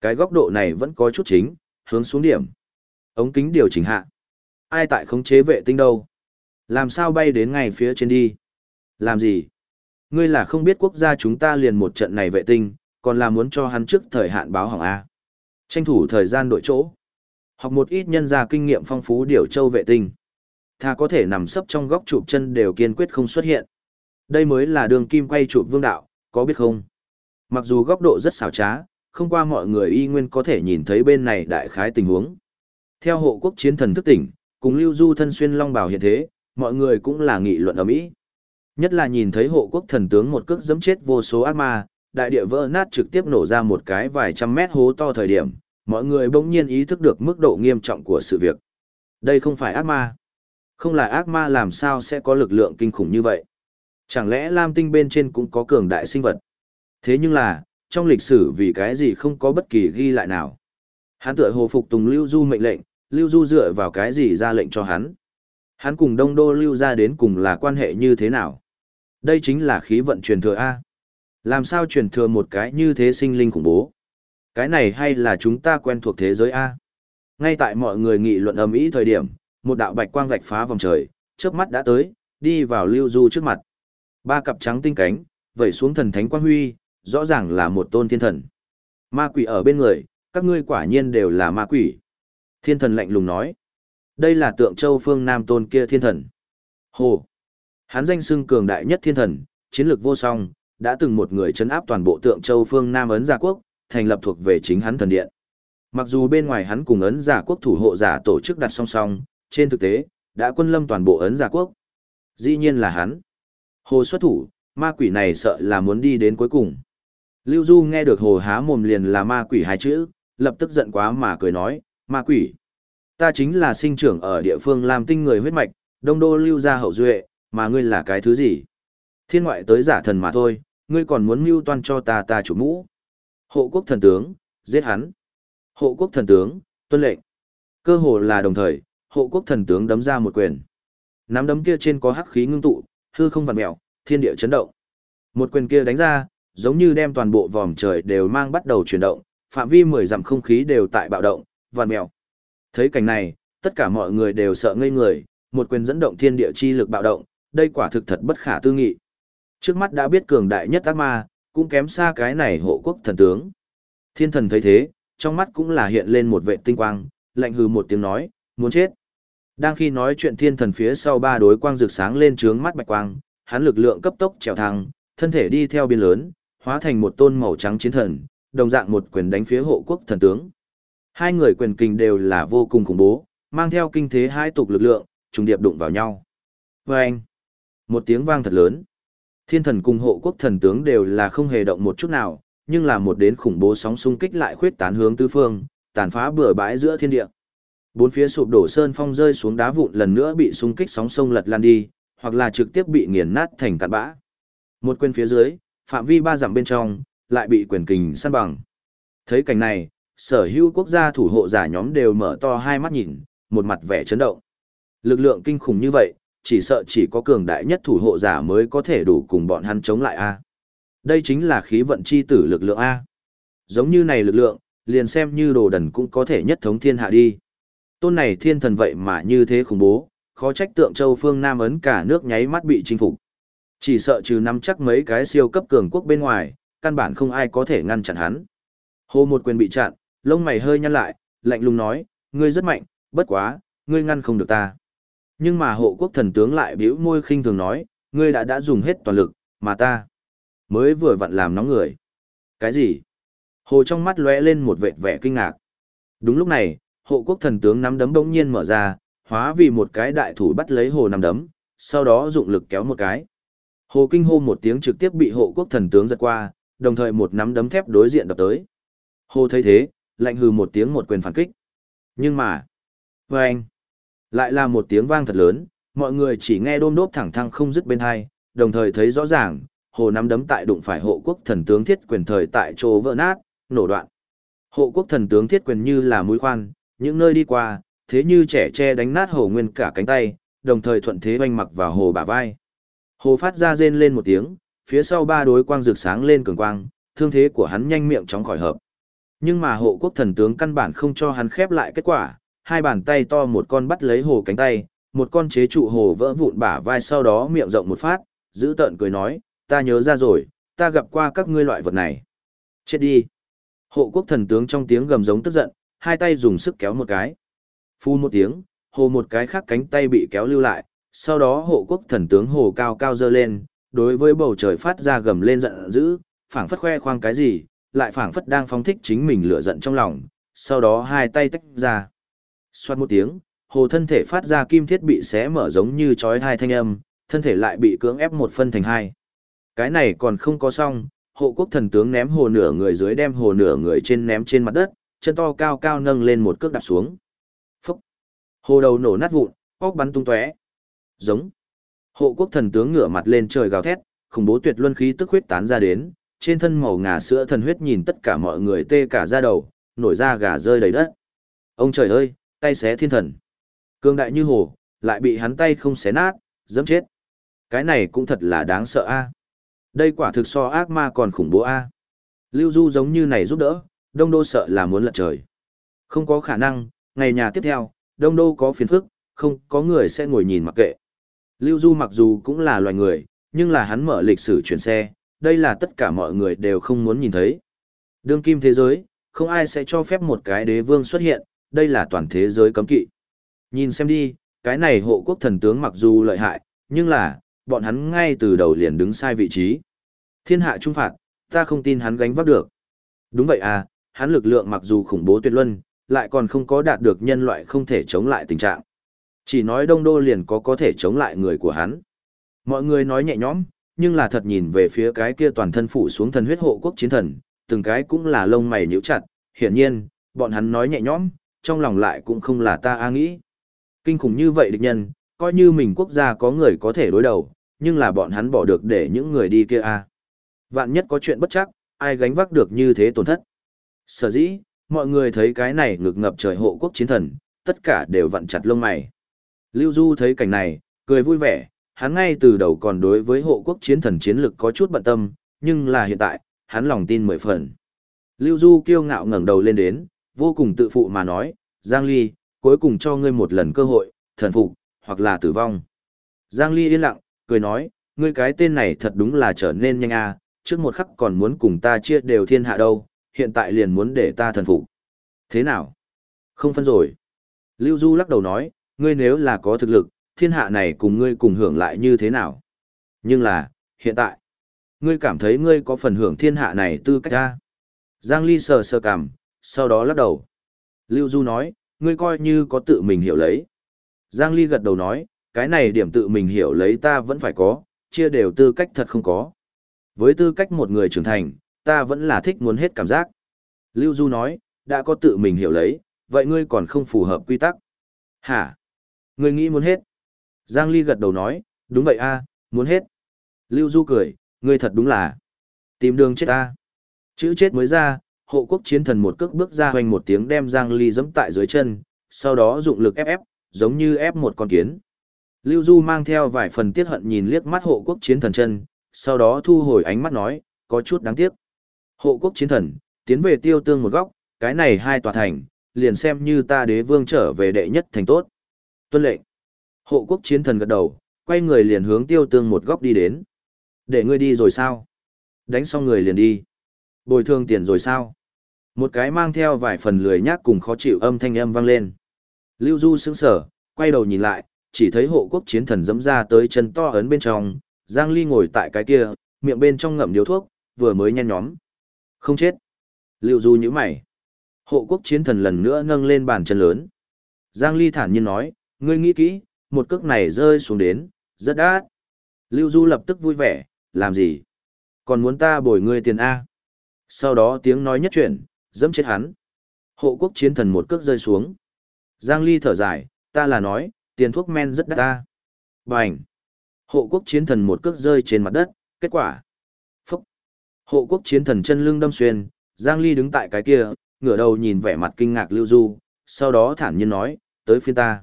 Cái góc độ này vẫn có chút chính, hướng xuống điểm. Ống kính điều chỉnh hạ. Ai tại khống chế vệ tinh đâu? Làm sao bay đến ngay phía trên đi? Làm gì? Ngươi là không biết quốc gia chúng ta liền một trận này vệ tinh, còn là muốn cho hắn trước thời hạn báo hỏng A. Tranh thủ thời gian đội chỗ. Học một ít nhân gia kinh nghiệm phong phú điều châu vệ tinh. Thà có thể nằm sấp trong góc chụp chân đều kiên quyết không xuất hiện. Đây mới là đường kim quay chụp vương đạo, có biết không? Mặc dù góc độ rất xảo trá, không qua mọi người y nguyên có thể nhìn thấy bên này đại khái tình huống. Theo hộ quốc chiến thần thức tỉnh, cùng lưu du thân xuyên long bảo hiện thế, mọi người cũng là nghị luận ở Mỹ. Nhất là nhìn thấy hộ quốc thần tướng một cước giẫm chết vô số ác ma, đại địa vỡ nát trực tiếp nổ ra một cái vài trăm mét hố to thời điểm, mọi người bỗng nhiên ý thức được mức độ nghiêm trọng của sự việc. Đây không phải ác ma. Không là ác ma làm sao sẽ có lực lượng kinh khủng như vậy. Chẳng lẽ Lam Tinh bên trên cũng có cường đại sinh vật? Thế nhưng là, trong lịch sử vì cái gì không có bất kỳ ghi lại nào. Hắn tựa hồ phục tùng Lưu Du mệnh lệnh, Lưu Du dựa vào cái gì ra lệnh cho hắn. Hắn cùng Đông Đô Lưu ra đến cùng là quan hệ như thế nào? Đây chính là khí vận truyền thừa A. Làm sao truyền thừa một cái như thế sinh linh khủng bố? Cái này hay là chúng ta quen thuộc thế giới A? Ngay tại mọi người nghị luận ầm ĩ thời điểm, một đạo bạch quang vạch phá vòng trời, chớp mắt đã tới, đi vào Lưu Du trước mặt. Ba cặp trắng tinh cánh, vẩy xuống thần thánh quang huy, rõ ràng là một tôn thiên thần. Ma quỷ ở bên người, các ngươi quả nhiên đều là ma quỷ. Thiên thần lạnh lùng nói. Đây là tượng châu phương Nam tôn kia thiên thần. Hồ. Hắn danh xưng cường đại nhất thiên thần, chiến lược vô song, đã từng một người chấn áp toàn bộ tượng châu phương Nam ấn giả quốc, thành lập thuộc về chính hắn thần điện. Mặc dù bên ngoài hắn cùng ấn giả quốc thủ hộ giả tổ chức đặt song song, trên thực tế, đã quân lâm toàn bộ ấn giả quốc. Dĩ nhiên là hắn. Hồ xuất thủ, ma quỷ này sợ là muốn đi đến cuối cùng. Lưu Du nghe được hồ há mồm liền là ma quỷ hai chữ, lập tức giận quá mà cười nói, ma quỷ. Ta chính là sinh trưởng ở địa phương làm tinh người huyết mạch, đông đô lưu gia hậu duệ, mà ngươi là cái thứ gì? Thiên ngoại tới giả thần mà thôi, ngươi còn muốn mưu toan cho ta ta chủ mũ. Hộ quốc thần tướng, giết hắn. Hộ quốc thần tướng, tuân lệnh. Cơ hồ là đồng thời, hộ quốc thần tướng đấm ra một quyền. Nắm đấm kia trên có hắc khí ngưng tụ, hư không vặn mèo, thiên địa chấn động. Một quyền kia đánh ra, giống như đem toàn bộ vòm trời đều mang bắt đầu chuyển động, phạm vi mười dặm không khí đều tại bạo động, vằn mèo. Thấy cảnh này, tất cả mọi người đều sợ ngây người, một quyền dẫn động thiên địa chi lực bạo động, đây quả thực thật bất khả tư nghị. Trước mắt đã biết cường đại nhất ác ma, cũng kém xa cái này hộ quốc thần tướng. Thiên thần thấy thế, trong mắt cũng là hiện lên một vệ tinh quang, lạnh hừ một tiếng nói, muốn chết. Đang khi nói chuyện thiên thần phía sau ba đối quang rực sáng lên trướng mắt bạch quang, hắn lực lượng cấp tốc trèo thăng, thân thể đi theo biên lớn, hóa thành một tôn màu trắng chiến thần, đồng dạng một quyền đánh phía hộ quốc thần tướng. Hai người quyền kình đều là vô cùng khủng bố, mang theo kinh thế hai tục lực lượng, trùng điệp đụng vào nhau. Vâng! Một tiếng vang thật lớn. Thiên thần cùng hộ quốc thần tướng đều là không hề động một chút nào, nhưng là một đến khủng bố sóng xung kích lại khuyết tán hướng tứ phương, tàn phá bừa bãi giữa thiên địa. Bốn phía sụp đổ sơn phong rơi xuống đá vụn lần nữa bị xung kích sóng sông lật lan đi, hoặc là trực tiếp bị nghiền nát thành tàn bã. Một quyền phía dưới, phạm vi ba dặm bên trong, lại bị quyền kình săn bằng. Thấy cảnh này, sở hữu quốc gia thủ hộ giả nhóm đều mở to hai mắt nhìn, một mặt vẻ chấn động. Lực lượng kinh khủng như vậy, chỉ sợ chỉ có cường đại nhất thủ hộ giả mới có thể đủ cùng bọn hắn chống lại A. Đây chính là khí vận chi tử lực lượng A. Giống như này lực lượng, liền xem như đồ đần cũng có thể nhất thống thiên hạ đi. Tôn này thiên thần vậy mà như thế khủng bố, khó trách tượng châu phương Nam ấn cả nước nháy mắt bị chinh phục. Chỉ sợ trừ nắm chắc mấy cái siêu cấp cường quốc bên ngoài, căn bản không ai có thể ngăn chặn hắn. Hồ một quyền bị chặn, lông mày hơi nhăn lại, lạnh lùng nói, ngươi rất mạnh, bất quá, ngươi ngăn không được ta. Nhưng mà hộ quốc thần tướng lại bĩu môi khinh thường nói, ngươi đã đã dùng hết toàn lực, mà ta mới vừa vặn làm nóng người. Cái gì? Hồ trong mắt lóe lên một vệt vẻ kinh ngạc. Đúng lúc này, hộ quốc thần tướng nắm đấm bỗng nhiên mở ra, hóa vì một cái đại thủ bắt lấy hồ nắm đấm, sau đó dụng lực kéo một cái. Hồ kinh hô một tiếng trực tiếp bị hộ quốc thần tướng giật qua, đồng thời một nắm đấm thép đối diện đập tới. Hồ thấy thế, lạnh hừ một tiếng một quyền phản kích. Nhưng mà, với anh, lại là một tiếng vang thật lớn, mọi người chỉ nghe đôm đốp thẳng thăng không dứt bên hai, đồng thời thấy rõ ràng, hồ nắm đấm tại đụng phải hộ quốc thần tướng thiết quyền thời tại chỗ vỡ nát, nổ đoạn. Hộ quốc thần tướng thiết quyền như là mũi khoan, những nơi đi qua, thế như trẻ tre đánh nát hồ nguyên cả cánh tay, đồng thời thuận thế oanh mặc vào hồ bả vai. Hồ phát ra rên lên một tiếng, phía sau ba đối quang rực sáng lên cường quang, thương thế của hắn nhanh miệng chóng khỏi hợp. Nhưng mà hộ quốc thần tướng căn bản không cho hắn khép lại kết quả, hai bàn tay to một con bắt lấy hồ cánh tay, một con chế trụ hồ vỡ vụn bả vai sau đó miệng rộng một phát, giữ tợn cười nói, ta nhớ ra rồi, ta gặp qua các ngươi loại vật này. Chết đi. Hộ quốc thần tướng trong tiếng gầm giống tức giận, hai tay dùng sức kéo một cái. Phu một tiếng, hồ một cái khác cánh tay bị kéo lưu lại, sau đó hộ quốc thần tướng hồ cao cao dơ lên, đối với bầu trời phát ra gầm lên giận dữ, phảng phất khoe khoang cái gì, lại phảng phất đang phóng thích chính mình lửa giận trong lòng, sau đó hai tay tách ra. Xoát một tiếng, hồ thân thể phát ra kim thiết bị xé mở giống như chói hai thanh âm, thân thể lại bị cưỡng ép một phân thành hai. Cái này còn không có xong, hộ quốc thần tướng ném hồ nửa người dưới đem hồ nửa người trên ném trên mặt đất, chân to cao cao nâng lên một cước đạp xuống. Phúc! Hồ đầu nổ nát vụn, óc bắn tung tóe. Giống. Hộ quốc thần tướng ngửa mặt lên trời gào thét, khủng bố tuyệt luân khí tức huyết tán ra đến, trên thân màu ngà sữa thần huyết nhìn tất cả mọi người tê cả da đầu, nổi da gà rơi đầy đất. Ông trời ơi, tay xé thiên thần. Cương đại như hồ, lại bị hắn tay không xé nát, dẫm chết. Cái này cũng thật là đáng sợ a. Đây quả thực so ác ma còn khủng bố a. Lưu Du giống như này giúp đỡ, Đông Đô sợ là muốn lật trời. Không có khả năng, ngày nhà tiếp theo, Đông Đô có phiền phức, không có người sẽ ngồi nhìn mặc kệ. Lưu Du mặc dù cũng là loài người, nhưng là hắn mở lịch sử chuyển xe, đây là tất cả mọi người đều không muốn nhìn thấy. Đương kim thế giới, không ai sẽ cho phép một cái đế vương xuất hiện, đây là toàn thế giới cấm kỵ. Nhìn xem đi, cái này hộ quốc thần tướng mặc dù lợi hại, nhưng là, bọn hắn ngay từ đầu liền đứng sai vị trí. Thiên hạ trung phạt, ta không tin hắn gánh vác được. Đúng vậy à, hắn lực lượng mặc dù khủng bố tuyệt luân, lại còn không có đạt được nhân loại không thể chống lại tình trạng. Chỉ nói đông đô liền có có thể chống lại người của hắn. Mọi người nói nhẹ nhõm, nhưng là thật nhìn về phía cái kia toàn thân phủ xuống thần huyết hộ quốc chiến thần, từng cái cũng là lông mày nhíu chặt, hiển nhiên, bọn hắn nói nhẹ nhõm, trong lòng lại cũng không là ta a nghĩ. Kinh khủng như vậy địch nhân, coi như mình quốc gia có người có thể đối đầu, nhưng là bọn hắn bỏ được để những người đi kia a. Vạn nhất có chuyện bất chắc, ai gánh vác được như thế tổn thất. Sở dĩ, mọi người thấy cái này ngực ngập trời hộ quốc chiến thần, tất cả đều vặn chặt lông mày. Lưu Du thấy cảnh này, cười vui vẻ, hắn ngay từ đầu còn đối với hộ quốc chiến thần chiến lực có chút bận tâm, nhưng là hiện tại, hắn lòng tin mười phần. Lưu Du kiêu ngạo ngẩng đầu lên đến, vô cùng tự phụ mà nói, Giang Ly, cuối cùng cho ngươi một lần cơ hội, thần phục, hoặc là tử vong. Giang Ly yên lặng, cười nói, ngươi cái tên này thật đúng là trở nên nhanh à, trước một khắc còn muốn cùng ta chia đều thiên hạ đâu, hiện tại liền muốn để ta thần phục. Thế nào? Không phân rồi. Lưu Du lắc đầu nói, ngươi nếu là có thực lực, thiên hạ này cùng ngươi cùng hưởng lại như thế nào? Nhưng là, hiện tại, ngươi cảm thấy ngươi có phần hưởng thiên hạ này tư cách ra. Giang Ly sờ sờ cằm, sau đó lắc đầu. Lưu Du nói, ngươi coi như có tự mình hiểu lấy. Giang Ly gật đầu nói, cái này điểm tự mình hiểu lấy ta vẫn phải có, chia đều tư cách thật không có. Với tư cách một người trưởng thành, ta vẫn là thích muốn hết cảm giác. Lưu Du nói, đã có tự mình hiểu lấy, vậy ngươi còn không phù hợp quy tắc. Hả? Ngươi nghĩ muốn hết? Giang Ly gật đầu nói, đúng vậy a, muốn hết. Lưu Du cười, ngươi thật đúng là tìm đường chết ta. Chữ chết mới ra, hộ quốc chiến thần một cước bước ra hoành một tiếng đem Giang Ly giẫm tại dưới chân, sau đó dụng lực ép ép, giống như ép một con kiến. Lưu Du mang theo vài phần tiết hận nhìn liếc mắt hộ quốc chiến thần chân, sau đó thu hồi ánh mắt nói, có chút đáng tiếc. Hộ quốc chiến thần, tiến về tiêu tương một góc, cái này hai tòa thành, liền xem như ta đế vương trở về đệ nhất thành tốt. Tuân lệnh. Hộ quốc chiến thần gật đầu, quay người liền hướng tiêu tương một góc đi đến. Để ngươi đi rồi sao? Đánh xong người liền đi. Bồi thường tiền rồi sao? Một cái mang theo vài phần lười nhác cùng khó chịu âm thanh âm vang lên. Lưu Du sững sở, quay đầu nhìn lại, chỉ thấy hộ quốc chiến thần dẫm ra tới chân to ấn bên trong, Giang Ly ngồi tại cái kia, miệng bên trong ngậm điếu thuốc, vừa mới nhen nhóm. Không chết. Lưu Du nhíu mày. Hộ quốc chiến thần lần nữa nâng lên bàn chân lớn. Giang Ly thản nhiên nói, ngươi nghĩ kỹ, một cước này rơi xuống đến, rất đắt. Lưu Du lập tức vui vẻ, làm gì? Còn muốn ta bồi ngươi tiền A. Sau đó tiếng nói nhất chuyển, dẫm chết hắn. Hộ quốc chiến thần một cước rơi xuống. Giang Ly thở dài, ta là nói, tiền thuốc men rất đắt ta. Bành. Hộ quốc chiến thần một cước rơi trên mặt đất, kết quả. Phúc. Hộ quốc chiến thần chân lưng đâm xuyên, Giang Ly đứng tại cái kia, ngửa đầu nhìn vẻ mặt kinh ngạc Lưu Du, sau đó thản nhiên nói, tới phiên ta.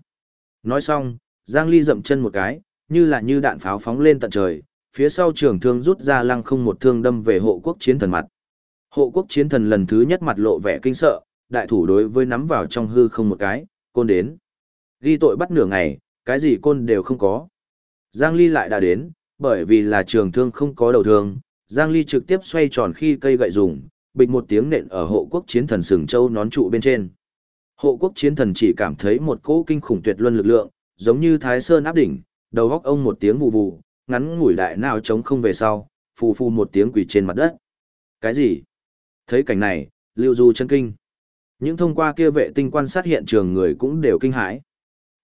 Nói xong, Giang Ly dậm chân một cái, như là như đạn pháo phóng lên tận trời, phía sau trường thương rút ra lăng không một thương đâm về hộ quốc chiến thần mặt. Hộ quốc chiến thần lần thứ nhất mặt lộ vẻ kinh sợ, đại thủ đối với nắm vào trong hư không một cái, côn đến. Ghi tội bắt nửa ngày, cái gì côn đều không có. Giang Ly lại đã đến, bởi vì là trường thương không có đầu thương, Giang Ly trực tiếp xoay tròn khi cây gậy dùng, bịch một tiếng nện ở hộ quốc chiến thần sừng châu nón trụ bên trên. Hộ quốc chiến thần chỉ cảm thấy một cỗ kinh khủng tuyệt luân lực lượng, giống như thái sơn áp đỉnh, đầu góc ông một tiếng vù vù, ngắn ngủi đại nào trống không về sau, phù phù một tiếng quỷ trên mặt đất. Cái gì? Thấy cảnh này, Lưu Du chân kinh. Những thông qua kia vệ tinh quan sát hiện trường người cũng đều kinh hãi.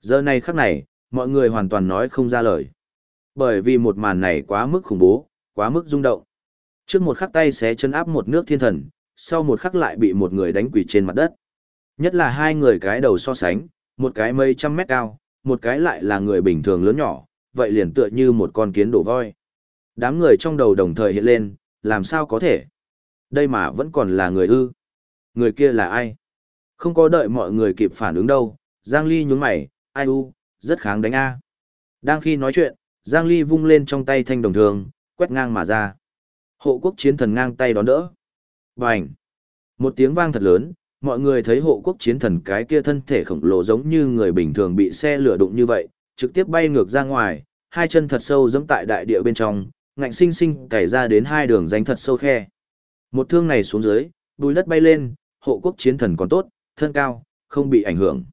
Giờ này khắc này, mọi người hoàn toàn nói không ra lời. Bởi vì một màn này quá mức khủng bố, quá mức rung động. Trước một khắc tay xé chân áp một nước thiên thần, sau một khắc lại bị một người đánh quỷ trên mặt đất. Nhất là hai người cái đầu so sánh, một cái mấy trăm mét cao, một cái lại là người bình thường lớn nhỏ, vậy liền tựa như một con kiến đổ voi. Đám người trong đầu đồng thời hiện lên, làm sao có thể? Đây mà vẫn còn là người ư. Người kia là ai? Không có đợi mọi người kịp phản ứng đâu, Giang Ly nhún mày, ai u, rất kháng đánh A. Đang khi nói chuyện, Giang Ly vung lên trong tay thanh đồng thường, quét ngang mà ra. Hộ quốc chiến thần ngang tay đón đỡ. Bành! Một tiếng vang thật lớn, mọi người thấy hộ quốc chiến thần cái kia thân thể khổng lồ giống như người bình thường bị xe lửa đụng như vậy, trực tiếp bay ngược ra ngoài, hai chân thật sâu giẫm tại đại địa bên trong, ngạnh sinh sinh cày ra đến hai đường danh thật sâu khe. Một thương này xuống dưới, bùi đất bay lên, hộ quốc chiến thần còn tốt, thân cao, không bị ảnh hưởng.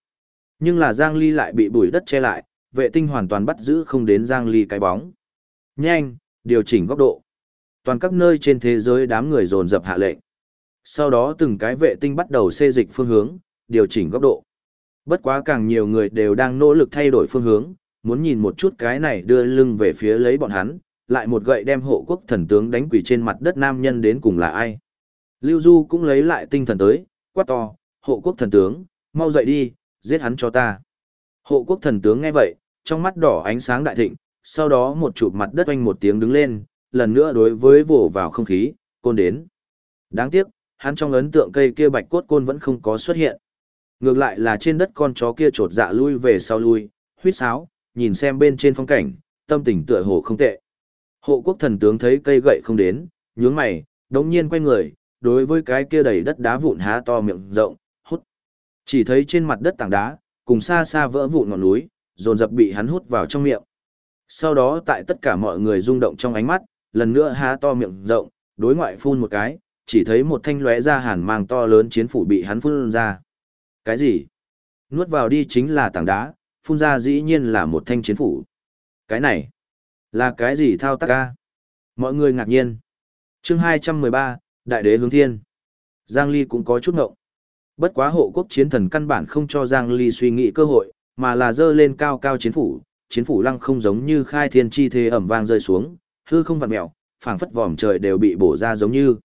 Nhưng là Giang Ly lại bị bùi đất che lại, vệ tinh hoàn toàn bắt giữ không đến Giang Ly cái bóng. Nhanh, điều chỉnh góc độ. Toàn các nơi trên thế giới đám người dồn dập hạ lệnh. Sau đó từng cái vệ tinh bắt đầu xê dịch phương hướng, điều chỉnh góc độ. Bất quá càng nhiều người đều đang nỗ lực thay đổi phương hướng, muốn nhìn một chút cái này đưa lưng về phía lấy bọn hắn, lại một gậy đem hộ quốc thần tướng đánh quỷ trên mặt đất nam nhân đến cùng là ai. Lưu Du cũng lấy lại tinh thần tới, quát to, hộ quốc thần tướng, mau dậy đi, giết hắn cho ta. Hộ quốc thần tướng nghe vậy, trong mắt đỏ ánh sáng đại thịnh, sau đó một chụp mặt đất oanh một tiếng đứng lên, lần nữa đối với vồ vào không khí, côn đến. Đáng tiếc, hắn trong ấn tượng cây kia bạch cốt côn vẫn không có xuất hiện. Ngược lại là trên đất con chó kia trột dạ lui về sau lui, huýt sáo, nhìn xem bên trên phong cảnh, tâm tình tựa hồ không tệ. Hộ quốc thần tướng thấy cây gậy không đến, nhướng mày, đống nhiên quay người, đối với cái kia đầy đất đá vụn há to miệng rộng, hút. Chỉ thấy trên mặt đất tảng đá, cùng xa xa vỡ vụn ngọn núi, dồn dập bị hắn hút vào trong miệng. Sau đó tại tất cả mọi người rung động trong ánh mắt, lần nữa há to miệng rộng, đối ngoại phun một cái, chỉ thấy một thanh lóe ra hàn mang to lớn chiến phủ bị hắn phun ra. Cái gì? Nuốt vào đi chính là tảng đá, phun ra dĩ nhiên là một thanh chiến phủ. Cái này, là cái gì thao tác ca? Mọi người ngạc nhiên. chương 213, Đại đế hướng thiên. Giang Ly cũng có chút ngộng. Bất quá hộ quốc chiến thần căn bản không cho Giang Ly suy nghĩ cơ hội, mà là dơ lên cao cao chiến phủ, chiến phủ lăng không giống như khai thiên chi thế ẩm vang rơi xuống, hư không vặn mèo, phảng phất vòm trời đều bị bổ ra giống như.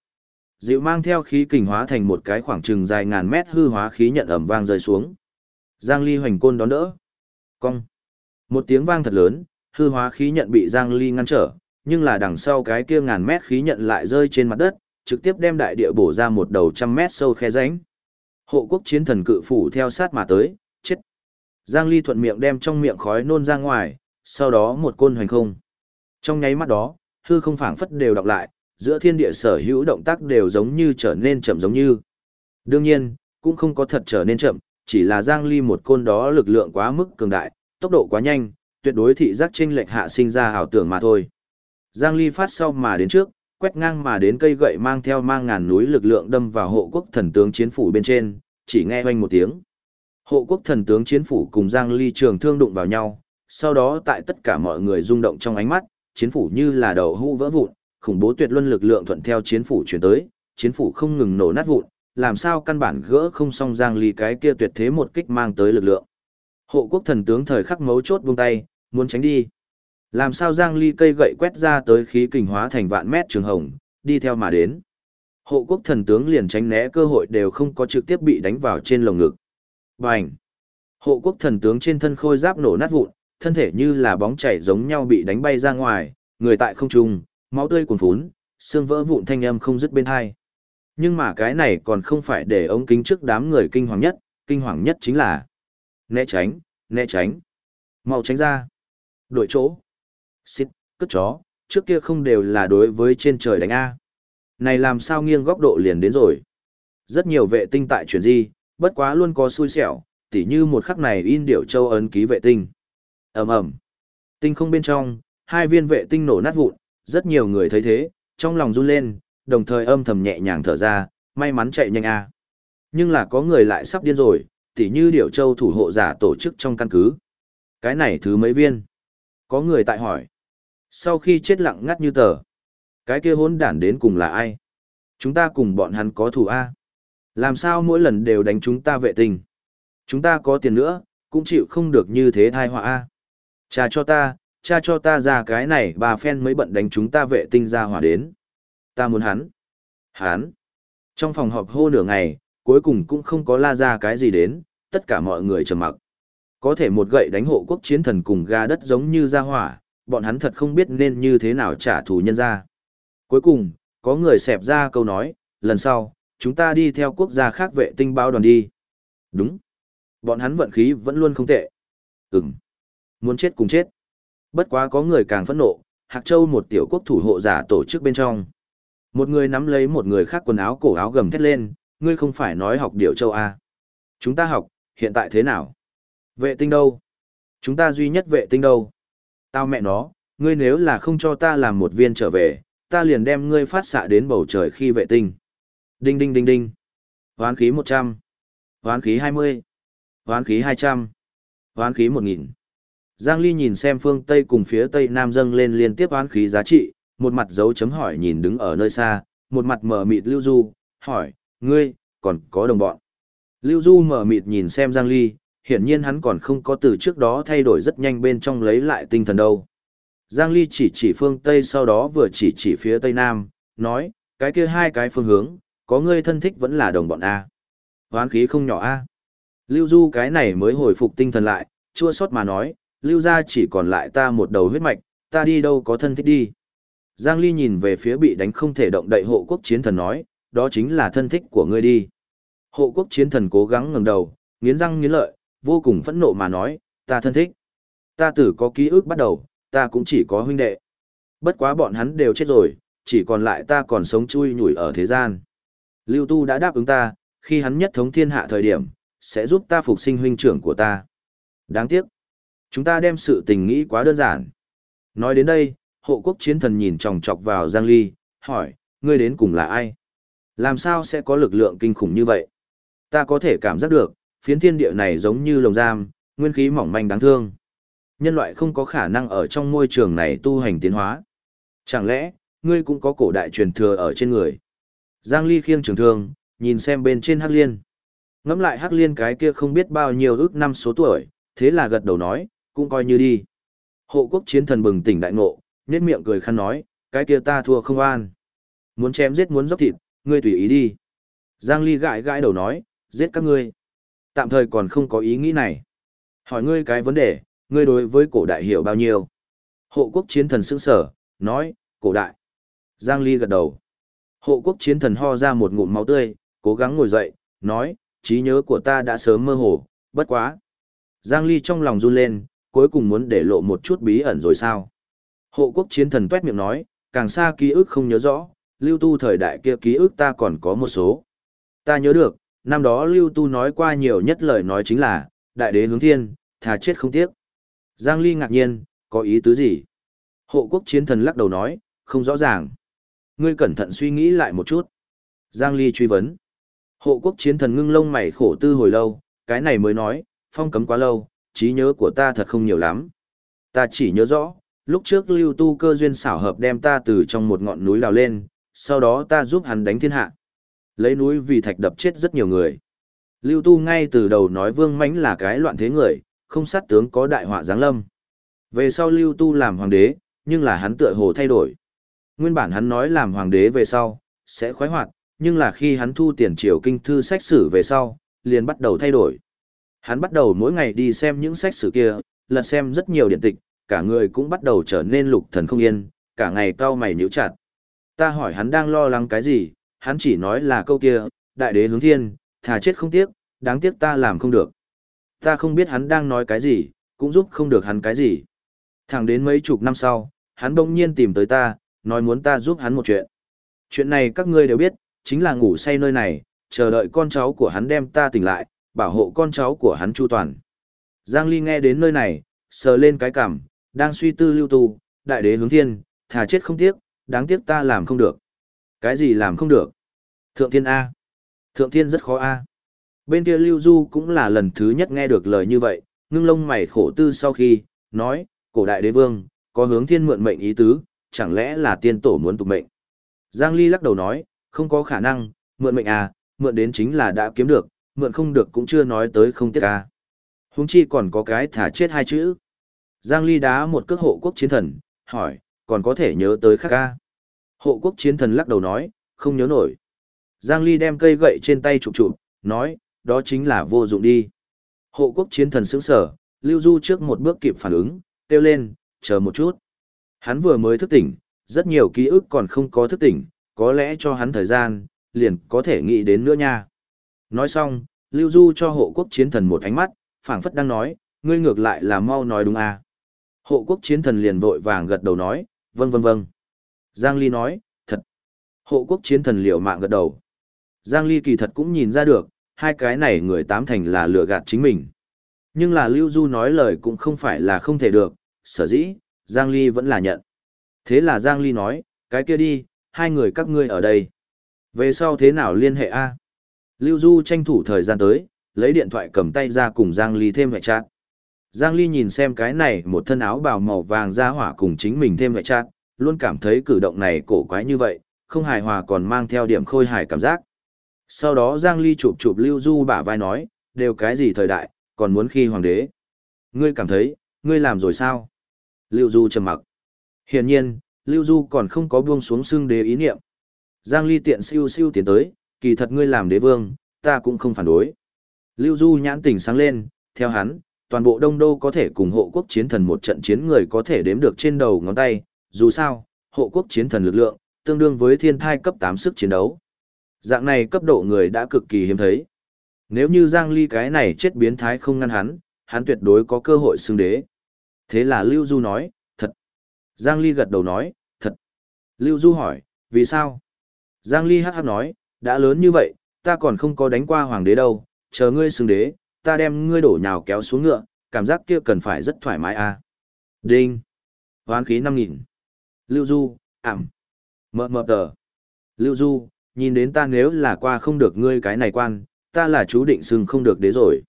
Dịu mang theo khí kình hóa thành một cái khoảng trừng dài ngàn mét hư hóa khí nhận ẩm vang rơi xuống. Giang Ly hoành côn đón đỡ. Cong. Một tiếng vang thật lớn, hư hóa khí nhận bị Giang Ly ngăn trở, nhưng là đằng sau cái kia ngàn mét khí nhận lại rơi trên mặt đất, trực tiếp đem đại địa bổ ra một đầu trăm mét sâu khe rãnh. Hộ quốc chiến thần cự phủ theo sát mà tới, chết. Giang Ly thuận miệng đem trong miệng khói nôn ra ngoài, sau đó một côn hoành không. Trong nháy mắt đó, hư không phảng phất đều đọc lại, giữa thiên địa sở hữu động tác đều giống như trở nên chậm giống như. Đương nhiên, cũng không có thật trở nên chậm, chỉ là Giang Ly một côn đó lực lượng quá mức cường đại, tốc độ quá nhanh, tuyệt đối thị giác chênh lệch hạ sinh ra ảo tưởng mà thôi. Giang Ly phát sau mà đến trước, quét ngang mà đến cây gậy mang theo mang ngàn núi lực lượng đâm vào hộ quốc thần tướng chiến phủ bên trên, chỉ nghe oanh một tiếng. Hộ quốc thần tướng chiến phủ cùng Giang Ly trường thương đụng vào nhau, sau đó tại tất cả mọi người rung động trong ánh mắt, chiến phủ như là đầu hũ vỡ vụn, khủng bố tuyệt luân lực lượng thuận theo chiến phủ chuyển tới, chiến phủ không ngừng nổ nát vụn, làm sao căn bản gỡ không xong Giang Ly cái kia tuyệt thế một kích mang tới lực lượng. Hộ quốc thần tướng thời khắc mấu chốt buông tay, muốn tránh đi. Làm sao Giang Ly cây gậy quét ra tới khí kình hóa thành vạn mét trường hồng, đi theo mà đến. Hộ quốc thần tướng liền tránh né cơ hội đều không có trực tiếp bị đánh vào trên lồng ngực. Bành! Hộ quốc thần tướng trên thân khôi giáp nổ nát vụn, thân thể như là bóng chảy giống nhau bị đánh bay ra ngoài, người tại không trung, máu tươi cuồn phún, xương vỡ vụn thanh âm không dứt bên hai. Nhưng mà cái này còn không phải để ống kính trước đám người kinh hoàng nhất, kinh hoàng nhất chính là né tránh, né tránh, mau tránh ra, đổi chỗ. xịt, cất chó, trước kia không đều là đối với trên trời đánh A. Này làm sao nghiêng góc độ liền đến rồi. Rất nhiều vệ tinh tại chuyển di, bất quá luôn có xui xẻo, tỉ như một khắc này in điểu châu ấn ký vệ tinh. ầm ầm Tinh không bên trong, hai viên vệ tinh nổ nát vụn, rất nhiều người thấy thế, trong lòng run lên, đồng thời âm thầm nhẹ nhàng thở ra, may mắn chạy nhanh a. Nhưng là có người lại sắp điên rồi, tỉ như điệu châu thủ hộ giả tổ chức trong căn cứ. Cái này thứ mấy viên? Có người tại hỏi. Sau khi chết lặng ngắt như tờ, cái kia hỗn đản đến cùng là ai? Chúng ta cùng bọn hắn có thù A. Làm sao mỗi lần đều đánh chúng ta vệ tình Chúng ta có tiền nữa, cũng chịu không được như thế thai họa A. Cha cho ta, cha cho ta ra cái này bà phen mới bận đánh chúng ta vệ tinh ra hỏa đến. Ta muốn hắn. Hắn. Trong phòng họp hô nửa ngày, cuối cùng cũng không có la ra cái gì đến, tất cả mọi người trầm mặc. Có thể một gậy đánh hộ quốc chiến thần cùng ga đất giống như ra hỏa, bọn hắn thật không biết nên như thế nào trả thù nhân ra. Cuối cùng, có người xẹp ra câu nói, lần sau, chúng ta đi theo quốc gia khác vệ tinh bao đoàn đi. Đúng. Bọn hắn vận khí vẫn luôn không tệ. Ừm. Muốn chết cùng chết. Bất quá có người càng phẫn nộ, Hạc Châu một tiểu quốc thủ hộ giả tổ chức bên trong. Một người nắm lấy một người khác quần áo cổ áo gầm thét lên, ngươi không phải nói học điệu châu A. Chúng ta học, hiện tại thế nào? Vệ tinh đâu? Chúng ta duy nhất vệ tinh đâu? Tao mẹ nó, ngươi nếu là không cho ta làm một viên trở về, ta liền đem ngươi phát xạ đến bầu trời khi vệ tinh. Đinh đinh đinh đinh. Hoán khí 100. Hoán khí 20. Hoán khí 200. Hoán khí 1000. Giang Ly nhìn xem phương Tây cùng phía Tây Nam dâng lên liên tiếp oán khí giá trị, một mặt dấu chấm hỏi nhìn đứng ở nơi xa, một mặt mở mịt Lưu Du, hỏi, ngươi, còn có đồng bọn. Lưu Du mở mịt nhìn xem Giang Ly, hiển nhiên hắn còn không có từ trước đó thay đổi rất nhanh bên trong lấy lại tinh thần đâu. Giang Ly chỉ chỉ phương Tây sau đó vừa chỉ chỉ phía Tây Nam, nói, cái kia hai cái phương hướng, có ngươi thân thích vẫn là đồng bọn A. Hoán khí không nhỏ A. Lưu Du cái này mới hồi phục tinh thần lại, chua xót mà nói, Lưu ra chỉ còn lại ta một đầu huyết mạch, ta đi đâu có thân thích đi. Giang Ly nhìn về phía bị đánh không thể động đậy hộ quốc chiến thần nói, đó chính là thân thích của ngươi đi. Hộ quốc chiến thần cố gắng ngẩng đầu, nghiến răng nghiến lợi, vô cùng phẫn nộ mà nói, ta thân thích. Ta tử có ký ức bắt đầu, ta cũng chỉ có huynh đệ. Bất quá bọn hắn đều chết rồi, chỉ còn lại ta còn sống chui nhủi ở thế gian. Lưu Tu đã đáp ứng ta, khi hắn nhất thống thiên hạ thời điểm, sẽ giúp ta phục sinh huynh trưởng của ta. Đáng tiếc, chúng ta đem sự tình nghĩ quá đơn giản. Nói đến đây, hộ quốc chiến thần nhìn chòng chọc vào Giang Ly, hỏi, ngươi đến cùng là ai? Làm sao sẽ có lực lượng kinh khủng như vậy? Ta có thể cảm giác được, phiến thiên địa này giống như lồng giam, nguyên khí mỏng manh đáng thương. Nhân loại không có khả năng ở trong môi trường này tu hành tiến hóa. Chẳng lẽ, ngươi cũng có cổ đại truyền thừa ở trên người? Giang Ly khiêng trường thương, nhìn xem bên trên Hắc Liên. Ngắm lại Hắc Liên cái kia không biết bao nhiêu ước năm số tuổi, thế là gật đầu nói, cũng coi như đi. Hộ quốc chiến thần bừng tỉnh đại ngộ, nhếch miệng cười khăn nói, cái kia ta thua không an. Muốn chém giết muốn dốc thịt, ngươi tùy ý đi. Giang Ly gãi gãi đầu nói, giết các ngươi. Tạm thời còn không có ý nghĩ này. Hỏi ngươi cái vấn đề, ngươi đối với cổ đại hiểu bao nhiêu? Hộ quốc chiến thần sững sở, nói, cổ đại. Giang Ly gật đầu. Hộ quốc chiến thần ho ra một ngụm máu tươi, cố gắng ngồi dậy, nói, trí nhớ của ta đã sớm mơ hồ, bất quá. Giang Ly trong lòng run lên, cuối cùng muốn để lộ một chút bí ẩn rồi sao? Hộ quốc chiến thần tuét miệng nói, càng xa ký ức không nhớ rõ, lưu tu thời đại kia ký ức ta còn có một số. Ta nhớ được, năm đó lưu tu nói qua nhiều nhất lời nói chính là, đại đế hướng thiên, thà chết không tiếc. Giang Ly ngạc nhiên, có ý tứ gì? Hộ quốc chiến thần lắc đầu nói, không rõ ràng. Ngươi cẩn thận suy nghĩ lại một chút. Giang Ly truy vấn. Hộ quốc chiến thần ngưng lông mày khổ tư hồi lâu, cái này mới nói, phong cấm quá lâu, trí nhớ của ta thật không nhiều lắm. Ta chỉ nhớ rõ, lúc trước lưu tu cơ duyên xảo hợp đem ta từ trong một ngọn núi đào lên, sau đó ta giúp hắn đánh thiên hạ. Lấy núi vì thạch đập chết rất nhiều người. Lưu tu ngay từ đầu nói vương mãnh là cái loạn thế người, không sát tướng có đại họa giáng lâm. Về sau lưu tu làm hoàng đế, nhưng là hắn tựa hồ thay đổi. Nguyên bản hắn nói làm hoàng đế về sau, sẽ khoái hoạt, nhưng là khi hắn thu tiền triều kinh thư sách sử về sau, liền bắt đầu thay đổi. Hắn bắt đầu mỗi ngày đi xem những sách sử kia, lật xem rất nhiều điện tịch, cả người cũng bắt đầu trở nên lục thần không yên, cả ngày cau mày nhíu chặt. Ta hỏi hắn đang lo lắng cái gì, hắn chỉ nói là câu kia, đại đế hướng thiên, thà chết không tiếc, đáng tiếc ta làm không được. Ta không biết hắn đang nói cái gì, cũng giúp không được hắn cái gì. Thẳng đến mấy chục năm sau, hắn bỗng nhiên tìm tới ta, nói muốn ta giúp hắn một chuyện. Chuyện này các ngươi đều biết, chính là ngủ say nơi này, chờ đợi con cháu của hắn đem ta tỉnh lại, bảo hộ con cháu của hắn chu toàn. Giang Ly nghe đến nơi này, sờ lên cái cằm, đang suy tư lưu tu, đại đế hướng thiên, thà chết không tiếc, đáng tiếc ta làm không được. Cái gì làm không được? Thượng thiên A. Thượng thiên rất khó A. Bên kia Lưu Du cũng là lần thứ nhất nghe được lời như vậy, ngưng lông mày khổ tư sau khi, nói, cổ đại đế vương, có hướng thiên mượn mệnh ý tứ, chẳng lẽ là tiên tổ muốn tục mệnh. Giang Ly lắc đầu nói, không có khả năng, mượn mệnh à, mượn đến chính là đã kiếm được, mượn không được cũng chưa nói tới không tiếc ca, Húng chi còn có cái thả chết hai chữ. Giang Ly đá một cước hộ quốc chiến thần, hỏi, còn có thể nhớ tới khác ca. Hộ quốc chiến thần lắc đầu nói, không nhớ nổi. Giang Ly đem cây gậy trên tay chụp chụp, nói, đó chính là vô dụng đi. Hộ quốc chiến thần sững sở, Lưu Du trước một bước kịp phản ứng, kêu lên, chờ một chút. Hắn vừa mới thức tỉnh, rất nhiều ký ức còn không có thức tỉnh, có lẽ cho hắn thời gian, liền có thể nghĩ đến nữa nha. Nói xong, Lưu Du cho hộ quốc chiến thần một ánh mắt, phảng phất đang nói, ngươi ngược lại là mau nói đúng à. Hộ quốc chiến thần liền vội vàng gật đầu nói, vâng vâng vâng. Giang Ly nói, thật. Hộ quốc chiến thần liều mạng gật đầu. Giang Ly kỳ thật cũng nhìn ra được, hai cái này người tám thành là lừa gạt chính mình. Nhưng là Lưu Du nói lời cũng không phải là không thể được, sở dĩ, Giang Ly vẫn là nhận. Thế là Giang Ly nói, cái kia đi, hai người các ngươi ở đây. Về sau thế nào liên hệ A? Lưu Du tranh thủ thời gian tới, lấy điện thoại cầm tay ra cùng Giang Ly thêm hệ chát. Giang Ly nhìn xem cái này một thân áo bào màu vàng ra hỏa cùng chính mình thêm hệ chát, luôn cảm thấy cử động này cổ quái như vậy, không hài hòa còn mang theo điểm khôi hài cảm giác. Sau đó Giang Ly chụp chụp Lưu Du bả vai nói, đều cái gì thời đại, còn muốn khi hoàng đế. Ngươi cảm thấy, ngươi làm rồi sao? Lưu Du trầm mặc. Hiển nhiên, Lưu Du còn không có buông xuống xương đế ý niệm. Giang Ly tiện siêu siêu tiến tới, kỳ thật ngươi làm đế vương, ta cũng không phản đối. Lưu Du nhãn tỉnh sáng lên, theo hắn, toàn bộ Đông Đô có thể cùng hộ quốc chiến thần một trận chiến người có thể đếm được trên đầu ngón tay, dù sao, hộ quốc chiến thần lực lượng, tương đương với thiên thai cấp 8 sức chiến đấu. Dạng này cấp độ người đã cực kỳ hiếm thấy. Nếu như Giang Ly cái này chết biến thái không ngăn hắn, hắn tuyệt đối có cơ hội xưng đế. Thế là Lưu Du nói, thật. Giang Ly gật đầu nói, thật. Lưu Du hỏi, vì sao? Giang Ly hát hát nói, đã lớn như vậy, ta còn không có đánh qua hoàng đế đâu, chờ ngươi xưng đế, ta đem ngươi đổ nhào kéo xuống ngựa, cảm giác kia cần phải rất thoải mái à. Đinh. Hoán khí 5.000. Lưu Du, ảm. Mờ mờ tờ. Lưu Du, nhìn đến ta nếu là qua không được ngươi cái này quan, ta là chú định xưng không được đế rồi.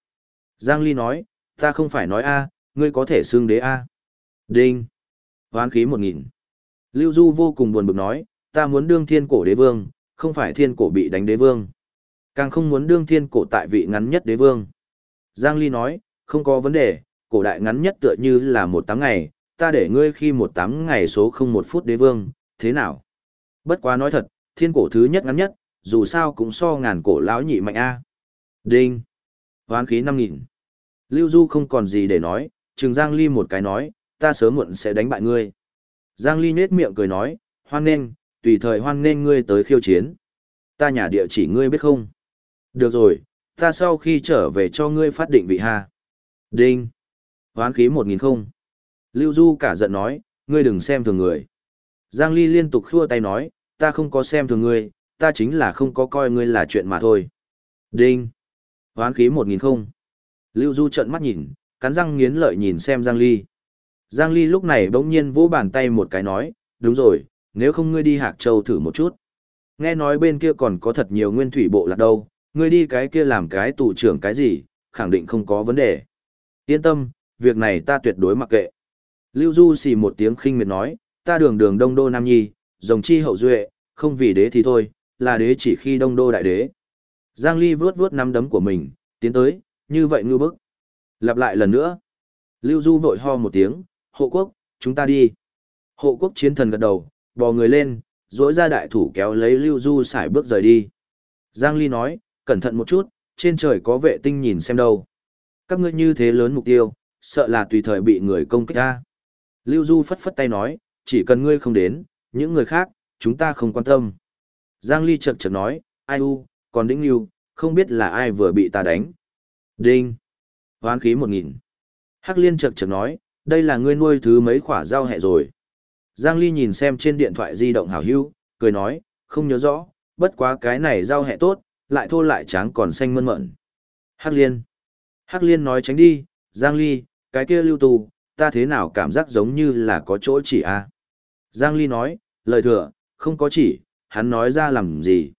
Giang Ly nói, ta không phải nói a, ngươi có thể xưng đế a. Đinh. Hoán khí 1.000. Lưu Du vô cùng buồn bực nói, ta muốn đương thiên cổ đế vương, không phải thiên cổ bị đánh đế vương. Càng không muốn đương thiên cổ tại vị ngắn nhất đế vương. Giang Ly nói, không có vấn đề, cổ đại ngắn nhất tựa như là một tám ngày, ta để ngươi khi một tám ngày số không một phút đế vương, thế nào? Bất quá nói thật, thiên cổ thứ nhất ngắn nhất, dù sao cũng so ngàn cổ lão nhị mạnh a. Đinh. Hoán khí 5.000. Lưu Du không còn gì để nói, chừng Giang Ly một cái nói, ta sớm muộn sẽ đánh bại ngươi. Giang Ly nết miệng cười nói, hoan nghênh, tùy thời hoan nghênh ngươi tới khiêu chiến. Ta nhà địa chỉ ngươi biết không? Được rồi, ta sau khi trở về cho ngươi phát định vị ha. Đinh. Hoán khí 1.000 không. Lưu Du cả giận nói, ngươi đừng xem thường người. Giang Ly liên tục khua tay nói, ta không có xem thường ngươi, ta chính là không có coi ngươi là chuyện mà thôi. Đinh. Hoán khí 1.000 không. Lưu Du trợn mắt nhìn, cắn răng nghiến lợi nhìn xem Giang Ly. Giang Ly lúc này bỗng nhiên vỗ bàn tay một cái nói, đúng rồi, nếu không ngươi đi Hạc Châu thử một chút. Nghe nói bên kia còn có thật nhiều nguyên thủy bộ lạc đâu, ngươi đi cái kia làm cái tù trưởng cái gì, khẳng định không có vấn đề. Yên tâm, việc này ta tuyệt đối mặc kệ. Lưu Du xì một tiếng khinh miệt nói, ta đường đường đông đô nam nhi, rồng chi hậu duệ, không vì đế thì thôi, là đế chỉ khi đông đô đại đế. Giang Ly vuốt vuốt nắm đấm của mình, tiến tới, như vậy ngư bức. Lặp lại lần nữa. Lưu Du vội ho một tiếng, hộ quốc, chúng ta đi. Hộ quốc chiến thần gật đầu, bò người lên, dỗi ra đại thủ kéo lấy Lưu Du xài bước rời đi. Giang Ly nói, cẩn thận một chút, trên trời có vệ tinh nhìn xem đâu. Các ngươi như thế lớn mục tiêu, sợ là tùy thời bị người công kích ra. Lưu Du phất phất tay nói, chỉ cần ngươi không đến, những người khác, chúng ta không quan tâm. Giang Ly chật chật nói, ai u, còn đĩnh lưu, không biết là ai vừa bị ta đánh. Đinh. Hoán khí một nghìn. Hắc liên chật chật nói, đây là ngươi nuôi thứ mấy khỏa rau hẹ rồi. Giang Ly nhìn xem trên điện thoại di động hảo hữu, cười nói, không nhớ rõ, bất quá cái này giao hẹ tốt, lại thô lại tráng còn xanh mơn mởn. Hắc liên. Hắc liên nói tránh đi, Giang Ly, cái kia lưu tù, ta thế nào cảm giác giống như là có chỗ chỉ a à? Giang Ly nói, lời thừa, không có chỉ, hắn nói ra làm gì.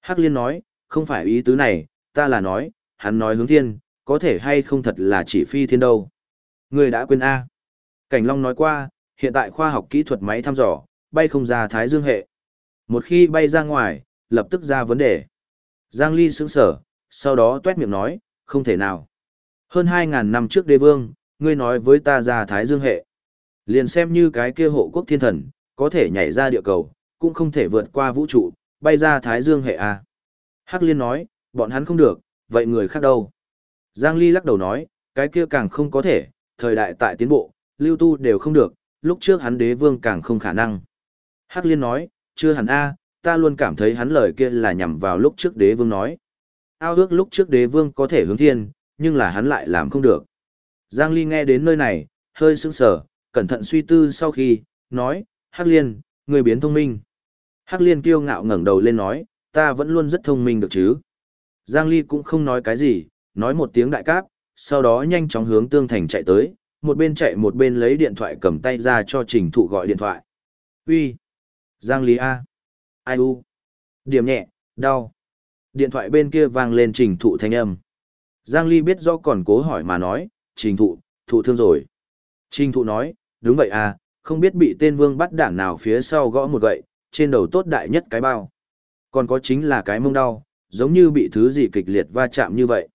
Hắc liên nói, không phải ý tứ này, ta là nói, hắn nói hướng thiên, có thể hay không thật là chỉ phi thiên đâu. Người đã quên A. Cảnh Long nói qua, hiện tại khoa học kỹ thuật máy thăm dò, bay không ra thái dương hệ. Một khi bay ra ngoài, lập tức ra vấn đề. Giang Ly sững sở, sau đó tuét miệng nói, không thể nào. Hơn 2.000 năm trước đế vương, ngươi nói với ta ra thái dương hệ. Liền xem như cái kia hộ quốc thiên thần, có thể nhảy ra địa cầu, cũng không thể vượt qua vũ trụ, bay ra thái dương hệ à Hắc liên nói, bọn hắn không được, vậy người khác đâu? Giang Ly lắc đầu nói, cái kia càng không có thể, thời đại tại tiến bộ, lưu tu đều không được, lúc trước hắn đế vương càng không khả năng. Hắc liên nói, chưa hẳn A, ta luôn cảm thấy hắn lời kia là nhằm vào lúc trước đế vương nói. Ao ước lúc trước đế vương có thể hướng thiên, nhưng là hắn lại làm không được. Giang Ly nghe đến nơi này, hơi sững sờ, cẩn thận suy tư sau khi, nói, Hắc liên, người biến thông minh. Hắc liên kiêu ngạo ngẩng đầu lên nói, ta vẫn luôn rất thông minh được chứ. Giang Ly cũng không nói cái gì, nói một tiếng đại cáp, sau đó nhanh chóng hướng tương thành chạy tới, một bên chạy một bên lấy điện thoại cầm tay ra cho trình thụ gọi điện thoại. Uy, Giang Ly A. Ai u? Điểm nhẹ, đau. Điện thoại bên kia vang lên trình thụ thanh âm. Giang Ly biết do còn cố hỏi mà nói, trình thụ, thụ thương rồi. Trình thụ nói, đúng vậy à, không biết bị tên vương bắt đảng nào phía sau gõ một gậy, trên đầu tốt đại nhất cái bao. Còn có chính là cái mông đau, giống như bị thứ gì kịch liệt va chạm như vậy.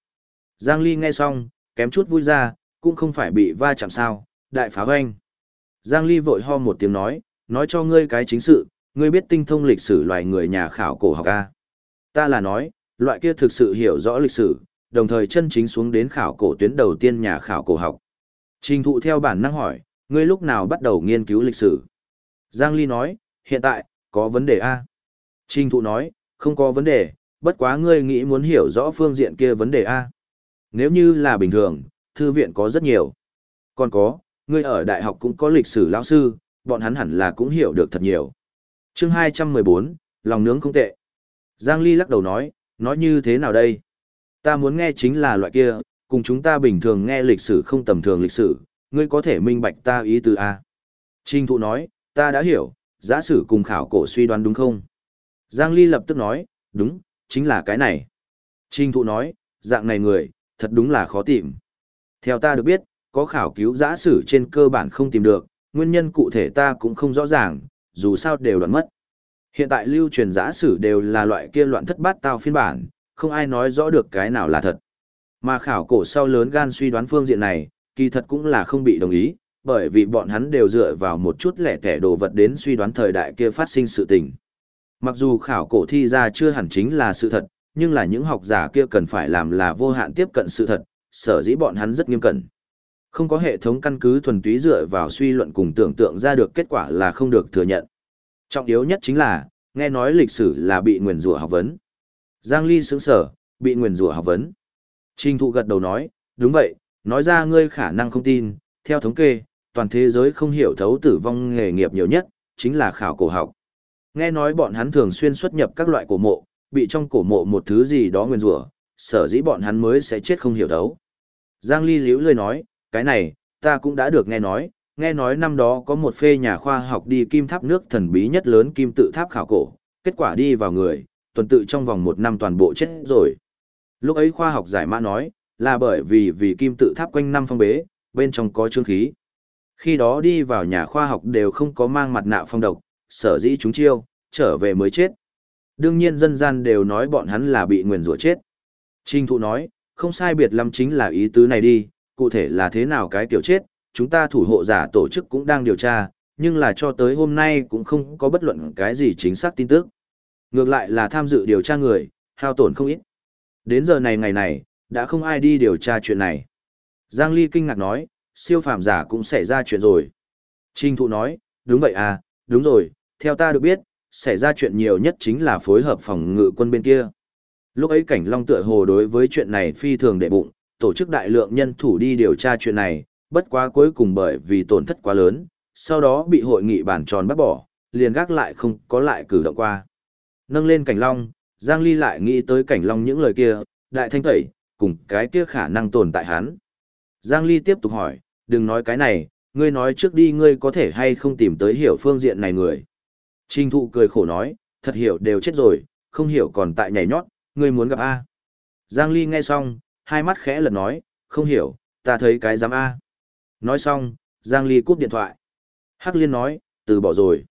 Giang Ly nghe xong, kém chút vui ra, cũng không phải bị va chạm sao, đại phá hoanh. Giang Ly vội ho một tiếng nói, nói cho ngươi cái chính sự, ngươi biết tinh thông lịch sử loài người nhà khảo cổ học A. Ta là nói, loại kia thực sự hiểu rõ lịch sử, đồng thời chân chính xuống đến khảo cổ tuyến đầu tiên nhà khảo cổ học. Trình thụ theo bản năng hỏi, ngươi lúc nào bắt đầu nghiên cứu lịch sử? Giang Ly nói, hiện tại, có vấn đề A. Trình thụ nói, không có vấn đề, bất quá ngươi nghĩ muốn hiểu rõ phương diện kia vấn đề A. Nếu như là bình thường, thư viện có rất nhiều. Còn có, ngươi ở đại học cũng có lịch sử lão sư, bọn hắn hẳn là cũng hiểu được thật nhiều. chương 214, lòng nướng không tệ. Giang Ly lắc đầu nói, nói như thế nào đây? Ta muốn nghe chính là loại kia, cùng chúng ta bình thường nghe lịch sử không tầm thường lịch sử, ngươi có thể minh bạch ta ý từ A. Trình thụ nói, ta đã hiểu, giả sử cùng khảo cổ suy đoán đúng không? Giang Ly lập tức nói, đúng, chính là cái này. Trình thụ nói, dạng này người, thật đúng là khó tìm. Theo ta được biết, có khảo cứu giã sử trên cơ bản không tìm được, nguyên nhân cụ thể ta cũng không rõ ràng, dù sao đều đoạn mất. Hiện tại lưu truyền giã sử đều là loại kia loạn thất bát tao phiên bản, không ai nói rõ được cái nào là thật. Mà khảo cổ sau lớn gan suy đoán phương diện này, kỳ thật cũng là không bị đồng ý, bởi vì bọn hắn đều dựa vào một chút lẻ tẻ đồ vật đến suy đoán thời đại kia phát sinh sự tình. Mặc dù khảo cổ thi ra chưa hẳn chính là sự thật, nhưng là những học giả kia cần phải làm là vô hạn tiếp cận sự thật, sở dĩ bọn hắn rất nghiêm cẩn. Không có hệ thống căn cứ thuần túy dựa vào suy luận cùng tưởng tượng ra được kết quả là không được thừa nhận. Trọng yếu nhất chính là, nghe nói lịch sử là bị nguyền rủa học vấn. Giang Ly sững sở, bị nguyền rủa học vấn. Trình thụ gật đầu nói, đúng vậy, nói ra ngươi khả năng không tin, theo thống kê, toàn thế giới không hiểu thấu tử vong nghề nghiệp nhiều nhất, chính là khảo cổ học. Nghe nói bọn hắn thường xuyên xuất nhập các loại cổ mộ, bị trong cổ mộ một thứ gì đó nguyên rủa, sở dĩ bọn hắn mới sẽ chết không hiểu thấu. Giang Ly liễu lời nói, cái này, ta cũng đã được nghe nói, nghe nói năm đó có một phê nhà khoa học đi kim tháp nước thần bí nhất lớn kim tự tháp khảo cổ, kết quả đi vào người, tuần tự trong vòng một năm toàn bộ chết rồi. Lúc ấy khoa học giải mã nói, là bởi vì vì kim tự tháp quanh năm phong bế, bên trong có trương khí. Khi đó đi vào nhà khoa học đều không có mang mặt nạ phong độc, sở dĩ chúng chiêu, trở về mới chết. Đương nhiên dân gian đều nói bọn hắn là bị nguyền rủa chết. Trình thụ nói, không sai biệt lắm chính là ý tứ này đi, cụ thể là thế nào cái kiểu chết, chúng ta thủ hộ giả tổ chức cũng đang điều tra, nhưng là cho tới hôm nay cũng không có bất luận cái gì chính xác tin tức. Ngược lại là tham dự điều tra người, hao tổn không ít. Đến giờ này ngày này, đã không ai đi điều tra chuyện này. Giang Ly kinh ngạc nói, siêu phàm giả cũng xảy ra chuyện rồi. Trình thụ nói, đúng vậy à, đúng rồi, theo ta được biết, xảy ra chuyện nhiều nhất chính là phối hợp phòng ngự quân bên kia. Lúc ấy cảnh long tựa hồ đối với chuyện này phi thường đệ bụng, tổ chức đại lượng nhân thủ đi điều tra chuyện này, bất quá cuối cùng bởi vì tổn thất quá lớn, sau đó bị hội nghị bàn tròn bắt bỏ, liền gác lại không có lại cử động qua. Nâng lên cảnh long, Giang Ly lại nghĩ tới cảnh long những lời kia, đại thanh tẩy, cùng cái kia khả năng tồn tại hắn. Giang Ly tiếp tục hỏi, đừng nói cái này, ngươi nói trước đi ngươi có thể hay không tìm tới hiểu phương diện này người. Trình thụ cười khổ nói, thật hiểu đều chết rồi, không hiểu còn tại nhảy nhót, ngươi muốn gặp A. Giang Ly nghe xong, hai mắt khẽ lật nói, không hiểu, ta thấy cái giám A. Nói xong, Giang Ly cúp điện thoại. Hắc Liên nói, từ bỏ rồi.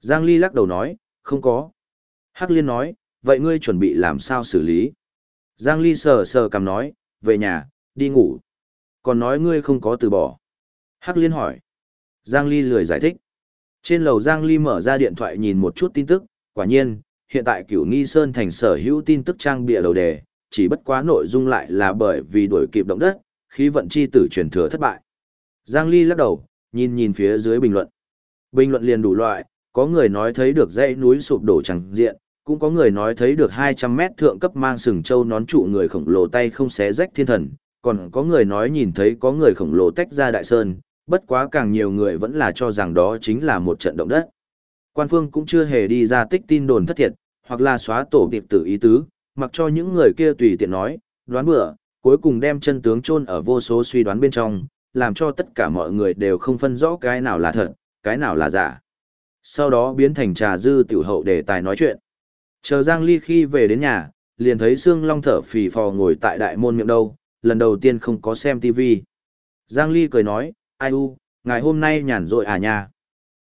Giang Ly lắc đầu nói, không có. Hắc Liên nói, vậy ngươi chuẩn bị làm sao xử lý? Giang Ly sờ sờ cầm nói, về nhà, đi ngủ. Còn nói ngươi không có từ bỏ. Hắc Liên hỏi. Giang Ly lười giải thích. Trên lầu Giang Ly mở ra điện thoại nhìn một chút tin tức, quả nhiên, hiện tại cửu nghi sơn thành sở hữu tin tức trang bịa đầu đề, chỉ bất quá nội dung lại là bởi vì đuổi kịp động đất, khí vận chi tử truyền thừa thất bại. Giang Ly lắc đầu, nhìn nhìn phía dưới bình luận. Bình luận liền đủ loại, có người nói thấy được dãy núi sụp đổ chẳng diện, cũng có người nói thấy được 200 mét thượng cấp mang sừng châu nón trụ người khổng lồ tay không xé rách thiên thần, còn có người nói nhìn thấy có người khổng lồ tách ra đại sơn, bất quá càng nhiều người vẫn là cho rằng đó chính là một trận động đất. Quan phương cũng chưa hề đi ra tích tin đồn thất thiệt, hoặc là xóa tổ tiệp tử ý tứ, mặc cho những người kia tùy tiện nói, đoán bừa, cuối cùng đem chân tướng chôn ở vô số suy đoán bên trong, làm cho tất cả mọi người đều không phân rõ cái nào là thật, cái nào là giả. Sau đó biến thành trà dư tiểu hậu để tài nói chuyện. Chờ Giang Ly khi về đến nhà, liền thấy Sương Long thở phì phò ngồi tại đại môn miệng đâu, lần đầu tiên không có xem TV. Giang Ly cười nói, ai u, ngày hôm nay nhàn rỗi à nha.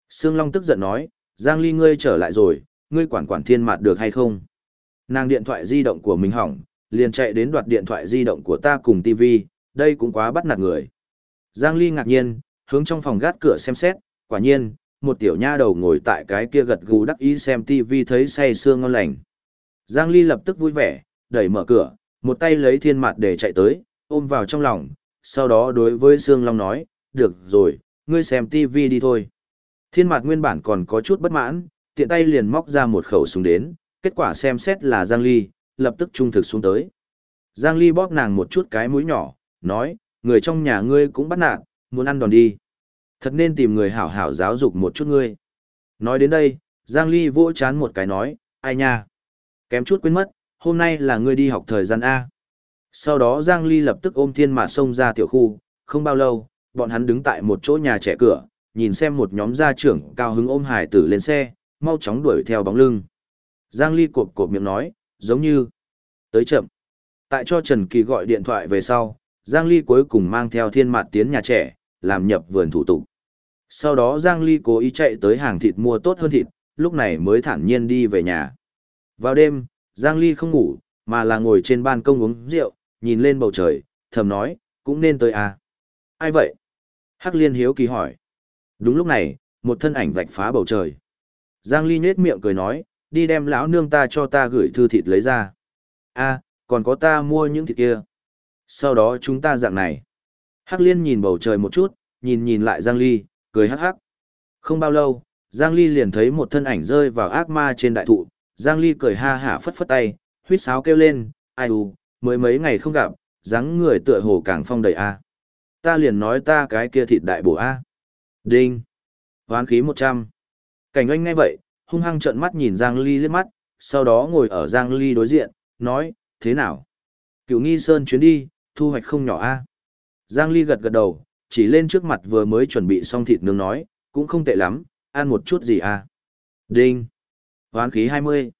Sương Long tức giận nói, Giang Ly ngươi trở lại rồi, ngươi quản quản thiên mạt được hay không? Nàng điện thoại di động của mình hỏng, liền chạy đến đoạt điện thoại di động của ta cùng TV, đây cũng quá bắt nạt người. Giang Ly ngạc nhiên, hướng trong phòng gác cửa xem xét, quả nhiên, một tiểu nha đầu ngồi tại cái kia gật gù đắc ý xem TV thấy say sưa ngon lành. Giang Ly lập tức vui vẻ, đẩy mở cửa, một tay lấy thiên mạt để chạy tới, ôm vào trong lòng, sau đó đối với Sương Long nói, được rồi, ngươi xem TV đi thôi. Thiên mặt nguyên bản còn có chút bất mãn, tiện tay liền móc ra một khẩu súng đến, kết quả xem xét là Giang Ly, lập tức trung thực xuống tới. Giang Ly bóp nàng một chút cái mũi nhỏ, nói, người trong nhà ngươi cũng bắt nạt, muốn ăn đòn đi. Thật nên tìm người hảo hảo giáo dục một chút ngươi. Nói đến đây, Giang Ly vỗ chán một cái nói, ai nha. Kém chút quên mất, hôm nay là ngươi đi học thời gian A. Sau đó Giang Ly lập tức ôm thiên mạt xông ra tiểu khu, không bao lâu, bọn hắn đứng tại một chỗ nhà trẻ cửa, nhìn xem một nhóm gia trưởng cao hứng ôm hải tử lên xe, mau chóng đuổi theo bóng lưng. Giang Ly cộp cộp miệng nói, giống như, tới chậm. Tại cho Trần Kỳ gọi điện thoại về sau, Giang Ly cuối cùng mang theo thiên mạt tiến nhà trẻ, làm nhập vườn thủ tục. Sau đó Giang Ly cố ý chạy tới hàng thịt mua tốt hơn thịt, lúc này mới thản nhiên đi về nhà. Vào đêm, Giang Ly không ngủ, mà là ngồi trên ban công uống rượu, nhìn lên bầu trời, thầm nói, cũng nên tới à. Ai vậy? Hắc Liên hiếu kỳ hỏi. Đúng lúc này, một thân ảnh vạch phá bầu trời. Giang Ly nhếch miệng cười nói, đi đem lão nương ta cho ta gửi thư thịt lấy ra. A, còn có ta mua những thịt kia. Sau đó chúng ta dạng này. Hắc Liên nhìn bầu trời một chút, nhìn nhìn lại Giang Ly, cười hắc hắc. Không bao lâu, Giang Ly liền thấy một thân ảnh rơi vào ác ma trên đại thụ. Giang Ly cười ha hả phất phất tay, huýt sáo kêu lên, ai u, mới mấy ngày không gặp, dáng người tựa hồ càng phong đầy a. Ta liền nói ta cái kia thịt đại bổ a. Đinh. Hoán khí 100. Cảnh oanh ngay vậy, hung hăng trợn mắt nhìn Giang Ly liếc mắt, sau đó ngồi ở Giang Ly đối diện, nói, thế nào? Cựu nghi sơn chuyến đi, thu hoạch không nhỏ a. Giang Ly gật gật đầu, chỉ lên trước mặt vừa mới chuẩn bị xong thịt nướng nói, cũng không tệ lắm, ăn một chút gì a. Đinh. Hoán khí 20.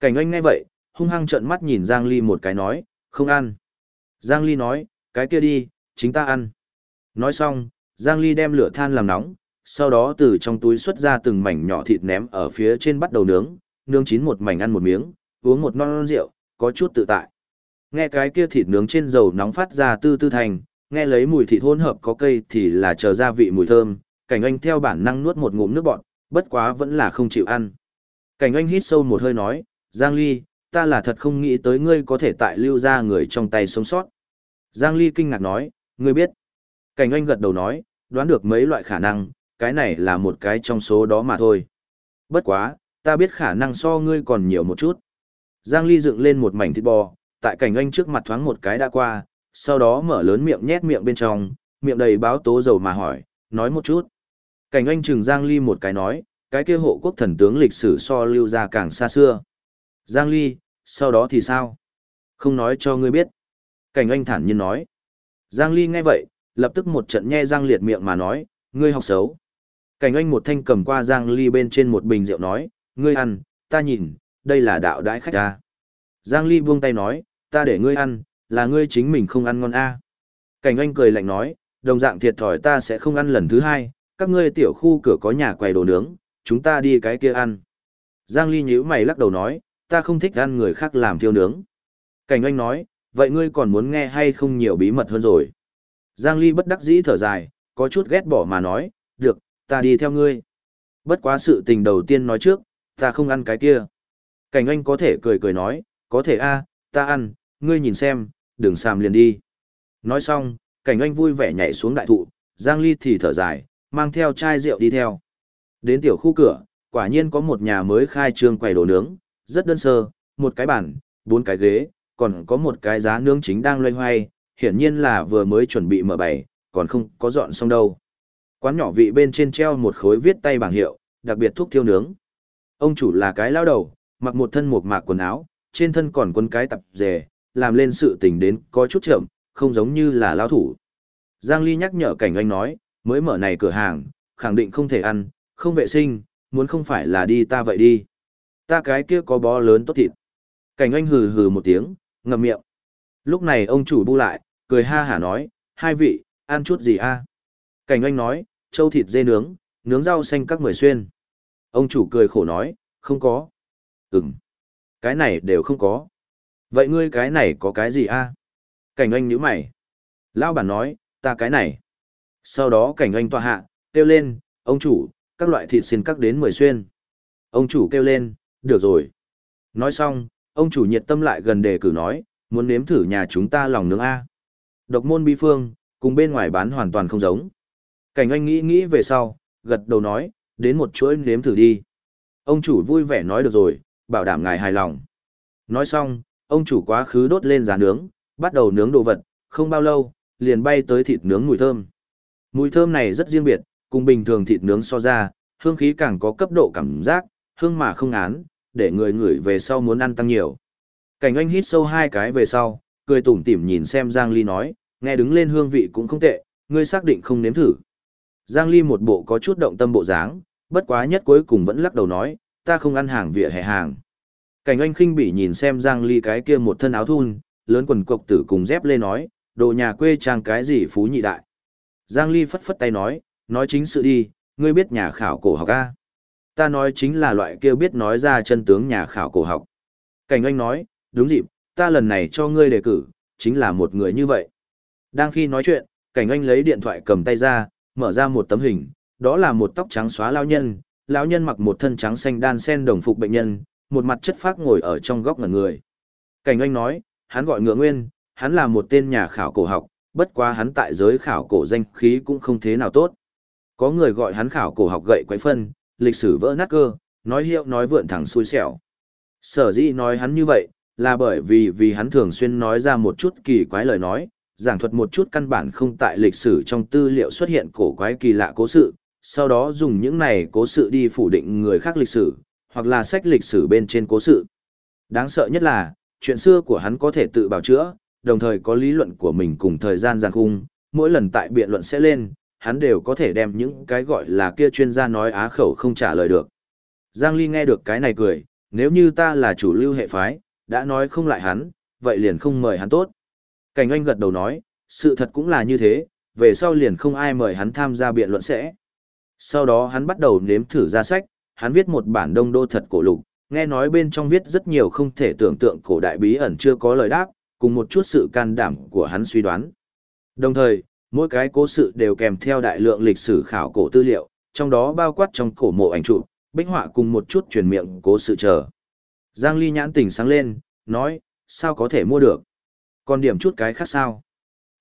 Cảnh oanh ngay vậy, hung hăng trợn mắt nhìn Giang Ly một cái nói, không ăn. Giang Ly nói, cái kia đi, chính ta ăn. Nói xong, Giang Ly đem lửa than làm nóng, sau đó từ trong túi xuất ra từng mảnh nhỏ thịt ném ở phía trên bắt đầu nướng, nướng chín một mảnh ăn một miếng, uống một non, non rượu, có chút tự tại. Nghe cái kia thịt nướng trên dầu nóng phát ra tư tư thành, nghe lấy mùi thịt hỗn hợp có cây thì là chờ gia vị mùi thơm, cảnh anh theo bản năng nuốt một ngụm nước bọt, bất quá vẫn là không chịu ăn. Cảnh anh hít sâu một hơi nói, Giang Ly, ta là thật không nghĩ tới ngươi có thể tại lưu ra người trong tay sống sót. Giang Ly kinh ngạc nói, ngươi biết. Cảnh anh gật đầu nói, đoán được mấy loại khả năng, cái này là một cái trong số đó mà thôi. Bất quá, ta biết khả năng so ngươi còn nhiều một chút. Giang Ly dựng lên một mảnh thịt bò, tại cảnh anh trước mặt thoáng một cái đã qua, sau đó mở lớn miệng nhét miệng bên trong, miệng đầy báo tố dầu mà hỏi, nói một chút. Cảnh anh trừng Giang Ly một cái nói, cái kia hộ quốc thần tướng lịch sử so lưu ra càng xa xưa. Giang Ly, sau đó thì sao? Không nói cho ngươi biết. Cảnh anh thản nhiên nói. Giang Ly nghe vậy, lập tức một trận nhe răng liệt miệng mà nói, ngươi học xấu. Cảnh anh một thanh cầm qua Giang Ly bên trên một bình rượu nói, ngươi ăn, ta nhìn, đây là đạo đãi khách ta. Giang Ly buông tay nói, ta để ngươi ăn, là ngươi chính mình không ăn ngon a. Cảnh anh cười lạnh nói, đồng dạng thiệt thòi ta sẽ không ăn lần thứ hai, các ngươi tiểu khu cửa có nhà quầy đồ nướng, chúng ta đi cái kia ăn. Giang Ly nhíu mày lắc đầu nói, ta không thích ăn người khác làm thiêu nướng. Cảnh anh nói, vậy ngươi còn muốn nghe hay không nhiều bí mật hơn rồi. Giang Ly bất đắc dĩ thở dài, có chút ghét bỏ mà nói, được, ta đi theo ngươi. Bất quá sự tình đầu tiên nói trước, ta không ăn cái kia. Cảnh anh có thể cười cười nói, có thể a, ta ăn, ngươi nhìn xem, đừng xàm liền đi. Nói xong, cảnh anh vui vẻ nhảy xuống đại thụ, Giang Ly thì thở dài, mang theo chai rượu đi theo. Đến tiểu khu cửa, quả nhiên có một nhà mới khai trương quầy đồ nướng, rất đơn sơ, một cái bàn, bốn cái ghế, còn có một cái giá nướng chính đang loay hoay, hiển nhiên là vừa mới chuẩn bị mở bày, còn không có dọn xong đâu. Quán nhỏ vị bên trên treo một khối viết tay bảng hiệu, đặc biệt thuốc thiêu nướng. Ông chủ là cái lao đầu, mặc một thân một mạc quần áo, trên thân còn quấn cái tập dề, làm lên sự tình đến có chút chậm, không giống như là lao thủ. Giang Ly nhắc nhở cảnh anh nói, mới mở này cửa hàng, khẳng định không thể ăn, không vệ sinh, muốn không phải là đi ta vậy đi. Ta cái kia có bó lớn tốt thịt. Cảnh anh hừ hừ một tiếng, ngậm miệng. Lúc này ông chủ bu lại, cười ha hả nói, hai vị, ăn chút gì a? Cảnh anh nói, châu thịt dê nướng, nướng rau xanh các mười xuyên. Ông chủ cười khổ nói, không có. Ừm, cái này đều không có. Vậy ngươi cái này có cái gì a? Cảnh anh nhíu mày. Lão bản nói, ta cái này. Sau đó cảnh anh tòa hạ, kêu lên, ông chủ, các loại thịt xin cắt đến mười xuyên. Ông chủ kêu lên, được rồi. Nói xong, ông chủ nhiệt tâm lại gần đề cử nói, muốn nếm thử nhà chúng ta lòng nướng A. Độc môn bi phương, cùng bên ngoài bán hoàn toàn không giống. Cảnh anh nghĩ nghĩ về sau, gật đầu nói, đến một chuỗi nếm thử đi. Ông chủ vui vẻ nói được rồi, bảo đảm ngài hài lòng. Nói xong, ông chủ quá khứ đốt lên giá nướng, bắt đầu nướng đồ vật, không bao lâu, liền bay tới thịt nướng mùi thơm. Mùi thơm này rất riêng biệt, cùng bình thường thịt nướng so ra, hương khí càng có cấp độ cảm giác, hương mà không án, để người ngửi về sau muốn ăn tăng nhiều. Cảnh anh hít sâu hai cái về sau, cười tủm tỉm nhìn xem Giang Ly nói, nghe đứng lên hương vị cũng không tệ, ngươi xác định không nếm thử. Giang Ly một bộ có chút động tâm bộ dáng, bất quá nhất cuối cùng vẫn lắc đầu nói, ta không ăn hàng vỉa hè hàng. Cảnh anh khinh bỉ nhìn xem Giang Ly cái kia một thân áo thun, lớn quần cộc tử cùng dép lê nói, đồ nhà quê trang cái gì phú nhị đại. Giang Ly phất phất tay nói, nói chính sự đi, ngươi biết nhà khảo cổ học A. Ta nói chính là loại kia biết nói ra chân tướng nhà khảo cổ học. Cảnh anh nói, đúng dịp, ta lần này cho ngươi đề cử, chính là một người như vậy. Đang khi nói chuyện, cảnh anh lấy điện thoại cầm tay ra, mở ra một tấm hình, đó là một tóc trắng xóa lao nhân, lão nhân mặc một thân trắng xanh đan sen đồng phục bệnh nhân, một mặt chất phác ngồi ở trong góc ngẩn người. Cảnh anh nói, hắn gọi ngựa nguyên, hắn là một tên nhà khảo cổ học, bất quá hắn tại giới khảo cổ danh khí cũng không thế nào tốt. Có người gọi hắn khảo cổ học gậy quấy phân, lịch sử vỡ nát cơ, nói hiệu nói vượn thẳng xui xẻo. Sở dĩ nói hắn như vậy, là bởi vì vì hắn thường xuyên nói ra một chút kỳ quái lời nói, giảng thuật một chút căn bản không tại lịch sử trong tư liệu xuất hiện cổ quái kỳ lạ cố sự, sau đó dùng những này cố sự đi phủ định người khác lịch sử, hoặc là sách lịch sử bên trên cố sự. Đáng sợ nhất là, chuyện xưa của hắn có thể tự bào chữa, đồng thời có lý luận của mình cùng thời gian giàn khung, mỗi lần tại biện luận sẽ lên, hắn đều có thể đem những cái gọi là kia chuyên gia nói á khẩu không trả lời được. Giang Ly nghe được cái này cười, nếu như ta là chủ lưu hệ phái, đã nói không lại hắn, vậy liền không mời hắn tốt. Cảnh anh gật đầu nói, sự thật cũng là như thế, về sau liền không ai mời hắn tham gia biện luận sẽ. Sau đó hắn bắt đầu nếm thử ra sách, hắn viết một bản đông đô thật cổ lục, nghe nói bên trong viết rất nhiều không thể tưởng tượng cổ đại bí ẩn chưa có lời đáp, cùng một chút sự can đảm của hắn suy đoán. Đồng thời, mỗi cái cố sự đều kèm theo đại lượng lịch sử khảo cổ tư liệu, trong đó bao quát trong cổ mộ ảnh trụ, bích họa cùng một chút truyền miệng cố sự chờ. Giang Ly nhãn tỉnh sáng lên, nói, sao có thể mua được? Còn điểm chút cái khác sao?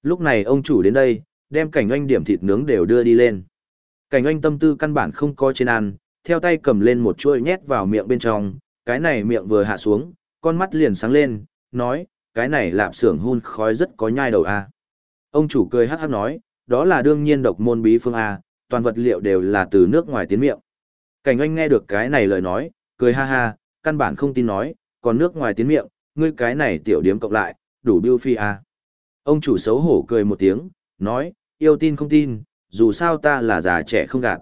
Lúc này ông chủ đến đây, đem cảnh oanh điểm thịt nướng đều đưa đi lên. Cảnh oanh tâm tư căn bản không có trên ăn, theo tay cầm lên một chuỗi nhét vào miệng bên trong, cái này miệng vừa hạ xuống, con mắt liền sáng lên, nói, cái này lạp xưởng hun khói rất có nhai đầu a. Ông chủ cười hát hát nói, đó là đương nhiên độc môn bí phương a, toàn vật liệu đều là từ nước ngoài tiến miệng. Cảnh anh nghe được cái này lời nói, cười ha ha, căn bản không tin nói, còn nước ngoài tiến miệng, ngươi cái này tiểu điếm cộng lại, đủ biêu phi à. Ông chủ xấu hổ cười một tiếng, nói, yêu tin không tin, dù sao ta là già trẻ không gạt.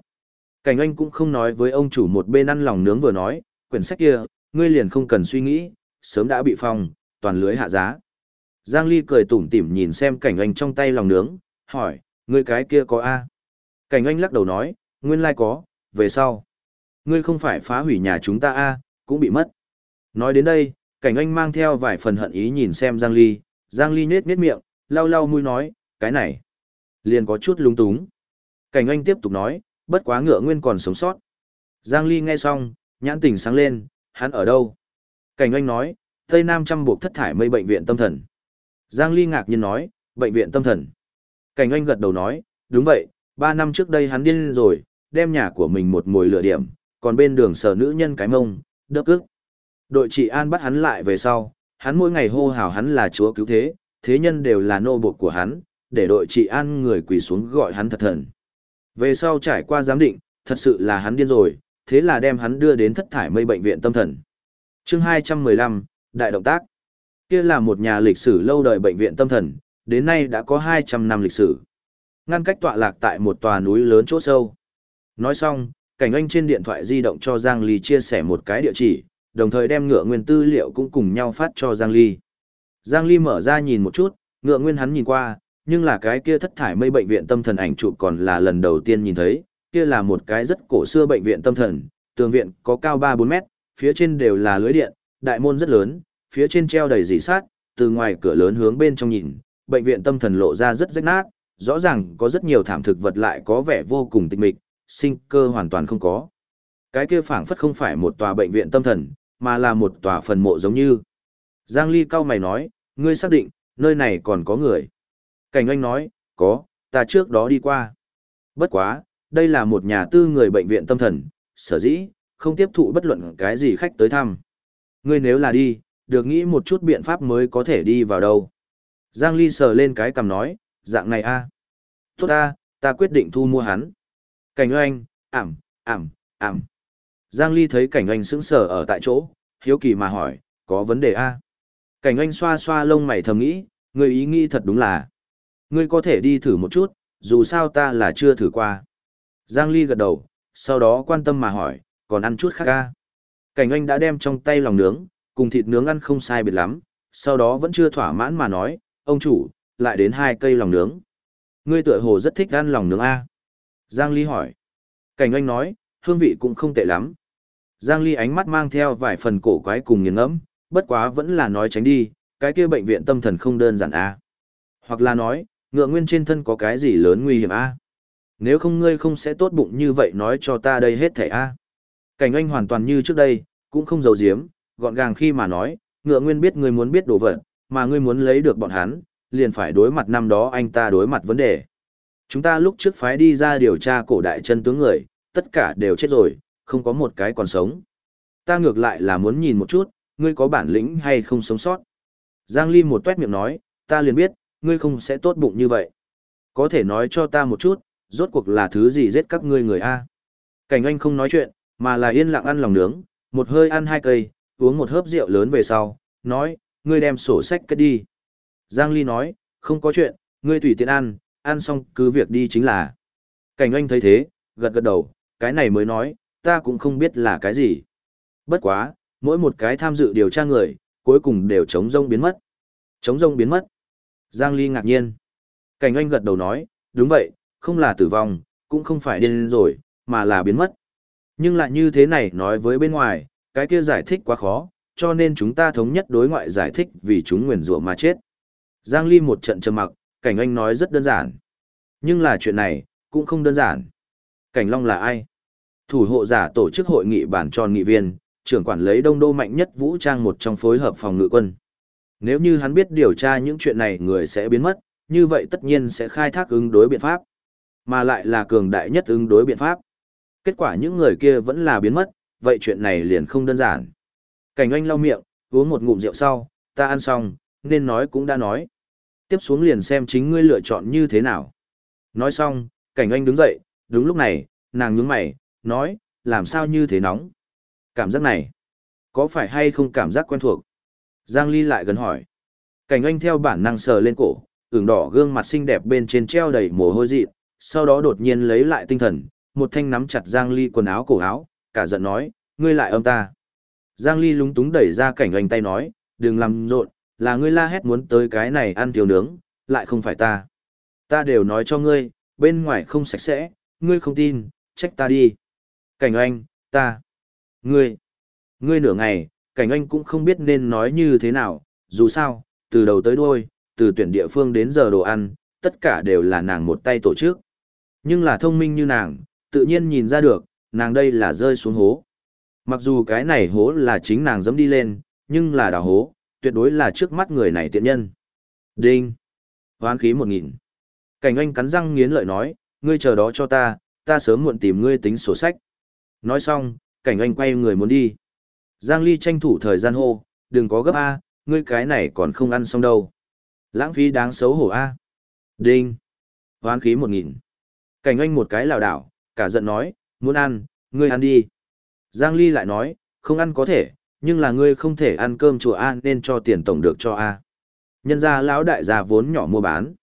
Cảnh anh cũng không nói với ông chủ một bên ăn lòng nướng vừa nói, quyển sách kia, ngươi liền không cần suy nghĩ, sớm đã bị phong, toàn lưới hạ giá. Giang Ly cười tủm tỉm nhìn xem cảnh anh trong tay lòng nướng, hỏi, ngươi cái kia có A? Cảnh anh lắc đầu nói, nguyên lai like có, về sau. Ngươi không phải phá hủy nhà chúng ta A, cũng bị mất. Nói đến đây, cảnh anh mang theo vài phần hận ý nhìn xem Giang Ly, Giang Ly nết nết miệng, lau lau mũi nói, cái này, liền có chút lung túng. Cảnh anh tiếp tục nói, bất quá ngựa nguyên còn sống sót. Giang Ly nghe xong, nhãn tình sáng lên, hắn ở đâu? Cảnh anh nói, Tây Nam trăm buộc thất thải mây bệnh viện tâm thần. Giang Ly ngạc nhiên nói, bệnh viện tâm thần. Cảnh anh gật đầu nói, đúng vậy, ba năm trước đây hắn điên rồi, đem nhà của mình một mồi lửa điểm, còn bên đường sở nữ nhân cái mông, đớp ức. Đội trị an bắt hắn lại về sau, hắn mỗi ngày hô hào hắn là chúa cứu thế, thế nhân đều là nô bộc của hắn, để đội trị an người quỳ xuống gọi hắn thật thần. Về sau trải qua giám định, thật sự là hắn điên rồi, thế là đem hắn đưa đến thất thải mây bệnh viện tâm thần. chương 215, Đại động tác. Kia là một nhà lịch sử lâu đời bệnh viện tâm thần, đến nay đã có 200 năm lịch sử. Ngăn cách tọa lạc tại một tòa núi lớn chỗ sâu. Nói xong, cảnh anh trên điện thoại di động cho Giang Ly chia sẻ một cái địa chỉ, đồng thời đem ngựa nguyên tư liệu cũng cùng nhau phát cho Giang Ly. Giang Ly mở ra nhìn một chút, ngựa nguyên hắn nhìn qua, nhưng là cái kia thất thải mây bệnh viện tâm thần ảnh chụp còn là lần đầu tiên nhìn thấy, kia là một cái rất cổ xưa bệnh viện tâm thần, tường viện có cao 3-4 mét, phía trên đều là lưới điện, đại môn rất lớn, phía trên treo đầy dì sát, từ ngoài cửa lớn hướng bên trong nhìn, bệnh viện tâm thần lộ ra rất rách nát, rõ ràng có rất nhiều thảm thực vật lại có vẻ vô cùng tịch mịch, sinh cơ hoàn toàn không có. Cái kia phảng phất không phải một tòa bệnh viện tâm thần, mà là một tòa phần mộ giống như. Giang Ly cao mày nói, ngươi xác định, nơi này còn có người. Cảnh Anh nói, có, ta trước đó đi qua. Bất quá, đây là một nhà tư người bệnh viện tâm thần, sở dĩ, không tiếp thụ bất luận cái gì khách tới thăm. Ngươi nếu là đi, được nghĩ một chút biện pháp mới có thể đi vào đâu. Giang Ly sờ lên cái cầm nói, dạng này a, Tốt a, ta quyết định thu mua hắn. Cảnh Anh, ảm, ảm, ảm. Giang Ly thấy cảnh Anh sững sờ ở tại chỗ, hiếu kỳ mà hỏi, có vấn đề a? Cảnh Anh xoa xoa lông mày thầm nghĩ, người ý nghĩ thật đúng là. Ngươi có thể đi thử một chút, dù sao ta là chưa thử qua. Giang Ly gật đầu, sau đó quan tâm mà hỏi, còn ăn chút khác ca. Cảnh anh đã đem trong tay lòng nướng, cùng thịt nướng ăn không sai biệt lắm, sau đó vẫn chưa thỏa mãn mà nói, ông chủ, lại đến hai cây lòng nướng. Ngươi tựa hồ rất thích ăn lòng nướng A. Giang Ly hỏi. Cảnh anh nói, hương vị cũng không tệ lắm. Giang Ly ánh mắt mang theo vài phần cổ quái cùng nghiền ngẫm, bất quá vẫn là nói tránh đi, cái kia bệnh viện tâm thần không đơn giản A. Hoặc là nói, ngựa nguyên trên thân có cái gì lớn nguy hiểm A. Nếu không ngươi không sẽ tốt bụng như vậy nói cho ta đây hết thảy A. Cảnh anh hoàn toàn như trước đây, cũng không giấu giếm, gọn gàng khi mà nói, ngựa nguyên biết ngươi muốn biết đồ vật, mà ngươi muốn lấy được bọn hắn, liền phải đối mặt năm đó anh ta đối mặt vấn đề. Chúng ta lúc trước phái đi ra điều tra cổ đại chân tướng người, tất cả đều chết rồi, không có một cái còn sống. Ta ngược lại là muốn nhìn một chút, ngươi có bản lĩnh hay không sống sót. Giang Ly một tuét miệng nói, ta liền biết, ngươi không sẽ tốt bụng như vậy. Có thể nói cho ta một chút, rốt cuộc là thứ gì giết các ngươi người A. Cảnh anh không nói chuyện, mà là yên lặng ăn lòng nướng, một hơi ăn hai cây, uống một hớp rượu lớn về sau, nói, ngươi đem sổ sách cất đi. Giang Ly nói, không có chuyện, ngươi tùy tiện ăn, ăn xong cứ việc đi chính là. Cảnh anh thấy thế, gật gật đầu, cái này mới nói, ta cũng không biết là cái gì. Bất quá, mỗi một cái tham dự điều tra người, cuối cùng đều chống rông biến mất. Chống rông biến mất. Giang Ly ngạc nhiên. Cảnh anh gật đầu nói, đúng vậy, không là tử vong, cũng không phải điên rồi, mà là biến mất. Nhưng lại như thế này nói với bên ngoài, cái kia giải thích quá khó, cho nên chúng ta thống nhất đối ngoại giải thích vì chúng nguyền rủa mà chết. Giang Ly một trận trầm mặc, Cảnh Anh nói rất đơn giản. Nhưng là chuyện này, cũng không đơn giản. Cảnh Long là ai? Thủ hộ giả tổ chức hội nghị bản tròn nghị viên, trưởng quản lấy đông đô mạnh nhất vũ trang một trong phối hợp phòng ngự quân. Nếu như hắn biết điều tra những chuyện này người sẽ biến mất, như vậy tất nhiên sẽ khai thác ứng đối biện pháp. Mà lại là cường đại nhất ứng đối biện pháp. Kết quả những người kia vẫn là biến mất, vậy chuyện này liền không đơn giản. Cảnh anh lau miệng, uống một ngụm rượu sau, ta ăn xong, nên nói cũng đã nói. Tiếp xuống liền xem chính ngươi lựa chọn như thế nào. Nói xong, cảnh anh đứng dậy, đúng lúc này, nàng nhướng mày, nói, làm sao như thế nóng. Cảm giác này, Có phải hay không cảm giác quen thuộc? Giang Ly lại gần hỏi. Cảnh anh theo bản năng sờ lên cổ, ửng đỏ gương mặt xinh đẹp bên trên treo đầy mồ hôi dị, sau đó đột nhiên lấy lại tinh thần, một thanh nắm chặt Giang Ly quần áo cổ áo, cả giận nói, ngươi lại âm ta. Giang Ly lúng túng đẩy ra cảnh anh tay nói, đừng làm rộn, là ngươi la hét muốn tới cái này ăn thiếu nướng, lại không phải ta. Ta đều nói cho ngươi, bên ngoài không sạch sẽ, ngươi không tin, trách ta đi. Cảnh anh, ta, ngươi, ngươi nửa ngày, cảnh anh cũng không biết nên nói như thế nào, dù sao, từ đầu tới đuôi, từ tuyển địa phương đến giờ đồ ăn, tất cả đều là nàng một tay tổ chức. Nhưng là thông minh như nàng, tự nhiên nhìn ra được, nàng đây là rơi xuống hố. Mặc dù cái này hố là chính nàng dẫm đi lên, nhưng là đào hố, tuyệt đối là trước mắt người này tiện nhân. Đinh! Hoán khí một nghìn. Cảnh anh cắn răng nghiến lợi nói, ngươi chờ đó cho ta, ta sớm muộn tìm ngươi tính sổ sách. Nói xong, cảnh anh quay người muốn đi. Giang Ly tranh thủ thời gian hô, đừng có gấp A, ngươi cái này còn không ăn xong đâu. Lãng phí đáng xấu hổ A. Đinh. Hoán khí một nghìn. Cảnh anh một cái lảo đảo, cả giận nói, muốn ăn, ngươi ăn đi. Giang Ly lại nói, không ăn có thể, nhưng là ngươi không thể ăn cơm chùa A nên cho tiền tổng được cho A. Nhân ra lão đại gia vốn nhỏ mua bán.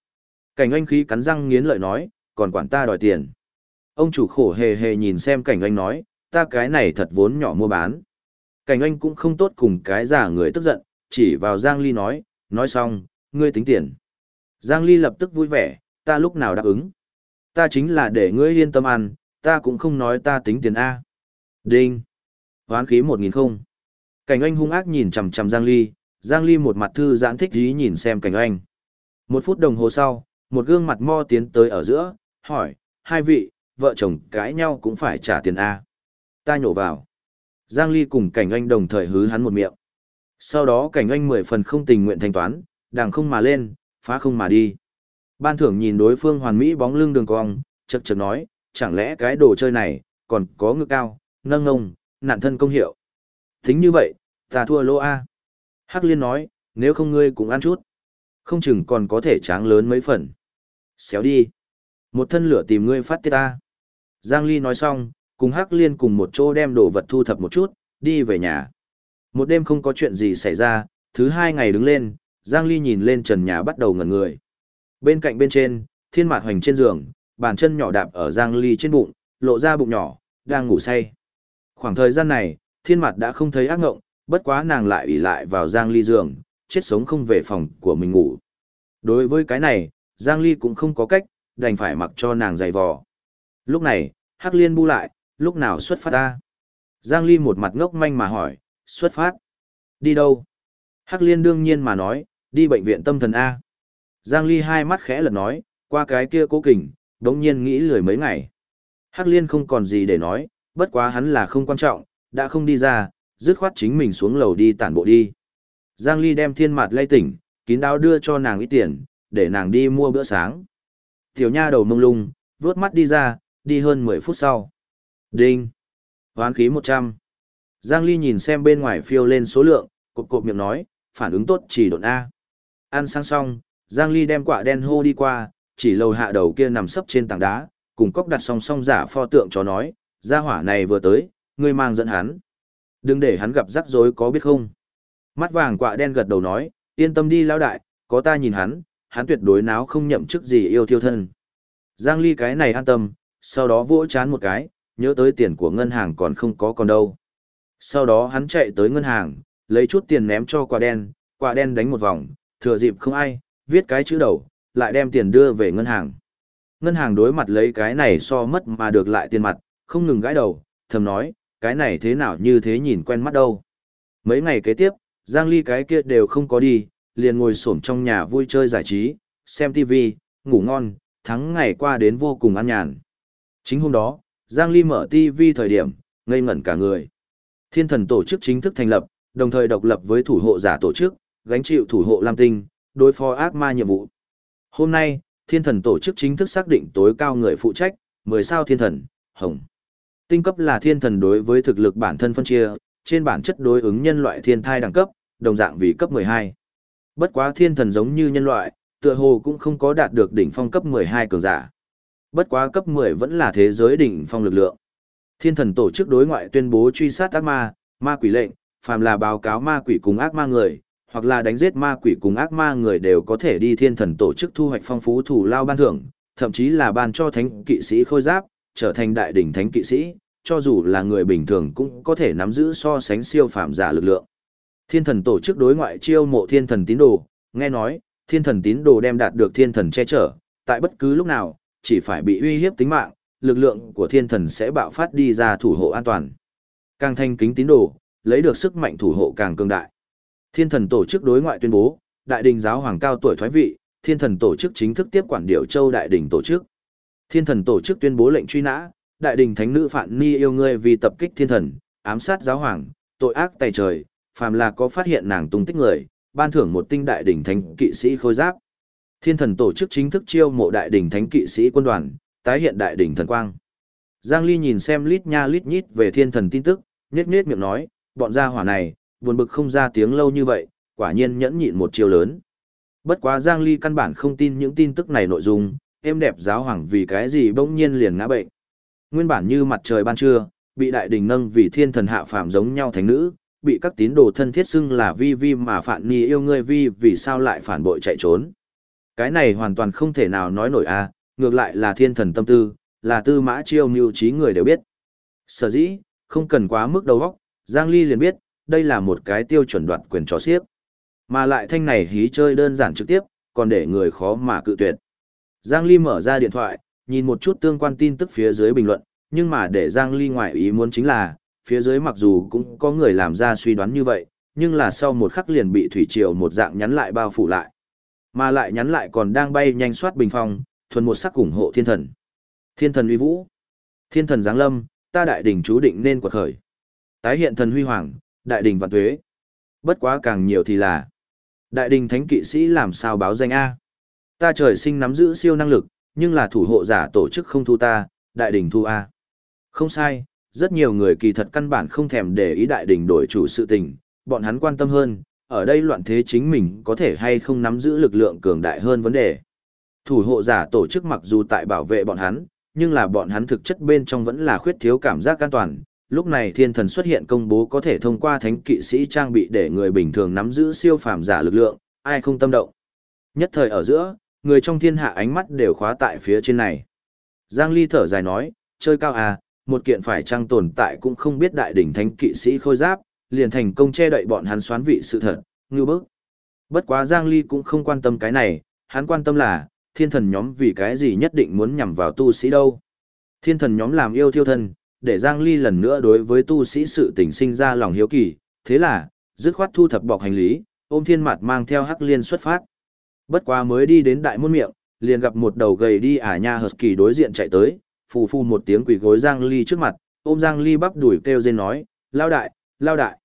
Cảnh anh khí cắn răng nghiến lợi nói, còn quản ta đòi tiền. Ông chủ khổ hề hề nhìn xem cảnh anh nói, ta cái này thật vốn nhỏ mua bán. Cảnh anh cũng không tốt cùng cái giả người tức giận, chỉ vào Giang Ly nói, nói xong, ngươi tính tiền. Giang Ly lập tức vui vẻ, ta lúc nào đáp ứng. Ta chính là để ngươi yên tâm ăn, ta cũng không nói ta tính tiền A. Đinh. Hoán khí một nghìn không. Cảnh anh hung ác nhìn chằm chằm Giang Ly, Giang Ly một mặt thư giãn thích ý nhìn xem cảnh anh. Một phút đồng hồ sau, một gương mặt mo tiến tới ở giữa, hỏi, hai vị, vợ chồng cãi nhau cũng phải trả tiền A. Ta nhổ vào. Giang Ly cùng cảnh anh đồng thời hứ hắn một miệng. Sau đó cảnh anh mười phần không tình nguyện thanh toán, đàng không mà lên, phá không mà đi. Ban thưởng nhìn đối phương hoàn mỹ bóng lưng đường cong, chật chật nói, chẳng lẽ cái đồ chơi này, còn có ngực cao, nâng ngông, nạn thân công hiệu. Tính như vậy, ta thua lô A. Hắc liên nói, nếu không ngươi cũng ăn chút. Không chừng còn có thể tráng lớn mấy phần. Xéo đi. Một thân lửa tìm ngươi phát tiết ta. Giang Ly nói xong, cùng Hắc liên cùng một chỗ đem đồ vật thu thập một chút, đi về nhà. Một đêm không có chuyện gì xảy ra, thứ hai ngày đứng lên, Giang Ly nhìn lên trần nhà bắt đầu ngẩn người. Bên cạnh bên trên, thiên mạt hoành trên giường, bàn chân nhỏ đạp ở Giang Ly trên bụng, lộ ra bụng nhỏ, đang ngủ say. Khoảng thời gian này, thiên mạt đã không thấy ác ngộng, bất quá nàng lại ủy lại vào Giang Ly giường, chết sống không về phòng của mình ngủ. Đối với cái này, Giang Ly cũng không có cách, đành phải mặc cho nàng giày vò. Lúc này, Hắc Liên bu lại, lúc nào xuất phát ta? Giang Ly một mặt ngốc manh mà hỏi, xuất phát? Đi đâu? Hắc Liên đương nhiên mà nói, đi bệnh viện tâm thần A. Giang Ly hai mắt khẽ lật nói, qua cái kia cố kình, đống nhiên nghĩ lười mấy ngày. Hắc Liên không còn gì để nói, bất quá hắn là không quan trọng, đã không đi ra, dứt khoát chính mình xuống lầu đi tản bộ đi. Giang Ly đem thiên Mạt lay tỉnh, kín đáo đưa cho nàng ít tiền, để nàng đi mua bữa sáng. Tiểu nha đầu mông lung, vướt mắt đi ra, đi hơn 10 phút sau. Đinh! Hoán khí 100. Giang Ly nhìn xem bên ngoài phiêu lên số lượng, cộp cộp miệng nói, phản ứng tốt chỉ độn A. Ăn sang xong, Giang Ly đem quả đen hô đi qua, chỉ lầu hạ đầu kia nằm sấp trên tảng đá, cùng cốc đặt song song giả pho tượng cho nói, gia hỏa này vừa tới, ngươi mang dẫn hắn. Đừng để hắn gặp rắc rối có biết không. Mắt vàng quạ đen gật đầu nói, yên tâm đi lão đại, có ta nhìn hắn, hắn tuyệt đối náo không nhậm chức gì yêu thiêu thân. Giang Ly cái này an tâm, sau đó vỗ chán một cái, nhớ tới tiền của ngân hàng còn không có còn đâu. Sau đó hắn chạy tới ngân hàng, lấy chút tiền ném cho quả đen, quả đen đánh một vòng, thừa dịp không ai, viết cái chữ đầu, lại đem tiền đưa về ngân hàng. Ngân hàng đối mặt lấy cái này so mất mà được lại tiền mặt, không ngừng gãi đầu, thầm nói, cái này thế nào như thế nhìn quen mắt đâu. Mấy ngày kế tiếp, Giang Ly cái kia đều không có đi, liền ngồi xổm trong nhà vui chơi giải trí, xem TV, ngủ ngon, thắng ngày qua đến vô cùng an nhàn. Chính hôm đó, Giang Ly mở TV thời điểm, ngây ngẩn cả người. Thiên thần tổ chức chính thức thành lập, đồng thời độc lập với thủ hộ giả tổ chức, gánh chịu thủ hộ Lam Tinh, đối phó ác ma nhiệm vụ. Hôm nay, thiên thần tổ chức chính thức xác định tối cao người phụ trách, 10 sao thiên thần, hồng. Tinh cấp là thiên thần đối với thực lực bản thân phân chia, trên bản chất đối ứng nhân loại thiên thai đẳng cấp, đồng dạng vì cấp 12. Bất quá thiên thần giống như nhân loại, tựa hồ cũng không có đạt được đỉnh phong cấp 12 cường giả. Bất quá cấp 10 vẫn là thế giới đỉnh phong lực lượng. Thiên thần tổ chức đối ngoại tuyên bố truy sát ác ma, ma quỷ lệnh, phàm là báo cáo ma quỷ cùng ác ma người, hoặc là đánh giết ma quỷ cùng ác ma người đều có thể đi thiên thần tổ chức thu hoạch phong phú thủ lao ban thưởng, thậm chí là ban cho thánh kỵ sĩ khôi giáp, trở thành đại đỉnh thánh kỵ sĩ, cho dù là người bình thường cũng có thể nắm giữ so sánh siêu phàm giả lực lượng. Thiên thần tổ chức đối ngoại chiêu mộ thiên thần tín đồ, nghe nói, thiên thần tín đồ đem đạt được thiên thần che chở, tại bất cứ lúc nào, chỉ phải bị uy hiếp tính mạng, lực lượng của thiên thần sẽ bạo phát đi ra thủ hộ an toàn. Càng thanh kính tín đồ, lấy được sức mạnh thủ hộ càng cường đại. Thiên thần tổ chức đối ngoại tuyên bố, đại đình giáo hoàng cao tuổi thoái vị, thiên thần tổ chức chính thức tiếp quản điều châu đại đình tổ chức. Thiên thần tổ chức tuyên bố lệnh truy nã, đại đình thánh nữ Phạn Ni yêu ngươi vì tập kích thiên thần, ám sát giáo hoàng, tội ác tày trời, phàm là có phát hiện nàng tung tích người, ban thưởng một tinh đại đình thánh kỵ sĩ khôi giáp. Thiên thần tổ chức chính thức chiêu mộ đại đình thánh kỵ sĩ quân đoàn, tái hiện đại đình thần quang. Giang Ly nhìn xem lít nha lít nhít về thiên thần tin tức, nhếch nhếch miệng nói, bọn gia hỏa này, buồn bực không ra tiếng lâu như vậy, quả nhiên nhẫn nhịn một chiêu lớn. Bất quá Giang Ly căn bản không tin những tin tức này nội dung, em đẹp giáo hoàng vì cái gì bỗng nhiên liền ngã bệnh. Nguyên bản như mặt trời ban trưa, bị đại đình nâng vì thiên thần hạ phàm giống nhau thánh nữ, bị các tín đồ thân thiết xưng là vi vi mà phạn ni yêu ngươi vi vì sao lại phản bội chạy trốn. Cái này hoàn toàn không thể nào nói nổi a, ngược lại là thiên thần tâm tư, là tư mã chiêu mưu trí người đều biết. Sở dĩ, không cần quá mức đầu óc, Giang Ly liền biết, đây là một cái tiêu chuẩn đoạt quyền chó xiếc. Mà lại thanh này hí chơi đơn giản trực tiếp, còn để người khó mà cự tuyệt. Giang Ly mở ra điện thoại, nhìn một chút tương quan tin tức phía dưới bình luận, nhưng mà để Giang Ly ngoại ý muốn chính là, phía dưới mặc dù cũng có người làm ra suy đoán như vậy, nhưng là sau một khắc liền bị thủy triều một dạng nhắn lại bao phủ lại. Mà lại nhắn lại còn đang bay nhanh soát bình phong, thuần một sắc ủng hộ thiên thần. Thiên thần uy vũ. Thiên thần giáng lâm, ta đại đỉnh chú định nên quật khởi. Tái hiện thần huy hoàng, đại đỉnh vạn tuế. Bất quá càng nhiều thì là đại đình thánh kỵ sĩ làm sao báo danh A. Ta trời sinh nắm giữ siêu năng lực, nhưng là thủ hộ giả tổ chức không thu ta, đại đình thu A. Không sai, rất nhiều người kỳ thật căn bản không thèm để ý đại đình đổi chủ sự tình, bọn hắn quan tâm hơn, ở đây loạn thế chính mình có thể hay không nắm giữ lực lượng cường đại hơn vấn đề. Thủ hộ giả tổ chức mặc dù tại bảo vệ bọn hắn, nhưng là bọn hắn thực chất bên trong vẫn là khuyết thiếu cảm giác an toàn. Lúc này thiên thần xuất hiện công bố có thể thông qua thánh kỵ sĩ trang bị để người bình thường nắm giữ siêu phàm giả lực lượng, ai không tâm động. Nhất thời ở giữa, người trong thiên hạ ánh mắt đều khóa tại phía trên này. Giang Ly thở dài nói, chơi cao à, một kiện phải trang tồn tại cũng không biết đại đỉnh thánh kỵ sĩ khôi giáp, liền thành công che đậy bọn hắn xoán vị sự thật, ngư bức. Bất quá Giang Ly cũng không quan tâm cái này, hắn quan tâm là, thiên thần nhóm vì cái gì nhất định muốn nhằm vào tu sĩ đâu. Thiên thần nhóm làm yêu thiêu thân, để Giang Ly lần nữa đối với tu sĩ sự tình sinh ra lòng hiếu kỳ, thế là, dứt khoát thu thập bọc hành lý, ôm thiên mặt mang theo hắc liên xuất phát. Bất quá mới đi đến đại môn miệng, liền gặp một đầu gầy đi ả nha hợp kỳ đối diện chạy tới, phù phù một tiếng quỳ gối Giang Ly trước mặt, ôm Giang Ly bắp đuổi kêu dên nói, lao đại, lao đại,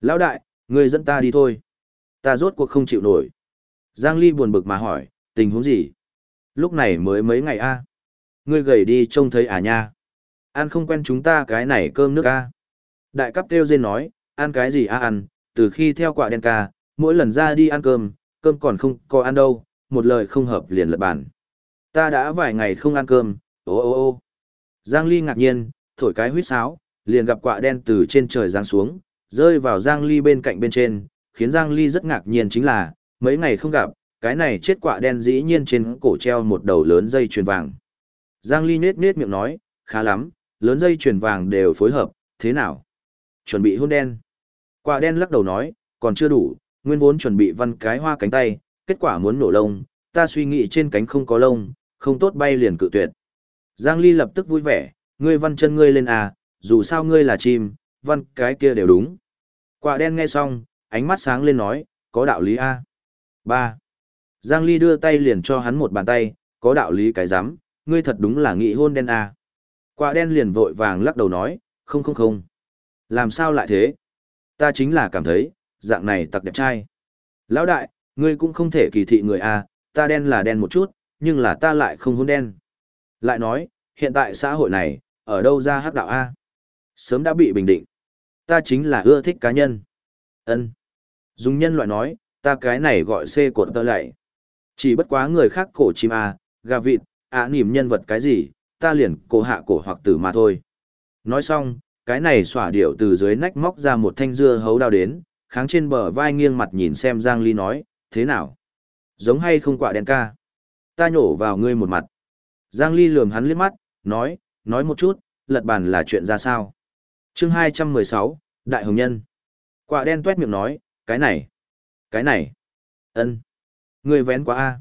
lao đại, người dẫn ta đi thôi. Ta rốt cuộc không chịu nổi. Giang Ly buồn bực mà hỏi, tình huống gì? Lúc này mới mấy ngày a Ngươi gầy đi trông thấy à nha. Ăn không quen chúng ta cái này cơm nước a Đại cấp kêu dên nói, ăn cái gì a ăn, từ khi theo quả đen ca, mỗi lần ra đi ăn cơm, cơm còn không có ăn đâu, một lời không hợp liền lật bàn. Ta đã vài ngày không ăn cơm, ô ô ô. Giang Ly ngạc nhiên, thổi cái huyết sáo, liền gặp quạ đen từ trên trời giáng xuống, rơi vào Giang Ly bên cạnh bên trên, khiến Giang Ly rất ngạc nhiên chính là, mấy ngày không gặp, cái này chết quạ đen dĩ nhiên trên cổ treo một đầu lớn dây chuyền vàng. Giang Ly nết nết miệng nói, khá lắm, lớn dây chuyền vàng đều phối hợp, thế nào? Chuẩn bị hôn đen. Quạ đen lắc đầu nói, còn chưa đủ, nguyên vốn chuẩn bị văn cái hoa cánh tay, kết quả muốn nổ lông, ta suy nghĩ trên cánh không có lông, không tốt bay liền cự tuyệt. Giang Ly lập tức vui vẻ, ngươi văn chân ngươi lên à, dù sao ngươi là chim, văn cái kia đều đúng. Quả đen nghe xong, ánh mắt sáng lên nói, có đạo lý a. À? 3. Giang Ly đưa tay liền cho hắn một bàn tay, có đạo lý cái rắm ngươi thật đúng là nghị hôn đen à. Quả đen liền vội vàng lắc đầu nói, không không không. Làm sao lại thế? Ta chính là cảm thấy, dạng này tặc đẹp trai. Lão đại, ngươi cũng không thể kỳ thị người à, ta đen là đen một chút, nhưng là ta lại không hôn đen. Lại nói, hiện tại xã hội này, ở đâu ra hắc đạo A? Sớm đã bị bình định. Ta chính là ưa thích cá nhân. ân Dùng nhân loại nói, ta cái này gọi C cột tơ lại. Chỉ bất quá người khác cổ chim A, gà vịt, ạ à, nỉm nhân vật cái gì, ta liền cổ hạ cổ hoặc tử mà thôi. Nói xong, Cái này xỏa điệu từ dưới nách móc ra một thanh dưa hấu đao đến, kháng trên bờ vai nghiêng mặt nhìn xem Giang Ly nói, thế nào? Giống hay không quả đen ca? Ta nhổ vào ngươi một mặt. Giang Ly lườm hắn liếc mắt, nói, nói một chút, lật bàn là chuyện ra sao? chương 216, Đại Hồng Nhân. quả đen tuét miệng nói, cái này, cái này, ân, Ngươi vén quá a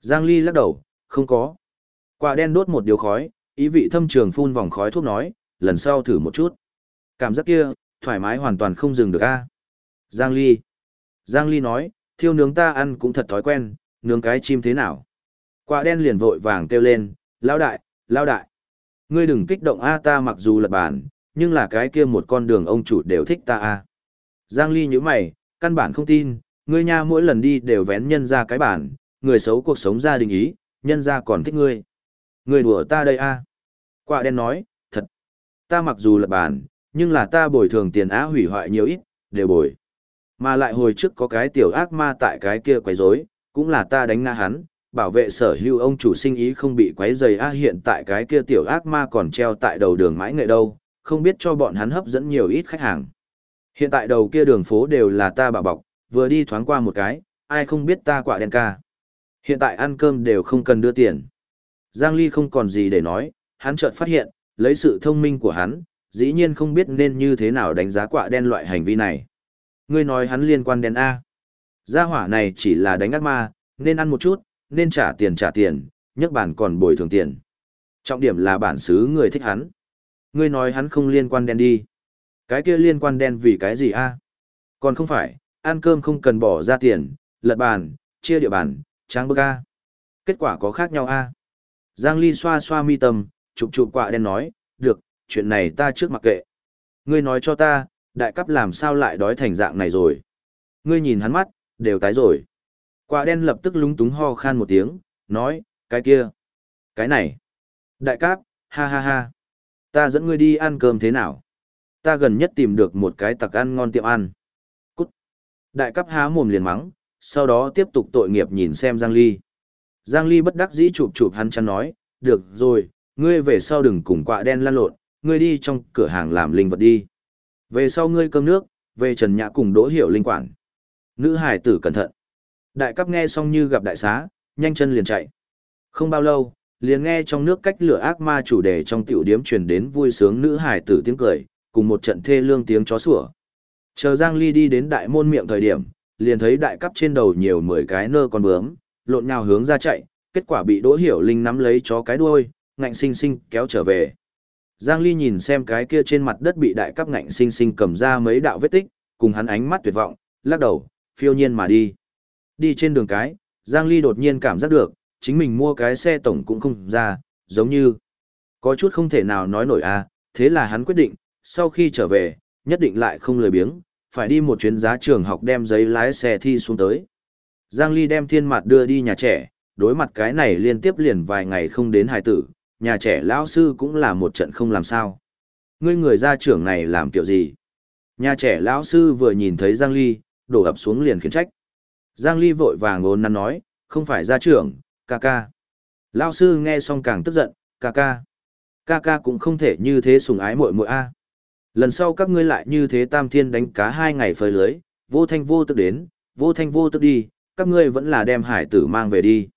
Giang Ly lắc đầu, không có. quả đen đốt một điếu khói, ý vị thâm trường phun vòng khói thuốc nói, lần sau thử một chút. Cảm giác kia, thoải mái hoàn toàn không dừng được a Giang Ly. Giang Ly nói, thiêu nướng ta ăn cũng thật thói quen, nướng cái chim thế nào. Quả đen liền vội vàng kêu lên, lao đại, lao đại. Ngươi đừng kích động A ta mặc dù lật bản, nhưng là cái kia một con đường ông chủ đều thích ta A. Giang Ly như mày, căn bản không tin, ngươi nha mỗi lần đi đều vén nhân ra cái bản, người xấu cuộc sống gia đình ý, nhân ra còn thích ngươi. Ngươi đùa ta đây A. Quả đen nói, thật. Ta mặc dù lật bản, nhưng là ta bồi thường tiền á hủy hoại nhiều ít, đều bồi. Mà lại hồi trước có cái tiểu ác ma tại cái kia quấy rối, cũng là ta đánh ngã hắn, bảo vệ sở hữu ông chủ sinh ý không bị quấy rầy a hiện tại cái kia tiểu ác ma còn treo tại đầu đường mãi nghệ đâu, không biết cho bọn hắn hấp dẫn nhiều ít khách hàng. Hiện tại đầu kia đường phố đều là ta bảo bọc, vừa đi thoáng qua một cái, ai không biết ta quả đen ca. Hiện tại ăn cơm đều không cần đưa tiền. Giang Ly không còn gì để nói, hắn chợt phát hiện, lấy sự thông minh của hắn, dĩ nhiên không biết nên như thế nào đánh giá quả đen loại hành vi này. Ngươi nói hắn liên quan đến A. Gia hỏa này chỉ là đánh ác ma, nên ăn một chút, nên trả tiền trả tiền, nhất bản còn bồi thường tiền. Trọng điểm là bản xứ người thích hắn. Ngươi nói hắn không liên quan đen đi. Cái kia liên quan đen vì cái gì a? Còn không phải, ăn cơm không cần bỏ ra tiền, lật bàn, chia địa bàn, tráng bức a. Kết quả có khác nhau a. Giang Ly xoa xoa mi tâm, chụp chụp quạ đen nói, được, chuyện này ta trước mặc kệ. Ngươi nói cho ta, đại cấp làm sao lại đói thành dạng này rồi. Ngươi nhìn hắn mắt, đều tái rồi. Quả đen lập tức lúng túng ho khan một tiếng, nói, cái kia, cái này. Đại cáp, ha ha ha. Ta dẫn ngươi đi ăn cơm thế nào? Ta gần nhất tìm được một cái tặc ăn ngon tiệm ăn. Cút. Đại cáp há mồm liền mắng, sau đó tiếp tục tội nghiệp nhìn xem Giang Ly. Giang Ly bất đắc dĩ chụp chụp hắn chăn nói, được rồi, ngươi về sau đừng cùng quạ đen lan lộn, ngươi đi trong cửa hàng làm linh vật đi. Về sau ngươi cơm nước, về Trần Nhã cùng đỗ hiểu linh quản. Nữ hải tử cẩn thận. Đại cấp nghe xong như gặp đại xá, nhanh chân liền chạy. Không bao lâu, liền nghe trong nước cách lửa ác ma chủ đề trong tiểu điếm truyền đến vui sướng nữ hải tử tiếng cười, cùng một trận thê lương tiếng chó sủa. Chờ Giang Ly đi đến đại môn miệng thời điểm, liền thấy đại cấp trên đầu nhiều mười cái nơ con bướm, lộn nhào hướng ra chạy, kết quả bị Đỗ Hiểu Linh nắm lấy chó cái đuôi, ngạnh sinh sinh kéo trở về. Giang Ly nhìn xem cái kia trên mặt đất bị đại cấp ngạnh sinh sinh cầm ra mấy đạo vết tích, cùng hắn ánh mắt tuyệt vọng, lắc đầu, phiêu nhiên mà đi. Đi trên đường cái, Giang Ly đột nhiên cảm giác được, chính mình mua cái xe tổng cũng không ra, giống như có chút không thể nào nói nổi à, thế là hắn quyết định, sau khi trở về, nhất định lại không lười biếng, phải đi một chuyến giá trường học đem giấy lái xe thi xuống tới. Giang Ly đem thiên mặt đưa đi nhà trẻ, đối mặt cái này liên tiếp liền vài ngày không đến hài tử, nhà trẻ lão sư cũng là một trận không làm sao. Ngươi người gia trưởng này làm kiểu gì? Nhà trẻ lão sư vừa nhìn thấy Giang Ly, đổ ập xuống liền khiển trách. Giang Ly vội vàng ngôn năn nói, không phải gia trưởng, ca ca. Lão sư nghe xong càng tức giận, ca ca. Ca ca cũng không thể như thế sùng ái muội muội a. Lần sau các ngươi lại như thế tam thiên đánh cá hai ngày phơi lưới, vô thanh vô tức đến, vô thanh vô tức đi, các ngươi vẫn là đem hải tử mang về đi.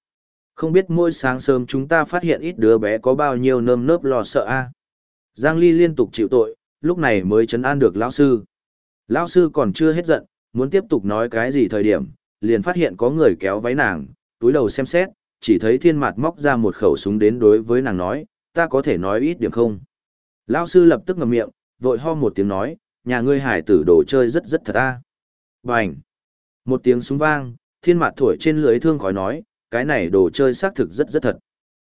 Không biết mỗi sáng sớm chúng ta phát hiện ít đứa bé có bao nhiêu nơm nớp lo sợ a. Giang Ly liên tục chịu tội, lúc này mới chấn an được lão sư. Lão sư còn chưa hết giận, muốn tiếp tục nói cái gì thời điểm, liền phát hiện có người kéo váy nàng, túi đầu xem xét, chỉ thấy thiên mặt móc ra một khẩu súng đến đối với nàng nói, ta có thể nói ít điểm không. Lão sư lập tức ngậm miệng, vội ho một tiếng nói, nhà ngươi hải tử đồ chơi rất rất thật a. Bành! Một tiếng súng vang, thiên mặt thổi trên lưới thương khói nói, cái này đồ chơi xác thực rất rất thật.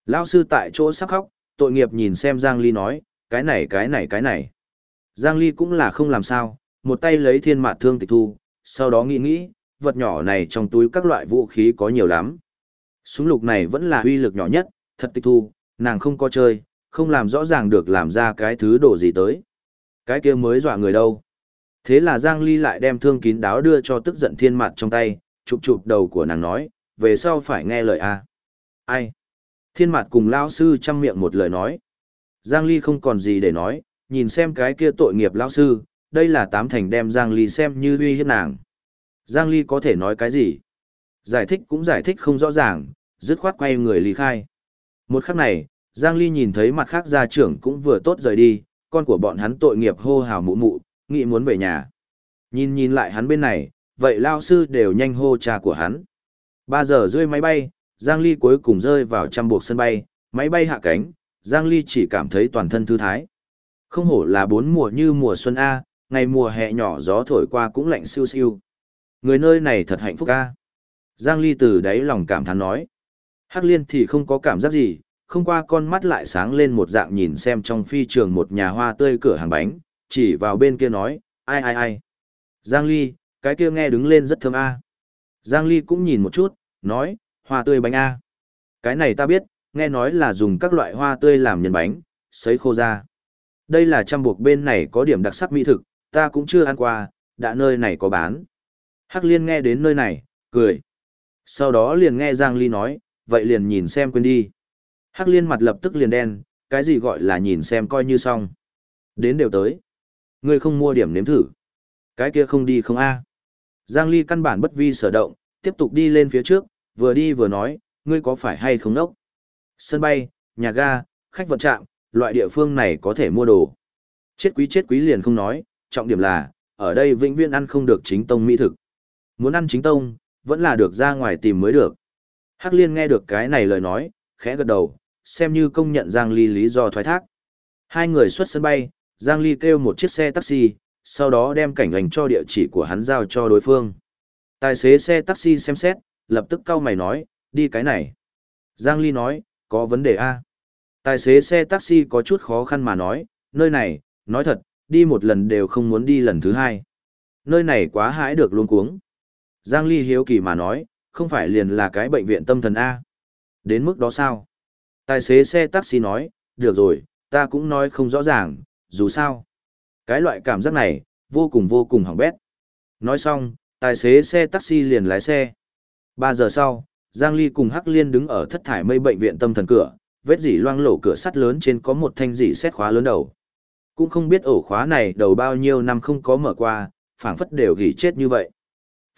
Lão sư tại chỗ sắc khóc, tội nghiệp nhìn xem Giang Ly nói, cái này cái này cái này. Giang Ly cũng là không làm sao, một tay lấy thiên mạt thương tịch thu, sau đó nghĩ nghĩ, vật nhỏ này trong túi các loại vũ khí có nhiều lắm. Súng lục này vẫn là uy lực nhỏ nhất, thật tịch thu, nàng không có chơi, không làm rõ ràng được làm ra cái thứ đồ gì tới. Cái kia mới dọa người đâu. Thế là Giang Ly lại đem thương kín đáo đưa cho tức giận thiên mặt trong tay, chụp chụp đầu của nàng nói, về sau phải nghe lời a. Ai? Thiên Mạt cùng lao sư chăm miệng một lời nói. Giang Ly không còn gì để nói, nhìn xem cái kia tội nghiệp lão sư, đây là tám thành đem Giang Ly xem như uy hiếp nàng. Giang Ly có thể nói cái gì? Giải thích cũng giải thích không rõ ràng, dứt khoát quay người ly khai. Một khắc này, Giang Ly nhìn thấy mặt khác gia trưởng cũng vừa tốt rời đi, con của bọn hắn tội nghiệp hô hào mụ mụ, nghĩ muốn về nhà. Nhìn nhìn lại hắn bên này, vậy lao sư đều nhanh hô cha của hắn. 3 giờ rơi máy bay, Giang Ly cuối cùng rơi vào trăm buộc sân bay, máy bay hạ cánh, Giang Ly chỉ cảm thấy toàn thân thư thái. Không hổ là bốn mùa như mùa xuân A, ngày mùa hè nhỏ gió thổi qua cũng lạnh siêu siêu. Người nơi này thật hạnh phúc A. Giang Ly từ đáy lòng cảm thán nói. Hắc liên thì không có cảm giác gì, không qua con mắt lại sáng lên một dạng nhìn xem trong phi trường một nhà hoa tươi cửa hàng bánh, chỉ vào bên kia nói, ai ai ai. Giang Ly, cái kia nghe đứng lên rất thơm a. Giang Ly cũng nhìn một chút, nói, hoa tươi bánh a. Cái này ta biết, nghe nói là dùng các loại hoa tươi làm nhân bánh, sấy khô ra. Đây là trăm buộc bên này có điểm đặc sắc mỹ thực, ta cũng chưa ăn qua, đã nơi này có bán. Hắc liên nghe đến nơi này, cười. Sau đó liền nghe Giang Ly nói, vậy liền nhìn xem quên đi. Hắc liên mặt lập tức liền đen, cái gì gọi là nhìn xem coi như xong. Đến đều tới. Ngươi không mua điểm nếm thử. Cái kia không đi không a. Giang Ly căn bản bất vi sở động, tiếp tục đi lên phía trước, vừa đi vừa nói, ngươi có phải hay không nốc? Sân bay, nhà ga, khách vận trạm, loại địa phương này có thể mua đồ. Chết quý chết quý liền không nói, trọng điểm là, ở đây vĩnh viễn ăn không được chính tông mỹ thực. Muốn ăn chính tông, vẫn là được ra ngoài tìm mới được. Hắc liên nghe được cái này lời nói, khẽ gật đầu, xem như công nhận Giang Ly lý do thoái thác. Hai người xuất sân bay, Giang Ly kêu một chiếc xe taxi, sau đó đem cảnh ảnh cho địa chỉ của hắn giao cho đối phương. Tài xế xe taxi xem xét, lập tức cau mày nói, đi cái này. Giang Ly nói, có vấn đề A. Tài xế xe taxi có chút khó khăn mà nói, nơi này, nói thật, đi một lần đều không muốn đi lần thứ hai. Nơi này quá hãi được luôn cuống. Giang Ly hiếu kỳ mà nói, không phải liền là cái bệnh viện tâm thần A. Đến mức đó sao? Tài xế xe taxi nói, được rồi, ta cũng nói không rõ ràng, dù sao. Cái loại cảm giác này, vô cùng vô cùng hỏng bét. Nói xong, tài xế xe taxi liền lái xe. Ba giờ sau, Giang Ly cùng Hắc Liên đứng ở thất thải mây bệnh viện tâm thần cửa, vết dỉ loang lổ cửa sắt lớn trên có một thanh dỉ xét khóa lớn đầu. Cũng không biết ổ khóa này đầu bao nhiêu năm không có mở qua, phảng phất đều gỉ chết như vậy.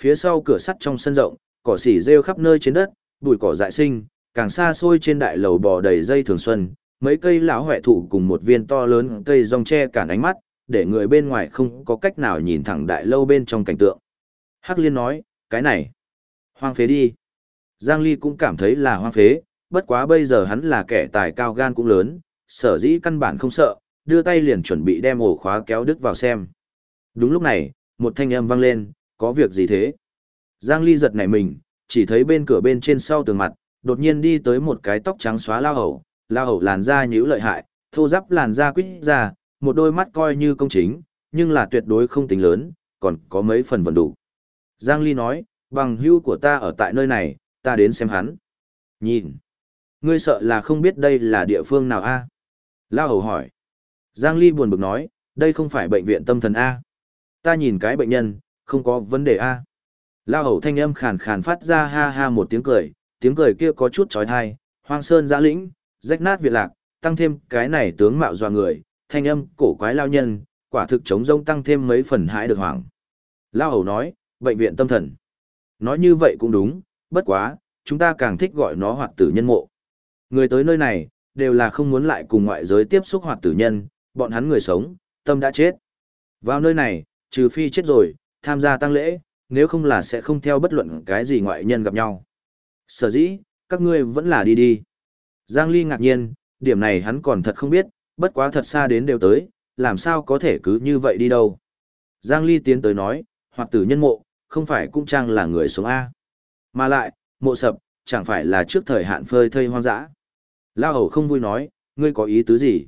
Phía sau cửa sắt trong sân rộng, cỏ xỉ rêu khắp nơi trên đất, bụi cỏ dại sinh, càng xa xôi trên đại lầu bò đầy dây thường xuân, mấy cây lão hoẹ thụ cùng một viên to lớn cây rong tre cản ánh mắt, để người bên ngoài không có cách nào nhìn thẳng đại lâu bên trong cảnh tượng. Hắc Liên nói, cái này, hoang phế đi. Giang Ly cũng cảm thấy là hoang phế, bất quá bây giờ hắn là kẻ tài cao gan cũng lớn, sở dĩ căn bản không sợ, đưa tay liền chuẩn bị đem ổ khóa kéo đứt vào xem. Đúng lúc này, một thanh âm vang lên, có việc gì thế? Giang Ly giật nảy mình, chỉ thấy bên cửa bên trên sau tường mặt, đột nhiên đi tới một cái tóc trắng xóa lao hầu, lao hầu làn da nhíu lợi hại, thô giáp làn da quýt ra, một đôi mắt coi như công chính, nhưng là tuyệt đối không tính lớn, còn có mấy phần vận đủ. Giang Ly nói, bằng hưu của ta ở tại nơi này, ta đến xem hắn. Nhìn. Ngươi sợ là không biết đây là địa phương nào a? Lao hầu hỏi. Giang Ly buồn bực nói, đây không phải bệnh viện tâm thần A. Ta nhìn cái bệnh nhân, không có vấn đề A. Lao hầu thanh âm khàn khàn phát ra ha ha một tiếng cười, tiếng cười kia có chút trói thai, hoang sơn giã lĩnh, rách nát việt lạc, tăng thêm cái này tướng mạo dọa người, thanh âm cổ quái lao nhân, quả thực chống rông tăng thêm mấy phần hãi được hoảng. Lao hầu nói, bệnh viện tâm thần. Nói như vậy cũng đúng, bất quá, chúng ta càng thích gọi nó hoạt tử nhân mộ. Người tới nơi này, đều là không muốn lại cùng ngoại giới tiếp xúc hoạt tử nhân, bọn hắn người sống, tâm đã chết. Vào nơi này, trừ phi chết rồi, tham gia tăng lễ, nếu không là sẽ không theo bất luận cái gì ngoại nhân gặp nhau. Sở dĩ, các ngươi vẫn là đi đi. Giang Ly ngạc nhiên, điểm này hắn còn thật không biết, bất quá thật xa đến đều tới, làm sao có thể cứ như vậy đi đâu. Giang Ly tiến tới nói, hoặc tử nhân mộ, không phải cũng chăng là người sống A. Mà lại, mộ sập, chẳng phải là trước thời hạn phơi thây hoang dã. Lao hầu không vui nói, ngươi có ý tứ gì?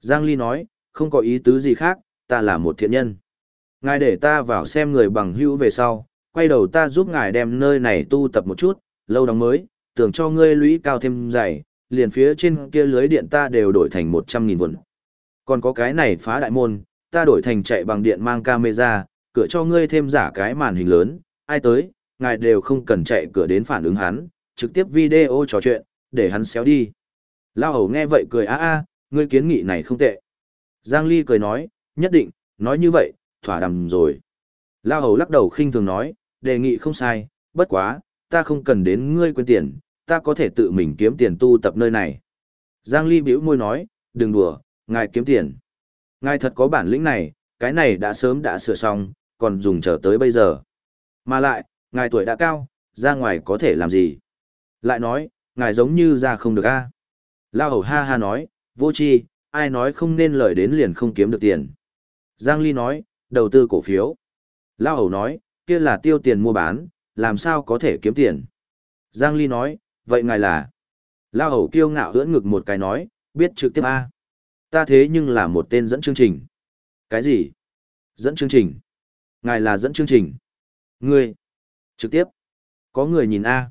Giang Ly nói, không có ý tứ gì khác, ta là một thiện nhân. Ngài để ta vào xem người bằng hữu về sau, quay đầu ta giúp ngài đem nơi này tu tập một chút, lâu đóng mới, tưởng cho ngươi lũy cao thêm dày, liền phía trên kia lưới điện ta đều đổi thành 100.000 vốn. Còn có cái này phá đại môn, ta đổi thành chạy bằng điện mang camera, cửa cho ngươi thêm giả cái màn hình lớn, ai tới, ngài đều không cần chạy cửa đến phản ứng hắn, trực tiếp video trò chuyện, để hắn xéo đi. Lao hầu nghe vậy cười a a, ngươi kiến nghị này không tệ. Giang Ly cười nói, nhất định, nói như vậy, thỏa đầm rồi. Lao hầu lắc đầu khinh thường nói, đề nghị không sai, bất quá, ta không cần đến ngươi quên tiền, ta có thể tự mình kiếm tiền tu tập nơi này. Giang Ly bĩu môi nói, đừng đùa, ngài kiếm tiền. Ngài thật có bản lĩnh này, cái này đã sớm đã sửa xong, còn dùng chờ tới bây giờ. Mà lại, ngài tuổi đã cao, ra ngoài có thể làm gì? Lại nói, ngài giống như ra không được a. Lao hầu ha ha nói, vô chi, ai nói không nên lời đến liền không kiếm được tiền. Giang Ly nói, đầu tư cổ phiếu. Lao hầu nói, kia là tiêu tiền mua bán, làm sao có thể kiếm tiền. Giang Ly nói, vậy ngài là. Lao hầu kiêu ngạo hưỡn ngực một cái nói, biết trực tiếp A. Ta thế nhưng là một tên dẫn chương trình. Cái gì? Dẫn chương trình. Ngài là dẫn chương trình. Ngươi. Trực tiếp. Có người nhìn A.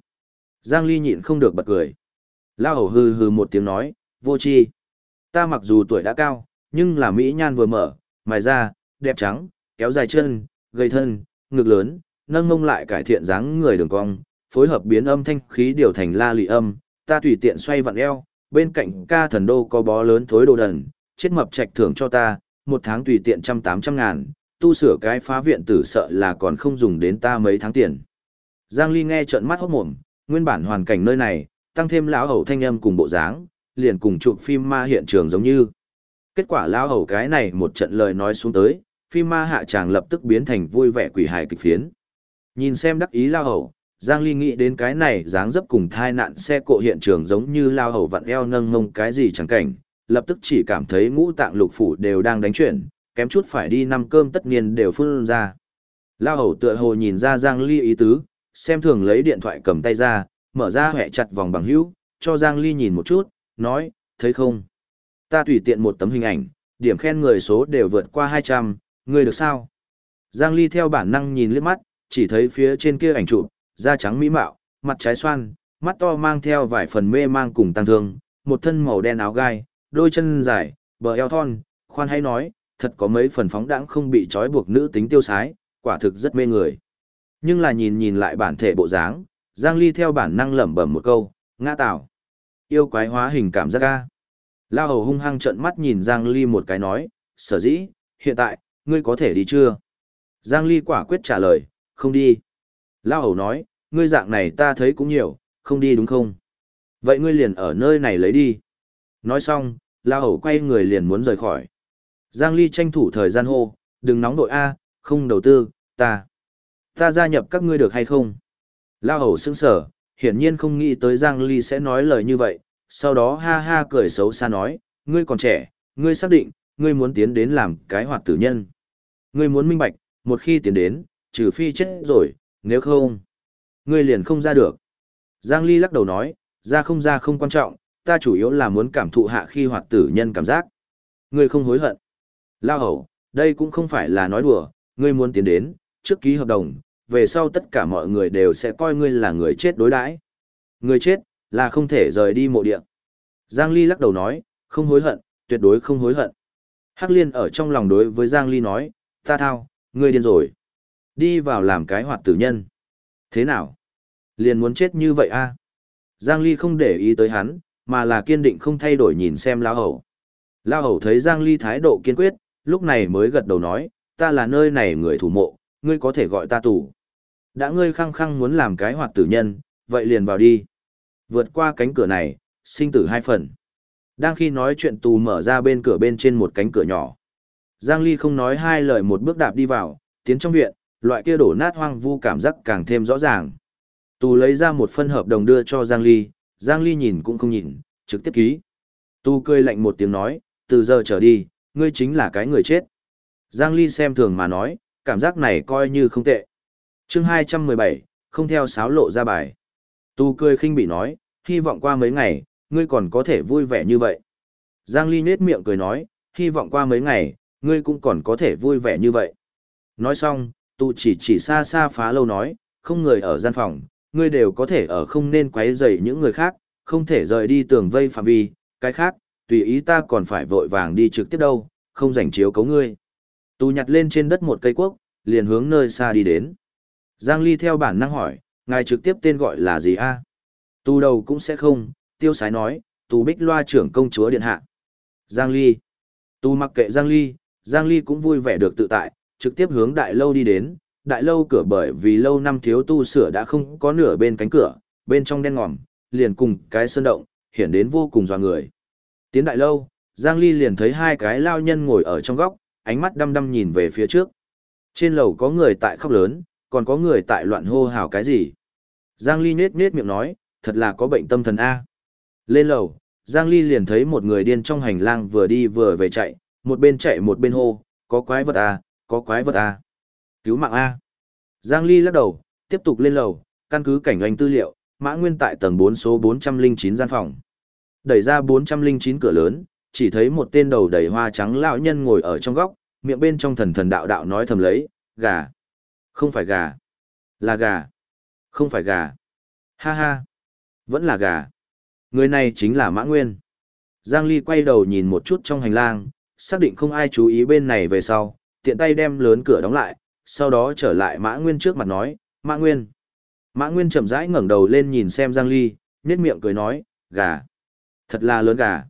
Giang Ly nhịn không được bật cười. Lao hầu hừ hừ một tiếng nói, vô chi. Ta mặc dù tuổi đã cao, nhưng là Mỹ nhan vừa mở, mài da, đẹp trắng, kéo dài chân, gầy thân, ngực lớn, nâng mông lại cải thiện dáng người đường cong, phối hợp biến âm thanh khí điều thành la lị âm, ta tùy tiện xoay vặn eo, bên cạnh ca thần đô có bó lớn thối đồ đần, chết mập trạch thưởng cho ta, một tháng tùy tiện trăm tám trăm ngàn, tu sửa cái phá viện tử sợ là còn không dùng đến ta mấy tháng tiền. Giang Ly nghe trợn mắt hốt mồm, nguyên bản hoàn cảnh nơi này, tăng thêm lão hầu thanh âm cùng bộ dáng, liền cùng chụp phim ma hiện trường giống như. Kết quả lão hầu cái này một trận lời nói xuống tới, phim ma hạ tràng lập tức biến thành vui vẻ quỷ hài kịch phiến. Nhìn xem đắc ý lão hầu, Giang Ly nghĩ đến cái này dáng dấp cùng thai nạn xe cộ hiện trường giống như lao hầu vặn eo nâng ngông cái gì chẳng cảnh, lập tức chỉ cảm thấy ngũ tạng lục phủ đều đang đánh chuyển, kém chút phải đi năm cơm tất nhiên đều phun ra. Lao hầu tựa hồ nhìn ra Giang Ly ý tứ, xem thường lấy điện thoại cầm tay ra, mở ra hẹ chặt vòng bằng hữu, cho Giang Ly nhìn một chút, nói, thấy không? Ta tùy tiện một tấm hình ảnh, điểm khen người số đều vượt qua 200, người được sao? Giang Ly theo bản năng nhìn liếc mắt, chỉ thấy phía trên kia ảnh chụp, da trắng mỹ mạo, mặt trái xoan, mắt to mang theo vài phần mê mang cùng tăng thương, một thân màu đen áo gai, đôi chân dài, bờ eo thon, khoan hay nói, thật có mấy phần phóng đãng không bị trói buộc nữ tính tiêu sái, quả thực rất mê người. Nhưng là nhìn nhìn lại bản thể bộ dáng, Giang Ly theo bản năng lẩm bẩm một câu, ngã tạo. Yêu quái hóa hình cảm giác ga. Lao hầu hung hăng trợn mắt nhìn Giang Ly một cái nói, sở dĩ, hiện tại, ngươi có thể đi chưa? Giang Ly quả quyết trả lời, không đi. Lao hầu nói, ngươi dạng này ta thấy cũng nhiều, không đi đúng không? Vậy ngươi liền ở nơi này lấy đi. Nói xong, Lao hầu quay người liền muốn rời khỏi. Giang Ly tranh thủ thời gian hô, đừng nóng đội A, không đầu tư, ta. Ta gia nhập các ngươi được hay không? Lao hầu sững sở, hiển nhiên không nghĩ tới Giang Ly sẽ nói lời như vậy, sau đó ha ha cười xấu xa nói, ngươi còn trẻ, ngươi xác định, ngươi muốn tiến đến làm cái hoạt tử nhân. Ngươi muốn minh bạch, một khi tiến đến, trừ phi chết rồi, nếu không, ngươi liền không ra được. Giang Ly lắc đầu nói, ra không ra không quan trọng, ta chủ yếu là muốn cảm thụ hạ khi hoạt tử nhân cảm giác. Ngươi không hối hận. Lao hầu, đây cũng không phải là nói đùa, ngươi muốn tiến đến, trước ký hợp đồng, về sau tất cả mọi người đều sẽ coi ngươi là người chết đối đãi. Người chết, là không thể rời đi mộ địa. Giang Ly lắc đầu nói, không hối hận, tuyệt đối không hối hận. Hắc Liên ở trong lòng đối với Giang Ly nói, ta thao, ngươi điên rồi. Đi vào làm cái hoạt tử nhân. Thế nào? Liền muốn chết như vậy a? À? Giang Ly không để ý tới hắn, mà là kiên định không thay đổi nhìn xem Lao Hầu. Lao Hầu thấy Giang Ly thái độ kiên quyết, lúc này mới gật đầu nói, ta là nơi này người thủ mộ, ngươi có thể gọi ta tù. Đã ngươi khăng khăng muốn làm cái hoạt tử nhân, vậy liền vào đi. Vượt qua cánh cửa này, sinh tử hai phần. Đang khi nói chuyện tù mở ra bên cửa bên trên một cánh cửa nhỏ. Giang Ly không nói hai lời một bước đạp đi vào, tiến trong viện, loại kia đổ nát hoang vu cảm giác càng thêm rõ ràng. Tù lấy ra một phân hợp đồng đưa cho Giang Ly, Giang Ly nhìn cũng không nhìn, trực tiếp ký. Tu cười lạnh một tiếng nói, từ giờ trở đi, ngươi chính là cái người chết. Giang Ly xem thường mà nói, cảm giác này coi như không tệ. chương 217, không theo sáo lộ ra bài. Tu cười khinh bị nói, hy vọng qua mấy ngày, ngươi còn có thể vui vẻ như vậy. Giang Ly nết miệng cười nói, hy vọng qua mấy ngày, ngươi cũng còn có thể vui vẻ như vậy. Nói xong, tu chỉ chỉ xa xa phá lâu nói, không người ở gian phòng, ngươi đều có thể ở không nên quấy rầy những người khác, không thể rời đi tường vây phạm vi, cái khác, tùy ý ta còn phải vội vàng đi trực tiếp đâu, không rảnh chiếu cấu ngươi. Tu nhặt lên trên đất một cây quốc, liền hướng nơi xa đi đến. Giang Ly theo bản năng hỏi, ngài trực tiếp tên gọi là gì a? Tu đầu cũng sẽ không, tiêu sái nói, tu bích loa trưởng công chúa điện hạ. Giang Ly. Tu mặc kệ Giang Ly, Giang Ly cũng vui vẻ được tự tại, trực tiếp hướng đại lâu đi đến, đại lâu cửa bởi vì lâu năm thiếu tu sửa đã không có nửa bên cánh cửa, bên trong đen ngòm, liền cùng cái sơn động, hiện đến vô cùng dò người. Tiến đại lâu, Giang Ly liền thấy hai cái lao nhân ngồi ở trong góc, ánh mắt đăm đăm nhìn về phía trước. Trên lầu có người tại khóc lớn, còn có người tại loạn hô hào cái gì. Giang Ly nết nết miệng nói, thật là có bệnh tâm thần A. Lên lầu, Giang Ly liền thấy một người điên trong hành lang vừa đi vừa về chạy, một bên chạy một bên hô, có quái vật A, có quái vật A. Cứu mạng A. Giang Ly lắc đầu, tiếp tục lên lầu, căn cứ cảnh anh tư liệu, mã nguyên tại tầng 4 số 409 gian phòng. Đẩy ra 409 cửa lớn, chỉ thấy một tên đầu đầy hoa trắng lão nhân ngồi ở trong góc, miệng bên trong thần thần đạo đạo nói thầm lấy, gà. Không phải gà. Là gà. Không phải gà. Ha ha. Vẫn là gà. Người này chính là Mã Nguyên. Giang Ly quay đầu nhìn một chút trong hành lang, xác định không ai chú ý bên này về sau, tiện tay đem lớn cửa đóng lại, sau đó trở lại Mã Nguyên trước mặt nói, Mã Nguyên. Mã Nguyên chậm rãi ngẩng đầu lên nhìn xem Giang Ly, nhếch miệng cười nói, gà. Thật là lớn gà.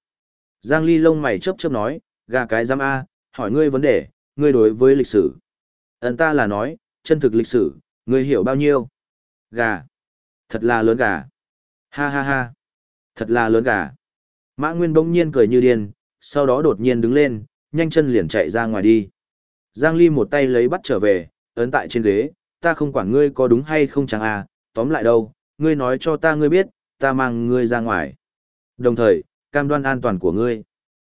Giang Ly lông mày chớp chớp nói, gà cái giam A, hỏi ngươi vấn đề, ngươi đối với lịch sử. Ấn ta là nói, chân thực lịch sử, ngươi hiểu bao nhiêu? Gà. Thật là lớn gà. Ha ha ha. Thật là lớn gà. Mã Nguyên bỗng nhiên cười như điên, sau đó đột nhiên đứng lên, nhanh chân liền chạy ra ngoài đi. Giang Ly một tay lấy bắt trở về, ấn tại trên ghế, ta không quản ngươi có đúng hay không chẳng à, tóm lại đâu, ngươi nói cho ta ngươi biết, ta mang ngươi ra ngoài. Đồng thời, cam đoan an toàn của ngươi.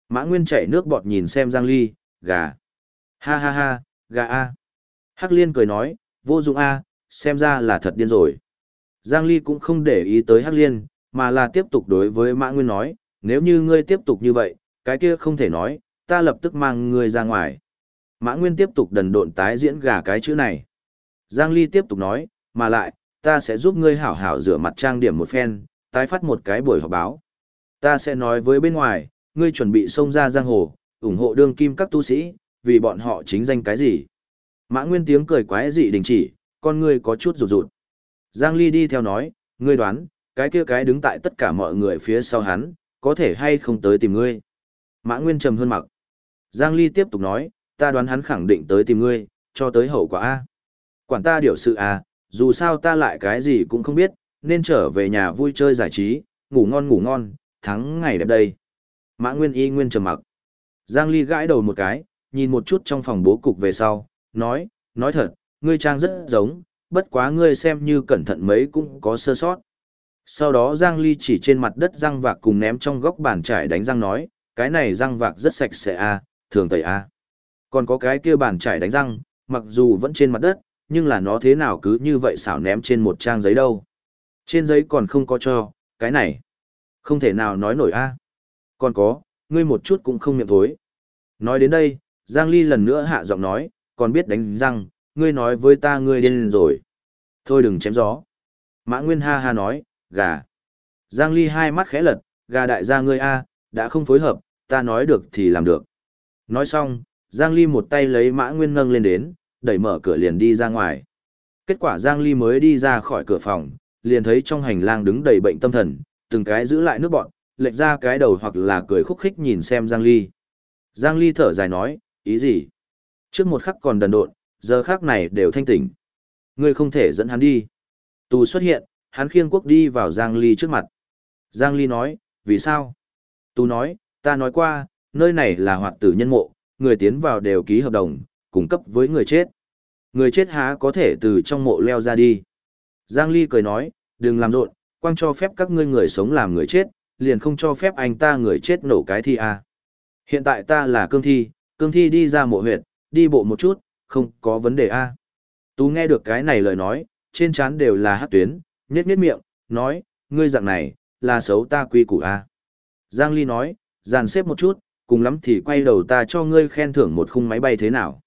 Mã Nguyên chạy nước bọt nhìn xem Giang Ly, gà. Ha ha ha, gà A. Hắc Liên cười nói, vô dụng A, xem ra là thật điên rồi. Giang Ly cũng không để ý tới Hắc Liên, mà là tiếp tục đối với Mã Nguyên nói, nếu như ngươi tiếp tục như vậy, cái kia không thể nói, ta lập tức mang ngươi ra ngoài. Mã Nguyên tiếp tục đần độn tái diễn gà cái chữ này. Giang Ly tiếp tục nói, mà lại, ta sẽ giúp ngươi hảo hảo rửa mặt trang điểm một phen, tái phát một cái buổi họp báo. Ta sẽ nói với bên ngoài, ngươi chuẩn bị xông ra giang hồ, ủng hộ đương kim các tu sĩ, vì bọn họ chính danh cái gì. Mã Nguyên tiếng cười quái dị đình chỉ, con ngươi có chút rụt rụt. Giang Ly đi theo nói, ngươi đoán, cái kia cái đứng tại tất cả mọi người phía sau hắn, có thể hay không tới tìm ngươi. Mã Nguyên trầm hơn mặc. Giang Ly tiếp tục nói, ta đoán hắn khẳng định tới tìm ngươi, cho tới hậu quả A. Quản ta điều sự A, dù sao ta lại cái gì cũng không biết, nên trở về nhà vui chơi giải trí, ngủ ngon ngủ ngon, thắng ngày đẹp đây. Mã Nguyên y nguyên trầm mặc. Giang Ly gãi đầu một cái, nhìn một chút trong phòng bố cục về sau, nói, nói thật, ngươi trang rất giống, bất quá ngươi xem như cẩn thận mấy cũng có sơ sót. Sau đó Giang Ly chỉ trên mặt đất răng vạc cùng ném trong góc bàn trải đánh răng nói, cái này răng vạc rất sạch sẽ a, thường tẩy a. Còn có cái kia bàn trải đánh răng, mặc dù vẫn trên mặt đất, nhưng là nó thế nào cứ như vậy xảo ném trên một trang giấy đâu. Trên giấy còn không có cho, cái này. Không thể nào nói nổi a. Còn có, ngươi một chút cũng không miệng thối. Nói đến đây, Giang Ly lần nữa hạ giọng nói, còn biết đánh răng, ngươi nói với ta ngươi điên rồi. Thôi đừng chém gió. Mã Nguyên ha ha nói, gà. Giang Ly hai mắt khẽ lật, gà đại gia ngươi a, đã không phối hợp, ta nói được thì làm được. Nói xong, Giang Ly một tay lấy Mã Nguyên nâng lên đến, đẩy mở cửa liền đi ra ngoài. Kết quả Giang Ly mới đi ra khỏi cửa phòng, liền thấy trong hành lang đứng đầy bệnh tâm thần, từng cái giữ lại nước bọn, lệch ra cái đầu hoặc là cười khúc khích nhìn xem Giang Ly. Giang Ly thở dài nói, ý gì? Trước một khắc còn đần độn, giờ khắc này đều thanh tỉnh. Ngươi không thể dẫn hắn đi. Tù xuất hiện, hắn khiêng quốc đi vào Giang Ly trước mặt. Giang Ly nói, vì sao? Tù nói, ta nói qua, nơi này là hoạt tử nhân mộ, người tiến vào đều ký hợp đồng, cung cấp với người chết. Người chết há có thể từ trong mộ leo ra đi. Giang Ly cười nói, đừng làm rộn, quang cho phép các ngươi người sống làm người chết, liền không cho phép anh ta người chết nổ cái thi a. Hiện tại ta là cương thi, cương thi đi ra mộ huyệt, đi bộ một chút, không có vấn đề a. Tú nghe được cái này lời nói, trên trán đều là hát tuyến, nhét nhét miệng, nói, ngươi dạng này, là xấu ta quy củ a. Giang Ly nói, dàn xếp một chút, cùng lắm thì quay đầu ta cho ngươi khen thưởng một khung máy bay thế nào.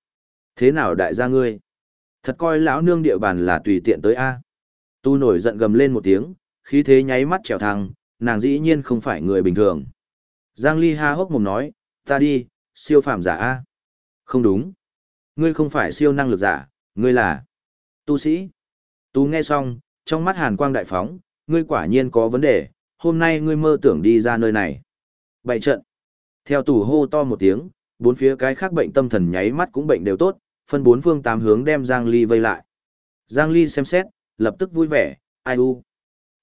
Thế nào đại gia ngươi? Thật coi lão nương địa bàn là tùy tiện tới a. Tu nổi giận gầm lên một tiếng, khí thế nháy mắt trèo thăng, nàng dĩ nhiên không phải người bình thường. Giang Ly ha hốc mồm nói, ta đi, siêu phàm giả A. Không đúng. Ngươi không phải siêu năng lực giả, ngươi là tu sĩ. Tu nghe xong, trong mắt hàn quang đại phóng, ngươi quả nhiên có vấn đề, hôm nay ngươi mơ tưởng đi ra nơi này. Bậy trận. Theo tủ hô to một tiếng, Bốn phía cái khác bệnh tâm thần nháy mắt cũng bệnh đều tốt, phân bốn phương tám hướng đem Giang Ly vây lại. Giang Ly xem xét, lập tức vui vẻ, ai u.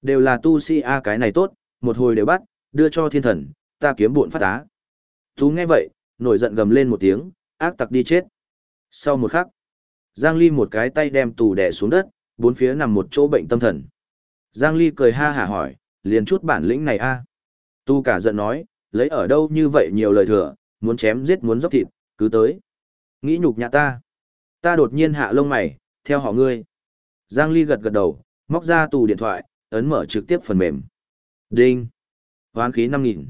Đều là tu Si A cái này tốt, một hồi đều bắt, đưa cho thiên thần, ta kiếm buộn phát á. Tú nghe vậy, nổi giận gầm lên một tiếng, ác tặc đi chết. Sau một khắc, Giang Ly một cái tay đem tù đè xuống đất, bốn phía nằm một chỗ bệnh tâm thần. Giang Ly cười ha hả hỏi, liền chút bản lĩnh này a Tu cả giận nói, lấy ở đâu như vậy nhiều lời thừa, muốn chém giết muốn dốc thịt, cứ tới. Nghĩ nhục nhã ta. Ta đột nhiên hạ lông mày, theo họ ngươi. Giang Ly gật gật đầu, móc ra tù điện thoại, ấn mở trực tiếp phần mềm. Đinh. Hoán khí 5.000.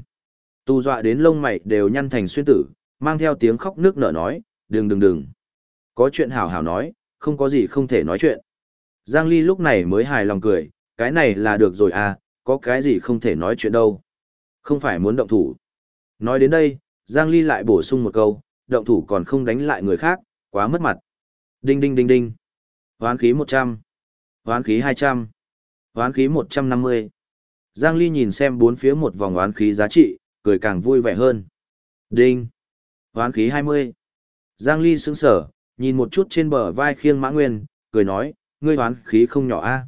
Tu dọa đến lông mày đều nhăn thành xuyên tử, mang theo tiếng khóc nước nở nói, đừng đừng đừng. Có chuyện hảo hảo nói, không có gì không thể nói chuyện. Giang Ly lúc này mới hài lòng cười, cái này là được rồi à, có cái gì không thể nói chuyện đâu. Không phải muốn động thủ. Nói đến đây, Giang Ly lại bổ sung một câu, động thủ còn không đánh lại người khác, quá mất mặt. Đinh đinh đinh đinh. Hoán khí 100. Hoán khí 200. Hoán khí 150. Giang Ly nhìn xem bốn phía một vòng hoán khí giá trị, cười càng vui vẻ hơn. Đinh. Hoán khí 20. Giang Ly sững sở, nhìn một chút trên bờ vai khiêng Mã Nguyên, cười nói, ngươi hoán khí không nhỏ a.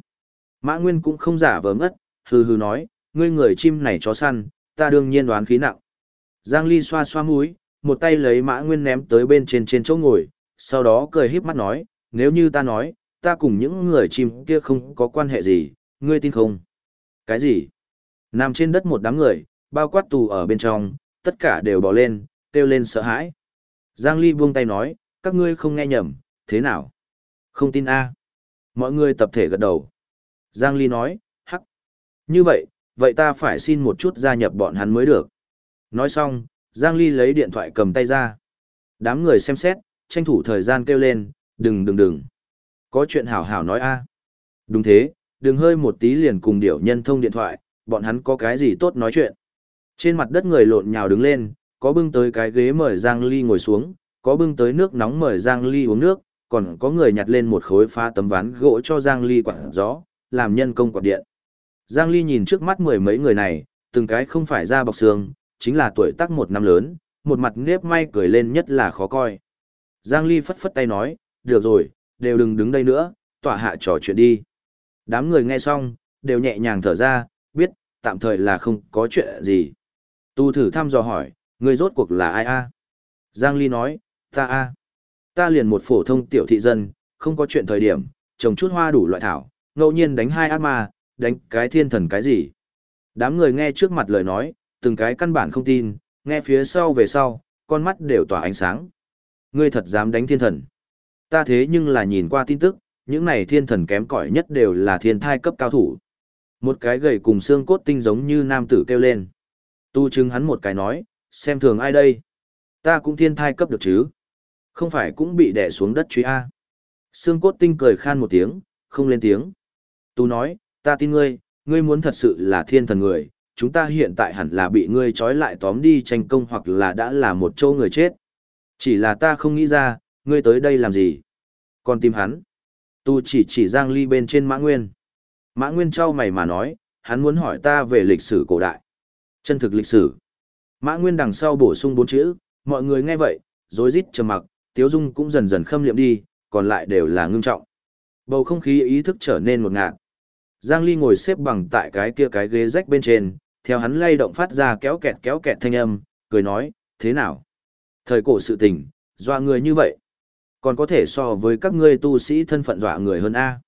Mã Nguyên cũng không giả vờ ngất, hừ hừ nói, ngươi người chim này chó săn, ta đương nhiên đoán khí nặng. Giang Ly xoa xoa mũi, một tay lấy Mã Nguyên ném tới bên trên trên chỗ ngồi, sau đó cười híp mắt nói, nếu như ta nói, ta cùng những người chim kia không có quan hệ gì, ngươi tin không? Cái gì? Nằm trên đất một đám người, bao quát tù ở bên trong, tất cả đều bỏ lên, kêu lên sợ hãi. Giang Ly buông tay nói, các ngươi không nghe nhầm, thế nào? Không tin a? Mọi người tập thể gật đầu. Giang Ly nói, hắc. Như vậy, vậy ta phải xin một chút gia nhập bọn hắn mới được. Nói xong, Giang Ly lấy điện thoại cầm tay ra. Đám người xem xét, tranh thủ thời gian kêu lên, đừng đừng đừng. Có chuyện hảo hảo nói a. Đúng thế, đừng hơi một tí liền cùng điểu nhân thông điện thoại, bọn hắn có cái gì tốt nói chuyện. Trên mặt đất người lộn nhào đứng lên, có bưng tới cái ghế mời Giang Ly ngồi xuống, có bưng tới nước nóng mời Giang Ly uống nước, còn có người nhặt lên một khối pha tấm ván gỗ cho Giang Ly quạt gió, làm nhân công quạt điện. Giang Ly nhìn trước mắt mười mấy người này, từng cái không phải da bọc xương, chính là tuổi tác một năm lớn, một mặt nếp may cười lên nhất là khó coi. Giang Ly phất phất tay nói, được rồi, đều đừng đứng đây nữa, tỏa hạ trò chuyện đi. Đám người nghe xong, đều nhẹ nhàng thở ra, biết, tạm thời là không có chuyện gì. Tu thử thăm dò hỏi, người rốt cuộc là ai a? Giang Ly nói, ta a. Ta liền một phổ thông tiểu thị dân, không có chuyện thời điểm, trồng chút hoa đủ loại thảo, ngẫu nhiên đánh hai ác ma, đánh cái thiên thần cái gì. Đám người nghe trước mặt lời nói, từng cái căn bản không tin, nghe phía sau về sau, con mắt đều tỏa ánh sáng. Ngươi thật dám đánh thiên thần. Ta thế nhưng là nhìn qua tin tức, những này thiên thần kém cỏi nhất đều là thiên thai cấp cao thủ. Một cái gầy cùng xương cốt tinh giống như nam tử kêu lên. Tu chứng hắn một cái nói, xem thường ai đây? Ta cũng thiên thai cấp được chứ? Không phải cũng bị đè xuống đất truy A. Xương cốt tinh cười khan một tiếng, không lên tiếng. Tu nói, ta tin ngươi, ngươi muốn thật sự là thiên thần người, chúng ta hiện tại hẳn là bị ngươi trói lại tóm đi tranh công hoặc là đã là một châu người chết. Chỉ là ta không nghĩ ra, ngươi tới đây làm gì? Còn tìm hắn. Tu chỉ chỉ Giang Ly bên trên Mã Nguyên. Mã Nguyên trao mày mà nói, hắn muốn hỏi ta về lịch sử cổ đại. Chân thực lịch sử. Mã Nguyên đằng sau bổ sung bốn chữ, mọi người nghe vậy, rối rít trầm mặc, Tiếu Dung cũng dần dần khâm liệm đi, còn lại đều là ngưng trọng. Bầu không khí ý thức trở nên một ngạt. Giang Ly ngồi xếp bằng tại cái kia cái ghế rách bên trên, theo hắn lay động phát ra kéo kẹt kéo kẹt thanh âm, cười nói, thế nào? Thời cổ sự tình, dọa người như vậy. Còn có thể so với các ngươi tu sĩ thân phận dọa người hơn A.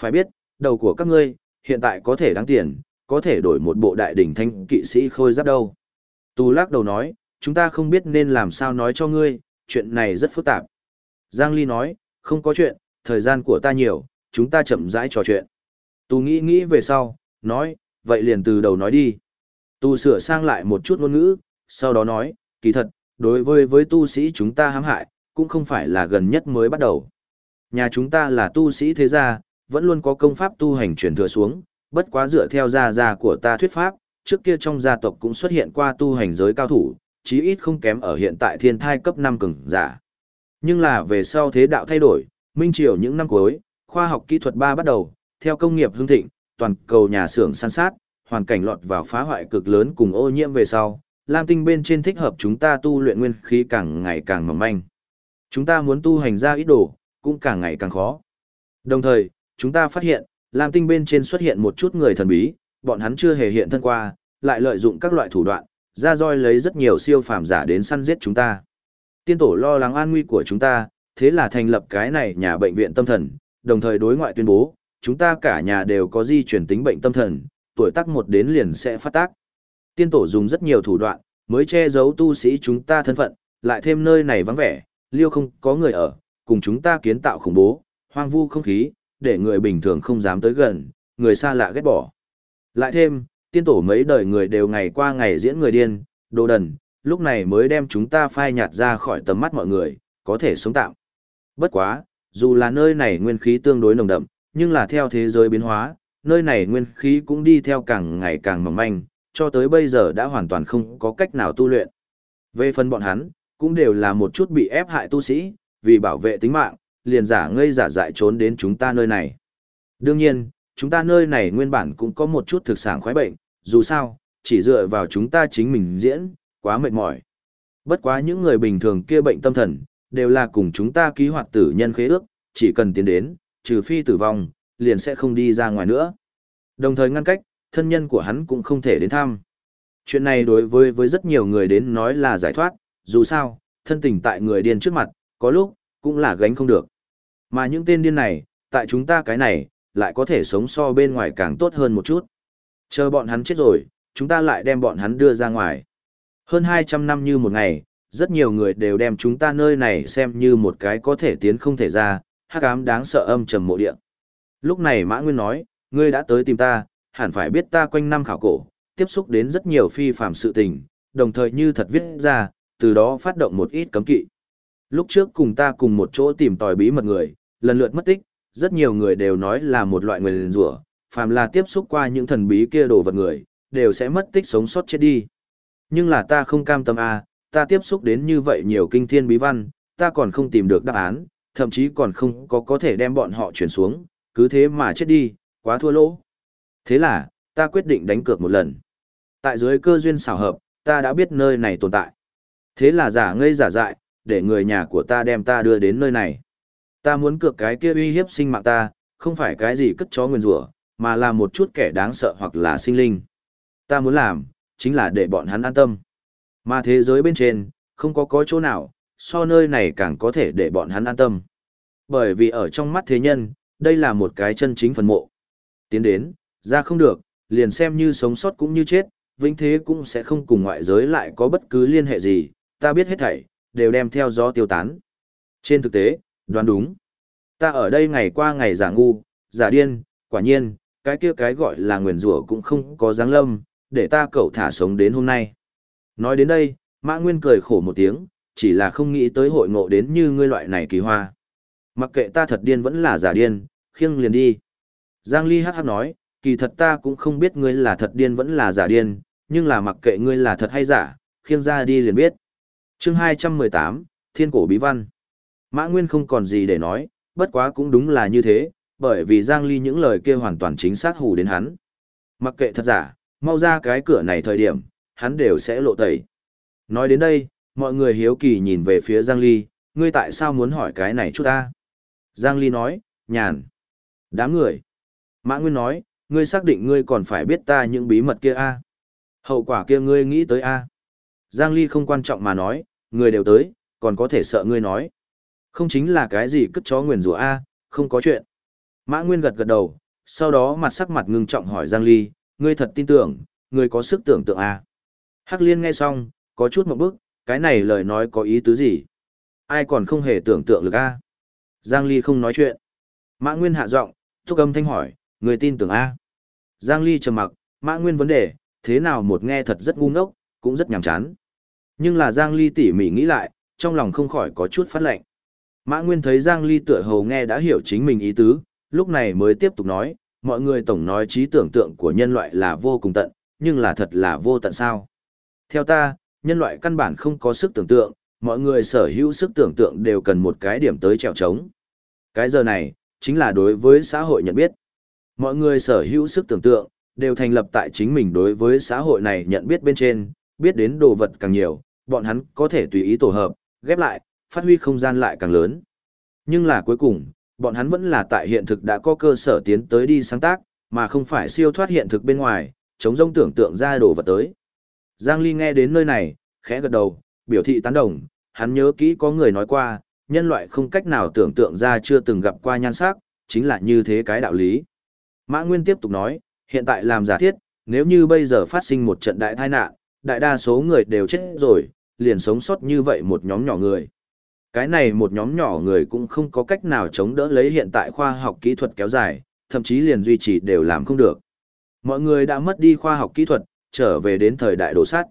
Phải biết, đầu của các ngươi, hiện tại có thể đáng tiền, có thể đổi một bộ đại đỉnh thanh kỵ sĩ khôi giáp đâu. Tu lắc đầu nói, chúng ta không biết nên làm sao nói cho ngươi, chuyện này rất phức tạp. Giang Ly nói, không có chuyện, thời gian của ta nhiều, chúng ta chậm rãi trò chuyện. Tu nghĩ nghĩ về sau, nói, vậy liền từ đầu nói đi. Tu sửa sang lại một chút ngôn ngữ, sau đó nói, kỳ thật, đối với với tu sĩ chúng ta hãm hại, cũng không phải là gần nhất mới bắt đầu. Nhà chúng ta là tu sĩ thế gia, vẫn luôn có công pháp tu hành truyền thừa xuống, bất quá dựa theo gia gia của ta thuyết pháp, trước kia trong gia tộc cũng xuất hiện qua tu hành giới cao thủ, chí ít không kém ở hiện tại thiên thai cấp 5 cường giả. Nhưng là về sau thế đạo thay đổi, minh triều những năm cuối, khoa học kỹ thuật ba bắt đầu, theo công nghiệp hưng thịnh, toàn cầu nhà xưởng san sát, hoàn cảnh lọt vào phá hoại cực lớn cùng ô nhiễm về sau, Lam tinh bên trên thích hợp chúng ta tu luyện nguyên khí càng ngày càng mỏng manh. Chúng ta muốn tu hành ra ít đồ, cũng càng ngày càng khó. Đồng thời, chúng ta phát hiện, Lam tinh bên trên xuất hiện một chút người thần bí, bọn hắn chưa hề hiện thân qua, lại lợi dụng các loại thủ đoạn, ra roi lấy rất nhiều siêu phàm giả đến săn giết chúng ta. Tiên tổ lo lắng an nguy của chúng ta, thế là thành lập cái này nhà bệnh viện tâm thần, đồng thời đối ngoại tuyên bố, chúng ta cả nhà đều có di chuyển tính bệnh tâm thần, tuổi tác một đến liền sẽ phát tác. Tiên tổ dùng rất nhiều thủ đoạn, mới che giấu tu sĩ chúng ta thân phận, lại thêm nơi này vắng vẻ, liêu không có người ở, cùng chúng ta kiến tạo khủng bố, hoang vu không khí, để người bình thường không dám tới gần, người xa lạ ghét bỏ. Lại thêm, tiên tổ mấy đời người đều ngày qua ngày diễn người điên, đồ đần, lúc này mới đem chúng ta phai nhạt ra khỏi tầm mắt mọi người, có thể sống tạm. Bất quá, dù là nơi này nguyên khí tương đối nồng đậm, nhưng là theo thế giới biến hóa, nơi này nguyên khí cũng đi theo càng ngày càng mỏng manh, cho tới bây giờ đã hoàn toàn không có cách nào tu luyện. Về phần bọn hắn, cũng đều là một chút bị ép hại tu sĩ, vì bảo vệ tính mạng, liền giả ngây giả dại trốn đến chúng ta nơi này. Đương nhiên, chúng ta nơi này nguyên bản cũng có một chút thực sản khoái bệnh, dù sao, chỉ dựa vào chúng ta chính mình diễn, quá mệt mỏi. Bất quá những người bình thường kia bệnh tâm thần, đều là cùng chúng ta ký hoạt tử nhân khế ước, chỉ cần tiến đến, trừ phi tử vong, liền sẽ không đi ra ngoài nữa. Đồng thời ngăn cách, thân nhân của hắn cũng không thể đến thăm. Chuyện này đối với với rất nhiều người đến nói là giải thoát, dù sao, thân tình tại người điên trước mặt, có lúc, cũng là gánh không được. Mà những tên điên này, tại chúng ta cái này, lại có thể sống so bên ngoài càng tốt hơn một chút. Chờ bọn hắn chết rồi, chúng ta lại đem bọn hắn đưa ra ngoài. Hơn 200 năm như một ngày, rất nhiều người đều đem chúng ta nơi này xem như một cái có thể tiến không thể ra, hắc ám đáng sợ âm trầm mộ địa. Lúc này Mã Nguyên nói, ngươi đã tới tìm ta, hẳn phải biết ta quanh năm khảo cổ, tiếp xúc đến rất nhiều phi phạm sự tình, đồng thời như thật viết ra, từ đó phát động một ít cấm kỵ. Lúc trước cùng ta cùng một chỗ tìm tòi bí mật người, lần lượt mất tích, rất nhiều người đều nói là một loại người rủa, phàm là tiếp xúc qua những thần bí kia đồ vật người, đều sẽ mất tích sống sót chết đi. Nhưng là ta không cam tâm à, ta tiếp xúc đến như vậy nhiều kinh thiên bí văn, ta còn không tìm được đáp án, thậm chí còn không có có thể đem bọn họ chuyển xuống, cứ thế mà chết đi, quá thua lỗ. Thế là, ta quyết định đánh cược một lần. Tại dưới cơ duyên xảo hợp, ta đã biết nơi này tồn tại. Thế là giả ngây giả dại, để người nhà của ta đem ta đưa đến nơi này. Ta muốn cược cái kia uy hiếp sinh mạng ta, không phải cái gì cất chó nguyên rủa, mà là một chút kẻ đáng sợ hoặc là sinh linh. Ta muốn làm, chính là để bọn hắn an tâm. Mà thế giới bên trên, không có có chỗ nào, so nơi này càng có thể để bọn hắn an tâm. Bởi vì ở trong mắt thế nhân, đây là một cái chân chính phần mộ. Tiến đến, ra không được, liền xem như sống sót cũng như chết, vĩnh thế cũng sẽ không cùng ngoại giới lại có bất cứ liên hệ gì, ta biết hết thảy, đều đem theo gió tiêu tán. Trên thực tế, đoán đúng. Ta ở đây ngày qua ngày giả ngu, giả điên, quả nhiên, cái kia cái gọi là nguyền rủa cũng không có dáng lâm, để ta cậu thả sống đến hôm nay. Nói đến đây, Mã Nguyên cười khổ một tiếng, chỉ là không nghĩ tới hội ngộ đến như ngươi loại này kỳ hoa. Mặc kệ ta thật điên vẫn là giả điên, khiêng liền đi. Giang Ly hát hát nói, kỳ thật ta cũng không biết ngươi là thật điên vẫn là giả điên, nhưng là mặc kệ ngươi là thật hay giả, khiêng ra đi liền biết. chương 218, Thiên Cổ Bí Văn. Mã Nguyên không còn gì để nói, bất quá cũng đúng là như thế, bởi vì Giang Ly những lời kia hoàn toàn chính xác hù đến hắn. Mặc kệ thật giả, mau ra cái cửa này thời điểm, hắn đều sẽ lộ tẩy. Nói đến đây, mọi người hiếu kỳ nhìn về phía Giang Ly, ngươi tại sao muốn hỏi cái này chút ta? Giang Ly nói, nhàn. Đám người. Mã Nguyên nói, ngươi xác định ngươi còn phải biết ta những bí mật kia a à? Hậu quả kia ngươi nghĩ tới a à? Giang Ly không quan trọng mà nói, người đều tới, còn có thể sợ ngươi nói. Không chính là cái gì cất chó nguyền rủa a không có chuyện. Mã Nguyên gật gật đầu, sau đó mặt sắc mặt ngưng trọng hỏi Giang Ly, ngươi thật tin tưởng, ngươi có sức tưởng tượng a Hắc Liên nghe xong, có chút một bước cái này lời nói có ý tứ gì? Ai còn không hề tưởng tượng được a Giang Ly không nói chuyện. Mã Nguyên hạ giọng, thúc âm thanh hỏi, người tin tưởng A. Giang Ly trầm mặc, Mã Nguyên vấn đề, thế nào một nghe thật rất ngu ngốc, cũng rất nhàm chán. Nhưng là Giang Ly tỉ mỉ nghĩ lại, trong lòng không khỏi có chút phát lệnh. Mã Nguyên thấy Giang Ly tựa hồ nghe đã hiểu chính mình ý tứ, lúc này mới tiếp tục nói, mọi người tổng nói trí tưởng tượng của nhân loại là vô cùng tận, nhưng là thật là vô tận sao. Theo ta, nhân loại căn bản không có sức tưởng tượng, mọi người sở hữu sức tưởng tượng đều cần một cái điểm tới trèo trống. Cái giờ này, chính là đối với xã hội nhận biết. Mọi người sở hữu sức tưởng tượng, đều thành lập tại chính mình đối với xã hội này nhận biết bên trên, biết đến đồ vật càng nhiều, bọn hắn có thể tùy ý tổ hợp, ghép lại, phát huy không gian lại càng lớn. Nhưng là cuối cùng, bọn hắn vẫn là tại hiện thực đã có cơ sở tiến tới đi sáng tác, mà không phải siêu thoát hiện thực bên ngoài, chống rông tưởng tượng ra đồ vật tới. Giang Ly nghe đến nơi này, khẽ gật đầu, biểu thị tán đồng, hắn nhớ kỹ có người nói qua, nhân loại không cách nào tưởng tượng ra chưa từng gặp qua nhan sắc, chính là như thế cái đạo lý. Mã Nguyên tiếp tục nói, hiện tại làm giả thiết, nếu như bây giờ phát sinh một trận đại tai nạn, đại đa số người đều chết rồi, liền sống sót như vậy một nhóm nhỏ người. Cái này một nhóm nhỏ người cũng không có cách nào chống đỡ lấy hiện tại khoa học kỹ thuật kéo dài, thậm chí liền duy trì đều làm không được. Mọi người đã mất đi khoa học kỹ thuật, trở về đến thời đại đồ sát.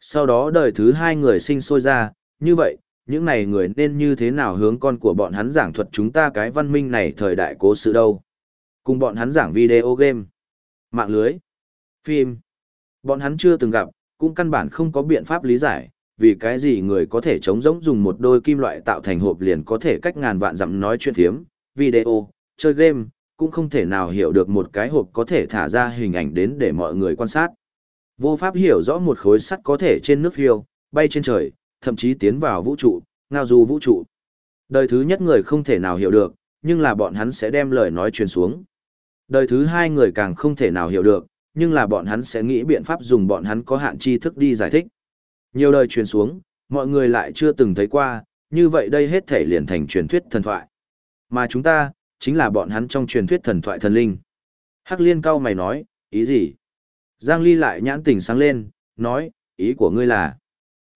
Sau đó đời thứ hai người sinh sôi ra, như vậy, những này người nên như thế nào hướng con của bọn hắn giảng thuật chúng ta cái văn minh này thời đại cố sự đâu. Cùng bọn hắn giảng video game, mạng lưới, phim. Bọn hắn chưa từng gặp, cũng căn bản không có biện pháp lý giải, vì cái gì người có thể chống rỗng dùng một đôi kim loại tạo thành hộp liền có thể cách ngàn vạn dặm nói chuyện thiếm, video, chơi game, cũng không thể nào hiểu được một cái hộp có thể thả ra hình ảnh đến để mọi người quan sát. Vô pháp hiểu rõ một khối sắt có thể trên nước phiêu, bay trên trời, thậm chí tiến vào vũ trụ, ngao du vũ trụ. Đời thứ nhất người không thể nào hiểu được, nhưng là bọn hắn sẽ đem lời nói truyền xuống. Đời thứ hai người càng không thể nào hiểu được, nhưng là bọn hắn sẽ nghĩ biện pháp dùng bọn hắn có hạn tri thức đi giải thích. Nhiều đời truyền xuống, mọi người lại chưa từng thấy qua, như vậy đây hết thể liền thành truyền thuyết thần thoại. Mà chúng ta, chính là bọn hắn trong truyền thuyết thần thoại thần linh. Hắc liên cao mày nói, ý gì? Giang Ly lại nhãn tỉnh sáng lên, nói, ý của ngươi là.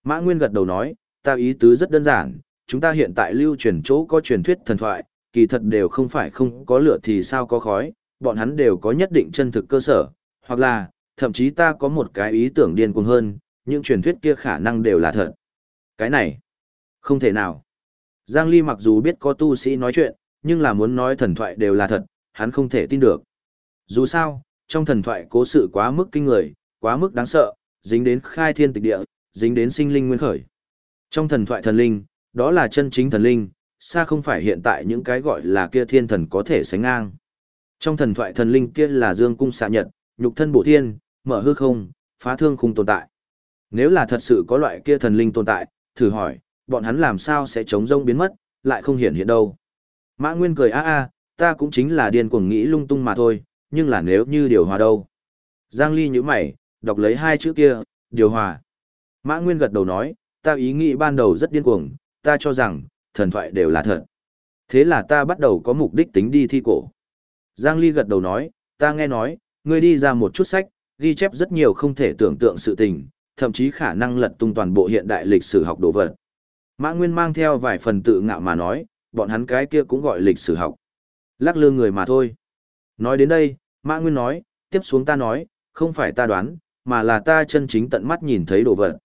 Mã Nguyên gật đầu nói, ta ý tứ rất đơn giản, chúng ta hiện tại lưu truyền chỗ có truyền thuyết thần thoại, kỳ thật đều không phải không có lửa thì sao có khói, bọn hắn đều có nhất định chân thực cơ sở, hoặc là, thậm chí ta có một cái ý tưởng điên cuồng hơn, những truyền thuyết kia khả năng đều là thật. Cái này, không thể nào. Giang Ly mặc dù biết có tu sĩ nói chuyện, nhưng là muốn nói thần thoại đều là thật, hắn không thể tin được. Dù sao, trong thần thoại cố sự quá mức kinh người, quá mức đáng sợ, dính đến khai thiên tịch địa, dính đến sinh linh nguyên khởi. Trong thần thoại thần linh, đó là chân chính thần linh, xa không phải hiện tại những cái gọi là kia thiên thần có thể sánh ngang. Trong thần thoại thần linh kia là dương cung xạ nhật, nhục thân bổ thiên, mở hư không, phá thương khung tồn tại. Nếu là thật sự có loại kia thần linh tồn tại, thử hỏi, bọn hắn làm sao sẽ chống rông biến mất, lại không hiện hiện đâu. Mã Nguyên cười a a, ta cũng chính là điên cuồng nghĩ lung tung mà thôi, nhưng là nếu như điều hòa đâu. Giang Ly nhíu mày, đọc lấy hai chữ kia, điều hòa. Mã Nguyên gật đầu nói, ta ý nghĩ ban đầu rất điên cuồng, ta cho rằng, thần thoại đều là thật. Thế là ta bắt đầu có mục đích tính đi thi cổ. Giang Ly gật đầu nói, ta nghe nói, ngươi đi ra một chút sách, ghi chép rất nhiều không thể tưởng tượng sự tình, thậm chí khả năng lật tung toàn bộ hiện đại lịch sử học đồ vật. Mã Nguyên mang theo vài phần tự ngạo mà nói, bọn hắn cái kia cũng gọi lịch sử học. Lắc lư người mà thôi. Nói đến đây, Mã Nguyên nói, tiếp xuống ta nói, không phải ta đoán, mà là ta chân chính tận mắt nhìn thấy đồ vật.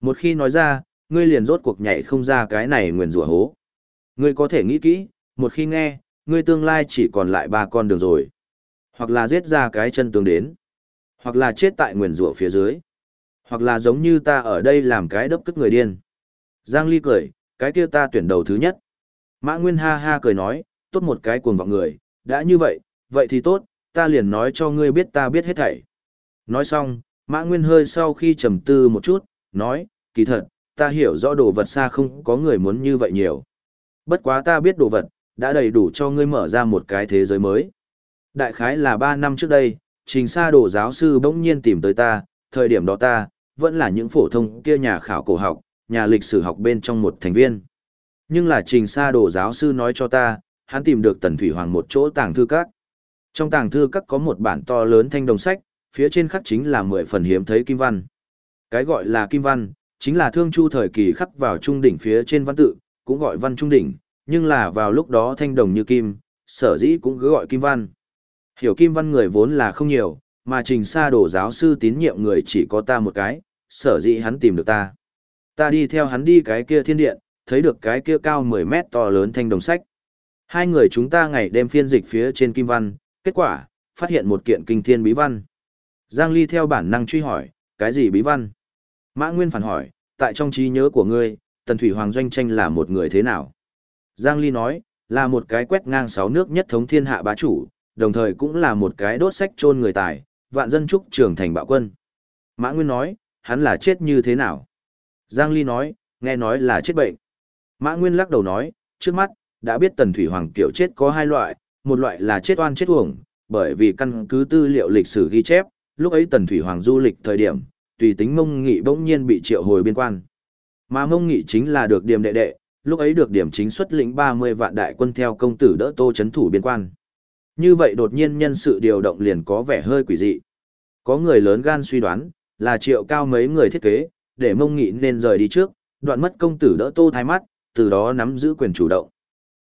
Một khi nói ra, ngươi liền rốt cuộc nhảy không ra cái này nguyền rủa hố. Ngươi có thể nghĩ kỹ, một khi nghe, ngươi tương lai chỉ còn lại ba con đường rồi. Hoặc là giết ra cái chân tướng đến, hoặc là chết tại nguyền rủa phía dưới, hoặc là giống như ta ở đây làm cái đốc tức người điên. Giang Ly cười, cái kia ta tuyển đầu thứ nhất. Mã Nguyên ha ha cười nói, tốt một cái cuồng vọng người, đã như vậy, vậy thì tốt, ta liền nói cho ngươi biết ta biết hết thảy. Nói xong, Mã Nguyên hơi sau khi trầm tư một chút, nói, kỳ thật, ta hiểu rõ đồ vật xa không có người muốn như vậy nhiều. Bất quá ta biết đồ vật, đã đầy đủ cho ngươi mở ra một cái thế giới mới. Đại khái là 3 năm trước đây, trình sa đồ giáo sư bỗng nhiên tìm tới ta, thời điểm đó ta, vẫn là những phổ thông kia nhà khảo cổ học, nhà lịch sử học bên trong một thành viên. Nhưng là trình sa đồ giáo sư nói cho ta, hắn tìm được tần thủy hoàng một chỗ tàng thư các. Trong tàng thư các có một bản to lớn thanh đồng sách, phía trên khắc chính là 10 phần hiếm thấy kim văn. Cái gọi là kim văn, chính là thương chu thời kỳ khắc vào trung đỉnh phía trên văn tự, cũng gọi văn trung đỉnh, nhưng là vào lúc đó thanh đồng như kim, sở dĩ cũng cứ gọi kim văn. Hiểu kim văn người vốn là không nhiều, mà trình sa đổ giáo sư tín nhiệm người chỉ có ta một cái, sở dĩ hắn tìm được ta. Ta đi theo hắn đi cái kia thiên điện, thấy được cái kia cao 10 mét to lớn thanh đồng sách. Hai người chúng ta ngày đêm phiên dịch phía trên kim văn, kết quả, phát hiện một kiện kinh thiên bí văn. Giang Ly theo bản năng truy hỏi, cái gì bí văn? Mã Nguyên phản hỏi, tại trong trí nhớ của ngươi, Tần Thủy Hoàng Doanh Tranh là một người thế nào? Giang Ly nói, là một cái quét ngang sáu nước nhất thống thiên hạ bá chủ, đồng thời cũng là một cái đốt sách chôn người tài, vạn dân trúc trưởng thành bạo quân. Mã Nguyên nói, hắn là chết như thế nào? Giang Ly nói, nghe nói là chết bệnh. Mã Nguyên lắc đầu nói, trước mắt, đã biết tần thủy hoàng kiểu chết có hai loại, một loại là chết oan chết uổng, bởi vì căn cứ tư liệu lịch sử ghi chép, lúc ấy tần thủy hoàng du lịch thời điểm, tùy tính mông nghị bỗng nhiên bị triệu hồi biên quan. Mà mông nghị chính là được điểm đệ đệ, lúc ấy được điểm chính xuất lĩnh 30 vạn đại quân theo công tử đỡ tô chấn thủ biên quan. Như vậy đột nhiên nhân sự điều động liền có vẻ hơi quỷ dị. Có người lớn gan suy đoán, là triệu cao mấy người thiết kế, để mông nghị nên rời đi trước, đoạn mất công tử đỡ tô thái mắt, từ đó nắm giữ quyền chủ động.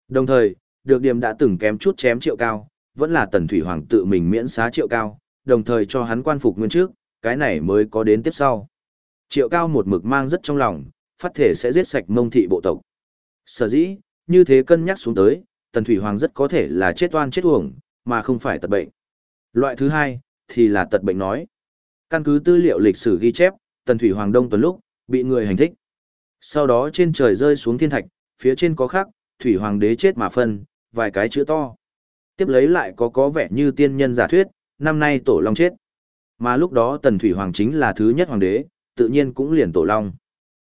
Đồng thời, được điểm đã từng kém chút chém triệu cao, vẫn là tần thủy hoàng tự mình miễn xá triệu cao, đồng thời cho hắn quan phục nguyên trước, cái này mới có đến tiếp sau. Triệu cao một mực mang rất trong lòng, phát thể sẽ giết sạch mông thị bộ tộc. Sở dĩ, như thế cân nhắc xuống tới, tần thủy hoàng rất có thể là chết oan chết uổng, mà không phải tật bệnh. Loại thứ hai, thì là tật bệnh nói. Căn cứ tư liệu lịch sử ghi chép, tần thủy hoàng đông tuần lúc, bị người hành thích. Sau đó trên trời rơi xuống thiên thạch, phía trên có khắc, thủy hoàng đế chết mà phân, vài cái chữ to. Tiếp lấy lại có có vẻ như tiên nhân giả thuyết, năm nay tổ long chết. Mà lúc đó tần thủy hoàng chính là thứ nhất hoàng đế, tự nhiên cũng liền tổ long.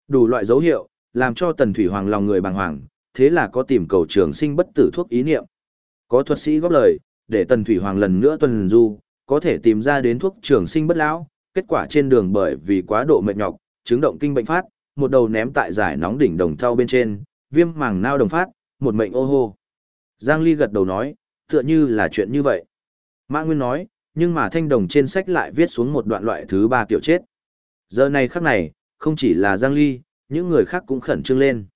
Đủ loại dấu hiệu, làm cho tần thủy hoàng lòng người bàng hoàng, thế là có tìm cầu trường sinh bất tử thuốc ý niệm. Có thuật sĩ góp lời, để tần thủy hoàng lần nữa tuần du, có thể tìm ra đến thuốc trường sinh bất lão, kết quả trên đường bởi vì quá độ mệt nhọc, chứng động kinh bệnh phát, một đầu ném tại giải nóng đỉnh đồng thau bên trên, viêm màng nao đồng phát, một mệnh ô hô. Giang Ly gật đầu nói, tựa như là chuyện như vậy. Mã Nguyên nói, nhưng mà thanh đồng trên sách lại viết xuống một đoạn loại thứ ba kiểu chết. Giờ này khắc này, không chỉ là Giang Ly, những người khác cũng khẩn trương lên.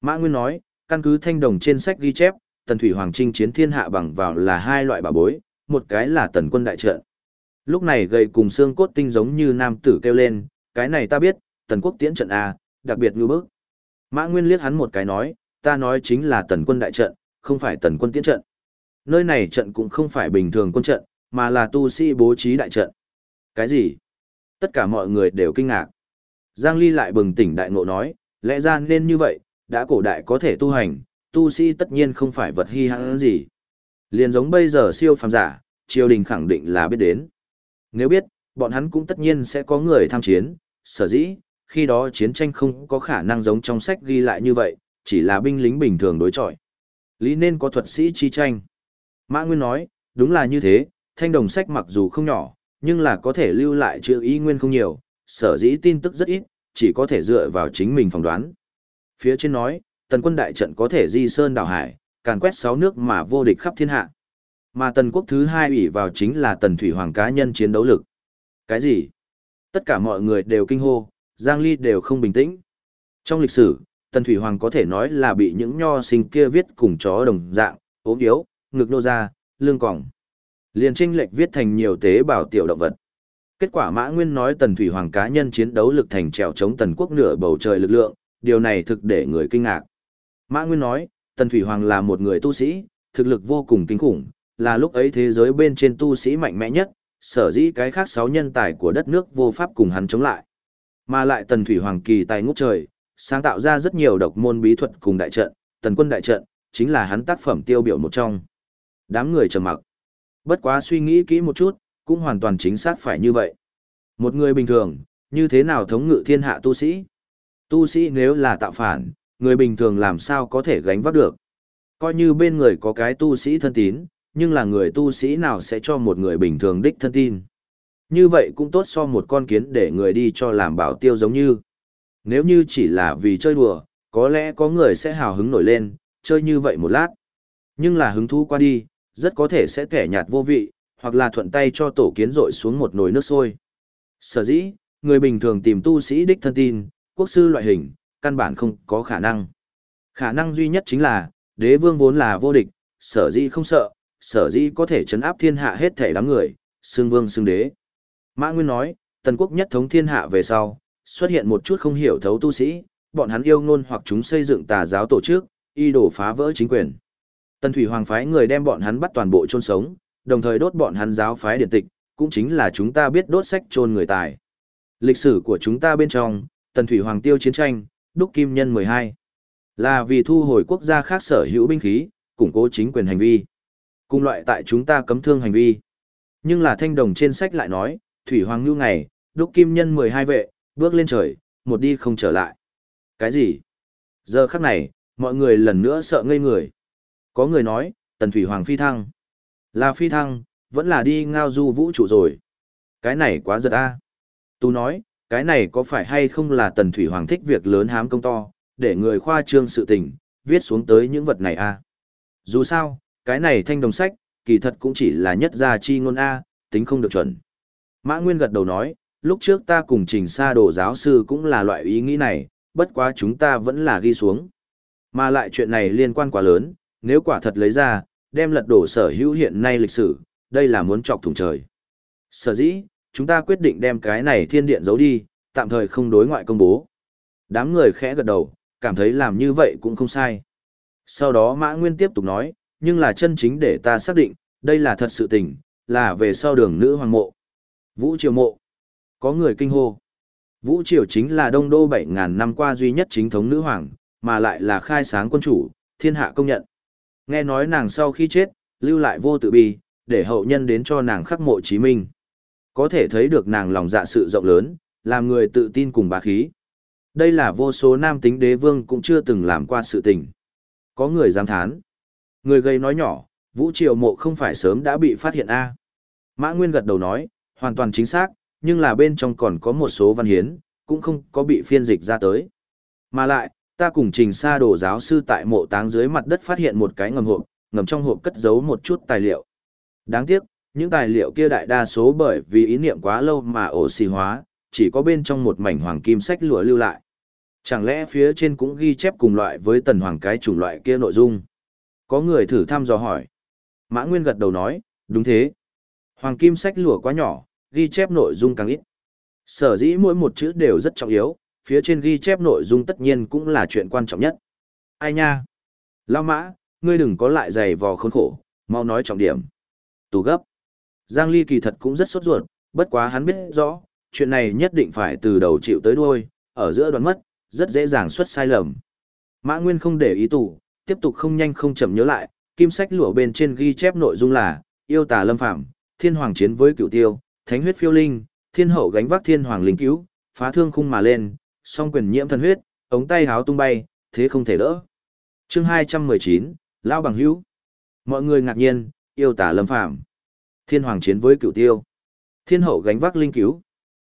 Mã Nguyên nói, căn cứ thanh đồng trên sách ghi chép, tần thủy hoàng trinh chiến thiên hạ bằng vào là hai loại bà bối, một cái là tần quân đại trận. Lúc này gầy cùng xương cốt tinh giống như nam tử kêu lên, cái này ta biết, tần quốc tiễn trận A, đặc biệt ngư bức. Mã Nguyên liếc hắn một cái nói, ta nói chính là tần quân đại trận, không phải tần quân tiến trận. Nơi này trận cũng không phải bình thường quân trận, mà là tu sĩ bố trí đại trận. Cái gì? Tất cả mọi người đều kinh ngạc. Giang Ly lại bừng tỉnh đại ngộ nói, lẽ ra nên như vậy, đã cổ đại có thể tu hành, tu sĩ tất nhiên không phải vật hy hãn gì. Liền giống bây giờ siêu phàm giả, triều đình khẳng định là biết đến. Nếu biết, bọn hắn cũng tất nhiên sẽ có người tham chiến, sở dĩ, khi đó chiến tranh không có khả năng giống trong sách ghi lại như vậy, chỉ là binh lính bình thường đối chọi. Lý nên có thuật sĩ chi tranh. Mã Nguyên nói, đúng là như thế, thanh đồng sách mặc dù không nhỏ, nhưng là có thể lưu lại chữ ý nguyên không nhiều, sở dĩ tin tức rất ít, chỉ có thể dựa vào chính mình phỏng đoán. Phía trên nói, tần quân đại trận có thể di sơn đảo hải, càn quét sáu nước mà vô địch khắp thiên hạ. Mà tần quốc thứ hai ủy vào chính là tần thủy hoàng cá nhân chiến đấu lực. Cái gì? Tất cả mọi người đều kinh hô, Giang Ly đều không bình tĩnh. Trong lịch sử, tần thủy hoàng có thể nói là bị những nho sinh kia viết cùng chó đồng dạng, ốm yếu, ngực nô ra, lương còng. Liền tranh lệch viết thành nhiều tế bào tiểu động vật. Kết quả Mã Nguyên nói Tần Thủy Hoàng cá nhân chiến đấu lực thành trèo chống Tần Quốc nửa bầu trời lực lượng, điều này thực để người kinh ngạc. Mã Nguyên nói, Tần Thủy Hoàng là một người tu sĩ, thực lực vô cùng kinh khủng, là lúc ấy thế giới bên trên tu sĩ mạnh mẽ nhất, sở dĩ cái khác sáu nhân tài của đất nước vô pháp cùng hắn chống lại. Mà lại Tần Thủy Hoàng kỳ tài ngút trời, sáng tạo ra rất nhiều độc môn bí thuật cùng đại trận, Tần quân đại trận, chính là hắn tác phẩm tiêu biểu một trong. Đám người trầm mặc. Bất quá suy nghĩ kỹ một chút, cũng hoàn toàn chính xác phải như vậy. Một người bình thường, như thế nào thống ngự thiên hạ tu sĩ? Tu sĩ nếu là tạo phản, người bình thường làm sao có thể gánh vác được? Coi như bên người có cái tu sĩ thân tín, nhưng là người tu sĩ nào sẽ cho một người bình thường đích thân tin? Như vậy cũng tốt so một con kiến để người đi cho làm bảo tiêu giống như. Nếu như chỉ là vì chơi đùa, có lẽ có người sẽ hào hứng nổi lên, chơi như vậy một lát. Nhưng là hứng thú qua đi, rất có thể sẽ kẻ nhạt vô vị, hoặc là thuận tay cho tổ kiến rội xuống một nồi nước sôi. Sở dĩ, người bình thường tìm tu sĩ đích thân tin, quốc sư loại hình, căn bản không có khả năng. Khả năng duy nhất chính là, đế vương vốn là vô địch, sở dĩ không sợ, sở dĩ có thể chấn áp thiên hạ hết thể đám người, xương vương xương đế. Mã Nguyên nói, tần quốc nhất thống thiên hạ về sau, xuất hiện một chút không hiểu thấu tu sĩ, bọn hắn yêu ngôn hoặc chúng xây dựng tà giáo tổ chức, y đổ phá vỡ chính quyền. Tần Thủy Hoàng phái người đem bọn hắn bắt toàn bộ chôn sống, đồng thời đốt bọn hắn giáo phái điện tịch, cũng chính là chúng ta biết đốt sách chôn người tài. Lịch sử của chúng ta bên trong, Tần Thủy Hoàng tiêu chiến tranh, đúc kim nhân 12. Là vì thu hồi quốc gia khác sở hữu binh khí, củng cố chính quyền hành vi. Cùng loại tại chúng ta cấm thương hành vi. Nhưng là thanh đồng trên sách lại nói, Thủy Hoàng như ngày, đúc kim nhân 12 vệ, Bước lên trời, một đi không trở lại. Cái gì? Giờ khắc này, mọi người lần nữa sợ ngây người. Có người nói, Tần Thủy Hoàng phi thăng. Là phi thăng, vẫn là đi ngao du vũ trụ rồi. Cái này quá giật a. Tu nói, cái này có phải hay không là Tần Thủy Hoàng thích việc lớn hám công to, để người khoa trương sự tình, viết xuống tới những vật này a. Dù sao, cái này thanh đồng sách, kỳ thật cũng chỉ là nhất gia chi ngôn a, tính không được chuẩn. Mã Nguyên gật đầu nói, lúc trước ta cùng trình sa đồ giáo sư cũng là loại ý nghĩ này, bất quá chúng ta vẫn là ghi xuống. Mà lại chuyện này liên quan quá lớn, nếu quả thật lấy ra, đem lật đổ sở hữu hiện nay lịch sử, đây là muốn chọc thủng trời. Sở dĩ, chúng ta quyết định đem cái này thiên điện giấu đi, tạm thời không đối ngoại công bố. Đám người khẽ gật đầu, cảm thấy làm như vậy cũng không sai. Sau đó Mã Nguyên tiếp tục nói, nhưng là chân chính để ta xác định, đây là thật sự tình, là về sau đường nữ hoàng mộ. Vũ Triều mộ. Có người kinh hô. Vũ Triều chính là đông đô 7.000 năm qua duy nhất chính thống nữ hoàng, mà lại là khai sáng quân chủ, thiên hạ công nhận. Nghe nói nàng sau khi chết, lưu lại vô tự bi, để hậu nhân đến cho nàng khắc mộ chí minh. Có thể thấy được nàng lòng dạ sự rộng lớn, làm người tự tin cùng bá khí. Đây là vô số nam tính đế vương cũng chưa từng làm qua sự tình. Có người dám thán. Người gây nói nhỏ, Vũ Triều mộ không phải sớm đã bị phát hiện A. Mã Nguyên gật đầu nói, hoàn toàn chính xác, nhưng là bên trong còn có một số văn hiến, cũng không có bị phiên dịch ra tới. Mà lại, ta cùng trình sa đồ giáo sư tại mộ táng dưới mặt đất phát hiện một cái ngầm hộp, ngầm trong hộp cất giấu một chút tài liệu. Đáng tiếc, những tài liệu kia đại đa số bởi vì ý niệm quá lâu mà ổ xì hóa, chỉ có bên trong một mảnh hoàng kim sách lụa lưu lại. Chẳng lẽ phía trên cũng ghi chép cùng loại với tần hoàng cái chủng loại kia nội dung? Có người thử thăm dò hỏi. Mã Nguyên gật đầu nói, đúng thế. Hoàng kim sách lụa quá nhỏ, ghi chép nội dung càng ít. Sở dĩ mỗi một chữ đều rất trọng yếu, phía trên ghi chép nội dung tất nhiên cũng là chuyện quan trọng nhất. Ai nha? Lao mã, ngươi đừng có lại giày vò khốn khổ, mau nói trọng điểm. Tù gấp. Giang Ly kỳ thật cũng rất sốt ruột, bất quá hắn biết rõ, chuyện này nhất định phải từ đầu chịu tới đuôi, ở giữa đoạn mất, rất dễ dàng xuất sai lầm. Mã Nguyên không để ý tù, tiếp tục không nhanh không chậm nhớ lại, kim sách lụa bên trên ghi chép nội dung là, yêu tà lâm phạm, thiên hoàng chiến với cựu tiêu, thánh huyết phiêu linh, thiên hậu gánh vác thiên hoàng linh cứu, phá thương khung mà lên, song quyền nhiễm thần huyết, ống tay háo tung bay, thế không thể đỡ. Chương 219, Lao bằng hữu. Mọi người ngạc nhiên, yêu tả lâm phạm. Thiên hoàng chiến với cựu tiêu. Thiên hậu gánh vác linh cứu.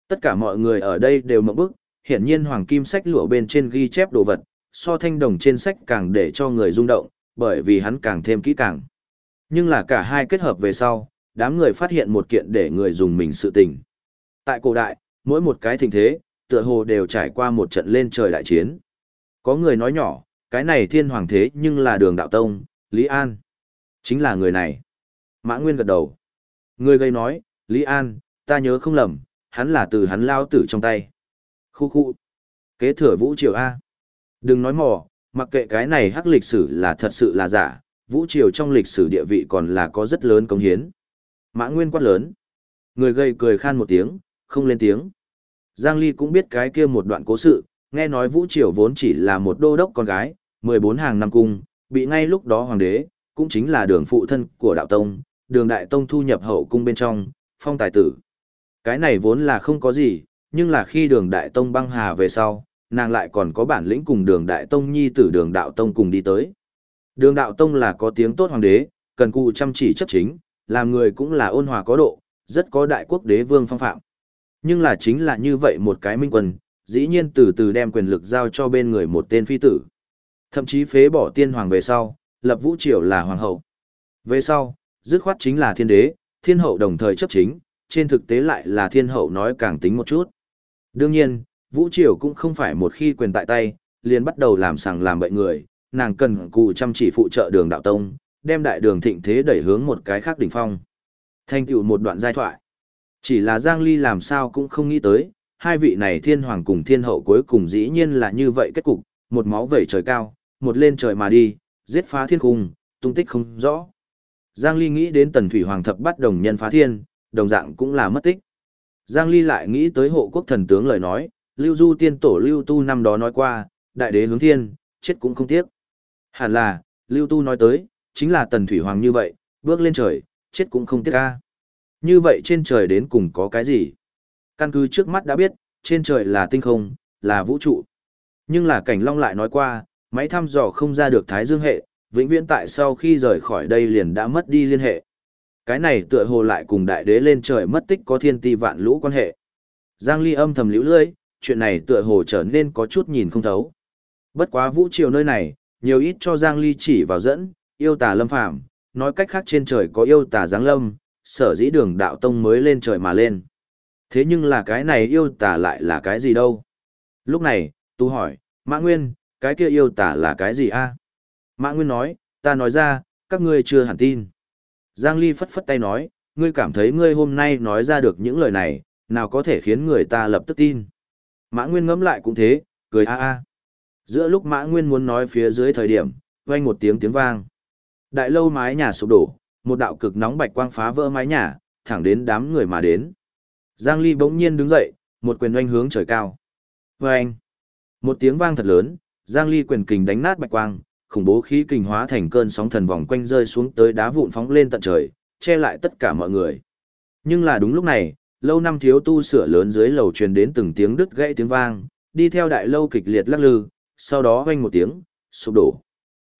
Tất cả mọi người ở đây đều mộng bức, hiển nhiên hoàng kim sách lụa bên trên ghi chép đồ vật, so thanh đồng trên sách càng để cho người rung động, bởi vì hắn càng thêm kỹ càng. Nhưng là cả hai kết hợp về sau, đám người phát hiện một kiện để người dùng mình sự tình. Tại cổ đại, mỗi một cái thịnh thế, tựa hồ đều trải qua một trận lên trời đại chiến. Có người nói nhỏ, cái này thiên hoàng thế nhưng là đường đạo tông, Lý An. Chính là người này. Mã Nguyên gật đầu. Người gây nói, Lý An, ta nhớ không lầm, hắn là từ hắn lao tử trong tay. Khu khu. Kế thừa Vũ Triều A. Đừng nói mò, mặc kệ cái này hắc lịch sử là thật sự là giả, Vũ Triều trong lịch sử địa vị còn là có rất lớn công hiến. Mã Nguyên quát lớn. Người gây cười khan một tiếng, không lên tiếng. Giang Ly cũng biết cái kia một đoạn cố sự, nghe nói Vũ Triều vốn chỉ là một đô đốc con gái, 14 hàng năm cung, bị ngay lúc đó hoàng đế, cũng chính là đường phụ thân của đạo tông, đường đại tông thu nhập hậu cung bên trong, phong tài tử. Cái này vốn là không có gì, nhưng là khi đường đại tông băng hà về sau, nàng lại còn có bản lĩnh cùng đường đại tông nhi tử đường đạo tông cùng đi tới. Đường đạo tông là có tiếng tốt hoàng đế, cần cù chăm chỉ chấp chính, làm người cũng là ôn hòa có độ, rất có đại quốc đế vương phong phạm. Nhưng là chính là như vậy một cái minh quân, dĩ nhiên từ từ đem quyền lực giao cho bên người một tên phi tử. Thậm chí phế bỏ tiên hoàng về sau, lập vũ triều là hoàng hậu. Về sau, dứt khoát chính là thiên đế, thiên hậu đồng thời chấp chính, trên thực tế lại là thiên hậu nói càng tính một chút. Đương nhiên, vũ triều cũng không phải một khi quyền tại tay, liền bắt đầu làm sàng làm bậy người, nàng cần cù chăm chỉ phụ trợ đường đạo tông, đem đại đường thịnh thế đẩy hướng một cái khác đỉnh phong. Thành tựu một đoạn giai thoại. Chỉ là Giang Ly làm sao cũng không nghĩ tới, hai vị này thiên hoàng cùng thiên hậu cuối cùng dĩ nhiên là như vậy kết cục, một máu vẩy trời cao, một lên trời mà đi, giết phá thiên cung, tung tích không rõ. Giang Ly nghĩ đến tần thủy hoàng thập bắt đồng nhân phá thiên, đồng dạng cũng là mất tích. Giang Ly lại nghĩ tới hộ quốc thần tướng lời nói, lưu du tiên tổ lưu tu năm đó nói qua, đại đế hướng thiên, chết cũng không tiếc. Hẳn là, lưu tu nói tới, chính là tần thủy hoàng như vậy, bước lên trời, chết cũng không tiếc ca. Như vậy trên trời đến cùng có cái gì? Căn cứ trước mắt đã biết, trên trời là tinh không, là vũ trụ. Nhưng là cảnh long lại nói qua, máy thăm dò không ra được thái dương hệ, vĩnh viễn tại sau khi rời khỏi đây liền đã mất đi liên hệ. Cái này tựa hồ lại cùng đại đế lên trời mất tích có thiên ti vạn lũ quan hệ. Giang Ly âm thầm liễu lưỡi, chuyện này tựa hồ trở nên có chút nhìn không thấu. Bất quá vũ triều nơi này, nhiều ít cho Giang Ly chỉ vào dẫn, yêu tà lâm phàm, nói cách khác trên trời có yêu tà giáng lâm, sở dĩ đường đạo tông mới lên trời mà lên. Thế nhưng là cái này yêu tà lại là cái gì đâu? Lúc này, tu hỏi, Mã Nguyên, cái kia yêu tà là cái gì a? Mã Nguyên nói, ta nói ra, các ngươi chưa hẳn tin. Giang Ly phất phất tay nói, ngươi cảm thấy ngươi hôm nay nói ra được những lời này, nào có thể khiến người ta lập tức tin. Mã Nguyên ngẫm lại cũng thế, cười a a. Giữa lúc Mã Nguyên muốn nói phía dưới thời điểm, vang một tiếng tiếng vang. Đại lâu mái nhà sụp đổ, một đạo cực nóng bạch quang phá vỡ mái nhà, thẳng đến đám người mà đến. Giang Ly bỗng nhiên đứng dậy, một quyền oanh hướng trời cao. Vâng! Một tiếng vang thật lớn, Giang Ly quyền kình đánh nát bạch quang, khủng bố khí kình hóa thành cơn sóng thần vòng quanh rơi xuống tới đá vụn phóng lên tận trời, che lại tất cả mọi người. Nhưng là đúng lúc này, lâu năm thiếu tu sửa lớn dưới lầu truyền đến từng tiếng đứt gãy tiếng vang, đi theo đại lâu kịch liệt lắc lư, sau đó vang một tiếng, sụp đổ.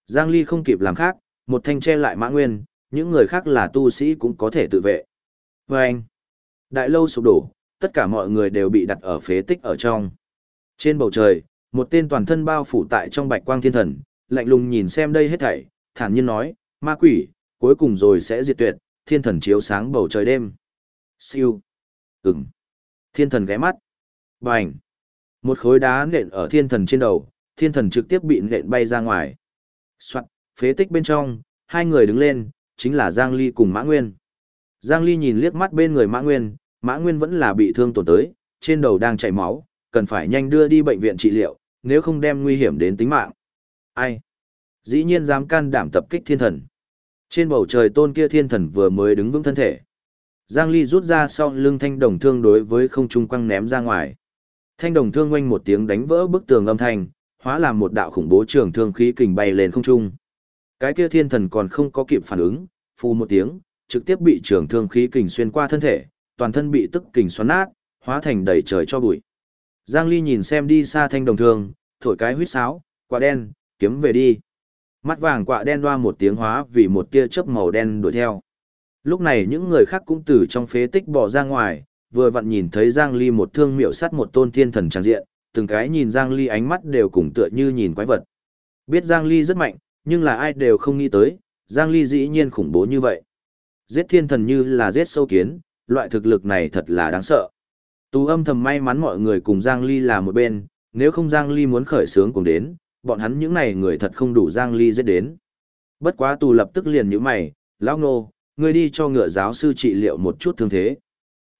Giang Ly không kịp làm khác, một thanh che lại Mã Nguyên, những người khác là tu sĩ cũng có thể tự vệ. Vâng! Đại lâu sụp đổ, tất cả mọi người đều bị đặt ở phế tích ở trong. Trên bầu trời, một tên toàn thân bao phủ tại trong bạch quang thiên thần, lạnh lùng nhìn xem đây hết thảy, thản nhiên nói, ma quỷ, cuối cùng rồi sẽ diệt tuyệt, thiên thần chiếu sáng bầu trời đêm. Siêu. Ừm. Thiên thần ghé mắt. Bành. Một khối đá nện ở thiên thần trên đầu, thiên thần trực tiếp bị nện bay ra ngoài. Soạn, phế tích bên trong, hai người đứng lên, chính là Giang Ly cùng Mã Nguyên. Giang Ly nhìn liếc mắt bên người Mã Nguyên, Mã Nguyên vẫn là bị thương tổn tới, trên đầu đang chảy máu, cần phải nhanh đưa đi bệnh viện trị liệu, nếu không đem nguy hiểm đến tính mạng. Ai? Dĩ nhiên dám can đảm tập kích thiên thần. Trên bầu trời tôn kia thiên thần vừa mới đứng vững thân thể. Giang Ly rút ra sau lưng thanh đồng thương đối với không trung quăng ném ra ngoài. Thanh đồng thương oanh một tiếng đánh vỡ bức tường âm thanh, hóa làm một đạo khủng bố trường thương khí kình bay lên không trung. Cái kia thiên thần còn không có kịp phản ứng, phù một tiếng, trực tiếp bị trường thương khí kình xuyên qua thân thể, toàn thân bị tức kình xoắn nát, hóa thành đầy trời cho bụi. Giang Ly nhìn xem đi xa thanh đồng thương, thổi cái huyết sáo, quả đen, kiếm về đi. Mắt vàng quạ đen loa một tiếng hóa vì một tia chớp màu đen đuổi theo. Lúc này những người khác cũng từ trong phế tích bỏ ra ngoài, vừa vặn nhìn thấy Giang Ly một thương miệu sắt một tôn thiên thần trang diện, từng cái nhìn Giang Ly ánh mắt đều cùng tựa như nhìn quái vật. Biết Giang Ly rất mạnh, nhưng là ai đều không nghĩ tới, Giang Ly dĩ nhiên khủng bố như vậy. Giết thiên thần như là giết sâu kiến, loại thực lực này thật là đáng sợ. Tú âm thầm may mắn mọi người cùng Giang Ly là một bên, nếu không Giang Ly muốn khởi sướng cùng đến, bọn hắn những này người thật không đủ Giang Ly giết đến. Bất quá tù lập tức liền như mày, lão nô, ngươi đi cho ngựa giáo sư trị liệu một chút thương thế.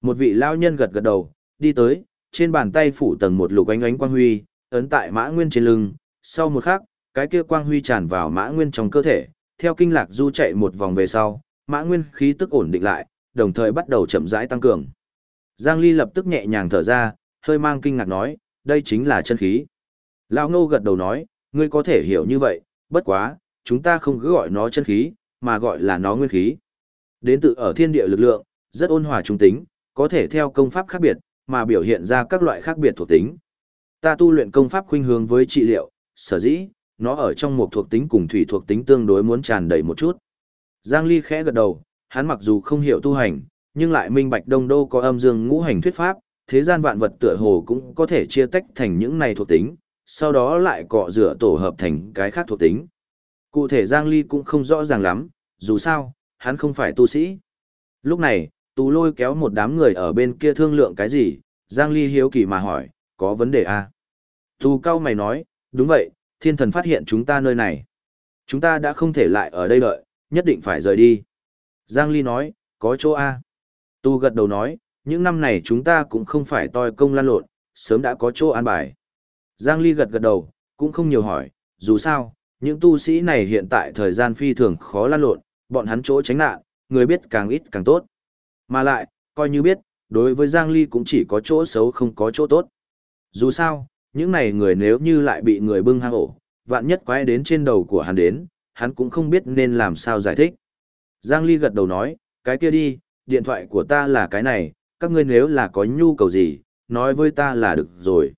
Một vị lão nhân gật gật đầu, đi tới, trên bàn tay phủ tầng một lục ánh ánh quang huy, ấn tại mã nguyên trên lưng, sau một khắc, cái kia quang huy tràn vào mã nguyên trong cơ thể, theo kinh lạc du chạy một vòng về sau, mã nguyên khí tức ổn định lại, đồng thời bắt đầu chậm rãi tăng cường. Giang Ly lập tức nhẹ nhàng thở ra, hơi mang kinh ngạc nói, đây chính là chân khí. Lão Ngô gật đầu nói, ngươi có thể hiểu như vậy, bất quá, chúng ta không cứ gọi nó chân khí, mà gọi là nó nguyên khí. Đến tự ở thiên địa lực lượng, rất ôn hòa trung tính, có thể theo công pháp khác biệt, mà biểu hiện ra các loại khác biệt thuộc tính. Ta tu luyện công pháp khuynh hướng với trị liệu, sở dĩ, nó ở trong một thuộc tính cùng thủy thuộc tính tương đối muốn tràn đầy một chút. Giang Ly khẽ gật đầu, hắn mặc dù không hiểu tu hành, nhưng lại minh bạch đông đô có âm dương ngũ hành thuyết pháp, thế gian vạn vật tựa hồ cũng có thể chia tách thành những này thuộc tính, sau đó lại cọ rửa tổ hợp thành cái khác thuộc tính. Cụ thể Giang Ly cũng không rõ ràng lắm, dù sao, hắn không phải tu sĩ. Lúc này, Tú lôi kéo một đám người ở bên kia thương lượng cái gì, Giang Ly hiếu kỳ mà hỏi, có vấn đề à? Tu cao mày nói, đúng vậy, thiên thần phát hiện chúng ta nơi này. Chúng ta đã không thể lại ở đây đợi, nhất định phải rời đi. Giang Ly nói, có chỗ A. Tu gật đầu nói, những năm này chúng ta cũng không phải toi công lan lộn, sớm đã có chỗ an bài. Giang Ly gật gật đầu, cũng không nhiều hỏi, dù sao, những tu sĩ này hiện tại thời gian phi thường khó lan lộn, bọn hắn chỗ tránh nạn, người biết càng ít càng tốt. Mà lại, coi như biết, đối với Giang Ly cũng chỉ có chỗ xấu không có chỗ tốt. Dù sao, những này người nếu như lại bị người bưng hang ổ, vạn nhất quái đến trên đầu của hắn đến, hắn cũng không biết nên làm sao giải thích. Giang Ly gật đầu nói, cái kia đi, điện thoại của ta là cái này, các ngươi nếu là có nhu cầu gì, nói với ta là được rồi.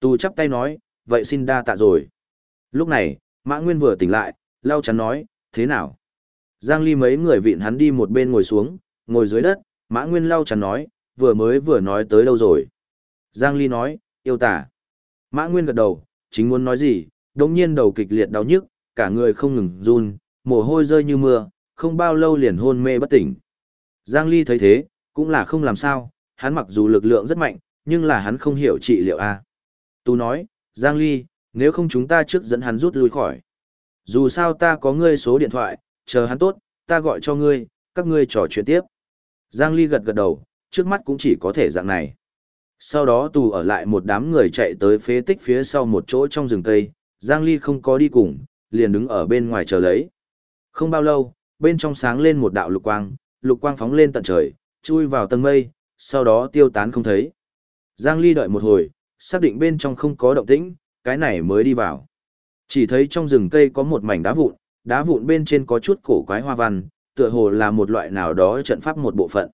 Tu chắp tay nói, vậy xin đa tạ rồi. Lúc này, Mã Nguyên vừa tỉnh lại, lau chắn nói, thế nào? Giang Ly mấy người vịn hắn đi một bên ngồi xuống, ngồi dưới đất, Mã Nguyên lau chắn nói, vừa mới vừa nói tới đâu rồi? Giang Ly nói, yêu tả. Mã Nguyên gật đầu, chính muốn nói gì, đột nhiên đầu kịch liệt đau nhức, cả người không ngừng run, mồ hôi rơi như mưa, không bao lâu liền hôn mê bất tỉnh. Giang Ly thấy thế, cũng là không làm sao, hắn mặc dù lực lượng rất mạnh, nhưng là hắn không hiểu trị liệu A. Tu nói, Giang Ly, nếu không chúng ta trước dẫn hắn rút lui khỏi. Dù sao ta có ngươi số điện thoại, chờ hắn tốt, ta gọi cho ngươi, các ngươi trò chuyện tiếp. Giang Ly gật gật đầu, trước mắt cũng chỉ có thể dạng này. Sau đó tù ở lại một đám người chạy tới phế tích phía sau một chỗ trong rừng cây, Giang Ly không có đi cùng, liền đứng ở bên ngoài chờ lấy. Không bao lâu, bên trong sáng lên một đạo lục quang, lục quang phóng lên tận trời, chui vào tầng mây, sau đó tiêu tán không thấy. Giang Ly đợi một hồi, xác định bên trong không có động tĩnh, cái này mới đi vào. Chỉ thấy trong rừng cây có một mảnh đá vụn, đá vụn bên trên có chút cổ quái hoa văn, tựa hồ là một loại nào đó trận pháp một bộ phận.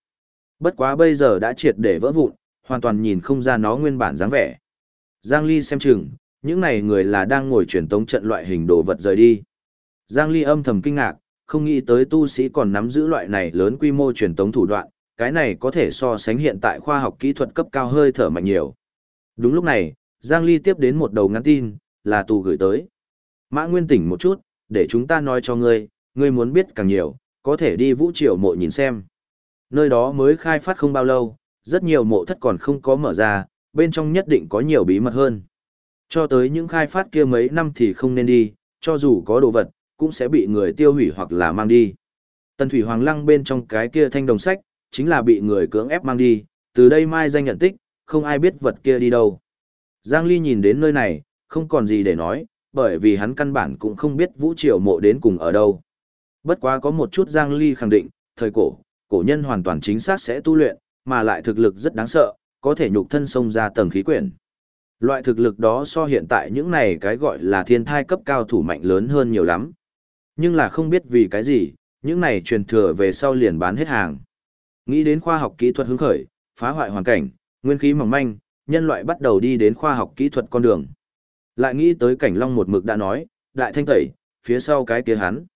Bất quá bây giờ đã triệt để vỡ vụn, hoàn toàn nhìn không ra nó nguyên bản dáng vẻ. Giang Ly xem chừng, những này người là đang ngồi truyền tống trận loại hình đồ vật rời đi. Giang Ly âm thầm kinh ngạc, không nghĩ tới tu sĩ còn nắm giữ loại này lớn quy mô truyền tống thủ đoạn, cái này có thể so sánh hiện tại khoa học kỹ thuật cấp cao hơi thở mạnh nhiều. Đúng lúc này, Giang Ly tiếp đến một đầu ngắn tin, là tù gửi tới. Mã Nguyên tỉnh một chút, để chúng ta nói cho ngươi, ngươi muốn biết càng nhiều, có thể đi vũ triều mộ nhìn xem. Nơi đó mới khai phát không bao lâu, rất nhiều mộ thất còn không có mở ra, bên trong nhất định có nhiều bí mật hơn. Cho tới những khai phát kia mấy năm thì không nên đi, cho dù có đồ vật, cũng sẽ bị người tiêu hủy hoặc là mang đi. Tần Thủy Hoàng Lăng bên trong cái kia thanh đồng sách, chính là bị người cưỡng ép mang đi, từ đây mai danh nhận tích, không ai biết vật kia đi đâu. Giang Ly nhìn đến nơi này, không còn gì để nói, bởi vì hắn căn bản cũng không biết vũ triều mộ đến cùng ở đâu. Bất quá có một chút Giang Ly khẳng định, thời cổ, cổ nhân hoàn toàn chính xác sẽ tu luyện, mà lại thực lực rất đáng sợ, có thể nhục thân xông ra tầng khí quyển. Loại thực lực đó so hiện tại những này cái gọi là thiên thai cấp cao thủ mạnh lớn hơn nhiều lắm. Nhưng là không biết vì cái gì, những này truyền thừa về sau liền bán hết hàng. Nghĩ đến khoa học kỹ thuật hứng khởi, phá hoại hoàn cảnh, nguyên khí mỏng manh, nhân loại bắt đầu đi đến khoa học kỹ thuật con đường. Lại nghĩ tới cảnh long một mực đã nói, đại thanh tẩy, phía sau cái kia hắn.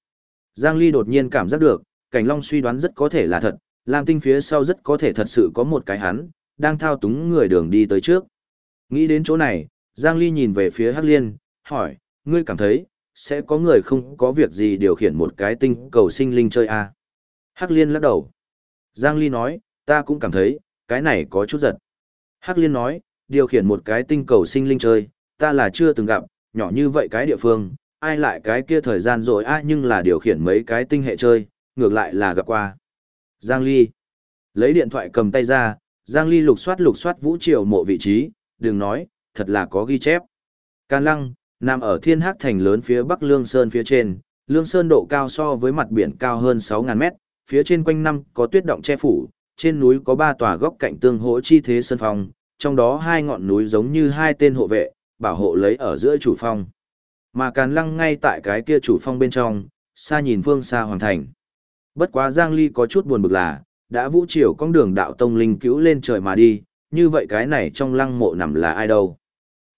Giang Ly đột nhiên cảm giác được, cảnh long suy đoán rất có thể là thật, Lam Tinh phía sau rất có thể thật sự có một cái hắn, đang thao túng người đường đi tới trước. Nghĩ đến chỗ này, Giang Ly nhìn về phía Hắc Liên, hỏi, ngươi cảm thấy, sẽ có người không có việc gì điều khiển một cái tinh cầu sinh linh chơi à? Hắc Liên lắc đầu. Giang Ly nói, ta cũng cảm thấy, cái này có chút giật. Hắc Liên nói, điều khiển một cái tinh cầu sinh linh chơi, ta là chưa từng gặp, nhỏ như vậy cái địa phương, ai lại cái kia thời gian rồi a nhưng là điều khiển mấy cái tinh hệ chơi, ngược lại là gặp qua. Giang Ly lấy điện thoại cầm tay ra, Giang Ly lục soát lục soát vũ triều mộ vị trí, đừng nói, thật là có ghi chép. Can Lăng, nằm ở thiên hắc thành lớn phía bắc Lương Sơn phía trên, Lương Sơn độ cao so với mặt biển cao hơn 6.000 mét, phía trên quanh năm có tuyết động che phủ, trên núi có ba tòa góc cạnh tương hỗ chi thế sơn phong, trong đó hai ngọn núi giống như hai tên hộ vệ, bảo hộ lấy ở giữa chủ phong. Mà Càn Lăng ngay tại cái kia chủ phong bên trong, xa nhìn phương xa hoàn thành. Bất quá Giang Ly có chút buồn bực là, đã vũ triều con đường đạo tông linh cứu lên trời mà đi, như vậy cái này trong lăng mộ nằm là ai đâu.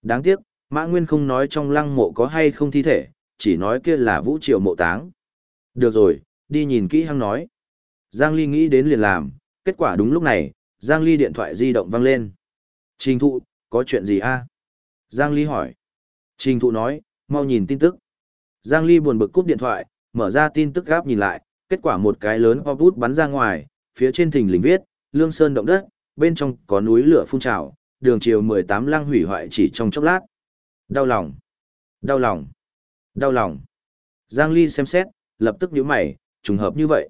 Đáng tiếc, Mã Nguyên không nói trong lăng mộ có hay không thi thể, chỉ nói kia là vũ triều mộ táng. Được rồi, đi nhìn kỹ hăng nói. Giang Ly nghĩ đến liền làm, kết quả đúng lúc này, Giang Ly điện thoại di động vang lên. Trình thụ, có chuyện gì a? Giang Ly hỏi. Trình thụ nói, mau nhìn tin tức. Giang Ly buồn bực cúp điện thoại, mở ra tin tức gáp nhìn lại, kết quả một cái lớn pop bút bắn ra ngoài, phía trên thình lình viết, lương sơn động đất, bên trong có núi lửa phun trào, đường chiều 18 lăng hủy hoại chỉ trong chốc lát. Đau lòng, đau lòng, đau lòng. Giang Ly xem xét, lập tức nhíu mày, trùng hợp như vậy.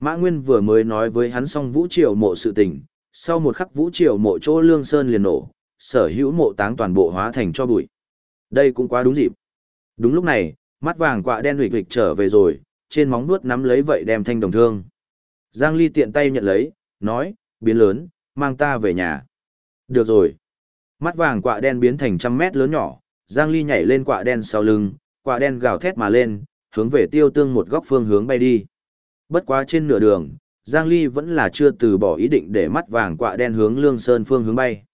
Mã Nguyên vừa mới nói với hắn xong vũ triều mộ sự tình, sau một khắc vũ triều mộ chỗ lương sơn liền nổ, sở hữu mộ táng toàn bộ hóa thành cho bụi. Đây cũng quá đúng dịp. Đúng lúc này, mắt vàng quạ đen huỵch huỵch trở về rồi, trên móng nuốt nắm lấy vậy đem thanh đồng thương. Giang Ly tiện tay nhận lấy, nói, biến lớn, mang ta về nhà. Được rồi. Mắt vàng quạ đen biến thành trăm mét lớn nhỏ, Giang Ly nhảy lên quạ đen sau lưng, quạ đen gào thét mà lên, hướng về tiêu tương một góc phương hướng bay đi. Bất quá trên nửa đường, Giang Ly vẫn là chưa từ bỏ ý định để mắt vàng quạ đen hướng Lương Sơn phương hướng bay.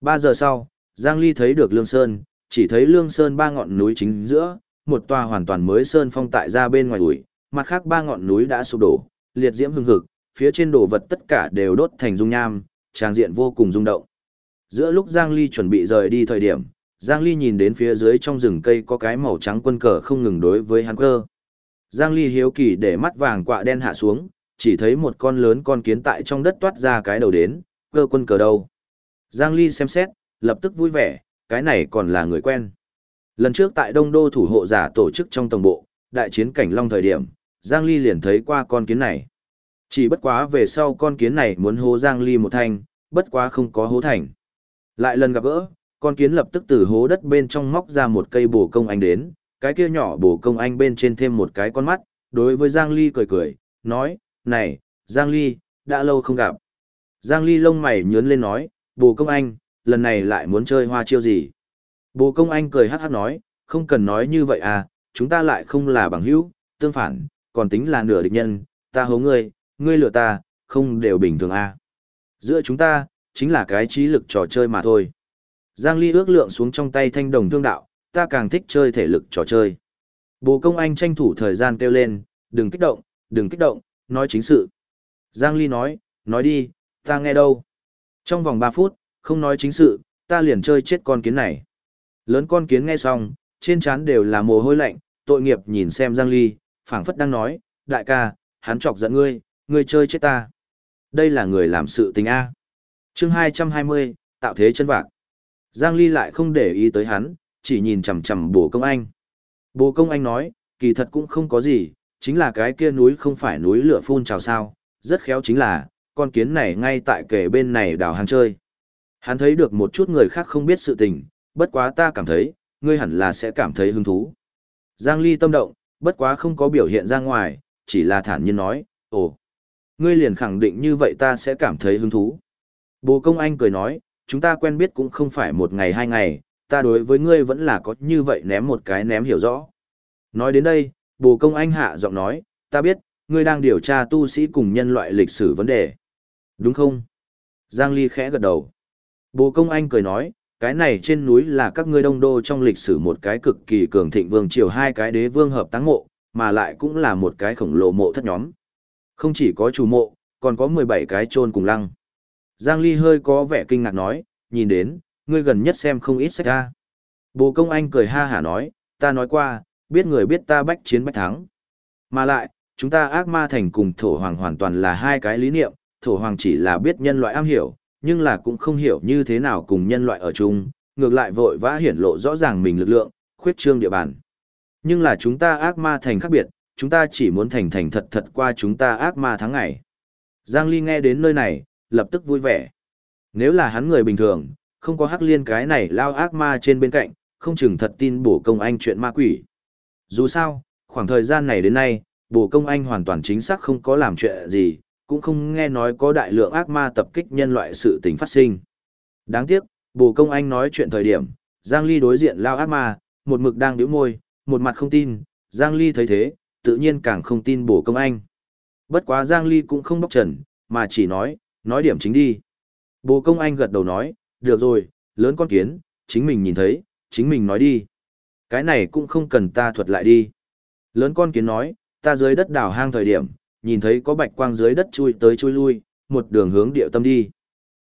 Ba giờ sau, Giang Ly thấy được Lương Sơn, chỉ thấy Lương Sơn ba ngọn núi chính giữa, một tòa hoàn toàn mới sơn phong tại ra bên ngoài ủi, mặt khác ba ngọn núi đã sụp đổ, liệt diễm hưng hực, phía trên đồ vật tất cả đều đốt thành dung nham, trang diện vô cùng rung động. Giữa lúc Giang Ly chuẩn bị rời đi thời điểm, Giang Ly nhìn đến phía dưới trong rừng cây có cái màu trắng quân cờ không ngừng đối với hắn cơ. Giang Ly hiếu kỳ để mắt vàng quạ đen hạ xuống, chỉ thấy một con lớn con kiến tại trong đất toát ra cái đầu đến, cơ quân cờ đâu. Giang Ly xem xét, lập tức vui vẻ, cái này còn là người quen. Lần trước tại Đông Đô thủ hộ giả tổ chức trong tổng bộ, đại chiến cảnh long thời điểm, Giang Ly liền thấy qua con kiến này. Chỉ bất quá về sau con kiến này muốn hố Giang Ly một thanh, bất quá không có hố thành. Lại lần gặp gỡ, con kiến lập tức từ hố đất bên trong móc ra một cây bổ công anh đến, cái kia nhỏ bổ công anh bên trên thêm một cái con mắt, đối với Giang Ly cười cười, nói, này, Giang Ly, đã lâu không gặp. Giang Ly lông mày nhướn lên nói, bổ công anh, lần này lại muốn chơi hoa chiêu gì. Bồ công anh cười hát hát nói, không cần nói như vậy à, chúng ta lại không là bằng hữu, tương phản, còn tính là nửa địch nhân, ta hố ngươi, ngươi lừa ta, không đều bình thường à. Giữa chúng ta, chính là cái trí lực trò chơi mà thôi. Giang Ly ước lượng xuống trong tay thanh đồng thương đạo, ta càng thích chơi thể lực trò chơi. Bồ công anh tranh thủ thời gian kêu lên, đừng kích động, đừng kích động, nói chính sự. Giang Ly nói, nói đi, ta nghe đâu. Trong vòng 3 phút, không nói chính sự, ta liền chơi chết con kiến này. Lớn con kiến nghe xong, trên trán đều là mồ hôi lạnh, tội nghiệp nhìn xem Giang Ly, phảng phất đang nói, đại ca, hắn chọc giận ngươi, ngươi chơi chết ta. Đây là người làm sự tình A. chương 220, tạo thế chân vạc. Giang Ly lại không để ý tới hắn, chỉ nhìn chằm chằm bồ công anh. Bồ công anh nói, kỳ thật cũng không có gì, chính là cái kia núi không phải núi lửa phun trào sao, rất khéo chính là, con kiến này ngay tại kề bên này đào hàng chơi. Hắn thấy được một chút người khác không biết sự tình, bất quá ta cảm thấy, ngươi hẳn là sẽ cảm thấy hứng thú. Giang Ly tâm động, bất quá không có biểu hiện ra ngoài, chỉ là thản nhiên nói, ồ, ngươi liền khẳng định như vậy ta sẽ cảm thấy hứng thú. Bồ công anh cười nói, chúng ta quen biết cũng không phải một ngày hai ngày, ta đối với ngươi vẫn là có như vậy ném một cái ném hiểu rõ. Nói đến đây, bồ công anh hạ giọng nói, ta biết, ngươi đang điều tra tu sĩ cùng nhân loại lịch sử vấn đề. Đúng không? Giang Ly khẽ gật đầu. Bồ công anh cười nói, cái này trên núi là các ngươi đông đô trong lịch sử một cái cực kỳ cường thịnh vương triều hai cái đế vương hợp táng mộ, mà lại cũng là một cái khổng lồ mộ thất nhóm. Không chỉ có chủ mộ, còn có 17 cái chôn cùng lăng. Giang Ly hơi có vẻ kinh ngạc nói, nhìn đến, ngươi gần nhất xem không ít sách ra. Bồ công anh cười ha hả nói, ta nói qua, biết người biết ta bách chiến bách thắng. Mà lại, chúng ta ác ma thành cùng thổ hoàng hoàn toàn là hai cái lý niệm, thổ hoàng chỉ là biết nhân loại am hiểu, nhưng là cũng không hiểu như thế nào cùng nhân loại ở chung, ngược lại vội vã hiển lộ rõ ràng mình lực lượng, khuyết trương địa bàn. Nhưng là chúng ta ác ma thành khác biệt, chúng ta chỉ muốn thành thành thật thật qua chúng ta ác ma tháng ngày. Giang Ly nghe đến nơi này, lập tức vui vẻ. Nếu là hắn người bình thường, không có hắc liên cái này lao ác ma trên bên cạnh, không chừng thật tin bổ công anh chuyện ma quỷ. Dù sao, khoảng thời gian này đến nay, bổ công anh hoàn toàn chính xác không có làm chuyện gì, cũng không nghe nói có đại lượng ác ma tập kích nhân loại sự tình phát sinh. Đáng tiếc, bồ công anh nói chuyện thời điểm, Giang Ly đối diện lao ác ma, một mực đang điếu môi, một mặt không tin, Giang Ly thấy thế, tự nhiên càng không tin bồ công anh. Bất quá Giang Ly cũng không bóc trần, mà chỉ nói, nói điểm chính đi. Bồ công anh gật đầu nói, được rồi, lớn con kiến, chính mình nhìn thấy, chính mình nói đi. Cái này cũng không cần ta thuật lại đi. Lớn con kiến nói, ta dưới đất đào hang thời điểm, nhìn thấy có bạch quang dưới đất chui tới chui lui, một đường hướng địa tâm đi.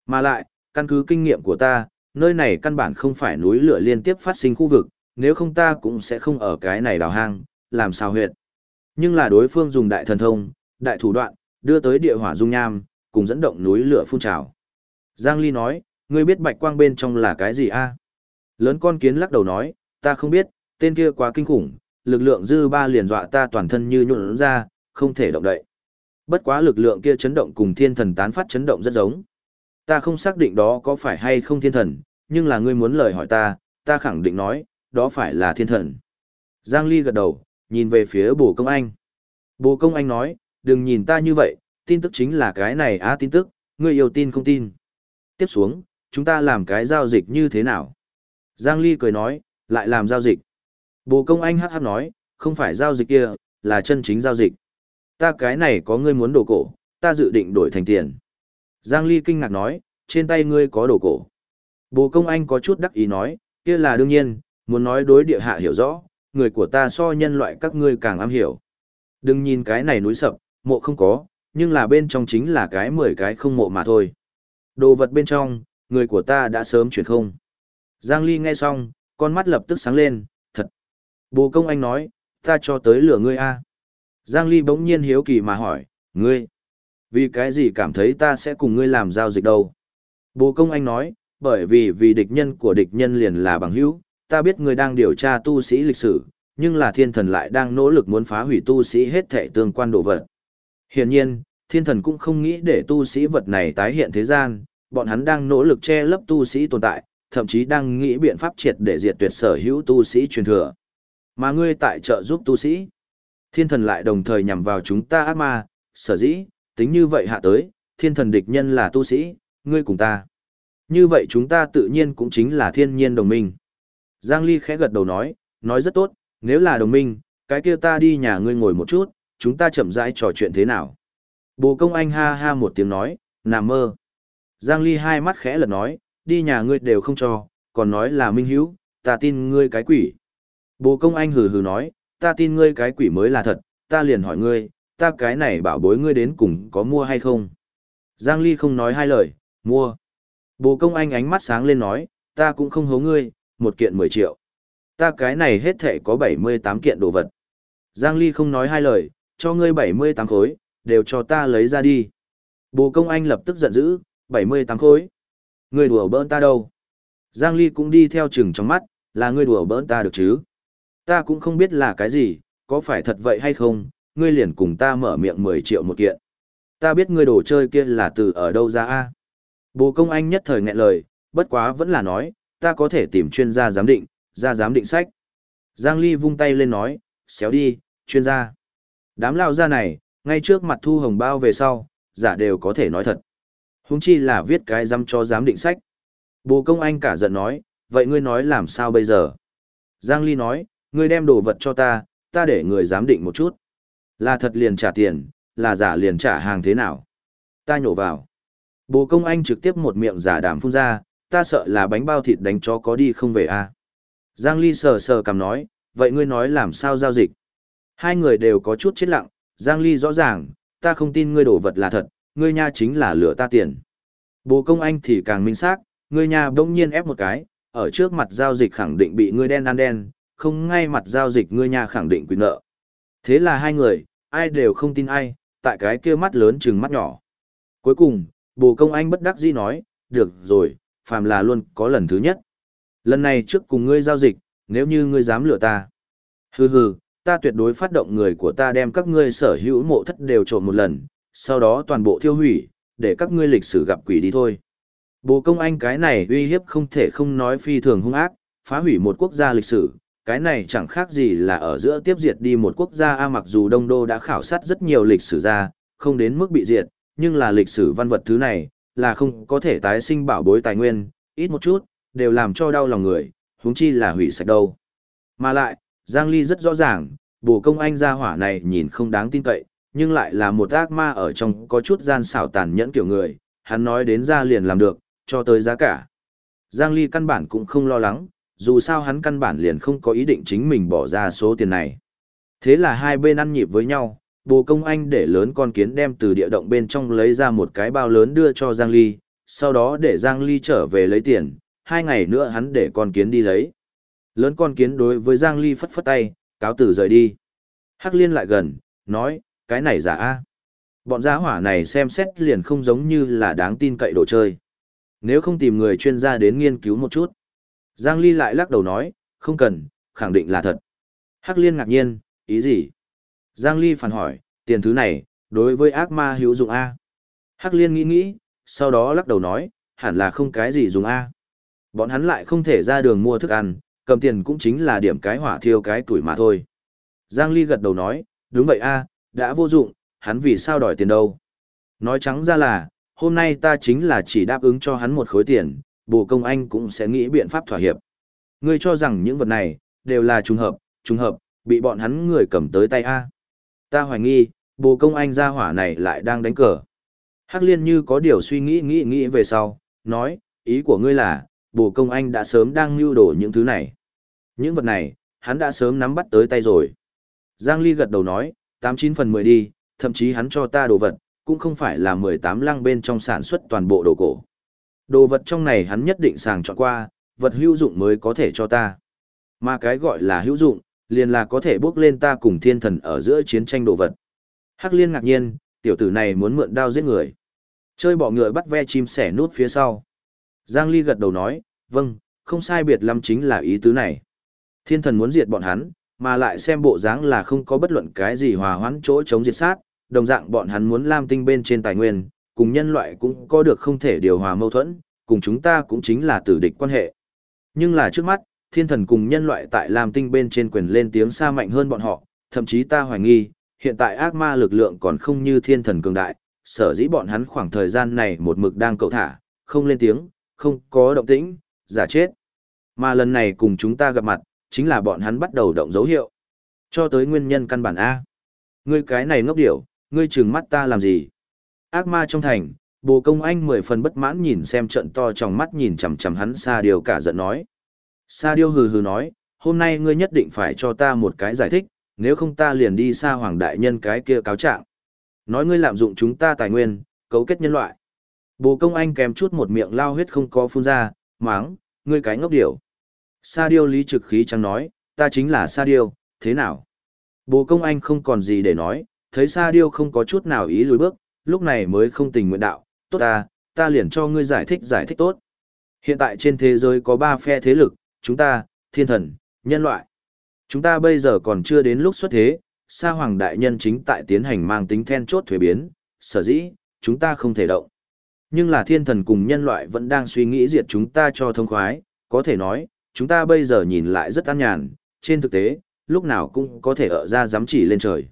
Mà lại, căn cứ kinh nghiệm của ta, nơi này căn bản không phải núi lửa liên tiếp phát sinh khu vực, nếu không ta cũng sẽ không ở cái này đào hang, làm sao huyệt. Nhưng là đối phương dùng đại thần thông, đại thủ đoạn, đưa tới địa hỏa dung nham, cùng dẫn động núi lửa phun trào. Giang Ly nói, ngươi biết bạch quang bên trong là cái gì a? Lớn con kiến lắc đầu nói, ta không biết, tên kia quá kinh khủng, lực lượng dư ba liền dọa ta toàn thân như nhuộn ra, không thể động đậy. Bất quá lực lượng kia chấn động cùng thiên thần tán phát chấn động rất giống. Ta không xác định đó có phải hay không thiên thần, nhưng là ngươi muốn lời hỏi ta, ta khẳng định nói, đó phải là thiên thần. Giang Ly gật đầu, nhìn về phía bồ công anh. Bồ công anh nói, đừng nhìn ta như vậy, tin tức chính là cái này á tin tức, ngươi yêu tin không tin. Tiếp xuống, chúng ta làm cái giao dịch như thế nào? Giang Ly cười nói, lại làm giao dịch. Bồ công anh hát hát nói, không phải giao dịch kia, là chân chính giao dịch. Ta cái này có ngươi muốn đồ cổ, ta dự định đổi thành tiền. Giang Ly kinh ngạc nói, trên tay ngươi có đồ cổ. Bồ công anh có chút đắc ý nói, kia là đương nhiên, muốn nói đối địa hạ hiểu rõ, người của ta so nhân loại các ngươi càng am hiểu. Đừng nhìn cái này núi sập, mộ không có, nhưng là bên trong chính là cái mười cái không mộ mà thôi. Đồ vật bên trong, người của ta đã sớm chuyển không. Giang Ly nghe xong, con mắt lập tức sáng lên, thật. Bồ công anh nói, ta cho tới lửa ngươi a. Giang Ly bỗng nhiên hiếu kỳ mà hỏi, ngươi, vì cái gì cảm thấy ta sẽ cùng ngươi làm giao dịch đâu? Bồ công anh nói, bởi vì vì địch nhân của địch nhân liền là bằng hữu, ta biết ngươi đang điều tra tu sĩ lịch sử, nhưng là thiên thần lại đang nỗ lực muốn phá hủy tu sĩ hết thể tương quan đồ vật. Hiển nhiên, thiên thần cũng không nghĩ để tu sĩ vật này tái hiện thế gian, bọn hắn đang nỗ lực che lấp tu sĩ tồn tại, thậm chí đang nghĩ biện pháp triệt để diệt tuyệt sở hữu tu sĩ truyền thừa. Mà ngươi tại trợ giúp tu sĩ. Thiên thần lại đồng thời nhằm vào chúng ta ác ma, sở dĩ, tính như vậy hạ tới, thiên thần địch nhân là tu sĩ, ngươi cùng ta. Như vậy chúng ta tự nhiên cũng chính là thiên nhiên đồng minh. Giang Ly khẽ gật đầu nói, nói rất tốt, nếu là đồng minh, cái kia ta đi nhà ngươi ngồi một chút, chúng ta chậm rãi trò chuyện thế nào. Bồ công anh ha ha một tiếng nói, nằm mơ. Giang Ly hai mắt khẽ lật nói, đi nhà ngươi đều không cho, còn nói là minh hữu, ta tin ngươi cái quỷ. Bồ công anh hừ hừ nói, ta tin ngươi cái quỷ mới là thật, ta liền hỏi ngươi, ta cái này bảo bối ngươi đến cùng có mua hay không. Giang Ly không nói hai lời, mua. Bồ công anh ánh mắt sáng lên nói, ta cũng không hố ngươi, một kiện 10 triệu. Ta cái này hết thể có 78 kiện đồ vật. Giang Ly không nói hai lời, cho ngươi 78 khối, đều cho ta lấy ra đi. Bồ công anh lập tức giận dữ, 78 khối. Ngươi đùa bỡn ta đâu? Giang Ly cũng đi theo chừng trong mắt, là ngươi đùa bỡn ta được chứ? Ta cũng không biết là cái gì, có phải thật vậy hay không, ngươi liền cùng ta mở miệng 10 triệu một kiện. Ta biết ngươi đồ chơi kia là từ ở đâu ra a? Bồ công anh nhất thời nghẹn lời, bất quá vẫn là nói, ta có thể tìm chuyên gia giám định, ra giám định sách. Giang Ly vung tay lên nói, xéo đi, chuyên gia. Đám lao gia này, ngay trước mặt thu hồng bao về sau, giả đều có thể nói thật. Húng chi là viết cái dăm cho giám định sách. Bồ công anh cả giận nói, vậy ngươi nói làm sao bây giờ? Giang Ly nói, ngươi đem đồ vật cho ta, ta để người giám định một chút. Là thật liền trả tiền, là giả liền trả hàng thế nào? Ta nhổ vào. Bồ công anh trực tiếp một miệng giả đàm phun ra, ta sợ là bánh bao thịt đánh chó có đi không về a. À? Giang Ly sờ sờ cầm nói, vậy ngươi nói làm sao giao dịch? Hai người đều có chút chết lặng, Giang Ly rõ ràng, ta không tin ngươi đổ vật là thật, ngươi nha chính là lửa ta tiền. Bồ công anh thì càng minh xác, ngươi nha bỗng nhiên ép một cái, ở trước mặt giao dịch khẳng định bị ngươi đen ăn đen, không ngay mặt giao dịch ngươi nhà khẳng định quyền nợ. Thế là hai người, ai đều không tin ai, tại cái kia mắt lớn chừng mắt nhỏ. Cuối cùng, bồ công anh bất đắc dĩ nói, được rồi, phàm là luôn có lần thứ nhất. Lần này trước cùng ngươi giao dịch, nếu như ngươi dám lừa ta. Hừ hừ, ta tuyệt đối phát động người của ta đem các ngươi sở hữu mộ thất đều trộm một lần, sau đó toàn bộ thiêu hủy, để các ngươi lịch sử gặp quỷ đi thôi. Bồ công anh cái này uy hiếp không thể không nói phi thường hung ác, phá hủy một quốc gia lịch sử, cái này chẳng khác gì là ở giữa tiếp diệt đi một quốc gia a mặc dù Đông Đô đã khảo sát rất nhiều lịch sử ra, không đến mức bị diệt, nhưng là lịch sử văn vật thứ này, là không có thể tái sinh bảo bối tài nguyên, ít một chút, đều làm cho đau lòng người, huống chi là hủy sạch đâu. Mà lại, Giang Ly rất rõ ràng, bồ công anh gia hỏa này nhìn không đáng tin cậy, nhưng lại là một ác ma ở trong có chút gian xảo tàn nhẫn kiểu người, hắn nói đến ra liền làm được, cho tới giá cả. Giang Ly căn bản cũng không lo lắng, dù sao hắn căn bản liền không có ý định chính mình bỏ ra số tiền này. Thế là hai bên ăn nhịp với nhau, bồ công anh để lớn con kiến đem từ địa động bên trong lấy ra một cái bao lớn đưa cho Giang Ly, sau đó để Giang Ly trở về lấy tiền, hai ngày nữa hắn để con kiến đi lấy. Lớn con kiến đối với Giang Ly phất phất tay, cáo tử rời đi. Hắc liên lại gần, nói, cái này giả a Bọn giá hỏa này xem xét liền không giống như là đáng tin cậy đồ chơi. Nếu không tìm người chuyên gia đến nghiên cứu một chút. Giang Ly lại lắc đầu nói, không cần, khẳng định là thật. Hắc liên ngạc nhiên, ý gì? Giang Ly phản hỏi, tiền thứ này, đối với ác ma hữu dụng A. Hắc liên nghĩ nghĩ, sau đó lắc đầu nói, hẳn là không cái gì dùng A. Bọn hắn lại không thể ra đường mua thức ăn, cầm tiền cũng chính là điểm cái hỏa thiêu cái tuổi mà thôi. Giang Ly gật đầu nói, đúng vậy A, đã vô dụng, hắn vì sao đòi tiền đâu. Nói trắng ra là, hôm nay ta chính là chỉ đáp ứng cho hắn một khối tiền, bồ công anh cũng sẽ nghĩ biện pháp thỏa hiệp. Ngươi cho rằng những vật này, đều là trùng hợp, trùng hợp, bị bọn hắn người cầm tới tay A. Ta hoài nghi, bồ công anh gia hỏa này lại đang đánh cờ. Hắc liên như có điều suy nghĩ nghĩ nghĩ về sau, nói, ý của ngươi là, bồ công anh đã sớm đang lưu đổ những thứ này. Những vật này, hắn đã sớm nắm bắt tới tay rồi. Giang Ly gật đầu nói, 89 phần 10 đi, thậm chí hắn cho ta đồ vật, cũng không phải là 18 lăng bên trong sản xuất toàn bộ đồ cổ. Đồ vật trong này hắn nhất định sàng chọn qua, vật hữu dụng mới có thể cho ta. Mà cái gọi là hữu dụng, liền là có thể bước lên ta cùng thiên thần ở giữa chiến tranh đồ vật. Hắc liên ngạc nhiên, tiểu tử này muốn mượn đao giết người. Chơi bỏ ngựa bắt ve chim sẻ nút phía sau. Giang Ly gật đầu nói, vâng, không sai biệt lắm chính là ý tứ này. Thiên thần muốn diệt bọn hắn, mà lại xem bộ dáng là không có bất luận cái gì hòa hoãn chỗ chống diệt sát, đồng dạng bọn hắn muốn lam tinh bên trên tài nguyên, cùng nhân loại cũng có được không thể điều hòa mâu thuẫn, cùng chúng ta cũng chính là tử địch quan hệ. Nhưng là trước mắt, thiên thần cùng nhân loại tại lam tinh bên trên quyền lên tiếng xa mạnh hơn bọn họ, thậm chí ta hoài nghi, hiện tại ác ma lực lượng còn không như thiên thần cường đại, sở dĩ bọn hắn khoảng thời gian này một mực đang cậu thả, không lên tiếng, không có động tĩnh, giả chết. Mà lần này cùng chúng ta gặp mặt, chính là bọn hắn bắt đầu động dấu hiệu. Cho tới nguyên nhân căn bản A. Ngươi cái này ngốc điểu, ngươi trừng mắt ta làm gì? Ác ma trong thành, bồ công anh mười phần bất mãn nhìn xem trận to trong mắt nhìn chằm chằm hắn Sa điều cả giận nói. Sa điêu hừ hừ nói, hôm nay ngươi nhất định phải cho ta một cái giải thích, nếu không ta liền đi xa hoàng đại nhân cái kia cáo trạng. Nói ngươi lạm dụng chúng ta tài nguyên, cấu kết nhân loại. Bồ công anh kèm chút một miệng lao huyết không có phun ra, máng, ngươi cái ngốc điểu. Sa điêu lý trực khí trắng nói, ta chính là Sa điêu, thế nào? Bồ công anh không còn gì để nói, thấy Sa điêu không có chút nào ý lùi bước, lúc này mới không tình nguyện đạo, tốt ta, ta liền cho ngươi giải thích giải thích tốt. Hiện tại trên thế giới có ba phe thế lực, chúng ta, thiên thần, nhân loại. Chúng ta bây giờ còn chưa đến lúc xuất thế, Sa Hoàng Đại Nhân chính tại tiến hành mang tính then chốt thuế biến, sở dĩ, chúng ta không thể động. Nhưng là thiên thần cùng nhân loại vẫn đang suy nghĩ diệt chúng ta cho thông khoái, có thể nói, chúng ta bây giờ nhìn lại rất an nhàn, trên thực tế, lúc nào cũng có thể ở ra dám chỉ lên trời.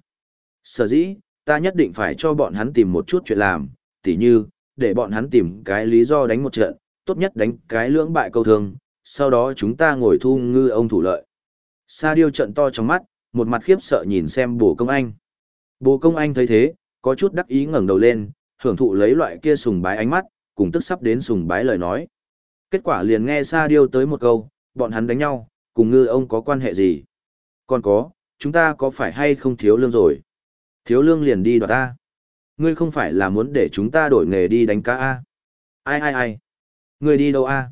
Sở dĩ, ta nhất định phải cho bọn hắn tìm một chút chuyện làm, tỉ như, để bọn hắn tìm cái lý do đánh một trận, tốt nhất đánh cái lưỡng bại câu thương, sau đó chúng ta ngồi thu ngư ông thủ lợi. Sa điêu trận to trong mắt, một mặt khiếp sợ nhìn xem bồ công anh. Bồ công anh thấy thế, có chút đắc ý ngẩng đầu lên, hưởng thụ lấy loại kia sùng bái ánh mắt, cùng tức sắp đến sùng bái lời nói. Kết quả liền nghe Sa điêu tới một câu, bọn hắn đánh nhau, cùng ngư ông có quan hệ gì? Còn có, chúng ta có phải hay không thiếu lương rồi? Thiếu lương liền đi đoạt ta. Ngươi không phải là muốn để chúng ta đổi nghề đi đánh cá A. Ai ai ai? Ngươi đi đâu A?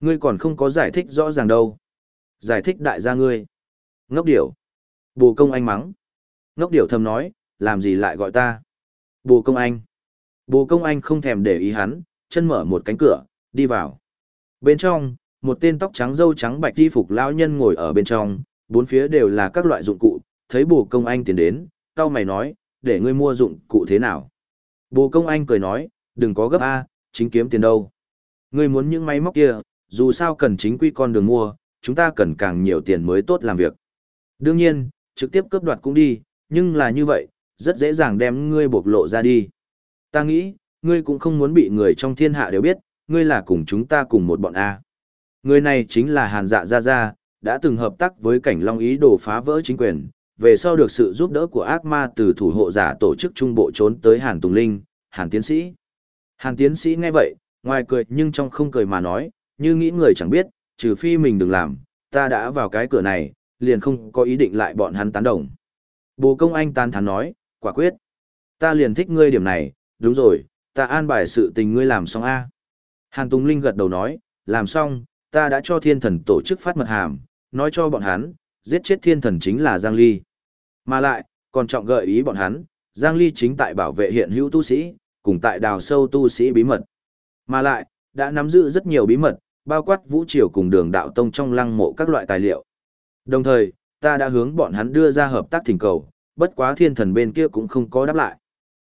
Ngươi còn không có giải thích rõ ràng đâu. Giải thích đại gia ngươi. Ngốc điểu. Bồ công anh mắng. Ngốc điểu thầm nói, làm gì lại gọi ta? Bồ công anh. Bồ công anh không thèm để ý hắn, chân mở một cánh cửa, đi vào. Bên trong, một tên tóc trắng dâu trắng bạch đi phục lão nhân ngồi ở bên trong, bốn phía đều là các loại dụng cụ, thấy bồ công anh tiến đến, cao mày nói, để ngươi mua dụng cụ thế nào? Bồ công anh cười nói, đừng có gấp A, chính kiếm tiền đâu. Ngươi muốn những máy móc kia, dù sao cần chính quy con đường mua, chúng ta cần càng nhiều tiền mới tốt làm việc. Đương nhiên, trực tiếp cướp đoạt cũng đi, nhưng là như vậy, rất dễ dàng đem ngươi bộc lộ ra đi. Ta nghĩ, ngươi cũng không muốn bị người trong thiên hạ đều biết, ngươi là cùng chúng ta cùng một bọn A. Người này chính là Hàn Dạ Gia Gia, đã từng hợp tác với cảnh Long ý đồ phá vỡ chính quyền, về sau được sự giúp đỡ của ác ma từ thủ hộ giả tổ chức trung bộ trốn tới Hàn Tùng Linh, Hàn Tiến Sĩ. Hàn Tiến Sĩ nghe vậy, ngoài cười nhưng trong không cười mà nói, như nghĩ người chẳng biết, trừ phi mình đừng làm, ta đã vào cái cửa này, liền không có ý định lại bọn hắn tán đồng. Bồ công anh tán thán nói, quả quyết. Ta liền thích ngươi điểm này, đúng rồi, ta an bài sự tình ngươi làm xong A. Hàn Tùng Linh gật đầu nói, làm xong, ta đã cho thiên thần tổ chức phát mật hàm, nói cho bọn hắn, giết chết thiên thần chính là Giang Ly. Mà lại, còn trọng gợi ý bọn hắn, Giang Ly chính tại bảo vệ hiện hữu tu sĩ, cùng tại đào sâu tu sĩ bí mật. Mà lại, đã nắm giữ rất nhiều bí mật, bao quát vũ triều cùng đường đạo tông trong lăng mộ các loại tài liệu. Đồng thời, ta đã hướng bọn hắn đưa ra hợp tác thỉnh cầu, bất quá thiên thần bên kia cũng không có đáp lại.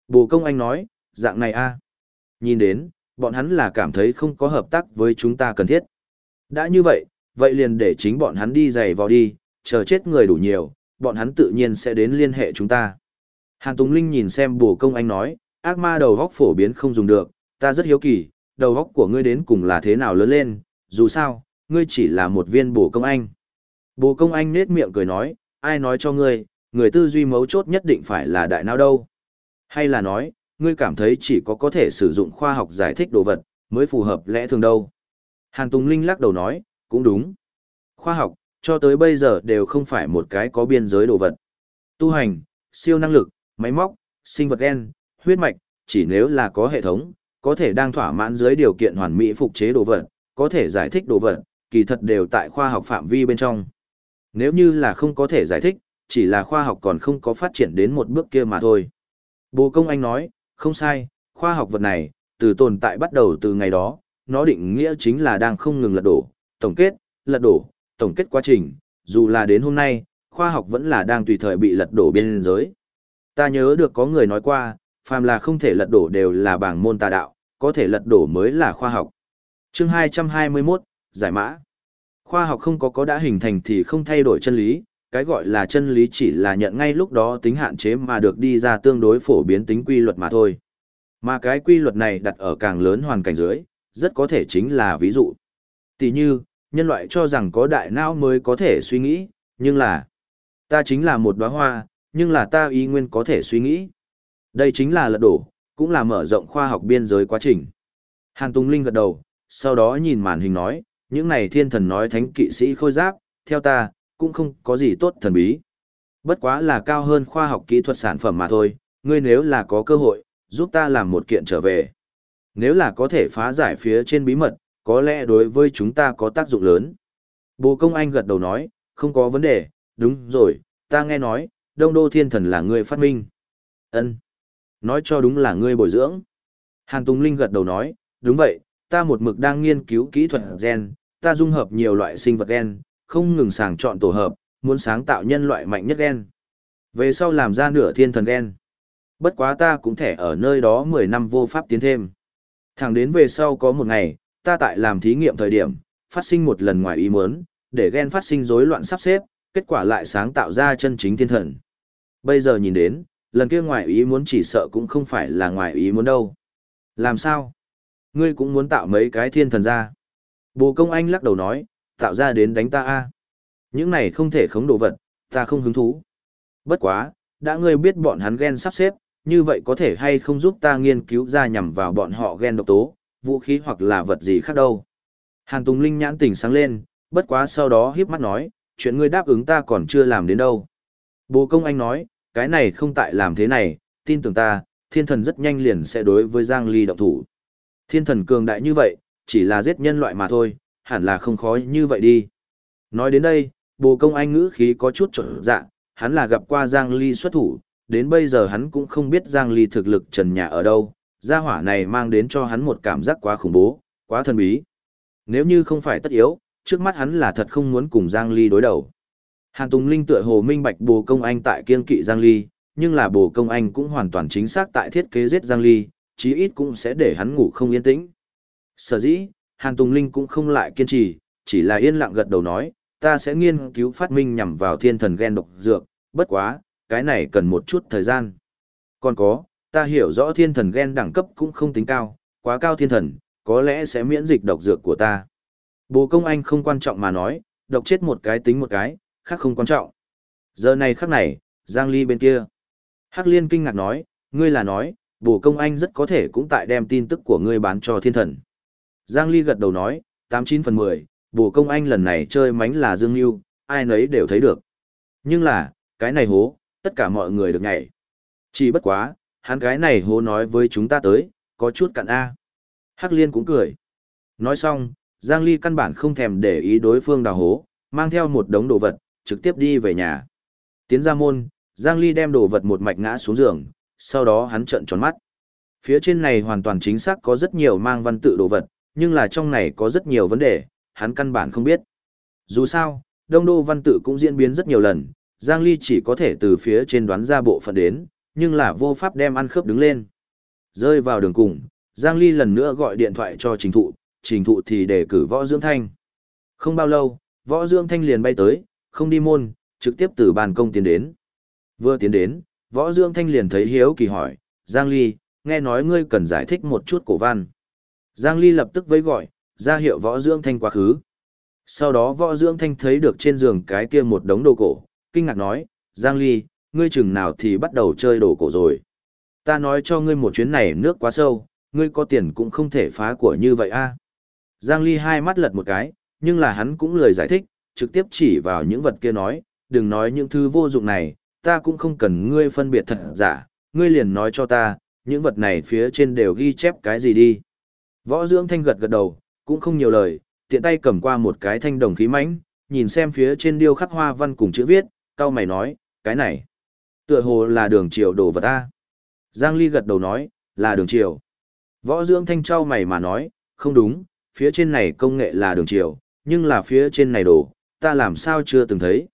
Bồ công anh nói, dạng này a Nhìn đến, bọn hắn là cảm thấy không có hợp tác với chúng ta cần thiết. Đã như vậy, vậy liền để chính bọn hắn đi giày vào đi, chờ chết người đủ nhiều, bọn hắn tự nhiên sẽ đến liên hệ chúng ta. Hàn Tùng Linh nhìn xem bổ công anh nói, ác ma đầu góc phổ biến không dùng được, ta rất hiếu kỳ, đầu góc của ngươi đến cùng là thế nào lớn lên, dù sao, ngươi chỉ là một viên bổ công anh. Bổ công anh nết miệng cười nói, ai nói cho ngươi, người tư duy mấu chốt nhất định phải là đại não đâu. Hay là nói, ngươi cảm thấy chỉ có có thể sử dụng khoa học giải thích đồ vật, mới phù hợp lẽ thường đâu. Hàn Tùng Linh lắc đầu nói, cũng đúng. Khoa học, cho tới bây giờ đều không phải một cái có biên giới đồ vật. Tu hành, siêu năng lực, máy móc, sinh vật gen, huyết mạch, chỉ nếu là có hệ thống, có thể đang thỏa mãn dưới điều kiện hoàn mỹ phục chế đồ vật, có thể giải thích đồ vật, kỳ thật đều tại khoa học phạm vi bên trong. Nếu như là không có thể giải thích, chỉ là khoa học còn không có phát triển đến một bước kia mà thôi. Bồ Công Anh nói, không sai, khoa học vật này, từ tồn tại bắt đầu từ ngày đó, nó định nghĩa chính là đang không ngừng lật đổ, tổng kết, lật đổ, tổng kết quá trình, dù là đến hôm nay, khoa học vẫn là đang tùy thời bị lật đổ biên giới. Ta nhớ được có người nói qua, phàm là không thể lật đổ đều là bảng môn tà đạo, có thể lật đổ mới là khoa học. Chương 221, Giải mã. Khoa học không có có đã hình thành thì không thay đổi chân lý, cái gọi là chân lý chỉ là nhận ngay lúc đó tính hạn chế mà được đi ra tương đối phổ biến tính quy luật mà thôi. Mà cái quy luật này đặt ở càng lớn hoàn cảnh dưới, rất có thể chính là ví dụ. Tỷ như, nhân loại cho rằng có đại não mới có thể suy nghĩ, nhưng là ta chính là một đóa hoa, nhưng là ta ý nguyên có thể suy nghĩ. Đây chính là lật đổ, cũng là mở rộng khoa học biên giới quá trình. Hàn Tùng Linh gật đầu, sau đó nhìn màn hình nói, những này thiên thần nói thánh kỵ sĩ khôi giáp, theo ta, cũng không có gì tốt thần bí. Bất quá là cao hơn khoa học kỹ thuật sản phẩm mà thôi, ngươi nếu là có cơ hội, giúp ta làm một kiện trở về. Nếu là có thể phá giải phía trên bí mật, có lẽ đối với chúng ta có tác dụng lớn. Bồ Công Anh gật đầu nói, không có vấn đề, đúng rồi, ta nghe nói, Đông Đô Thiên Thần là người phát minh. Ân, Nói cho đúng là ngươi bồi dưỡng. Hàn Tùng Linh gật đầu nói, đúng vậy, ta một mực đang nghiên cứu kỹ thuật gen, ta dung hợp nhiều loại sinh vật gen, không ngừng sàng chọn tổ hợp, muốn sáng tạo nhân loại mạnh nhất gen. Về sau làm ra nửa thiên thần gen. Bất quá ta cũng thể ở nơi đó 10 năm vô pháp tiến thêm. Thẳng đến về sau có một ngày, ta tại làm thí nghiệm thời điểm, phát sinh một lần ngoài ý muốn, để gen phát sinh rối loạn sắp xếp, kết quả lại sáng tạo ra chân chính thiên thần. Bây giờ nhìn đến, lần kia ngoài ý muốn chỉ sợ cũng không phải là ngoài ý muốn đâu. Làm sao? Ngươi cũng muốn tạo mấy cái thiên thần ra. Bồ công anh lắc đầu nói, tạo ra đến đánh ta a Những này không thể khống đồ vật, ta không hứng thú. Bất quá, đã ngươi biết bọn hắn gen sắp xếp, như vậy có thể hay không giúp ta nghiên cứu ra nhằm vào bọn họ gen độc tố, vũ khí hoặc là vật gì khác đâu. Hàn Tùng Linh nhãn tỉnh sáng lên, bất quá sau đó hiếp mắt nói, chuyện ngươi đáp ứng ta còn chưa làm đến đâu. Bồ công anh nói, cái này không tại làm thế này, tin tưởng ta, thiên thần rất nhanh liền sẽ đối với Giang Ly động thủ. Thiên thần cường đại như vậy, chỉ là giết nhân loại mà thôi, hẳn là không khó như vậy đi. Nói đến đây, bồ công anh ngữ khí có chút trở dạ, hắn là gặp qua Giang Ly xuất thủ, đến bây giờ hắn cũng không biết Giang Ly thực lực trần nhà ở đâu, gia hỏa này mang đến cho hắn một cảm giác quá khủng bố, quá thần bí. Nếu như không phải tất yếu, trước mắt hắn là thật không muốn cùng Giang Ly đối đầu. Hàn Tùng Linh tựa hồ minh bạch bồ công anh tại kiên kỵ Giang Ly, nhưng là bồ công anh cũng hoàn toàn chính xác tại thiết kế giết Giang Ly, chí ít cũng sẽ để hắn ngủ không yên tĩnh. Sở dĩ, Hàn Tùng Linh cũng không lại kiên trì, chỉ là yên lặng gật đầu nói, ta sẽ nghiên cứu phát minh nhằm vào thiên thần gen độc dược, bất quá, cái này cần một chút thời gian. Còn có, ta hiểu rõ thiên thần gen đẳng cấp cũng không tính cao, quá cao thiên thần, có lẽ sẽ miễn dịch độc dược của ta. Bồ công anh không quan trọng mà nói, độc chết một cái tính một cái, khác không quan trọng. Giờ này khắc này, Giang Ly bên kia. Hắc Liên kinh ngạc nói, ngươi là nói, bồ công anh rất có thể cũng tại đem tin tức của ngươi bán cho thiên thần. Giang Ly gật đầu nói, 89 phần 10, bồ công anh lần này chơi mánh là Dương Yêu, ai nấy đều thấy được. Nhưng là, cái này hố, tất cả mọi người được nhảy. Chỉ bất quá, hắn cái này hố nói với chúng ta tới, có chút cặn A. Hắc Liên cũng cười. Nói xong, Giang Ly căn bản không thèm để ý đối phương đào hố, mang theo một đống đồ vật, trực tiếp đi về nhà. Tiến ra môn, Giang Ly đem đồ vật một mạch ngã xuống giường, sau đó hắn trợn tròn mắt. Phía trên này hoàn toàn chính xác có rất nhiều mang văn tự đồ vật, nhưng là trong này có rất nhiều vấn đề, hắn căn bản không biết. Dù sao, đông đô văn tự cũng diễn biến rất nhiều lần, Giang Ly chỉ có thể từ phía trên đoán ra bộ phận đến, nhưng là vô pháp đem ăn khớp đứng lên. Rơi vào đường cùng, Giang Ly lần nữa gọi điện thoại cho trình thụ, trình thụ thì để cử võ dưỡng thanh. Không bao lâu, võ dưỡng thanh liền bay tới, không đi môn, trực tiếp từ bàn công tiến đến. Vừa tiến đến, võ dưỡng thanh liền thấy hiếu kỳ hỏi, Giang Ly, nghe nói ngươi cần giải thích một chút cổ văn. Giang Ly lập tức vẫy gọi, ra hiệu võ dưỡng thanh quá khứ. Sau đó võ dưỡng thanh thấy được trên giường cái kia một đống đồ cổ, kinh ngạc nói, Giang Ly, ngươi chừng nào thì bắt đầu chơi đồ cổ rồi. Ta nói cho ngươi một chuyến này nước quá sâu, ngươi có tiền cũng không thể phá của như vậy a. Giang Ly hai mắt lật một cái, nhưng là hắn cũng lười giải thích, trực tiếp chỉ vào những vật kia nói, đừng nói những thứ vô dụng này, ta cũng không cần ngươi phân biệt thật giả, ngươi liền nói cho ta, những vật này phía trên đều ghi chép cái gì đi. Võ dưỡng thanh gật gật đầu, cũng không nhiều lời, tiện tay cầm qua một cái thanh đồng khí mãnh, nhìn xem phía trên điêu khắc hoa văn cùng chữ viết, cao mày nói, cái này, tựa hồ là đường triều đồ vật ta. Giang Ly gật đầu nói, là đường triều. Võ dưỡng thanh trao mày mà nói, không đúng, phía trên này công nghệ là đường triều, nhưng là phía trên này đồ, ta làm sao chưa từng thấy.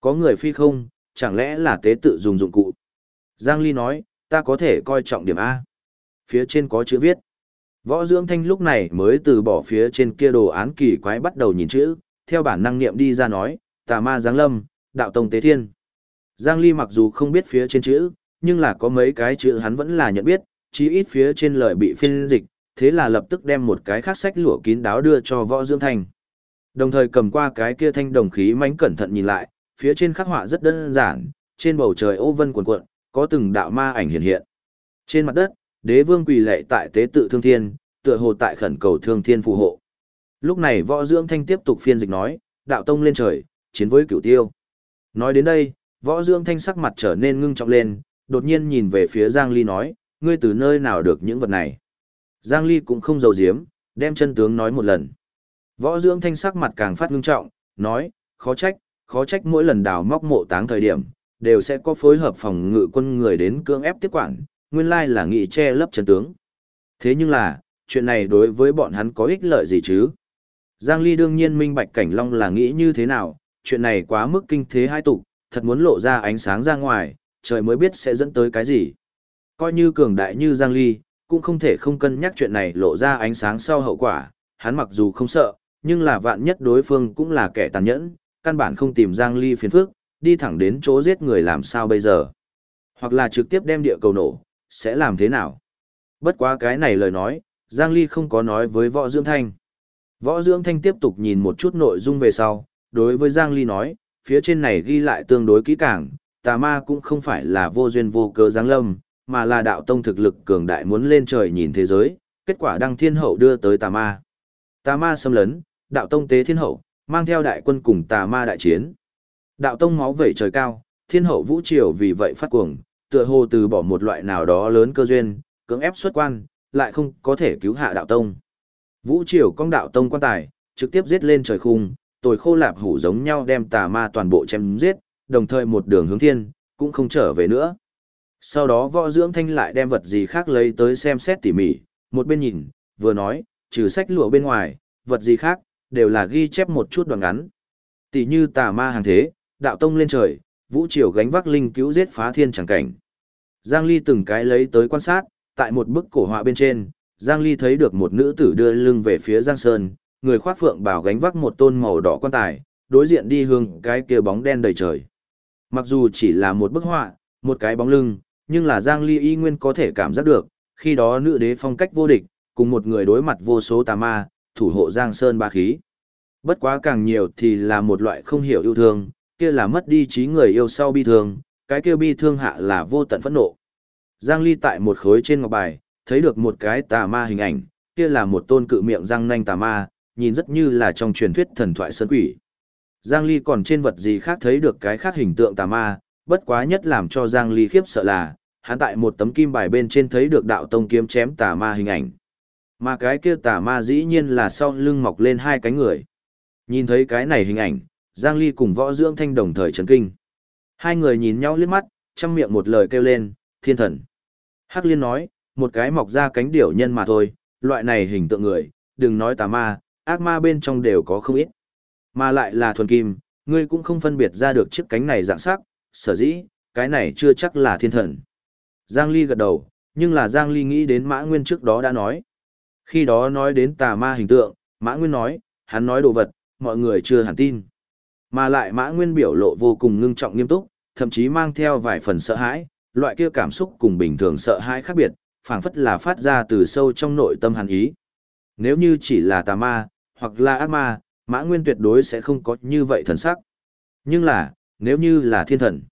Có người phi không, chẳng lẽ là tế tự dùng dụng cụ. Giang Ly nói, ta có thể coi trọng điểm A. Phía trên có chữ viết. Võ dưỡng thanh lúc này mới từ bỏ phía trên kia đồ án kỳ quái bắt đầu nhìn chữ, theo bản năng niệm đi ra nói, tà ma giáng lâm, đạo tông tế thiên. Giang Ly mặc dù không biết phía trên chữ, nhưng là có mấy cái chữ hắn vẫn là nhận biết, chí ít phía trên lời bị phiên dịch, thế là lập tức đem một cái khác sách lụa kín đáo đưa cho võ dưỡng thanh. Đồng thời cầm qua cái kia thanh đồng khí mánh cẩn thận nhìn lại, phía trên khắc họa rất đơn giản, trên bầu trời ô vân cuộn cuộn, có từng đạo ma ảnh hiện hiện. Trên mặt đất, đế vương quỳ lệ tại tế tự thương thiên, tựa hồ tại khẩn cầu thương thiên phù hộ. Lúc này võ dưỡng thanh tiếp tục phiên dịch nói, đạo tông lên trời, chiến với cửu tiêu. Nói đến đây, võ dưỡng thanh sắc mặt trở nên ngưng trọng lên, đột nhiên nhìn về phía Giang Ly nói, ngươi từ nơi nào được những vật này. Giang Ly cũng không giấu giếm, đem chân tướng nói một lần. Võ dưỡng thanh sắc mặt càng phát ngưng trọng, nói, khó trách, khó trách mỗi lần đào móc mộ táng thời điểm, đều sẽ có phối hợp phòng ngự quân người đến cưỡng ép tiếp quản, nguyên lai là nghị che lấp chân tướng. Thế nhưng là, chuyện này đối với bọn hắn có ích lợi gì chứ? Giang Ly đương nhiên minh bạch cảnh long là nghĩ như thế nào, chuyện này quá mức kinh thế hai tục, thật muốn lộ ra ánh sáng ra ngoài, trời mới biết sẽ dẫn tới cái gì. Coi như cường đại như Giang Ly, cũng không thể không cân nhắc chuyện này lộ ra ánh sáng sau hậu quả, hắn mặc dù không sợ, nhưng là vạn nhất đối phương cũng là kẻ tàn nhẫn, căn bản không tìm Giang Ly phiền phức, đi thẳng đến chỗ giết người làm sao bây giờ. Hoặc là trực tiếp đem địa cầu nổ, sẽ làm thế nào? Bất quá cái này lời nói, Giang Ly không có nói với Võ Dưỡng Thanh. Võ Dưỡng Thanh tiếp tục nhìn một chút nội dung về sau, đối với Giang Ly nói, phía trên này ghi lại tương đối kỹ càng, tà ma cũng không phải là vô duyên vô cớ giáng lâm, mà là đạo tông thực lực cường đại muốn lên trời nhìn thế giới, kết quả đăng thiên hậu đưa tới tà ma. Tà ma xâm lấn, đạo tông tế thiên hậu, mang theo đại quân cùng tà ma đại chiến. Đạo tông máu vẩy trời cao, thiên hậu vũ triều vì vậy phát cuồng, tựa hồ từ bỏ một loại nào đó lớn cơ duyên, cưỡng ép xuất quan, lại không có thể cứu hạ đạo tông. Vũ triều công đạo tông quan tài, trực tiếp giết lên trời khung, tồi khô lạp hủ giống nhau đem tà ma toàn bộ chém giết, đồng thời một đường hướng thiên, cũng không trở về nữa. Sau đó võ dưỡng thanh lại đem vật gì khác lấy tới xem xét tỉ mỉ, một bên nhìn, vừa nói, trừ sách lụa bên ngoài, vật gì khác, đều là ghi chép một chút đoạn ngắn. Tỉ như tà ma hàng thế, đạo tông lên trời, vũ triều gánh vác linh cứu giết phá thiên chẳng cảnh. Giang Ly từng cái lấy tới quan sát, tại một bức cổ họa bên trên, Giang Ly thấy được một nữ tử đưa lưng về phía Giang Sơn, người khoác phượng bảo gánh vác một tôn màu đỏ quan tài, đối diện đi hướng cái kia bóng đen đầy trời. Mặc dù chỉ là một bức họa, một cái bóng lưng, nhưng là Giang Ly y nguyên có thể cảm giác được, khi đó nữ đế phong cách vô địch, cùng một người đối mặt vô số tà ma, thủ hộ Giang Sơn ba khí. Bất quá càng nhiều thì là một loại không hiểu yêu thương, kia là mất đi trí người yêu sau bi thương, cái kia bi thương hạ là vô tận phẫn nộ. Giang Ly tại một khối trên ngọc bài, thấy được một cái tà ma hình ảnh, kia là một tôn cự miệng răng nanh tà ma, nhìn rất như là trong truyền thuyết thần thoại sơn quỷ. Giang Ly còn trên vật gì khác thấy được cái khác hình tượng tà ma, bất quá nhất làm cho Giang Ly khiếp sợ là, hắn tại một tấm kim bài bên trên thấy được đạo tông kiếm chém tà ma hình ảnh. Mà cái kia tà ma dĩ nhiên là sau lưng mọc lên hai cánh người. Nhìn thấy cái này hình ảnh, Giang Ly cùng võ dưỡng thanh đồng thời chấn kinh. Hai người nhìn nhau liếc mắt, trong miệng một lời kêu lên, thiên thần. Hắc liên nói, một cái mọc ra cánh điểu nhân mà thôi, loại này hình tượng người, đừng nói tà ma, ác ma bên trong đều có không ít. Mà lại là thuần kim, ngươi cũng không phân biệt ra được chiếc cánh này dạng sắc, sở dĩ, cái này chưa chắc là thiên thần. Giang Ly gật đầu, nhưng là Giang Ly nghĩ đến Mã Nguyên trước đó đã nói. Khi đó nói đến tà ma hình tượng, Mã Nguyên nói, hắn nói đồ vật, mọi người chưa hẳn tin. Mà lại Mã Nguyên biểu lộ vô cùng ngưng trọng nghiêm túc, thậm chí mang theo vài phần sợ hãi, loại kia cảm xúc cùng bình thường sợ hãi khác biệt, phảng phất là phát ra từ sâu trong nội tâm hắn ý. Nếu như chỉ là tà ma, hoặc là ác ma, Mã Nguyên tuyệt đối sẽ không có như vậy thần sắc. Nhưng là, nếu như là thiên thần.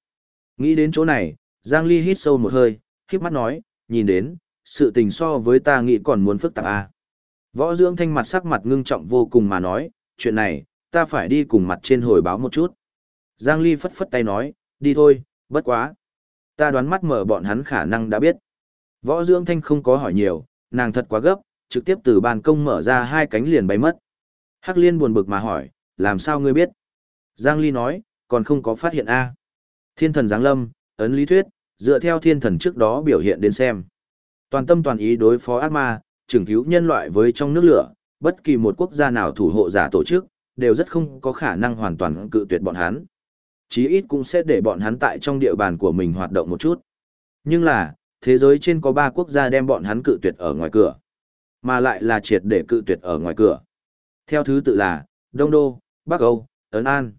Nghĩ đến chỗ này, Giang Ly hít sâu một hơi, khiếp mắt nói, nhìn đến, sự tình so với ta nghĩ còn muốn phức tạp à. Võ dưỡng thanh mặt sắc mặt ngưng trọng vô cùng mà nói, chuyện này, ta phải đi cùng mặt trên hồi báo một chút. Giang Ly phất phất tay nói, đi thôi, bất quá. Ta đoán mắt mở bọn hắn khả năng đã biết. Võ dưỡng thanh không có hỏi nhiều, nàng thật quá gấp, trực tiếp từ ban công mở ra hai cánh liền bay mất. Hắc liên buồn bực mà hỏi, làm sao ngươi biết? Giang Ly nói, còn không có phát hiện A. Thiên thần giáng lâm, ấn lý thuyết, dựa theo thiên thần trước đó biểu hiện đến xem. Toàn tâm toàn ý đối phó ác ma, trưởng cứu nhân loại với trong nước lửa, bất kỳ một quốc gia nào thủ hộ giả tổ chức, đều rất không có khả năng hoàn toàn cự tuyệt bọn hắn. Chí ít cũng sẽ để bọn hắn tại trong địa bàn của mình hoạt động một chút. Nhưng là, thế giới trên có ba quốc gia đem bọn hắn cự tuyệt ở ngoài cửa. Mà lại là triệt để cự tuyệt ở ngoài cửa. Theo thứ tự là, Đông Đô, Bắc Âu, Ấn An.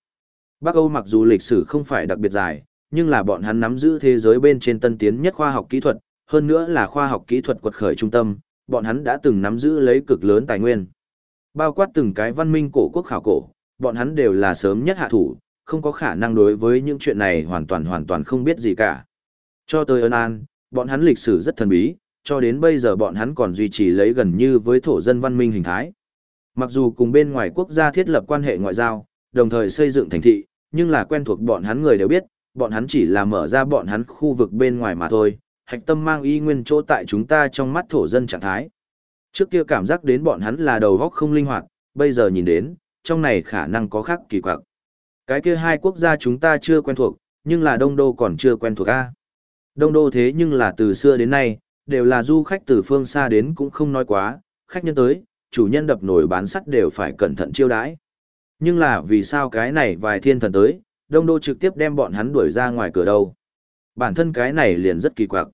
Bắc Âu mặc dù lịch sử không phải đặc biệt dài, nhưng là bọn hắn nắm giữ thế giới bên trên tân tiến nhất khoa học kỹ thuật, hơn nữa là khoa học kỹ thuật quật khởi trung tâm, bọn hắn đã từng nắm giữ lấy cực lớn tài nguyên. Bao quát từng cái văn minh cổ quốc khảo cổ, bọn hắn đều là sớm nhất hạ thủ, không có khả năng đối với những chuyện này hoàn toàn hoàn toàn không biết gì cả. Cho tới ơn an, bọn hắn lịch sử rất thần bí, cho đến bây giờ bọn hắn còn duy trì lấy gần như với thổ dân văn minh hình thái. Mặc dù cùng bên ngoài quốc gia thiết lập quan hệ ngoại giao, đồng thời xây dựng thành thị, nhưng là quen thuộc bọn hắn người đều biết, bọn hắn chỉ là mở ra bọn hắn khu vực bên ngoài mà thôi, hạch tâm mang y nguyên chỗ tại chúng ta trong mắt thổ dân trạng thái. Trước kia cảm giác đến bọn hắn là đầu góc không linh hoạt, bây giờ nhìn đến, trong này khả năng có khác kỳ quặc. Cái kia hai quốc gia chúng ta chưa quen thuộc, nhưng là Đông Đô còn chưa quen thuộc A. Đông Đô thế nhưng là từ xưa đến nay, đều là du khách từ phương xa đến cũng không nói quá, khách nhân tới, chủ nhân đập nổi bán sắt đều phải cẩn thận chiêu đãi. Nhưng là vì sao cái này vài thiên thần tới, Đông Đô trực tiếp đem bọn hắn đuổi ra ngoài cửa đâu. Bản thân cái này liền rất kỳ quặc.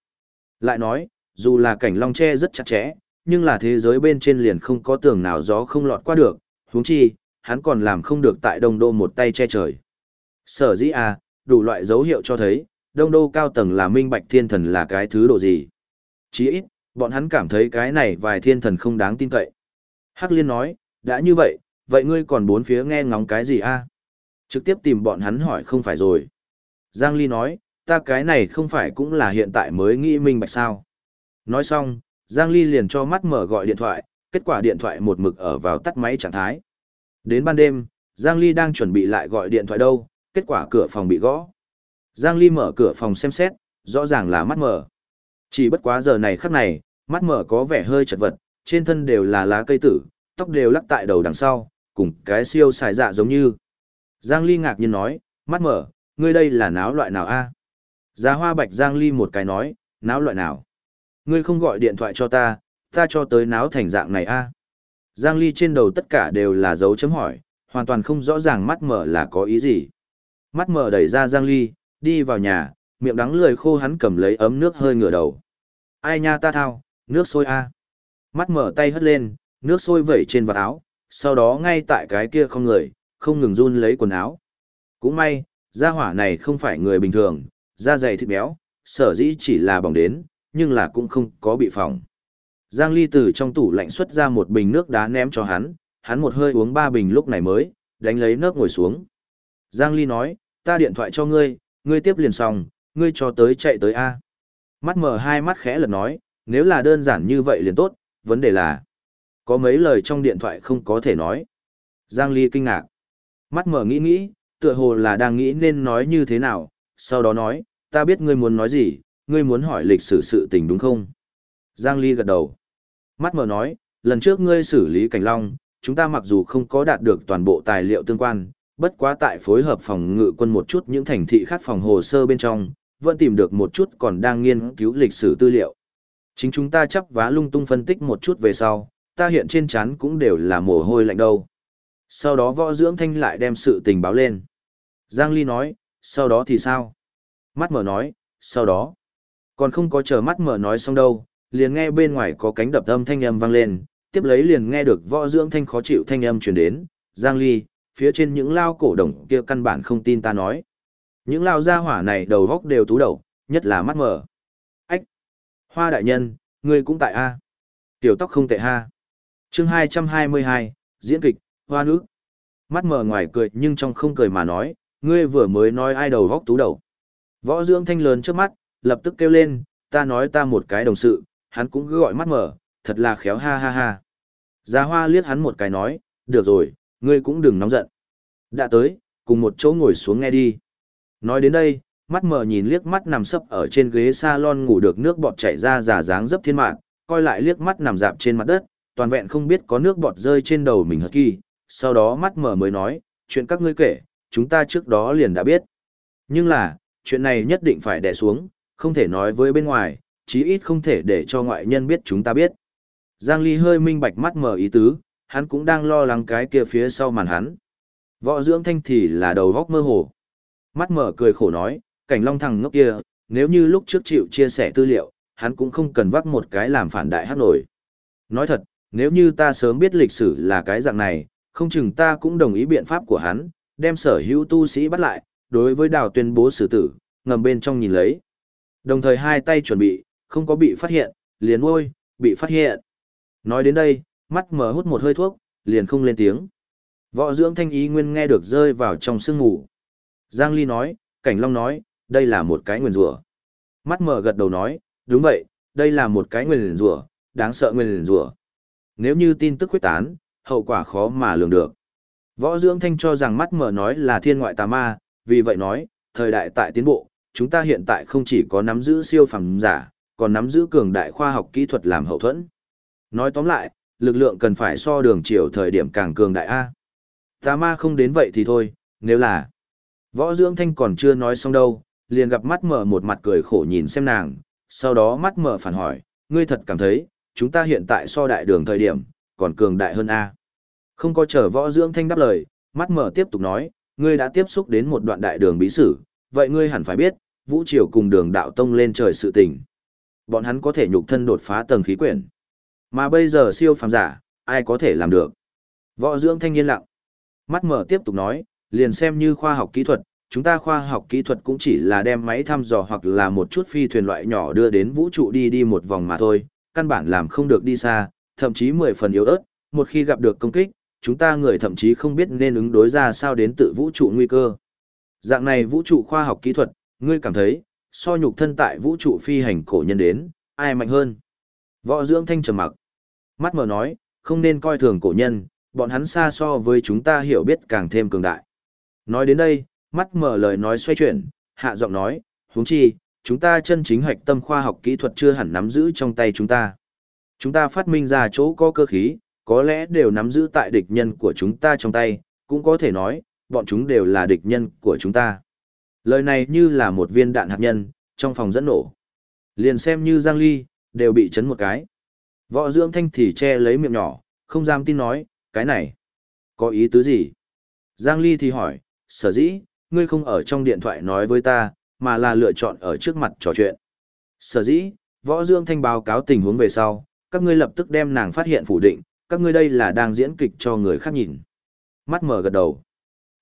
Lại nói, dù là cảnh long tre rất chặt chẽ, nhưng là thế giới bên trên liền không có tường nào gió không lọt qua được, huống chi, hắn còn làm không được tại đông đô một tay che trời. Sở dĩ à, đủ loại dấu hiệu cho thấy, đông đô cao tầng là minh bạch thiên thần là cái thứ độ gì. Chí ít, bọn hắn cảm thấy cái này vài thiên thần không đáng tin cậy. Hắc liên nói, đã như vậy, vậy ngươi còn bốn phía nghe ngóng cái gì a? Trực tiếp tìm bọn hắn hỏi không phải rồi. Giang Ly nói, ta cái này không phải cũng là hiện tại mới nghĩ minh bạch sao. Nói xong, Giang Ly liền cho mắt mở gọi điện thoại, kết quả điện thoại một mực ở vào tắt máy trạng thái. Đến ban đêm, Giang Ly đang chuẩn bị lại gọi điện thoại đâu, kết quả cửa phòng bị gõ. Giang Ly mở cửa phòng xem xét, rõ ràng là mắt mở. Chỉ bất quá giờ này khắc này, mắt mở có vẻ hơi chật vật, trên thân đều là lá cây tử, tóc đều lắc tại đầu đằng sau, cùng cái siêu xài dạ giống như. Giang Ly ngạc nhiên nói, mắt mở, ngươi đây là náo loại nào a? Giá hoa bạch Giang Ly một cái nói, náo loại nào? Ngươi không gọi điện thoại cho ta, ta cho tới náo thành dạng này a. Giang Ly trên đầu tất cả đều là dấu chấm hỏi, hoàn toàn không rõ ràng mắt mở là có ý gì. Mắt mở đẩy ra Giang Ly, đi vào nhà, miệng đắng lười khô hắn cầm lấy ấm nước hơi ngửa đầu. Ai nha ta thao, nước sôi a. Mắt mở tay hất lên, nước sôi vẩy trên vạt áo, sau đó ngay tại cái kia không người, không ngừng run lấy quần áo. Cũng may, gia hỏa này không phải người bình thường, da dày thịt béo, sở dĩ chỉ là bỏng đến, nhưng là cũng không có bị phỏng. Giang Ly từ trong tủ lạnh xuất ra một bình nước đá ném cho hắn, hắn một hơi uống ba bình lúc này mới, đánh lấy nước ngồi xuống. Giang Ly nói, ta điện thoại cho ngươi, ngươi tiếp liền xong, ngươi cho tới chạy tới A. Mắt mở hai mắt khẽ lật nói, nếu là đơn giản như vậy liền tốt, vấn đề là, có mấy lời trong điện thoại không có thể nói. Giang Ly kinh ngạc. Mắt mở nghĩ nghĩ, tựa hồ là đang nghĩ nên nói như thế nào, sau đó nói, ta biết ngươi muốn nói gì, ngươi muốn hỏi lịch sử sự tình đúng không? Giang Ly gật đầu. Mắt mở nói, lần trước ngươi xử lý cảnh long, chúng ta mặc dù không có đạt được toàn bộ tài liệu tương quan, bất quá tại phối hợp phòng ngự quân một chút những thành thị khác phòng hồ sơ bên trong, vẫn tìm được một chút còn đang nghiên cứu lịch sử tư liệu. Chính chúng ta chấp vá lung tung phân tích một chút về sau, ta hiện trên chán cũng đều là mồ hôi lạnh đâu. Sau đó võ dưỡng thanh lại đem sự tình báo lên. Giang Ly nói, sau đó thì sao? Mắt mở nói, sau đó. Còn không có chờ mắt mở nói xong đâu, liền nghe bên ngoài có cánh đập âm thanh âm vang lên, tiếp lấy liền nghe được võ dưỡng thanh khó chịu thanh âm truyền đến, Giang Ly, phía trên những lao cổ đồng kia căn bản không tin ta nói. Những lao gia hỏa này đầu góc đều tú đầu, nhất là mắt mở. Hoa đại nhân, ngươi cũng tại A. Tiểu tóc không tệ ha. chương 222, diễn kịch, hoa nữ. Mắt mở ngoài cười nhưng trong không cười mà nói, ngươi vừa mới nói ai đầu góc tú đầu. Võ dưỡng thanh lớn trước mắt, lập tức kêu lên, ta nói ta một cái đồng sự, hắn cũng cứ gọi mắt mở, thật là khéo ha ha ha. Giá Hoa liếc hắn một cái nói, được rồi, ngươi cũng đừng nóng giận. Đã tới, cùng một chỗ ngồi xuống nghe đi. Nói đến đây, mắt mờ nhìn liếc mắt nằm sấp ở trên ghế salon ngủ được nước bọt chảy ra giả dáng dấp thiên mạng, coi lại liếc mắt nằm dạp trên mặt đất, toàn vẹn không biết có nước bọt rơi trên đầu mình hật kỳ, sau đó mắt mờ mới nói, chuyện các ngươi kể, chúng ta trước đó liền đã biết. Nhưng là, chuyện này nhất định phải đè xuống, không thể nói với bên ngoài, chí ít không thể để cho ngoại nhân biết chúng ta biết. Giang Ly hơi minh bạch mắt mở ý tứ, hắn cũng đang lo lắng cái kia phía sau màn hắn. Võ dưỡng thanh thì là đầu góc mơ hồ. Mắt mở cười khổ nói, cảnh long thằng ngốc kia, nếu như lúc trước chịu chia sẻ tư liệu, hắn cũng không cần vác một cái làm phản đại hát nổi. Nói thật, nếu như ta sớm biết lịch sử là cái dạng này, không chừng ta cũng đồng ý biện pháp của hắn, đem sở hữu tu sĩ bắt lại, đối với đào tuyên bố xử tử, ngầm bên trong nhìn lấy. Đồng thời hai tay chuẩn bị, không có bị phát hiện, liền ôi, bị phát hiện. Nói đến đây, mắt mở hút một hơi thuốc, liền không lên tiếng. Võ dưỡng thanh ý nguyên nghe được rơi vào trong sương ngủ. Giang Ly nói, Cảnh Long nói, đây là một cái nguyền rủa. Mắt mở gật đầu nói, đúng vậy, đây là một cái nguyền rủa, đáng sợ nguyền rủa. Nếu như tin tức quyết tán, hậu quả khó mà lường được. Võ dưỡng thanh cho rằng mắt mở nói là thiên ngoại tà ma, vì vậy nói, thời đại tại tiến bộ, chúng ta hiện tại không chỉ có nắm giữ siêu phẩm giả, còn nắm giữ cường đại khoa học kỹ thuật làm hậu thuẫn. Nói tóm lại, lực lượng cần phải so đường chiều thời điểm càng cường đại A. Tà ma không đến vậy thì thôi, nếu là... Võ dưỡng thanh còn chưa nói xong đâu, liền gặp mắt mở một mặt cười khổ nhìn xem nàng, sau đó mắt mở phản hỏi, ngươi thật cảm thấy, chúng ta hiện tại so đại đường thời điểm, còn cường đại hơn A. Không có chờ võ dưỡng thanh đáp lời, mắt mở tiếp tục nói, ngươi đã tiếp xúc đến một đoạn đại đường bí sử, vậy ngươi hẳn phải biết, vũ triều cùng đường đạo tông lên trời sự tình. Bọn hắn có thể nhục thân đột phá tầng khí quyển. Mà bây giờ siêu phàm giả, ai có thể làm được? Võ dưỡng thanh niên lặng. Mắt mở tiếp tục nói, liền xem như khoa học kỹ thuật, chúng ta khoa học kỹ thuật cũng chỉ là đem máy thăm dò hoặc là một chút phi thuyền loại nhỏ đưa đến vũ trụ đi đi một vòng mà thôi, căn bản làm không được đi xa, thậm chí mười phần yếu ớt, một khi gặp được công kích, chúng ta người thậm chí không biết nên ứng đối ra sao đến tự vũ trụ nguy cơ. Dạng này vũ trụ khoa học kỹ thuật, ngươi cảm thấy, so nhục thân tại vũ trụ phi hành cổ nhân đến, ai mạnh hơn? Võ dưỡng thanh trầm mặc. Mắt mở nói, không nên coi thường cổ nhân, bọn hắn xa so với chúng ta hiểu biết càng thêm cường đại. Nói đến đây, mắt mở lời nói xoay chuyển, hạ giọng nói, huống chi, chúng ta chân chính hoạch tâm khoa học kỹ thuật chưa hẳn nắm giữ trong tay chúng ta. Chúng ta phát minh ra chỗ có cơ khí, có lẽ đều nắm giữ tại địch nhân của chúng ta trong tay, cũng có thể nói, bọn chúng đều là địch nhân của chúng ta. Lời này như là một viên đạn hạt nhân, trong phòng dẫn nổ. Liền xem như Giang Ly, đều bị chấn một cái. Võ dưỡng thanh thì che lấy miệng nhỏ, không dám tin nói, cái này, có ý tứ gì? Giang Ly thì hỏi, sở dĩ, ngươi không ở trong điện thoại nói với ta, mà là lựa chọn ở trước mặt trò chuyện. Sở dĩ, võ dương thanh báo cáo tình huống về sau, các ngươi lập tức đem nàng phát hiện phủ định, các ngươi đây là đang diễn kịch cho người khác nhìn. Mắt mở gật đầu.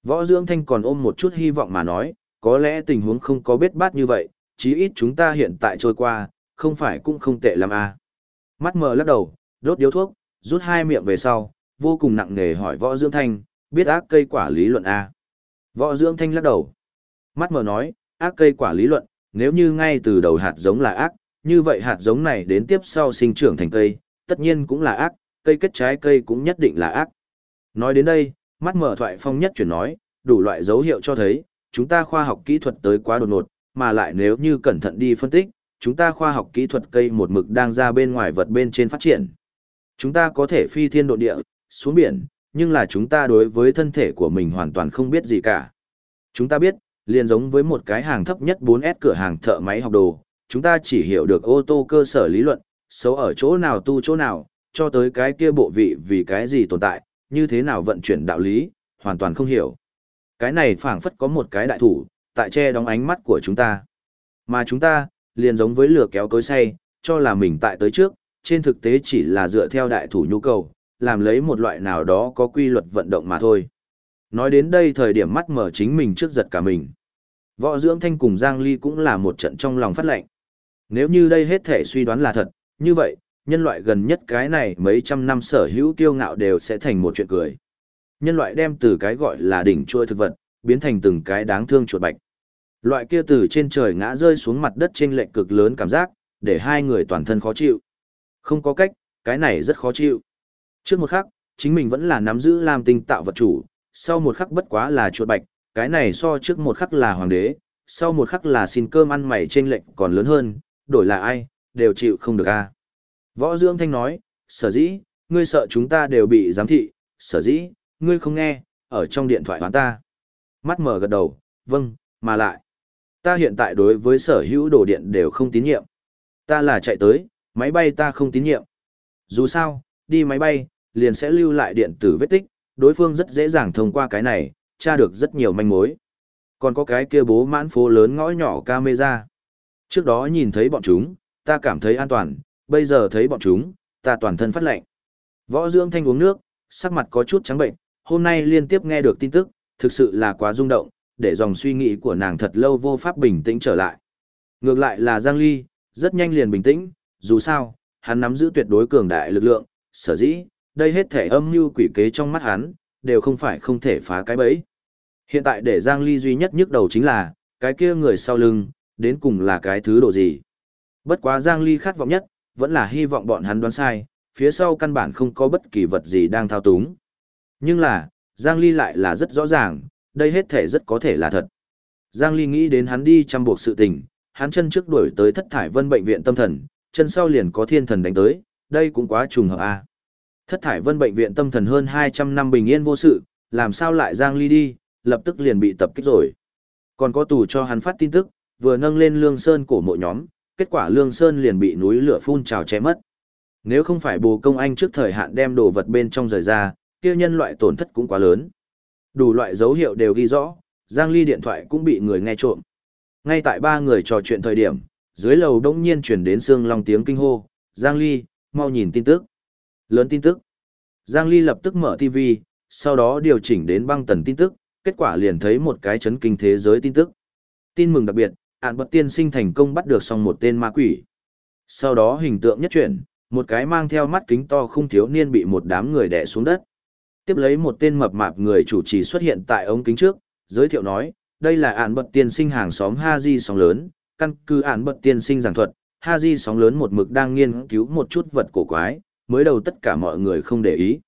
Võ Dương thanh còn ôm một chút hy vọng mà nói, có lẽ tình huống không có bết bát như vậy, chí ít chúng ta hiện tại trôi qua, không phải cũng không tệ lắm à. Mắt mở lắc đầu, đốt điếu thuốc, rút hai miệng về sau, vô cùng nặng nề hỏi võ Dương thanh, biết ác cây quả lý luận à. Võ dưỡng thanh lắc đầu. Mắt mở nói, ác cây quả lý luận, nếu như ngay từ đầu hạt giống là ác, như vậy hạt giống này đến tiếp sau sinh trưởng thành cây, tất nhiên cũng là ác, cây kết trái cây cũng nhất định là ác. Nói đến đây, mắt mở thoại phong nhất chuyển nói, đủ loại dấu hiệu cho thấy, chúng ta khoa học kỹ thuật tới quá đột ngột, mà lại nếu như cẩn thận đi phân tích, chúng ta khoa học kỹ thuật cây một mực đang ra bên ngoài vật bên trên phát triển. Chúng ta có thể phi thiên độ địa, xuống biển, nhưng là chúng ta đối với thân thể của mình hoàn toàn không biết gì cả. Chúng ta biết, liền giống với một cái hàng thấp nhất 4S cửa hàng thợ máy học đồ, chúng ta chỉ hiểu được ô tô cơ sở lý luận, xấu ở chỗ nào tu chỗ nào, cho tới cái kia bộ vị vì cái gì tồn tại, như thế nào vận chuyển đạo lý, hoàn toàn không hiểu. Cái này phảng phất có một cái đại thủ, tại che đóng ánh mắt của chúng ta. Mà chúng ta, liền giống với lửa kéo cối say, cho là mình tại tới trước, trên thực tế chỉ là dựa theo đại thủ nhu cầu, làm lấy một loại nào đó có quy luật vận động mà thôi. Nói đến đây thời điểm mắt mở chính mình trước giật cả mình. Võ dưỡng thanh cùng Giang Ly cũng là một trận trong lòng phát lệnh. Nếu như đây hết thể suy đoán là thật, như vậy, nhân loại gần nhất cái này mấy trăm năm sở hữu kiêu ngạo đều sẽ thành một chuyện cười. Nhân loại đem từ cái gọi là đỉnh chuôi thực vật, biến thành từng cái đáng thương chuột bạch. Loại kia từ trên trời ngã rơi xuống mặt đất trên lệnh cực lớn cảm giác, để hai người toàn thân khó chịu. Không có cách, cái này rất khó chịu. Trước một khắc, chính mình vẫn là nắm giữ Lam Tinh tạo vật chủ, sau một khắc bất quá là chuột bạch, cái này so trước một khắc là hoàng đế, sau một khắc là xin cơm ăn mày trên lệnh còn lớn hơn, đổi là ai, đều chịu không được a. Võ Dương Thanh nói, sở dĩ, ngươi sợ chúng ta đều bị giám thị, sở dĩ, ngươi không nghe, ở trong điện thoại hoán ta. Mắt mở gật đầu, vâng, mà lại. Ta hiện tại đối với sở hữu đồ điện đều không tín nhiệm. Ta là chạy tới, máy bay ta không tín nhiệm. Dù sao, đi máy bay, liền sẽ lưu lại điện tử vết tích, đối phương rất dễ dàng thông qua cái này, tra được rất nhiều manh mối. Còn có cái kia bố mãn phố lớn ngõ nhỏ camera. Trước đó nhìn thấy bọn chúng, ta cảm thấy an toàn, bây giờ thấy bọn chúng, ta toàn thân phát lạnh. Võ dưỡng thanh uống nước, sắc mặt có chút trắng bệnh, hôm nay liên tiếp nghe được tin tức, thực sự là quá rung động, để dòng suy nghĩ của nàng thật lâu vô pháp bình tĩnh trở lại. Ngược lại là Giang Ly, rất nhanh liền bình tĩnh, dù sao, hắn nắm giữ tuyệt đối cường đại lực lượng, sở dĩ, đây hết thể âm mưu quỷ kế trong mắt hắn, đều không phải không thể phá cái bẫy. Hiện tại để Giang Ly duy nhất nhức đầu chính là, cái kia người sau lưng, đến cùng là cái thứ độ gì. Bất quá Giang Ly khát vọng nhất, vẫn là hy vọng bọn hắn đoán sai, phía sau căn bản không có bất kỳ vật gì đang thao túng. Nhưng là, Giang Ly lại là rất rõ ràng, đây hết thể rất có thể là thật. Giang Ly nghĩ đến hắn đi chăm buộc sự tình, hắn chân trước đuổi tới thất thải vân bệnh viện tâm thần, chân sau liền có thiên thần đánh tới, đây cũng quá trùng hợp a. Thất thải vân bệnh viện tâm thần hơn 200 năm bình yên vô sự, làm sao lại Giang Ly đi, lập tức liền bị tập kích rồi. Còn có tù cho hắn phát tin tức, vừa nâng lên Lương Sơn cổ mộ nhóm, kết quả Lương Sơn liền bị núi lửa phun trào che mất. Nếu không phải bồ công anh trước thời hạn đem đồ vật bên trong rời ra, kia nhân loại tổn thất cũng quá lớn. Đủ loại dấu hiệu đều ghi rõ, Giang Ly điện thoại cũng bị người nghe trộm. Ngay tại ba người trò chuyện thời điểm, dưới lầu đông nhiên chuyển đến xương long tiếng kinh hô, Giang Ly, mau nhìn tin tức. Lớn tin tức. Giang Ly lập tức mở TV, sau đó điều chỉnh đến băng tần tin tức, kết quả liền thấy một cái chấn kinh thế giới tin tức. Tin mừng đặc biệt, ản bật tiên sinh thành công bắt được xong một tên ma quỷ. Sau đó hình tượng nhất chuyển, một cái mang theo mắt kính to không thiếu niên bị một đám người đè xuống đất. Tiếp lấy một tên mập mạp người chủ trì xuất hiện tại ống kính trước, giới thiệu nói, đây là ản bật tiên sinh hàng xóm Haji sóng lớn, căn cứ ản bật tiên sinh giảng thuật, Haji sóng lớn một mực đang nghiên cứu một chút vật cổ quái, mới đầu tất cả mọi người không để ý.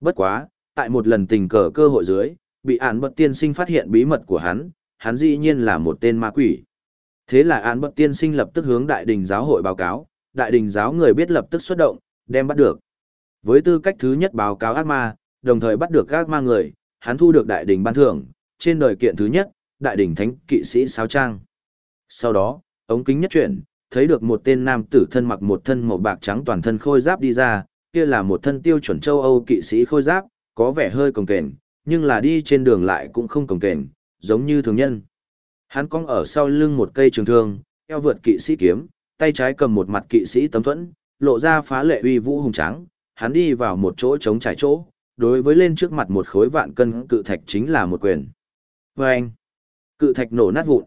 Bất quá, tại một lần tình cờ cơ hội dưới, bị án bật tiên sinh phát hiện bí mật của hắn, hắn dĩ nhiên là một tên ma quỷ. Thế là án bậc tiên sinh lập tức hướng đại đình giáo hội báo cáo, đại đình giáo người biết lập tức xuất động, đem bắt được. Với tư cách thứ nhất báo cáo ác ma, đồng thời bắt được ác ma người, hắn thu được đại đình ban thưởng, trên đời kiện thứ nhất, đại đình thánh kỵ sĩ sáo trang. Sau đó, ống kính nhất chuyển, thấy được một tên nam tử thân mặc một thân màu bạc trắng toàn thân khôi giáp đi ra, kia là một thân tiêu chuẩn châu Âu kỵ sĩ khôi giáp, có vẻ hơi cồng kềnh, nhưng là đi trên đường lại cũng không cồng kềnh, giống như thường nhân. Hắn cong ở sau lưng một cây trường thương, eo vượt kỵ sĩ kiếm, tay trái cầm một mặt kỵ sĩ tấm thuẫn, lộ ra phá lệ uy vũ hùng tráng. Hắn đi vào một chỗ trống trải chỗ, đối với lên trước mặt một khối vạn cân cự thạch chính là một quyền. Và anh, cự thạch nổ nát vụn.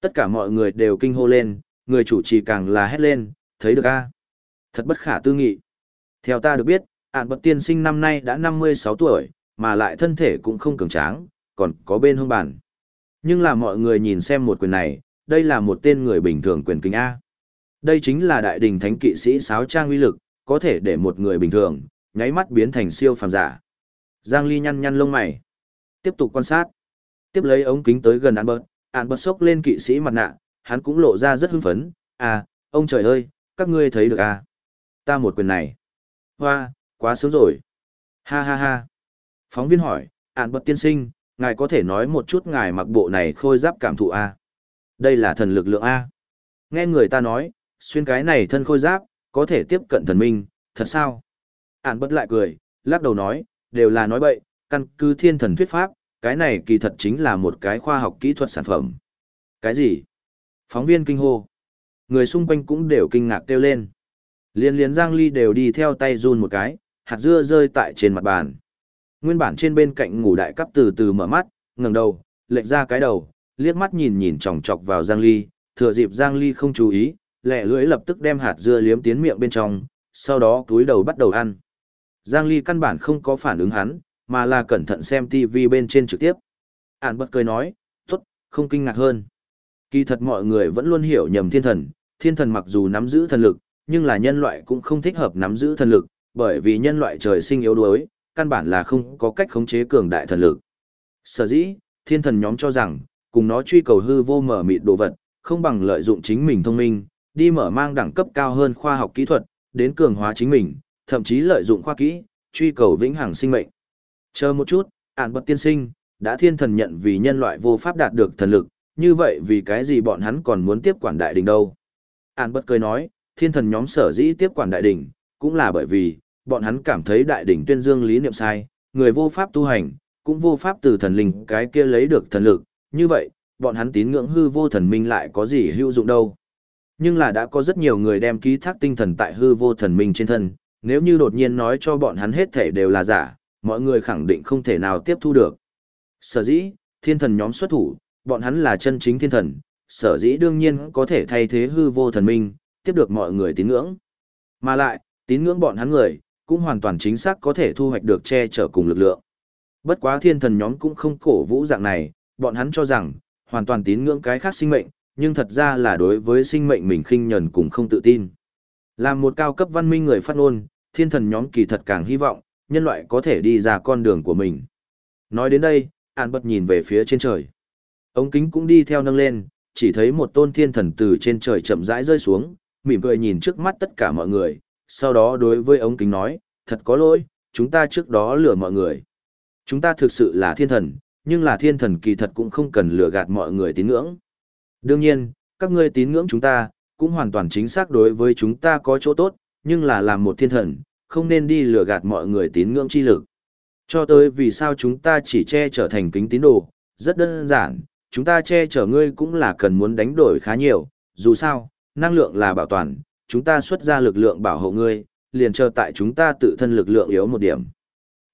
Tất cả mọi người đều kinh hô lên, người chủ trì càng là hét lên, thấy được a Thật bất khả tư nghị. Theo ta được biết, ản bật tiên sinh năm nay đã 56 tuổi, mà lại thân thể cũng không cường tráng, còn có bên hông bản. Nhưng là mọi người nhìn xem một quyền này, đây là một tên người bình thường quyền kinh A. Đây chính là đại đình thánh kỵ sĩ sáo trang uy lực, có thể để một người bình thường, nháy mắt biến thành siêu phàm giả. Giang Ly nhăn nhăn lông mày. Tiếp tục quan sát. Tiếp lấy ống kính tới gần Albert, Albert sốc lên kỵ sĩ mặt nạ, hắn cũng lộ ra rất hưng phấn. À, ông trời ơi, các ngươi thấy được à? Ta một quyền này. Hoa, quá sướng rồi. Ha ha ha. Phóng viên hỏi, Albert tiên sinh, ngài có thể nói một chút ngài mặc bộ này khôi giáp cảm thụ à Đây là thần lực lượng A. Nghe người ta nói, xuyên cái này thân khôi giáp, có thể tiếp cận thần minh, thật sao? Ản bất lại cười, lắc đầu nói, đều là nói bậy, căn cứ thiên thần thuyết pháp, cái này kỳ thật chính là một cái khoa học kỹ thuật sản phẩm. Cái gì? Phóng viên kinh hô. Người xung quanh cũng đều kinh ngạc kêu lên. Liên liên Giang Ly đều đi theo tay run một cái, hạt dưa rơi tại trên mặt bàn. Nguyên bản trên bên cạnh ngủ đại cấp từ từ mở mắt, ngẩng đầu, lệch ra cái đầu, liếc mắt nhìn nhìn chòng chọc vào Giang Ly, thừa dịp Giang Ly không chú ý, lẹ lưỡi lập tức đem hạt dưa liếm tiến miệng bên trong, sau đó túi đầu bắt đầu ăn. Giang Ly căn bản không có phản ứng hắn, mà là cẩn thận xem TV bên trên trực tiếp. Ản bật cười nói, tốt, không kinh ngạc hơn. Kỳ thật mọi người vẫn luôn hiểu nhầm thiên thần, thiên thần mặc dù nắm giữ thần lực, nhưng là nhân loại cũng không thích hợp nắm giữ thần lực, bởi vì nhân loại trời sinh yếu đuối, căn bản là không có cách khống chế cường đại thần lực. Sở dĩ, thiên thần nhóm cho rằng, cùng nó truy cầu hư vô mở mịt đồ vật, không bằng lợi dụng chính mình thông minh, đi mở mang đẳng cấp cao hơn khoa học kỹ thuật, đến cường hóa chính mình, thậm chí lợi dụng khoa kỹ, truy cầu vĩnh hằng sinh mệnh. Chờ một chút, ản bật tiên sinh, đã thiên thần nhận vì nhân loại vô pháp đạt được thần lực, như vậy vì cái gì bọn hắn còn muốn tiếp quản đại đình đâu? An bất cười nói, thiên thần nhóm sở dĩ tiếp quản đại đình, cũng là bởi vì, bọn hắn cảm thấy đại đỉnh tuyên dương lý niệm sai, người vô pháp tu hành, cũng vô pháp từ thần linh cái kia lấy được thần lực, như vậy, bọn hắn tín ngưỡng hư vô thần minh lại có gì hữu dụng đâu. Nhưng là đã có rất nhiều người đem ký thác tinh thần tại hư vô thần minh trên thân, nếu như đột nhiên nói cho bọn hắn hết thể đều là giả, mọi người khẳng định không thể nào tiếp thu được. Sở dĩ, thiên thần nhóm xuất thủ, bọn hắn là chân chính thiên thần, sở dĩ đương nhiên có thể thay thế hư vô thần minh, tiếp được mọi người tín ngưỡng. Mà lại, tín ngưỡng bọn hắn người, cũng hoàn toàn chính xác có thể thu hoạch được che chở cùng lực lượng. Bất quá thiên thần nhóm cũng không cổ vũ dạng này, bọn hắn cho rằng, hoàn toàn tín ngưỡng cái khác sinh mệnh, nhưng thật ra là đối với sinh mệnh mình khinh nhẫn cùng không tự tin. Làm một cao cấp văn minh người phát ngôn, thiên thần nhóm kỳ thật càng hy vọng, nhân loại có thể đi ra con đường của mình. Nói đến đây, An bật nhìn về phía trên trời. Ống kính cũng đi theo nâng lên, chỉ thấy một tôn thiên thần từ trên trời chậm rãi rơi xuống, mỉm cười nhìn trước mắt tất cả mọi người, sau đó đối với ống kính nói, thật có lỗi, chúng ta trước đó lừa mọi người. Chúng ta thực sự là thiên thần, nhưng là thiên thần kỳ thật cũng không cần lừa gạt mọi người tín ngưỡng. Đương nhiên, các ngươi tín ngưỡng chúng ta, cũng hoàn toàn chính xác đối với chúng ta có chỗ tốt, nhưng là làm một thiên thần, không nên đi lừa gạt mọi người tín ngưỡng chi lực. Cho tới vì sao chúng ta chỉ che trở thành kính tín đồ, rất đơn giản, chúng ta che chở ngươi cũng là cần muốn đánh đổi khá nhiều, dù sao, năng lượng là bảo toàn, chúng ta xuất ra lực lượng bảo hộ ngươi, liền chờ tại chúng ta tự thân lực lượng yếu một điểm.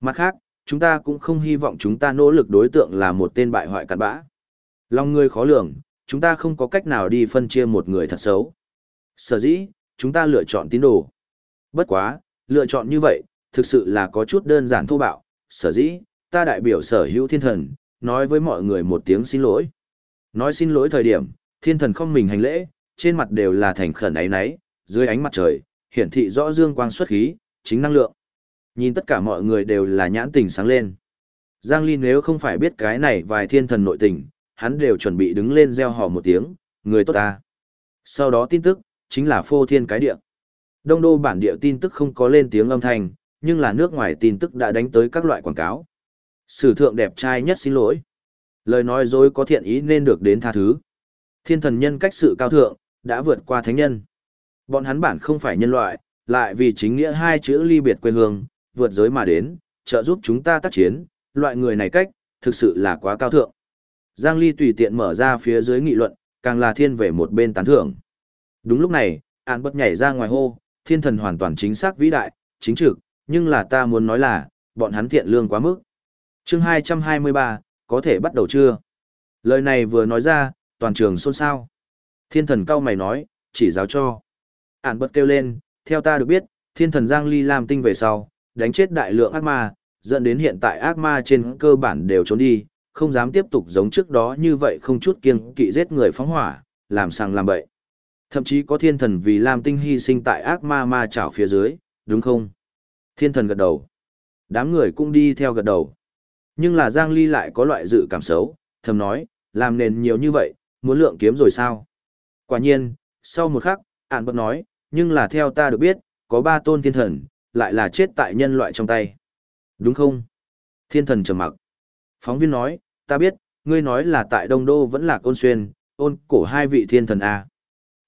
Mặt khác, chúng ta cũng không hy vọng chúng ta nỗ lực đối tượng là một tên bại hoại cặn bã. Lòng ngươi khó lường, chúng ta không có cách nào đi phân chia một người thật xấu. Sở dĩ, chúng ta lựa chọn tín đồ. Bất quá, lựa chọn như vậy, thực sự là có chút đơn giản thô bạo, sở dĩ, ta đại biểu sở hữu thiên thần, nói với mọi người một tiếng xin lỗi. Nói xin lỗi thời điểm, thiên thần không mình hành lễ, trên mặt đều là thành khẩn ấy nấy, dưới ánh mặt trời, hiển thị rõ dương quang xuất khí, chính năng lượng. Nhìn tất cả mọi người đều là nhãn tình sáng lên. Giang Ly nếu không phải biết cái này vài thiên thần nội tình, hắn đều chuẩn bị đứng lên reo hò một tiếng, người tốt ta. Sau đó tin tức, chính là phô thiên cái địa. Đông đô bản địa tin tức không có lên tiếng âm thanh, nhưng là nước ngoài tin tức đã đánh tới các loại quảng cáo. Sử thượng đẹp trai nhất xin lỗi. Lời nói dối có thiện ý nên được đến tha thứ. Thiên thần nhân cách sự cao thượng, đã vượt qua thánh nhân. Bọn hắn bản không phải nhân loại, lại vì chính nghĩa hai chữ ly biệt quê hương, vượt giới mà đến, trợ giúp chúng ta tác chiến, loại người này cách, thực sự là quá cao thượng. Giang Ly tùy tiện mở ra phía dưới nghị luận, càng là thiên về một bên tán thưởng. Đúng lúc này, An bất nhảy ra ngoài hô, thiên thần hoàn toàn chính xác vĩ đại, chính trực, nhưng là ta muốn nói là, bọn hắn thiện lương quá mức chương 223, có thể bắt đầu chưa? Lời này vừa nói ra, toàn trường xôn xao. Thiên thần cao mày nói, chỉ giáo cho. Ản bật kêu lên, theo ta được biết, thiên thần Giang Ly làm tinh về sau, đánh chết đại lượng ác ma, dẫn đến hiện tại ác ma trên cơ bản đều trốn đi, không dám tiếp tục giống trước đó như vậy không chút kiêng kỵ giết người phóng hỏa, làm sang làm bậy. Thậm chí có thiên thần vì Lam Tinh hy sinh tại ác ma ma chảo phía dưới, đúng không? Thiên thần gật đầu. Đám người cũng đi theo gật đầu. Nhưng là Giang Ly lại có loại dự cảm xấu, thầm nói, làm nền nhiều như vậy, muốn lượng kiếm rồi sao? Quả nhiên, sau một khắc, ản bật nói, nhưng là theo ta được biết, có ba tôn thiên thần, lại là chết tại nhân loại trong tay. Đúng không? Thiên thần trầm mặc. Phóng viên nói, ta biết, ngươi nói là tại Đông Đô vẫn lạc ôn xuyên, ôn cổ hai vị thiên thần A.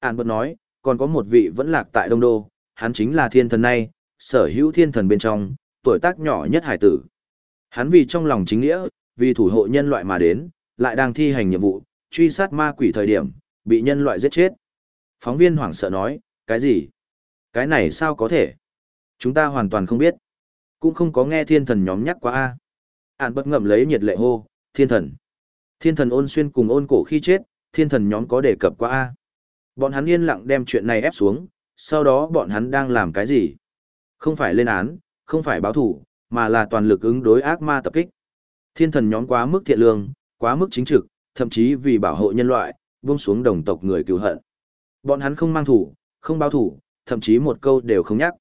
Ản bật nói, còn có một vị vẫn lạc tại Đông Đô, hắn chính là thiên thần này, sở hữu thiên thần bên trong, tuổi tác nhỏ nhất hải tử. Hắn vì trong lòng chính nghĩa, vì thủ hộ nhân loại mà đến, lại đang thi hành nhiệm vụ, truy sát ma quỷ thời điểm, bị nhân loại giết chết. Phóng viên hoảng sợ nói, cái gì? Cái này sao có thể? Chúng ta hoàn toàn không biết. Cũng không có nghe thiên thần nhóm nhắc qua a. Ản bất ngậm lấy nhiệt lệ hô, thiên thần. Thiên thần ôn xuyên cùng ôn cổ khi chết, thiên thần nhóm có đề cập qua a. Bọn hắn yên lặng đem chuyện này ép xuống, sau đó bọn hắn đang làm cái gì? Không phải lên án, không phải báo thủ, mà là toàn lực ứng đối ác ma tập kích. Thiên thần nhóm quá mức thiện lương, quá mức chính trực, thậm chí vì bảo hộ nhân loại, buông xuống đồng tộc người cứu hận. Bọn hắn không mang thủ, không báo thủ, thậm chí một câu đều không nhắc.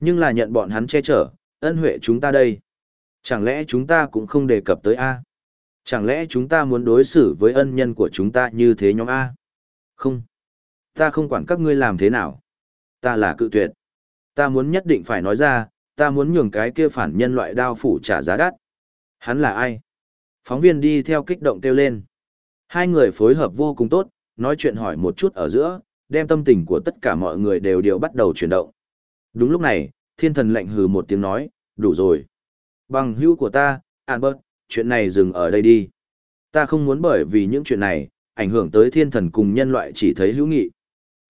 Nhưng là nhận bọn hắn che chở, ân huệ chúng ta đây. Chẳng lẽ chúng ta cũng không đề cập tới A? Chẳng lẽ chúng ta muốn đối xử với ân nhân của chúng ta như thế nhóm A? Không. Ta không quản các ngươi làm thế nào. Ta là cự tuyệt. Ta muốn nhất định phải nói ra, ta muốn nhường cái kia phản nhân loại đao phủ trả giá đắt. Hắn là ai? Phóng viên đi theo kích động kêu lên. Hai người phối hợp vô cùng tốt, nói chuyện hỏi một chút ở giữa, đem tâm tình của tất cả mọi người đều đều bắt đầu chuyển động. Đúng lúc này, thiên thần lạnh hừ một tiếng nói, đủ rồi. Bằng hữu của ta, Albert, chuyện này dừng ở đây đi. Ta không muốn bởi vì những chuyện này, ảnh hưởng tới thiên thần cùng nhân loại chỉ thấy hữu nghị.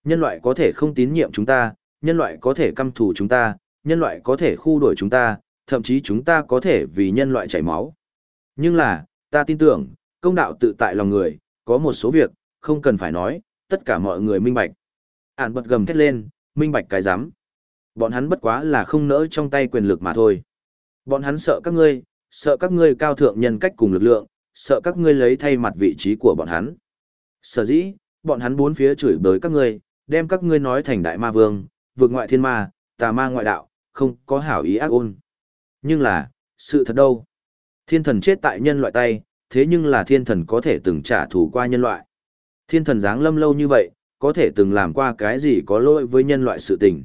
Nhân loại có thể không tín nhiệm chúng ta, nhân loại có thể căm thù chúng ta, nhân loại có thể khu đuổi chúng ta, thậm chí chúng ta có thể vì nhân loại chảy máu. Nhưng là, ta tin tưởng, công đạo tự tại lòng người, có một số việc, không cần phải nói, tất cả mọi người minh bạch. Ản bật gầm thét lên, minh bạch cái giám. Bọn hắn bất quá là không nỡ trong tay quyền lực mà thôi. Bọn hắn sợ các ngươi, sợ các ngươi cao thượng nhân cách cùng lực lượng, sợ các ngươi lấy thay mặt vị trí của bọn hắn. Sở dĩ, bọn hắn bốn phía chửi bới các ngươi, đem các ngươi nói thành đại ma vương, vượt ngoại thiên ma, tà ma ngoại đạo, không có hảo ý ác ôn. Nhưng là, sự thật đâu? Thiên thần chết tại nhân loại tay, thế nhưng là thiên thần có thể từng trả thù qua nhân loại. Thiên thần dáng lâm lâu như vậy, có thể từng làm qua cái gì có lỗi với nhân loại sự tình.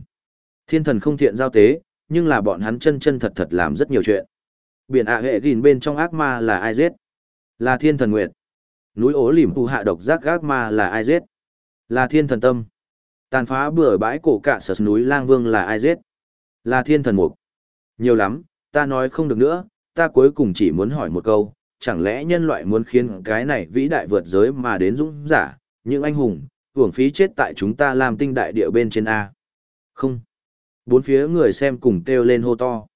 Thiên thần không thiện giao tế, nhưng là bọn hắn chân chân thật thật làm rất nhiều chuyện. Biển ạ hệ gìn bên trong ác ma là ai giết? Là thiên thần nguyệt. Núi ố lìm phù hạ độc giác ác ma là ai giết? Là thiên thần tâm. Tàn phá bừa bãi cổ cả sật núi lang vương là ai giết? Là thiên thần mục. Nhiều lắm, ta nói không được nữa, ta cuối cùng chỉ muốn hỏi một câu, chẳng lẽ nhân loại muốn khiến cái này vĩ đại vượt giới mà đến dũng giả, những anh hùng, hưởng phí chết tại chúng ta làm tinh đại địa bên trên A. Không. Bốn phía người xem cùng kêu lên hô to.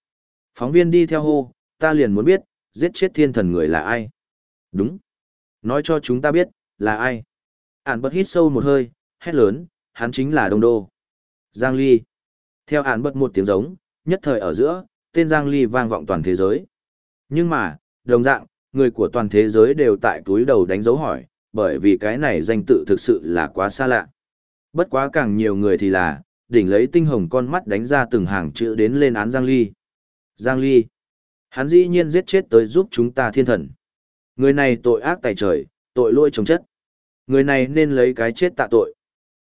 Phóng viên đi theo hô, ta liền muốn biết, giết chết thiên thần người là ai. Đúng. Nói cho chúng ta biết, là ai. Ản bật hít sâu một hơi, hét lớn, hắn chính là Đông Đô. Giang Ly. Theo án bật một tiếng giống, nhất thời ở giữa, tên Giang Ly vang vọng toàn thế giới. Nhưng mà, đồng dạng, người của toàn thế giới đều tại túi đầu đánh dấu hỏi, bởi vì cái này danh tự thực sự là quá xa lạ. Bất quá càng nhiều người thì là, đỉnh lấy tinh hồng con mắt đánh ra từng hàng chữ đến lên án Giang Ly. Giang Ly. Hắn dĩ nhiên giết chết tới giúp chúng ta thiên thần. Người này tội ác tài trời, tội lỗi chống chất. Người này nên lấy cái chết tạ tội.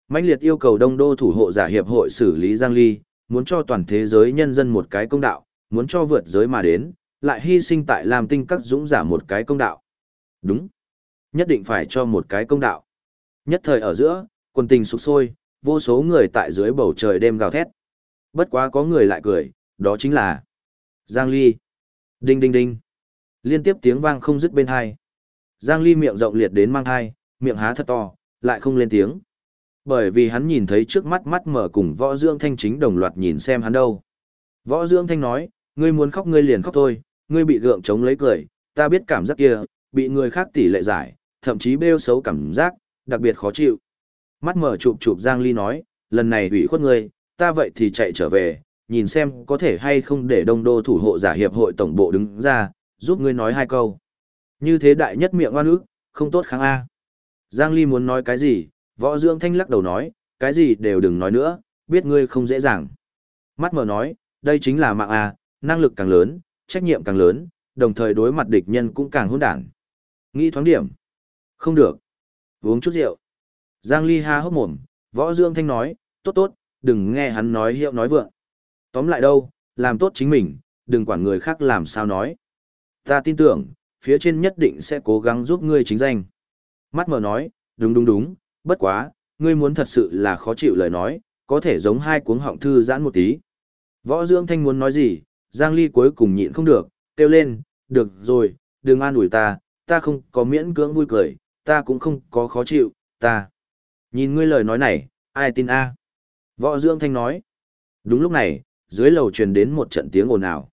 mãnh liệt yêu cầu đông đô thủ hộ giả hiệp hội xử lý Giang Ly, muốn cho toàn thế giới nhân dân một cái công đạo, muốn cho vượt giới mà đến, lại hy sinh tại làm tinh các dũng giả một cái công đạo. Đúng. Nhất định phải cho một cái công đạo. Nhất thời ở giữa, quần tình sục sôi, vô số người tại dưới bầu trời đêm gào thét. Bất quá có người lại cười, đó chính là Giang Ly. Đinh đinh đinh. Liên tiếp tiếng vang không dứt bên hai. Giang Ly miệng rộng liệt đến mang hai, miệng há thật to, lại không lên tiếng. Bởi vì hắn nhìn thấy trước mắt mắt mở cùng võ dưỡng thanh chính đồng loạt nhìn xem hắn đâu. Võ dưỡng thanh nói, ngươi muốn khóc ngươi liền khóc thôi, ngươi bị gượng chống lấy cười, ta biết cảm giác kia, bị người khác tỷ lệ giải, thậm chí bêu xấu cảm giác, đặc biệt khó chịu. Mắt mở chụp chụp Giang Ly nói, lần này ủy khuất ngươi, ta vậy thì chạy trở về, nhìn xem có thể hay không để đông đô thủ hộ giả hiệp hội tổng bộ đứng ra, giúp ngươi nói hai câu. Như thế đại nhất miệng oan ức, không tốt kháng A. Giang Ly muốn nói cái gì, võ dưỡng thanh lắc đầu nói, cái gì đều đừng nói nữa, biết ngươi không dễ dàng. Mắt mở nói, đây chính là mạng A, năng lực càng lớn, trách nhiệm càng lớn, đồng thời đối mặt địch nhân cũng càng hỗn đản. Nghĩ thoáng điểm. Không được. Uống chút rượu. Giang Ly ha hốc mồm, võ Dương thanh nói, tốt tốt, đừng nghe hắn nói hiệu nói vượng. Tóm lại đâu, làm tốt chính mình, đừng quản người khác làm sao nói. Ta tin tưởng, phía trên nhất định sẽ cố gắng giúp ngươi chính danh. Mắt mở nói, đúng đúng đúng, bất quá, ngươi muốn thật sự là khó chịu lời nói, có thể giống hai cuống họng thư giãn một tí. Võ dưỡng thanh muốn nói gì, Giang Ly cuối cùng nhịn không được, kêu lên, được rồi, đừng an ủi ta, ta không có miễn cưỡng vui cười, ta cũng không có khó chịu, ta. Nhìn ngươi lời nói này, ai tin a? Võ dưỡng thanh nói. Đúng lúc này, dưới lầu truyền đến một trận tiếng ồn ào.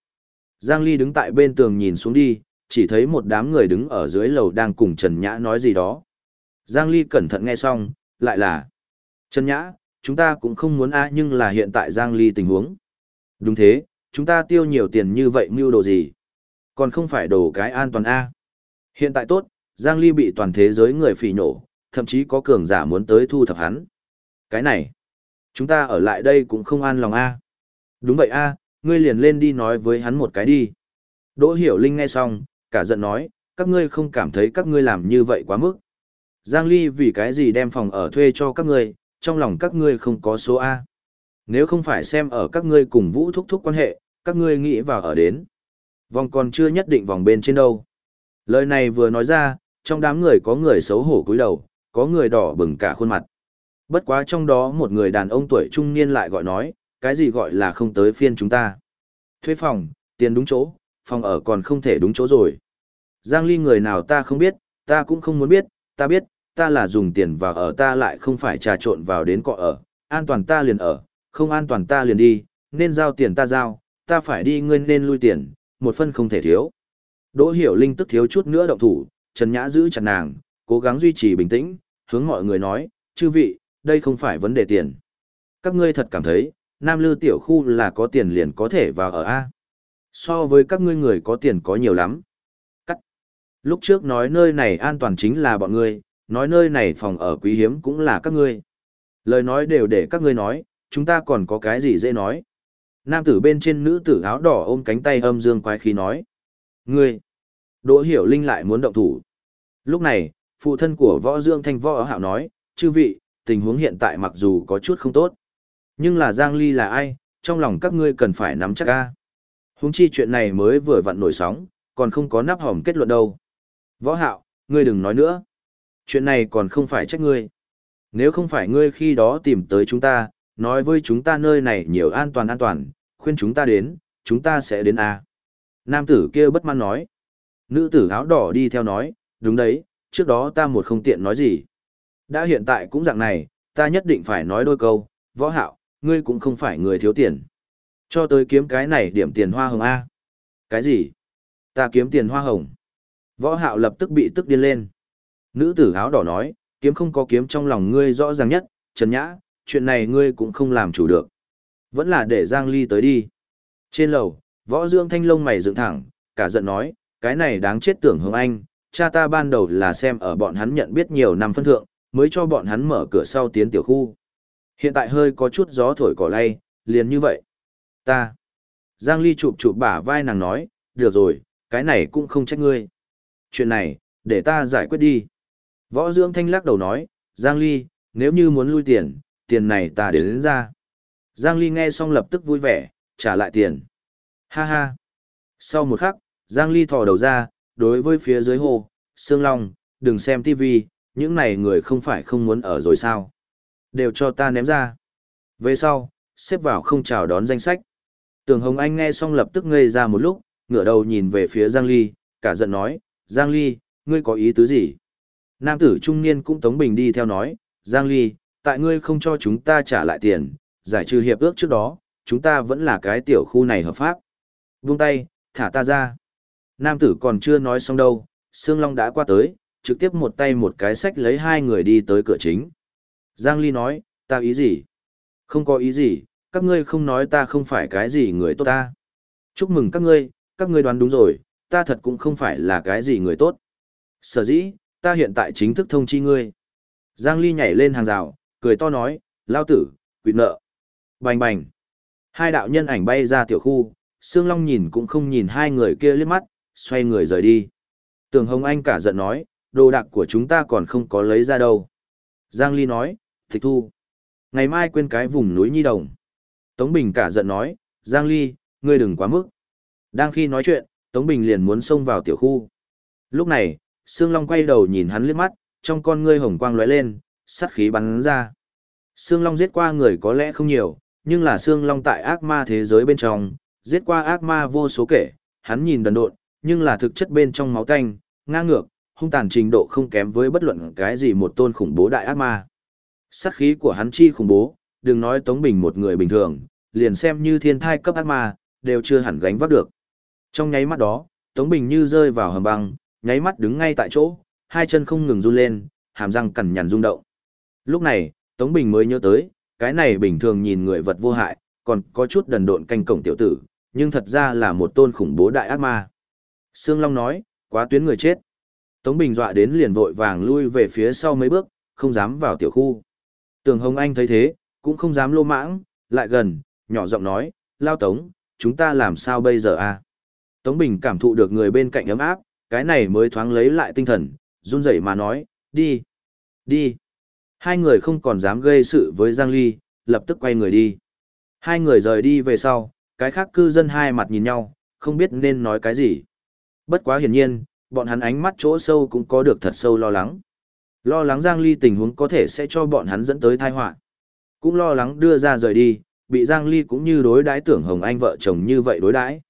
Giang Ly đứng tại bên tường nhìn xuống đi, chỉ thấy một đám người đứng ở dưới lầu đang cùng Trần Nhã nói gì đó. Giang Ly cẩn thận nghe xong, lại là Trần Nhã, chúng ta cũng không muốn a nhưng là hiện tại Giang Ly tình huống. Đúng thế, chúng ta tiêu nhiều tiền như vậy mưu đồ gì? Còn không phải đồ cái an toàn a. Hiện tại tốt, Giang Ly bị toàn thế giới người phỉ nổ, thậm chí có cường giả muốn tới thu thập hắn. Cái này, chúng ta ở lại đây cũng không an lòng a. Đúng vậy a, ngươi liền lên đi nói với hắn một cái đi. Đỗ Hiểu Linh nghe xong, cả giận nói, các ngươi không cảm thấy các ngươi làm như vậy quá mức. Giang Ly vì cái gì đem phòng ở thuê cho các ngươi, trong lòng các ngươi không có số A. Nếu không phải xem ở các ngươi cùng Vũ thúc thúc quan hệ, các ngươi nghĩ vào ở đến. Vòng còn chưa nhất định vòng bên trên đâu. Lời này vừa nói ra, trong đám người có người xấu hổ cúi đầu, có người đỏ bừng cả khuôn mặt. Bất quá trong đó một người đàn ông tuổi trung niên lại gọi nói, cái gì gọi là không tới phiên chúng ta. Thuê phòng, tiền đúng chỗ, phòng ở còn không thể đúng chỗ rồi. Giang Ly người nào ta không biết, ta cũng không muốn biết, ta biết, ta là dùng tiền vào ở ta lại không phải trà trộn vào đến cọ ở, an toàn ta liền ở, không an toàn ta liền đi, nên giao tiền ta giao, ta phải đi ngươi nên lui tiền, một phân không thể thiếu. Đỗ Hiểu Linh tức thiếu chút nữa động thủ, Trần Nhã giữ chặt nàng, cố gắng duy trì bình tĩnh, hướng mọi người nói, chư vị, đây không phải vấn đề tiền. Các ngươi thật cảm thấy, Nam Lư tiểu khu là có tiền liền có thể vào ở A. So với các ngươi người có tiền có nhiều lắm. Lúc trước nói nơi này an toàn chính là bọn ngươi, nói nơi này phòng ở quý hiếm cũng là các ngươi. Lời nói đều để các ngươi nói, chúng ta còn có cái gì dễ nói. Nam tử bên trên nữ tử áo đỏ ôm cánh tay âm dương quái khí nói. Ngươi! Đỗ hiểu linh lại muốn động thủ. Lúc này, phụ thân của võ dương thanh võ hạo nói, chư vị, tình huống hiện tại mặc dù có chút không tốt. Nhưng là Giang Ly là ai, trong lòng các ngươi cần phải nắm chắc ca. Huống chi chuyện này mới vừa vặn nổi sóng, còn không có nắp hỏng kết luận đâu. Võ hạo, ngươi đừng nói nữa. Chuyện này còn không phải trách ngươi. Nếu không phải ngươi khi đó tìm tới chúng ta, nói với chúng ta nơi này nhiều an toàn an toàn, khuyên chúng ta đến, chúng ta sẽ đến A. Nam tử kia bất mãn nói. Nữ tử áo đỏ đi theo nói, đúng đấy, trước đó ta một không tiện nói gì. Đã hiện tại cũng dạng này, ta nhất định phải nói đôi câu, võ hạo, ngươi cũng không phải người thiếu tiền. Cho tới kiếm cái này điểm tiền hoa hồng A. Cái gì? Ta kiếm tiền hoa hồng. Võ hạo lập tức bị tức điên lên. Nữ tử áo đỏ nói, kiếm không có kiếm trong lòng ngươi rõ ràng nhất, Trần Nhã, chuyện này ngươi cũng không làm chủ được. Vẫn là để Giang Ly tới đi. Trên lầu, võ dương thanh lông mày dựng thẳng, cả giận nói, cái này đáng chết tưởng hướng anh, cha ta ban đầu là xem ở bọn hắn nhận biết nhiều năm phân thượng, mới cho bọn hắn mở cửa sau tiến tiểu khu. Hiện tại hơi có chút gió thổi cỏ lay, liền như vậy. Ta. Giang Ly chụp chụp bả vai nàng nói, được rồi, cái này cũng không trách ngươi. Chuyện này, để ta giải quyết đi. Võ Dưỡng Thanh lắc đầu nói, Giang Ly, nếu như muốn lui tiền, tiền này ta đến, đến ra. Giang Ly nghe xong lập tức vui vẻ, trả lại tiền. Ha ha. Sau một khắc, Giang Ly thò đầu ra, đối với phía dưới hồ, Sương Long, đừng xem TV, những này người không phải không muốn ở rồi sao. Đều cho ta ném ra. Về sau, xếp vào không chào đón danh sách. Tường Hồng Anh nghe xong lập tức ngây ra một lúc, ngửa đầu nhìn về phía Giang Ly, cả giận nói, Giang Ly, ngươi có ý tứ gì? Nam tử trung niên cũng Tống Bình đi theo nói, Giang Ly, tại ngươi không cho chúng ta trả lại tiền, giải trừ hiệp ước trước đó, chúng ta vẫn là cái tiểu khu này hợp pháp. Vung tay, thả ta ra. Nam tử còn chưa nói xong đâu, Sương Long đã qua tới, trực tiếp một tay một cái sách lấy hai người đi tới cửa chính. Giang Ly nói, ta ý gì? Không có ý gì, các ngươi không nói ta không phải cái gì người tốt ta. Chúc mừng các ngươi, các ngươi đoán đúng rồi, ta thật cũng không phải là cái gì người tốt. Sở dĩ, ta hiện tại chính thức thông chi ngươi. Giang Ly nhảy lên hàng rào, cười to nói, lao tử, quỵt nợ. Bành bành. Hai đạo nhân ảnh bay ra tiểu khu, Sương Long nhìn cũng không nhìn hai người kia liếc mắt, xoay người rời đi. Tường Hồng Anh cả giận nói, đồ đạc của chúng ta còn không có lấy ra đâu. Giang Ly nói, tịch thu. Ngày mai quên cái vùng núi Nhi Đồng. Tống Bình cả giận nói, Giang Ly, ngươi đừng quá mức. Đang khi nói chuyện, Tống Bình liền muốn xông vào tiểu khu. Lúc này, Sương Long quay đầu nhìn hắn liếc mắt, trong con ngươi hồng quang lóe lên, sát khí bắn ra. Sương Long giết qua người có lẽ không nhiều, nhưng là Sương Long tại ác ma thế giới bên trong, giết qua ác ma vô số kể, hắn nhìn đần độn, nhưng là thực chất bên trong máu tanh, ngang ngược, hung tàn trình độ không kém với bất luận cái gì một tôn khủng bố đại ác ma. Sát khí của hắn chi khủng bố, đừng nói Tống Bình một người bình thường, liền xem như thiên thai cấp ác ma, đều chưa hẳn gánh vác được. Trong nháy mắt đó, Tống Bình như rơi vào hầm băng, nháy mắt đứng ngay tại chỗ, hai chân không ngừng run lên, hàm răng cằn nhằn rung động. Lúc này, Tống Bình mới nhớ tới, cái này bình thường nhìn người vật vô hại, còn có chút đần độn canh cổng tiểu tử, nhưng thật ra là một tôn khủng bố đại ác ma. Sương Long nói, quá tuyến người chết. Tống Bình dọa đến liền vội vàng lui về phía sau mấy bước, không dám vào tiểu khu. Tường Hồng Anh thấy thế, cũng không dám lô mãng, lại gần, nhỏ giọng nói, lao tống, chúng ta làm sao bây giờ a? Tống Bình cảm thụ được người bên cạnh ấm áp, cái này mới thoáng lấy lại tinh thần, run rẩy mà nói, đi, đi. Hai người không còn dám gây sự với Giang Ly, lập tức quay người đi. Hai người rời đi về sau, cái khác cư dân hai mặt nhìn nhau, không biết nên nói cái gì. Bất quá hiển nhiên, bọn hắn ánh mắt chỗ sâu cũng có được thật sâu lo lắng. Lo lắng Giang Ly tình huống có thể sẽ cho bọn hắn dẫn tới tai họa. Cũng lo lắng đưa ra rời đi, bị Giang Ly cũng như đối đãi tưởng Hồng Anh vợ chồng như vậy đối đãi.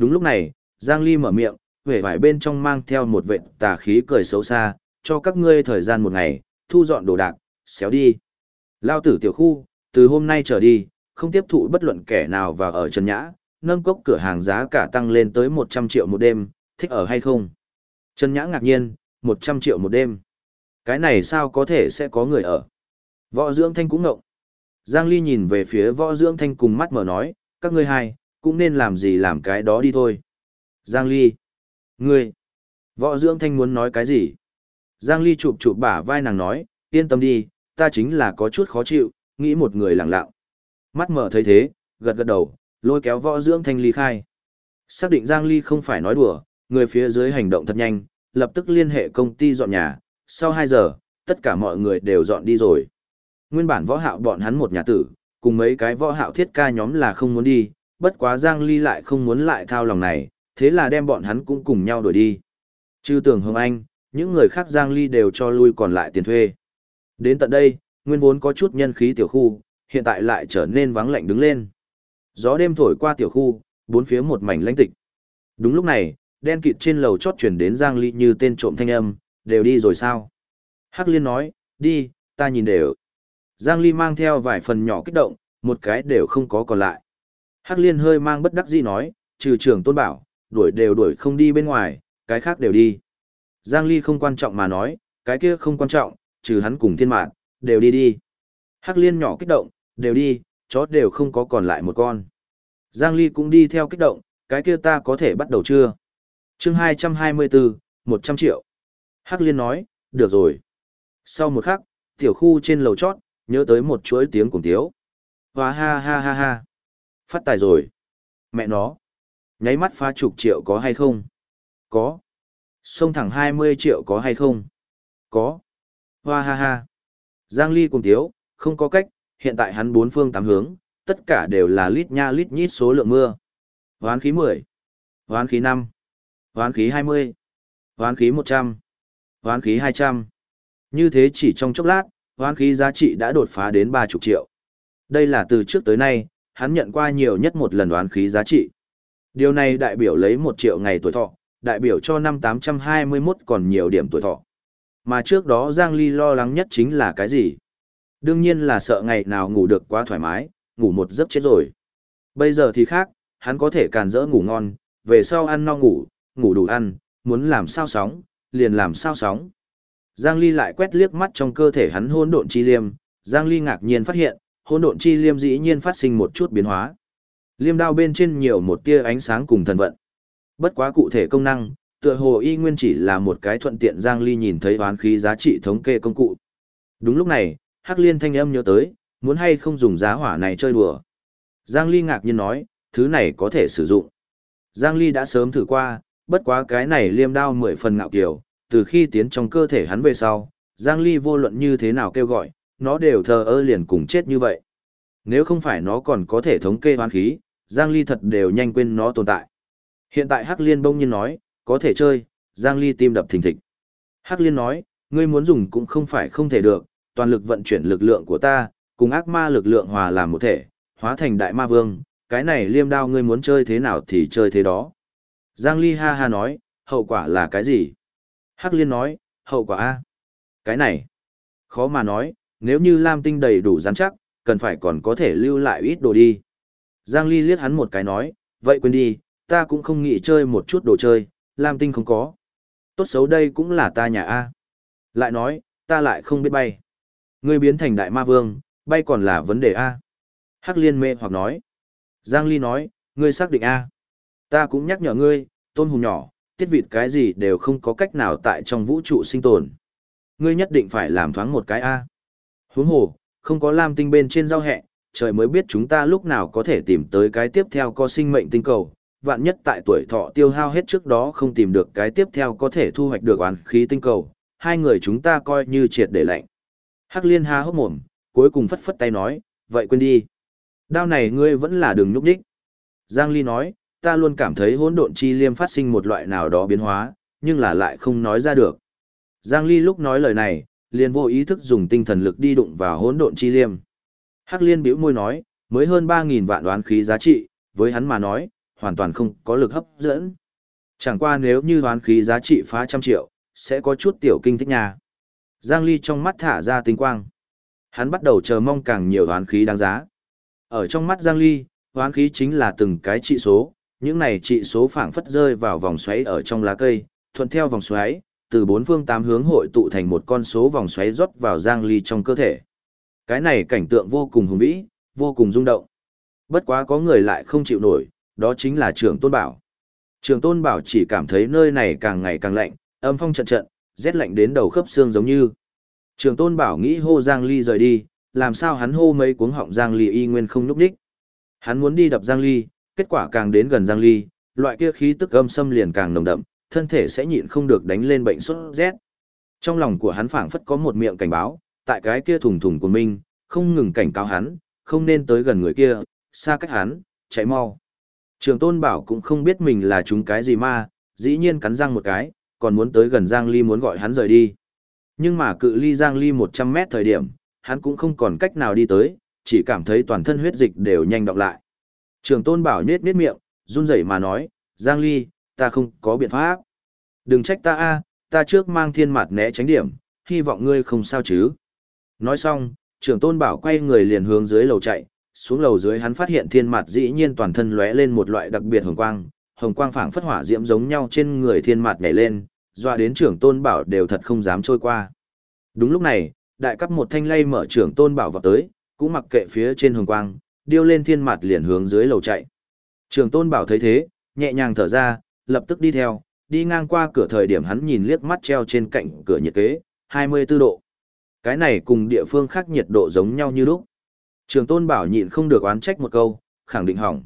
Đúng lúc này, Giang Ly mở miệng, vẻ vải bên trong mang theo một vệt tà khí cười xấu xa, cho các ngươi thời gian một ngày, thu dọn đồ đạc, xéo đi. Lao tử tiểu khu, từ hôm nay trở đi, không tiếp thụ bất luận kẻ nào vào ở Trần Nhã, nâng cốc cửa hàng giá cả tăng lên tới 100 triệu một đêm, thích ở hay không? Trần Nhã ngạc nhiên, 100 triệu một đêm. Cái này sao có thể sẽ có người ở? Võ Dưỡng Thanh cũng ngộng. Giang Ly nhìn về phía Võ Dưỡng Thanh cùng mắt mở nói, các ngươi hai, cũng nên làm gì làm cái đó đi thôi. Giang Ly. Ngươi. Võ Dưỡng Thanh muốn nói cái gì? Giang Ly chụp chụp bả vai nàng nói, yên tâm đi, ta chính là có chút khó chịu, nghĩ một người lặng lặng. Mắt mở thấy thế, gật gật đầu, lôi kéo Võ Dưỡng Thanh ly khai. Xác định Giang Ly không phải nói đùa, người phía dưới hành động thật nhanh, lập tức liên hệ công ty dọn nhà, sau 2 giờ, tất cả mọi người đều dọn đi rồi. Nguyên bản võ hạo bọn hắn một nhà tử, cùng mấy cái võ hạo thiết ca nhóm là không muốn đi, bất quá Giang Ly lại không muốn lại thao lòng này, thế là đem bọn hắn cũng cùng nhau đuổi đi. Chư tưởng Hồng Anh, những người khác Giang Ly đều cho lui còn lại tiền thuê. Đến tận đây, nguyên vốn có chút nhân khí tiểu khu, hiện tại lại trở nên vắng lạnh đứng lên. Gió đêm thổi qua tiểu khu, bốn phía một mảnh lãnh tịch. Đúng lúc này, đen kịt trên lầu chót chuyển đến Giang Ly như tên trộm thanh âm, đều đi rồi sao? Hắc Liên nói, đi, ta nhìn đều. Giang Ly mang theo vài phần nhỏ kích động, một cái đều không có còn lại. Hắc Liên hơi mang bất đắc dĩ nói, trừ trưởng tôn bảo, đuổi đều đuổi không đi bên ngoài, cái khác đều đi. Giang Ly không quan trọng mà nói, cái kia không quan trọng, trừ hắn cùng thiên mạng, đều đi đi. Hắc Liên nhỏ kích động, đều đi, chó đều không có còn lại một con. Giang Ly cũng đi theo kích động, cái kia ta có thể bắt đầu chưa? chương 224, 100 triệu. Hắc Liên nói, được rồi. Sau một khắc, tiểu khu trên lầu chót, nhớ tới một chuỗi tiếng cùng tiếu. Hóa ha ha ha ha. Phát tài rồi. Mẹ nó. Nháy mắt phá chục triệu có hay không? Có. Xông thẳng 20 triệu có hay không? Có. Hoa ha ha. Giang Ly cùng tiếu, không có cách, hiện tại hắn bốn phương tám hướng, tất cả đều là lít nha lít nhít số lượng mưa. Hoán khí 10. Hoán khí 5. Hoán khí 20. Hoán khí 100. Hoán khí 200. Như thế chỉ trong chốc lát, hoán khí giá trị đã đột phá đến 30 triệu. Đây là từ trước tới nay, hắn nhận qua nhiều nhất một lần đoán khí giá trị. Điều này đại biểu lấy 1 triệu ngày tuổi thọ, đại biểu cho năm 821 còn nhiều điểm tuổi thọ. Mà trước đó Giang Ly lo lắng nhất chính là cái gì? Đương nhiên là sợ ngày nào ngủ được quá thoải mái, ngủ một giấc chết rồi. Bây giờ thì khác, hắn có thể càn rỡ ngủ ngon, về sau ăn no ngủ, ngủ đủ ăn, muốn làm sao sóng, liền làm sao sóng. Giang Ly lại quét liếc mắt trong cơ thể hắn hôn độn chi liêm, Giang Ly ngạc nhiên phát hiện, hỗn độn chi liêm dĩ nhiên phát sinh một chút biến hóa. Liêm đao bên trên nhiều một tia ánh sáng cùng thần vận. Bất quá cụ thể công năng, tựa hồ y nguyên chỉ là một cái thuận tiện Giang Ly nhìn thấy oán khí giá trị thống kê công cụ. Đúng lúc này, Hắc Liên thanh âm nhớ tới, muốn hay không dùng giá hỏa này chơi đùa. Giang Ly ngạc nhiên nói, thứ này có thể sử dụng. Giang Ly đã sớm thử qua, bất quá cái này liêm đao mười phần ngạo kiều, từ khi tiến trong cơ thể hắn về sau, Giang Ly vô luận như thế nào kêu gọi, nó đều thờ ơ liền cùng chết như vậy. Nếu không phải nó còn có thể thống kê hoán khí, Giang Ly thật đều nhanh quên nó tồn tại. Hiện tại Hắc Liên bỗng nhiên nói, có thể chơi, Giang Ly tim đập thình thịch. Hắc Liên nói, ngươi muốn dùng cũng không phải không thể được, toàn lực vận chuyển lực lượng của ta, cùng ác ma lực lượng hòa làm một thể, hóa thành đại ma vương, cái này liêm đao ngươi muốn chơi thế nào thì chơi thế đó. Giang Ly ha ha nói, hậu quả là cái gì? Hắc Liên nói, hậu quả A. Cái này, khó mà nói, nếu như Lam Tinh đầy đủ rắn chắc, cần phải còn có thể lưu lại ít đồ đi. Giang Ly liếc hắn một cái nói, vậy quên đi, ta cũng không nghĩ chơi một chút đồ chơi, Lam Tinh không có. Tốt xấu đây cũng là ta nhà A. Lại nói, ta lại không biết bay. Ngươi biến thành đại ma vương, bay còn là vấn đề A. Hắc liên mê hoặc nói. Giang Ly nói, ngươi xác định A. Ta cũng nhắc nhở ngươi, tôn hùng nhỏ, tiết vịt cái gì đều không có cách nào tại trong vũ trụ sinh tồn. Ngươi nhất định phải làm thoáng một cái A. Huống hồ, không có lam tinh bên trên giao hẹ, trời mới biết chúng ta lúc nào có thể tìm tới cái tiếp theo có sinh mệnh tinh cầu, vạn nhất tại tuổi thọ tiêu hao hết trước đó không tìm được cái tiếp theo có thể thu hoạch được oán khí tinh cầu, hai người chúng ta coi như triệt để lạnh. Hắc liên ha hốc mồm, cuối cùng phất phất tay nói, vậy quên đi. Đao này ngươi vẫn là đừng nhúc nhích. Giang Ly nói, ta luôn cảm thấy hỗn độn chi liêm phát sinh một loại nào đó biến hóa, nhưng là lại không nói ra được. Giang Ly lúc nói lời này, liền vô ý thức dùng tinh thần lực đi đụng vào hỗn độn chi liêm. Hắc liên bĩu môi nói, mới hơn 3.000 vạn đoán khí giá trị, với hắn mà nói, hoàn toàn không có lực hấp dẫn. Chẳng qua nếu như đoán khí giá trị phá trăm triệu, sẽ có chút tiểu kinh thích nhà. Giang Ly trong mắt thả ra tinh quang. Hắn bắt đầu chờ mong càng nhiều đoán khí đáng giá. Ở trong mắt Giang Ly, đoán khí chính là từng cái trị số, những này trị số phảng phất rơi vào vòng xoáy ở trong lá cây, thuận theo vòng xoáy, từ bốn phương tám hướng hội tụ thành một con số vòng xoáy rót vào Giang Ly trong cơ thể. Cái này cảnh tượng vô cùng hùng vĩ, vô cùng rung động. Bất quá có người lại không chịu nổi, đó chính là trưởng tôn bảo. Trường tôn bảo chỉ cảm thấy nơi này càng ngày càng lạnh, âm phong trận trận, rét lạnh đến đầu khớp xương giống như. Trường tôn bảo nghĩ hô Giang Ly rời đi, làm sao hắn hô mấy cuống họng Giang Ly y nguyên không núp đích. Hắn muốn đi đập Giang Ly, kết quả càng đến gần Giang Ly, loại kia khí tức âm xâm liền càng nồng đậm, thân thể sẽ nhịn không được đánh lên bệnh sốt rét. Trong lòng của hắn phảng phất có một miệng cảnh báo, tại cái kia thùng thùng của mình, không ngừng cảnh cáo hắn, không nên tới gần người kia, xa cách hắn, chạy mau. Trường tôn bảo cũng không biết mình là chúng cái gì mà, dĩ nhiên cắn răng một cái, còn muốn tới gần Giang Ly muốn gọi hắn rời đi. Nhưng mà cự ly Giang Ly 100 mét thời điểm, hắn cũng không còn cách nào đi tới, chỉ cảm thấy toàn thân huyết dịch đều nhanh đọc lại. Trường tôn bảo nhết nhết miệng, run rẩy mà nói, Giang Ly, ta không có biện pháp. Đừng trách ta a, ta trước mang thiên mặt né tránh điểm, hy vọng ngươi không sao chứ. Nói xong, trưởng tôn bảo quay người liền hướng dưới lầu chạy, xuống lầu dưới hắn phát hiện thiên mặt dĩ nhiên toàn thân lóe lên một loại đặc biệt hồng quang, hồng quang phảng phất hỏa diễm giống nhau trên người thiên mặt nhảy lên, dọa đến trưởng tôn bảo đều thật không dám trôi qua. Đúng lúc này, đại cấp một thanh lay mở trưởng tôn bảo vào tới, cũng mặc kệ phía trên hồng quang, điêu lên thiên mặt liền hướng dưới lầu chạy. Trưởng tôn bảo thấy thế, nhẹ nhàng thở ra, lập tức đi theo, đi ngang qua cửa thời điểm hắn nhìn liếc mắt treo trên cạnh cửa nhiệt kế, 24 độ. Cái này cùng địa phương khác nhiệt độ giống nhau như lúc. Trường tôn bảo nhịn không được oán trách một câu, khẳng định hỏng.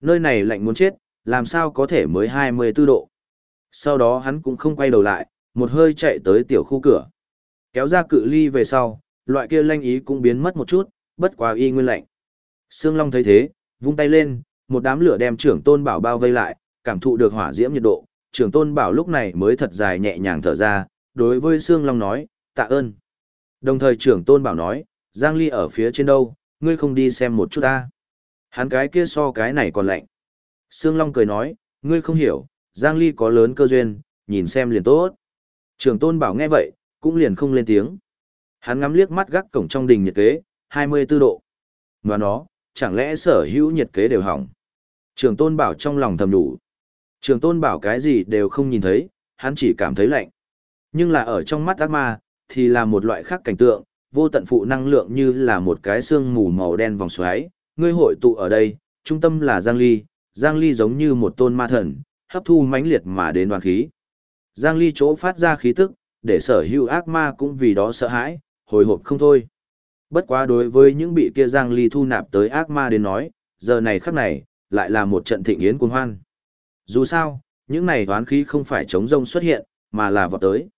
Nơi này lạnh muốn chết, làm sao có thể mới 24 độ. Sau đó hắn cũng không quay đầu lại, một hơi chạy tới tiểu khu cửa. Kéo ra cự ly về sau, loại kia lanh ý cũng biến mất một chút, bất quá y nguyên lạnh. Sương Long thấy thế, vung tay lên, một đám lửa đem trưởng tôn bảo bao vây lại, cảm thụ được hỏa diễm nhiệt độ, trưởng tôn bảo lúc này mới thật dài nhẹ nhàng thở ra, đối với Sương Long nói, tạ ơn. Đồng thời trưởng tôn bảo nói, Giang Ly ở phía trên đâu, ngươi không đi xem một chút ta. Hắn cái kia so cái này còn lạnh. Sương Long cười nói, ngươi không hiểu, Giang Ly có lớn cơ duyên, nhìn xem liền tốt. Trưởng tôn bảo nghe vậy, cũng liền không lên tiếng. Hắn ngắm liếc mắt gác cổng trong đình nhiệt kế, 24 độ. ngoài nó, chẳng lẽ sở hữu nhiệt kế đều hỏng. Trường tôn bảo trong lòng thầm đủ. Trường tôn bảo cái gì đều không nhìn thấy, hắn chỉ cảm thấy lạnh. Nhưng là ở trong mắt ác ma, thì là một loại khác cảnh tượng, vô tận phụ năng lượng như là một cái xương mù màu đen vòng xoáy, ngươi hội tụ ở đây, trung tâm là Giang Ly, Giang Ly giống như một tôn ma thần, hấp thu mãnh liệt mà đến đoàn khí. Giang Ly chỗ phát ra khí tức, để sở hữu ác ma cũng vì đó sợ hãi, hồi hộp không thôi. Bất quá đối với những bị kia Giang Ly thu nạp tới ác ma đến nói, giờ này khắc này, lại là một trận thịnh yến cuồng hoan. Dù sao, những này toán khí không phải chống rông xuất hiện, mà là vọt tới.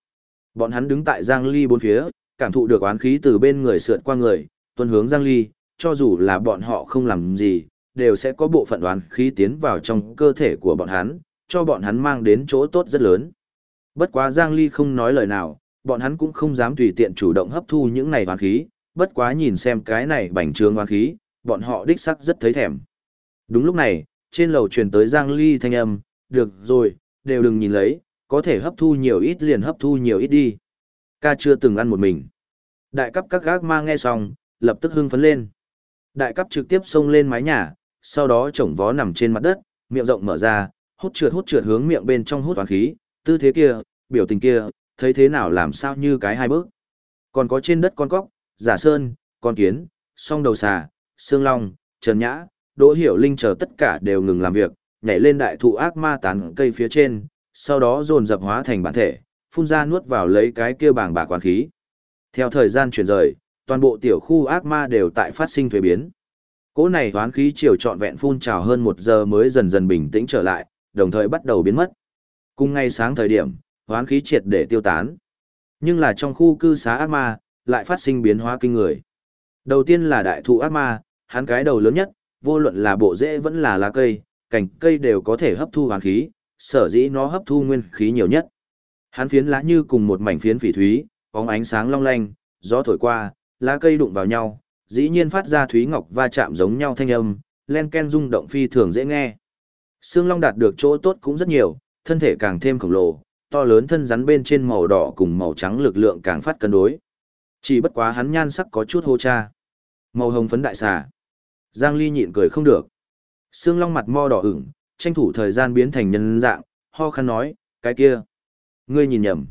Bọn hắn đứng tại Giang Ly bốn phía, cảm thụ được oán khí từ bên người sượt qua người, tuân hướng Giang Ly, cho dù là bọn họ không làm gì, đều sẽ có bộ phận oán khí tiến vào trong cơ thể của bọn hắn, cho bọn hắn mang đến chỗ tốt rất lớn. Bất quá Giang Ly không nói lời nào, bọn hắn cũng không dám tùy tiện chủ động hấp thu những này oán khí, bất quá nhìn xem cái này bành trướng oán khí, bọn họ đích sắc rất thấy thèm. Đúng lúc này, trên lầu truyền tới Giang Ly thanh âm, được rồi, đều đừng nhìn lấy, có thể hấp thu nhiều ít liền hấp thu nhiều ít đi. Ca chưa từng ăn một mình. Đại cấp các gác ma nghe xong, lập tức hưng phấn lên. Đại cấp trực tiếp xông lên mái nhà, sau đó chổng vó nằm trên mặt đất, miệng rộng mở ra, hút trượt hút trượt hướng miệng bên trong hút toàn khí, tư thế kia, biểu tình kia, thấy thế nào làm sao như cái hai bước. Còn có trên đất con cóc, giả sơn, con kiến, song đầu xà, xương long, trần nhã, đỗ hiểu linh chờ tất cả đều ngừng làm việc, nhảy lên đại thụ ác ma tán cây phía trên, sau đó dồn dập hóa thành bản thể, phun ra nuốt vào lấy cái kia bảng bạc quán khí. Theo thời gian chuyển rời, toàn bộ tiểu khu ác ma đều tại phát sinh thuế biến. Cỗ này hoán khí chiều trọn vẹn phun trào hơn một giờ mới dần dần bình tĩnh trở lại, đồng thời bắt đầu biến mất. Cùng ngay sáng thời điểm, hoán khí triệt để tiêu tán. Nhưng là trong khu cư xá ác ma, lại phát sinh biến hóa kinh người. Đầu tiên là đại thụ ác ma, hắn cái đầu lớn nhất, vô luận là bộ rễ vẫn là lá cây, cành cây đều có thể hấp thu hoán khí, sở dĩ nó hấp thu nguyên khí nhiều nhất. Hắn phiến lá như cùng một mảnh phiến phỉ thúy, bóng ánh sáng long lanh, gió thổi qua, lá cây đụng vào nhau, dĩ nhiên phát ra thúy ngọc va chạm giống nhau thanh âm, len ken rung động phi thường dễ nghe. Sương Long đạt được chỗ tốt cũng rất nhiều, thân thể càng thêm khổng lồ, to lớn thân rắn bên trên màu đỏ cùng màu trắng lực lượng càng phát cân đối. Chỉ bất quá hắn nhan sắc có chút hô cha. Màu hồng phấn đại xà. Giang Ly nhịn cười không được. Sương Long mặt mo đỏ ửng, tranh thủ thời gian biến thành nhân dạng, ho khăn nói, cái kia. Ngươi nhìn nhầm.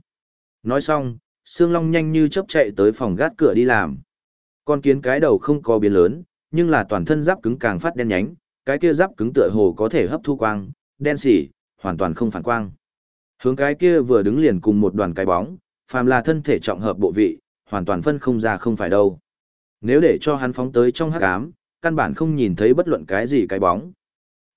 Nói xong, Sương Long nhanh như chớp chạy tới phòng gác cửa đi làm. Con kiến cái đầu không có biến lớn, nhưng là toàn thân giáp cứng càng phát đen nhánh, cái kia giáp cứng tựa hồ có thể hấp thu quang, đen xỉ, hoàn toàn không phản quang. Hướng cái kia vừa đứng liền cùng một đoàn cái bóng, phàm là thân thể trọng hợp bộ vị, hoàn toàn phân không ra không phải đâu. Nếu để cho hắn phóng tới trong hắc ám, căn bản không nhìn thấy bất luận cái gì cái bóng.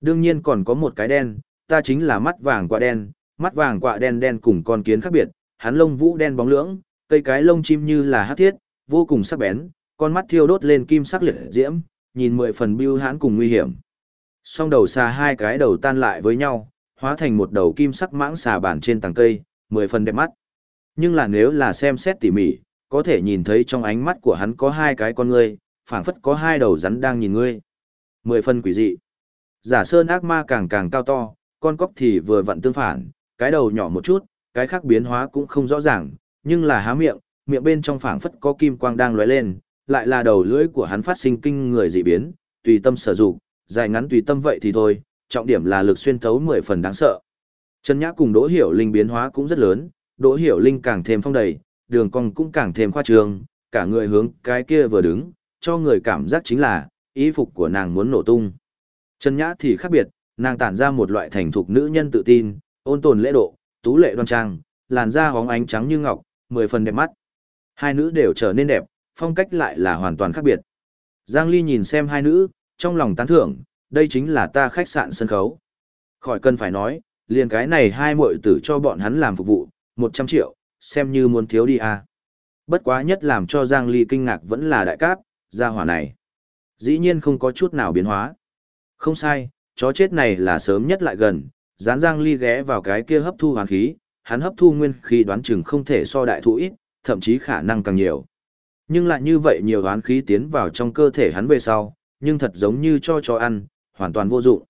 Đương nhiên còn có một cái đen, ta chính là mắt vàng quạ đen, mắt vàng quạ đen đen cùng con kiến khác biệt, hắn lông vũ đen bóng lưỡng, cây cái lông chim như là hắc thiết, vô cùng sắc bén, con mắt thiêu đốt lên kim sắc liệt diễm, nhìn mười phần bưu hãn cùng nguy hiểm. Song đầu xà hai cái đầu tan lại với nhau, hóa thành một đầu kim sắc mãng xà bản trên tầng cây, mười phần đẹp mắt. Nhưng là nếu là xem xét tỉ mỉ, có thể nhìn thấy trong ánh mắt của hắn có hai cái con ngươi, phảng phất có hai đầu rắn đang nhìn ngươi. Mười phần quỷ dị. Giả sơn ác ma càng càng cao to, con cóc thì vừa vặn tương phản, cái đầu nhỏ một chút, cái khác biến hóa cũng không rõ ràng, nhưng là há miệng, miệng bên trong phảng phất có kim quang đang lóe lên, lại là đầu lưỡi của hắn phát sinh kinh người dị biến, tùy tâm sở dụng, dài ngắn tùy tâm vậy thì thôi, trọng điểm là lực xuyên thấu mười phần đáng sợ. Trần Nhã cùng Đỗ Hiểu Linh biến hóa cũng rất lớn, Đỗ Hiểu Linh càng thêm phong đầy, đường cong cũng càng thêm khoa trương, cả người hướng cái kia vừa đứng, cho người cảm giác chính là, ý phục của nàng muốn nổ tung. Trần Nhã thì khác biệt, nàng tản ra một loại thành thục nữ nhân tự tin, ôn tồn lễ độ, tú lệ đoan trang, làn da hóng ánh trắng như ngọc, mười phần đẹp mắt. Hai nữ đều trở nên đẹp, phong cách lại là hoàn toàn khác biệt. Giang Ly nhìn xem hai nữ, trong lòng tán thưởng, đây chính là ta khách sạn sân khấu. Khỏi cần phải nói, liền cái này hai muội tử cho bọn hắn làm phục vụ, 100 triệu, xem như muốn thiếu đi à. Bất quá nhất làm cho Giang Ly kinh ngạc vẫn là đại cáp, gia hỏa này. Dĩ nhiên không có chút nào biến hóa. Không sai, chó chết này là sớm nhất lại gần, dán Giang Ly ghé vào cái kia hấp thu hoàn khí, hắn hấp thu nguyên khí đoán chừng không thể so đại thụ ít, thậm chí khả năng càng nhiều. Nhưng lại như vậy nhiều đoán khí tiến vào trong cơ thể hắn về sau, nhưng thật giống như cho chó ăn, hoàn toàn vô dụng.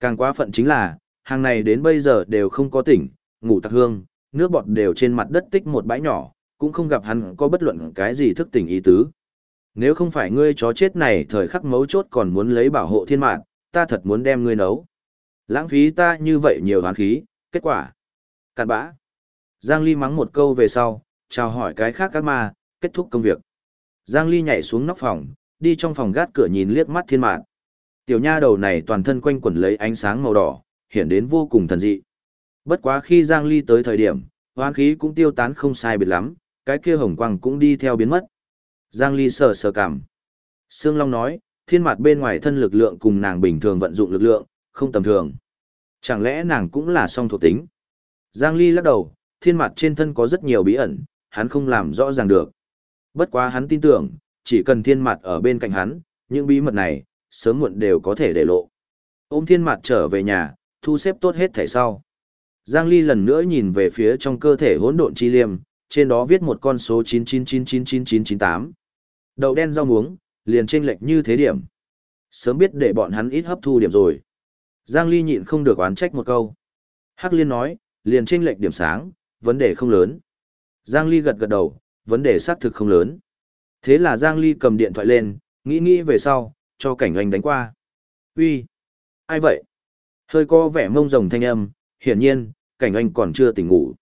Càng quá phận chính là, hàng này đến bây giờ đều không có tỉnh, ngủ tạc hương, nước bọt đều trên mặt đất tích một bãi nhỏ, cũng không gặp hắn có bất luận cái gì thức tỉnh ý tứ. Nếu không phải ngươi chó chết này thời khắc mấu chốt còn muốn lấy bảo hộ thiên mạng, ta thật muốn đem ngươi nấu. Lãng phí ta như vậy nhiều hoán khí, kết quả. Cạn bã. Giang Ly mắng một câu về sau, chào hỏi cái khác các ma, kết thúc công việc. Giang Ly nhảy xuống nóc phòng, đi trong phòng gác cửa nhìn liếc mắt thiên mạng. Tiểu nha đầu này toàn thân quanh quẩn lấy ánh sáng màu đỏ, hiện đến vô cùng thần dị. Bất quá khi Giang Ly tới thời điểm, hoán khí cũng tiêu tán không sai biệt lắm, cái kia hồng quang cũng đi theo biến mất. Giang Ly sờ sờ cảm. Sương Long nói, thiên mặt bên ngoài thân lực lượng cùng nàng bình thường vận dụng lực lượng, không tầm thường. Chẳng lẽ nàng cũng là song thuộc tính? Giang Ly lắc đầu, thiên mặt trên thân có rất nhiều bí ẩn, hắn không làm rõ ràng được. Bất quá hắn tin tưởng, chỉ cần thiên mặt ở bên cạnh hắn, những bí mật này, sớm muộn đều có thể để lộ. Ôm thiên mặt trở về nhà, thu xếp tốt hết thể sau. Giang Ly lần nữa nhìn về phía trong cơ thể hỗn độn chi liêm, trên đó viết một con số 9999998. Đậu đen rau muống, liền chênh lệch như thế điểm. Sớm biết để bọn hắn ít hấp thu điểm rồi. Giang Ly nhịn không được oán trách một câu. Hắc Liên nói, liền chênh lệch điểm sáng, vấn đề không lớn. Giang Ly gật gật đầu, vấn đề xác thực không lớn. Thế là Giang Ly cầm điện thoại lên, nghĩ nghĩ về sau, cho cảnh anh đánh qua. Uy, ai vậy? Hơi có vẻ mông rồng thanh âm, hiển nhiên, cảnh anh còn chưa tỉnh ngủ.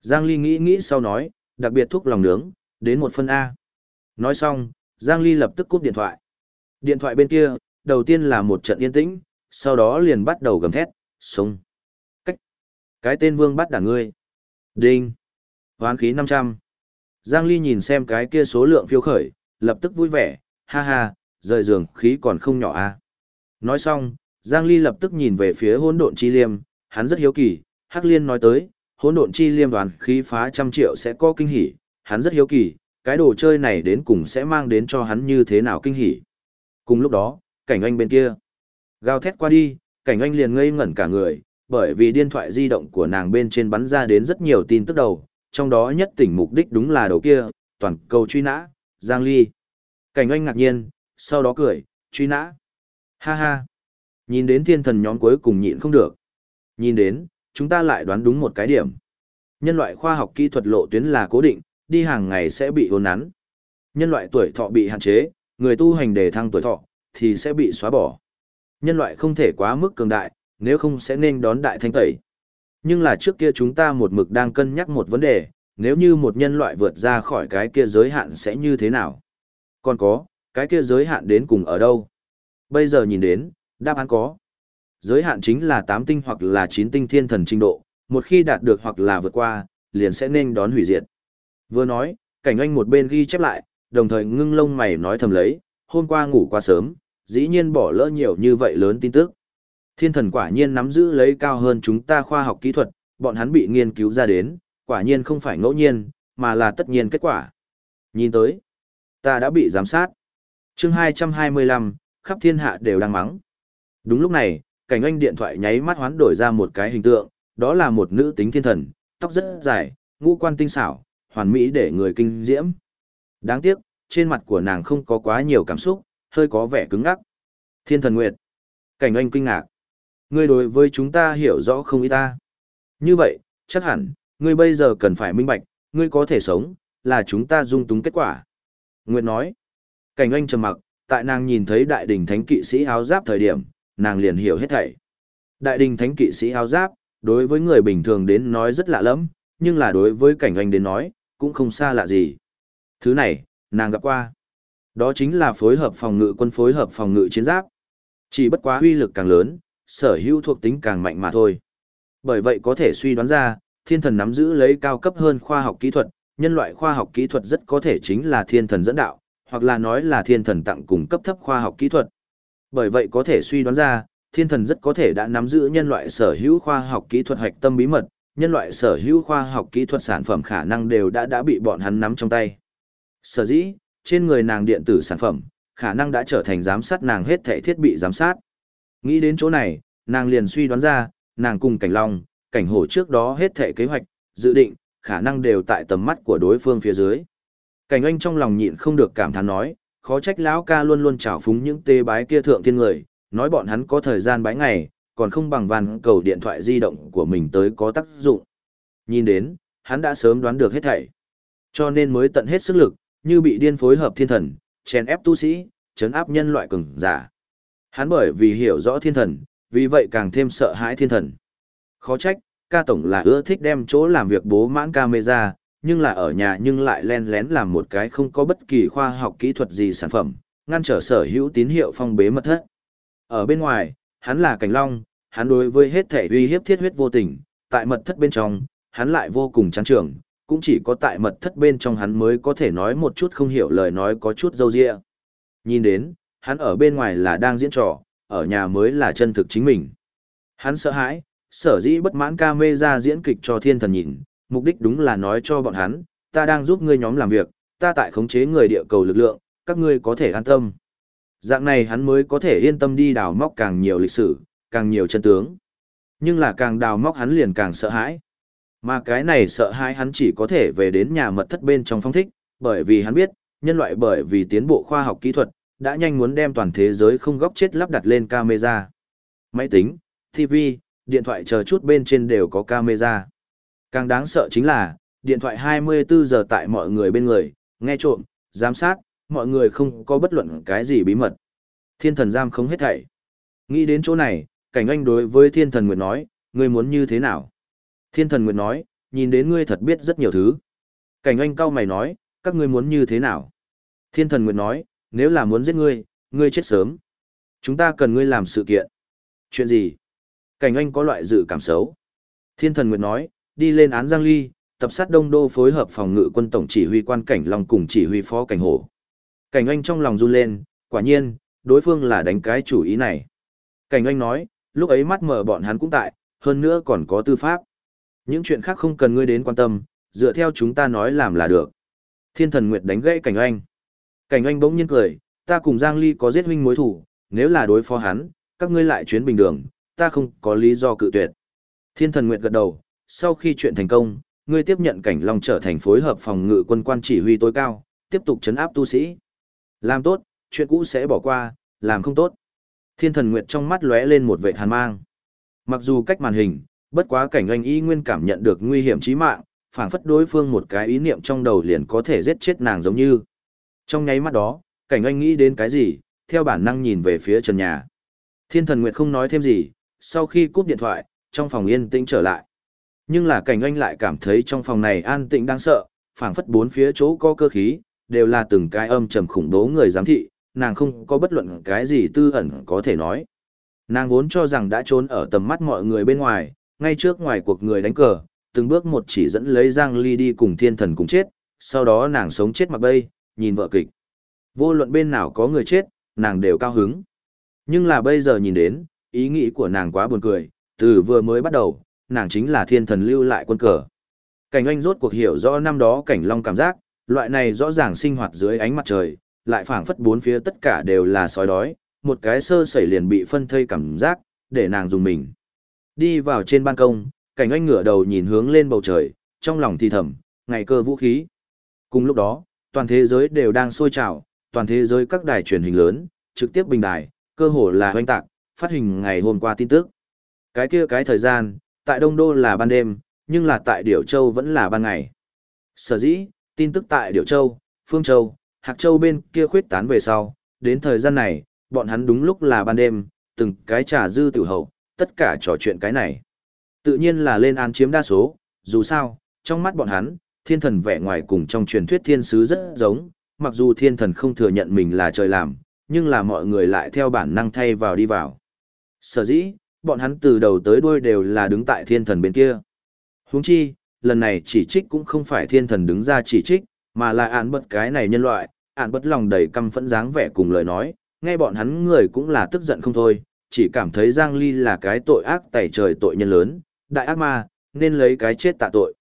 Giang Ly nghĩ nghĩ sau nói, đặc biệt thuốc lòng nướng, đến một phân A. Nói xong, Giang Ly lập tức cúp điện thoại. Điện thoại bên kia, đầu tiên là một trận yên tĩnh, sau đó liền bắt đầu gầm thét, súng. Cách. Cái tên vương bắt đả ngươi. Đinh. Hoán khí 500. Giang Ly nhìn xem cái kia số lượng phiêu khởi, lập tức vui vẻ, ha ha, rời giường khí còn không nhỏ a. À? Nói xong, Giang Ly lập tức nhìn về phía hỗn độn chi liêm, hắn rất hiếu kỳ, Hắc Liên nói tới, hỗn độn chi liêm đoàn khí phá trăm triệu sẽ có kinh hỉ, hắn rất hiếu kỳ, cái đồ chơi này đến cùng sẽ mang đến cho hắn như thế nào kinh hỉ. Cùng lúc đó, cảnh anh bên kia, gào thét qua đi, cảnh anh liền ngây ngẩn cả người, bởi vì điện thoại di động của nàng bên trên bắn ra đến rất nhiều tin tức đầu, trong đó nhất tỉnh mục đích đúng là đầu kia, toàn cầu truy nã, Giang Ly. Cảnh anh ngạc nhiên, sau đó cười, truy nã. Ha ha. Nhìn đến thiên thần nhóm cuối cùng nhịn không được. Nhìn đến, chúng ta lại đoán đúng một cái điểm. Nhân loại khoa học kỹ thuật lộ tuyến là cố định, đi hàng ngày sẽ bị hôn nắn. Nhân loại tuổi thọ bị hạn chế, người tu hành đề thăng tuổi thọ, thì sẽ bị xóa bỏ. Nhân loại không thể quá mức cường đại, nếu không sẽ nên đón đại thanh tẩy. Nhưng là trước kia chúng ta một mực đang cân nhắc một vấn đề, nếu như một nhân loại vượt ra khỏi cái kia giới hạn sẽ như thế nào? Còn có, cái kia giới hạn đến cùng ở đâu? Bây giờ nhìn đến, đáp án có. Giới hạn chính là 8 tinh hoặc là 9 tinh thiên thần trình độ, một khi đạt được hoặc là vượt qua, liền sẽ nên đón hủy diệt. Vừa nói, cảnh anh một bên ghi chép lại, đồng thời ngưng lông mày nói thầm lấy, hôm qua ngủ quá sớm, dĩ nhiên bỏ lỡ nhiều như vậy lớn tin tức. Thiên thần quả nhiên nắm giữ lấy cao hơn chúng ta khoa học kỹ thuật, bọn hắn bị nghiên cứu ra đến, quả nhiên không phải ngẫu nhiên, mà là tất nhiên kết quả. Nhìn tới, ta đã bị giám sát. chương 225, khắp thiên hạ đều đang mắng. Đúng lúc này, cảnh anh điện thoại nháy mắt hoán đổi ra một cái hình tượng, đó là một nữ tính thiên thần, tóc rất dài, ngũ quan tinh xảo, hoàn mỹ để người kinh diễm. Đáng tiếc, trên mặt của nàng không có quá nhiều cảm xúc, hơi có vẻ cứng ngắc. Thiên thần Nguyệt. Cảnh anh kinh ngạc. Ngươi đối với chúng ta hiểu rõ không ý ta. Như vậy, chắc hẳn, ngươi bây giờ cần phải minh bạch, ngươi có thể sống, là chúng ta dung túng kết quả. Nguyệt nói. Cảnh anh trầm mặc, tại nàng nhìn thấy đại đỉnh thánh kỵ sĩ áo giáp thời điểm, nàng liền hiểu hết thảy. Đại đình thánh kỵ sĩ áo giáp, đối với người bình thường đến nói rất lạ lắm, nhưng là đối với cảnh anh đến nói, cũng không xa lạ gì. Thứ này, nàng gặp qua. Đó chính là phối hợp phòng ngự quân phối hợp phòng ngự chiến giáp. Chỉ bất quá uy lực càng lớn, sở hữu thuộc tính càng mạnh mà thôi. Bởi vậy có thể suy đoán ra, thiên thần nắm giữ lấy cao cấp hơn khoa học kỹ thuật, nhân loại khoa học kỹ thuật rất có thể chính là thiên thần dẫn đạo, hoặc là nói là thiên thần tặng cùng cấp thấp khoa học kỹ thuật. Bởi vậy có thể suy đoán ra, thiên thần rất có thể đã nắm giữ nhân loại sở hữu khoa học kỹ thuật hoạch tâm bí mật, nhân loại sở hữu khoa học kỹ thuật sản phẩm khả năng đều đã đã bị bọn hắn nắm trong tay. Sở dĩ, trên người nàng điện tử sản phẩm, khả năng đã trở thành giám sát nàng hết thảy thiết bị giám sát. Nghĩ đến chỗ này, nàng liền suy đoán ra, nàng cùng cảnh long, cảnh hổ trước đó hết thảy kế hoạch, dự định, khả năng đều tại tầm mắt của đối phương phía dưới. Cảnh anh trong lòng nhịn không được cảm thán nói, khó trách lão ca luôn luôn trào phúng những tê bái kia thượng thiên người, nói bọn hắn có thời gian bái ngày, còn không bằng van cầu điện thoại di động của mình tới có tác dụng. Nhìn đến, hắn đã sớm đoán được hết thảy. Cho nên mới tận hết sức lực, như bị điên phối hợp thiên thần, chèn ép tu sĩ, chấn áp nhân loại cường giả. Hắn bởi vì hiểu rõ thiên thần, vì vậy càng thêm sợ hãi thiên thần. Khó trách, ca tổng là ưa thích đem chỗ làm việc bố mãn camera, nhưng là ở nhà nhưng lại len lén làm một cái không có bất kỳ khoa học kỹ thuật gì sản phẩm, ngăn trở sở hữu tín hiệu phong bế mật thất. Ở bên ngoài, hắn là cảnh long, hắn đối với hết thể uy hiếp thiết huyết vô tình, tại mật thất bên trong, hắn lại vô cùng chán trường, cũng chỉ có tại mật thất bên trong hắn mới có thể nói một chút không hiểu lời nói có chút dâu dịa. Nhìn đến, hắn ở bên ngoài là đang diễn trò, ở nhà mới là chân thực chính mình. Hắn sợ hãi, sở dĩ bất mãn ca mê ra diễn kịch cho thiên thần nhìn, mục đích đúng là nói cho bọn hắn, ta đang giúp ngươi nhóm làm việc, ta tại khống chế người địa cầu lực lượng, các ngươi có thể an tâm. Dạng này hắn mới có thể yên tâm đi đào móc càng nhiều lịch sử, càng nhiều chân tướng. Nhưng là càng đào móc hắn liền càng sợ hãi. Mà cái này sợ hãi hắn chỉ có thể về đến nhà mật thất bên trong phong thích, bởi vì hắn biết, nhân loại bởi vì tiến bộ khoa học kỹ thuật, đã nhanh muốn đem toàn thế giới không góc chết lắp đặt lên camera. Máy tính, TV, điện thoại chờ chút bên trên đều có camera. Càng đáng sợ chính là, điện thoại 24 giờ tại mọi người bên người, nghe trộm, giám sát, mọi người không có bất luận cái gì bí mật. Thiên thần giam không hết thảy. Nghĩ đến chỗ này, cảnh anh đối với thiên thần nguyệt nói, ngươi muốn như thế nào? Thiên thần nguyệt nói, nhìn đến ngươi thật biết rất nhiều thứ. Cảnh anh cau mày nói, các ngươi muốn như thế nào? Thiên thần nguyệt nói, nếu là muốn giết ngươi, ngươi chết sớm. Chúng ta cần ngươi làm sự kiện. Chuyện gì? Cảnh anh có loại dự cảm xấu. Thiên thần nguyệt nói, đi lên án Giang Ly, tập sát Đông Đô phối hợp phòng ngự quân tổng chỉ huy quan cảnh Long cùng chỉ huy phó cảnh hổ. Cảnh anh trong lòng run lên, Quả nhiên, đối phương là đánh cái chủ ý này. Cảnh Anh nói, lúc ấy mắt mở bọn hắn cũng tại, hơn nữa còn có tư pháp. Những chuyện khác không cần ngươi đến quan tâm, dựa theo chúng ta nói làm là được. Thiên thần Nguyệt đánh gãy Cảnh Anh. Cảnh Anh bỗng nhiên cười, ta cùng Giang Ly có giết huynh mối thủ, nếu là đối phó hắn, các ngươi lại chuyến bình đường, ta không có lý do cự tuyệt. Thiên thần Nguyệt gật đầu, sau khi chuyện thành công, ngươi tiếp nhận Cảnh Long trở thành phối hợp phòng ngự quân quan chỉ huy tối cao, tiếp tục chấn áp tu sĩ. Làm tốt, chuyện cũ sẽ bỏ qua, làm không tốt. Thiên thần Nguyệt trong mắt lóe lên một vệ hàn mang. Mặc dù cách màn hình, bất quá cảnh anh y nguyên cảm nhận được nguy hiểm chí mạng, phảng phất đối phương một cái ý niệm trong đầu liền có thể giết chết nàng giống như. Trong nháy mắt đó, cảnh anh nghĩ đến cái gì, theo bản năng nhìn về phía trần nhà. Thiên thần Nguyệt không nói thêm gì, sau khi cúp điện thoại, trong phòng yên tĩnh trở lại. Nhưng là cảnh anh lại cảm thấy trong phòng này an tĩnh đáng sợ, phảng phất bốn phía chỗ có cơ khí, đều là từng cái âm trầm khủng bố người giám thị, nàng không có bất luận cái gì tư ẩn có thể nói. Nàng vốn cho rằng đã trốn ở tầm mắt mọi người bên ngoài, ngay trước ngoài cuộc người đánh cờ, từng bước một chỉ dẫn lấy Giang Ly đi cùng thiên thần cùng chết, sau đó nàng sống chết mặc bay, nhìn vợ kịch. Vô luận bên nào có người chết, nàng đều cao hứng. Nhưng là bây giờ nhìn đến, ý nghĩ của nàng quá buồn cười, từ vừa mới bắt đầu, nàng chính là thiên thần lưu lại quân cờ. Cảnh anh rốt cuộc hiểu rõ năm đó cảnh long cảm giác, loại này rõ ràng sinh hoạt dưới ánh mặt trời, lại phảng phất bốn phía tất cả đều là sói đói, một cái sơ sẩy liền bị phân thây cảm giác, để nàng dùng mình. Đi vào trên ban công, cảnh anh ngửa đầu nhìn hướng lên bầu trời, trong lòng thì thầm, ngày cơ vũ khí. Cùng lúc đó, toàn thế giới đều đang sôi trào, toàn thế giới các đài truyền hình lớn, trực tiếp bình đài, cơ hồ là hoanh tạc, phát hình ngày hôm qua tin tức. Cái kia cái thời gian, tại Đông Đô là ban đêm, nhưng là tại Điểu Châu vẫn là ban ngày. Sở dĩ, tin tức tại Điểu Châu, Phương Châu, Hạc Châu bên kia khuyết tán về sau, đến thời gian này, bọn hắn đúng lúc là ban đêm, từng cái trà dư tiểu hậu, tất cả trò chuyện cái này. Tự nhiên là lên án chiếm đa số, dù sao, trong mắt bọn hắn, thiên thần vẻ ngoài cùng trong truyền thuyết thiên sứ rất giống, mặc dù thiên thần không thừa nhận mình là trời làm, nhưng là mọi người lại theo bản năng thay vào đi vào. Sở dĩ, bọn hắn từ đầu tới đuôi đều là đứng tại thiên thần bên kia. Huống chi, lần này chỉ trích cũng không phải thiên thần đứng ra chỉ trích, mà là án bật cái này nhân loại, án bật lòng đầy căm phẫn dáng vẻ cùng lời nói, nghe bọn hắn người cũng là tức giận không thôi, chỉ cảm thấy Giang Ly là cái tội ác tẩy trời tội nhân lớn, đại ác ma, nên lấy cái chết tạ tội.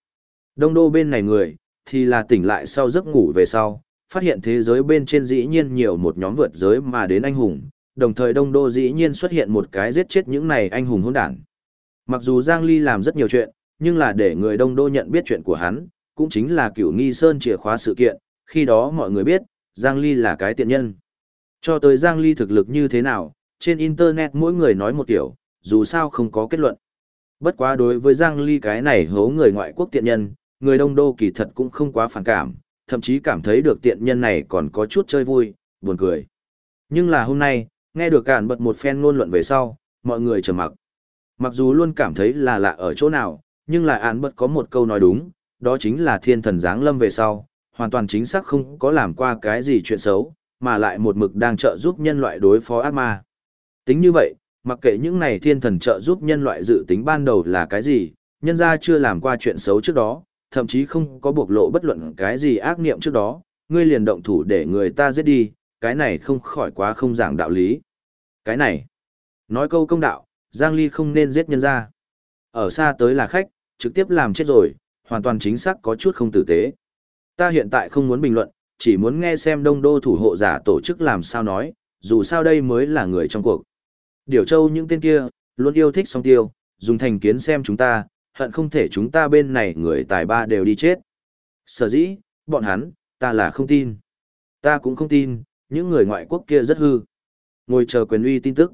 Đông đô bên này người, thì là tỉnh lại sau giấc ngủ về sau, phát hiện thế giới bên trên dĩ nhiên nhiều một nhóm vượt giới mà đến anh hùng, đồng thời đông đô dĩ nhiên xuất hiện một cái giết chết những này anh hùng hỗn đản. Mặc dù Giang Ly làm rất nhiều chuyện, nhưng là để người đông đô nhận biết chuyện của hắn, cũng chính là cửu nghi sơn chìa khóa sự kiện, khi đó mọi người biết, Giang Ly là cái tiện nhân. Cho tới Giang Ly thực lực như thế nào, trên Internet mỗi người nói một kiểu, dù sao không có kết luận. Bất quá đối với Giang Ly cái này hố người ngoại quốc tiện nhân, người đông đô kỳ thật cũng không quá phản cảm, thậm chí cảm thấy được tiện nhân này còn có chút chơi vui, buồn cười. Nhưng là hôm nay, nghe được cản bật một phen ngôn luận về sau, mọi người trầm mặc. Mặc dù luôn cảm thấy là lạ ở chỗ nào, nhưng lại án bật có một câu nói đúng, đó chính là thiên thần giáng lâm về sau, hoàn toàn chính xác không có làm qua cái gì chuyện xấu, mà lại một mực đang trợ giúp nhân loại đối phó ác ma. Tính như vậy, mặc kệ những này thiên thần trợ giúp nhân loại dự tính ban đầu là cái gì, nhân ra chưa làm qua chuyện xấu trước đó, thậm chí không có bộc lộ bất luận cái gì ác niệm trước đó, ngươi liền động thủ để người ta giết đi, cái này không khỏi quá không giảng đạo lý. Cái này, nói câu công đạo, Giang Ly không nên giết nhân ra. Ở xa tới là khách, trực tiếp làm chết rồi, hoàn toàn chính xác có chút không tử tế. Ta hiện tại không muốn bình luận, chỉ muốn nghe xem đông đô thủ hộ giả tổ chức làm sao nói, dù sao đây mới là người trong cuộc. Điều châu những tên kia, luôn yêu thích song tiêu, dùng thành kiến xem chúng ta, hận không thể chúng ta bên này người tài ba đều đi chết. Sở dĩ, bọn hắn, ta là không tin. Ta cũng không tin, những người ngoại quốc kia rất hư. Ngồi chờ quyền uy tin tức.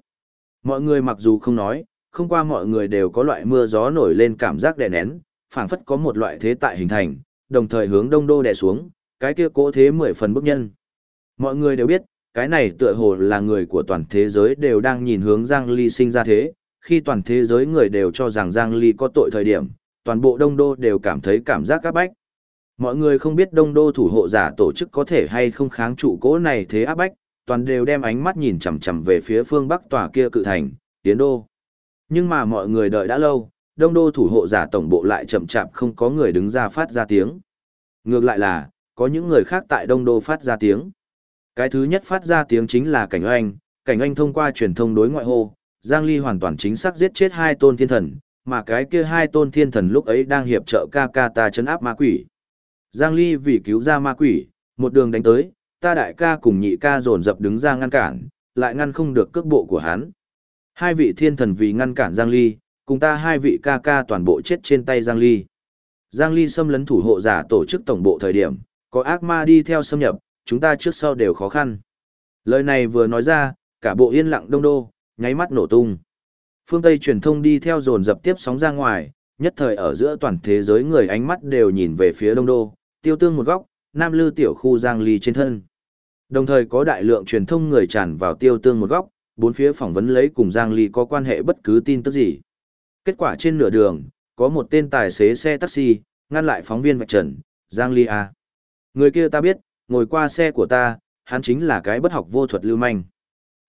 Mọi người mặc dù không nói, không qua mọi người đều có loại mưa gió nổi lên cảm giác đè nén, phảng phất có một loại thế tại hình thành, đồng thời hướng đông đô đè xuống, cái kia cố thế mười phần bức nhân. Mọi người đều biết, cái này tựa hồ là người của toàn thế giới đều đang nhìn hướng Giang Ly sinh ra thế, khi toàn thế giới người đều cho rằng Giang Ly có tội thời điểm, toàn bộ đông đô đều cảm thấy cảm giác các bách. Mọi người không biết đông đô thủ hộ giả tổ chức có thể hay không kháng trụ cố này thế áp bách, toàn đều đem ánh mắt nhìn chằm chằm về phía phương bắc tòa kia cự thành, tiến đô. Nhưng mà mọi người đợi đã lâu, đông đô thủ hộ giả tổng bộ lại chậm chạp không có người đứng ra phát ra tiếng. Ngược lại là, có những người khác tại đông đô phát ra tiếng. Cái thứ nhất phát ra tiếng chính là cảnh oanh, cảnh oanh thông qua truyền thông đối ngoại hô, Giang Ly hoàn toàn chính xác giết chết hai tôn thiên thần, mà cái kia hai tôn thiên thần lúc ấy đang hiệp trợ ca ca ta chấn áp ma quỷ. Giang Ly vì cứu ra ma quỷ, một đường đánh tới, ta đại ca cùng nhị ca dồn dập đứng ra ngăn cản, lại ngăn không được cước bộ của hắn. Hai vị thiên thần vì ngăn cản Giang Ly, cùng ta hai vị ca ca toàn bộ chết trên tay Giang Ly. Giang Ly xâm lấn thủ hộ giả tổ chức tổng bộ thời điểm, có ác ma đi theo xâm nhập, chúng ta trước sau đều khó khăn. Lời này vừa nói ra, cả bộ yên lặng đông đô, nháy mắt nổ tung. Phương Tây truyền thông đi theo dồn dập tiếp sóng ra ngoài, nhất thời ở giữa toàn thế giới người ánh mắt đều nhìn về phía đông đô, tiêu tương một góc, nam lư tiểu khu Giang Ly trên thân. Đồng thời có đại lượng truyền thông người tràn vào tiêu tương một góc, bốn phía phỏng vấn lấy cùng Giang Ly có quan hệ bất cứ tin tức gì. Kết quả trên nửa đường, có một tên tài xế xe taxi, ngăn lại phóng viên vạch trần, Giang Ly à. Người kia ta biết, ngồi qua xe của ta, hắn chính là cái bất học vô thuật lưu manh.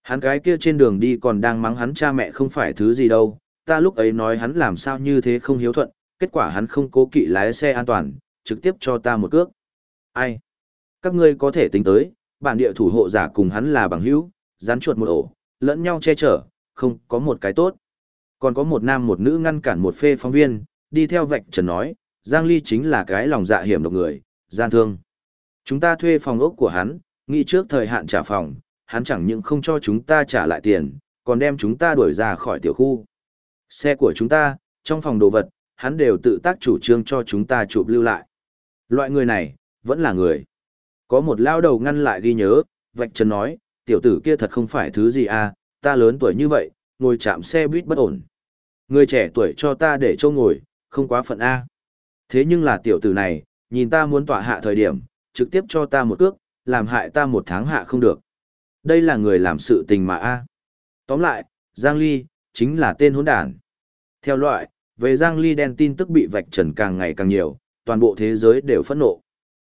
Hắn cái kia trên đường đi còn đang mắng hắn cha mẹ không phải thứ gì đâu, ta lúc ấy nói hắn làm sao như thế không hiếu thuận, kết quả hắn không cố kỵ lái xe an toàn, trực tiếp cho ta một cước. Ai? Các ngươi có thể tính tới, bản địa thủ hộ giả cùng hắn là bằng hữu, rắn chuột một ổ, lẫn nhau che chở, không có một cái tốt. Còn có một nam một nữ ngăn cản một phê phóng viên, đi theo vạch trần nói, Giang Ly chính là cái lòng dạ hiểm độc người, gian thương. Chúng ta thuê phòng ốc của hắn, nghĩ trước thời hạn trả phòng, hắn chẳng những không cho chúng ta trả lại tiền, còn đem chúng ta đuổi ra khỏi tiểu khu. Xe của chúng ta, trong phòng đồ vật, hắn đều tự tác chủ trương cho chúng ta chụp lưu lại. Loại người này, vẫn là người. Có một lao đầu ngăn lại ghi nhớ, vạch trần nói, tiểu tử kia thật không phải thứ gì à, ta lớn tuổi như vậy, ngồi chạm xe buýt bất ổn. Người trẻ tuổi cho ta để châu ngồi, không quá phận A. Thế nhưng là tiểu tử này, nhìn ta muốn tỏa hạ thời điểm, trực tiếp cho ta một cước, làm hại ta một tháng hạ không được. Đây là người làm sự tình mà A. Tóm lại, Giang Ly, chính là tên hỗn đản. Theo loại, về Giang Ly đen tin tức bị vạch trần càng ngày càng nhiều, toàn bộ thế giới đều phẫn nộ.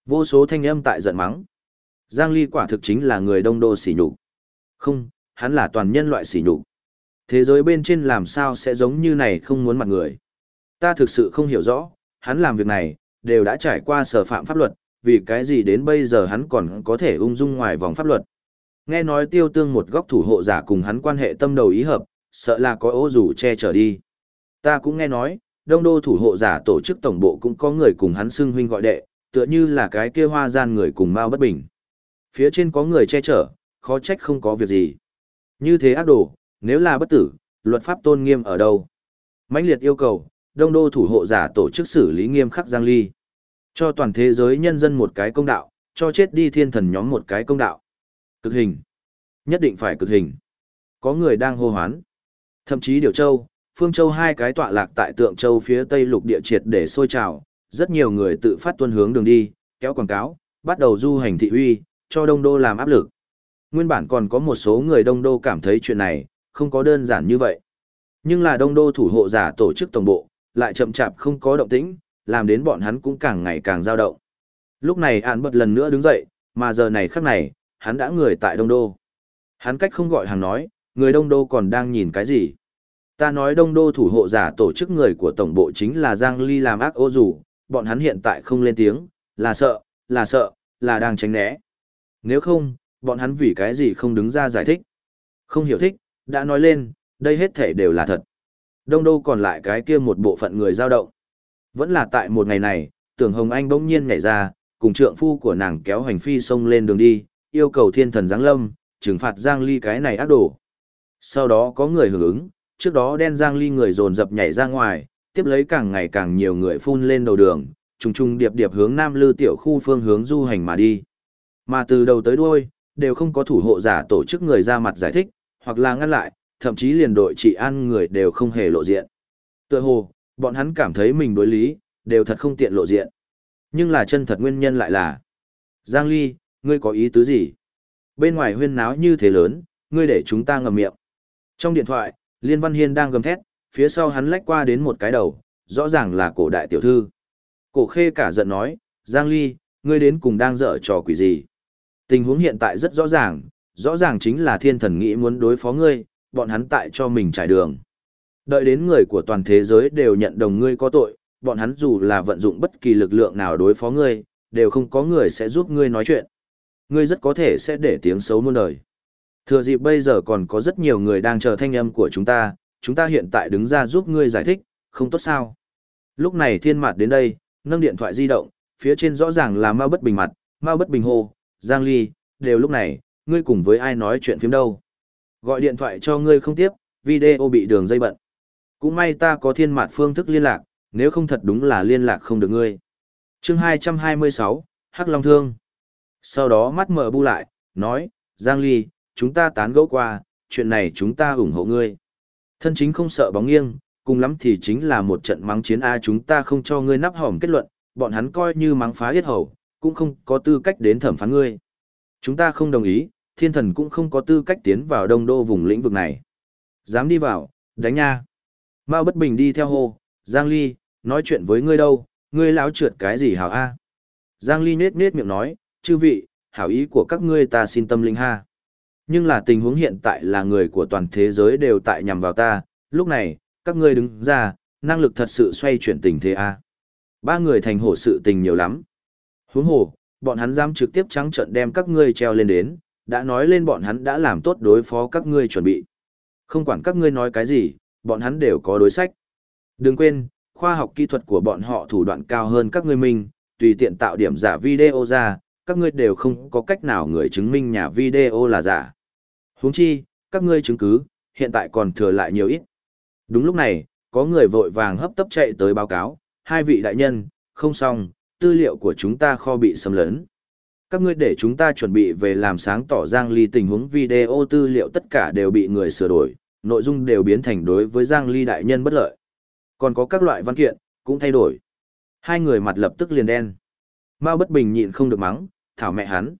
Vô số thanh âm tại giận mắng. Giang Ly quả thực chính là người đông đô sỉ nhục. Không, hắn là toàn nhân loại sỉ nhục. Thế giới bên trên làm sao sẽ giống như này không muốn mặt người. Ta thực sự không hiểu rõ, hắn làm việc này, đều đã trải qua sở phạm pháp luật, vì cái gì đến bây giờ hắn còn có thể ung dung ngoài vòng pháp luật. Nghe nói tiêu tương một góc thủ hộ giả cùng hắn quan hệ tâm đầu ý hợp, sợ là có ô rủ che chở đi. Ta cũng nghe nói, đông đô thủ hộ giả tổ chức tổng bộ cũng có người cùng hắn xưng huynh gọi đệ, tựa như là cái kia hoa gian người cùng Mao bất bình. Phía trên có người che chở, khó trách không có việc gì. Như thế ác đồ, nếu là bất tử, luật pháp tôn nghiêm ở đâu? mãnh liệt yêu cầu, đông đô thủ hộ giả tổ chức xử lý nghiêm khắc Giang Ly. Cho toàn thế giới nhân dân một cái công đạo, cho chết đi thiên thần nhóm một cái công đạo. Cực hình. Nhất định phải cực hình. Có người đang hô hoán. Thậm chí Điều Châu, Phương Châu hai cái tọa lạc tại Tượng Châu phía Tây lục địa triệt để sôi trào, rất nhiều người tự phát tuân hướng đường đi, kéo quảng cáo, bắt đầu du hành thị uy, cho Đông Đô làm áp lực. Nguyên bản còn có một số người Đông Đô cảm thấy chuyện này, không có đơn giản như vậy. Nhưng là Đông Đô thủ hộ giả tổ chức tổng bộ, lại chậm chạp không có động tĩnh, làm đến bọn hắn cũng càng ngày càng dao động. Lúc này Án bật lần nữa đứng dậy, mà giờ này khắc này, hắn đã người tại Đông Đô. Hắn cách không gọi hàng nói, người Đông Đô còn đang nhìn cái gì? Ta nói Đông Đô thủ hộ giả tổ chức người của tổng bộ chính là Giang Ly làm ác ô dù, bọn hắn hiện tại không lên tiếng, là sợ, là sợ, là đang tránh né. Nếu không, bọn hắn vì cái gì không đứng ra giải thích? Không hiểu thích, đã nói lên, đây hết thể đều là thật. Đông đô còn lại cái kia một bộ phận người dao động. Vẫn là tại một ngày này, tưởng Hồng Anh bỗng nhiên nhảy ra, cùng trượng phu của nàng kéo hành phi xông lên đường đi, yêu cầu thiên thần giáng lâm, trừng phạt Giang Ly cái này ác đồ. Sau đó có người hưởng ứng, trước đó đen Giang Ly người dồn dập nhảy ra ngoài, tiếp lấy càng ngày càng nhiều người phun lên đầu đường, trùng trùng điệp điệp hướng Nam Lư tiểu khu phương hướng du hành mà đi. Mà từ đầu tới đuôi, đều không có thủ hộ giả tổ chức người ra mặt giải thích, hoặc là ngăn lại, thậm chí liền đội trị an người đều không hề lộ diện. Tựa hồ, bọn hắn cảm thấy mình đối lý, đều thật không tiện lộ diện. Nhưng là chân thật nguyên nhân lại là Giang Ly, ngươi có ý tứ gì? Bên ngoài huyên náo như thế lớn, ngươi để chúng ta ngậm miệng. Trong điện thoại, Liên Văn Hiên đang gầm thét, phía sau hắn lách qua đến một cái đầu, rõ ràng là cổ đại tiểu thư. Cổ khê cả giận nói, Giang Ly, ngươi đến cùng đang dở trò quỷ gì? Tình huống hiện tại rất rõ ràng, rõ ràng chính là thiên thần nghĩ muốn đối phó ngươi, bọn hắn tại cho mình trải đường. Đợi đến người của toàn thế giới đều nhận đồng ngươi có tội, bọn hắn dù là vận dụng bất kỳ lực lượng nào đối phó ngươi, đều không có người sẽ giúp ngươi nói chuyện. ngươi rất có thể sẽ để tiếng xấu muôn đời. Thừa dịp bây giờ còn có rất nhiều người đang chờ thanh âm của chúng ta, chúng ta hiện tại đứng ra giúp ngươi giải thích, không tốt sao. Lúc này thiên mặt đến đây, nâng điện thoại di động, phía trên rõ ràng là Mao Bất Bình mặt, Mao Bất Bình hô, Giang Ly, đều lúc này, ngươi cùng với ai nói chuyện phím đâu. Gọi điện thoại cho ngươi không tiếp, video bị đường dây bận. Cũng may ta có thiên mặt phương thức liên lạc, nếu không thật đúng là liên lạc không được ngươi. chương 226, Hắc Long Thương. Sau đó mắt mở bu lại, nói, Giang Ly, chúng ta tán gẫu qua, chuyện này chúng ta ủng hộ ngươi. Thân chính không sợ bóng nghiêng, cùng lắm thì chính là một trận mắng chiến A chúng ta không cho ngươi nắp hỏng kết luận, bọn hắn coi như mắng phá hết hầu, cũng không có tư cách đến thẩm phán ngươi. Chúng ta không đồng ý, thiên thần cũng không có tư cách tiến vào đông đô vùng lĩnh vực này. Dám đi vào, đánh nha. Mao bất bình đi theo hô, Giang Ly, nói chuyện với ngươi đâu, ngươi láo trượt cái gì hảo a? Giang Ly nết nết miệng nói, chư vị, hảo ý của các ngươi ta xin tâm linh ha. Nhưng là tình huống hiện tại là người của toàn thế giới đều tại nhằm vào ta, lúc này, các ngươi đứng ra, năng lực thật sự xoay chuyển tình thế a. Ba người thành hổ sự tình nhiều lắm. Huống hồ, bọn hắn dám trực tiếp trắng trận đem các ngươi treo lên đến, đã nói lên bọn hắn đã làm tốt đối phó các ngươi chuẩn bị. Không quản các ngươi nói cái gì, bọn hắn đều có đối sách. Đừng quên, khoa học kỹ thuật của bọn họ thủ đoạn cao hơn các ngươi mình, tùy tiện tạo điểm giả video ra, các ngươi đều không có cách nào người chứng minh nhà video là giả. Huống chi, các ngươi chứng cứ, hiện tại còn thừa lại nhiều ít. Đúng lúc này, có người vội vàng hấp tấp chạy tới báo cáo, hai vị đại nhân, không xong, tư liệu của chúng ta kho bị xâm lấn. Các ngươi để chúng ta chuẩn bị về làm sáng tỏ Giang Ly tình huống video tư liệu tất cả đều bị người sửa đổi, nội dung đều biến thành đối với Giang Ly đại nhân bất lợi. Còn có các loại văn kiện, cũng thay đổi. Hai người mặt lập tức liền đen. Mao bất bình nhịn không được mắng, thảo mẹ hắn.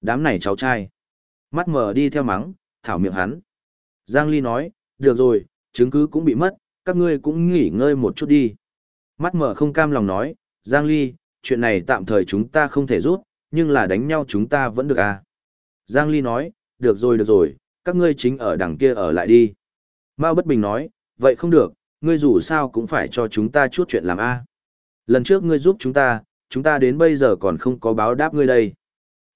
Đám này cháu trai. Mắt mở đi theo mắng, thảo miệng hắn. Giang Ly nói, được rồi, chứng cứ cũng bị mất, các ngươi cũng nghỉ ngơi một chút đi. Mắt mở không cam lòng nói, Giang Ly, chuyện này tạm thời chúng ta không thể rút, nhưng là đánh nhau chúng ta vẫn được à. Giang Ly nói, được rồi được rồi, các ngươi chính ở đằng kia ở lại đi. Mao Bất Bình nói, vậy không được, ngươi dù sao cũng phải cho chúng ta chút chuyện làm a. Lần trước ngươi giúp chúng ta, chúng ta đến bây giờ còn không có báo đáp ngươi đây.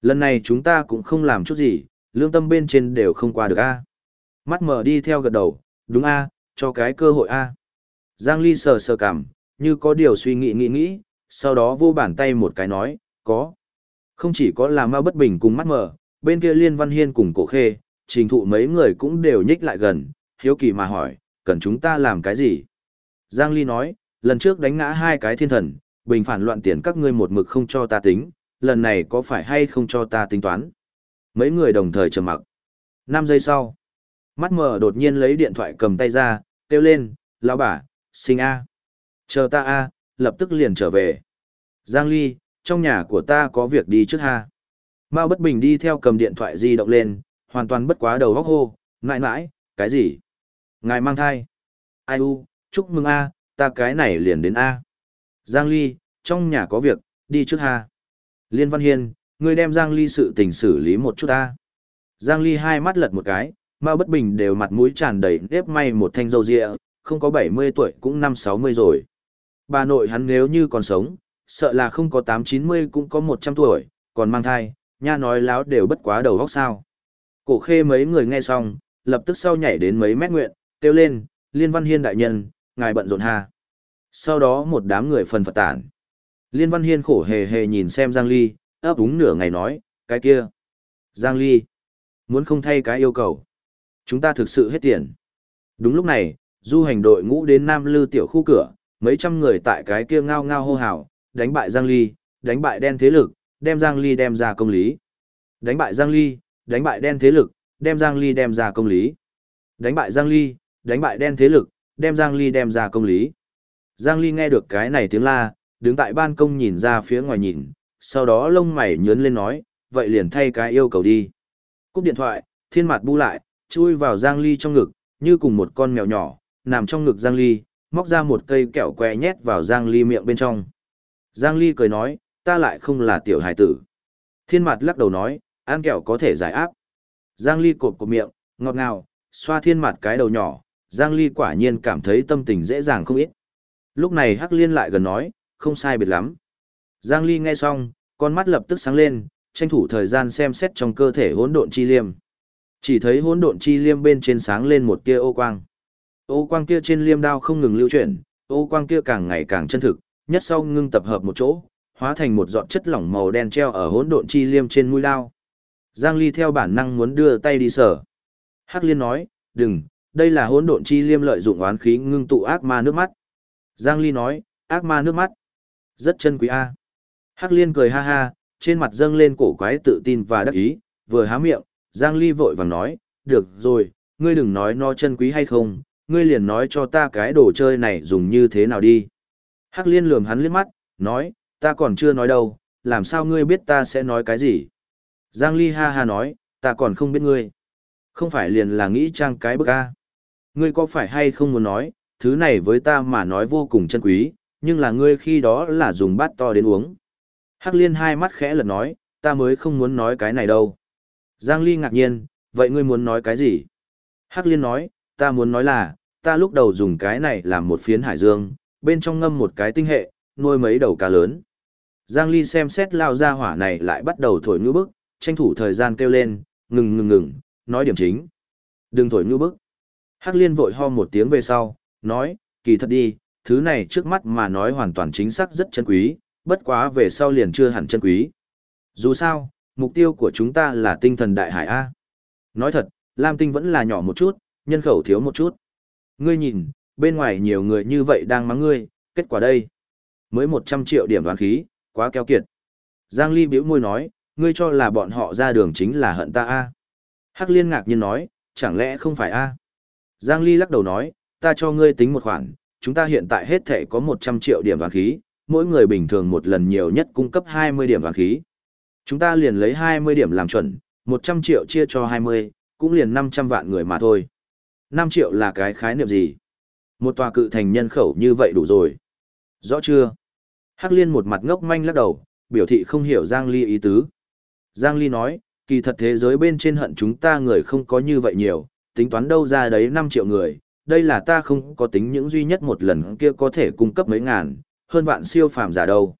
Lần này chúng ta cũng không làm chút gì, lương tâm bên trên đều không qua được a. Mắt mở đi theo gật đầu, đúng a, cho cái cơ hội a. Giang Ly sờ sờ cảm, như có điều suy nghĩ nghĩ nghĩ, sau đó vô bàn tay một cái nói, có. Không chỉ có là ma bất bình cùng mắt mở, bên kia Liên Văn Hiên cùng cổ khê, trình thụ mấy người cũng đều nhích lại gần, hiếu kỳ mà hỏi, cần chúng ta làm cái gì? Giang Ly nói, lần trước đánh ngã hai cái thiên thần, bình phản loạn tiền các ngươi một mực không cho ta tính, lần này có phải hay không cho ta tính toán? Mấy người đồng thời trầm mặc. 5 giây sau, mắt mở đột nhiên lấy điện thoại cầm tay ra, kêu lên, lão bà, sinh A. Chờ ta A, lập tức liền trở về. Giang Ly, trong nhà của ta có việc đi trước ha. Mao bất bình đi theo cầm điện thoại di động lên, hoàn toàn bất quá đầu góc hô, ngại ngại, cái gì? Ngài mang thai. Ai u, chúc mừng A, ta cái này liền đến A. Giang Ly, trong nhà có việc, đi trước ha. Liên Văn Hiên, ngươi đem Giang Ly sự tình xử lý một chút ta. Giang Ly hai mắt lật một cái, Mao bất bình đều mặt mũi tràn đầy nếp may một thanh dâu dịa, không có 70 tuổi cũng năm 60 rồi. Bà nội hắn nếu như còn sống, sợ là không có 8-90 cũng có 100 tuổi, còn mang thai, nha nói láo đều bất quá đầu góc sao. Cổ khê mấy người nghe xong, lập tức sau nhảy đến mấy mét nguyện, kêu lên, Liên Văn Hiên đại nhân, ngài bận rộn ha. Sau đó một đám người phần phật tản. Liên Văn Hiên khổ hề hề nhìn xem Giang Ly, ấp úng nửa ngày nói, cái kia. Giang Ly, muốn không thay cái yêu cầu. Chúng ta thực sự hết tiền. Đúng lúc này, du hành đội ngũ đến Nam Lư tiểu khu cửa, mấy trăm người tại cái kia ngao ngao hô hào, đánh bại Giang Ly, đánh bại đen thế lực, đem Giang Ly đem ra công lý. Đánh bại Giang Ly, đánh bại đen thế lực, đem Giang Ly đem ra công lý. Đánh bại Giang Ly, đánh bại đen thế lực, đem Giang Ly đem ra công lý. Giang Ly nghe được cái này tiếng la, đứng tại ban công nhìn ra phía ngoài nhìn, sau đó lông mày nhớn lên nói, vậy liền thay cái yêu cầu đi. Cúp điện thoại, thiên mặt bu lại, chui vào Giang Ly trong ngực, như cùng một con mèo nhỏ, nằm trong ngực Giang Ly, móc ra một cây kẹo que nhét vào Giang Ly miệng bên trong. Giang Ly cười nói, ta lại không là tiểu hài tử. Thiên mặt lắc đầu nói, ăn kẹo có thể giải áp. Giang Ly cột cột miệng, ngọt ngào, xoa thiên mặt cái đầu nhỏ, Giang Ly quả nhiên cảm thấy tâm tình dễ dàng không ít. Lúc này Hắc Liên lại gần nói, không sai biệt lắm. Giang Ly nghe xong, con mắt lập tức sáng lên, tranh thủ thời gian xem xét trong cơ thể hỗn độn chi liêm. Chỉ thấy hỗn độn chi liêm bên trên sáng lên một tia ô quang. Ô quang kia trên liêm đao không ngừng lưu chuyển, ô quang kia càng ngày càng chân thực, nhất sau ngưng tập hợp một chỗ, hóa thành một giọt chất lỏng màu đen treo ở hỗn độn chi liêm trên mũi đao. Giang Ly theo bản năng muốn đưa tay đi sở. Hắc Liên nói, đừng, đây là hỗn độn chi liêm lợi dụng oán khí ngưng tụ ác ma nước mắt. Giang Ly nói, ác ma nước mắt. Rất chân quý a. Hắc Liên cười ha ha, trên mặt dâng lên cổ quái tự tin và đắc ý, vừa há miệng, Giang Ly vội vàng nói, được rồi, ngươi đừng nói nó chân quý hay không, ngươi liền nói cho ta cái đồ chơi này dùng như thế nào đi. Hắc Liên lườm hắn liếc mắt, nói, ta còn chưa nói đâu, làm sao ngươi biết ta sẽ nói cái gì. Giang Ly ha ha nói, ta còn không biết ngươi. Không phải liền là nghĩ trang cái bức a. Ngươi có phải hay không muốn nói, thứ này với ta mà nói vô cùng chân quý, nhưng là ngươi khi đó là dùng bát to đến uống. Hắc liên hai mắt khẽ lật nói, ta mới không muốn nói cái này đâu. Giang Ly ngạc nhiên, vậy ngươi muốn nói cái gì? Hắc liên nói, ta muốn nói là, ta lúc đầu dùng cái này làm một phiến hải dương, bên trong ngâm một cái tinh hệ, nuôi mấy đầu cá lớn. Giang Ly xem xét lao ra hỏa này lại bắt đầu thổi ngữ bức, tranh thủ thời gian kêu lên, ngừng ngừng ngừng, nói điểm chính. Đừng thổi ngữ bức. Hắc liên vội ho một tiếng về sau, nói, kỳ thật đi, thứ này trước mắt mà nói hoàn toàn chính xác rất chân quý, bất quá về sau liền chưa hẳn chân quý. Dù sao, mục tiêu của chúng ta là tinh thần đại hải A. Nói thật, Lam Tinh vẫn là nhỏ một chút, nhân khẩu thiếu một chút. Ngươi nhìn, bên ngoài nhiều người như vậy đang mắng ngươi, kết quả đây. Mới 100 triệu điểm đoán khí, quá keo kiệt. Giang Ly biểu môi nói, ngươi cho là bọn họ ra đường chính là hận ta A. Hắc Liên ngạc nhiên nói, chẳng lẽ không phải A. Giang Ly lắc đầu nói, ta cho ngươi tính một khoản, chúng ta hiện tại hết thể có 100 triệu điểm đoán khí, mỗi người bình thường một lần nhiều nhất cung cấp 20 điểm vàng khí. Chúng ta liền lấy 20 điểm làm chuẩn, 100 triệu chia cho 20, cũng liền 500 vạn người mà thôi. 5 triệu là cái khái niệm gì? Một tòa cự thành nhân khẩu như vậy đủ rồi. Rõ chưa? Hắc Liên một mặt ngốc manh lắc đầu, biểu thị không hiểu Giang Ly ý tứ. Giang Ly nói, kỳ thật thế giới bên trên hận chúng ta người không có như vậy nhiều, tính toán đâu ra đấy 5 triệu người, đây là ta không có tính những duy nhất một lần kia có thể cung cấp mấy ngàn, hơn vạn siêu phàm giả đâu.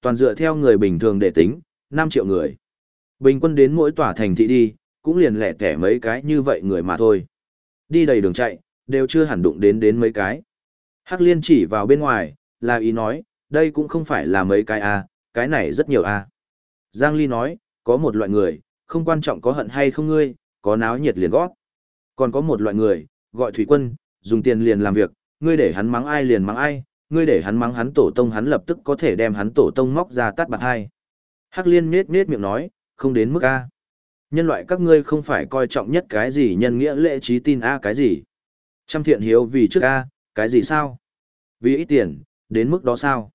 Toàn dựa theo người bình thường để tính, 5 triệu người. Bình quân đến mỗi tòa thành thị đi, cũng liền lẻ tẻ mấy cái như vậy người mà thôi. Đi đầy đường chạy, đều chưa hẳn đụng đến đến mấy cái. Hắc liên chỉ vào bên ngoài, là ý nói, đây cũng không phải là mấy cái a, cái này rất nhiều a. Giang Ly nói, có một loại người, không quan trọng có hận hay không ngươi, có náo nhiệt liền gót. Còn có một loại người, gọi thủy quân, dùng tiền liền làm việc, ngươi để hắn mắng ai liền mắng ai, ngươi để hắn mắng hắn tổ tông hắn lập tức có thể đem hắn tổ tông móc ra tát bạc hai. Hắc liên nết nết miệng nói, không đến mức A. Nhân loại các ngươi không phải coi trọng nhất cái gì nhân nghĩa lễ trí tin A cái gì. Trăm thiện hiếu vì trước A, cái gì sao? Vì ít tiền, đến mức đó sao?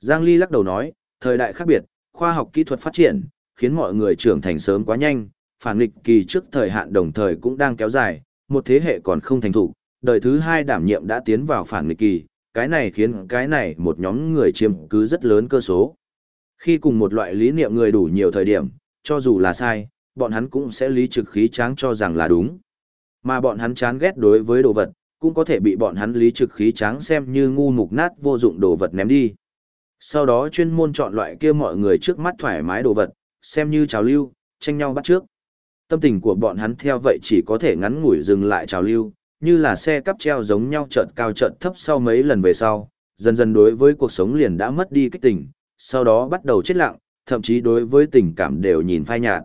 Giang Ly lắc đầu nói, thời đại khác biệt, khoa học kỹ thuật phát triển, khiến mọi người trưởng thành sớm quá nhanh, phản nghịch kỳ trước thời hạn đồng thời cũng đang kéo dài, một thế hệ còn không thành thủ, đời thứ hai đảm nhiệm đã tiến vào phản nghịch kỳ, cái này khiến cái này một nhóm người chiếm cứ rất lớn cơ số. Khi cùng một loại lý niệm người đủ nhiều thời điểm, cho dù là sai, bọn hắn cũng sẽ lý trực khí tráng cho rằng là đúng. Mà bọn hắn chán ghét đối với đồ vật, cũng có thể bị bọn hắn lý trực khí tráng xem như ngu mục nát vô dụng đồ vật ném đi. Sau đó chuyên môn chọn loại kia mọi người trước mắt thoải mái đồ vật, xem như trào lưu, tranh nhau bắt trước. Tâm tình của bọn hắn theo vậy chỉ có thể ngắn ngủi dừng lại trào lưu, như là xe cắp treo giống nhau chợt cao chợt thấp sau mấy lần về sau, dần dần đối với cuộc sống liền đã mất đi kích tình, sau đó bắt đầu chết lặng, thậm chí đối với tình cảm đều nhìn phai nhạt.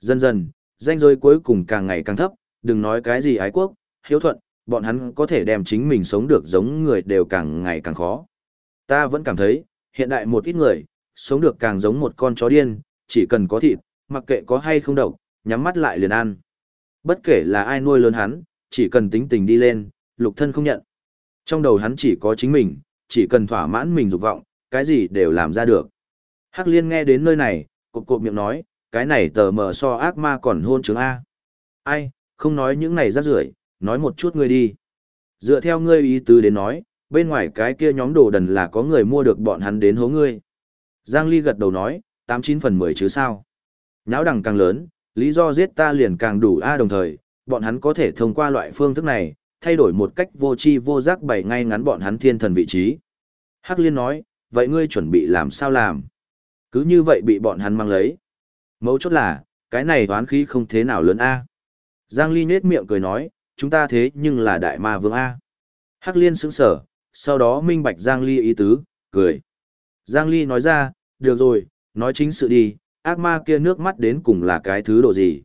Dần dần, danh giới cuối cùng càng ngày càng thấp, đừng nói cái gì ái quốc, hiếu thuận, bọn hắn có thể đem chính mình sống được giống người đều càng ngày càng khó. Ta vẫn cảm thấy, hiện đại một ít người, sống được càng giống một con chó điên, chỉ cần có thịt, mặc kệ có hay không độc, nhắm mắt lại liền ăn. Bất kể là ai nuôi lớn hắn, chỉ cần tính tình đi lên, lục thân không nhận. Trong đầu hắn chỉ có chính mình, chỉ cần thỏa mãn mình dục vọng, cái gì đều làm ra được. Hắc liên nghe đến nơi này, cộp cộp miệng nói, cái này tờ mờ so ác ma còn hôn chứng A. Ai, không nói những này rác rưởi nói một chút ngươi đi. Dựa theo ngươi ý tứ đến nói, bên ngoài cái kia nhóm đồ đần là có người mua được bọn hắn đến hố ngươi. Giang Ly gật đầu nói, 89 phần 10 chứ sao. Nháo đằng càng lớn, lý do giết ta liền càng đủ A đồng thời, bọn hắn có thể thông qua loại phương thức này, thay đổi một cách vô tri vô giác bày ngay ngắn bọn hắn thiên thần vị trí. Hắc Liên nói, vậy ngươi chuẩn bị làm sao làm? Cứ như vậy bị bọn hắn mang lấy. Mấu chốt là, cái này toán khí không thế nào lớn A. Giang Ly nết miệng cười nói, chúng ta thế nhưng là đại ma vương A. Hắc liên sững sở, sau đó minh bạch Giang Ly ý tứ, cười. Giang Ly nói ra, được rồi, nói chính sự đi, ác ma kia nước mắt đến cùng là cái thứ độ gì.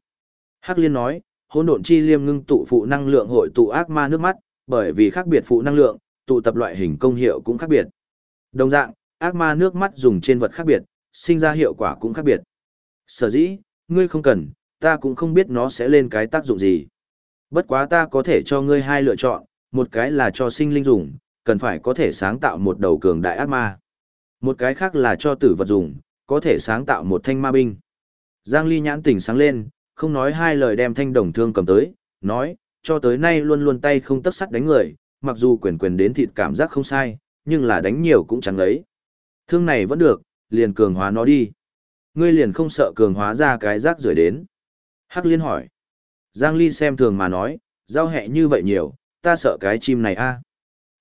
Hắc liên nói, hỗn độn chi liêm ngưng tụ phụ năng lượng hội tụ ác ma nước mắt, bởi vì khác biệt phụ năng lượng, tụ tập loại hình công hiệu cũng khác biệt. Đồng dạng, ác ma nước mắt dùng trên vật khác biệt, sinh ra hiệu quả cũng khác biệt. Sở dĩ, ngươi không cần, ta cũng không biết nó sẽ lên cái tác dụng gì. Bất quá ta có thể cho ngươi hai lựa chọn, một cái là cho sinh linh dùng, cần phải có thể sáng tạo một đầu cường đại ác ma. Một cái khác là cho tử vật dùng, có thể sáng tạo một thanh ma binh. Giang Ly nhãn tỉnh sáng lên, không nói hai lời đem thanh đồng thương cầm tới, nói, cho tới nay luôn luôn tay không tấp sắt đánh người, mặc dù quyền quyền đến thịt cảm giác không sai, nhưng là đánh nhiều cũng chẳng lấy. Thương này vẫn được, liền cường hóa nó đi. Ngươi liền không sợ cường hóa ra cái rác rưởi đến. Hắc liên hỏi. Giang Ly xem thường mà nói, giao hẹ như vậy nhiều, ta sợ cái chim này a.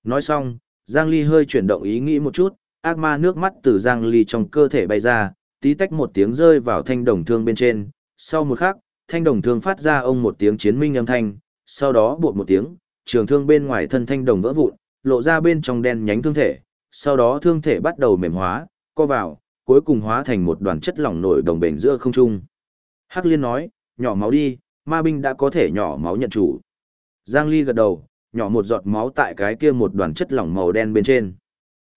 Nói xong, Giang Ly hơi chuyển động ý nghĩ một chút, ác ma nước mắt từ Giang Ly trong cơ thể bay ra, tí tách một tiếng rơi vào thanh đồng thương bên trên. Sau một khắc, thanh đồng thương phát ra ông một tiếng chiến minh âm thanh, sau đó bột một tiếng, trường thương bên ngoài thân thanh đồng vỡ vụn, lộ ra bên trong đen nhánh thương thể, sau đó thương thể bắt đầu mềm hóa, co vào, cuối cùng hóa thành một đoàn chất lỏng nổi đồng bền giữa không trung. Hắc Liên nói, nhỏ máu đi, ma binh đã có thể nhỏ máu nhận chủ. Giang Ly gật đầu, nhỏ một giọt máu tại cái kia một đoàn chất lỏng màu đen bên trên.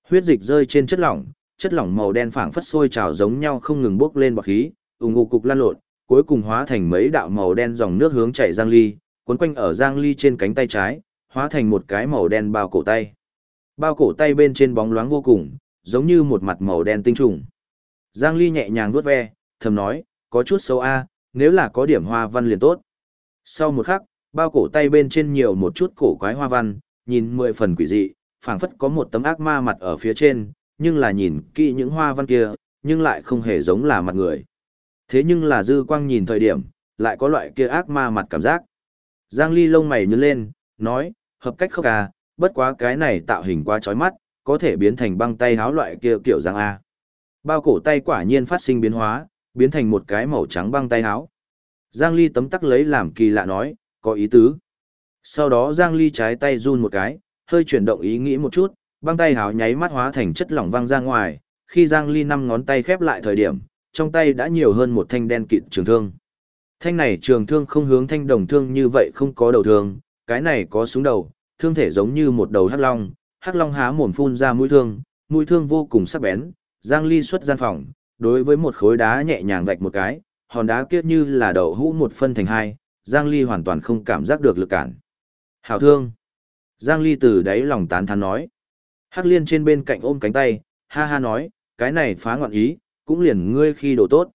Huyết dịch rơi trên chất lỏng, chất lỏng màu đen phảng phất sôi trào giống nhau không ngừng bốc lên bọt khí, ủng ngục cục lan lộn, cuối cùng hóa thành mấy đạo màu đen dòng nước hướng chảy Giang Ly, cuốn quanh ở Giang Ly trên cánh tay trái, hóa thành một cái màu đen bao cổ tay. Bao cổ tay bên trên bóng loáng vô cùng, giống như một mặt màu đen tinh trùng. Giang Ly nhẹ nhàng vuốt ve, thầm nói, có chút xấu a, nếu là có điểm hoa văn liền tốt. Sau một khắc, bao cổ tay bên trên nhiều một chút cổ quái hoa văn, nhìn mười phần quỷ dị, phảng phất có một tấm ác ma mặt ở phía trên, nhưng là nhìn kỹ những hoa văn kia, nhưng lại không hề giống là mặt người. Thế nhưng là dư quang nhìn thời điểm, lại có loại kia ác ma mặt cảm giác. Giang Ly lông mày nhướng lên, nói, hợp cách khóc à, bất quá cái này tạo hình quá chói mắt, có thể biến thành băng tay háo loại kia kiểu giang A. Bao cổ tay quả nhiên phát sinh biến hóa, biến thành một cái màu trắng băng tay háo. Giang Ly tấm tắc lấy làm kỳ lạ nói, có ý tứ. Sau đó Giang Ly trái tay run một cái, hơi chuyển động ý nghĩ một chút, băng tay háo nháy mắt hóa thành chất lỏng văng ra ngoài, khi Giang Ly năm ngón tay khép lại thời điểm, trong tay đã nhiều hơn một thanh đen kịt trường thương. Thanh này trường thương không hướng thanh đồng thương như vậy không có đầu thương, cái này có súng đầu, thương thể giống như một đầu hắc long, hắc long há mồm phun ra mũi thương, mũi thương vô cùng sắc bén, Giang Ly xuất gian phòng, đối với một khối đá nhẹ nhàng vạch một cái, hòn đá kia như là đậu hũ một phân thành hai, Giang Ly hoàn toàn không cảm giác được lực cản. Hảo thương. Giang Ly từ đáy lòng tán thán nói. Hắc liên trên bên cạnh ôm cánh tay, ha ha nói, cái này phá ngọn ý, cũng liền ngươi khi đồ tốt.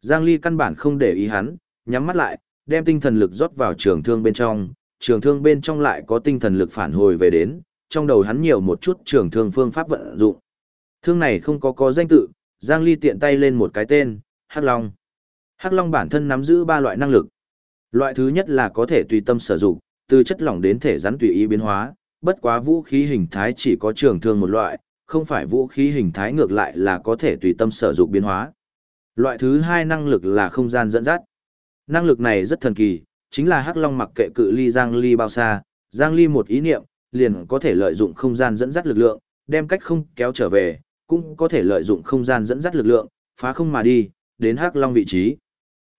Giang Ly căn bản không để ý hắn, nhắm mắt lại, đem tinh thần lực rót vào trường thương bên trong, trường thương bên trong lại có tinh thần lực phản hồi về đến, trong đầu hắn nhiều một chút trường thương phương pháp vận dụng. Thương này không có có danh tự, Giang Ly tiện tay lên một cái tên, Hắc Long. Hắc Long bản thân nắm giữ ba loại năng lực. Loại thứ nhất là có thể tùy tâm sử dụng, từ chất lỏng đến thể rắn tùy ý biến hóa, bất quá vũ khí hình thái chỉ có trường thương một loại, không phải vũ khí hình thái ngược lại là có thể tùy tâm sử dụng biến hóa. Loại thứ hai năng lực là không gian dẫn dắt. Năng lực này rất thần kỳ, chính là Hắc Long mặc kệ cự ly Giang Ly bao xa, Giang Ly một ý niệm, liền có thể lợi dụng không gian dẫn dắt lực lượng, đem cách không kéo trở về, cũng có thể lợi dụng không gian dẫn dắt lực lượng, phá không mà đi, đến Hắc Long vị trí.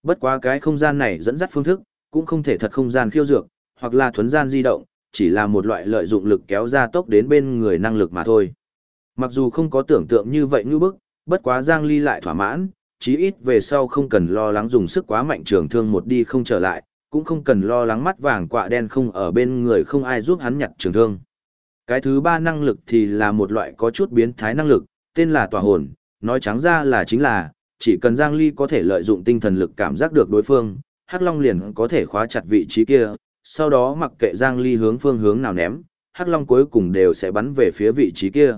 Bất quá cái không gian này dẫn dắt phương thức, cũng không thể thật không gian khiêu dược, hoặc là thuấn gian di động, chỉ là một loại lợi dụng lực kéo ra tốc đến bên người năng lực mà thôi. Mặc dù không có tưởng tượng như vậy như bức, bất quá Giang Ly lại thỏa mãn, chí ít về sau không cần lo lắng dùng sức quá mạnh trường thương một đi không trở lại, cũng không cần lo lắng mắt vàng quạ đen không ở bên người không ai giúp hắn nhặt trường thương. Cái thứ ba năng lực thì là một loại có chút biến thái năng lực, tên là tòa hồn, nói trắng ra là chính là, chỉ cần Giang Ly có thể lợi dụng tinh thần lực cảm giác được đối phương, Hắc Long liền có thể khóa chặt vị trí kia, sau đó mặc kệ Giang Ly hướng phương hướng nào ném, Hắc Long cuối cùng đều sẽ bắn về phía vị trí kia.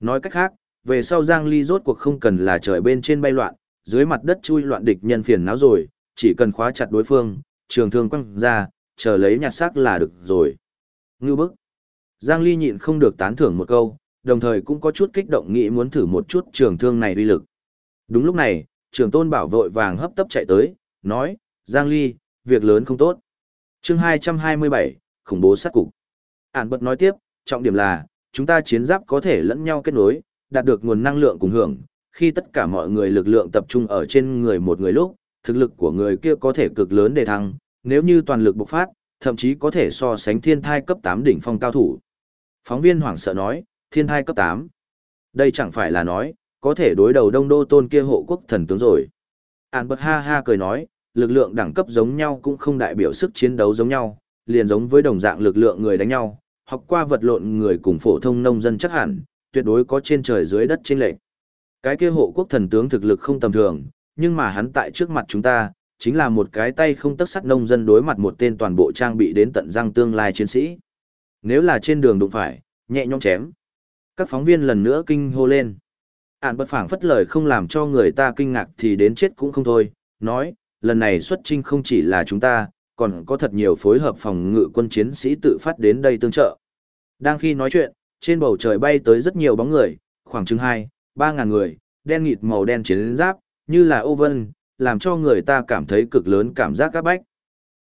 Nói cách khác, về sau Giang Ly rốt cuộc không cần là trời bên trên bay loạn, dưới mặt đất chui loạn địch nhân phiền não rồi, chỉ cần khóa chặt đối phương, trường thương quăng ra, chờ lấy nhặt xác là được rồi. Ngư bức. Giang Ly nhịn không được tán thưởng một câu, đồng thời cũng có chút kích động nghĩ muốn thử một chút trường thương này uy lực. Đúng lúc này, Trường tôn bảo vội vàng hấp tấp chạy tới, nói, Giang Ly, việc lớn không tốt. chương 227, khủng bố sát cục. Ản bật nói tiếp, trọng điểm là, chúng ta chiến giáp có thể lẫn nhau kết nối, đạt được nguồn năng lượng cùng hưởng, khi tất cả mọi người lực lượng tập trung ở trên người một người lúc, thực lực của người kia có thể cực lớn để thăng, nếu như toàn lực bộc phát, thậm chí có thể so sánh thiên thai cấp 8 đỉnh phong cao thủ. Phóng viên hoảng sợ nói, thiên thai cấp 8. Đây chẳng phải là nói, có thể đối đầu đông đô tôn kia hộ quốc thần tướng rồi. Ản bật ha ha cười nói, lực lượng đẳng cấp giống nhau cũng không đại biểu sức chiến đấu giống nhau, liền giống với đồng dạng lực lượng người đánh nhau, học qua vật lộn người cùng phổ thông nông dân chắc hẳn, tuyệt đối có trên trời dưới đất trên lệnh. Cái kia hộ quốc thần tướng thực lực không tầm thường, nhưng mà hắn tại trước mặt chúng ta, chính là một cái tay không tấc sắt nông dân đối mặt một tên toàn bộ trang bị đến tận răng tương lai chiến sĩ. Nếu là trên đường đụng phải, nhẹ nhõm chém. Các phóng viên lần nữa kinh hô lên. Ản bất phảng phất lời không làm cho người ta kinh ngạc thì đến chết cũng không thôi, nói, lần này xuất trinh không chỉ là chúng ta, còn có thật nhiều phối hợp phòng ngự quân chiến sĩ tự phát đến đây tương trợ. Đang khi nói chuyện, trên bầu trời bay tới rất nhiều bóng người, khoảng chừng 2, 3 ngàn người, đen nghịt màu đen chiến giáp, như là ô vân, làm cho người ta cảm thấy cực lớn cảm giác các bách.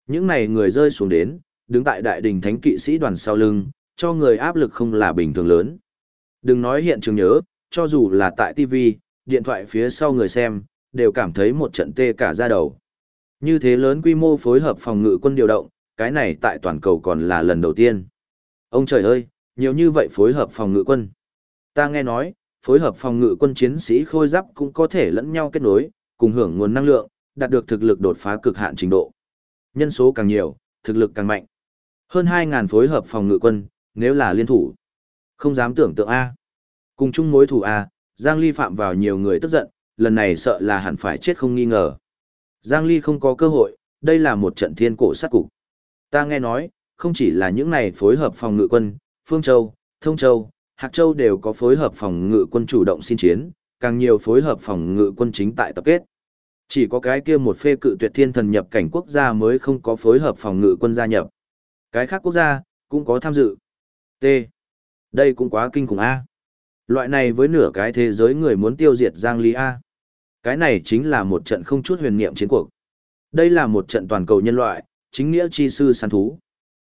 Những này người rơi xuống đến, đứng tại đại đình thánh kỵ sĩ đoàn sau lưng, cho người áp lực không là bình thường lớn. Đừng nói hiện trường nhớ, cho dù là tại TV, điện thoại phía sau người xem, đều cảm thấy một trận tê cả da đầu. Như thế lớn quy mô phối hợp phòng ngự quân điều động, cái này tại toàn cầu còn là lần đầu tiên. Ông trời ơi, nhiều như vậy phối hợp phòng ngự quân. Ta nghe nói, phối hợp phòng ngự quân chiến sĩ khôi giáp cũng có thể lẫn nhau kết nối, cùng hưởng nguồn năng lượng, đạt được thực lực đột phá cực hạn trình độ. Nhân số càng nhiều, thực lực càng mạnh. Hơn 2.000 phối hợp phòng ngự quân, nếu là liên thủ. Không dám tưởng tượng A. Cùng chung mối thủ A, Giang Ly phạm vào nhiều người tức giận, lần này sợ là hẳn phải chết không nghi ngờ. Giang Ly không có cơ hội, đây là một trận thiên cổ sát cục. Ta nghe nói, không chỉ là những này phối hợp phòng ngự quân, Phương Châu, Thông Châu, Hạc Châu đều có phối hợp phòng ngự quân chủ động xin chiến, càng nhiều phối hợp phòng ngự quân chính tại tập kết. Chỉ có cái kia một phê cự tuyệt thiên thần nhập cảnh quốc gia mới không có phối hợp phòng ngự quân gia nhập. Cái khác quốc gia, cũng có tham dự. T. Đây cũng quá kinh khủng A. Loại này với nửa cái thế giới người muốn tiêu diệt Giang Ly A. Cái này chính là một trận không chút huyền niệm chiến cuộc. Đây là một trận toàn cầu nhân loại, chính nghĩa chi sư săn thú.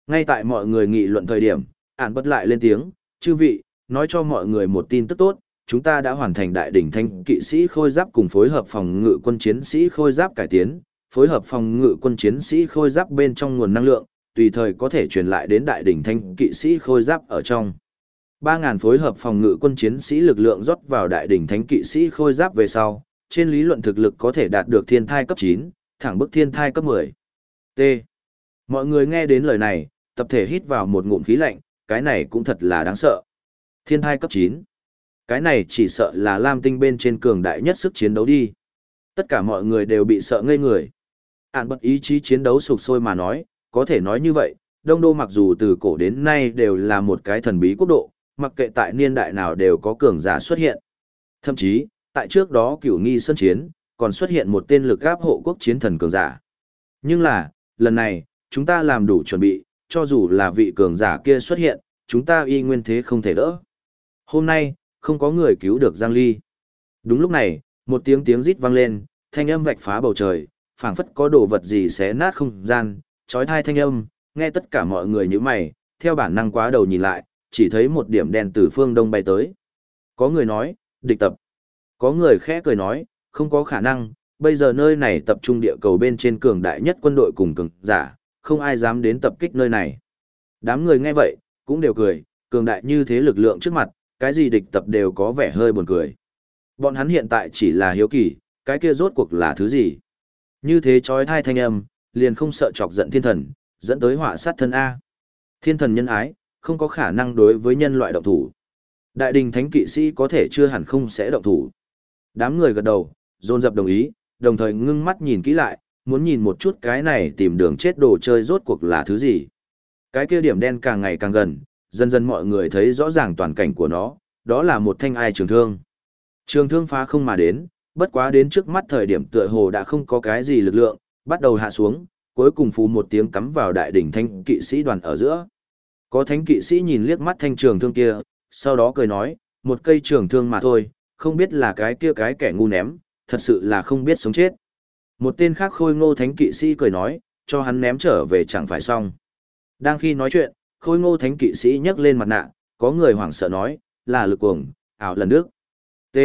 Ngay tại mọi người nghị luận thời điểm, ản bất lại lên tiếng, chư vị, nói cho mọi người một tin tức tốt, chúng ta đã hoàn thành đại đỉnh thanh kỵ sĩ khôi giáp cùng phối hợp phòng ngự quân chiến sĩ khôi giáp cải tiến, phối hợp phòng ngự quân chiến sĩ khôi giáp bên trong nguồn năng lượng, tùy thời có thể truyền lại đến đại đỉnh thanh kỵ sĩ khôi giáp ở trong. 3.000 phối hợp phòng ngự quân chiến sĩ lực lượng rót vào đại đỉnh thánh kỵ sĩ khôi giáp về sau, trên lý luận thực lực có thể đạt được thiên thai cấp 9, thẳng bức thiên thai cấp 10. T. Mọi người nghe đến lời này, tập thể hít vào một ngụm khí lạnh, cái này cũng thật là đáng sợ. Thiên thai cấp 9. Cái này chỉ sợ là Lam Tinh bên trên cường đại nhất sức chiến đấu đi. Tất cả mọi người đều bị sợ ngây người. Ản bật ý chí chiến đấu sụp sôi mà nói, có thể nói như vậy, Đông Đô mặc dù từ cổ đến nay đều là một cái thần bí quốc độ, mặc kệ tại niên đại nào đều có cường giả xuất hiện. Thậm chí, tại trước đó cửu nghi sân chiến, còn xuất hiện một tên lực gáp hộ quốc chiến thần cường giả. Nhưng là, lần này, chúng ta làm đủ chuẩn bị, cho dù là vị cường giả kia xuất hiện, chúng ta y nguyên thế không thể đỡ. Hôm nay, không có người cứu được Giang Ly. Đúng lúc này, một tiếng tiếng rít vang lên, thanh âm vạch phá bầu trời, phảng phất có đồ vật gì xé nát không gian, chói tai thanh âm, nghe tất cả mọi người như mày, theo bản năng quá đầu nhìn lại, chỉ thấy một điểm đen từ phương đông bay tới. Có người nói, địch tập. Có người khẽ cười nói, không có khả năng, bây giờ nơi này tập trung địa cầu bên trên cường đại nhất quân đội cùng cường giả, không ai dám đến tập kích nơi này. Đám người nghe vậy, cũng đều cười, cường đại như thế lực lượng trước mặt, cái gì địch tập đều có vẻ hơi buồn cười. Bọn hắn hiện tại chỉ là hiếu kỳ, cái kia rốt cuộc là thứ gì. Như thế trói thai thanh âm, liền không sợ chọc giận thiên thần, dẫn tới họa sát thân A. Thiên thần nhân ái, không có khả năng đối với nhân loại động thủ. Đại đình thánh kỵ sĩ có thể chưa hẳn không sẽ động thủ. Đám người gật đầu, dồn dập đồng ý, đồng thời ngưng mắt nhìn kỹ lại, muốn nhìn một chút cái này tìm đường chết đồ chơi rốt cuộc là thứ gì. Cái kia điểm đen càng ngày càng gần, dần dần mọi người thấy rõ ràng toàn cảnh của nó, đó là một thanh ai trường thương. Trường thương phá không mà đến, bất quá đến trước mắt thời điểm tựa hồ đã không có cái gì lực lượng, bắt đầu hạ xuống, cuối cùng phú một tiếng cắm vào đại đỉnh thanh kỵ sĩ đoàn ở giữa. Có thánh kỵ sĩ nhìn liếc mắt thanh trường thương kia, sau đó cười nói, một cây trường thương mà thôi, không biết là cái kia cái kẻ ngu ném, thật sự là không biết sống chết. Một tên khác khôi ngô thánh kỵ sĩ cười nói, cho hắn ném trở về chẳng phải xong. Đang khi nói chuyện, khôi ngô thánh kỵ sĩ nhấc lên mặt nạ, có người hoảng sợ nói, là lực cuồng, ảo lần nước. T.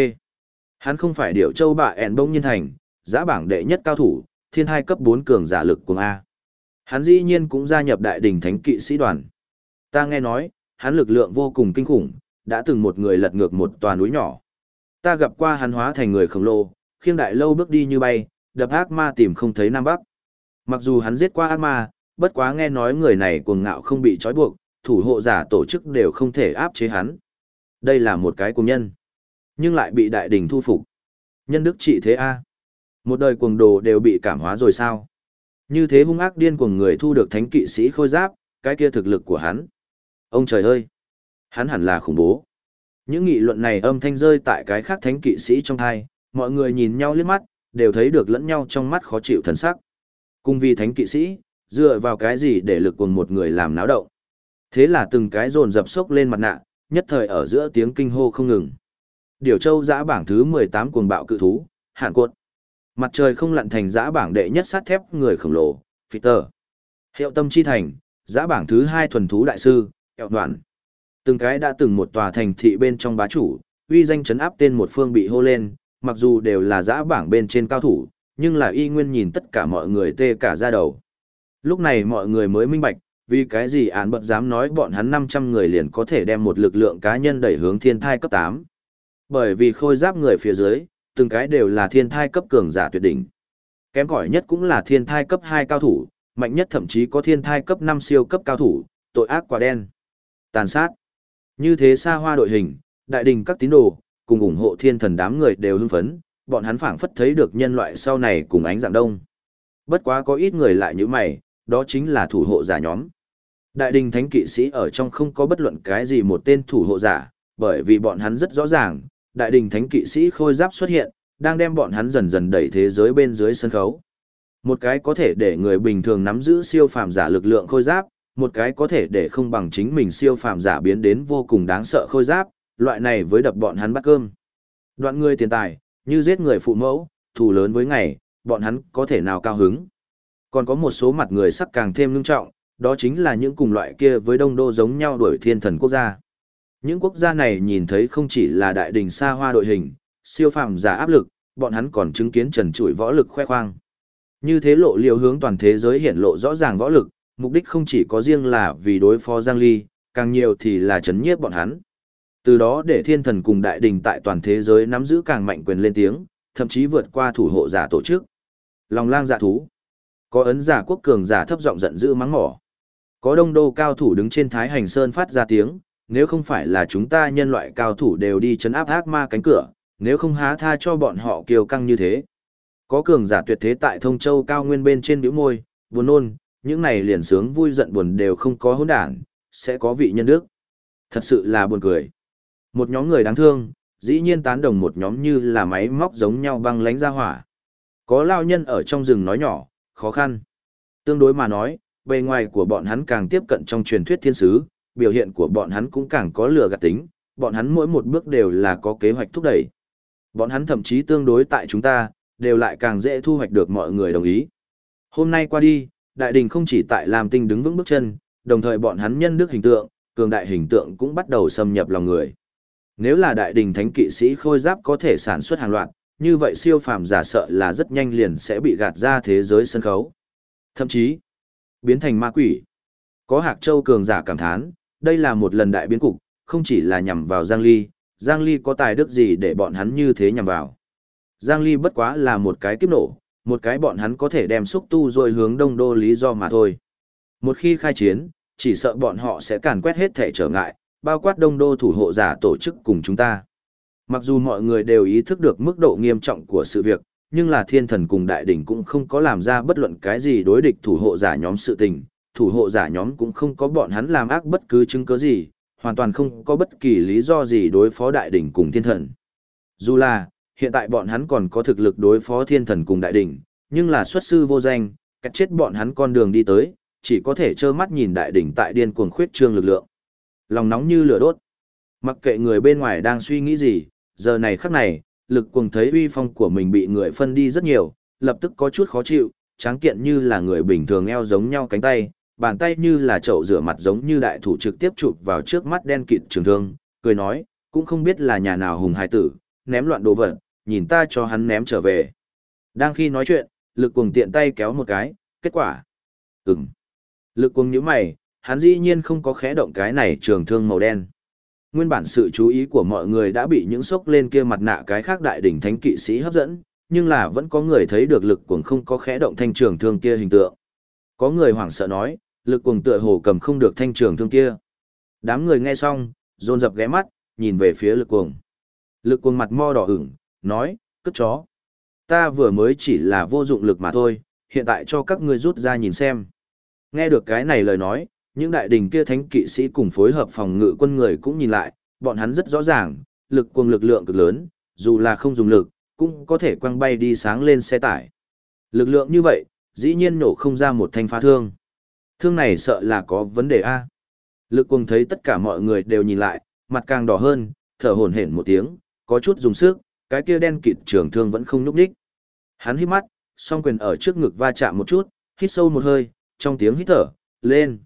Hắn không phải điệu châu bạ ẻn bông nhiên thành, giã bảng đệ nhất cao thủ, thiên hai cấp 4 cường giả lực cuồng A. Hắn dĩ nhiên cũng gia nhập đại đình thánh kỵ sĩ đoàn. Ta nghe nói, hắn lực lượng vô cùng kinh khủng, đã từng một người lật ngược một tòa núi nhỏ. Ta gặp qua hắn hóa thành người khổng lồ, khiêng đại lâu bước đi như bay, đập ác ma tìm không thấy Nam Bắc. Mặc dù hắn giết qua ác ma, bất quá nghe nói người này cuồng ngạo không bị trói buộc, thủ hộ giả tổ chức đều không thể áp chế hắn. Đây là một cái cuồng nhân, nhưng lại bị đại đình thu phục. Nhân đức trị thế A. Một đời cuồng đồ đều bị cảm hóa rồi sao? Như thế hung ác điên cuồng người thu được thánh kỵ sĩ khôi giáp, cái kia thực lực của hắn. Ông trời ơi! Hắn hẳn là khủng bố. Những nghị luận này âm thanh rơi tại cái khác thánh kỵ sĩ trong hai, mọi người nhìn nhau liếc mắt, đều thấy được lẫn nhau trong mắt khó chịu thần sắc. Cùng vì thánh kỵ sĩ, dựa vào cái gì để lực cùng một người làm náo động. Thế là từng cái rồn dập sốc lên mặt nạ, nhất thời ở giữa tiếng kinh hô không ngừng. Điều châu giã bảng thứ 18 cuồng bạo cự thú, hạn cuộn. Mặt trời không lặn thành giã bảng đệ nhất sát thép người khổng lồ, Peter. Hiệu tâm chi thành, giã bảng thứ 2 thuần thú đại sư, Eo Đoạn. Từng cái đã từng một tòa thành thị bên trong bá chủ, uy danh chấn áp tên một phương bị hô lên, mặc dù đều là giã bảng bên trên cao thủ, nhưng là y nguyên nhìn tất cả mọi người tê cả ra đầu. Lúc này mọi người mới minh bạch, vì cái gì án bật dám nói bọn hắn 500 người liền có thể đem một lực lượng cá nhân đẩy hướng thiên thai cấp 8. Bởi vì khôi giáp người phía dưới, từng cái đều là thiên thai cấp cường giả tuyệt đỉnh. Kém cỏi nhất cũng là thiên thai cấp 2 cao thủ, mạnh nhất thậm chí có thiên thai cấp 5 siêu cấp cao thủ, tội ác quả đen. Tàn sát. Như thế xa hoa đội hình, đại đình các tín đồ, cùng ủng hộ thiên thần đám người đều hưng phấn, bọn hắn phảng phất thấy được nhân loại sau này cùng ánh dạng đông. Bất quá có ít người lại như mày, đó chính là thủ hộ giả nhóm. Đại đình thánh kỵ sĩ ở trong không có bất luận cái gì một tên thủ hộ giả, bởi vì bọn hắn rất rõ ràng, đại đình thánh kỵ sĩ khôi giáp xuất hiện, đang đem bọn hắn dần dần đẩy thế giới bên dưới sân khấu. Một cái có thể để người bình thường nắm giữ siêu phàm giả lực lượng khôi giáp, một cái có thể để không bằng chính mình siêu phàm giả biến đến vô cùng đáng sợ khôi giáp, loại này với đập bọn hắn bắt cơm. Đoạn người tiền tài, như giết người phụ mẫu, thù lớn với ngày, bọn hắn có thể nào cao hứng. Còn có một số mặt người sắc càng thêm nương trọng, đó chính là những cùng loại kia với đông đô giống nhau đuổi thiên thần quốc gia. Những quốc gia này nhìn thấy không chỉ là đại đình xa hoa đội hình, siêu phàm giả áp lực, bọn hắn còn chứng kiến trần trụi võ lực khoe khoang. Như thế lộ liều hướng toàn thế giới hiện lộ rõ ràng võ lực, mục đích không chỉ có riêng là vì đối phó Giang Ly, càng nhiều thì là chấn nhiếp bọn hắn. Từ đó để thiên thần cùng đại đình tại toàn thế giới nắm giữ càng mạnh quyền lên tiếng, thậm chí vượt qua thủ hộ giả tổ chức. Lòng lang giả thú. Có ấn giả quốc cường giả thấp giọng giận dữ mắng mỏ. Có đông đô cao thủ đứng trên Thái Hành Sơn phát ra tiếng, nếu không phải là chúng ta nhân loại cao thủ đều đi chấn áp ác ma cánh cửa, nếu không há tha cho bọn họ kiêu căng như thế. Có cường giả tuyệt thế tại Thông Châu cao nguyên bên trên biểu môi, buồn nôn, những này liền sướng vui giận buồn đều không có hỗn đản, sẽ có vị nhân đức. Thật sự là buồn cười. Một nhóm người đáng thương, dĩ nhiên tán đồng một nhóm như là máy móc giống nhau băng lánh ra hỏa. Có lao nhân ở trong rừng nói nhỏ, khó khăn. Tương đối mà nói, bề ngoài của bọn hắn càng tiếp cận trong truyền thuyết thiên sứ, biểu hiện của bọn hắn cũng càng có lửa gạt tính, bọn hắn mỗi một bước đều là có kế hoạch thúc đẩy. Bọn hắn thậm chí tương đối tại chúng ta, đều lại càng dễ thu hoạch được mọi người đồng ý. Hôm nay qua đi, đại đình không chỉ tại làm tinh đứng vững bước chân, đồng thời bọn hắn nhân đức hình tượng, cường đại hình tượng cũng bắt đầu xâm nhập lòng người. Nếu là đại đình thánh kỵ sĩ khôi giáp có thể sản xuất hàng loạt, như vậy siêu phàm giả sợ là rất nhanh liền sẽ bị gạt ra thế giới sân khấu. Thậm chí, biến thành ma quỷ. Có Hạc Châu cường giả cảm thán, đây là một lần đại biến cục, không chỉ là nhằm vào Giang Ly, Giang Ly có tài đức gì để bọn hắn như thế nhằm vào. Giang Ly bất quá là một cái kiếp nổ, một cái bọn hắn có thể đem xúc tu rồi hướng đông đô lý do mà thôi. Một khi khai chiến, chỉ sợ bọn họ sẽ càn quét hết thể trở ngại, bao quát đông đô thủ hộ giả tổ chức cùng chúng ta. Mặc dù mọi người đều ý thức được mức độ nghiêm trọng của sự việc, nhưng là thiên thần cùng đại đỉnh cũng không có làm ra bất luận cái gì đối địch thủ hộ giả nhóm sự tình, thủ hộ giả nhóm cũng không có bọn hắn làm ác bất cứ chứng cứ gì, hoàn toàn không có bất kỳ lý do gì đối phó đại đỉnh cùng thiên thần. Dù là, hiện tại bọn hắn còn có thực lực đối phó thiên thần cùng đại đỉnh, nhưng là xuất sư vô danh, cắt chết bọn hắn con đường đi tới, chỉ có thể trơ mắt nhìn đại đỉnh tại điên cuồng khuyết trương lực lượng. Lòng nóng như lửa đốt. Mặc kệ người bên ngoài đang suy nghĩ gì, giờ này khắc này, lực cuồng thấy uy phong của mình bị người phân đi rất nhiều, lập tức có chút khó chịu, tráng kiện như là người bình thường eo giống nhau cánh tay, bàn tay như là chậu rửa mặt giống như đại thủ trực tiếp chụp vào trước mắt đen kịt trường thương, cười nói, cũng không biết là nhà nào hùng hài tử, ném loạn đồ vật, nhìn ta cho hắn ném trở về. Đang khi nói chuyện, lực cuồng tiện tay kéo một cái, kết quả. Ừm. Lực cuồng nhíu mày, hắn dĩ nhiên không có khẽ động cái này trường thương màu đen. Nguyên bản sự chú ý của mọi người đã bị những sốc lên kia mặt nạ cái khác đại đỉnh thánh kỵ sĩ hấp dẫn, nhưng là vẫn có người thấy được lực cuồng không có khẽ động thanh trường thương kia hình tượng. Có người hoảng sợ nói, lực cuồng tựa hồ cầm không được thanh trường thương kia. Đám người nghe xong, dồn dập ghé mắt, nhìn về phía lực cuồng. Lực cuồng mặt mo đỏ ửng, nói, cất chó. Ta vừa mới chỉ là vô dụng lực mà thôi, hiện tại cho các ngươi rút ra nhìn xem. Nghe được cái này lời nói, những đại đình kia thánh kỵ sĩ cùng phối hợp phòng ngự quân người cũng nhìn lại, bọn hắn rất rõ ràng, lực cuồng lực lượng cực lớn, dù là không dùng lực, cũng có thể quăng bay đi sáng lên xe tải. Lực lượng như vậy, dĩ nhiên nổ không ra một thanh phá thương. Thương này sợ là có vấn đề A. Lực cuồng thấy tất cả mọi người đều nhìn lại, mặt càng đỏ hơn, thở hổn hển một tiếng, có chút dùng sức, cái kia đen kịt trường thương vẫn không nhúc nhích. Hắn hít mắt, song quyền ở trước ngực va chạm một chút, hít sâu một hơi, trong tiếng hít thở, lên.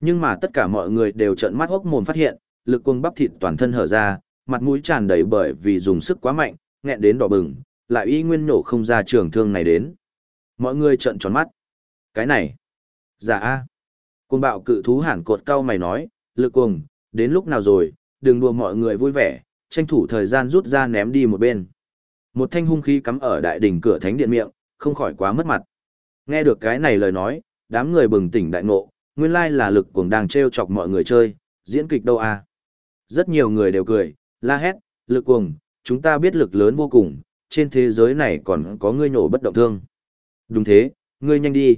Nhưng mà tất cả mọi người đều trợn mắt hốc mồm phát hiện, lực cuồng bắp thịt toàn thân hở ra, mặt mũi tràn đầy bởi vì dùng sức quá mạnh, nghẹn đến đỏ bừng, lại y nguyên nổ không ra trường thương này đến. Mọi người trợn tròn mắt. Cái này, giả dạ a. Cuồng bạo cự thú hẳn cột cao mày nói, lực cuồng, đến lúc nào rồi, đừng đùa mọi người vui vẻ, tranh thủ thời gian rút ra ném đi một bên. Một thanh hung khí cắm ở đại đỉnh cửa thánh điện miệng, không khỏi quá mất mặt. Nghe được cái này lời nói, đám người bừng tỉnh đại ngộ, nguyên lai là lực cuồng đang trêu chọc mọi người chơi, diễn kịch đâu à. Rất nhiều người đều cười, la hét, lực cuồng, chúng ta biết lực lớn vô cùng, trên thế giới này còn có ngươi nổ bất động thương. Đúng thế, ngươi nhanh đi.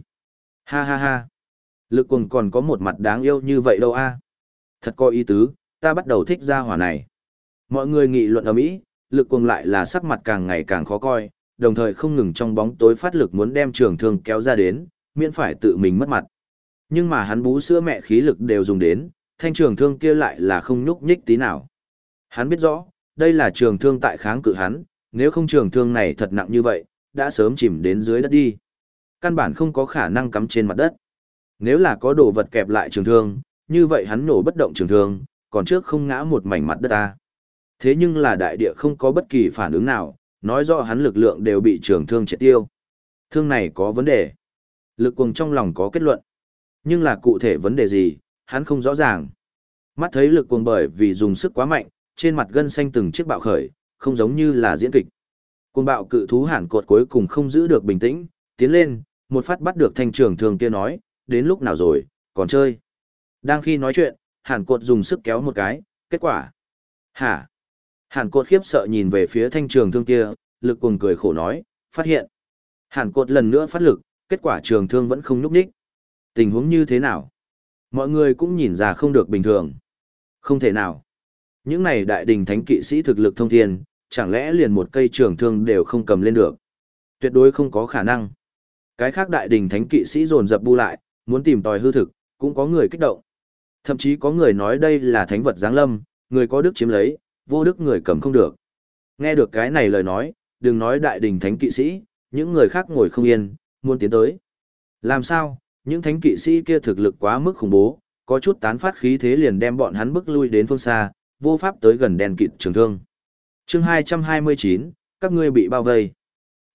Ha ha ha. Lực cuồng còn có một mặt đáng yêu như vậy đâu a Thật có ý tứ, ta bắt đầu thích ra hỏa này. Mọi người nghị luận ở mỹ, lực cuồng lại là sắc mặt càng ngày càng khó coi, đồng thời không ngừng trong bóng tối phát lực muốn đem trường thương kéo ra đến, miễn phải tự mình mất mặt. Nhưng mà hắn bú sữa mẹ khí lực đều dùng đến, thanh trường thương kia lại là không nhúc nhích tí nào. Hắn biết rõ, đây là trường thương tại kháng cự hắn, nếu không trường thương này thật nặng như vậy, đã sớm chìm đến dưới đất đi. Căn bản không có khả năng cắm trên mặt đất. Nếu là có đồ vật kẹp lại trường thương, như vậy hắn nổ bất động trường thương, còn trước không ngã một mảnh mặt đất ta. Thế nhưng là đại địa không có bất kỳ phản ứng nào, nói rõ hắn lực lượng đều bị trường thương triệt tiêu. Thương này có vấn đề. Lực cuồng trong lòng có kết luận. Nhưng là cụ thể vấn đề gì, hắn không rõ ràng. Mắt thấy lực cuồng bởi vì dùng sức quá mạnh, trên mặt gân xanh từng chiếc bạo khởi, không giống như là diễn kịch. Cuồng bạo cự thú hẳn cột cuối cùng không giữ được bình tĩnh, tiến lên, một phát bắt được thanh trường thương kia nói, đến lúc nào rồi, còn chơi. Đang khi nói chuyện, hẳn cột dùng sức kéo một cái, kết quả. Hả? Hàn cột khiếp sợ nhìn về phía thanh trường thương kia, lực cuồng cười khổ nói, phát hiện. Hàn cột lần nữa phát lực, kết quả trường thương vẫn không nhúc nhích. Tình huống như thế nào? Mọi người cũng nhìn ra không được bình thường. Không thể nào. Những này đại đình thánh kỵ sĩ thực lực thông thiên, chẳng lẽ liền một cây trường thương đều không cầm lên được. Tuyệt đối không có khả năng. Cái khác đại đình thánh kỵ sĩ dồn dập bu lại, muốn tìm tòi hư thực, cũng có người kích động. Thậm chí có người nói đây là thánh vật giáng lâm, người có đức chiếm lấy, vô đức người cầm không được. Nghe được cái này lời nói, đừng nói đại đình thánh kỵ sĩ, những người khác ngồi không yên, muốn tiến tới. Làm sao, những thánh kỵ sĩ kia thực lực quá mức khủng bố, có chút tán phát khí thế liền đem bọn hắn bức lui đến phương xa, vô pháp tới gần đèn kịt trường thương. chương 229, các ngươi bị bao vây.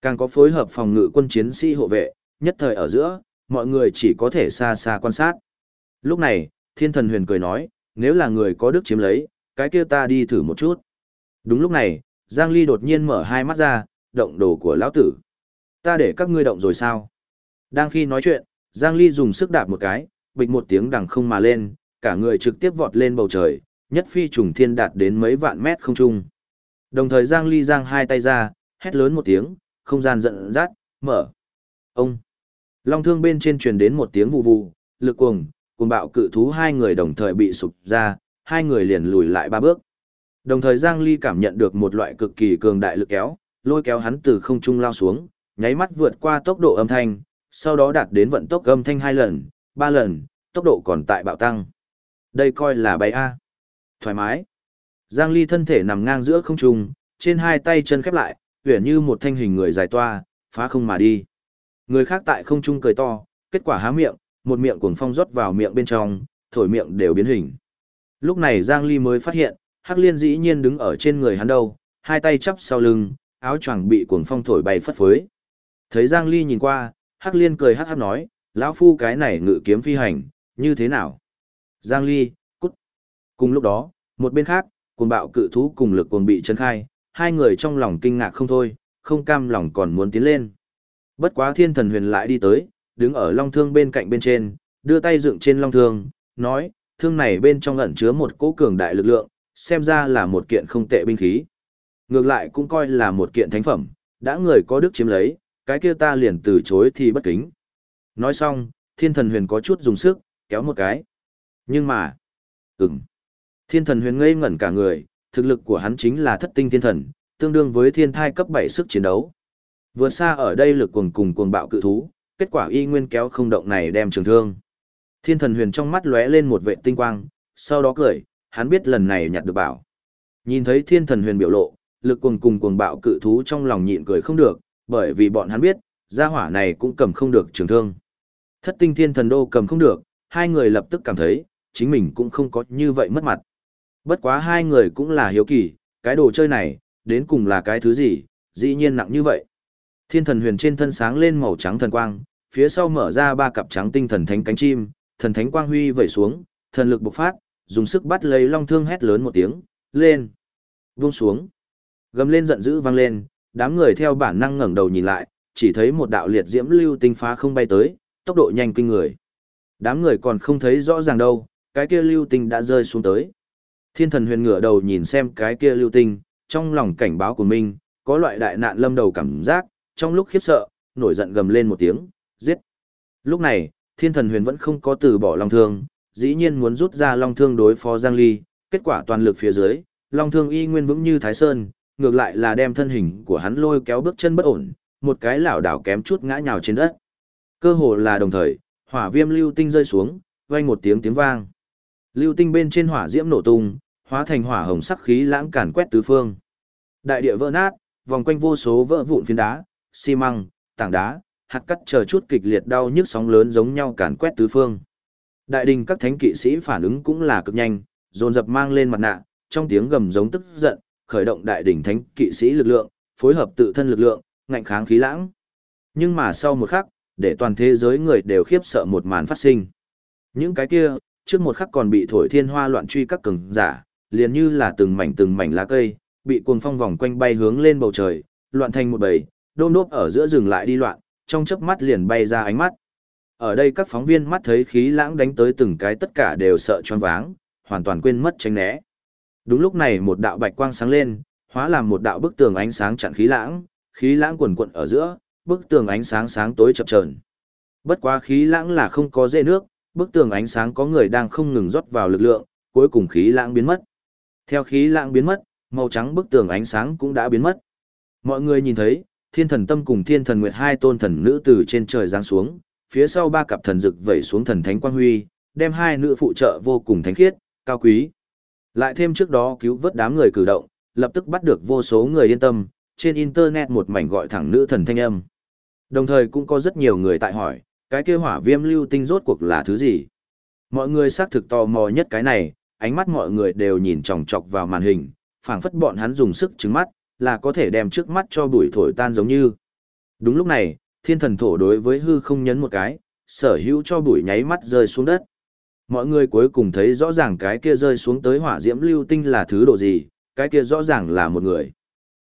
Càng có phối hợp phòng ngự quân chiến sĩ hộ vệ, nhất thời ở giữa, mọi người chỉ có thể xa xa quan sát. Lúc này, thiên thần huyền cười nói, nếu là người có đức chiếm lấy, cái kia ta đi thử một chút. Đúng lúc này, Giang Ly đột nhiên mở hai mắt ra, động đồ của lão tử. Ta để các ngươi động rồi sao? Đang khi nói chuyện, Giang Ly dùng sức đạp một cái, bịch một tiếng đằng không mà lên, cả người trực tiếp vọt lên bầu trời, nhất phi trùng thiên đạt đến mấy vạn mét không trung. Đồng thời Giang Ly giang hai tay ra, hét lớn một tiếng, không gian giận dắt, mở. Ông. Long thương bên trên truyền đến một tiếng vụ vụ, lực cuồng, cuồng bạo cự thú hai người đồng thời bị sụp ra, hai người liền lùi lại ba bước. Đồng thời Giang Ly cảm nhận được một loại cực kỳ cường đại lực kéo, lôi kéo hắn từ không trung lao xuống, nháy mắt vượt qua tốc độ âm thanh, sau đó đạt đến vận tốc âm thanh hai lần, ba lần, tốc độ còn tại bạo tăng. Đây coi là bay A. Thoải mái. Giang Ly thân thể nằm ngang giữa không trung, trên hai tay chân khép lại, uyển như một thanh hình người dài toa, phá không mà đi. Người khác tại không trung cười to, kết quả há miệng, một miệng cuồng phong rót vào miệng bên trong, thổi miệng đều biến hình. Lúc này Giang Ly mới phát hiện, Hắc Liên dĩ nhiên đứng ở trên người hắn đâu, hai tay chắp sau lưng, áo choàng bị cuồng phong thổi bay phất phới. Thấy Giang Ly nhìn qua, Hắc Liên cười hắc hắc nói, lão phu cái này ngự kiếm phi hành, như thế nào? Giang Ly, cút. Cùng lúc đó, một bên khác, cuồng bạo cự thú cùng lực cuồng bị chấn khai, hai người trong lòng kinh ngạc không thôi, không cam lòng còn muốn tiến lên. Bất quá thiên thần huyền lại đi tới, đứng ở long thương bên cạnh bên trên, đưa tay dựng trên long thương, nói, thương này bên trong ẩn chứa một cỗ cường đại lực lượng, xem ra là một kiện không tệ binh khí. Ngược lại cũng coi là một kiện thánh phẩm, đã người có đức chiếm lấy, cái kia ta liền từ chối thì bất kính. Nói xong, thiên thần huyền có chút dùng sức, kéo một cái. Nhưng mà, ừm, thiên thần huyền ngây ngẩn cả người, thực lực của hắn chính là thất tinh thiên thần, tương đương với thiên thai cấp 7 sức chiến đấu. Vừa xa ở đây lực cuồng cùng cuồng bạo cự thú, kết quả y nguyên kéo không động này đem trường thương. Thiên thần huyền trong mắt lóe lên một vệ tinh quang, sau đó cười, hắn biết lần này nhặt được bảo. Nhìn thấy thiên thần huyền biểu lộ, lực cuồng cùng cuồng bạo cự thú trong lòng nhịn cười không được, bởi vì bọn hắn biết, gia hỏa này cũng cầm không được trường thương. Thất tinh thiên thần đô cầm không được, hai người lập tức cảm thấy, chính mình cũng không có như vậy mất mặt. Bất quá hai người cũng là hiếu kỳ, cái đồ chơi này, đến cùng là cái thứ gì, dĩ nhiên nặng như vậy. Thiên thần huyền trên thân sáng lên màu trắng thần quang, phía sau mở ra ba cặp trắng tinh thần thánh cánh chim, thần thánh quang huy vẩy xuống, thần lực bộc phát, dùng sức bắt lấy long thương hét lớn một tiếng, lên, vung xuống, gầm lên giận dữ vang lên, đám người theo bản năng ngẩng đầu nhìn lại, chỉ thấy một đạo liệt diễm lưu tinh phá không bay tới, tốc độ nhanh kinh người. Đám người còn không thấy rõ ràng đâu, cái kia lưu tinh đã rơi xuống tới. Thiên thần huyền ngửa đầu nhìn xem cái kia lưu tinh, trong lòng cảnh báo của mình, có loại đại nạn lâm đầu cảm giác, trong lúc khiếp sợ, nổi giận gầm lên một tiếng, giết. Lúc này, thiên thần huyền vẫn không có từ bỏ long thương, dĩ nhiên muốn rút ra long thương đối phó Giang Ly, kết quả toàn lực phía dưới, long thương y nguyên vững như Thái Sơn, ngược lại là đem thân hình của hắn lôi kéo bước chân bất ổn, một cái lảo đảo kém chút ngã nhào trên đất. Cơ hồ là đồng thời, hỏa viêm lưu tinh rơi xuống, vang một tiếng tiếng vang. Lưu tinh bên trên hỏa diễm nổ tung, hóa thành hỏa hồng sắc khí lãng càn quét tứ phương. Đại địa vỡ nát, vòng quanh vô số vỡ vụn phiến đá, xi măng, tảng đá, hạt cắt chờ chút kịch liệt đau nhức sóng lớn giống nhau càn quét tứ phương. Đại đình các thánh kỵ sĩ phản ứng cũng là cực nhanh, dồn dập mang lên mặt nạ, trong tiếng gầm giống tức giận, khởi động đại đỉnh thánh kỵ sĩ lực lượng, phối hợp tự thân lực lượng, ngạnh kháng khí lãng. Nhưng mà sau một khắc, để toàn thế giới người đều khiếp sợ một màn phát sinh. Những cái kia, trước một khắc còn bị thổi thiên hoa loạn truy các cường giả, liền như là từng mảnh từng mảnh lá cây, bị cuồng phong vòng quanh bay hướng lên bầu trời, loạn thành một bầy, đôm đốp ở giữa rừng lại đi loạn, trong chớp mắt liền bay ra ánh mắt. Ở đây các phóng viên mắt thấy khí lãng đánh tới từng cái tất cả đều sợ choáng váng, hoàn toàn quên mất tránh né. Đúng lúc này một đạo bạch quang sáng lên, hóa làm một đạo bức tường ánh sáng chặn khí lãng, khí lãng quần quận ở giữa, bức tường ánh sáng sáng tối chập chờn. Bất quá khí lãng là không có dễ nước, bức tường ánh sáng có người đang không ngừng rót vào lực lượng, cuối cùng khí lãng biến mất. Theo khí lãng biến mất, màu trắng bức tường ánh sáng cũng đã biến mất. Mọi người nhìn thấy, thiên thần tâm cùng thiên thần nguyệt hai tôn thần nữ từ trên trời giáng xuống, phía sau ba cặp thần rực vẩy xuống thần thánh quang huy, đem hai nữ phụ trợ vô cùng thánh khiết, cao quý. Lại thêm trước đó cứu vớt đám người cử động, lập tức bắt được vô số người yên tâm, trên internet một mảnh gọi thẳng nữ thần thanh âm. Đồng thời cũng có rất nhiều người tại hỏi, cái kia hỏa viêm lưu tinh rốt cuộc là thứ gì? Mọi người xác thực tò mò nhất cái này, ánh mắt mọi người đều nhìn chòng chọc vào màn hình, phảng phất bọn hắn dùng sức trứng mắt, là có thể đem trước mắt cho bụi thổi tan giống như. Đúng lúc này, thiên thần thổ đối với hư không nhấn một cái, sở hữu cho bụi nháy mắt rơi xuống đất. Mọi người cuối cùng thấy rõ ràng cái kia rơi xuống tới hỏa diễm lưu tinh là thứ độ gì, cái kia rõ ràng là một người.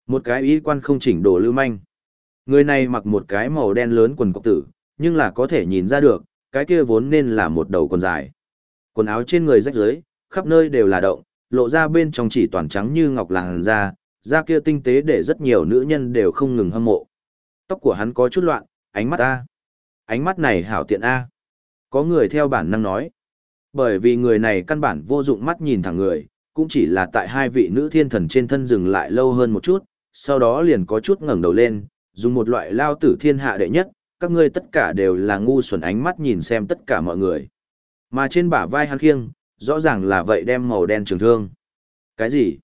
Một cái y quan không chỉnh đồ lưu manh. Người này mặc một cái màu đen lớn quần cộc tử, nhưng là có thể nhìn ra được, cái kia vốn nên là một đầu quần dài. Quần áo trên người rách rưới, khắp nơi đều là động, lộ ra bên trong chỉ toàn trắng như ngọc làng da, da kia tinh tế để rất nhiều nữ nhân đều không ngừng hâm mộ. Tóc của hắn có chút loạn, ánh mắt A. Ánh mắt này hảo tiện A. Có người theo bản năng nói. Bởi vì người này căn bản vô dụng mắt nhìn thẳng người, cũng chỉ là tại hai vị nữ thiên thần trên thân dừng lại lâu hơn một chút, sau đó liền có chút ngẩng đầu lên, dùng một loại lao tử thiên hạ đệ nhất, các ngươi tất cả đều là ngu xuẩn ánh mắt nhìn xem tất cả mọi người. Mà trên bả vai hắn khiêng, rõ ràng là vậy đem màu đen trường thương. Cái gì?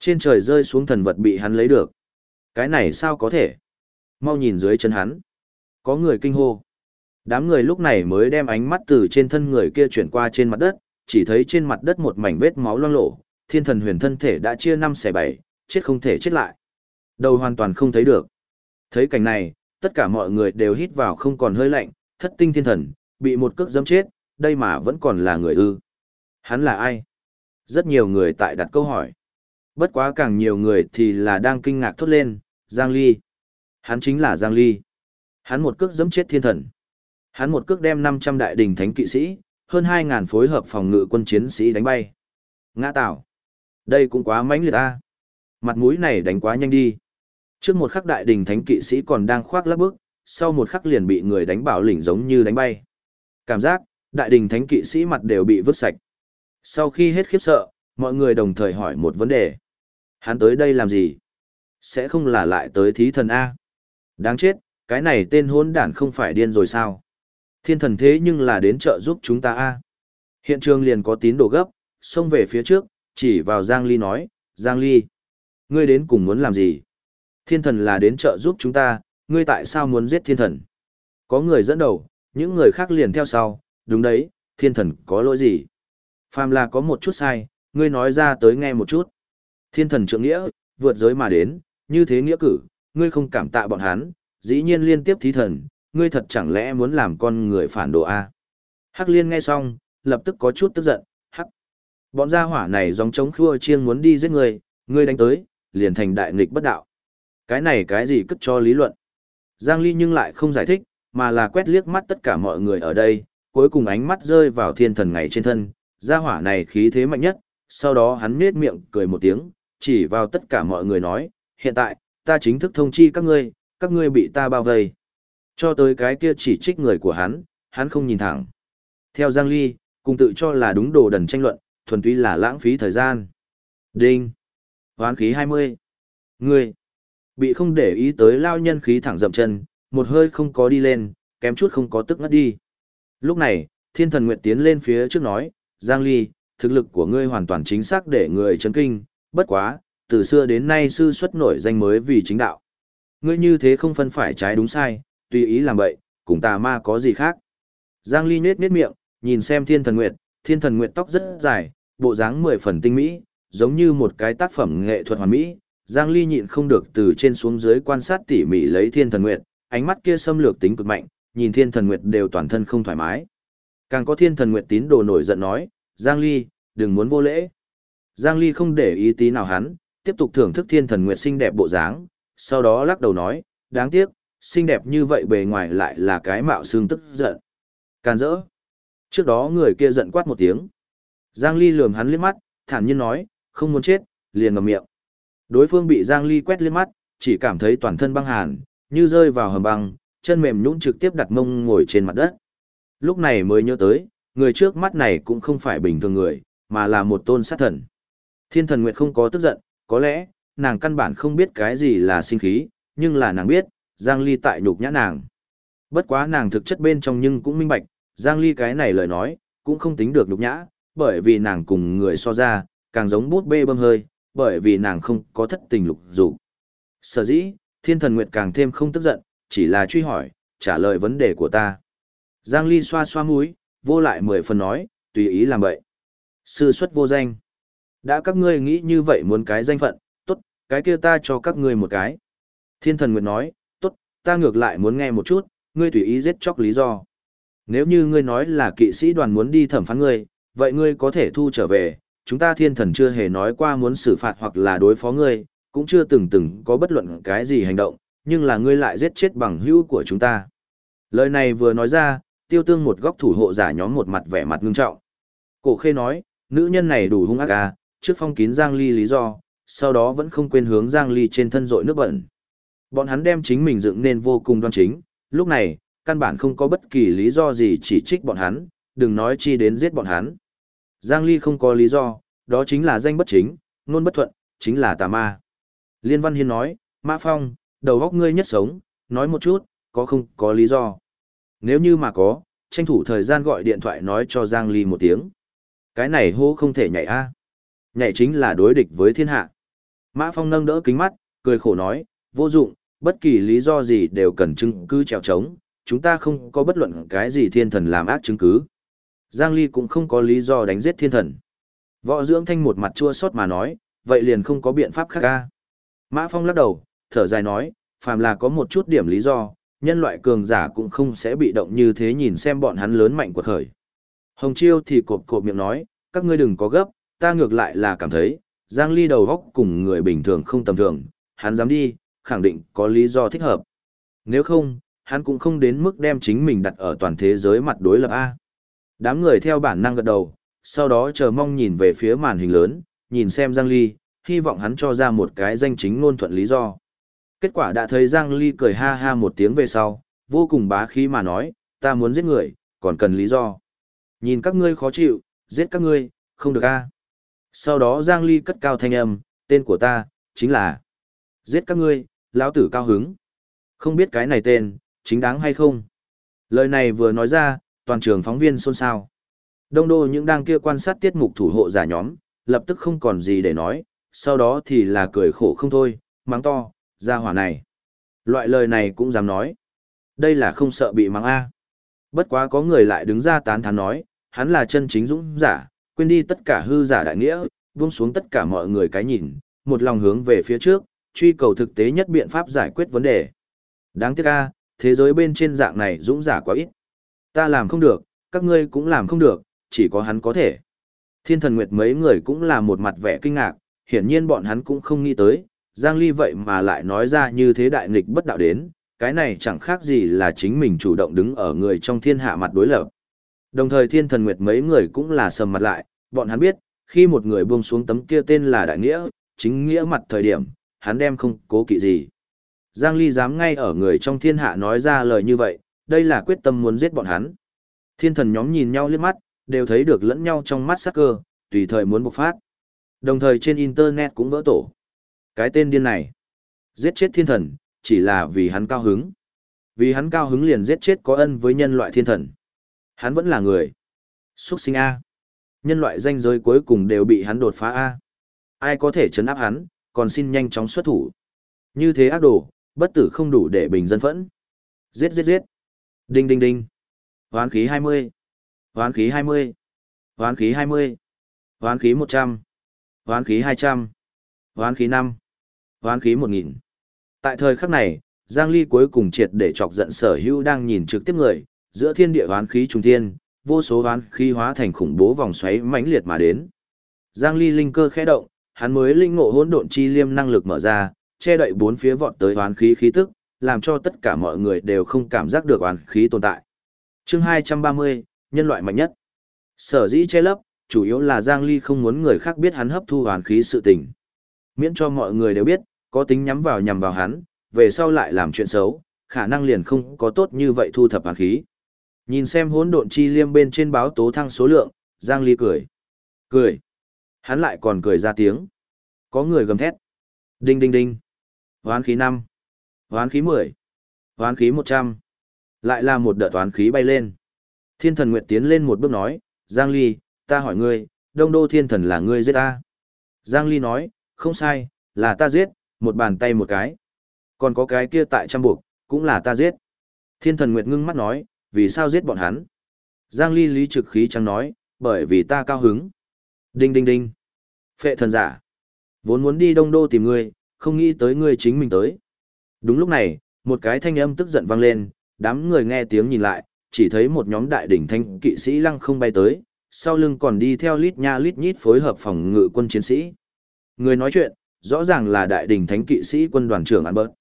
Trên trời rơi xuống thần vật bị hắn lấy được. Cái này sao có thể? Mau nhìn dưới chân hắn. Có người kinh hô. Đám người lúc này mới đem ánh mắt từ trên thân người kia chuyển qua trên mặt đất, chỉ thấy trên mặt đất một mảnh vết máu loang lổ, thiên thần huyền thân thể đã chia năm xẻ bảy, chết không thể chết lại. Đầu hoàn toàn không thấy được. Thấy cảnh này, tất cả mọi người đều hít vào không còn hơi lạnh, thất tinh thiên thần, bị một cước dẫm chết, đây mà vẫn còn là người ư. Hắn là ai? Rất nhiều người tại đặt câu hỏi. Bất quá càng nhiều người thì là đang kinh ngạc thốt lên, Giang Ly. Hắn chính là Giang Ly. Hắn một cước dẫm chết thiên thần. Hắn một cước đem 500 đại đình thánh kỵ sĩ, hơn 2000 phối hợp phòng ngự quân chiến sĩ đánh bay. Ngã tạo. Đây cũng quá mãnh liệt ta. Mặt mũi này đánh quá nhanh đi. Trước một khắc đại đình thánh kỵ sĩ còn đang khoác lắp bước, sau một khắc liền bị người đánh bảo lĩnh giống như đánh bay. Cảm giác, đại đình thánh kỵ sĩ mặt đều bị vứt sạch. Sau khi hết khiếp sợ, mọi người đồng thời hỏi một vấn đề. Hắn tới đây làm gì? Sẽ không là lại tới thí thần A. Đáng chết, cái này tên hôn đản không phải điên rồi sao? Thiên thần thế nhưng là đến trợ giúp chúng ta A. Hiện trường liền có tín đồ gấp, xông về phía trước, chỉ vào Giang Ly nói, Giang Ly, ngươi đến cùng muốn làm gì? Thiên thần là đến trợ giúp chúng ta, ngươi tại sao muốn giết thiên thần? Có người dẫn đầu, những người khác liền theo sau, đúng đấy, thiên thần có lỗi gì? Phàm là có một chút sai, ngươi nói ra tới nghe một chút. Thiên thần trượng nghĩa, vượt giới mà đến, như thế nghĩa cử, ngươi không cảm tạ bọn hắn, dĩ nhiên liên tiếp thí thần, ngươi thật chẳng lẽ muốn làm con người phản đồ A. Hắc liên nghe xong, lập tức có chút tức giận, hắc. Bọn gia hỏa này dòng chống khua chiêng muốn đi giết ngươi, ngươi đánh tới, liền thành đại nghịch bất đạo. Cái này cái gì cất cho lý luận. Giang Ly nhưng lại không giải thích, mà là quét liếc mắt tất cả mọi người ở đây, cuối cùng ánh mắt rơi vào thiên thần ngày trên thân, gia hỏa này khí thế mạnh nhất, sau đó hắn nết miệng cười một tiếng, chỉ vào tất cả mọi người nói, hiện tại, ta chính thức thông chi các ngươi, các ngươi bị ta bao vây. Cho tới cái kia chỉ trích người của hắn, hắn không nhìn thẳng. Theo Giang Ly, cùng tự cho là đúng đồ đần tranh luận, thuần túy là lãng phí thời gian. Đinh. Hoán khí 20. Ngươi. Bị không để ý tới lao nhân khí thẳng dậm chân, một hơi không có đi lên, kém chút không có tức ngất đi. Lúc này, thiên thần nguyệt tiến lên phía trước nói, Giang Ly, thực lực của ngươi hoàn toàn chính xác để người chấn kinh, bất quá, từ xưa đến nay sư xuất nổi danh mới vì chính đạo. Ngươi như thế không phân phải trái đúng sai, tùy ý làm bậy, cùng tà ma có gì khác. Giang Ly nết nết miệng, nhìn xem thiên thần nguyệt, thiên thần nguyệt tóc rất dài, bộ dáng mười phần tinh mỹ, giống như một cái tác phẩm nghệ thuật hoàn mỹ. Giang Ly nhịn không được từ trên xuống dưới quan sát tỉ mỉ lấy thiên thần nguyệt, ánh mắt kia xâm lược tính cực mạnh, nhìn thiên thần nguyệt đều toàn thân không thoải mái. Càng có thiên thần nguyệt tín đồ nổi giận nói, Giang Ly, đừng muốn vô lễ. Giang Ly không để ý tí nào hắn, tiếp tục thưởng thức thiên thần nguyệt xinh đẹp bộ dáng, sau đó lắc đầu nói, đáng tiếc, xinh đẹp như vậy bề ngoài lại là cái mạo xương tức giận. Can rỡ. Trước đó người kia giận quát một tiếng. Giang Ly lườm hắn liếc mắt, thản nhiên nói, không muốn chết, liền ngậm miệng. Đối phương bị Giang Ly quét liếc mắt, chỉ cảm thấy toàn thân băng hàn, như rơi vào hầm băng, chân mềm nhũn trực tiếp đặt mông ngồi trên mặt đất. Lúc này mới nhớ tới, người trước mắt này cũng không phải bình thường người, mà là một tôn sát thần. Thiên thần Nguyệt không có tức giận, có lẽ, nàng căn bản không biết cái gì là sinh khí, nhưng là nàng biết, Giang Ly tại nhục nhã nàng. Bất quá nàng thực chất bên trong nhưng cũng minh bạch, Giang Ly cái này lời nói, cũng không tính được nhục nhã, bởi vì nàng cùng người so ra, càng giống bút bê bơm hơi, bởi vì nàng không có thất tình lục dục. Sở dĩ, thiên thần nguyệt càng thêm không tức giận, chỉ là truy hỏi, trả lời vấn đề của ta. Giang Ly xoa xoa mũi, vô lại mười phần nói, tùy ý làm vậy. Sư xuất vô danh. Đã các ngươi nghĩ như vậy muốn cái danh phận, tốt, cái kia ta cho các ngươi một cái. Thiên thần nguyệt nói, tốt, ta ngược lại muốn nghe một chút, ngươi tùy ý giết chóc lý do. Nếu như ngươi nói là kỵ sĩ đoàn muốn đi thẩm phán ngươi, vậy ngươi có thể thu trở về, chúng ta thiên thần chưa hề nói qua muốn xử phạt hoặc là đối phó ngươi, cũng chưa từng từng có bất luận cái gì hành động, nhưng là ngươi lại giết chết bằng hữu của chúng ta. Lời này vừa nói ra, tiêu tương một góc thủ hộ giả nhóm một mặt vẻ mặt ngưng trọng. Cổ khê nói, nữ nhân này đủ hung ác à, trước phong kín Giang Ly lý do, sau đó vẫn không quên hướng Giang Ly trên thân rội nước bẩn. Bọn hắn đem chính mình dựng nên vô cùng đoan chính, lúc này, căn bản không có bất kỳ lý do gì chỉ trích bọn hắn, đừng nói chi đến giết bọn hắn. Giang Ly không có lý do, đó chính là danh bất chính, nôn bất thuận, chính là tà ma. Liên Văn Hiên nói, Mã Phong, đầu góc ngươi nhất sống, nói một chút, có không có lý do. Nếu như mà có, tranh thủ thời gian gọi điện thoại nói cho Giang Ly một tiếng. Cái này hô không thể nhảy a. Nhảy chính là đối địch với thiên hạ. Mã Phong nâng đỡ kính mắt, cười khổ nói, vô dụng, bất kỳ lý do gì đều cần chứng cứ trèo trống, chúng ta không có bất luận cái gì thiên thần làm ác chứng cứ. Giang Ly cũng không có lý do đánh giết thiên thần. Võ dưỡng thanh một mặt chua xót mà nói, vậy liền không có biện pháp khác ca. Mã Phong lắc đầu, thở dài nói, phàm là có một chút điểm lý do, nhân loại cường giả cũng không sẽ bị động như thế nhìn xem bọn hắn lớn mạnh của khởi. Hồng Chiêu thì cộp cộp miệng nói, các ngươi đừng có gấp, ta ngược lại là cảm thấy, Giang Ly đầu góc cùng người bình thường không tầm thường, hắn dám đi, khẳng định có lý do thích hợp. Nếu không, hắn cũng không đến mức đem chính mình đặt ở toàn thế giới mặt đối lập A. Đám người theo bản năng gật đầu, sau đó chờ mong nhìn về phía màn hình lớn, nhìn xem Giang Ly, hy vọng hắn cho ra một cái danh chính ngôn thuận lý do. Kết quả đã thấy Giang Ly cười ha ha một tiếng về sau, vô cùng bá khí mà nói, ta muốn giết người, còn cần lý do. Nhìn các ngươi khó chịu, giết các ngươi, không được a. Sau đó Giang Ly cất cao thanh âm, tên của ta, chính là Giết các ngươi, lão tử cao hứng. Không biết cái này tên, chính đáng hay không. Lời này vừa nói ra, toàn trường phóng viên xôn xao. Đông đô những đang kia quan sát tiết mục thủ hộ giả nhóm, lập tức không còn gì để nói, sau đó thì là cười khổ không thôi, mắng to, ra hỏa này. Loại lời này cũng dám nói. Đây là không sợ bị mắng A. Bất quá có người lại đứng ra tán thán nói, hắn là chân chính dũng giả, quên đi tất cả hư giả đại nghĩa, buông xuống tất cả mọi người cái nhìn, một lòng hướng về phía trước, truy cầu thực tế nhất biện pháp giải quyết vấn đề. Đáng tiếc a, thế giới bên trên dạng này dũng giả quá ít. Ta làm không được, các ngươi cũng làm không được, chỉ có hắn có thể. Thiên thần nguyệt mấy người cũng là một mặt vẻ kinh ngạc, hiển nhiên bọn hắn cũng không nghĩ tới, Giang Ly vậy mà lại nói ra như thế đại nghịch bất đạo đến, cái này chẳng khác gì là chính mình chủ động đứng ở người trong thiên hạ mặt đối lập. Đồng thời thiên thần nguyệt mấy người cũng là sầm mặt lại, bọn hắn biết, khi một người buông xuống tấm kia tên là đại nghĩa, chính nghĩa mặt thời điểm, hắn đem không cố kỵ gì. Giang Ly dám ngay ở người trong thiên hạ nói ra lời như vậy, đây là quyết tâm muốn giết bọn hắn. Thiên thần nhóm nhìn nhau liếc mắt, đều thấy được lẫn nhau trong mắt sắc cơ, tùy thời muốn bộc phát. Đồng thời trên Internet cũng vỡ tổ. Cái tên điên này, giết chết thiên thần, chỉ là vì hắn cao hứng. Vì hắn cao hứng liền giết chết có ân với nhân loại thiên thần. Hắn vẫn là người. Xuất sinh A. Nhân loại danh giới cuối cùng đều bị hắn đột phá A. Ai có thể chấn áp hắn, còn xin nhanh chóng xuất thủ. Như thế ác đồ, bất tử không đủ để bình dân phẫn. Giết giết giết. Đinh đinh đinh. Hoán khí 20. Hoán khí 20. Hoán khí 20. Hoán khí 100. Hoán khí 200. Hoán khí 5. Hoán khí 1000. Tại thời khắc này, Giang Ly cuối cùng triệt để chọc giận sở hữu đang nhìn trực tiếp người, giữa thiên địa hoán khí trung thiên, vô số hoán khí hóa thành khủng bố vòng xoáy mãnh liệt mà đến. Giang Ly linh cơ khẽ động, hắn mới linh ngộ hỗn độn chi liêm năng lực mở ra, che đậy bốn phía vọt tới hoán khí khí tức, làm cho tất cả mọi người đều không cảm giác được hoán khí tồn tại. Chương 230, nhân loại mạnh nhất. Sở dĩ che lấp, chủ yếu là Giang Ly không muốn người khác biết hắn hấp thu hoán khí sự tình. Miễn cho mọi người đều biết, có tính nhắm vào nhằm vào hắn, về sau lại làm chuyện xấu, khả năng liền không có tốt như vậy thu thập hoán khí. Nhìn xem hỗn độn chi liêm bên trên báo tố thăng số lượng, Giang Ly cười. Cười. Hắn lại còn cười ra tiếng. Có người gầm thét. Đinh đinh đinh. Hoán khí 5. Hoán khí 10. Hoán khí 100. Lại là một đợt hoán khí bay lên. Thiên thần Nguyệt tiến lên một bước nói, Giang Ly, ta hỏi ngươi, đông đô thiên thần là ngươi giết ta. Giang Ly nói, không sai, là ta giết, một bàn tay một cái. Còn có cái kia tại trăm buộc, cũng là ta giết. Thiên thần Nguyệt ngưng mắt nói, vì sao giết bọn hắn? Giang Ly lý trực khí trắng nói, bởi vì ta cao hứng. Đinh đinh đinh. Phệ thần giả. Vốn muốn đi đông đô tìm ngươi, không nghĩ tới ngươi chính mình tới. Đúng lúc này, một cái thanh âm tức giận vang lên, đám người nghe tiếng nhìn lại, chỉ thấy một nhóm đại đỉnh thanh kỵ sĩ lăng không bay tới, sau lưng còn đi theo lít nha lít nhít phối hợp phòng ngự quân chiến sĩ. Người nói chuyện, rõ ràng là đại đỉnh thánh kỵ sĩ quân đoàn trưởng an bực, an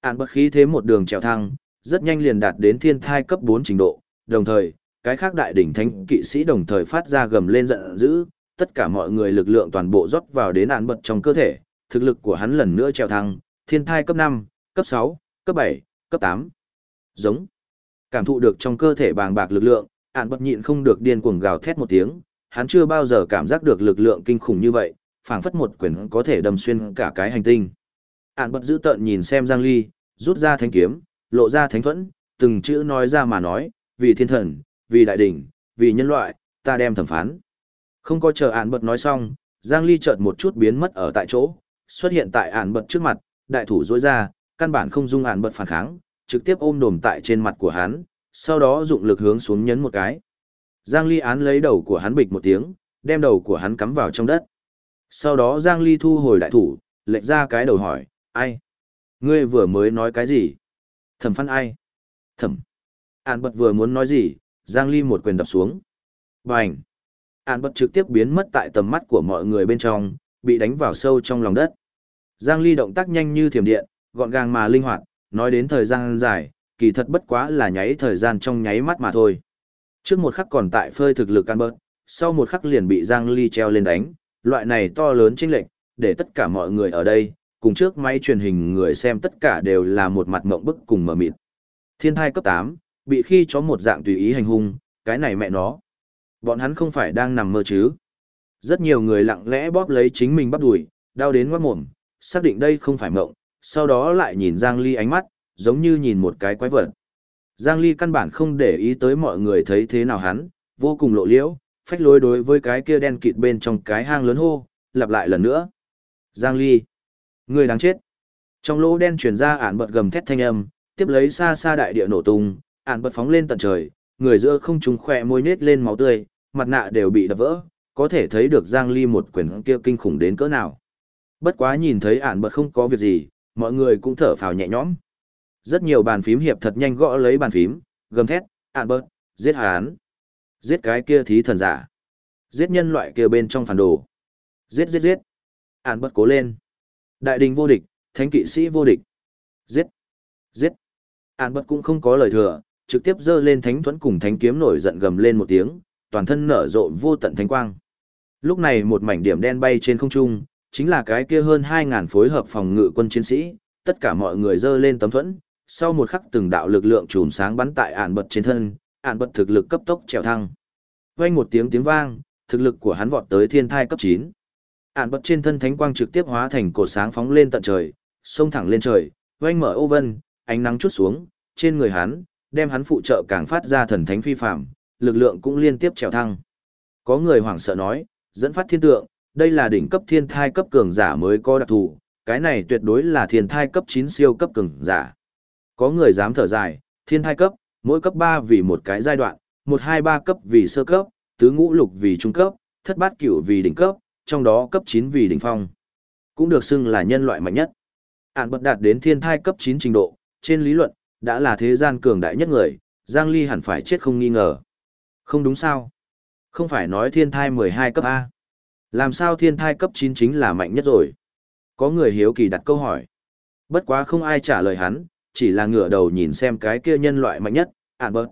Albert khí thế một đường trèo thăng, rất nhanh liền đạt đến thiên thai cấp 4 trình độ, đồng thời, cái khác đại đỉnh thánh kỵ sĩ đồng thời phát ra gầm lên giận dữ, tất cả mọi người lực lượng toàn bộ rót vào đến án bật trong cơ thể, thực lực của hắn lần nữa treo thăng, thiên thai cấp 5, cấp 6, cấp 7, cấp 8. Giống. Cảm thụ được trong cơ thể bàng bạc lực lượng, án bật nhịn không được điên cuồng gào thét một tiếng, hắn chưa bao giờ cảm giác được lực lượng kinh khủng như vậy, phảng phất một quyền có thể đâm xuyên cả cái hành tinh. Án bật giữ tợn nhìn xem Giang Ly, rút ra thanh kiếm, lộ ra thánh thuẫn, từng chữ nói ra mà nói, vì thiên thần, vì đại đỉnh, vì nhân loại, ta đem thẩm phán. Không có chờ án bật nói xong, Giang Ly chợt một chút biến mất ở tại chỗ, xuất hiện tại ản bật trước mặt, đại thủ rối ra, căn bản không dung ản bật phản kháng, trực tiếp ôm đồm tại trên mặt của hắn, sau đó dụng lực hướng xuống nhấn một cái. Giang Ly án lấy đầu của hắn bịch một tiếng, đem đầu của hắn cắm vào trong đất. Sau đó Giang Ly thu hồi đại thủ, lệch ra cái đầu hỏi, ai? Ngươi vừa mới nói cái gì? Thẩm phán ai? Thẩm. an bật vừa muốn nói gì, Giang Ly một quyền đập xuống. Bành. an bật trực tiếp biến mất tại tầm mắt của mọi người bên trong, bị đánh vào sâu trong lòng đất. Giang Ly động tác nhanh như thiểm điện, gọn gàng mà linh hoạt, nói đến thời gian dài, kỳ thật bất quá là nháy thời gian trong nháy mắt mà thôi. Trước một khắc còn tại phơi thực lực an bật sau một khắc liền bị Giang Ly treo lên đánh, loại này to lớn chênh lệch, để tất cả mọi người ở đây, cùng trước máy truyền hình người xem tất cả đều là một mặt mộng bức cùng mở mịt. Thiên thai cấp 8, bị khi chó một dạng tùy ý hành hung, cái này mẹ nó. Bọn hắn không phải đang nằm mơ chứ. Rất nhiều người lặng lẽ bóp lấy chính mình bắp đùi, đau đến ngoát mồm, xác định đây không phải mộng, sau đó lại nhìn Giang Ly ánh mắt, giống như nhìn một cái quái vật. Giang Ly căn bản không để ý tới mọi người thấy thế nào hắn, vô cùng lộ liễu, phách lối đối với cái kia đen kịt bên trong cái hang lớn hô, lặp lại lần nữa. Giang Ly, người đáng chết. Trong lỗ đen truyền ra ản bật gầm thét thanh âm, tiếp lấy xa xa đại địa nổ tung, ản bật phóng lên tận trời, người giữa không trùng khỏe môi nết lên máu tươi, mặt nạ đều bị đập vỡ, có thể thấy được Giang Ly một quyền kia kinh khủng đến cỡ nào. Bất quá nhìn thấy ản bật không có việc gì, mọi người cũng thở phào nhẹ nhõm. Rất nhiều bàn phím hiệp thật nhanh gõ lấy bàn phím, gầm thét, ản bật, giết hắn. Giết cái kia thí thần giả. Giết nhân loại kia bên trong phản đồ. Giết giết giết. Ản bật cố lên. Đại đình vô địch, thánh kỵ sĩ vô địch. Giết. Giết. Ản bất cũng không có lời thừa, trực tiếp giơ lên thánh thuẫn cùng thánh kiếm nổi giận gầm lên một tiếng, toàn thân nở rộ vô tận thánh quang. Lúc này một mảnh điểm đen bay trên không trung, chính là cái kia hơn hai ngàn phối hợp phòng ngự quân chiến sĩ, tất cả mọi người dơ lên tấm thuẫn, sau một khắc từng đạo lực lượng chùm sáng bắn tại ản bật trên thân, ản bật thực lực cấp tốc trèo thăng. Vang một tiếng tiếng vang, thực lực của hắn vọt tới thiên thai cấp 9 ạn bật trên thân thánh quang trực tiếp hóa thành cột sáng phóng lên tận trời, xông thẳng lên trời, oanh mở ô vân, ánh nắng chút xuống, trên người hắn, đem hắn phụ trợ càng phát ra thần thánh phi phàm, lực lượng cũng liên tiếp trèo thăng. Có người hoảng sợ nói, dẫn phát thiên tượng, đây là đỉnh cấp thiên thai cấp cường giả mới có đặc thù, cái này tuyệt đối là thiên thai cấp chín siêu cấp cường giả. Có người dám thở dài, thiên thai cấp, mỗi cấp ba vì một cái giai đoạn, 1 2 3 cấp vì sơ cấp, tứ ngũ lục vì trung cấp, thất bát cửu vì đỉnh cấp, trong đó cấp 9 vì đỉnh phong. Cũng được xưng là nhân loại mạnh nhất. Ản bật đạt đến thiên thai cấp 9 trình độ, trên lý luận, đã là thế gian cường đại nhất người, Giang Ly hẳn phải chết không nghi ngờ. Không đúng sao? Không phải nói thiên thai 12 cấp A. Làm sao thiên thai cấp 9 chính là mạnh nhất rồi? Có người hiếu kỳ đặt câu hỏi. Bất quá không ai trả lời hắn, chỉ là ngửa đầu nhìn xem cái kia nhân loại mạnh nhất, ản bật.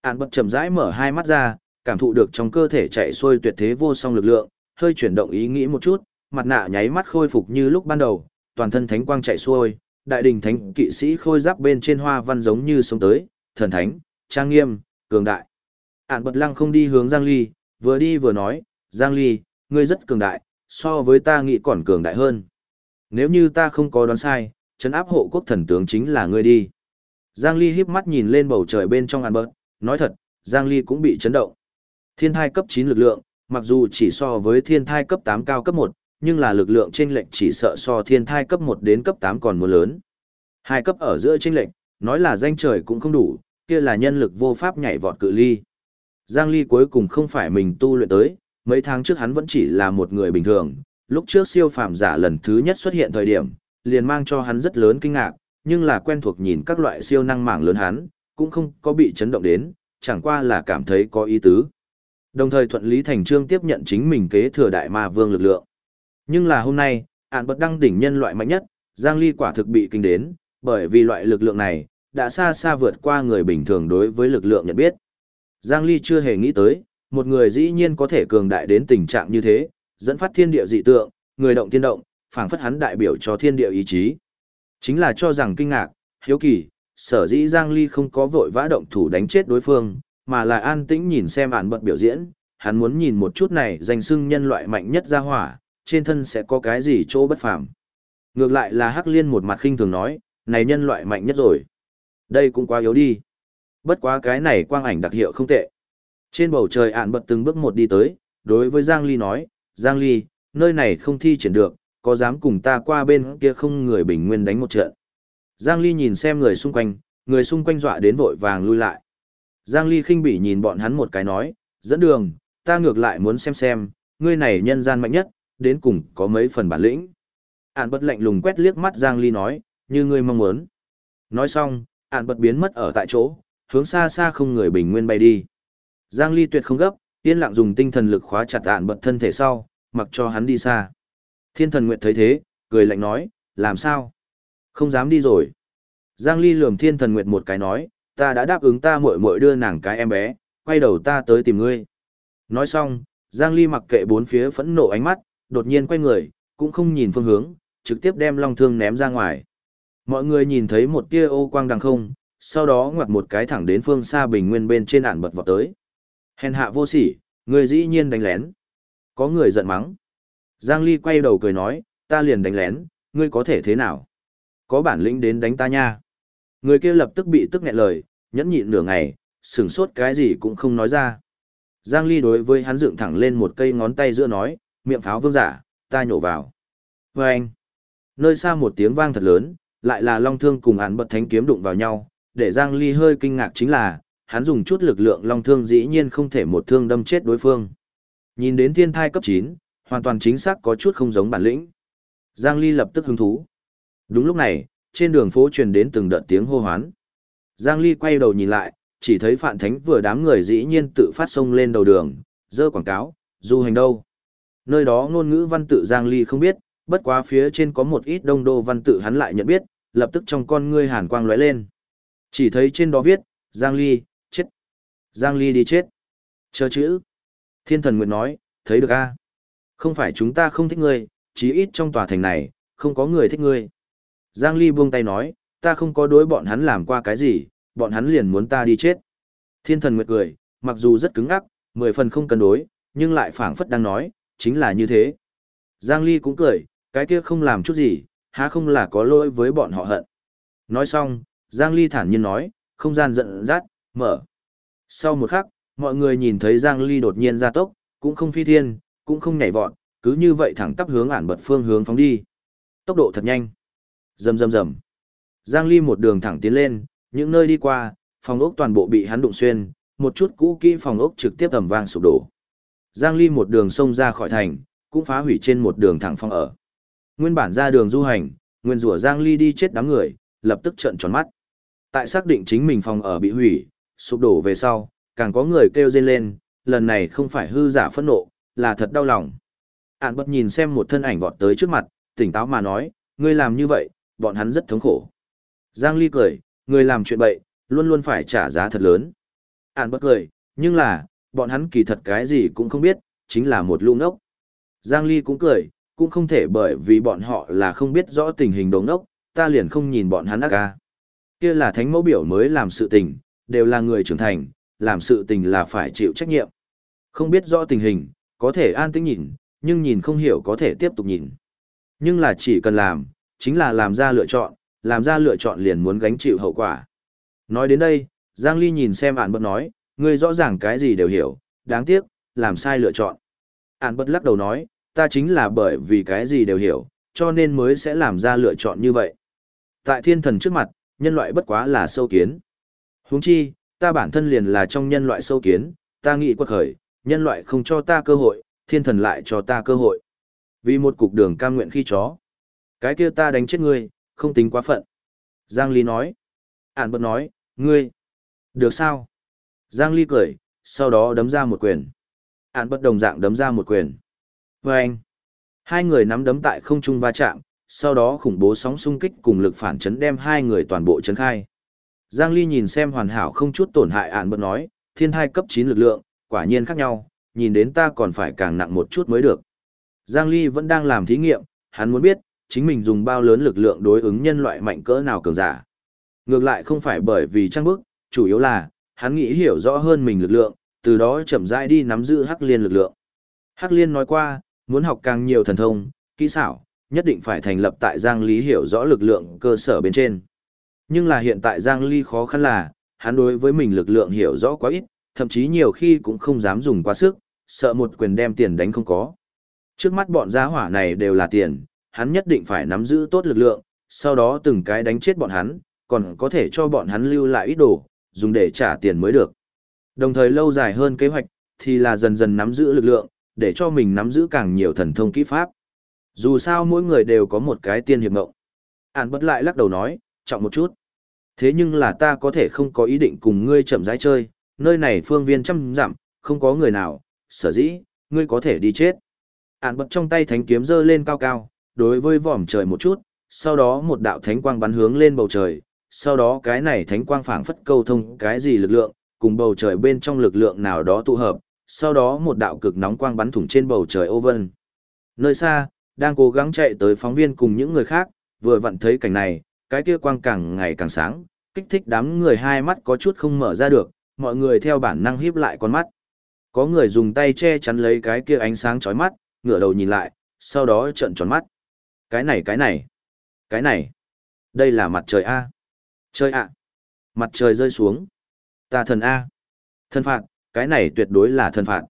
Ản bật chậm rãi mở hai mắt ra, cảm thụ được trong cơ thể chạy xuôi tuyệt thế vô song lực lượng, hơi chuyển động ý nghĩ một chút, mặt nạ nháy mắt khôi phục như lúc ban đầu, toàn thân thánh quang chạy xuôi, đại đình thánh kỵ sĩ khôi giáp bên trên hoa văn giống như sống tới, thần thánh, trang nghiêm, cường đại. Ản bật lăng không đi hướng Giang Ly, vừa đi vừa nói, Giang Ly, ngươi rất cường đại, so với ta nghĩ còn cường đại hơn. Nếu như ta không có đoán sai, chấn áp hộ quốc thần tướng chính là ngươi đi. Giang Ly híp mắt nhìn lên bầu trời bên trong Ản bật, nói thật, Giang Ly cũng bị chấn động. Thiên thai cấp 9 lực lượng, mặc dù chỉ so với thiên thai cấp 8 cao cấp 1, nhưng là lực lượng trên lệnh chỉ sợ so thiên thai cấp 1 đến cấp 8 còn muốn lớn. Hai cấp ở giữa trên lệnh, nói là danh trời cũng không đủ, kia là nhân lực vô pháp nhảy vọt cự ly. Giang Ly cuối cùng không phải mình tu luyện tới, mấy tháng trước hắn vẫn chỉ là một người bình thường, lúc trước siêu phàm giả lần thứ nhất xuất hiện thời điểm, liền mang cho hắn rất lớn kinh ngạc, nhưng là quen thuộc nhìn các loại siêu năng mảng lớn hắn, cũng không có bị chấn động đến, chẳng qua là cảm thấy có ý tứ. Đồng thời thuận lý thành trương tiếp nhận chính mình kế thừa đại ma vương lực lượng. Nhưng là hôm nay, ạn bật đăng đỉnh nhân loại mạnh nhất, Giang Ly quả thực bị kinh đến, bởi vì loại lực lượng này, đã xa xa vượt qua người bình thường đối với lực lượng nhận biết. Giang Ly chưa hề nghĩ tới, một người dĩ nhiên có thể cường đại đến tình trạng như thế, dẫn phát thiên địa dị tượng, người động thiên động, phảng phất hắn đại biểu cho thiên địa ý chí. Chính là cho rằng kinh ngạc, hiếu kỳ, sở dĩ Giang Ly không có vội vã động thủ đánh chết đối phương, mà là an tĩnh nhìn xem ản bật biểu diễn, hắn muốn nhìn một chút này danh xưng nhân loại mạnh nhất ra hỏa, trên thân sẽ có cái gì chỗ bất phàm. Ngược lại là Hắc Liên một mặt khinh thường nói, này nhân loại mạnh nhất rồi. Đây cũng quá yếu đi. Bất quá cái này quang ảnh đặc hiệu không tệ. Trên bầu trời ạn bật từng bước một đi tới, đối với Giang Ly nói, Giang Ly, nơi này không thi triển được, có dám cùng ta qua bên kia không người bình nguyên đánh một trận. Giang Ly nhìn xem người xung quanh, người xung quanh dọa đến vội vàng lui lại. Giang Ly khinh bỉ nhìn bọn hắn một cái nói, dẫn đường, ta ngược lại muốn xem xem, ngươi này nhân gian mạnh nhất, đến cùng có mấy phần bản lĩnh. Ản bật lạnh lùng quét liếc mắt Giang Ly nói, như ngươi mong muốn. Nói xong, Ản bật biến mất ở tại chỗ, hướng xa xa không người bình nguyên bay đi. Giang Ly tuyệt không gấp, yên lặng dùng tinh thần lực khóa chặt Ản bật thân thể sau, mặc cho hắn đi xa. Thiên thần Nguyệt thấy thế, cười lạnh nói, làm sao? Không dám đi rồi. Giang Ly lườm thiên thần Nguyệt một cái nói, ta đã đáp ứng ta muội muội đưa nàng cái em bé, quay đầu ta tới tìm ngươi. Nói xong, Giang Ly mặc kệ bốn phía phẫn nộ ánh mắt, đột nhiên quay người, cũng không nhìn phương hướng, trực tiếp đem long thương ném ra ngoài. Mọi người nhìn thấy một tia ô quang đằng không, sau đó ngoặt một cái thẳng đến phương xa bình nguyên bên trên ản bật vọt tới. Hèn hạ vô sỉ, người dĩ nhiên đánh lén. Có người giận mắng. Giang Ly quay đầu cười nói, ta liền đánh lén, ngươi có thể thế nào? Có bản lĩnh đến đánh ta nha. Người kia lập tức bị tức nghẹn lời, nhẫn nhịn nửa ngày, sửng sốt cái gì cũng không nói ra. Giang Ly đối với hắn dựng thẳng lên một cây ngón tay giữa nói, miệng pháo vương giả, ta nhổ vào. Và anh, nơi xa một tiếng vang thật lớn, lại là long thương cùng hắn bật thánh kiếm đụng vào nhau, để Giang Ly hơi kinh ngạc chính là, hắn dùng chút lực lượng long thương dĩ nhiên không thể một thương đâm chết đối phương. Nhìn đến thiên thai cấp 9, hoàn toàn chính xác có chút không giống bản lĩnh. Giang Ly lập tức hứng thú. Đúng lúc này, trên đường phố truyền đến từng đợt tiếng hô hoán. Giang Ly quay đầu nhìn lại, chỉ thấy Phạn Thánh vừa đám người dĩ nhiên tự phát sông lên đầu đường, dơ quảng cáo, du hành đâu. Nơi đó ngôn ngữ văn tự Giang Ly không biết, bất quá phía trên có một ít đông đô văn tự hắn lại nhận biết, lập tức trong con ngươi hàn quang lóe lên. Chỉ thấy trên đó viết, Giang Ly, chết. Giang Ly đi chết. Chờ chữ. Thiên thần Nguyệt nói, thấy được a Không phải chúng ta không thích ngươi, chí ít trong tòa thành này, không có người thích ngươi. Giang Ly buông tay nói, ta không có đối bọn hắn làm qua cái gì, bọn hắn liền muốn ta đi chết. Thiên thần nguyệt cười, mặc dù rất cứng ắc, mười phần không cân đối, nhưng lại phảng phất đang nói, chính là như thế. Giang Ly cũng cười, cái kia không làm chút gì, há không là có lỗi với bọn họ hận. Nói xong, Giang Ly thản nhiên nói, không gian giận dắt, mở. Sau một khắc, mọi người nhìn thấy Giang Ly đột nhiên ra tốc, cũng không phi thiên, cũng không nhảy vọt, cứ như vậy thẳng tắp hướng ản bật phương hướng phóng đi. Tốc độ thật nhanh. Rầm rầm rầm. Giang Ly một đường thẳng tiến lên, những nơi đi qua, phòng ốc toàn bộ bị hắn đụng xuyên, một chút cũ kỹ phòng ốc trực tiếp ầm vang sụp đổ. Giang Ly một đường xông ra khỏi thành, cũng phá hủy trên một đường thẳng phong ở. Nguyên bản ra đường du hành, nguyên rủa Giang Ly đi chết đám người, lập tức trợn tròn mắt. Tại xác định chính mình phòng ở bị hủy, sụp đổ về sau, càng có người kêu rên lên, lần này không phải hư giả phẫn nộ, là thật đau lòng. Ản bất nhìn xem một thân ảnh vọt tới trước mặt, tỉnh táo mà nói, ngươi làm như vậy, bọn hắn rất thống khổ. Giang Ly cười, người làm chuyện bậy, luôn luôn phải trả giá thật lớn. Ản bất cười, nhưng là, bọn hắn kỳ thật cái gì cũng không biết, chính là một lũ ngốc. Giang Ly cũng cười, cũng không thể bởi vì bọn họ là không biết rõ tình hình đồ ngốc, ta liền không nhìn bọn hắn ác ca. Kia là thánh mẫu biểu mới làm sự tình, đều là người trưởng thành, làm sự tình là phải chịu trách nhiệm. Không biết rõ tình hình, có thể an tĩnh nhìn, nhưng nhìn không hiểu có thể tiếp tục nhìn. Nhưng là chỉ cần làm, chính là làm ra lựa chọn, làm ra lựa chọn liền muốn gánh chịu hậu quả. Nói đến đây, Giang Ly nhìn xem ản bật nói, ngươi rõ ràng cái gì đều hiểu, đáng tiếc, làm sai lựa chọn. Ản bật lắc đầu nói, ta chính là bởi vì cái gì đều hiểu, cho nên mới sẽ làm ra lựa chọn như vậy. Tại thiên thần trước mặt, nhân loại bất quá là sâu kiến. huống chi, ta bản thân liền là trong nhân loại sâu kiến, ta nghĩ quật khởi, nhân loại không cho ta cơ hội, thiên thần lại cho ta cơ hội. Vì một cục đường cam nguyện khi chó. Cái kia ta đánh chết ngươi, không tính quá phận. Giang Ly nói. Ản bật nói, ngươi. Được sao? Giang Ly cười, sau đó đấm ra một quyền. Ản bật đồng dạng đấm ra một quyền. Và anh. Hai người nắm đấm tại không trung va chạm, sau đó khủng bố sóng xung kích cùng lực phản chấn đem hai người toàn bộ chấn khai. Giang Ly nhìn xem hoàn hảo không chút tổn hại ản bật nói, thiên thai cấp 9 lực lượng, quả nhiên khác nhau, nhìn đến ta còn phải càng nặng một chút mới được. Giang Ly vẫn đang làm thí nghiệm, hắn muốn biết, chính mình dùng bao lớn lực lượng đối ứng nhân loại mạnh cỡ nào cường giả. Ngược lại không phải bởi vì trang bức, chủ yếu là, hắn nghĩ hiểu rõ hơn mình lực lượng, từ đó chậm rãi đi nắm giữ Hắc Liên lực lượng. Hắc Liên nói qua, muốn học càng nhiều thần thông, kỹ xảo, nhất định phải thành lập tại Giang Lý hiểu rõ lực lượng cơ sở bên trên. Nhưng là hiện tại Giang Lý khó khăn là, hắn đối với mình lực lượng hiểu rõ quá ít, thậm chí nhiều khi cũng không dám dùng quá sức, sợ một quyền đem tiền đánh không có. Trước mắt bọn gia hỏa này đều là tiền, hắn nhất định phải nắm giữ tốt lực lượng, sau đó từng cái đánh chết bọn hắn, còn có thể cho bọn hắn lưu lại ít đồ, dùng để trả tiền mới được. Đồng thời lâu dài hơn kế hoạch, thì là dần dần nắm giữ lực lượng, để cho mình nắm giữ càng nhiều thần thông kỹ pháp. Dù sao mỗi người đều có một cái tiên hiệp ngộng. Ản bất lại lắc đầu nói, trọng một chút. Thế nhưng là ta có thể không có ý định cùng ngươi chậm rãi chơi, nơi này phương viên trăm dặm, không có người nào, sở dĩ, ngươi có thể đi chết. Ản bật trong tay thánh kiếm giơ lên cao cao, đối với vòm trời một chút, sau đó một đạo thánh quang bắn hướng lên bầu trời, sau đó cái này thánh quang phảng phất câu thông cái gì lực lượng, cùng bầu trời bên trong lực lượng nào đó tụ hợp, sau đó một đạo cực nóng quang bắn thủng trên bầu trời ô vân. Nơi xa, đang cố gắng chạy tới phóng viên cùng những người khác, vừa vặn thấy cảnh này, cái kia quang càng ngày càng sáng, kích thích đám người hai mắt có chút không mở ra được, mọi người theo bản năng híp lại con mắt. Có người dùng tay che chắn lấy cái kia ánh sáng chói mắt, ngửa đầu nhìn lại, sau đó trợn tròn mắt. Cái này cái này, cái này, đây là mặt trời A. Trời ạ, mặt trời rơi xuống. Ta thần A. Thân phạt, cái này tuyệt đối là thân phạt.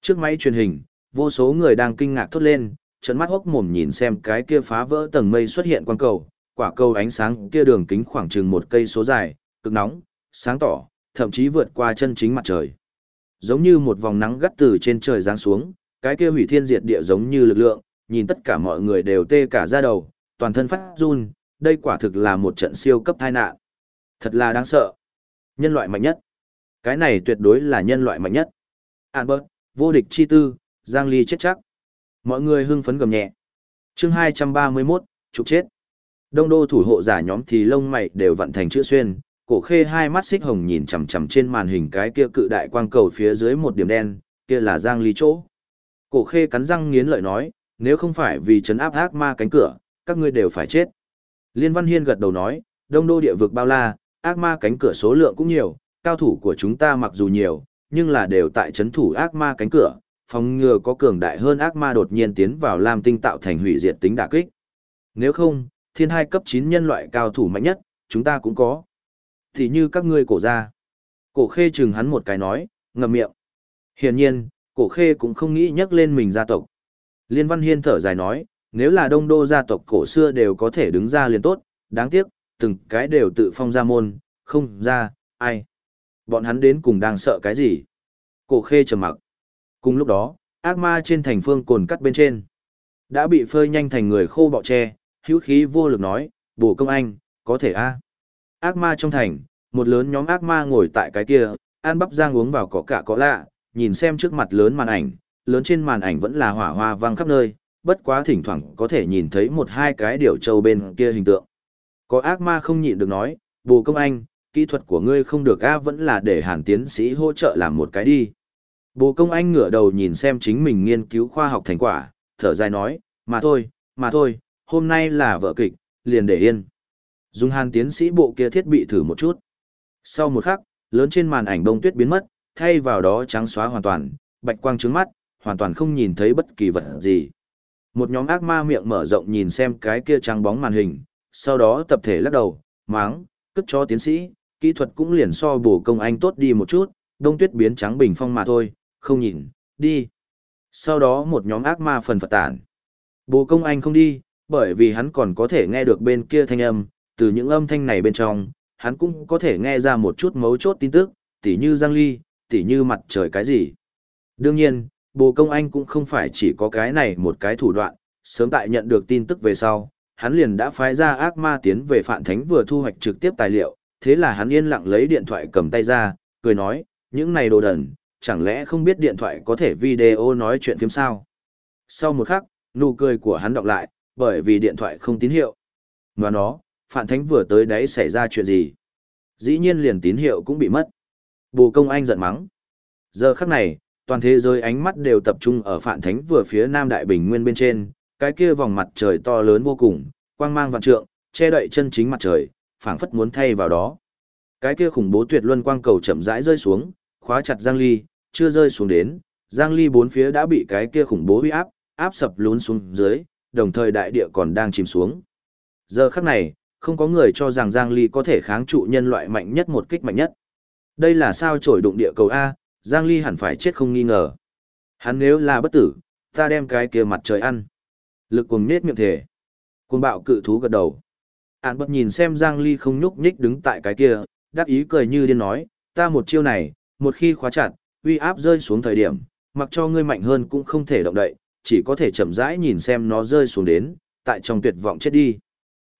Trước máy truyền hình, vô số người đang kinh ngạc thốt lên, trận mắt hốc mồm nhìn xem cái kia phá vỡ tầng mây xuất hiện quang cầu, quả cầu ánh sáng kia đường kính khoảng chừng một cây số dài, cực nóng, sáng tỏ, thậm chí vượt qua chân chính mặt trời. Giống như một vòng nắng gắt từ trên trời giáng xuống, cái kia hủy thiên diệt địa giống như lực lượng, nhìn tất cả mọi người đều tê cả da đầu, toàn thân phát run, đây quả thực là một trận siêu cấp tai nạn. Thật là đáng sợ. Nhân loại mạnh nhất. Cái này tuyệt đối là nhân loại mạnh nhất. Albert, vô địch chi tư, Giang Ly chết chắc. Mọi người hưng phấn gầm nhẹ. Chương 231, trục chết. Đông đô thủ hộ giả nhóm thì lông mày đều vận thành chữ xuyên, cổ khê hai mắt xích hồng nhìn chằm chằm trên màn hình cái kia cự đại quang cầu phía dưới một điểm đen, kia là Giang Ly chỗ. Cổ khê cắn răng nghiến lợi nói, nếu không phải vì chấn áp ác ma cánh cửa, các ngươi đều phải chết. Liên Văn Hiên gật đầu nói, đông đô địa vực bao la, ác ma cánh cửa số lượng cũng nhiều, cao thủ của chúng ta mặc dù nhiều, nhưng là đều tại chấn thủ ác ma cánh cửa, phòng ngừa có cường đại hơn ác ma đột nhiên tiến vào Lam Tinh tạo thành hủy diệt tính đả kích. Nếu không, thiên hai cấp 9 nhân loại cao thủ mạnh nhất, chúng ta cũng có. Thì như các ngươi cổ ra. Cổ khê chừng hắn một cái nói, ngậm miệng. Hiển nhiên, cổ khê cũng không nghĩ nhắc lên mình gia tộc. Liên Văn Hiên thở dài nói, nếu là đông đô gia tộc cổ xưa đều có thể đứng ra liền tốt, đáng tiếc, từng cái đều tự phong ra môn, không ra, ai. Bọn hắn đến cùng đang sợ cái gì? Cổ khê trầm mặc. Cùng lúc đó, ác ma trên thành phương cồn cắt bên trên. Đã bị phơi nhanh thành người khô bọ tre, hữu khí vô lực nói, bổ công anh, có thể a Ác ma trong thành, một lớn nhóm ác ma ngồi tại cái kia, ăn bắp giang uống vào cỏ cả có lạ, nhìn xem trước mặt lớn màn ảnh, lớn trên màn ảnh vẫn là hỏa hoa vang khắp nơi, bất quá thỉnh thoảng có thể nhìn thấy một hai cái điều trâu bên kia hình tượng. Có ác ma không nhịn được nói, bù công anh, kỹ thuật của ngươi không được a vẫn là để hàn tiến sĩ hỗ trợ làm một cái đi. Bồ công anh ngửa đầu nhìn xem chính mình nghiên cứu khoa học thành quả, thở dài nói, mà thôi, mà thôi, hôm nay là vợ kịch, liền để yên. Dùng hàn tiến sĩ bộ kia thiết bị thử một chút. Sau một khắc, lớn trên màn ảnh bông tuyết biến mất, thay vào đó trắng xóa hoàn toàn, bạch quang trứng mắt, hoàn toàn không nhìn thấy bất kỳ vật gì. Một nhóm ác ma miệng mở rộng nhìn xem cái kia trắng bóng màn hình, sau đó tập thể lắc đầu, máng, cất cho tiến sĩ, kỹ thuật cũng liền so bổ công anh tốt đi một chút, đông tuyết biến trắng bình phong mà thôi, không nhìn, đi. Sau đó một nhóm ác ma phần phật tản. Bồ công anh không đi, bởi vì hắn còn có thể nghe được bên kia thanh âm, từ những âm thanh này bên trong, hắn cũng có thể nghe ra một chút mấu chốt tin tức, tỉ như Giang Ly, tỉ như mặt trời cái gì. Đương nhiên, bồ công anh cũng không phải chỉ có cái này một cái thủ đoạn, sớm tại nhận được tin tức về sau, hắn liền đã phái ra ác ma tiến về phản thánh vừa thu hoạch trực tiếp tài liệu, thế là hắn yên lặng lấy điện thoại cầm tay ra, cười nói, những này đồ đần, chẳng lẽ không biết điện thoại có thể video nói chuyện phim sao? Sau một khắc, nụ cười của hắn đọc lại, bởi vì điện thoại không tín hiệu. Và nó, Phạn Thánh vừa tới đấy xảy ra chuyện gì? Dĩ nhiên liền tín hiệu cũng bị mất. Bồ công anh giận mắng. Giờ khắc này, toàn thế giới ánh mắt đều tập trung ở Phạn Thánh vừa phía Nam Đại Bình Nguyên bên trên, cái kia vòng mặt trời to lớn vô cùng, quang mang vạn trượng, che đậy chân chính mặt trời, phảng phất muốn thay vào đó. Cái kia khủng bố tuyệt luân quang cầu chậm rãi rơi xuống, khóa chặt Giang Ly, chưa rơi xuống đến, Giang Ly bốn phía đã bị cái kia khủng bố uy áp, áp sập lún xuống dưới, đồng thời đại địa còn đang chìm xuống. Giờ khắc này, không có người cho rằng Giang Ly có thể kháng trụ nhân loại mạnh nhất một kích mạnh nhất. Đây là sao trổi đụng địa cầu A, Giang Ly hẳn phải chết không nghi ngờ. Hắn nếu là bất tử, ta đem cái kia mặt trời ăn. Lực cuồng nết miệng thể. Cuồng bạo cự thú gật đầu. Án bất nhìn xem Giang Ly không nhúc nhích đứng tại cái kia, đắc ý cười như điên nói, ta một chiêu này, một khi khóa chặt, uy áp rơi xuống thời điểm, mặc cho ngươi mạnh hơn cũng không thể động đậy, chỉ có thể chậm rãi nhìn xem nó rơi xuống đến, tại trong tuyệt vọng chết đi.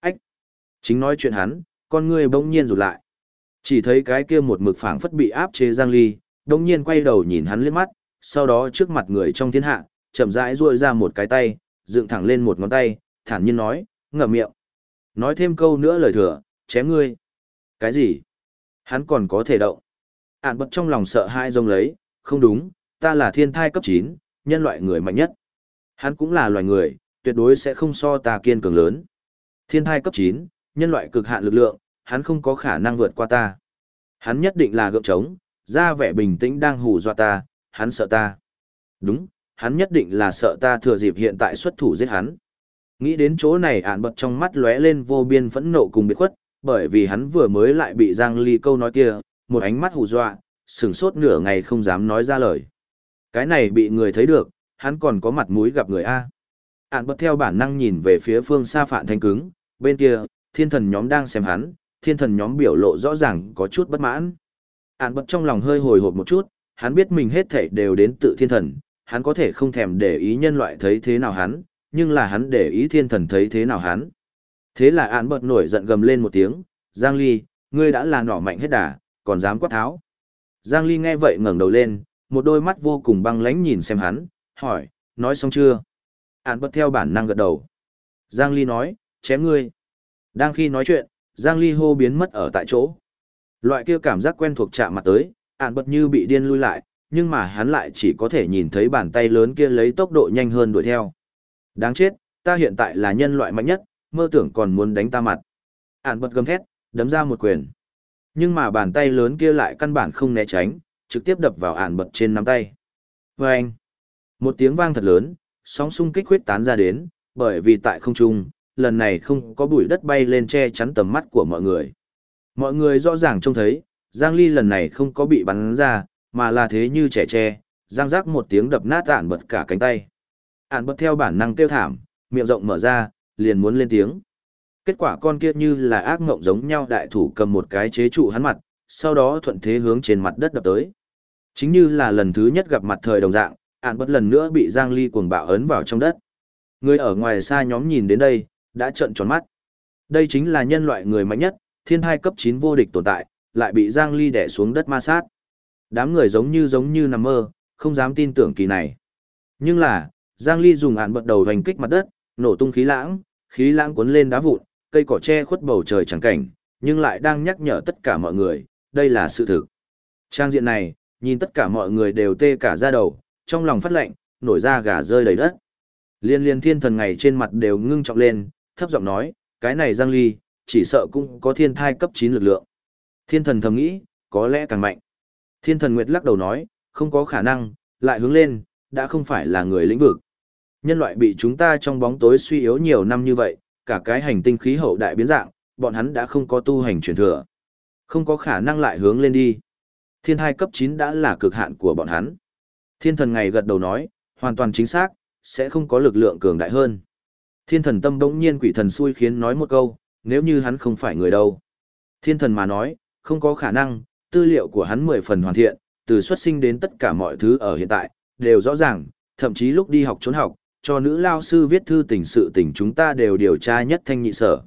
Ách! Chính nói chuyện hắn, con ngươi bỗng nhiên rụt lại. Chỉ thấy cái kia một mực phảng phất bị áp chế Giang Ly, đông nhiên quay đầu nhìn hắn liếc mắt, sau đó trước mặt người trong thiên hạ, chậm rãi duỗi ra một cái tay, dựng thẳng lên một ngón tay, thản nhiên nói, ngậm miệng. Nói thêm câu nữa lời thừa, chém ngươi. Cái gì? Hắn còn có thể động. Ản bật trong lòng sợ hai rông lấy, không đúng, ta là thiên thai cấp 9, nhân loại người mạnh nhất. Hắn cũng là loài người, tuyệt đối sẽ không so ta kiên cường lớn. Thiên thai cấp 9, nhân loại cực hạn lực lượng, hắn không có khả năng vượt qua ta. Hắn nhất định là gượng trống, ra vẻ bình tĩnh đang hù dọa ta, hắn sợ ta. Đúng, hắn nhất định là sợ ta thừa dịp hiện tại xuất thủ giết hắn. Nghĩ đến chỗ này ạn bật trong mắt lóe lên vô biên phẫn nộ cùng biệt khuất, bởi vì hắn vừa mới lại bị Giang Ly câu nói kia, một ánh mắt hù dọa, sửng sốt nửa ngày không dám nói ra lời. Cái này bị người thấy được, hắn còn có mặt mũi gặp người A. Ản bật theo bản năng nhìn về phía phương xa phạn thanh cứng, bên kia, thiên thần nhóm đang xem hắn, thiên thần nhóm biểu lộ rõ ràng có chút bất mãn. Ản bật trong lòng hơi hồi hộp một chút, hắn biết mình hết thảy đều đến tự thiên thần, hắn có thể không thèm để ý nhân loại thấy thế nào hắn, nhưng là hắn để ý thiên thần thấy thế nào hắn. Thế là Ản bật nổi giận gầm lên một tiếng, Giang Ly, ngươi đã là nỏ mạnh hết đà, còn dám quát tháo. Giang Ly nghe vậy ngẩng đầu lên, một đôi mắt vô cùng băng lãnh nhìn xem hắn, hỏi, nói xong chưa? Ản bật theo bản năng gật đầu. Giang Ly nói, chém ngươi. Đang khi nói chuyện, Giang Ly hô biến mất ở tại chỗ. Loại kia cảm giác quen thuộc chạm mặt tới, Ản bật như bị điên lui lại, nhưng mà hắn lại chỉ có thể nhìn thấy bàn tay lớn kia lấy tốc độ nhanh hơn đuổi theo. Đáng chết, ta hiện tại là nhân loại mạnh nhất, mơ tưởng còn muốn đánh ta mặt. Ản bật gầm thét, đấm ra một quyền. Nhưng mà bàn tay lớn kia lại căn bản không né tránh, trực tiếp đập vào ản bật trên nắm tay. Và anh, một tiếng vang thật lớn, sóng xung kích huyết tán ra đến, bởi vì tại không trung, lần này không có bụi đất bay lên che chắn tầm mắt của mọi người. Mọi người rõ ràng trông thấy, Giang Ly lần này không có bị bắn ra, mà là thế như trẻ tre, giang rác một tiếng đập nát ản bật cả cánh tay. Ản bật theo bản năng kêu thảm, miệng rộng mở ra, liền muốn lên tiếng. Kết quả con kia như là ác ngộng giống nhau đại thủ cầm một cái chế trụ hắn mặt, sau đó thuận thế hướng trên mặt đất đập tới. Chính như là lần thứ nhất gặp mặt thời đồng dạng, ạn bật lần nữa bị Giang Ly cuồng bạo ấn vào trong đất. Người ở ngoài xa nhóm nhìn đến đây, đã trợn tròn mắt. Đây chính là nhân loại người mạnh nhất, thiên hai cấp 9 vô địch tồn tại, lại bị Giang Ly đè xuống đất ma sát. Đám người giống như giống như nằm mơ, không dám tin tưởng kỳ này. Nhưng là, Giang Ly dùng án bật đầu hành kích mặt đất, nổ tung khí lãng, khí lãng cuốn lên đá vụn, cây cỏ che khuất bầu trời chẳng cảnh, nhưng lại đang nhắc nhở tất cả mọi người, đây là sự thực. Trang diện này, nhìn tất cả mọi người đều tê cả da đầu, trong lòng phát lạnh, nổi da gà rơi đầy đất. Liên liên thiên thần ngày trên mặt đều ngưng trọng lên, thấp giọng nói, cái này Giang Ly, chỉ sợ cũng có thiên thai cấp 9 lực lượng. Thiên thần thầm nghĩ, có lẽ càng mạnh. Thiên thần Nguyệt lắc đầu nói, không có khả năng, lại hướng lên, đã không phải là người lĩnh vực. Nhân loại bị chúng ta trong bóng tối suy yếu nhiều năm như vậy, cả cái hành tinh khí hậu đại biến dạng, bọn hắn đã không có tu hành truyền thừa. Không có khả năng lại hướng lên đi. Thiên thai cấp 9 đã là cực hạn của bọn hắn. Thiên thần ngày gật đầu nói, hoàn toàn chính xác, sẽ không có lực lượng cường đại hơn. Thiên thần tâm bỗng nhiên quỷ thần xui khiến nói một câu, nếu như hắn không phải người đâu. Thiên thần mà nói, không có khả năng, tư liệu của hắn mười phần hoàn thiện, từ xuất sinh đến tất cả mọi thứ ở hiện tại, đều rõ ràng, thậm chí lúc đi học trốn học, cho nữ lao sư viết thư tình sự tình chúng ta đều điều tra nhất thanh nhị sở.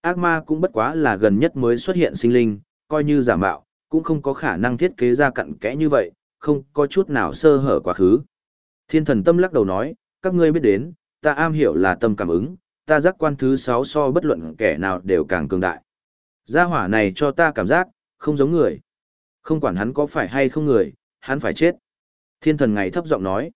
Ác ma cũng bất quá là gần nhất mới xuất hiện sinh linh, coi như giả mạo, cũng không có khả năng thiết kế ra cặn kẽ như vậy, không có chút nào sơ hở quá khứ. Thiên thần tâm lắc đầu nói, các ngươi biết đến, ta am hiểu là tâm cảm ứng, ta giác quan thứ sáu so bất luận kẻ nào đều càng cường đại. Gia hỏa này cho ta cảm giác, không giống người. Không quản hắn có phải hay không người, hắn phải chết. Thiên thần ngày thấp giọng nói.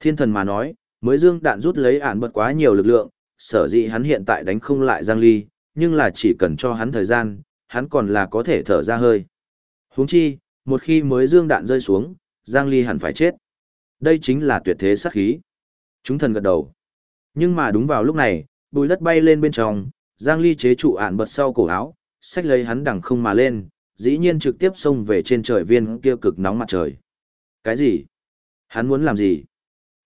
Thiên thần mà nói, mới dương đạn rút lấy ản bật quá nhiều lực lượng, sở dĩ hắn hiện tại đánh không lại Giang Ly, nhưng là chỉ cần cho hắn thời gian, hắn còn là có thể thở ra hơi. Huống chi, một khi mới dương đạn rơi xuống, Giang Ly hẳn phải chết. Đây chính là tuyệt thế sát khí. Chúng thần gật đầu. Nhưng mà đúng vào lúc này, bùi đất bay lên bên trong, Giang Ly chế trụ ản bật sau cổ áo, xách lấy hắn đằng không mà lên, dĩ nhiên trực tiếp xông về trên trời viên kia cực nóng mặt trời. Cái gì? Hắn muốn làm gì?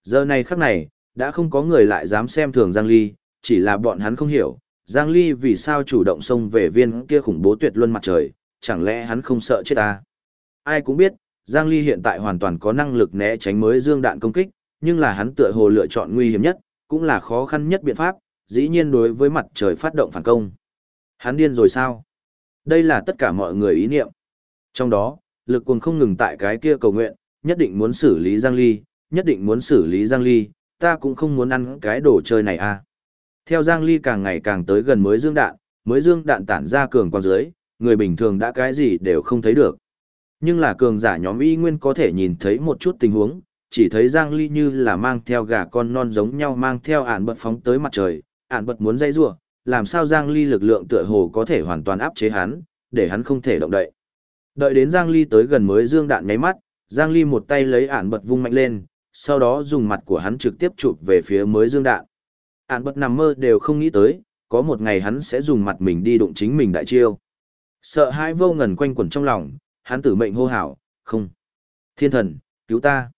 Giờ này khắc này, đã không có người lại dám xem thường Giang Ly, chỉ là bọn hắn không hiểu, Giang Ly vì sao chủ động xông về viên kia khủng bố tuyệt luân mặt trời, chẳng lẽ hắn không sợ chết à? Ai cũng biết, Giang Ly hiện tại hoàn toàn có năng lực né tránh mới dương đạn công kích, nhưng là hắn tựa hồ lựa chọn nguy hiểm nhất, cũng là khó khăn nhất biện pháp, dĩ nhiên đối với mặt trời phát động phản công. Hắn điên rồi sao? Đây là tất cả mọi người ý niệm. Trong đó, lực cuồng không ngừng tại cái kia cầu nguyện, nhất định muốn xử lý Giang Ly, nhất định muốn xử lý Giang Ly, ta cũng không muốn ăn cái đồ chơi này à. Theo Giang Ly càng ngày càng tới gần mới dương đạn, mới dương đạn tản ra cường quang dưới, người bình thường đã cái gì đều không thấy được. Nhưng là cường giả nhóm y nguyên có thể nhìn thấy một chút tình huống, chỉ thấy Giang Ly như là mang theo gà con non giống nhau mang theo ản bật phóng tới mặt trời, ản bật muốn dây rủa, làm sao Giang Ly lực lượng tựa hồ có thể hoàn toàn áp chế hắn, để hắn không thể động đậy. Đợi đến Giang Ly tới gần mới dương đạn nháy mắt, Giang Ly một tay lấy ản bật vung mạnh lên, sau đó dùng mặt của hắn trực tiếp chụp về phía mới dương đạn. Ản bật nằm mơ đều không nghĩ tới, có một ngày hắn sẽ dùng mặt mình đi đụng chính mình đại chiêu. Sợ hãi vô ngần quanh quẩn trong lòng, hắn tử mệnh hô hào, không. Thiên thần, cứu ta.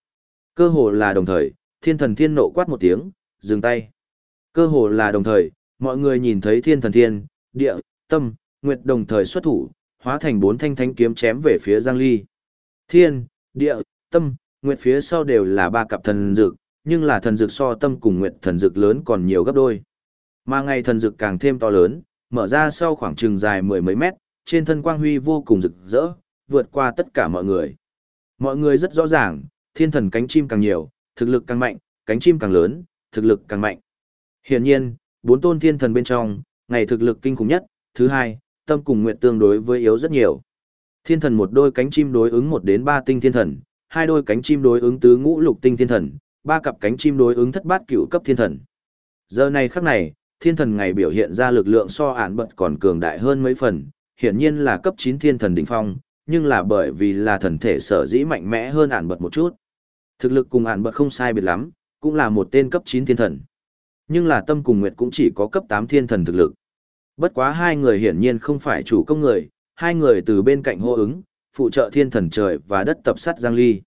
Cơ hồ là đồng thời, thiên thần thiên nộ quát một tiếng, dừng tay. Cơ hồ là đồng thời, mọi người nhìn thấy thiên thần thiên, địa, tâm, nguyệt đồng thời xuất thủ, hóa thành bốn thanh thánh kiếm chém về phía Giang Ly. Thiên, địa, tâm, nguyệt phía sau đều là ba cặp thần dược, nhưng là thần dược so tâm cùng nguyệt thần dược lớn còn nhiều gấp đôi. Mà ngày thần dược càng thêm to lớn, mở ra sau khoảng chừng dài mười mấy mét, trên thân quang huy vô cùng rực rỡ, vượt qua tất cả mọi người. Mọi người rất rõ ràng, thiên thần cánh chim càng nhiều, thực lực càng mạnh, cánh chim càng lớn, thực lực càng mạnh. Hiển nhiên, bốn tôn thiên thần bên trong, ngày thực lực kinh khủng nhất, thứ hai, tâm cùng nguyện tương đối với yếu rất nhiều. Thiên thần một đôi cánh chim đối ứng một đến ba tinh thiên thần, hai đôi cánh chim đối ứng tứ ngũ lục tinh thiên thần, ba cặp cánh chim đối ứng thất bát cửu cấp thiên thần. Giờ này khắc này, thiên thần ngày biểu hiện ra lực lượng so ản bật còn cường đại hơn mấy phần, hiển nhiên là cấp 9 thiên thần đỉnh phong, nhưng là bởi vì là thần thể sở dĩ mạnh mẽ hơn ản bật một chút. Thực lực cùng ản bật không sai biệt lắm, cũng là một tên cấp 9 thiên thần. Nhưng là tâm cùng nguyệt cũng chỉ có cấp 8 thiên thần thực lực. Bất quá hai người hiển nhiên không phải chủ công người, hai người từ bên cạnh hô ứng, phụ trợ thiên thần trời và đất tập sát Giang Ly.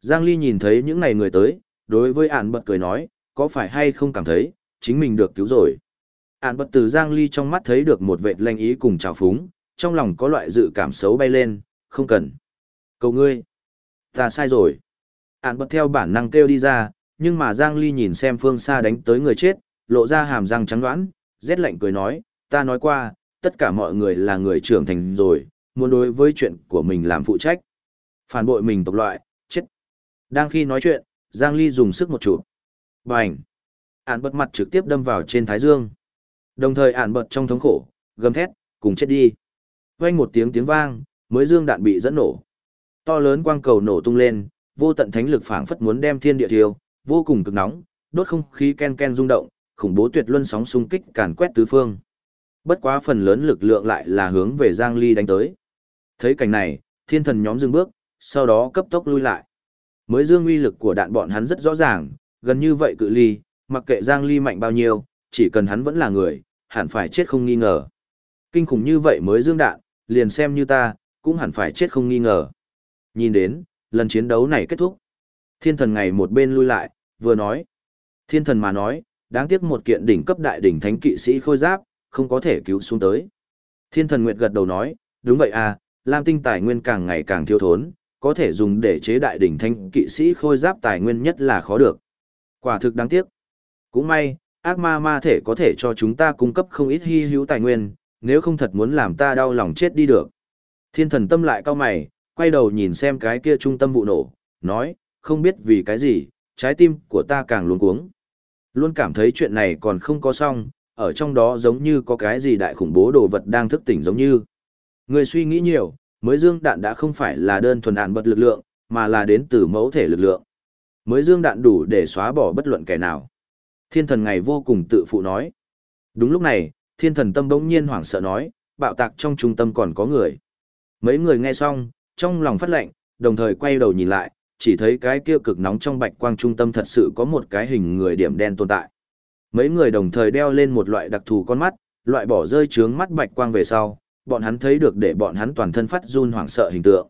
Giang Ly nhìn thấy những này người tới, đối với ản bật cười nói, có phải hay không cảm thấy, chính mình được cứu rồi. Ản bật từ Giang Ly trong mắt thấy được một vệt lanh ý cùng trào phúng, trong lòng có loại dự cảm xấu bay lên, không cần. Cầu ngươi. Ta sai rồi. Ản bật theo bản năng kêu đi ra, nhưng mà Giang Ly nhìn xem phương xa đánh tới người chết, lộ ra hàm răng trắng đoán, rét lạnh cười nói, ta nói qua, tất cả mọi người là người trưởng thành rồi, muốn đối với chuyện của mình làm phụ trách. Phản bội mình tộc loại, chết. Đang khi nói chuyện, Giang Ly dùng sức một chút. Bành. Ản bật mặt trực tiếp đâm vào trên thái dương. Đồng thời ản bật trong thống khổ, gầm thét, cùng chết đi. Vang một tiếng tiếng vang, mới dương đạn bị dẫn nổ. To lớn quang cầu nổ tung lên, vô tận thánh lực phảng phất muốn đem thiên địa thiêu, vô cùng cực nóng, đốt không khí ken ken rung động, khủng bố tuyệt luân sóng xung kích càn quét tứ phương. Bất quá phần lớn lực lượng lại là hướng về Giang Ly đánh tới. Thấy cảnh này, thiên thần nhóm dừng bước, sau đó cấp tốc lui lại. Mới dương uy lực của đạn bọn hắn rất rõ ràng, gần như vậy cự ly, mặc kệ Giang Ly mạnh bao nhiêu, chỉ cần hắn vẫn là người, hẳn phải chết không nghi ngờ. Kinh khủng như vậy mới dương đạn, liền xem như ta, cũng hẳn phải chết không nghi ngờ. Nhìn đến, lần chiến đấu này kết thúc. Thiên thần ngày một bên lui lại, vừa nói. Thiên thần mà nói, đáng tiếc một kiện đỉnh cấp đại đỉnh thánh kỵ sĩ khôi giáp, không có thể cứu xuống tới. Thiên thần Nguyệt gật đầu nói, đúng vậy à, Lam tinh tài nguyên càng ngày càng thiếu thốn, có thể dùng để chế đại đỉnh thánh kỵ sĩ khôi giáp tài nguyên nhất là khó được. Quả thực đáng tiếc. Cũng may, ác ma ma thể có thể cho chúng ta cung cấp không ít hy hữu tài nguyên, nếu không thật muốn làm ta đau lòng chết đi được. Thiên thần tâm lại cao mày, quay đầu nhìn xem cái kia trung tâm vụ nổ, nói, không biết vì cái gì, trái tim của ta càng luống cuống. Luôn cảm thấy chuyện này còn không có xong, ở trong đó giống như có cái gì đại khủng bố đồ vật đang thức tỉnh giống như. Người suy nghĩ nhiều, mới dương đạn đã không phải là đơn thuần đạn bật lực lượng, mà là đến từ mẫu thể lực lượng. Mới dương đạn đủ để xóa bỏ bất luận kẻ nào. Thiên thần ngày vô cùng tự phụ nói. Đúng lúc này, thiên thần tâm bỗng nhiên hoảng sợ nói, bạo tạc trong trung tâm còn có người. Mấy người nghe xong, trong lòng phát lệnh, đồng thời quay đầu nhìn lại, chỉ thấy cái kia cực nóng trong bạch quang trung tâm thật sự có một cái hình người điểm đen tồn tại. Mấy người đồng thời đeo lên một loại đặc thù con mắt, loại bỏ rơi trướng mắt bạch quang về sau, bọn hắn thấy được để bọn hắn toàn thân phát run hoảng sợ hình tượng.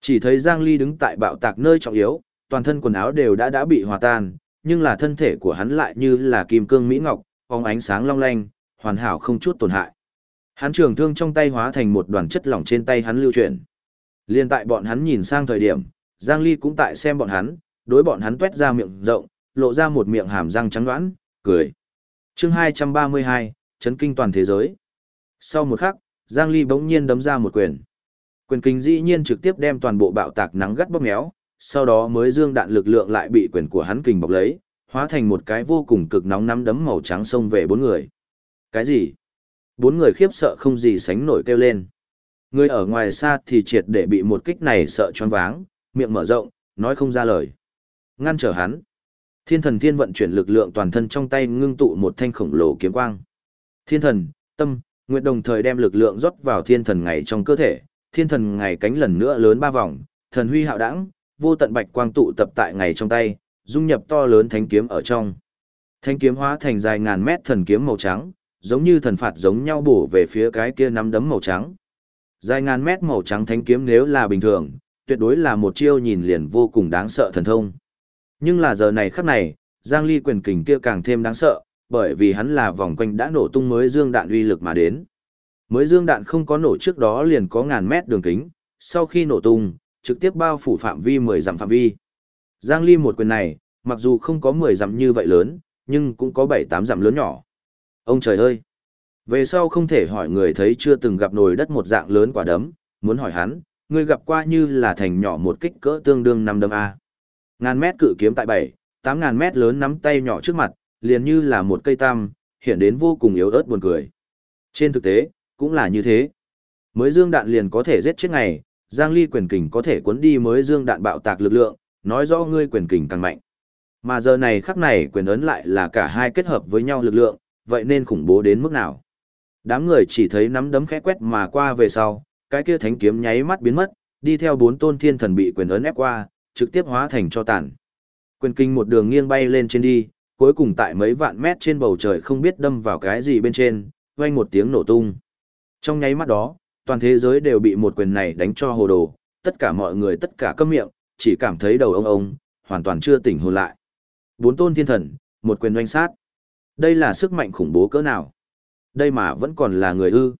Chỉ thấy Giang Ly đứng tại bạo tạc nơi trọng yếu, toàn thân quần áo đều đã đã bị hòa tan, nhưng là thân thể của hắn lại như là kim cương mỹ ngọc, phóng ánh sáng long lanh, hoàn hảo không chút tổn hại. Hắn trường thương trong tay hóa thành một đoàn chất lỏng trên tay hắn lưu chuyển. Liên tại bọn hắn nhìn sang thời điểm, Giang Ly cũng tại xem bọn hắn, đối bọn hắn tuét ra miệng rộng, lộ ra một miệng hàm răng trắng đoán, cười. Chương 232, chấn kinh toàn thế giới. Sau một khắc, Giang Ly bỗng nhiên đấm ra một quyền. Quyền kinh dĩ nhiên trực tiếp đem toàn bộ bạo tạc nắng gắt bóp méo, sau đó mới dương đạn lực lượng lại bị quyền của hắn kình bọc lấy, hóa thành một cái vô cùng cực nóng nắm đấm màu trắng xông về bốn người. Cái gì? Bốn người khiếp sợ không gì sánh nổi kêu lên. Người ở ngoài xa thì triệt để bị một kích này sợ choáng váng, miệng mở rộng, nói không ra lời. Ngăn trở hắn. Thiên thần thiên vận chuyển lực lượng toàn thân trong tay ngưng tụ một thanh khổng lồ kiếm quang. Thiên thần, tâm, nguyện đồng thời đem lực lượng rót vào thiên thần ngày trong cơ thể. Thiên thần ngày cánh lần nữa lớn ba vòng, thần huy hạo đẳng, vô tận bạch quang tụ tập tại ngày trong tay, dung nhập to lớn thánh kiếm ở trong. Thánh kiếm hóa thành dài ngàn mét thần kiếm màu trắng, giống như thần phạt giống nhau bổ về phía cái kia nắm đấm màu trắng. Dài ngàn mét màu trắng thánh kiếm nếu là bình thường, tuyệt đối là một chiêu nhìn liền vô cùng đáng sợ thần thông. Nhưng là giờ này khắc này, Giang Ly quyền kình kia càng thêm đáng sợ, bởi vì hắn là vòng quanh đã nổ tung mới dương đạn uy lực mà đến. Mới dương đạn không có nổ trước đó liền có ngàn mét đường kính, sau khi nổ tung, trực tiếp bao phủ phạm vi 10 dặm phạm vi. Giang Ly một quyền này, mặc dù không có 10 dặm như vậy lớn, nhưng cũng có 7-8 dặm lớn nhỏ. Ông trời ơi! Về sau không thể hỏi người thấy chưa từng gặp nồi đất một dạng lớn quả đấm, muốn hỏi hắn, người gặp qua như là thành nhỏ một kích cỡ tương đương năm đấm A. Ngàn mét cự kiếm tại 7, 8 ngàn mét lớn nắm tay nhỏ trước mặt, liền như là một cây tam, hiện đến vô cùng yếu ớt buồn cười. Trên thực tế, cũng là như thế. Mới dương đạn liền có thể giết chết ngày, Giang Ly quyền kình có thể cuốn đi mới dương đạn bạo tạc lực lượng, nói rõ ngươi quyền kình càng mạnh. Mà giờ này khắc này quyền ấn lại là cả hai kết hợp với nhau lực lượng, vậy nên khủng bố đến mức nào. Đám người chỉ thấy nắm đấm khẽ quét mà qua về sau, cái kia thánh kiếm nháy mắt biến mất, đi theo bốn tôn thiên thần bị quyền ấn ép qua, trực tiếp hóa thành cho tàn. Quyền kinh một đường nghiêng bay lên trên đi, cuối cùng tại mấy vạn mét trên bầu trời không biết đâm vào cái gì bên trên, vang một tiếng nổ tung. Trong nháy mắt đó, toàn thế giới đều bị một quyền này đánh cho hồ đồ, tất cả mọi người tất cả câm miệng, chỉ cảm thấy đầu ông ông, hoàn toàn chưa tỉnh hồn lại. Bốn tôn thiên thần, một quyền doanh sát. Đây là sức mạnh khủng bố cỡ nào? Đây mà vẫn còn là người ư.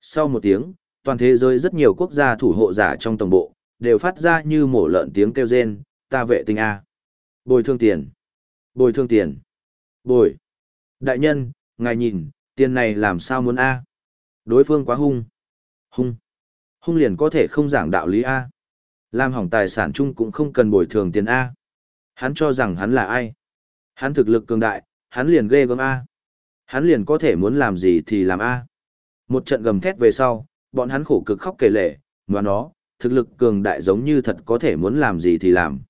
Sau một tiếng, toàn thế giới rất nhiều quốc gia thủ hộ giả trong tổng bộ, đều phát ra như mổ lợn tiếng kêu rên, ta vệ tinh A. Bồi thương tiền. Bồi thương tiền. Bồi. Đại nhân, ngài nhìn, tiền này làm sao muốn A. Đối phương quá hung. Hung. Hung liền có thể không giảng đạo lý A. Làm hỏng tài sản chung cũng không cần bồi thường tiền A. Hắn cho rằng hắn là ai. Hắn thực lực cường đại, hắn liền ghê gớm A. Hắn liền có thể muốn làm gì thì làm A. Một trận gầm thét về sau, bọn hắn khổ cực khóc kể lệ, và nó, thực lực cường đại giống như thật có thể muốn làm gì thì làm.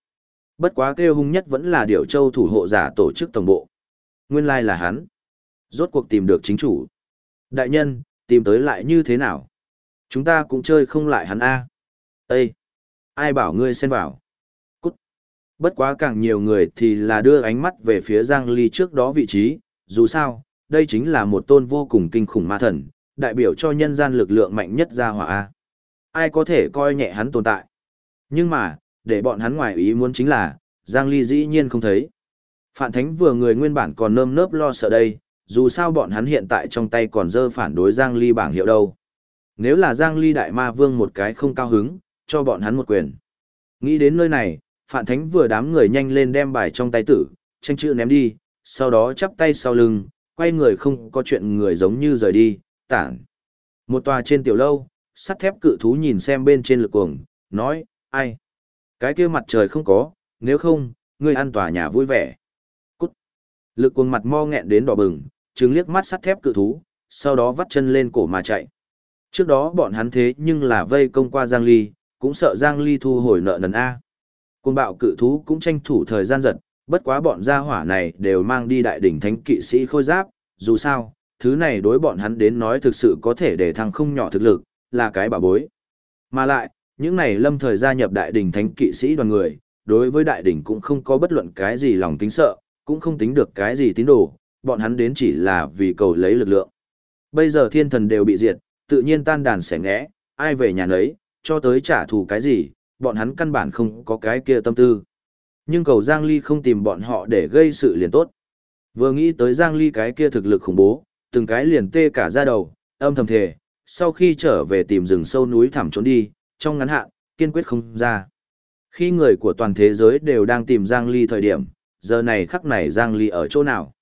Bất quá kêu hung nhất vẫn là điều châu thủ hộ giả tổ chức tổng bộ. Nguyên lai là hắn. Rốt cuộc tìm được chính chủ. Đại nhân, tìm tới lại như thế nào? Chúng ta cũng chơi không lại hắn A. Ê! Ai bảo ngươi xen vào? Cút! Bất quá càng nhiều người thì là đưa ánh mắt về phía Giang Ly trước đó vị trí, dù sao, đây chính là một tôn vô cùng kinh khủng ma thần, đại biểu cho nhân gian lực lượng mạnh nhất ra hỏa A. Ai có thể coi nhẹ hắn tồn tại. Nhưng mà, để bọn hắn ngoài ý muốn chính là, Giang Ly dĩ nhiên không thấy. Phản Thánh vừa người nguyên bản còn nơm nớp lo sợ đây, dù sao bọn hắn hiện tại trong tay còn dơ phản đối Giang Ly bảng hiệu đâu. Nếu là Giang Ly đại ma vương một cái không cao hứng, cho bọn hắn một quyền. Nghĩ đến nơi này, Phản Thánh vừa đám người nhanh lên đem bài trong tay tử, tranh chữ ném đi, sau đó chắp tay sau lưng, quay người không có chuyện người giống như rời đi, tản. Một tòa trên tiểu lâu, sắt thép cự thú nhìn xem bên trên lực cuồng, nói, ai? Cái kia mặt trời không có, nếu không, ngươi ăn tòa nhà vui vẻ. Cút. Lực cuồng mặt mo nghẹn đến đỏ bừng, trừng liếc mắt sắt thép cự thú, sau đó vắt chân lên cổ mà chạy. Trước đó bọn hắn thế nhưng là vây công qua Giang Ly, cũng sợ Giang Ly thu hồi nợ nần A. Côn bạo cự thú cũng tranh thủ thời gian giật, bất quá bọn gia hỏa này đều mang đi đại đỉnh thánh kỵ sĩ khôi giáp, dù sao, thứ này đối bọn hắn đến nói thực sự có thể để thăng không nhỏ thực lực, là cái bảo bối. Mà lại, những này lâm thời gia nhập đại đỉnh thánh kỵ sĩ đoàn người, đối với đại đỉnh cũng không có bất luận cái gì lòng kính sợ, cũng không tính được cái gì tín đồ, bọn hắn đến chỉ là vì cầu lấy lực lượng. Bây giờ thiên thần đều bị diệt, tự nhiên tan đàn sẽ ngẽ, ai về nhà nấy, cho tới trả thù cái gì, bọn hắn căn bản không có cái kia tâm tư. Nhưng cầu Giang Ly không tìm bọn họ để gây sự liền tốt. Vừa nghĩ tới Giang Ly cái kia thực lực khủng bố, từng cái liền tê cả da đầu, âm thầm thề, sau khi trở về tìm rừng sâu núi thẳm trốn đi, trong ngắn hạn, kiên quyết không ra. Khi người của toàn thế giới đều đang tìm Giang Ly thời điểm, giờ này khắc này Giang Ly ở chỗ nào?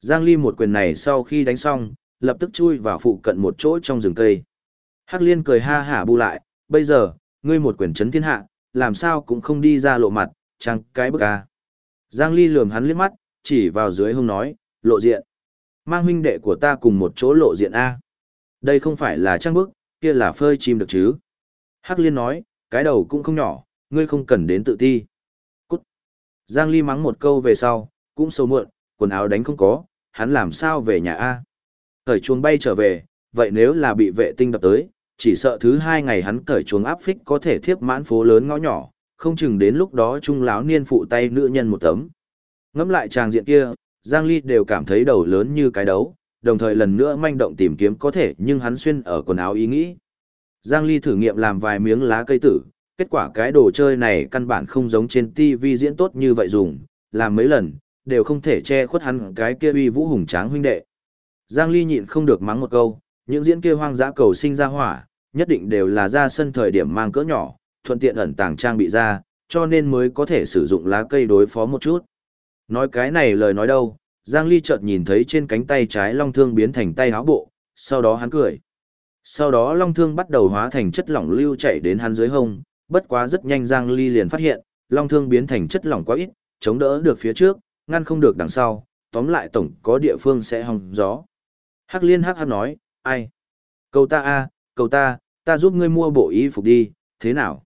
Giang Ly một quyền này sau khi đánh xong, lập tức chui vào phụ cận một chỗ trong rừng cây. Hắc Liên cười ha hả bu lại, bây giờ, ngươi một quyền chấn thiên hạ, làm sao cũng không đi ra lộ mặt, chẳng cái bức à. Giang Ly lườm hắn liếc mắt, chỉ vào dưới hông nói, lộ diện. Mang huynh đệ của ta cùng một chỗ lộ diện A. Đây không phải là trang bức, kia là phơi chim được chứ. Hắc Liên nói, cái đầu cũng không nhỏ, ngươi không cần đến tự ti. Cút. Giang Ly mắng một câu về sau, cũng sâu muộn, quần áo đánh không có, hắn làm sao về nhà A. Cởi chuông bay trở về, vậy nếu là bị vệ tinh đập tới, chỉ sợ thứ hai ngày hắn cởi chuồng áp phích có thể thiếp mãn phố lớn ngõ nhỏ, không chừng đến lúc đó trung láo niên phụ tay nữ nhân một tấm. Ngắm lại tràng diện kia, Giang Ly đều cảm thấy đầu lớn như cái đấu, đồng thời lần nữa manh động tìm kiếm có thể nhưng hắn xuyên ở quần áo ý nghĩ. Giang Ly thử nghiệm làm vài miếng lá cây tử, kết quả cái đồ chơi này căn bản không giống trên TV diễn tốt như vậy dùng, làm mấy lần, đều không thể che khuất hắn cái kia uy vũ hùng tráng huynh đệ. Giang Ly nhịn không được mắng một câu, những diễn kia hoang dã cầu sinh ra hỏa, nhất định đều là ra sân thời điểm mang cỡ nhỏ, thuận tiện ẩn tàng trang bị ra, cho nên mới có thể sử dụng lá cây đối phó một chút. Nói cái này lời nói đâu, Giang Ly chợt nhìn thấy trên cánh tay trái long thương biến thành tay áo bộ, sau đó hắn cười. Sau đó long thương bắt đầu hóa thành chất lỏng lưu chảy đến hắn dưới hông, bất quá rất nhanh Giang Ly liền phát hiện, long thương biến thành chất lỏng quá ít, chống đỡ được phía trước, ngăn không được đằng sau, tóm lại tổng có địa phương sẽ hòng gió. Hắc liên hắc hắc nói, ai? Cầu ta a, cầu ta, ta giúp ngươi mua bộ y phục đi, thế nào?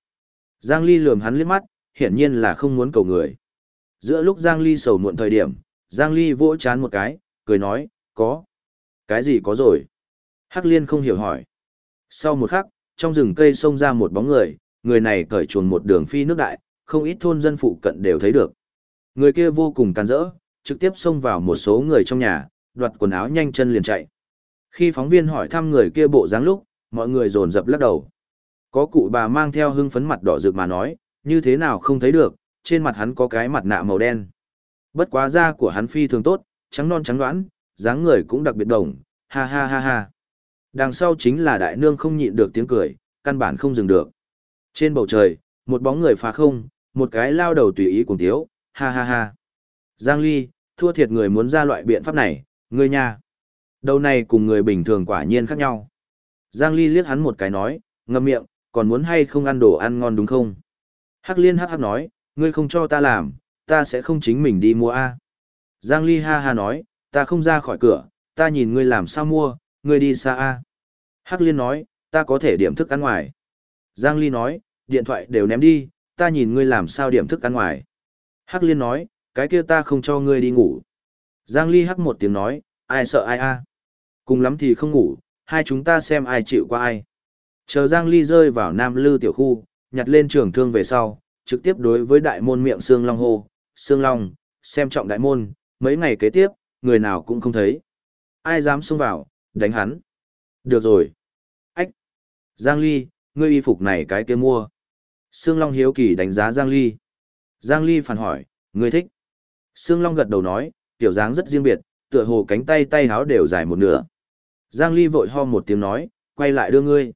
Giang Ly lườm hắn liếc mắt, hiển nhiên là không muốn cầu người. Giữa lúc Giang Ly sầu muộn thời điểm, Giang Ly vỗ chán một cái, cười nói, có. Cái gì có rồi? Hắc liên không hiểu hỏi. Sau một khắc, trong rừng cây xông ra một bóng người, người này cởi chuồn một đường phi nước đại, không ít thôn dân phụ cận đều thấy được. Người kia vô cùng can rỡ, trực tiếp xông vào một số người trong nhà, đoạt quần áo nhanh chân liền chạy. Khi phóng viên hỏi thăm người kia bộ dáng lúc, mọi người dồn dập lắc đầu. Có cụ bà mang theo hưng phấn mặt đỏ rực mà nói, như thế nào không thấy được, trên mặt hắn có cái mặt nạ màu đen. Bất quá da của hắn phi thường tốt, trắng non trắng đoán, dáng người cũng đặc biệt đồng, ha ha ha ha. Đằng sau chính là đại nương không nhịn được tiếng cười, căn bản không dừng được. Trên bầu trời, một bóng người phá không, một cái lao đầu tùy ý cùng thiếu. ha ha ha. Giang Ly, thua thiệt người muốn ra loại biện pháp này, ngươi nha. Đầu này cùng người bình thường quả nhiên khác nhau. Giang Ly liếc hắn một cái nói, ngậm miệng, còn muốn hay không ăn đồ ăn ngon đúng không? Hắc liên hắc hắc nói, ngươi không cho ta làm, ta sẽ không chính mình đi mua A. Giang Ly ha ha nói, ta không ra khỏi cửa, ta nhìn ngươi làm sao mua, ngươi đi xa A. Hắc liên nói, ta có thể điểm thức ăn ngoài. Giang Ly nói, điện thoại đều ném đi, ta nhìn ngươi làm sao điểm thức ăn ngoài. Hắc liên nói, cái kia ta không cho ngươi đi ngủ. Giang Ly hắc một tiếng nói, ai sợ ai a? Cùng lắm thì không ngủ, hai chúng ta xem ai chịu qua ai. Chờ Giang Ly rơi vào Nam Lư tiểu khu, nhặt lên trường thương về sau, trực tiếp đối với đại môn miệng Sương Long hô, Sương Long, xem trọng đại môn, mấy ngày kế tiếp, người nào cũng không thấy. Ai dám xông vào, đánh hắn. Được rồi. Ách. Giang Ly, ngươi y phục này cái kia mua. Sương Long hiếu kỳ đánh giá Giang Ly. Giang Ly phản hỏi, ngươi thích. Sương Long gật đầu nói, tiểu dáng rất riêng biệt, tựa hồ cánh tay tay háo đều dài một nửa. Giang Ly vội ho một tiếng nói, quay lại đưa ngươi.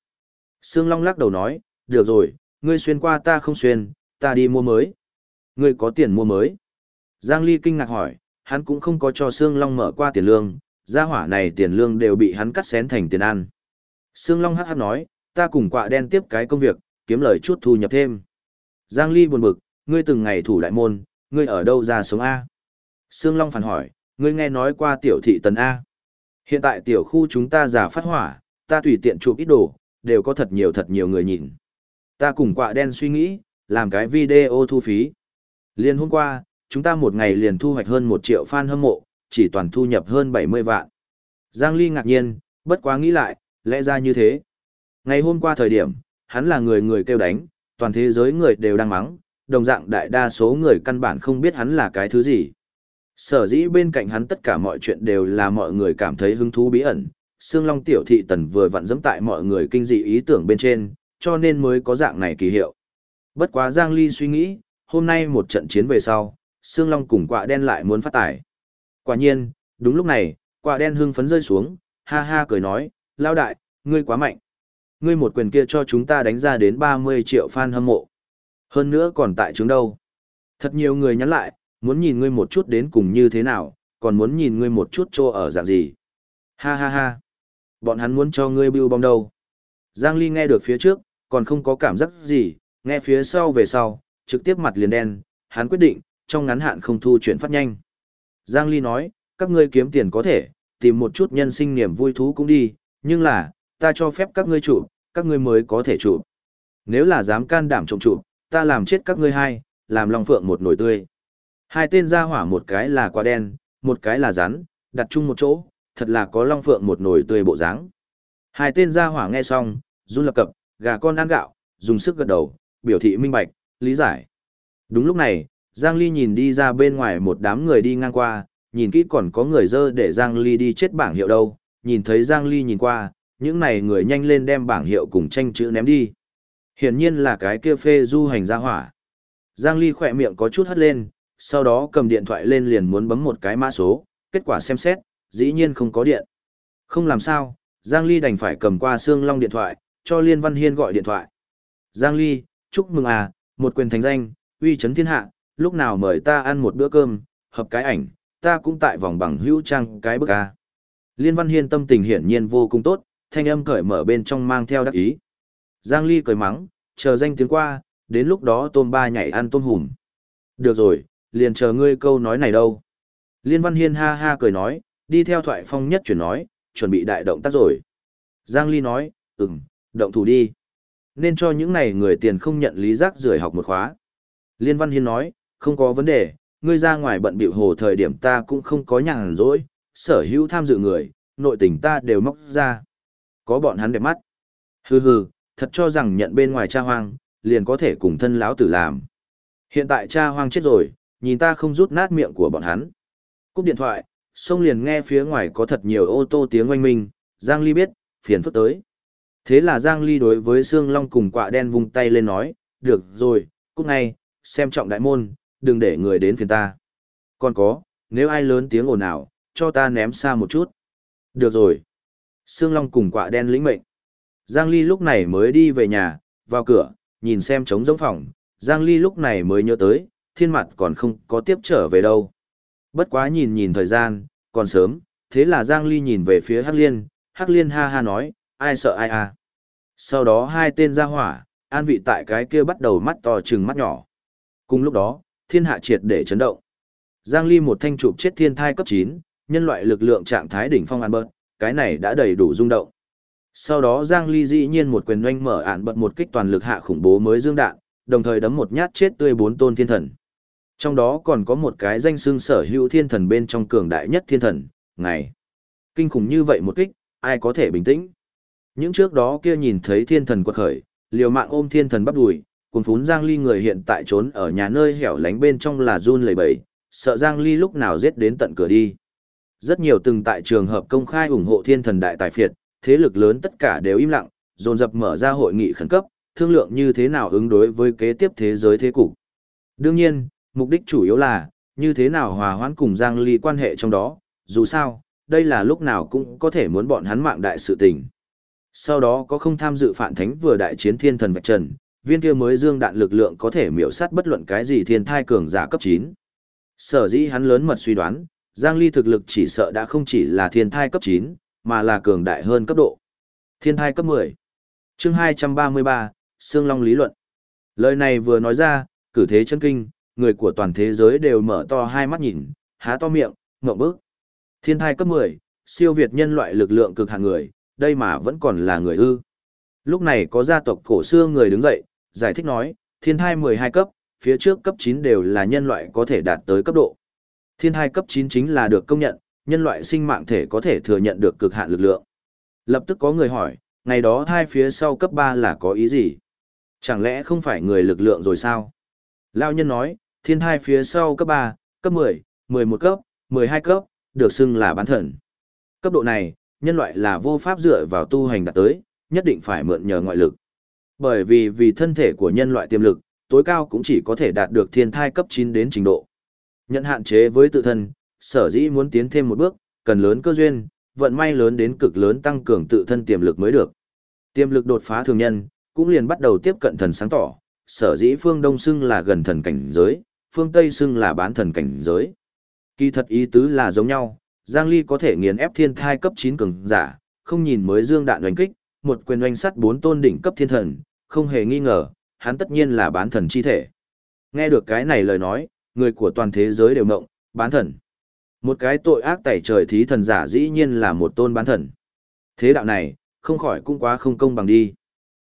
Sương Long lắc đầu nói, được rồi, ngươi xuyên qua ta không xuyên, ta đi mua mới. Ngươi có tiền mua mới. Giang Ly kinh ngạc hỏi, hắn cũng không có cho Sương Long mở qua tiền lương, gia hỏa này tiền lương đều bị hắn cắt xén thành tiền ăn. Sương Long hắc hắc nói, ta cùng quạ đen tiếp cái công việc, kiếm lời chút thu nhập thêm. Giang Ly buồn bực, ngươi từng ngày thủ đại môn, ngươi ở đâu ra sống A? Sương Long phản hỏi, ngươi nghe nói qua tiểu thị tần A. Hiện tại tiểu khu chúng ta giả phát hỏa, ta tùy tiện chụp ít đồ, đều có thật nhiều thật nhiều người nhìn. Ta cùng quạ đen suy nghĩ, làm cái video thu phí. Liên hôm qua, chúng ta một ngày liền thu hoạch hơn một triệu fan hâm mộ, chỉ toàn thu nhập hơn 70 vạn. Giang Ly ngạc nhiên, bất quá nghĩ lại, lẽ ra như thế. Ngày hôm qua thời điểm, hắn là người người kêu đánh, toàn thế giới người đều đang mắng, đồng dạng đại đa số người căn bản không biết hắn là cái thứ gì. Sở dĩ bên cạnh hắn tất cả mọi chuyện đều là mọi người cảm thấy hứng thú bí ẩn, Sương Long tiểu thị tần vừa vặn dẫm tại mọi người kinh dị ý tưởng bên trên, cho nên mới có dạng này kỳ hiệu. Bất quá Giang Ly suy nghĩ, hôm nay một trận chiến về sau, Sương Long cùng quạ đen lại muốn phát tải. Quả nhiên, đúng lúc này, Quạ đen hưng phấn rơi xuống, ha ha cười nói, lao đại, ngươi quá mạnh. Ngươi một quyền kia cho chúng ta đánh ra đến 30 triệu fan hâm mộ. Hơn nữa còn tại trứng đâu. Thật nhiều người nhắn lại, muốn nhìn ngươi một chút đến cùng như thế nào, còn muốn nhìn ngươi một chút trô ở dạng gì. Ha ha ha. Bọn hắn muốn cho ngươi bưu bong đâu. Giang Ly nghe được phía trước, còn không có cảm giác gì, nghe phía sau về sau, trực tiếp mặt liền đen, hắn quyết định, trong ngắn hạn không thu chuyển phát nhanh. Giang Ly nói, các ngươi kiếm tiền có thể, tìm một chút nhân sinh niềm vui thú cũng đi, nhưng là, ta cho phép các ngươi chụp, các ngươi mới có thể chụp. Nếu là dám can đảm trộm chụp, ta làm chết các ngươi hai, làm lòng phượng một nồi tươi. Hai tên ra hỏa một cái là quả đen, một cái là rắn, đặt chung một chỗ, thật là có long phượng một nồi tươi bộ dáng. Hai tên ra hỏa nghe xong, run lập cập, gà con ăn gạo, dùng sức gật đầu, biểu thị minh bạch, lý giải. Đúng lúc này, Giang Ly nhìn đi ra bên ngoài một đám người đi ngang qua, nhìn kỹ còn có người dơ để Giang Ly đi chết bảng hiệu đâu, nhìn thấy Giang Ly nhìn qua, những này người nhanh lên đem bảng hiệu cùng tranh chữ ném đi. Hiển nhiên là cái kia phê du hành ra hỏa. Giang Ly khỏe miệng có chút hất lên, sau đó cầm điện thoại lên liền muốn bấm một cái mã số, kết quả xem xét, dĩ nhiên không có điện. Không làm sao, Giang Ly đành phải cầm qua xương long điện thoại, cho Liên Văn Hiên gọi điện thoại. Giang Ly, chúc mừng à, một quyền thành danh, uy chấn thiên hạ, lúc nào mời ta ăn một bữa cơm, hợp cái ảnh, ta cũng tại vòng bằng hữu trang cái bức à. Liên Văn Hiên tâm tình hiển nhiên vô cùng tốt, thanh âm cởi mở bên trong mang theo đắc ý. Giang Ly cười mắng, chờ danh tiếng qua, đến lúc đó tôm ba nhảy ăn tôm hùm. Được rồi, liền chờ ngươi câu nói này đâu. Liên Văn Hiên ha ha cười nói, đi theo thoại phong nhất chuyển nói, chuẩn bị đại động tác rồi. Giang Ly nói, ừm, động thủ đi. Nên cho những này người tiền không nhận lý giác rưởi học một khóa. Liên Văn Hiên nói, không có vấn đề, ngươi ra ngoài bận bịu hồ thời điểm ta cũng không có nhàn rỗi, sở hữu tham dự người, nội tình ta đều móc ra. Có bọn hắn đẹp mắt. Hừ hừ, thật cho rằng nhận bên ngoài cha hoang, liền có thể cùng thân lão tử làm. Hiện tại cha hoang chết rồi, nhìn ta không rút nát miệng của bọn hắn. Cúp điện thoại, xong liền nghe phía ngoài có thật nhiều ô tô tiếng oanh minh, Giang Ly biết, phiền phức tới. Thế là Giang Ly đối với Sương Long cùng quạ đen vung tay lên nói, được rồi, cút ngay, xem trọng đại môn, đừng để người đến phiền ta. Còn có, nếu ai lớn tiếng ồn ào, cho ta ném xa một chút. Được rồi. Sương Long cùng quạ đen lĩnh mệnh. Giang Ly lúc này mới đi về nhà, vào cửa, nhìn xem trống giống phòng, Giang Ly lúc này mới nhớ tới, thiên mặt còn không có tiếp trở về đâu. Bất quá nhìn nhìn thời gian, còn sớm, thế là Giang Ly nhìn về phía Hắc Liên, Hắc Liên ha ha nói, ai sợ ai à. Sau đó hai tên ra hỏa, an vị tại cái kia bắt đầu mắt to trừng mắt nhỏ. Cùng lúc đó, thiên hạ triệt để chấn động. Giang Ly một thanh chụp chết thiên thai cấp 9, nhân loại lực lượng trạng thái đỉnh phong an bớt, cái này đã đầy đủ rung động. Sau đó Giang Ly dĩ nhiên một quyền oanh mở ạn bật một kích toàn lực hạ khủng bố mới dương đạn, đồng thời đấm một nhát chết tươi bốn tôn thiên thần. Trong đó còn có một cái danh xương sở hữu thiên thần bên trong cường đại nhất thiên thần, ngày. Kinh khủng như vậy một kích, ai có thể bình tĩnh. Những trước đó kia nhìn thấy thiên thần quật khởi, liều mạng ôm thiên thần bắp đùi, cùng phún Giang Ly người hiện tại trốn ở nhà nơi hẻo lánh bên trong là run lẩy bẩy, sợ Giang Ly lúc nào giết đến tận cửa đi. Rất nhiều từng tại trường hợp công khai ủng hộ thiên thần đại tài phiệt, thế lực lớn tất cả đều im lặng, dồn dập mở ra hội nghị khẩn cấp, thương lượng như thế nào ứng đối với kế tiếp thế giới thế cục. Đương nhiên, mục đích chủ yếu là, như thế nào hòa hoãn cùng Giang Ly quan hệ trong đó, dù sao, đây là lúc nào cũng có thể muốn bọn hắn mạng đại sự tình. Sau đó có không tham dự phản thánh vừa đại chiến thiên thần vạch trần, viên kia mới dương đạn lực lượng có thể miểu sát bất luận cái gì thiên thai cường giả cấp 9. Sở dĩ hắn lớn mật suy đoán, Giang Ly thực lực chỉ sợ đã không chỉ là thiên thai cấp 9, mà là cường đại hơn cấp độ. Thiên thai cấp 10. Chương 233, Sương Long lý luận. Lời này vừa nói ra, cử thế chân kinh, người của toàn thế giới đều mở to hai mắt nhìn, há to miệng, ngậm bức. Thiên thai cấp 10, siêu việt nhân loại lực lượng cực hạn người, đây mà vẫn còn là người ư. Lúc này có gia tộc cổ xưa người đứng dậy, giải thích nói, thiên thai 12 cấp, phía trước cấp 9 đều là nhân loại có thể đạt tới cấp độ. Thiên thai cấp 9 chính là được công nhận, nhân loại sinh mạng thể có thể thừa nhận được cực hạn lực lượng. Lập tức có người hỏi, ngày đó thai phía sau cấp 3 là có ý gì? Chẳng lẽ không phải người lực lượng rồi sao? Lao nhân nói, thiên thai phía sau cấp 3, cấp 10, 11 cấp, 12 cấp, được xưng là bán thần. Cấp độ này, nhân loại là vô pháp dựa vào tu hành đạt tới, nhất định phải mượn nhờ ngoại lực. Bởi vì vì thân thể của nhân loại tiềm lực, tối cao cũng chỉ có thể đạt được thiên thai cấp 9 đến trình độ. Nhận hạn chế với tự thân, sở dĩ muốn tiến thêm một bước, cần lớn cơ duyên, vận may lớn đến cực lớn tăng cường tự thân tiềm lực mới được. Tiềm lực đột phá thường nhân, cũng liền bắt đầu tiếp cận thần sáng tỏ, sở dĩ phương Đông xưng là gần thần cảnh giới, phương Tây xưng là bán thần cảnh giới. Kỳ thật ý tứ là giống nhau, Giang Ly có thể nghiền ép thiên thai cấp 9 cường giả, không nhìn mới dương đạn đánh kích, một quyền oanh sắt bốn tôn đỉnh cấp thiên thần, không hề nghi ngờ, hắn tất nhiên là bán thần chi thể. Nghe được cái này lời nói, người của toàn thế giới đều mộng, bán thần. Một cái tội ác tẩy trời thí thần giả dĩ nhiên là một tôn bán thần. Thế đạo này, không khỏi cũng quá không công bằng đi.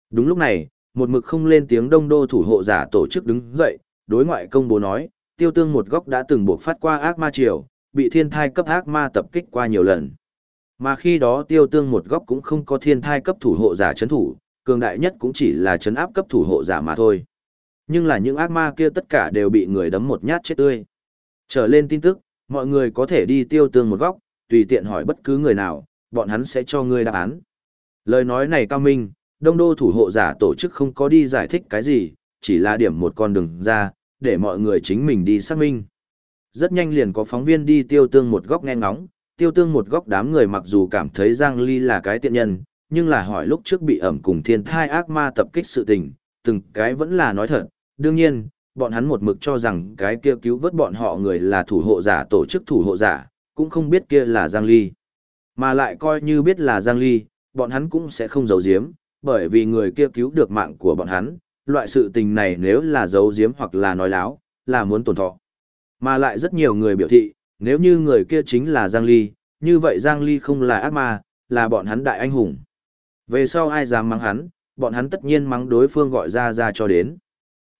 Đúng lúc này, một mực không lên tiếng đông đô thủ hộ giả tổ chức đứng dậy, đối ngoại công bố nói, tiêu tương một góc đã từng buộc phát qua ác ma triều, bị thiên thai cấp ác ma tập kích qua nhiều lần. Mà khi đó tiêu tương một góc cũng không có thiên thai cấp thủ hộ giả chấn thủ, cường đại nhất cũng chỉ là chấn áp cấp thủ hộ giả mà thôi. Nhưng là những ác ma kia tất cả đều bị người đấm một nhát chết tươi. Trở lên tin tức, mọi người có thể đi tiêu tương một góc, tùy tiện hỏi bất cứ người nào, bọn hắn sẽ cho ngươi đáp án. Lời nói này cao minh, đông đô thủ hộ giả tổ chức không có đi giải thích cái gì, chỉ là điểm một con đường ra, để mọi người chính mình đi xác minh. Rất nhanh liền có phóng viên đi tiêu tương một góc nghe ngóng, tiêu tương một góc đám người mặc dù cảm thấy Giang Ly là cái tiện nhân, nhưng là hỏi lúc trước bị ẩm cùng thiên thai ác ma tập kích sự tình, từng cái vẫn là nói thật. Đương nhiên, bọn hắn một mực cho rằng cái kia cứu vớt bọn họ người là thủ hộ giả tổ chức thủ hộ giả, cũng không biết kia là Giang Ly. Mà lại coi như biết là Giang Ly, bọn hắn cũng sẽ không giấu giếm, bởi vì người kia cứu được mạng của bọn hắn, loại sự tình này nếu là giấu giếm hoặc là nói láo, là muốn tổn thọ. Mà lại rất nhiều người biểu thị, nếu như người kia chính là Giang Ly, như vậy Giang Ly không là ác ma, là bọn hắn đại anh hùng. Về sau ai dám mắng hắn, bọn hắn tất nhiên mắng đối phương gọi ra ra cho đến.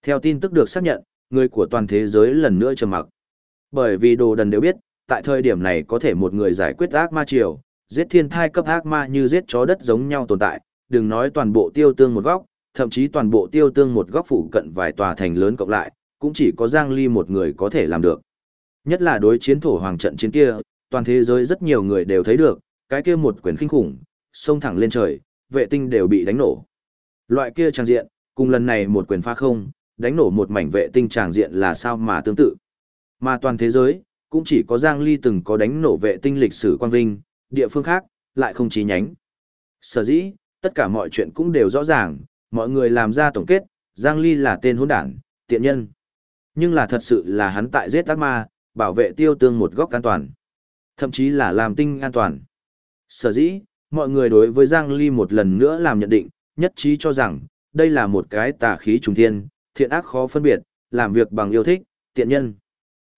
Theo tin tức được xác nhận, người của toàn thế giới lần nữa trầm mặc. Bởi vì đồ đần đều biết, tại thời điểm này có thể một người giải quyết ác ma triều, giết thiên thai cấp ác ma như giết chó đất giống nhau tồn tại, đừng nói toàn bộ tiêu tương một góc, thậm chí toàn bộ tiêu tương một góc phụ cận vài tòa thành lớn cộng lại, cũng chỉ có Giang Ly một người có thể làm được. Nhất là đối chiến thổ hoàng trận chiến kia, toàn thế giới rất nhiều người đều thấy được, cái kia một quyền kinh khủng, xông thẳng lên trời, vệ tinh đều bị đánh nổ. Loại kia trang diện, cùng lần này một quyền pha không, đánh nổ một mảnh vệ tinh tràng diện là sao mà tương tự. Mà toàn thế giới, cũng chỉ có Giang Ly từng có đánh nổ vệ tinh lịch sử quan vinh, địa phương khác, lại không chí nhánh. Sở dĩ, tất cả mọi chuyện cũng đều rõ ràng, mọi người làm ra tổng kết, Giang Ly là tên hỗn đản, tiện nhân. Nhưng là thật sự là hắn tại giết ác ma, bảo vệ tiêu tương một góc an toàn. Thậm chí là làm tinh an toàn. Sở dĩ, mọi người đối với Giang Ly một lần nữa làm nhận định, nhất trí cho rằng, đây là một cái tà khí trùng thiên, thiện ác khó phân biệt, làm việc bằng yêu thích, tiện nhân.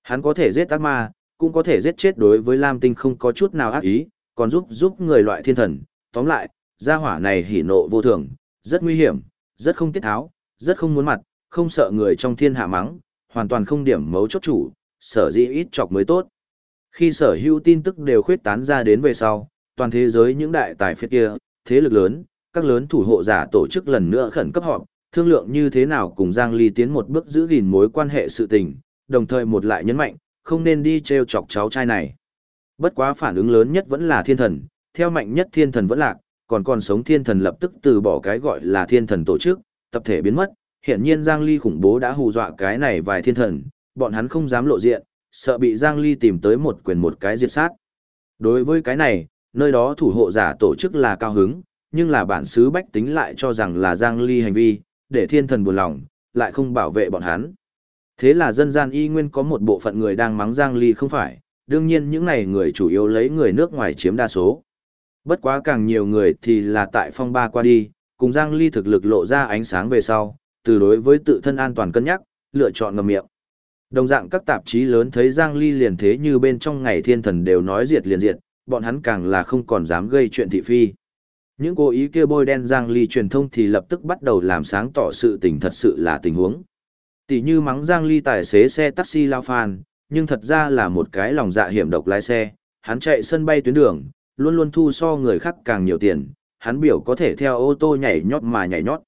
Hắn có thể giết ác ma, cũng có thể giết chết đối với Lam Tinh không có chút nào ác ý, còn giúp giúp người loại thiên thần. Tóm lại, gia hỏa này hỉ nộ vô thường, rất nguy hiểm, rất không tiết tháo, rất không muốn mặt, không sợ người trong thiên hạ mắng, hoàn toàn không điểm mấu chốt chủ, sở dĩ ít chọc mới tốt. Khi sở hữu tin tức đều khuyết tán ra đến về sau, toàn thế giới những đại tài phiệt kia, thế lực lớn, các lớn thủ hộ giả tổ chức lần nữa khẩn cấp họp, thương lượng như thế nào cùng Giang Ly tiến một bước giữ gìn mối quan hệ sự tình, đồng thời một lại nhấn mạnh, không nên đi treo chọc cháu trai này. Bất quá phản ứng lớn nhất vẫn là thiên thần, theo mạnh nhất thiên thần vẫn lạc, còn còn sống thiên thần lập tức từ bỏ cái gọi là thiên thần tổ chức, tập thể biến mất. Hiện nhiên Giang Ly khủng bố đã hù dọa cái này vài thiên thần, bọn hắn không dám lộ diện, sợ bị Giang Ly tìm tới một quyền một cái diệt sát. Đối với cái này, nơi đó thủ hộ giả tổ chức là cao hứng, nhưng là bản xứ bách tính lại cho rằng là Giang Ly hành vi, để thiên thần buồn lòng, lại không bảo vệ bọn hắn. Thế là dân gian y nguyên có một bộ phận người đang mắng Giang Ly không phải, đương nhiên những này người chủ yếu lấy người nước ngoài chiếm đa số. Bất quá càng nhiều người thì là tại phong ba qua đi, cùng Giang Ly thực lực lộ ra ánh sáng về sau, từ đối với tự thân an toàn cân nhắc, lựa chọn ngầm miệng. Đồng dạng các tạp chí lớn thấy Giang Ly liền thế như bên trong ngày thiên thần đều nói diệt liền diệt, bọn hắn càng là không còn dám gây chuyện thị phi. Những cố ý kia bôi đen Giang Ly truyền thông thì lập tức bắt đầu làm sáng tỏ sự tình thật sự là tình huống. Tỷ như mắng Giang Ly tài xế xe taxi lao phàn nhưng thật ra là một cái lòng dạ hiểm độc lái xe, hắn chạy sân bay tuyến đường, luôn luôn thu so người khác càng nhiều tiền, hắn biểu có thể theo ô tô nhảy nhót mà nhảy nhót.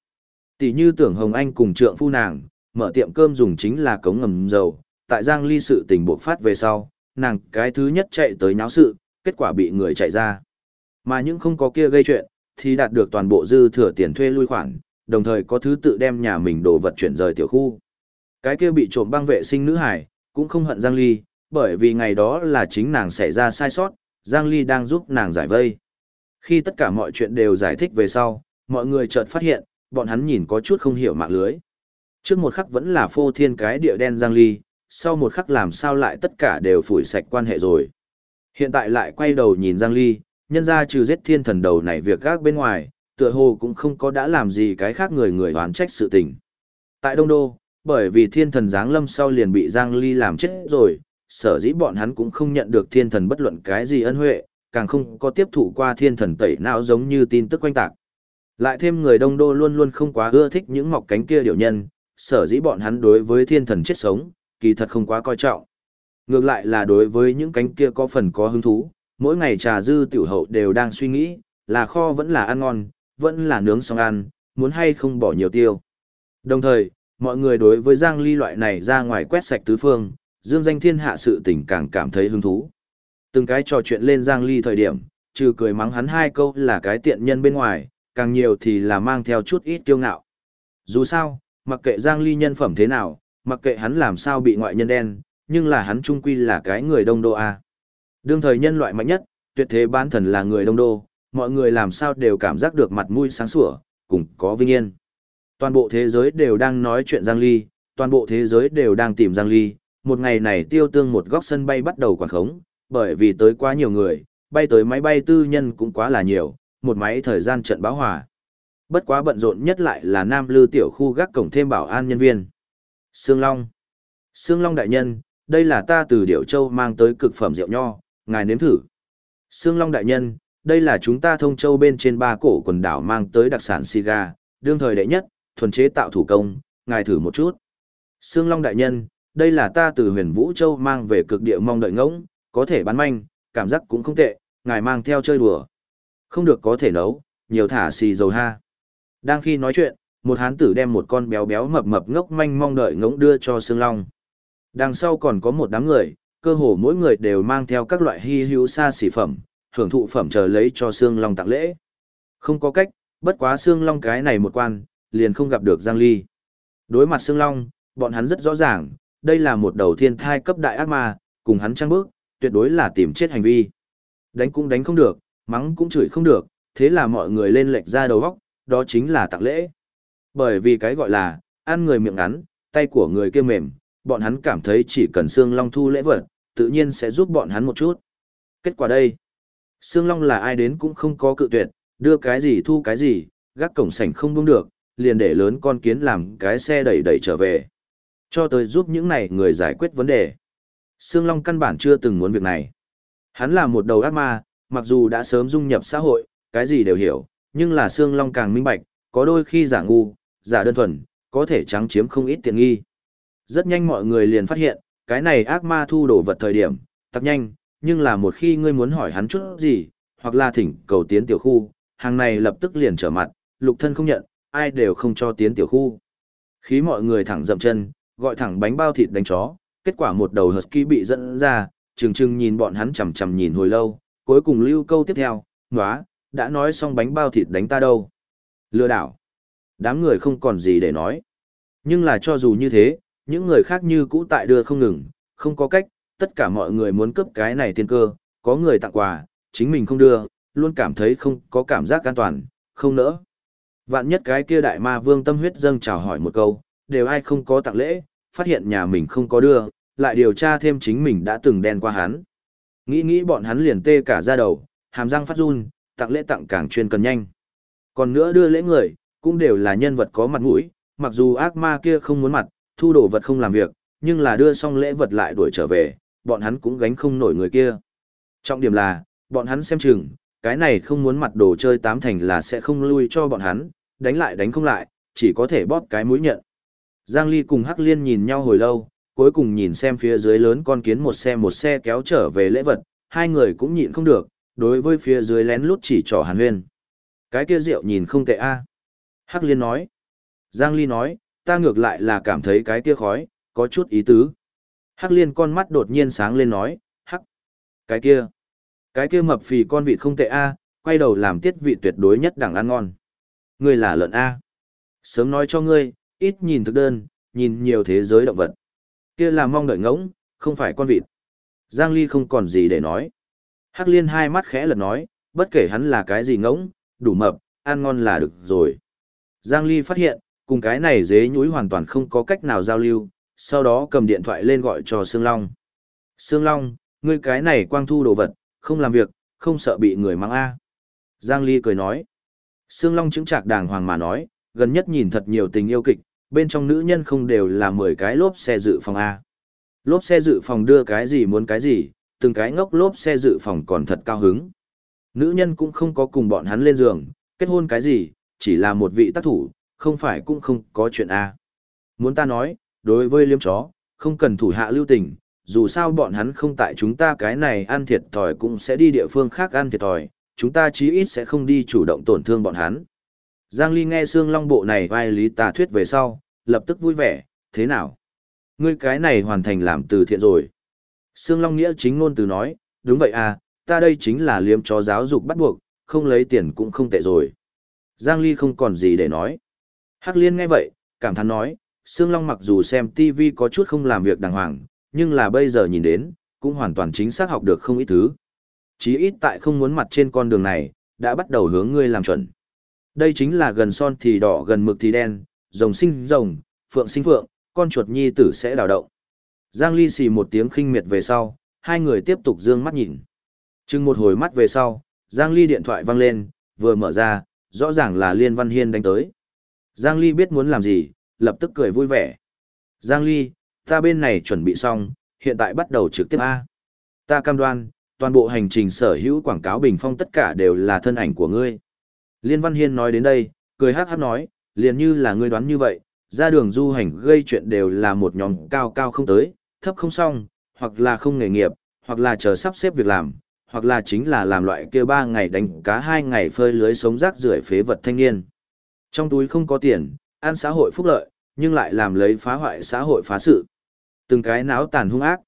Tỷ như tưởng Hồng Anh cùng trượng phu nàng, mở tiệm cơm dùng chính là cống ngầm dầu, tại Giang Ly sự tình buộc phát về sau, nàng cái thứ nhất chạy tới nháo sự, kết quả bị người chạy ra. Mà những không có kia gây chuyện, thì đạt được toàn bộ dư thừa tiền thuê lui khoản, đồng thời có thứ tự đem nhà mình đồ vật chuyển rời tiểu khu. Cái kia bị trộm băng vệ sinh nữ hải, cũng không hận Giang Ly, bởi vì ngày đó là chính nàng xảy ra sai sót, Giang Ly đang giúp nàng giải vây. Khi tất cả mọi chuyện đều giải thích về sau, mọi người chợt phát hiện, bọn hắn nhìn có chút không hiểu mạng lưới. Trước một khắc vẫn là phô thiên cái địa đen Giang Ly, sau một khắc làm sao lại tất cả đều phủi sạch quan hệ rồi. Hiện tại lại quay đầu nhìn Giang Ly, nhân ra trừ giết thiên thần đầu này việc gác bên ngoài, tựa hồ cũng không có đã làm gì cái khác người người oán trách sự tình. Tại Đông Đô, bởi vì thiên thần giáng lâm sau liền bị Giang Ly làm chết rồi, sở dĩ bọn hắn cũng không nhận được thiên thần bất luận cái gì ân huệ, càng không có tiếp thụ qua thiên thần tẩy não giống như tin tức quanh tạc. Lại thêm người Đông Đô luôn luôn không quá ưa thích những mọc cánh kia điều nhân, sở dĩ bọn hắn đối với thiên thần chết sống, kỳ thật không quá coi trọng. Ngược lại là đối với những cánh kia có phần có hứng thú, mỗi ngày trà dư tiểu hậu đều đang suy nghĩ, là kho vẫn là ăn ngon, vẫn là nướng xong ăn, muốn hay không bỏ nhiều tiêu. Đồng thời, mọi người đối với Giang Ly loại này ra ngoài quét sạch tứ phương, dương danh thiên hạ sự tình càng cảm thấy hứng thú. Từng cái trò chuyện lên Giang Ly thời điểm, trừ cười mắng hắn hai câu là cái tiện nhân bên ngoài, càng nhiều thì là mang theo chút ít kiêu ngạo. Dù sao, mặc kệ Giang Ly nhân phẩm thế nào, mặc kệ hắn làm sao bị ngoại nhân đen, nhưng là hắn trung quy là cái người đông đô A. Đương thời nhân loại mạnh nhất, tuyệt thế bán thần là người đông đô, mọi người làm sao đều cảm giác được mặt mũi sáng sủa, cùng có vinh yên. Toàn bộ thế giới đều đang nói chuyện Giang Ly, toàn bộ thế giới đều đang tìm Giang Ly. Một ngày này tiêu tương một góc sân bay bắt đầu quản khống, bởi vì tới quá nhiều người, bay tới máy bay tư nhân cũng quá là nhiều, một máy thời gian trận báo hòa. Bất quá bận rộn nhất lại là Nam Lư tiểu khu gác cổng thêm bảo an nhân viên. Sương Long. Sương Long đại nhân, đây là ta từ Điểu Châu mang tới cực phẩm rượu nho, ngài nếm thử. Sương Long đại nhân, đây là chúng ta thông châu bên trên ba cổ quần đảo mang tới đặc sản Siga, đương thời đệ nhất, thuần chế tạo thủ công, ngài thử một chút. Sương Long đại nhân, đây là ta từ huyền Vũ Châu mang về cực địa mong đợi ngỗng, có thể bán manh, cảm giác cũng không tệ, ngài mang theo chơi đùa. Không được có thể nấu, nhiều thả xì dầu ha. Đang khi nói chuyện, một hán tử đem một con béo béo mập mập ngốc manh mong đợi ngỗng đưa cho Sương Long. Đằng sau còn có một đám người, cơ hồ mỗi người đều mang theo các loại hy hữu xa xỉ phẩm, hưởng thụ phẩm chờ lấy cho Sương Long tặng lễ. Không có cách, bất quá Sương Long cái này một quan, liền không gặp được Giang Ly. Đối mặt Sương Long, bọn hắn rất rõ ràng, đây là một đầu thiên thai cấp đại ác ma, cùng hắn trăng bước, tuyệt đối là tìm chết hành vi. Đánh cũng đánh không được, mắng cũng chửi không được, thế là mọi người lên lệch ra đầu góc, đó chính là tặng lễ. Bởi vì cái gọi là, ăn người miệng ngắn, tay của người kia mềm, bọn hắn cảm thấy chỉ cần Sương Long thu lễ vật, tự nhiên sẽ giúp bọn hắn một chút. Kết quả đây, Sương Long là ai đến cũng không có cự tuyệt, đưa cái gì thu cái gì, gác cổng sảnh không buông được, liền để lớn con kiến làm cái xe đẩy đẩy trở về. Cho tới giúp những này người giải quyết vấn đề. Sương Long căn bản chưa từng muốn việc này. Hắn là một đầu ác ma, mặc dù đã sớm dung nhập xã hội, cái gì đều hiểu, nhưng là Sương Long càng minh bạch, có đôi khi giả ngu, giả đơn thuần, có thể trắng chiếm không ít tiện nghi. Rất nhanh mọi người liền phát hiện, cái này ác ma thu đồ vật thời điểm, tặc nhanh, nhưng là một khi ngươi muốn hỏi hắn chút gì, hoặc là thỉnh cầu tiến tiểu khu, hàng này lập tức liền trở mặt, lục thân không nhận, ai đều không cho tiến tiểu khu. Khí mọi người thẳng dậm chân, gọi thẳng bánh bao thịt đánh chó, kết quả một đầu husky bị dẫn ra, trừng trừng nhìn bọn hắn chằm chằm nhìn hồi lâu, cuối cùng lưu câu tiếp theo, ngóa, đã nói xong bánh bao thịt đánh ta đâu. Lừa đảo. Đám người không còn gì để nói. Nhưng là cho dù như thế, những người khác như cũ tại đưa không ngừng, không có cách, tất cả mọi người muốn cướp cái này tiên cơ, có người tặng quà, chính mình không đưa, luôn cảm thấy không có cảm giác an toàn, không nỡ. Vạn nhất cái kia đại ma vương tâm huyết dâng chào hỏi một câu, đều ai không có tặng lễ, phát hiện nhà mình không có đưa, lại điều tra thêm chính mình đã từng đen qua hắn. Nghĩ nghĩ bọn hắn liền tê cả ra đầu, hàm răng phát run, tặng lễ tặng càng chuyên cần nhanh. Còn nữa đưa lễ người, cũng đều là nhân vật có mặt mũi, mặc dù ác ma kia không muốn mặt, thu đồ vật không làm việc, nhưng là đưa xong lễ vật lại đuổi trở về, bọn hắn cũng gánh không nổi người kia. Trọng điểm là, bọn hắn xem chừng, cái này không muốn mặt đồ chơi tám thành là sẽ không lui cho bọn hắn, đánh lại đánh không lại, chỉ có thể bóp cái mũi nhận. Giang Ly cùng Hắc Liên nhìn nhau hồi lâu, cuối cùng nhìn xem phía dưới lớn con kiến một xe một xe kéo trở về lễ vật, hai người cũng nhịn không được, đối với phía dưới lén lút chỉ trỏ Hàn Huyên. Cái kia rượu nhìn không tệ a. Hắc Liên nói. Giang Ly nói, ta ngược lại là cảm thấy cái kia khói, có chút ý tứ. Hắc Liên con mắt đột nhiên sáng lên nói, Hắc. Cái kia. Cái kia mập phì con vịt không tệ a, quay đầu làm tiết vị tuyệt đối nhất đẳng ăn ngon. Ngươi là lợn a. Sớm nói cho ngươi, ít nhìn thực đơn, nhìn nhiều thế giới động vật. Kia là mong đợi ngỗng, không phải con vịt. Giang Ly không còn gì để nói. Hắc liên hai mắt khẽ lật nói, bất kể hắn là cái gì ngỗng, đủ mập, ăn ngon là được rồi. Giang Ly phát hiện, cùng cái này dế nhúi hoàn toàn không có cách nào giao lưu, sau đó cầm điện thoại lên gọi cho Sương Long. Sương Long, ngươi cái này quang thu đồ vật, không làm việc, không sợ bị người mang A. Giang Ly cười nói. Sương Long chứng trạc đàng hoàng mà nói, gần nhất nhìn thật nhiều tình yêu kịch, bên trong nữ nhân không đều là 10 cái lốp xe dự phòng A. Lốp xe dự phòng đưa cái gì muốn cái gì, từng cái ngốc lốp xe dự phòng còn thật cao hứng. Nữ nhân cũng không có cùng bọn hắn lên giường, kết hôn cái gì, chỉ là một vị tác thủ, không phải cũng không có chuyện A. Muốn ta nói, đối với liếm chó, không cần thủ hạ lưu tình, dù sao bọn hắn không tại chúng ta cái này ăn thiệt thòi cũng sẽ đi địa phương khác ăn thiệt thòi, chúng ta chí ít sẽ không đi chủ động tổn thương bọn hắn. Giang Ly nghe xương long bộ này vai lý tà thuyết về sau, lập tức vui vẻ, thế nào? Ngươi cái này hoàn thành làm từ thiện rồi. Sương Long Nghĩa chính ngôn từ nói, đúng vậy à, ta đây chính là liếm cho giáo dục bắt buộc, không lấy tiền cũng không tệ rồi. Giang Ly không còn gì để nói. Hắc Liên nghe vậy, cảm thán nói, Sương Long mặc dù xem TV có chút không làm việc đàng hoàng, nhưng là bây giờ nhìn đến, cũng hoàn toàn chính xác học được không ít thứ. Chí ít tại không muốn mặt trên con đường này, đã bắt đầu hướng ngươi làm chuẩn. Đây chính là gần son thì đỏ gần mực thì đen, rồng sinh rồng, phượng sinh phượng, con chuột nhi tử sẽ đào động. Giang Ly xì một tiếng khinh miệt về sau, hai người tiếp tục dương mắt nhìn. Chừng một hồi mắt về sau, Giang Ly điện thoại vang lên, vừa mở ra, rõ ràng là Liên Văn Hiên đánh tới. Giang Ly biết muốn làm gì, lập tức cười vui vẻ. Giang Ly, ta bên này chuẩn bị xong, hiện tại bắt đầu trực tiếp A. Ta cam đoan, toàn bộ hành trình sở hữu quảng cáo bình phong tất cả đều là thân ảnh của ngươi. Liên Văn Hiên nói đến đây, cười hát hát nói, liền như là ngươi đoán như vậy, ra đường du hành gây chuyện đều là một nhóm cao cao không tới, thấp không xong, hoặc là không nghề nghiệp, hoặc là chờ sắp xếp việc làm, hoặc là chính là làm loại kia ba ngày đánh cá hai ngày phơi lưới sống rác rưởi phế vật thanh niên. Trong túi không có tiền, ăn xã hội phúc lợi, nhưng lại làm lấy phá hoại xã hội phá sự. Từng cái náo tàn hung ác.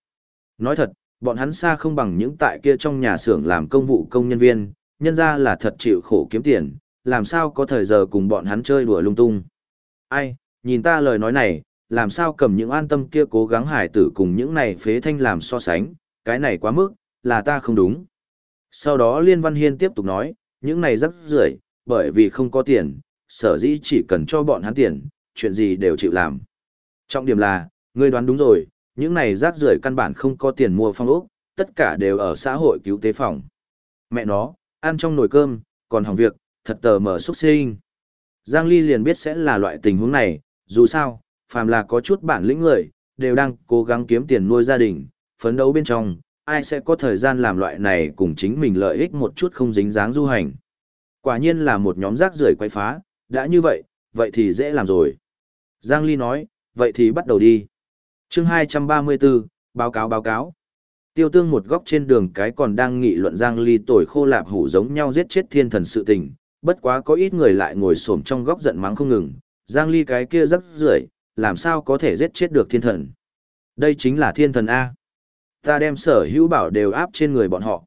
Nói thật, bọn hắn xa không bằng những tại kia trong nhà xưởng làm công vụ công nhân viên, nhân ra là thật chịu khổ kiếm tiền, làm sao có thời giờ cùng bọn hắn chơi đùa lung tung. Ai, nhìn ta lời nói này, làm sao cầm những an tâm kia cố gắng hải tử cùng những này phế thanh làm so sánh, cái này quá mức, là ta không đúng. Sau đó Liên Văn Hiên tiếp tục nói, những này rất rưởi, bởi vì không có tiền, sở dĩ chỉ cần cho bọn hắn tiền, chuyện gì đều chịu làm. Trọng điểm là, ngươi đoán đúng rồi, những này rác rưởi căn bản không có tiền mua phong ốc, tất cả đều ở xã hội cứu tế phòng. Mẹ nó, ăn trong nồi cơm, còn hỏng việc, thật tờ mở xuất sinh. Giang Ly liền biết sẽ là loại tình huống này, dù sao, phàm là có chút bản lĩnh người, đều đang cố gắng kiếm tiền nuôi gia đình, phấn đấu bên trong, ai sẽ có thời gian làm loại này cùng chính mình lợi ích một chút không dính dáng du hành. Quả nhiên là một nhóm rác rưởi quay phá, đã như vậy, vậy thì dễ làm rồi. Giang Ly nói, vậy thì bắt đầu đi. chương 234, báo cáo báo cáo. Tiêu tương một góc trên đường cái còn đang nghị luận Giang Ly tồi khô lạp hủ giống nhau giết chết thiên thần sự tình, bất quá có ít người lại ngồi xổm trong góc giận mắng không ngừng, Giang Ly cái kia rất rưởi, làm sao có thể giết chết được thiên thần. Đây chính là thiên thần A. Ta đem sở hữu bảo đều áp trên người bọn họ.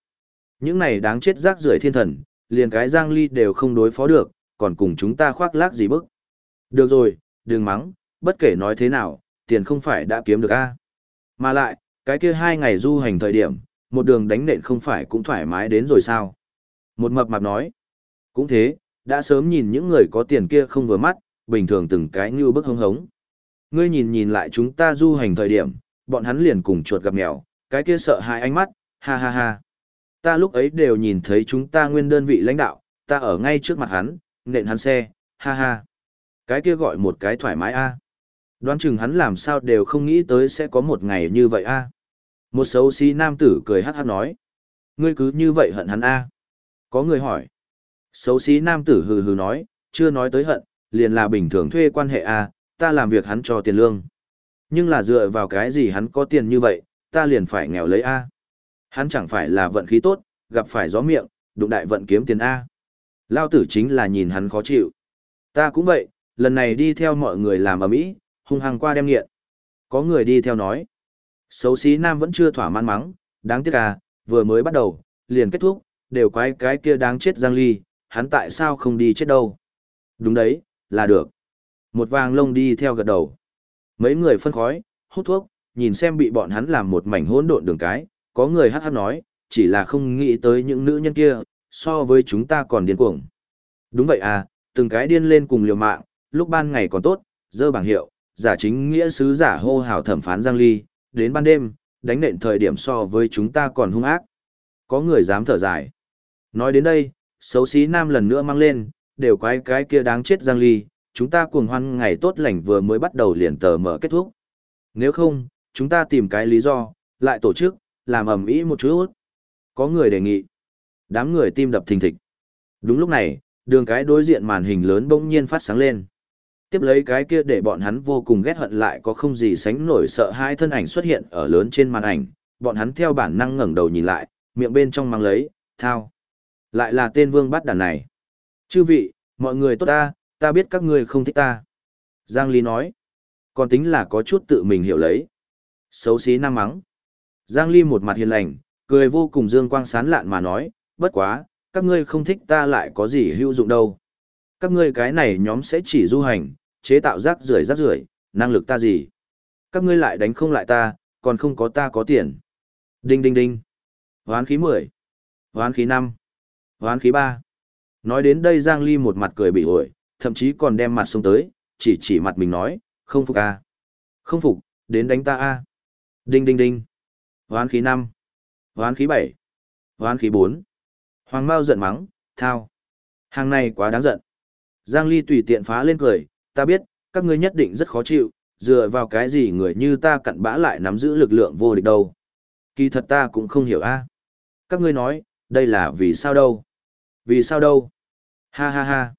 Những này đáng chết rác rưởi thiên thần, liền cái Giang Ly đều không đối phó được, còn cùng chúng ta khoác lác gì bức. Được rồi, đừng mắng, bất kể nói thế nào, tiền không phải đã kiếm được A. Mà lại, cái kia hai ngày du hành thời điểm, một đường đánh nện không phải cũng thoải mái đến rồi sao. Một mập mạp nói, cũng thế, đã sớm nhìn những người có tiền kia không vừa mắt, bình thường từng cái như bức hống hống. Ngươi nhìn nhìn lại chúng ta du hành thời điểm, bọn hắn liền cùng chuột gặp mèo, cái kia sợ hai ánh mắt, ha ha ha. Ta lúc ấy đều nhìn thấy chúng ta nguyên đơn vị lãnh đạo, ta ở ngay trước mặt hắn, nện hắn xe, ha ha. Cái kia gọi một cái thoải mái a. Đoán chừng hắn làm sao đều không nghĩ tới sẽ có một ngày như vậy a. Một xấu xí nam tử cười hát hát nói. Ngươi cứ như vậy hận hắn a. Có người hỏi. Xấu xí nam tử hừ hừ nói, chưa nói tới hận, liền là bình thường thuê quan hệ a, ta làm việc hắn cho tiền lương. Nhưng là dựa vào cái gì hắn có tiền như vậy, ta liền phải nghèo lấy a. Hắn chẳng phải là vận khí tốt, gặp phải gió miệng, đụng đại vận kiếm tiền a. Lao tử chính là nhìn hắn khó chịu. Ta cũng vậy, lần này đi theo mọi người làm ở mỹ, hung hăng qua đem nghiện. Có người đi theo nói. Xấu xí nam vẫn chưa thỏa mãn mắng, đáng tiếc à, vừa mới bắt đầu, liền kết thúc, đều quái cái kia đáng chết Giang Ly, hắn tại sao không đi chết đâu. Đúng đấy, là được. Một vàng lông đi theo gật đầu. Mấy người phân khói, hút thuốc, nhìn xem bị bọn hắn làm một mảnh hỗn độn đường cái, có người hát hát nói, chỉ là không nghĩ tới những nữ nhân kia, so với chúng ta còn điên cuồng. Đúng vậy à, từng cái điên lên cùng liều mạng, lúc ban ngày còn tốt, dơ bảng hiệu, giả chính nghĩa sứ giả hô hào thẩm phán Giang Ly, đến ban đêm, đánh nện thời điểm so với chúng ta còn hung ác. Có người dám thở dài. Nói đến đây, xấu xí nam lần nữa mang lên, đều quái cái kia đáng chết Giang Ly, chúng ta cuồng hoan ngày tốt lành vừa mới bắt đầu liền tờ mở kết thúc. Nếu không, chúng ta tìm cái lý do, lại tổ chức, làm ầm ĩ một chút. Có người đề nghị. Đám người tim đập thình thịch. Đúng lúc này, đường cái đối diện màn hình lớn bỗng nhiên phát sáng lên. Tiếp lấy cái kia để bọn hắn vô cùng ghét hận lại có không gì sánh nổi sợ hai thân ảnh xuất hiện ở lớn trên màn ảnh, bọn hắn theo bản năng ngẩng đầu nhìn lại, miệng bên trong mang lấy, thao. Lại là tên vương bắt đàn này. Chư vị, mọi người tốt ta, ta biết các ngươi không thích ta. Giang Ly nói, còn tính là có chút tự mình hiểu lấy. Xấu xí nam mắng. Giang Ly một mặt hiền lành, cười vô cùng dương quang sán lạn mà nói, bất quá, các ngươi không thích ta lại có gì hữu dụng đâu. Các ngươi cái này nhóm sẽ chỉ du hành, chế tạo rác rưởi rác rưởi, năng lực ta gì. Các ngươi lại đánh không lại ta, còn không có ta có tiền. Đinh đinh đinh. Hoán khí 10. Hoán khí 5. Hoán khí ba. Nói đến đây Giang Ly một mặt cười bị ổi, thậm chí còn đem mặt xuống tới, chỉ chỉ mặt mình nói, không phục à. Không phục, đến đánh ta a. Đinh đinh đinh. Hoán khí 5. Hoán khí 7. Hoán khí 4. Hoàng Mao giận mắng, thao. Hàng này quá đáng giận. Giang Ly tùy tiện phá lên cười, ta biết, các ngươi nhất định rất khó chịu, dựa vào cái gì người như ta cặn bã lại nắm giữ lực lượng vô địch đâu. Kỳ thật ta cũng không hiểu a. Các ngươi nói, đây là vì sao đâu? Vì sao đâu? Ha ha ha.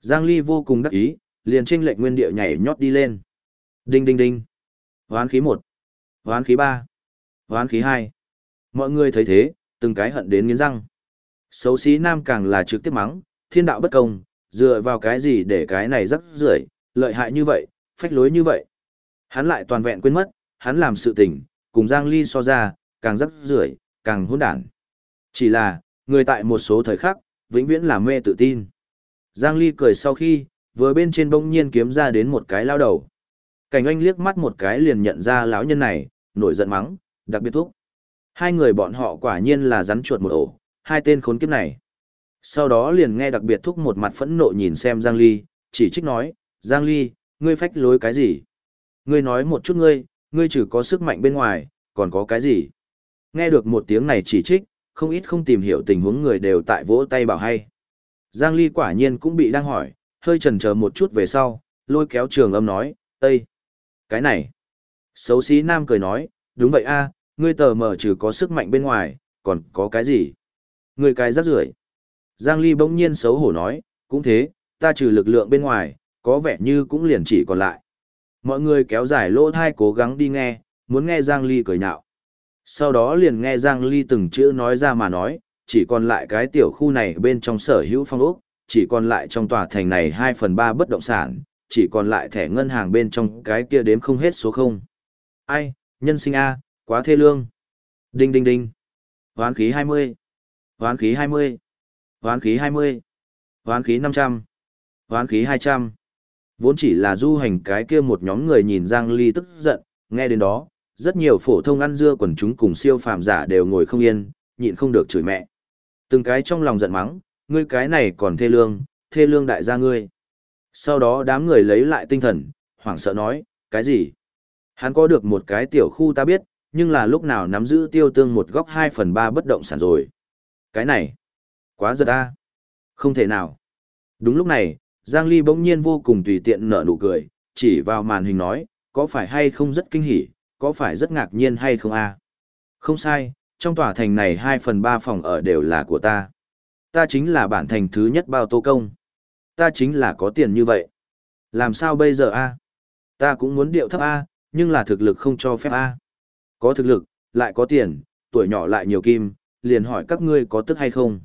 Giang Ly vô cùng đắc ý, liền tranh lệnh nguyên địa nhảy nhót đi lên. Đinh đinh đinh. Hoán khí 1. Hoán khí 3. Hoán khí 2. Mọi người thấy thế, từng cái hận đến nghiến răng. Xấu xí nam càng là trực tiếp mắng, thiên đạo bất công, dựa vào cái gì để cái này rắc rưởi, lợi hại như vậy, phách lối như vậy. Hắn lại toàn vẹn quên mất, hắn làm sự tình, cùng Giang Ly so ra, càng rắc rưởi, càng hỗn đản. Chỉ là, người tại một số thời khắc, vĩnh viễn là mê tự tin. Giang Ly cười sau khi, vừa bên trên bỗng nhiên kiếm ra đến một cái lao đầu. Cảnh anh liếc mắt một cái liền nhận ra lão nhân này, nổi giận mắng, đặc biệt thúc. Hai người bọn họ quả nhiên là rắn chuột một ổ, hai tên khốn kiếp này. Sau đó liền nghe đặc biệt thúc một mặt phẫn nộ nhìn xem Giang Ly, chỉ trích nói, Giang Ly, ngươi phách lối cái gì? Ngươi nói một chút ngươi, ngươi chỉ có sức mạnh bên ngoài, còn có cái gì? Nghe được một tiếng này chỉ trích, không ít không tìm hiểu tình huống người đều tại vỗ tay bảo hay. Giang Ly quả nhiên cũng bị đang hỏi, hơi chần chờ một chút về sau, lôi kéo trường âm nói, Tây, Cái này! Xấu xí nam cười nói, đúng vậy a, ngươi tờ mở trừ có sức mạnh bên ngoài, còn có cái gì? Ngươi cái rắc rưởi. Giang Ly bỗng nhiên xấu hổ nói, cũng thế, ta trừ lực lượng bên ngoài, có vẻ như cũng liền chỉ còn lại. Mọi người kéo dài lỗ thai cố gắng đi nghe, muốn nghe Giang Ly cười nhạo. Sau đó liền nghe Giang Ly từng chữ nói ra mà nói, chỉ còn lại cái tiểu khu này bên trong sở hữu phong ốc, chỉ còn lại trong tòa thành này 2 phần 3 bất động sản, chỉ còn lại thẻ ngân hàng bên trong cái kia đếm không hết số không. Ai, nhân sinh A, quá thê lương. Đinh đinh đinh. Hoán khí 20. Hoán khí 20. Hoán khí 20. Hoán khí 500. Hoán khí 200. Vốn chỉ là du hành cái kia một nhóm người nhìn Giang Ly tức giận, nghe đến đó, rất nhiều phổ thông ăn dưa quần chúng cùng siêu phàm giả đều ngồi không yên, nhịn không được chửi mẹ. Từng cái trong lòng giận mắng, ngươi cái này còn thê lương, thê lương đại gia ngươi. Sau đó đám người lấy lại tinh thần, hoảng sợ nói, cái gì? Hắn có được một cái tiểu khu ta biết, nhưng là lúc nào nắm giữ tiêu tương một góc 2 phần 3 bất động sản rồi. Cái này, quá giật a Không thể nào. Đúng lúc này, Giang Ly bỗng nhiên vô cùng tùy tiện nở nụ cười, chỉ vào màn hình nói, có phải hay không rất kinh hỉ, có phải rất ngạc nhiên hay không a Không sai, trong tòa thành này 2 phần 3 phòng ở đều là của ta. Ta chính là bản thành thứ nhất bao tô công. Ta chính là có tiền như vậy. Làm sao bây giờ a Ta cũng muốn điệu thấp a nhưng là thực lực không cho phép a Có thực lực, lại có tiền, tuổi nhỏ lại nhiều kim, liền hỏi các ngươi có tức hay không.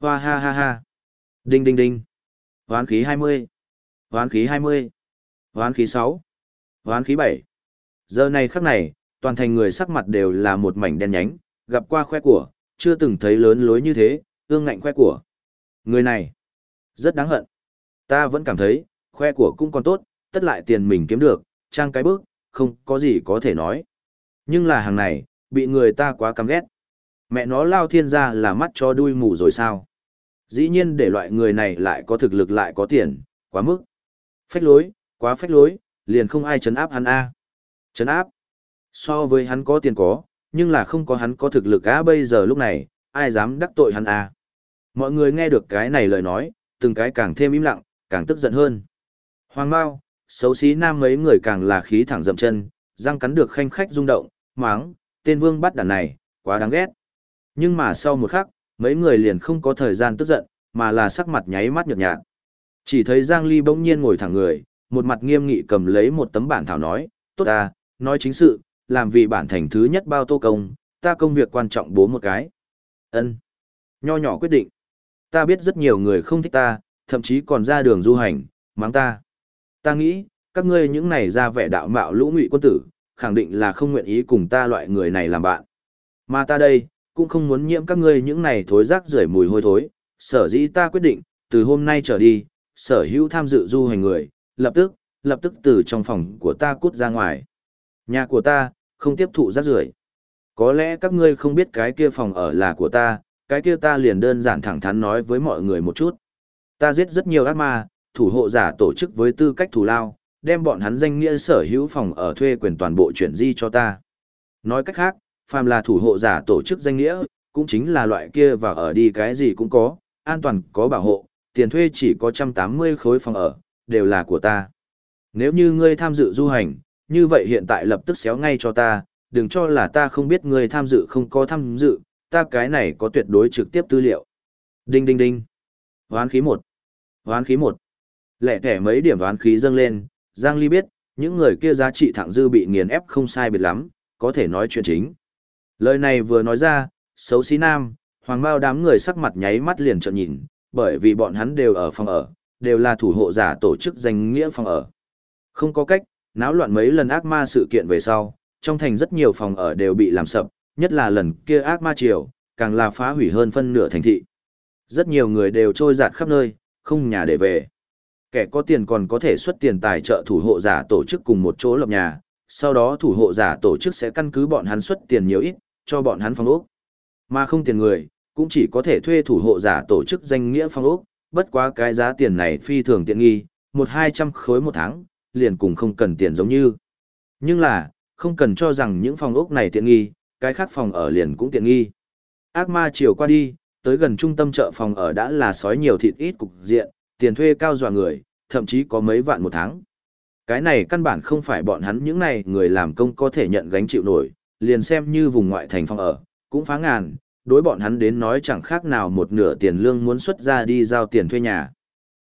Hoa ha ha ha. Đinh đinh đinh. Hoán khí 20. Hoán khí 20. Hoán khí 6. Hoán khí 7. Giờ này khắc này, toàn thành người sắc mặt đều là một mảnh đen nhánh, gặp qua khoe của, chưa từng thấy lớn lối như thế, ương ngạnh khoe của. Người này, rất đáng hận. Ta vẫn cảm thấy, khoe của cũng còn tốt, tất lại tiền mình kiếm được, trang cái bước, không có gì có thể nói. Nhưng là hàng này, bị người ta quá căm ghét. Mẹ nó lao thiên gia là mắt cho đuôi mù rồi sao? Dĩ nhiên để loại người này lại có thực lực lại có tiền, quá mức. Phách lối, quá phách lối, liền không ai chấn áp hắn a. Chấn áp. So với hắn có tiền có, nhưng là không có hắn có thực lực á bây giờ lúc này, ai dám đắc tội hắn à Mọi người nghe được cái này lời nói, từng cái càng thêm im lặng, càng tức giận hơn. Hoàng Mao, xấu xí nam mấy người càng là khí thẳng dậm chân, răng cắn được khanh khách rung động, máng, tên vương bắt đàn này, quá đáng ghét. Nhưng mà sau một khắc, mấy người liền không có thời gian tức giận, mà là sắc mặt nháy mắt nhợt nhạt. Chỉ thấy Giang Ly bỗng nhiên ngồi thẳng người, một mặt nghiêm nghị cầm lấy một tấm bản thảo nói, tốt à nói chính sự, làm vì bản thành thứ nhất bao tô công, ta công việc quan trọng bố một cái. ân Nho nhỏ quyết định. Ta biết rất nhiều người không thích ta, thậm chí còn ra đường du hành, mắng ta. Ta nghĩ, các ngươi những này ra vẻ đạo mạo lũ ngụy quân tử, khẳng định là không nguyện ý cùng ta loại người này làm bạn. Mà ta đây, cũng không muốn nhiễm các ngươi những này thối rác rưởi mùi hôi thối, sở dĩ ta quyết định, từ hôm nay trở đi, sở hữu tham dự du hành người, lập tức, lập tức từ trong phòng của ta cút ra ngoài. Nhà của ta, không tiếp thụ rác rưởi. Có lẽ các ngươi không biết cái kia phòng ở là của ta, cái kia ta liền đơn giản thẳng thắn nói với mọi người một chút. Ta giết rất nhiều ác ma, thủ hộ giả tổ chức với tư cách thù lao, đem bọn hắn danh nghĩa sở hữu phòng ở thuê quyền toàn bộ chuyển di cho ta. Nói cách khác, phàm là thủ hộ giả tổ chức danh nghĩa, cũng chính là loại kia và ở đi cái gì cũng có, an toàn có bảo hộ, tiền thuê chỉ có 180 khối phòng ở, đều là của ta. Nếu như ngươi tham dự du hành, như vậy hiện tại lập tức xéo ngay cho ta, đừng cho là ta không biết ngươi tham dự không có tham dự, ta cái này có tuyệt đối trực tiếp tư liệu. Đinh đinh đinh. Hoán khí 1. Hoán khí 1. Lẻ thẻ mấy điểm hoán khí dâng lên, Giang Ly biết, những người kia giá trị thẳng dư bị nghiền ép không sai biệt lắm, có thể nói chuyện chính. Lời này vừa nói ra, xấu xí nam, hoàng bao đám người sắc mặt nháy mắt liền trợn nhìn, bởi vì bọn hắn đều ở phòng ở, đều là thủ hộ giả tổ chức danh nghĩa phòng ở. Không có cách, náo loạn mấy lần ác ma sự kiện về sau, trong thành rất nhiều phòng ở đều bị làm sập, nhất là lần kia ác ma triều, càng là phá hủy hơn phân nửa thành thị. Rất nhiều người đều trôi giạt khắp nơi, không nhà để về. Kẻ có tiền còn có thể xuất tiền tài trợ thủ hộ giả tổ chức cùng một chỗ lập nhà, sau đó thủ hộ giả tổ chức sẽ căn cứ bọn hắn xuất tiền nhiều ít, cho bọn hắn phòng ốc. Mà không tiền người, cũng chỉ có thể thuê thủ hộ giả tổ chức danh nghĩa phòng ốc, bất quá cái giá tiền này phi thường tiện nghi, một hai trăm khối một tháng, liền cùng không cần tiền giống như. Nhưng là, không cần cho rằng những phòng ốc này tiện nghi, cái khác phòng ở liền cũng tiện nghi. Ác ma chiều qua đi, tới gần trung tâm chợ phòng ở đã là sói nhiều thịt ít cục diện, tiền thuê cao dọa người, thậm chí có mấy vạn một tháng. Cái này căn bản không phải bọn hắn những này người làm công có thể nhận gánh chịu nổi, liền xem như vùng ngoại thành phòng ở, cũng phá ngàn, đối bọn hắn đến nói chẳng khác nào một nửa tiền lương muốn xuất ra đi giao tiền thuê nhà.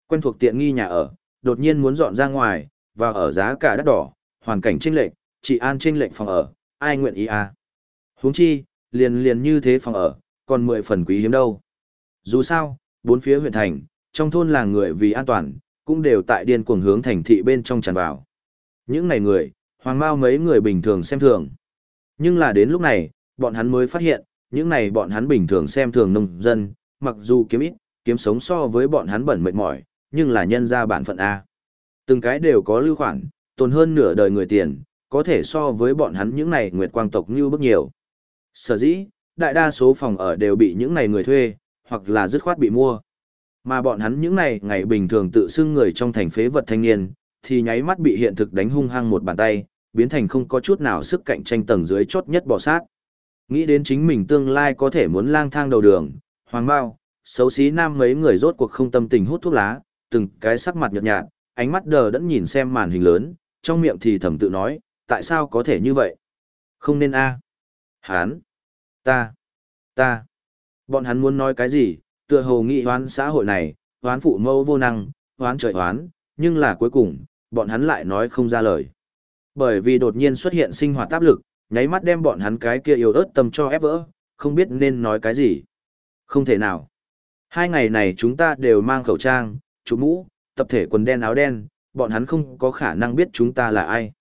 Quen thuộc tiện nghi nhà ở, đột nhiên muốn dọn ra ngoài, và ở giá cả đắt đỏ, hoàn cảnh chênh lệch, chị an chênh lệch phòng ở, ai nguyện ý à? Huống chi, liền liền như thế phòng ở, còn mười phần quý hiếm đâu. Dù sao, bốn phía huyện thành, trong thôn làng người vì an toàn, cũng đều tại điên cuồng hướng thành thị bên trong tràn vào. Những này người, hoàng mao mấy người bình thường xem thường. Nhưng là đến lúc này, bọn hắn mới phát hiện, những này bọn hắn bình thường xem thường nông dân, mặc dù kiếm ít, kiếm sống so với bọn hắn bẩn mệt mỏi, nhưng là nhân ra bản phận A. Từng cái đều có lưu khoản, tồn hơn nửa đời người tiền, có thể so với bọn hắn những này nguyệt quang tộc như bức nhiều. Sở dĩ, đại đa số phòng ở đều bị những này người thuê, hoặc là dứt khoát bị mua. Mà bọn hắn những này ngày bình thường tự xưng người trong thành phế vật thanh niên, thì nháy mắt bị hiện thực đánh hung hăng một bàn tay, biến thành không có chút nào sức cạnh tranh tầng dưới chốt nhất bò sát. Nghĩ đến chính mình tương lai có thể muốn lang thang đầu đường, hoàng bao, xấu xí nam mấy người rốt cuộc không tâm tình hút thuốc lá, từng cái sắc mặt nhợt nhạt, ánh mắt đờ đẫn nhìn xem màn hình lớn, trong miệng thì thầm tự nói, tại sao có thể như vậy? Không nên a. Hán, ta, ta. Bọn hắn muốn nói cái gì, tựa hồ nghị hoán xã hội này, hoán phụ mẫu vô năng, hoán trời hoán, nhưng là cuối cùng, bọn hắn lại nói không ra lời. Bởi vì đột nhiên xuất hiện sinh hoạt áp lực, nháy mắt đem bọn hắn cái kia yếu ớt tâm cho ép vỡ, không biết nên nói cái gì. Không thể nào. Hai ngày này chúng ta đều mang khẩu trang, chú mũ, tập thể quần đen áo đen, bọn hắn không có khả năng biết chúng ta là ai.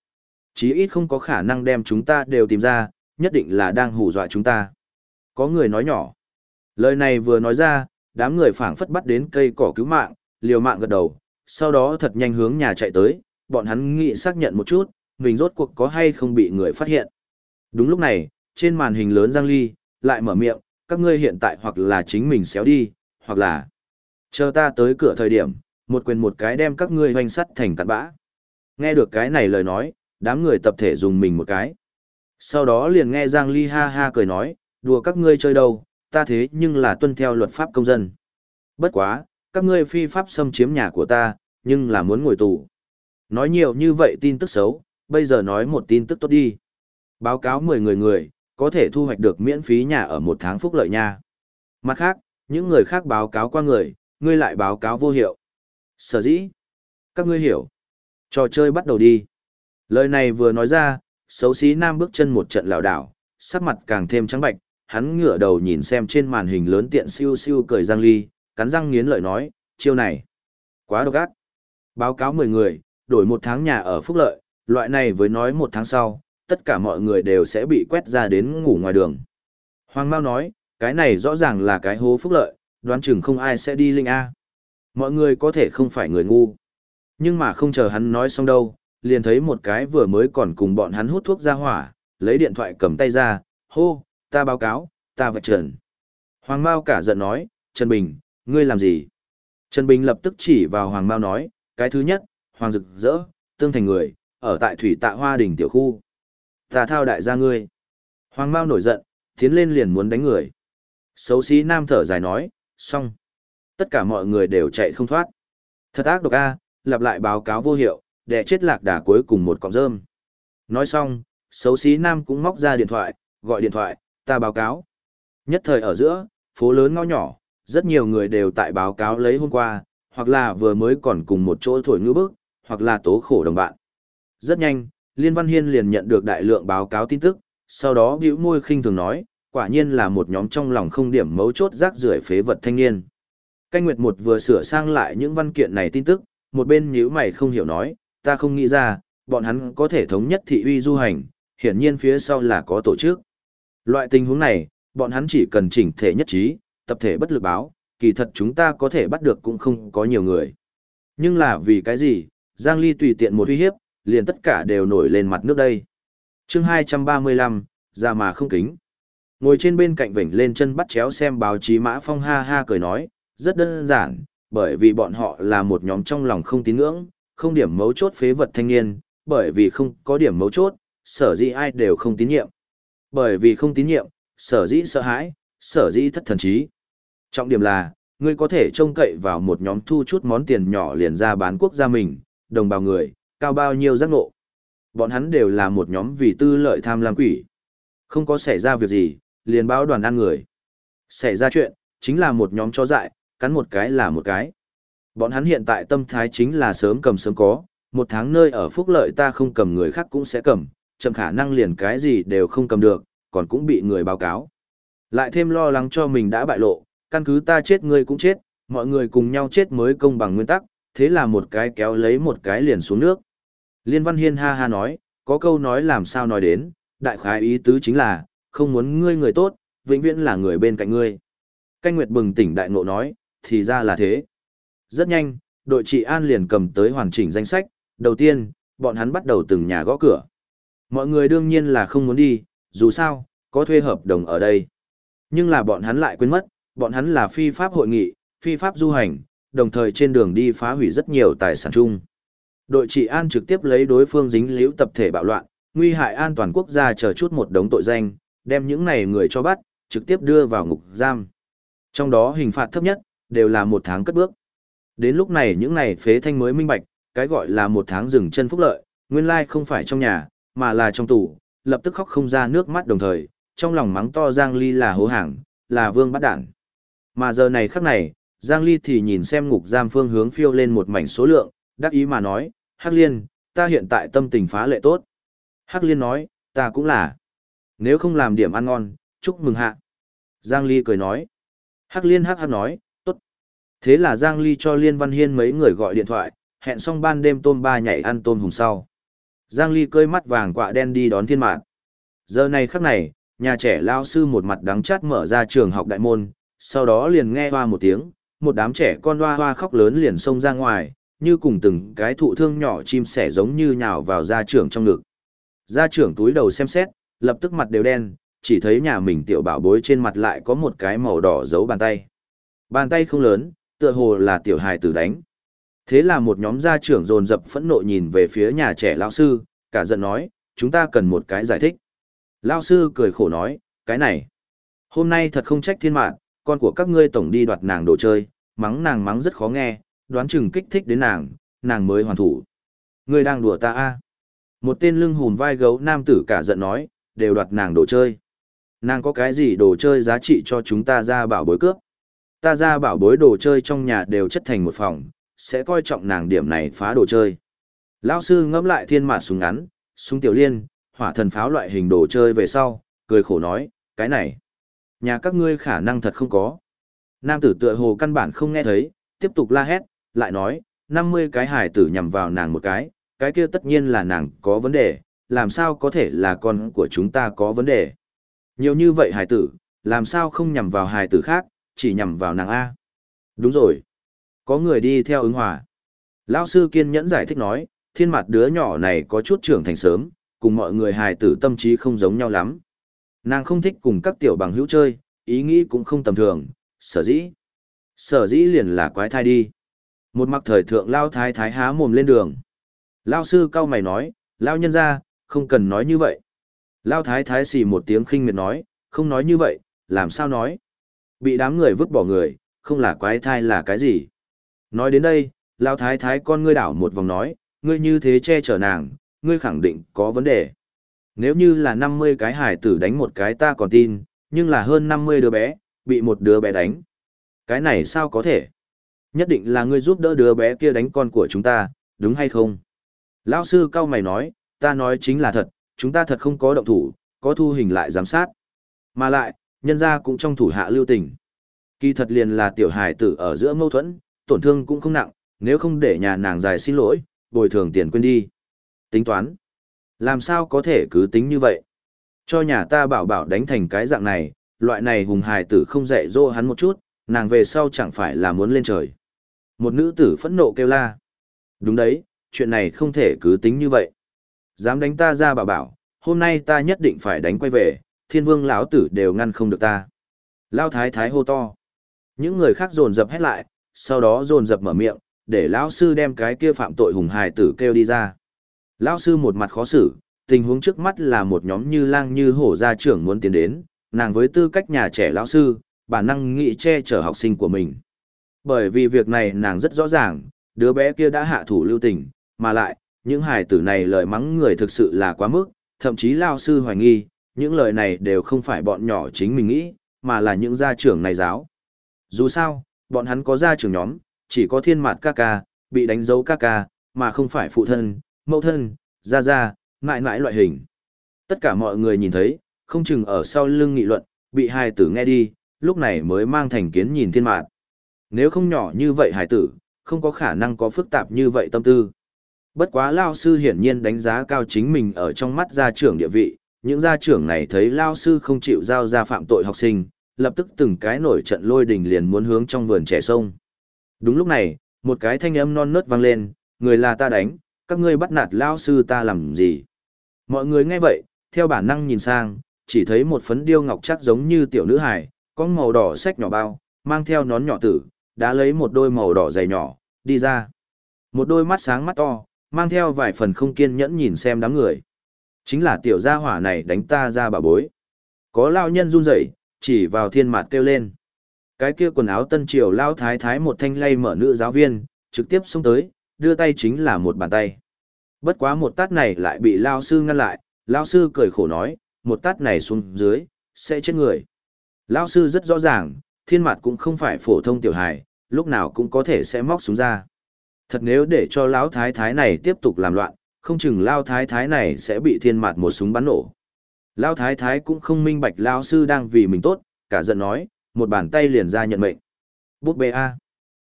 Chí ít không có khả năng đem chúng ta đều tìm ra, nhất định là đang hù dọa chúng ta. Có người nói nhỏ. Lời này vừa nói ra, đám người phảng phất bắt đến cây cỏ cứu mạng, liều mạng gật đầu, sau đó thật nhanh hướng nhà chạy tới, bọn hắn nghĩ xác nhận một chút, mình rốt cuộc có hay không bị người phát hiện. Đúng lúc này, Trên màn hình lớn Giang Ly, lại mở miệng, các ngươi hiện tại hoặc là chính mình xéo đi, hoặc là chờ ta tới cửa thời điểm, một quyền một cái đem các ngươi hoành sắt thành cặn bã. Nghe được cái này lời nói, đám người tập thể dùng mình một cái. Sau đó liền nghe Giang Ly ha ha cười nói, đùa các ngươi chơi đâu, ta thế nhưng là tuân theo luật pháp công dân. Bất quá, các ngươi phi pháp xâm chiếm nhà của ta, nhưng là muốn ngồi tù. Nói nhiều như vậy tin tức xấu, bây giờ nói một tin tức tốt đi. Báo cáo 10 người người, có thể thu hoạch được miễn phí nhà ở một tháng phúc lợi nha. Mặt khác, những người khác báo cáo qua người, ngươi lại báo cáo vô hiệu. Sở dĩ, các ngươi hiểu. Trò chơi bắt đầu đi. Lời này vừa nói ra, xấu xí nam bước chân một trận lảo đảo, sắc mặt càng thêm trắng bạch, hắn ngửa đầu nhìn xem trên màn hình lớn tiện siêu siêu cười Giang Ly, cắn răng nghiến lợi nói, chiêu này, quá độc ác. Báo cáo 10 người, đổi một tháng nhà ở phúc lợi, loại này với nói một tháng sau, tất cả mọi người đều sẽ bị quét ra đến ngủ ngoài đường. Hoàng Mao nói, cái này rõ ràng là cái hố phúc lợi, đoán chừng không ai sẽ đi linh A. Mọi người có thể không phải người ngu. Nhưng mà không chờ hắn nói xong đâu, liền thấy một cái vừa mới còn cùng bọn hắn hút thuốc ra hỏa, lấy điện thoại cầm tay ra, hô, ta báo cáo, ta vạch trần. Hoàng Mao cả giận nói, Trần Bình, ngươi làm gì? Trần Bình lập tức chỉ vào Hoàng Mao nói, cái thứ nhất, Hoàng Rực rỡ, tương thành người, ở tại thủy tạ hoa đỉnh tiểu khu. Ta thao đại gia ngươi. Hoàng Mao nổi giận, tiến lên liền muốn đánh người. Xấu xí nam thở dài nói, xong. Tất cả mọi người đều chạy không thoát. Thật ác độc a, lặp lại báo cáo vô hiệu, để chết lạc đà cuối cùng một cọng rơm. Nói xong, xấu xí nam cũng móc ra điện thoại, gọi điện thoại, ta báo cáo. Nhất thời ở giữa, phố lớn ngõ nhỏ, rất nhiều người đều tại báo cáo lấy hôm qua, hoặc là vừa mới còn cùng một chỗ thổi ngữ bức, hoặc là tố khổ đồng bạn. Rất nhanh, Liên Văn Hiên liền nhận được đại lượng báo cáo tin tức, sau đó bĩu môi khinh thường nói, quả nhiên là một nhóm trong lòng không điểm mấu chốt rác rưởi phế vật thanh niên. Canh Nguyệt một vừa sửa sang lại những văn kiện này tin tức, một bên nhíu mày không hiểu nói, ta không nghĩ ra, bọn hắn có thể thống nhất thị uy du hành, hiển nhiên phía sau là có tổ chức. Loại tình huống này, bọn hắn chỉ cần chỉnh thể nhất trí, tập thể bất lực báo, kỳ thật chúng ta có thể bắt được cũng không có nhiều người. Nhưng là vì cái gì, Giang Ly tùy tiện một uy hiếp, liền tất cả đều nổi lên mặt nước đây. chương 235, ra mà không kính. Ngồi trên bên cạnh vểnh lên chân bắt chéo xem báo chí Mã Phong ha ha cười nói, rất đơn giản, bởi vì bọn họ là một nhóm trong lòng không tín ngưỡng, không điểm mấu chốt phế vật thanh niên, bởi vì không có điểm mấu chốt, sở dĩ ai đều không tín nhiệm. Bởi vì không tín nhiệm, sở dĩ sợ hãi, sở dĩ thất thần trí. Trọng điểm là, ngươi có thể trông cậy vào một nhóm thu chút món tiền nhỏ liền ra bán quốc gia mình, đồng bào người, cao bao nhiêu giác ngộ. Bọn hắn đều là một nhóm vì tư lợi tham lam quỷ. Không có xảy ra việc gì, liền báo đoàn ăn người. Xảy ra chuyện, chính là một nhóm chó dại, cắn một cái là một cái. Bọn hắn hiện tại tâm thái chính là sớm cầm sớm có, một tháng nơi ở phúc lợi ta không cầm người khác cũng sẽ cầm, chậm khả năng liền cái gì đều không cầm được, còn cũng bị người báo cáo. Lại thêm lo lắng cho mình đã bại lộ, căn cứ ta chết ngươi cũng chết, mọi người cùng nhau chết mới công bằng nguyên tắc, thế là một cái kéo lấy một cái liền xuống nước. Liên Văn Hiên ha ha nói, có câu nói làm sao nói đến, đại khái ý tứ chính là, không muốn ngươi người tốt, vĩnh viễn là người bên cạnh ngươi. Canh Nguyệt bừng tỉnh đại ngộ nói, thì ra là thế. Rất nhanh, đội trị an liền cầm tới hoàn chỉnh danh sách, đầu tiên, bọn hắn bắt đầu từng nhà gõ cửa. Mọi người đương nhiên là không muốn đi, dù sao, có thuê hợp đồng ở đây. Nhưng là bọn hắn lại quên mất, bọn hắn là phi pháp hội nghị, phi pháp du hành, đồng thời trên đường đi phá hủy rất nhiều tài sản chung. Đội trị an trực tiếp lấy đối phương dính liễu tập thể bạo loạn, nguy hại an toàn quốc gia chờ chút một đống tội danh, đem những này người cho bắt, trực tiếp đưa vào ngục giam. Trong đó hình phạt thấp nhất, đều là một tháng cất bước. Đến lúc này những này phế thanh mới minh bạch, cái gọi là một tháng dừng chân phúc lợi, nguyên lai không phải trong nhà, mà là trong tủ, lập tức khóc không ra nước mắt đồng thời, trong lòng mắng to Giang Ly là hố hàng, là vương bắt đản. Mà giờ này khắc này, Giang Ly thì nhìn xem ngục giam phương hướng phiêu lên một mảnh số lượng, đắc ý mà nói, Hắc Liên, ta hiện tại tâm tình phá lệ tốt. Hắc Liên nói, ta cũng là. Nếu không làm điểm ăn ngon, chúc mừng hạ. Giang Ly cười nói. Hắc Liên Hắc Hắc nói. Thế là Giang Ly cho Liên Văn Hiên mấy người gọi điện thoại, hẹn xong ban đêm tôm ba nhảy ăn tôm hùng sau. Giang Ly cơi mắt vàng quạ đen đi đón thiên mạng. Giờ này khắc này, nhà trẻ lao sư một mặt đắng chát mở ra trường học đại môn, sau đó liền nghe hoa một tiếng, một đám trẻ con hoa hoa khóc lớn liền xông ra ngoài, như cùng từng cái thụ thương nhỏ chim sẻ giống như nhào vào gia trưởng trong ngực. Gia trưởng túi đầu xem xét, lập tức mặt đều đen, chỉ thấy nhà mình tiểu bảo bối trên mặt lại có một cái màu đỏ giấu bàn tay. Bàn tay không lớn, tựa hồ là tiểu hài tử đánh. Thế là một nhóm gia trưởng dồn dập phẫn nộ nhìn về phía nhà trẻ lão sư, cả giận nói, chúng ta cần một cái giải thích. Lão sư cười khổ nói, cái này, hôm nay thật không trách thiên mạng, con của các ngươi tổng đi đoạt nàng đồ chơi, mắng nàng mắng rất khó nghe, đoán chừng kích thích đến nàng, nàng mới hoàn thủ. Ngươi đang đùa ta a? À? Một tên lưng hùn vai gấu nam tử cả giận nói, đều đoạt nàng đồ chơi. Nàng có cái gì đồ chơi giá trị cho chúng ta ra bảo bối cướp? Ta ra bảo bối đồ chơi trong nhà đều chất thành một phòng, sẽ coi trọng nàng điểm này phá đồ chơi. Lão sư ngẫm lại thiên mạt súng ngắn, súng tiểu liên, hỏa thần pháo loại hình đồ chơi về sau, cười khổ nói, cái này, nhà các ngươi khả năng thật không có. Nam tử tựa hồ căn bản không nghe thấy, tiếp tục la hét, lại nói, 50 cái hải tử nhằm vào nàng một cái, cái kia tất nhiên là nàng có vấn đề, làm sao có thể là con của chúng ta có vấn đề. Nhiều như vậy hải tử, làm sao không nhằm vào hải tử khác, chỉ nhằm vào nàng A. Đúng rồi. Có người đi theo ứng hòa. Lão sư kiên nhẫn giải thích nói, thiên mặt đứa nhỏ này có chút trưởng thành sớm, cùng mọi người hài tử tâm trí không giống nhau lắm. Nàng không thích cùng các tiểu bằng hữu chơi, ý nghĩ cũng không tầm thường, sở dĩ. Sở dĩ liền là quái thai đi. Một mặc thời thượng lao thái thái há mồm lên đường. Lao sư cao mày nói, lao nhân ra, không cần nói như vậy. Lao thái thái xì một tiếng khinh miệt nói, không nói như vậy, làm sao nói. Bị đám người vứt bỏ người, không là quái thai là cái gì. Nói đến đây, Lao thái thái con ngươi đảo một vòng nói, ngươi như thế che chở nàng, ngươi khẳng định có vấn đề. Nếu như là 50 cái hải tử đánh một cái ta còn tin, nhưng là hơn 50 đứa bé, bị một đứa bé đánh. Cái này sao có thể? Nhất định là ngươi giúp đỡ đứa bé kia đánh con của chúng ta, đúng hay không? Lão sư cao mày nói, ta nói chính là thật, chúng ta thật không có động thủ, có thu hình lại giám sát. Mà lại, nhân ra cũng trong thủ hạ lưu tình. Kỳ thật liền là tiểu hài tử ở giữa mâu thuẫn, tổn thương cũng không nặng, nếu không để nhà nàng dài xin lỗi, bồi thường tiền quên đi. Tính toán. Làm sao có thể cứ tính như vậy? Cho nhà ta bảo bảo đánh thành cái dạng này, loại này hùng hài tử không dạy dỗ hắn một chút, nàng về sau chẳng phải là muốn lên trời. Một nữ tử phẫn nộ kêu la. Đúng đấy, chuyện này không thể cứ tính như vậy. Dám đánh ta ra bảo bảo, hôm nay ta nhất định phải đánh quay về, thiên vương lão tử đều ngăn không được ta. Lao thái thái hô to. Những người khác dồn dập hét lại, sau đó dồn dập mở miệng, để lão sư đem cái kia phạm tội hùng hài tử kêu đi ra. Lão sư một mặt khó xử, tình huống trước mắt là một nhóm như lang như hổ gia trưởng muốn tiến đến, nàng với tư cách nhà trẻ lão sư, bản năng nghĩ che chở học sinh của mình. Bởi vì việc này nàng rất rõ ràng, đứa bé kia đã hạ thủ lưu tình, mà lại, những hài tử này lời mắng người thực sự là quá mức, thậm chí lao sư hoài nghi, những lời này đều không phải bọn nhỏ chính mình nghĩ, mà là những gia trưởng này giáo. Dù sao, bọn hắn có gia trưởng nhóm, chỉ có thiên mạt ca ca, bị đánh dấu ca ca, mà không phải phụ thân, mẫu thân, gia gia, mãi mãi loại hình. Tất cả mọi người nhìn thấy, không chừng ở sau lưng nghị luận, bị hài tử nghe đi, lúc này mới mang thành kiến nhìn thiên mạt. Nếu không nhỏ như vậy hài tử, không có khả năng có phức tạp như vậy tâm tư. Bất quá Lao sư hiển nhiên đánh giá cao chính mình ở trong mắt gia trưởng địa vị, những gia trưởng này thấy Lao sư không chịu giao ra phạm tội học sinh, lập tức từng cái nổi trận lôi đình liền muốn hướng trong vườn trẻ sông. Đúng lúc này, một cái thanh âm non nớt vang lên, người là ta đánh, các ngươi bắt nạt Lao sư ta làm gì? Mọi người nghe vậy, theo bản năng nhìn sang, chỉ thấy một phấn điêu ngọc chắc giống như tiểu nữ hài, có màu đỏ sách nhỏ bao, mang theo nón nhỏ tử, đã lấy một đôi màu đỏ dày nhỏ, đi ra. Một đôi mắt sáng mắt to, mang theo vài phần không kiên nhẫn nhìn xem đám người. Chính là tiểu gia hỏa này đánh ta ra bà bối. Có lao nhân run rẩy, chỉ vào thiên mặt kêu lên. Cái kia quần áo tân triều lao thái thái một thanh lay mở nữ giáo viên, trực tiếp xông tới, đưa tay chính là một bàn tay. Bất quá một tát này lại bị lao sư ngăn lại, lao sư cười khổ nói, một tát này xuống dưới, sẽ chết người. Lao sư rất rõ ràng, thiên mặt cũng không phải phổ thông tiểu hài, lúc nào cũng có thể sẽ móc xuống ra. Thật nếu để cho lão thái thái này tiếp tục làm loạn, không chừng lao thái thái này sẽ bị thiên Mạt một súng bắn nổ. Lao thái thái cũng không minh bạch lao sư đang vì mình tốt, cả giận nói, một bàn tay liền ra nhận mệnh. Bút bê A.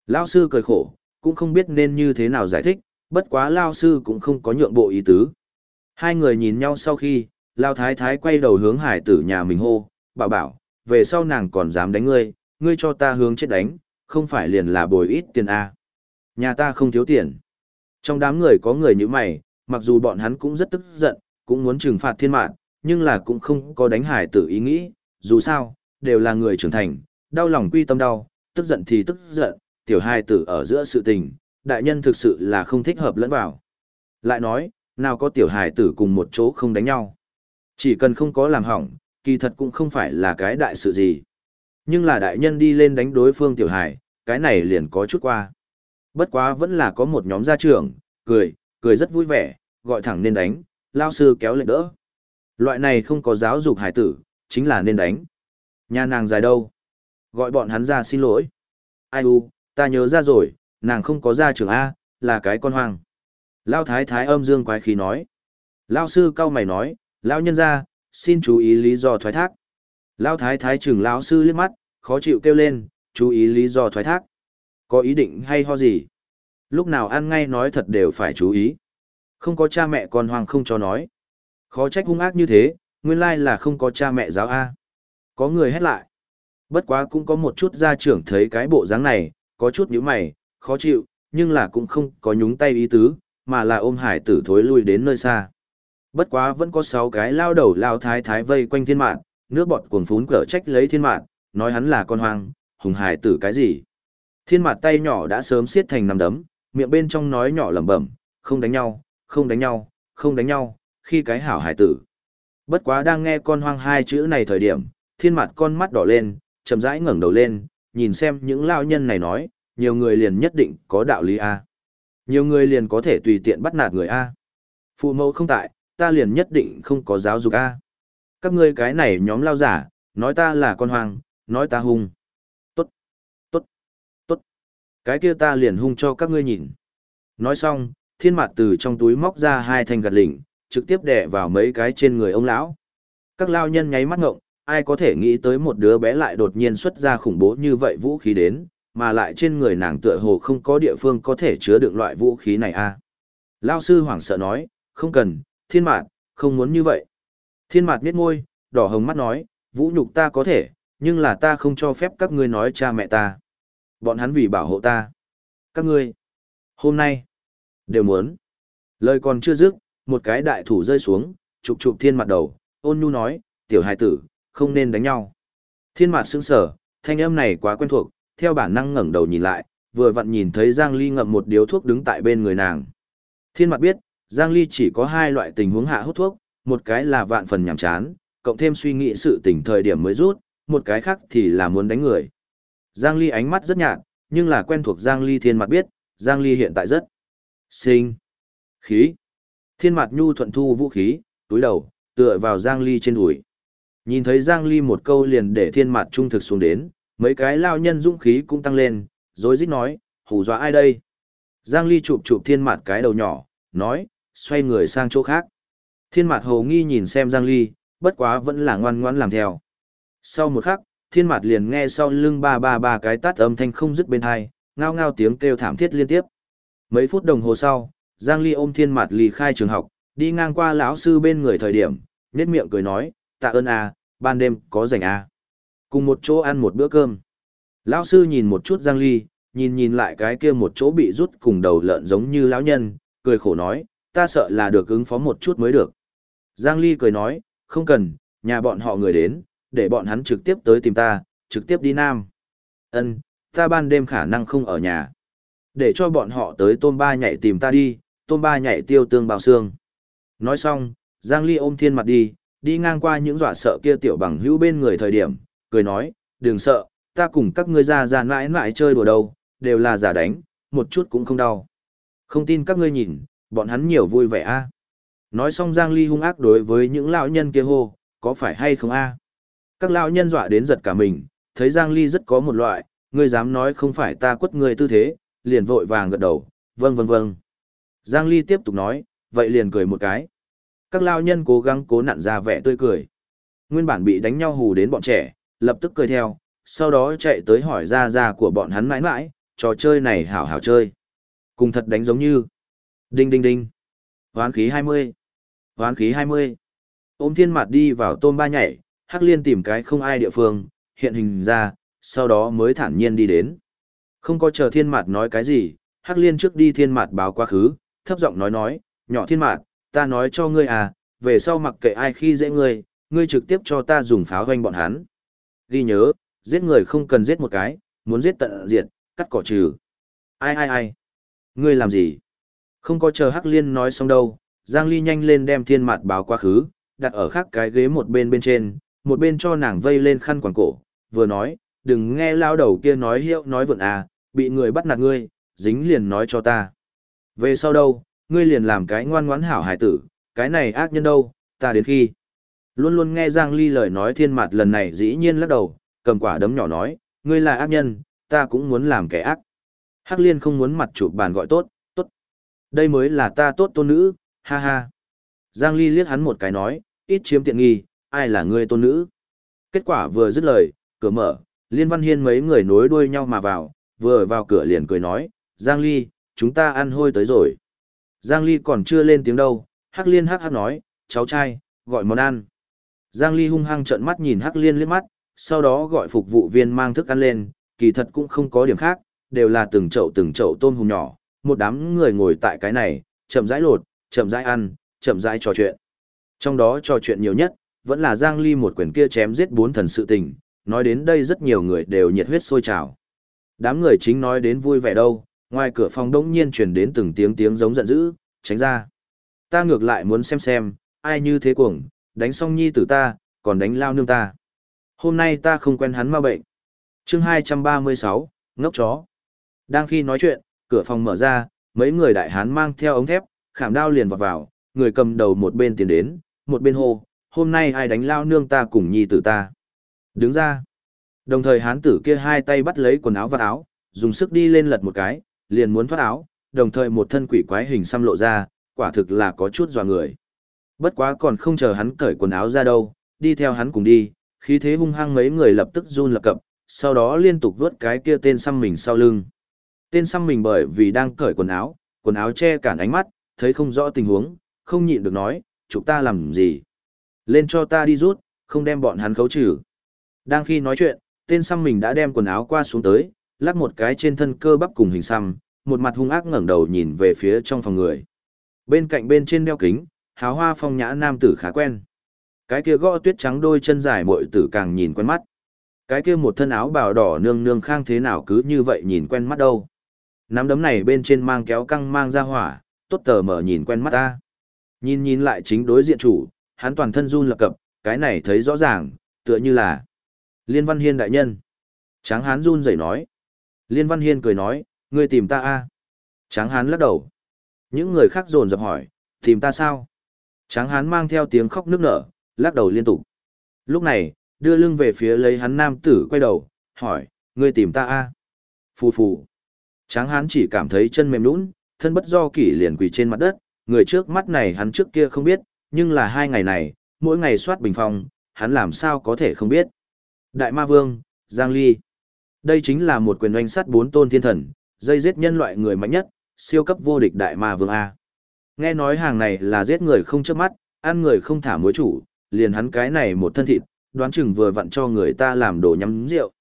Lao sư cười khổ, cũng không biết nên như thế nào giải thích, bất quá lao sư cũng không có nhượng bộ ý tứ. Hai người nhìn nhau sau khi, lao thái thái quay đầu hướng hải tử nhà mình hô, bảo bảo, về sau nàng còn dám đánh ngươi, ngươi cho ta hướng chết đánh, không phải liền là bồi ít tiền A. Nhà ta không thiếu tiền. Trong đám người có người như mày, mặc dù bọn hắn cũng rất tức giận, cũng muốn trừng phạt thiên mạng, nhưng là cũng không có đánh hải tử ý nghĩ, dù sao, đều là người trưởng thành, đau lòng quy tâm đau, tức giận thì tức giận, tiểu Hải tử ở giữa sự tình, đại nhân thực sự là không thích hợp lẫn vào. Lại nói, nào có tiểu hài tử cùng một chỗ không đánh nhau. Chỉ cần không có làm hỏng, kỳ thật cũng không phải là cái đại sự gì. Nhưng là đại nhân đi lên đánh đối phương tiểu hài, cái này liền có chút qua. Bất quá vẫn là có một nhóm gia trưởng, cười, cười rất vui vẻ, gọi thẳng nên đánh, lao sư kéo lệnh đỡ. Loại này không có giáo dục hải tử, chính là nên đánh. Nhà nàng dài đâu? Gọi bọn hắn ra xin lỗi. Ai u, ta nhớ ra rồi, nàng không có ra trường A, là cái con hoang. Lao thái thái âm dương quái khí nói. Lao sư cao mày nói, Lao nhân ra, xin chú ý lý do thoái thác. Lao thái thái trưởng lão sư liếc mắt, khó chịu kêu lên, chú ý lý do thoái thác. Có ý định hay ho gì? Lúc nào ăn ngay nói thật đều phải chú ý. Không có cha mẹ con hoàng không cho nói. Khó trách hung ác như thế, nguyên lai là không có cha mẹ giáo A. Có người hét lại. Bất quá cũng có một chút gia trưởng thấy cái bộ dáng này, có chút nhíu mày, khó chịu, nhưng là cũng không có nhúng tay ý tứ, mà là ôm hải tử thối lui đến nơi xa. Bất quá vẫn có sáu cái lao đầu lao thái thái vây quanh thiên mạng, nước bọt cuồng phún cỡ trách lấy thiên mạng, nói hắn là con hoang, hùng hải tử cái gì. Thiên mạng tay nhỏ đã sớm siết thành nằm đấm, miệng bên trong nói nhỏ lẩm bẩm, không đánh nhau, không đánh nhau, không đánh nhau, khi cái hảo hải tử. Bất quá đang nghe con hoang hai chữ này thời điểm, thiên mặt con mắt đỏ lên, chậm rãi ngẩng đầu lên, nhìn xem những lao nhân này nói, nhiều người liền nhất định có đạo lý A. Nhiều người liền có thể tùy tiện bắt nạt người A. Phụ mẫu không tại, ta liền nhất định không có giáo dục A. Các ngươi cái này nhóm lao giả, nói ta là con hoang, nói ta hung. Cái kia ta liền hung cho các ngươi nhìn. Nói xong, thiên mặt từ trong túi móc ra hai thanh gạt lỉnh, trực tiếp đè vào mấy cái trên người ông lão. Các lao nhân nháy mắt ngộng, ai có thể nghĩ tới một đứa bé lại đột nhiên xuất ra khủng bố như vậy vũ khí đến, mà lại trên người nàng tựa hồ không có địa phương có thể chứa đựng loại vũ khí này a. À? Lao sư hoảng sợ nói, không cần, thiên mạt, không muốn như vậy. Thiên mạt miết ngôi, đỏ hồng mắt nói, vũ nhục ta có thể, nhưng là ta không cho phép các ngươi nói cha mẹ ta. Bọn hắn vì bảo hộ ta. Các ngươi, hôm nay, đều muốn. Lời còn chưa dứt, một cái đại thủ rơi xuống, chụp chụp thiên mặt đầu, ôn nhu nói, tiểu hài tử, không nên đánh nhau. Thiên mặt sững sở, thanh âm này quá quen thuộc, theo bản năng ngẩng đầu nhìn lại, vừa vặn nhìn thấy Giang Ly ngậm một điếu thuốc đứng tại bên người nàng. Thiên mặt biết, Giang Ly chỉ có hai loại tình huống hạ hút thuốc, một cái là vạn phần nhảm chán, cộng thêm suy nghĩ sự tình thời điểm mới rút, một cái khác thì là muốn đánh người. Giang Ly ánh mắt rất nhạt, nhưng là quen thuộc Giang Ly thiên mặt biết, Giang Ly hiện tại rất sinh khí. Thiên mặt nhu thuận thu vũ khí, túi đầu, tựa vào Giang Ly trên đùi. Nhìn thấy Giang Ly một câu liền để thiên mặt trung thực xuống đến, mấy cái lao nhân dũng khí cũng tăng lên, rồi dích nói, hù dọa ai đây? Giang Ly chụp chụp thiên mặt cái đầu nhỏ, nói, xoay người sang chỗ khác. Thiên mặt hồ nghi nhìn xem Giang Ly, bất quá vẫn là ngoan ngoãn làm theo. Sau một khắc, thiên mặt liền nghe sau lưng ba ba ba cái tát âm thanh không dứt bên hai, ngao ngao tiếng kêu thảm thiết liên tiếp. Mấy phút đồng hồ sau, Giang Ly ôm thiên mặt ly khai trường học, đi ngang qua lão sư bên người thời điểm, nét miệng cười nói, tạ ơn à, ban đêm có rảnh à. Cùng một chỗ ăn một bữa cơm. Lão sư nhìn một chút Giang Ly, nhìn nhìn lại cái kia một chỗ bị rút cùng đầu lợn giống như lão nhân, cười khổ nói, ta sợ là được ứng phó một chút mới được. Giang Ly cười nói, không cần, nhà bọn họ người đến, để bọn hắn trực tiếp tới tìm ta, trực tiếp đi Nam. Ân, ta ban đêm khả năng không ở nhà. Để cho bọn họ tới tôm ba nhảy tìm ta đi, tôm ba nhảy tiêu tương bào xương. Nói xong, Giang Ly ôm thiên mặt đi, đi ngang qua những dọa sợ kia tiểu bằng hữu bên người thời điểm, cười nói, đừng sợ, ta cùng các ngươi ra ra mãi mãi chơi đùa đâu, đều là giả đánh, một chút cũng không đau. Không tin các ngươi nhìn, bọn hắn nhiều vui vẻ a. Nói xong Giang Ly hung ác đối với những lão nhân kia hô, có phải hay không a? Các lão nhân dọa đến giật cả mình, thấy Giang Ly rất có một loại, ngươi dám nói không phải ta quất ngươi tư thế, liền vội vàng gật đầu, vâng vâng vâng. Giang Ly tiếp tục nói, vậy liền cười một cái. Các lao nhân cố gắng cố nặn ra vẻ tươi cười. Nguyên bản bị đánh nhau hù đến bọn trẻ, lập tức cười theo, sau đó chạy tới hỏi ra ra của bọn hắn mãi mãi, trò chơi này hảo hảo chơi. Cùng thật đánh giống như. Đinh đinh đinh. Hoán khí 20. Hoán khí 20. Ôm thiên mặt đi vào tôm ba nhảy, Hắc Liên tìm cái không ai địa phương, hiện hình ra, sau đó mới thản nhiên đi đến. Không có chờ thiên Mạt nói cái gì, Hắc Liên trước đi thiên Mạt báo quá khứ, thấp giọng nói nói, nhỏ thiên Mạt, ta nói cho ngươi à, về sau mặc kệ ai khi dễ ngươi, ngươi trực tiếp cho ta dùng pháo hoanh bọn hắn. Ghi nhớ, giết người không cần giết một cái, muốn giết tận diệt, cắt cỏ trừ. Ai ai ai? Ngươi làm gì? Không có chờ Hắc Liên nói xong đâu, Giang Ly nhanh lên đem thiên Mạt báo quá khứ, đặt ở khác cái ghế một bên bên trên, một bên cho nàng vây lên khăn quàng cổ, vừa nói, đừng nghe lao đầu kia nói hiệu nói vượn à, bị người bắt nạt ngươi, dính liền nói cho ta. Về sau đâu, ngươi liền làm cái ngoan ngoãn hảo hải tử, cái này ác nhân đâu, ta đến khi. Luôn luôn nghe Giang Ly lời nói thiên mặt lần này dĩ nhiên lắc đầu, cầm quả đấm nhỏ nói, ngươi là ác nhân, ta cũng muốn làm kẻ ác. Hắc liên không muốn mặt chụp bàn gọi tốt, tốt. Đây mới là ta tốt tôn nữ, ha ha. Giang Ly liếc hắn một cái nói, ít chiếm tiện nghi, ai là ngươi tôn nữ. Kết quả vừa dứt lời, cửa mở, Liên Văn Hiên mấy người nối đuôi nhau mà vào, vừa vào cửa liền cười nói, Giang Ly, chúng ta ăn hôi tới rồi. Giang Ly còn chưa lên tiếng đâu, Hắc Liên hắc hắc nói, cháu trai, gọi món ăn. Giang Ly hung hăng trợn mắt nhìn Hắc Liên liếc mắt, sau đó gọi phục vụ viên mang thức ăn lên, kỳ thật cũng không có điểm khác, đều là từng chậu từng chậu tôm hùm nhỏ, một đám người ngồi tại cái này, chậm rãi lột, chậm rãi ăn, chậm rãi trò chuyện. Trong đó trò chuyện nhiều nhất, vẫn là Giang Ly một quyền kia chém giết bốn thần sự tình, nói đến đây rất nhiều người đều nhiệt huyết sôi trào. Đám người chính nói đến vui vẻ đâu, ngoài cửa phòng đông nhiên truyền đến từng tiếng tiếng giống giận dữ, tránh ra. Ta ngược lại muốn xem xem, ai như thế cuồng, đánh xong nhi tử ta, còn đánh lao nương ta. Hôm nay ta không quen hắn ma bệnh. chương 236, ngốc chó. Đang khi nói chuyện, cửa phòng mở ra, mấy người đại hán mang theo ống thép, khảm đao liền vào vào, người cầm đầu một bên tiến đến, một bên hô, hôm nay ai đánh lao nương ta cùng nhi tử ta. Đứng ra. Đồng thời hán tử kia hai tay bắt lấy quần áo và áo, dùng sức đi lên lật một cái, liền muốn thoát áo, đồng thời một thân quỷ quái hình xăm lộ ra, quả thực là có chút dò người. Bất quá còn không chờ hắn cởi quần áo ra đâu, đi theo hắn cùng đi, khí thế hung hăng mấy người lập tức run lập cập, sau đó liên tục vớt cái kia tên xăm mình sau lưng. Tên xăm mình bởi vì đang cởi quần áo, quần áo che cản ánh mắt, thấy không rõ tình huống, không nhịn được nói, chúng ta làm gì? Lên cho ta đi rút, không đem bọn hắn khấu trừ. Đang khi nói chuyện, tên xăm mình đã đem quần áo qua xuống tới, lắc một cái trên thân cơ bắp cùng hình xăm, một mặt hung ác ngẩng đầu nhìn về phía trong phòng người. Bên cạnh bên trên đeo kính, háo hoa phong nhã nam tử khá quen. Cái kia gõ tuyết trắng đôi chân dài muội tử càng nhìn quen mắt. Cái kia một thân áo bào đỏ nương nương khang thế nào cứ như vậy nhìn quen mắt đâu. Nắm đấm này bên trên mang kéo căng mang ra hỏa, tốt tờ mở nhìn quen mắt ta. Nhìn nhìn lại chính đối diện chủ, hắn toàn thân run lập cập, cái này thấy rõ ràng, tựa như là Liên Văn Hiên đại nhân. Tráng hán run rẩy nói. Liên Văn Hiên cười nói, ngươi tìm ta a Tráng hán lắc đầu. Những người khác dồn dập hỏi, tìm ta sao? Tráng hán mang theo tiếng khóc nức nở, lắc đầu liên tục. Lúc này, đưa lưng về phía lấy hắn nam tử quay đầu, hỏi, ngươi tìm ta a Phù phù. Tráng hán chỉ cảm thấy chân mềm nũng, thân bất do kỷ liền quỳ trên mặt đất, người trước mắt này hắn trước kia không biết, nhưng là hai ngày này, mỗi ngày soát bình phong, hắn làm sao có thể không biết. Đại Ma Vương, Giang Ly. Đây chính là một quyền oanh sắt bốn tôn thiên thần, dây giết nhân loại người mạnh nhất, siêu cấp vô địch Đại Ma Vương A. Nghe nói hàng này là giết người không chớp mắt, ăn người không thả mối chủ, liền hắn cái này một thân thịt, đoán chừng vừa vặn cho người ta làm đồ nhắm rượu.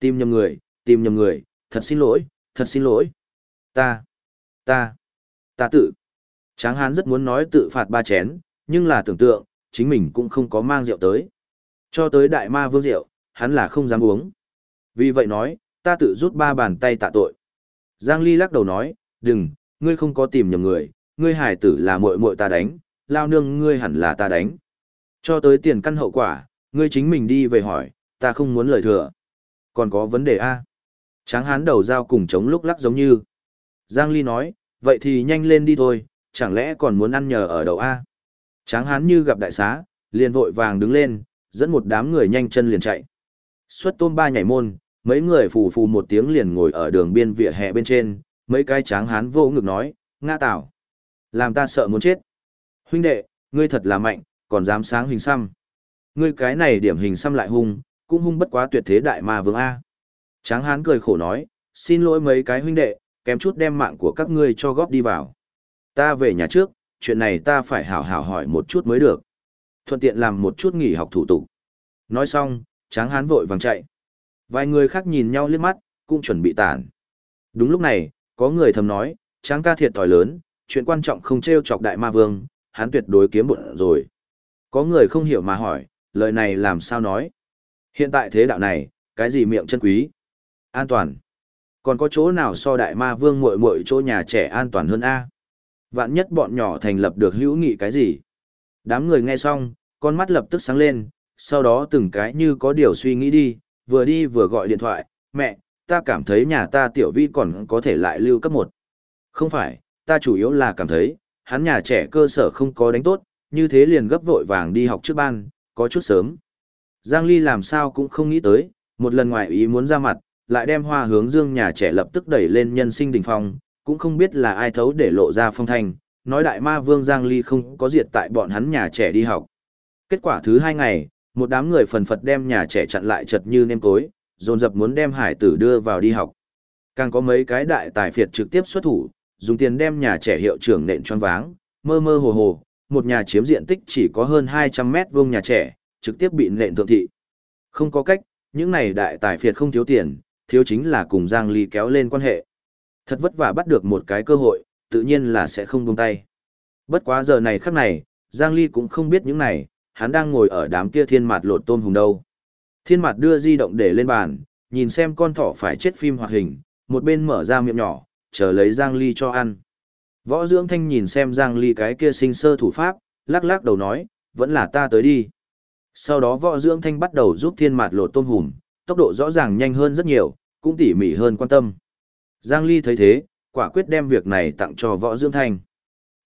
Tìm nhầm người, tìm nhầm người, thật xin lỗi, thật xin lỗi. Ta, ta, ta tự. Tráng hán rất muốn nói tự phạt ba chén, nhưng là tưởng tượng, chính mình cũng không có mang rượu tới. Cho tới đại ma vương rượu, hắn là không dám uống. Vì vậy nói, ta tự rút ba bàn tay tạ tội. Giang Ly lắc đầu nói, đừng, ngươi không có tìm nhầm người, ngươi hải tử là muội muội ta đánh, lao nương ngươi hẳn là ta đánh. Cho tới tiền căn hậu quả, ngươi chính mình đi về hỏi, ta không muốn lời thừa. Còn có vấn đề A. Tráng hán đầu dao cùng chống lúc lắc giống như. Giang Ly nói, vậy thì nhanh lên đi thôi, chẳng lẽ còn muốn ăn nhờ ở đầu A. Tráng hán như gặp đại xá, liền vội vàng đứng lên, dẫn một đám người nhanh chân liền chạy. Xuất tôm ba nhảy môn, mấy người phù phù một tiếng liền ngồi ở đường biên vỉa hè bên trên, mấy cái tráng hán vô ngực nói, ngã tảo. Làm ta sợ muốn chết. Huynh đệ, ngươi thật là mạnh, còn dám sáng hình xăm. Ngươi cái này điểm hình xăm lại hung, cũng hung bất quá tuyệt thế đại ma vương A. Tráng hán cười khổ nói, xin lỗi mấy cái huynh đệ, kém chút đem mạng của các ngươi cho góp đi vào. Ta về nhà trước, chuyện này ta phải hảo hảo hỏi một chút mới được. Thuận tiện làm một chút nghỉ học thủ tục. Nói xong, tráng hán vội vàng chạy. Vài người khác nhìn nhau liếc mắt, cũng chuẩn bị tản. Đúng lúc này, có người thầm nói, tráng ca thiệt thòi lớn, chuyện quan trọng không treo chọc đại ma vương, hắn tuyệt đối kiếm bộn rồi. Có người không hiểu mà hỏi, lời này làm sao nói? Hiện tại thế đạo này, cái gì miệng chân quý? An toàn. Còn có chỗ nào so đại ma vương muội muội chỗ nhà trẻ an toàn hơn a? Vạn nhất bọn nhỏ thành lập được hữu nghị cái gì? Đám người nghe xong, con mắt lập tức sáng lên, sau đó từng cái như có điều suy nghĩ đi, vừa đi vừa gọi điện thoại, mẹ, ta cảm thấy nhà ta tiểu vi còn có thể lại lưu cấp một. Không phải, ta chủ yếu là cảm thấy, hắn nhà trẻ cơ sở không có đánh tốt, như thế liền gấp vội vàng đi học trước ban, có chút sớm. Giang Ly làm sao cũng không nghĩ tới, một lần ngoài ý muốn ra mặt, lại đem hoa hướng dương nhà trẻ lập tức đẩy lên nhân sinh đỉnh phong, cũng không biết là ai thấu để lộ ra phong thanh, nói đại ma vương Giang Ly không có diệt tại bọn hắn nhà trẻ đi học. Kết quả thứ hai ngày, một đám người phần phật đem nhà trẻ chặn lại chật như nêm cối dồn dập muốn đem hải tử đưa vào đi học. Càng có mấy cái đại tài phiệt trực tiếp xuất thủ, dùng tiền đem nhà trẻ hiệu trưởng nện choáng váng, mơ mơ hồ hồ, một nhà chiếm diện tích chỉ có hơn 200 mét vuông nhà trẻ, trực tiếp bị nện thượng thị. Không có cách, những này đại tài phiệt không thiếu tiền, thiếu chính là cùng Giang Ly kéo lên quan hệ. Thật vất vả bắt được một cái cơ hội, tự nhiên là sẽ không buông tay. Bất quá giờ này khắc này, Giang Ly cũng không biết những này, hắn đang ngồi ở đám kia thiên mạt lột tôm hùng đâu. Thiên mạt đưa di động để lên bàn, nhìn xem con thỏ phải chết phim hoạt hình, một bên mở ra miệng nhỏ, chờ lấy Giang Ly cho ăn. Võ Dưỡng Thanh nhìn xem Giang Ly cái kia sinh sơ thủ pháp, lắc lắc đầu nói, vẫn là ta tới đi. Sau đó Võ Dưỡng Thanh bắt đầu giúp thiên mạt lột tôm hùm, tốc độ rõ ràng nhanh hơn rất nhiều, cũng tỉ mỉ hơn quan tâm. Giang Ly thấy thế, quả quyết đem việc này tặng cho Võ Dương Thanh.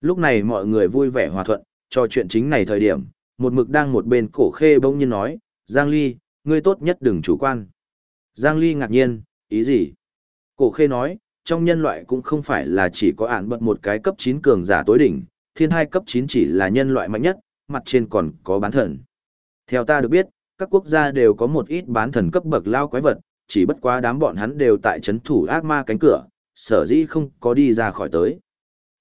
Lúc này mọi người vui vẻ hòa thuận, cho chuyện chính này thời điểm, một mực đang một bên cổ khê bỗng nhiên nói, Giang Ly, ngươi tốt nhất đừng chủ quan. Giang Ly ngạc nhiên, ý gì? Cổ khê nói, trong nhân loại cũng không phải là chỉ có ản bật một cái cấp 9 cường giả tối đỉnh, thiên hai cấp 9 chỉ là nhân loại mạnh nhất, mặt trên còn có bán thần. Theo ta được biết, các quốc gia đều có một ít bán thần cấp bậc lao quái vật, chỉ bất quá đám bọn hắn đều tại chấn thủ ác ma cánh cửa, sở dĩ không có đi ra khỏi tới.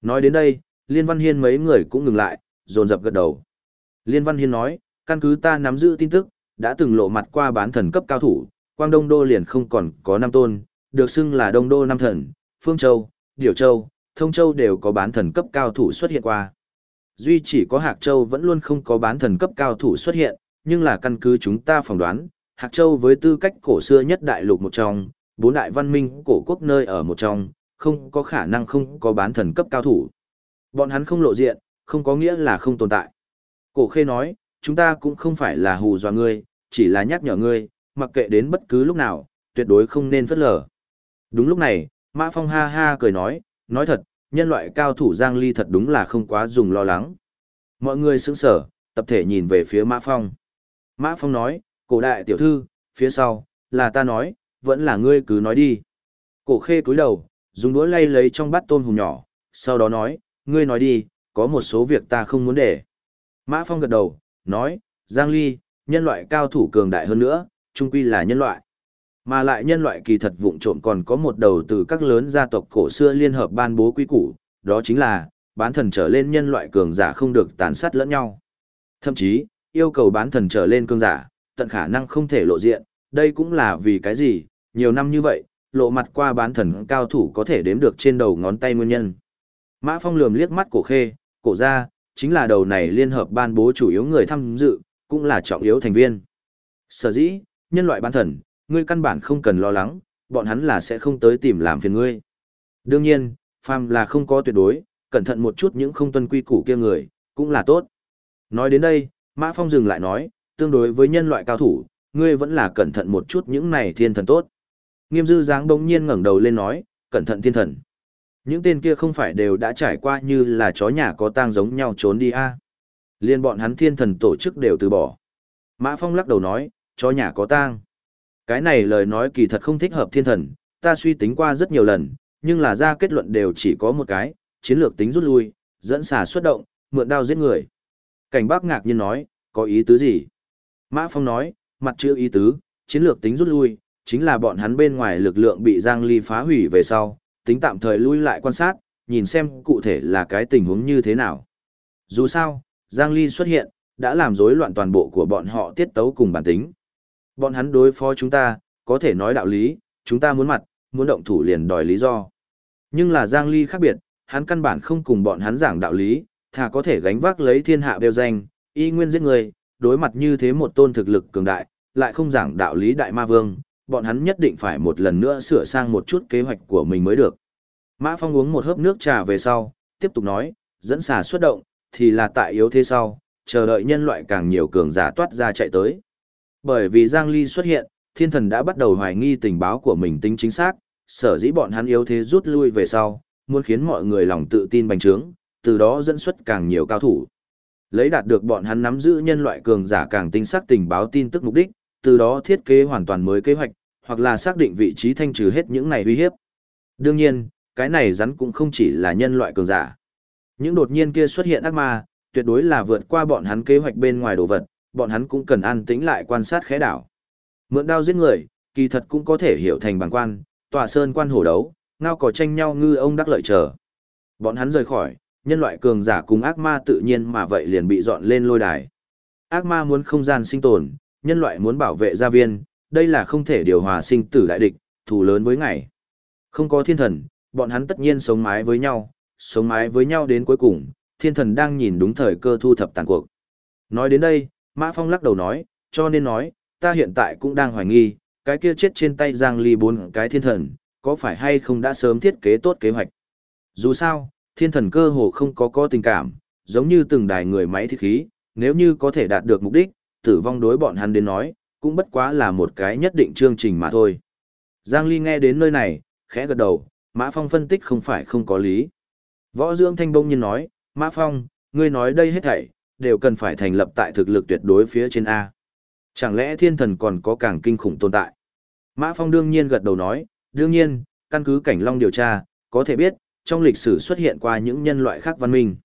Nói đến đây, Liên Văn Hiên mấy người cũng ngừng lại, dồn dập gật đầu. Liên Văn Hiên nói, căn cứ ta nắm giữ tin tức, đã từng lộ mặt qua bán thần cấp cao thủ, Quang Đông Đô liền không còn có năm tôn, được xưng là Đông Đô năm thần, Phương Châu, Điều Châu, Thông Châu đều có bán thần cấp cao thủ xuất hiện qua. Duy chỉ có Hạc Châu vẫn luôn không có bán thần cấp cao thủ xuất hiện, nhưng là căn cứ chúng ta phỏng đoán, Hạc Châu với tư cách cổ xưa nhất đại lục một trong, bốn đại văn minh cổ quốc nơi ở một trong, không có khả năng không có bán thần cấp cao thủ. Bọn hắn không lộ diện, không có nghĩa là không tồn tại. Cổ khê nói, chúng ta cũng không phải là hù dọa ngươi, chỉ là nhắc nhở ngươi, mặc kệ đến bất cứ lúc nào, tuyệt đối không nên phất lờ. Đúng lúc này, Mã Phong ha ha cười nói, nói thật, nhân loại cao thủ Giang Ly thật đúng là không quá dùng lo lắng. Mọi người sững sở, tập thể nhìn về phía Mã Phong. Mã Phong nói, cổ đại tiểu thư, phía sau, là ta nói, vẫn là ngươi cứ nói đi. Cổ khê cúi đầu, dùng đũa lay lấy trong bát tôm hùm nhỏ, sau đó nói, ngươi nói đi, có một số việc ta không muốn để. Mã Phong gật đầu, nói, Giang Ly, nhân loại cao thủ cường đại hơn nữa, trung quy là nhân loại. Mà lại nhân loại kỳ thật vụng trộm còn có một đầu từ các lớn gia tộc cổ xưa liên hợp ban bố quy củ, đó chính là, bán thần trở lên nhân loại cường giả không được tàn sát lẫn nhau. Thậm chí, yêu cầu bán thần trở lên cường giả, tận khả năng không thể lộ diện, đây cũng là vì cái gì, nhiều năm như vậy, lộ mặt qua bán thần cao thủ có thể đếm được trên đầu ngón tay nguyên nhân. Mã Phong lườm liếc mắt cổ khê, cổ ra, chính là đầu này liên hợp ban bố chủ yếu người tham dự, cũng là trọng yếu thành viên. Sở dĩ, nhân loại bán thần, ngươi căn bản không cần lo lắng, bọn hắn là sẽ không tới tìm làm phiền ngươi. Đương nhiên, phàm là không có tuyệt đối, cẩn thận một chút những không tuân quy củ kia người, cũng là tốt. Nói đến đây, Mã Phong dừng lại nói, tương đối với nhân loại cao thủ, ngươi vẫn là cẩn thận một chút những này thiên thần tốt. Nghiêm dư dáng đông nhiên ngẩng đầu lên nói, cẩn thận thiên thần. Những tên kia không phải đều đã trải qua như là chó nhà có tang giống nhau trốn đi a à? Liên bọn hắn thiên thần tổ chức đều từ bỏ. Mã Phong lắc đầu nói, chó nhà có tang. Cái này lời nói kỳ thật không thích hợp thiên thần, ta suy tính qua rất nhiều lần, nhưng là ra kết luận đều chỉ có một cái, chiến lược tính rút lui, dẫn xà xuất động, mượn đao giết người. Cảnh bác ngạc nhiên nói, có ý tứ gì? Mã Phong nói, mặt chữ ý tứ, chiến lược tính rút lui, chính là bọn hắn bên ngoài lực lượng bị Giang Ly phá hủy về sau, tính tạm thời lui lại quan sát, nhìn xem cụ thể là cái tình huống như thế nào. Dù sao, Giang Ly xuất hiện, đã làm rối loạn toàn bộ của bọn họ tiết tấu cùng bản tính. Bọn hắn đối phó chúng ta, có thể nói đạo lý, chúng ta muốn mặt, muốn động thủ liền đòi lý do. Nhưng là Giang Ly khác biệt, hắn căn bản không cùng bọn hắn giảng đạo lý, thà có thể gánh vác lấy thiên hạ đều danh, y nguyên giết người, đối mặt như thế một tôn thực lực cường đại, lại không giảng đạo lý đại ma vương, bọn hắn nhất định phải một lần nữa sửa sang một chút kế hoạch của mình mới được. Mã Phong uống một hớp nước trà về sau, tiếp tục nói, dẫn xà xuất động, thì là tại yếu thế sau, chờ đợi nhân loại càng nhiều cường giả toát ra chạy tới. Bởi vì Giang Ly xuất hiện, thiên thần đã bắt đầu hoài nghi tình báo của mình tính chính xác, sở dĩ bọn hắn yếu thế rút lui về sau, muốn khiến mọi người lòng tự tin bành trướng, từ đó dẫn xuất càng nhiều cao thủ. Lấy đạt được bọn hắn nắm giữ nhân loại cường giả càng tinh xác tình báo tin tức mục đích, từ đó thiết kế hoàn toàn mới kế hoạch, hoặc là xác định vị trí thanh trừ hết những này uy hiếp. Đương nhiên, cái này rắn cũng không chỉ là nhân loại cường giả. Những đột nhiên kia xuất hiện ác ma, tuyệt đối là vượt qua bọn hắn kế hoạch bên ngoài đồ vật, bọn hắn cũng cần an tĩnh lại quan sát khẽ đảo. Mượn đao giết người, kỳ thật cũng có thể hiểu thành bằng quan, tòa sơn quan hổ đấu, ngao cỏ tranh nhau ngư ông đắc lợi chờ. Bọn hắn rời khỏi, nhân loại cường giả cùng ác ma tự nhiên mà vậy liền bị dọn lên lôi đài. Ác ma muốn không gian sinh tồn, nhân loại muốn bảo vệ gia viên, đây là không thể điều hòa sinh tử đại địch, thù lớn với ngày. Không có thiên thần, bọn hắn tất nhiên sống mái với nhau, sống mái với nhau đến cuối cùng, thiên thần đang nhìn đúng thời cơ thu thập tàn cuộc. Nói đến đây, Mã Phong lắc đầu nói, cho nên nói, ta hiện tại cũng đang hoài nghi, cái kia chết trên tay Giang Ly bốn cái thiên thần, có phải hay không đã sớm thiết kế tốt kế hoạch. Dù sao, thiên thần cơ hồ không có có tình cảm, giống như từng đài người máy thiết khí, nếu như có thể đạt được mục đích, tử vong đối bọn hắn đến nói, cũng bất quá là một cái nhất định chương trình mà thôi. Giang Ly nghe đến nơi này, khẽ gật đầu, Mã Phong phân tích không phải không có lý. Võ Dưỡng Thanh bông nhiên nói, Mã Phong, ngươi nói đây hết thảy, đều cần phải thành lập tại thực lực tuyệt đối phía trên A. Chẳng lẽ thiên thần còn có càng kinh khủng tồn tại? Mã Phong đương nhiên gật đầu nói, đương nhiên, căn cứ cảnh long điều tra, có thể biết, trong lịch sử xuất hiện qua những nhân loại khác văn minh.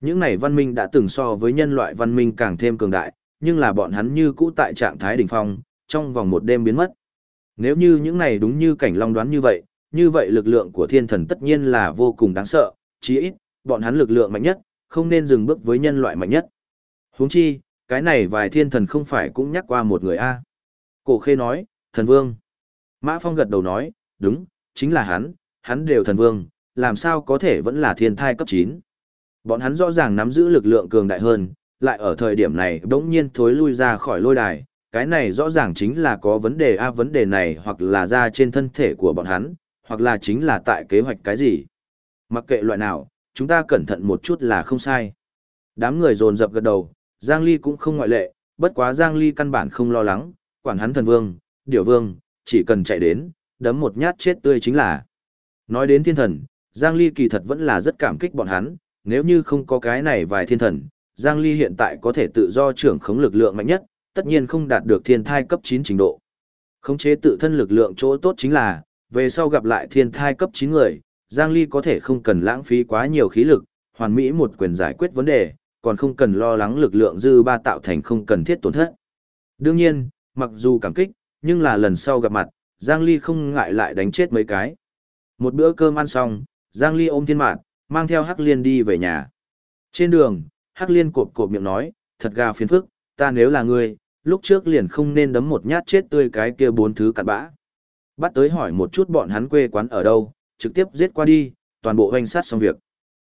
Những này văn minh đã từng so với nhân loại văn minh càng thêm cường đại, nhưng là bọn hắn như cũ tại trạng thái đỉnh phong, trong vòng một đêm biến mất. Nếu như những này đúng như cảnh long đoán như vậy, như vậy lực lượng của thiên thần tất nhiên là vô cùng đáng sợ, chí ít, bọn hắn lực lượng mạnh nhất, không nên dừng bước với nhân loại mạnh nhất. Huống chi, cái này vài thiên thần không phải cũng nhắc qua một người a Cổ khê nói, thần vương. Mã Phong gật đầu nói, đúng, chính là hắn, hắn đều thần vương, làm sao có thể vẫn là thiên thai cấp 9. Bọn hắn rõ ràng nắm giữ lực lượng cường đại hơn, lại ở thời điểm này đống nhiên thối lui ra khỏi lôi đài, cái này rõ ràng chính là có vấn đề a vấn đề này hoặc là ra trên thân thể của bọn hắn, hoặc là chính là tại kế hoạch cái gì. Mặc kệ loại nào, chúng ta cẩn thận một chút là không sai. Đám người dồn dập gật đầu, Giang Ly cũng không ngoại lệ, bất quá Giang Ly căn bản không lo lắng, quản hắn thần vương, điểu vương, chỉ cần chạy đến, đấm một nhát chết tươi chính là. Nói đến thiên thần, Giang Ly kỳ thật vẫn là rất cảm kích bọn hắn, nếu như không có cái này vài thiên thần, Giang Ly hiện tại có thể tự do trưởng khống lực lượng mạnh nhất, tất nhiên không đạt được thiên thai cấp 9 trình độ. Khống chế tự thân lực lượng chỗ tốt chính là, về sau gặp lại thiên thai cấp 9 người, Giang Ly có thể không cần lãng phí quá nhiều khí lực, hoàn mỹ một quyền giải quyết vấn đề, còn không cần lo lắng lực lượng dư ba tạo thành không cần thiết tổn thất. Đương nhiên, mặc dù cảm kích, nhưng là lần sau gặp mặt, Giang Ly không ngại lại đánh chết mấy cái. Một bữa cơm ăn xong, Giang Ly ôm thiên mạn, mang theo Hắc Liên đi về nhà. Trên đường, Hắc Liên cộp cộp miệng nói, thật gà phiền phức, ta nếu là ngươi, lúc trước liền không nên đấm một nhát chết tươi cái kia bốn thứ cặn bã. Bắt tới hỏi một chút bọn hắn quê quán ở đâu, trực tiếp giết qua đi, toàn bộ hoành sát xong việc.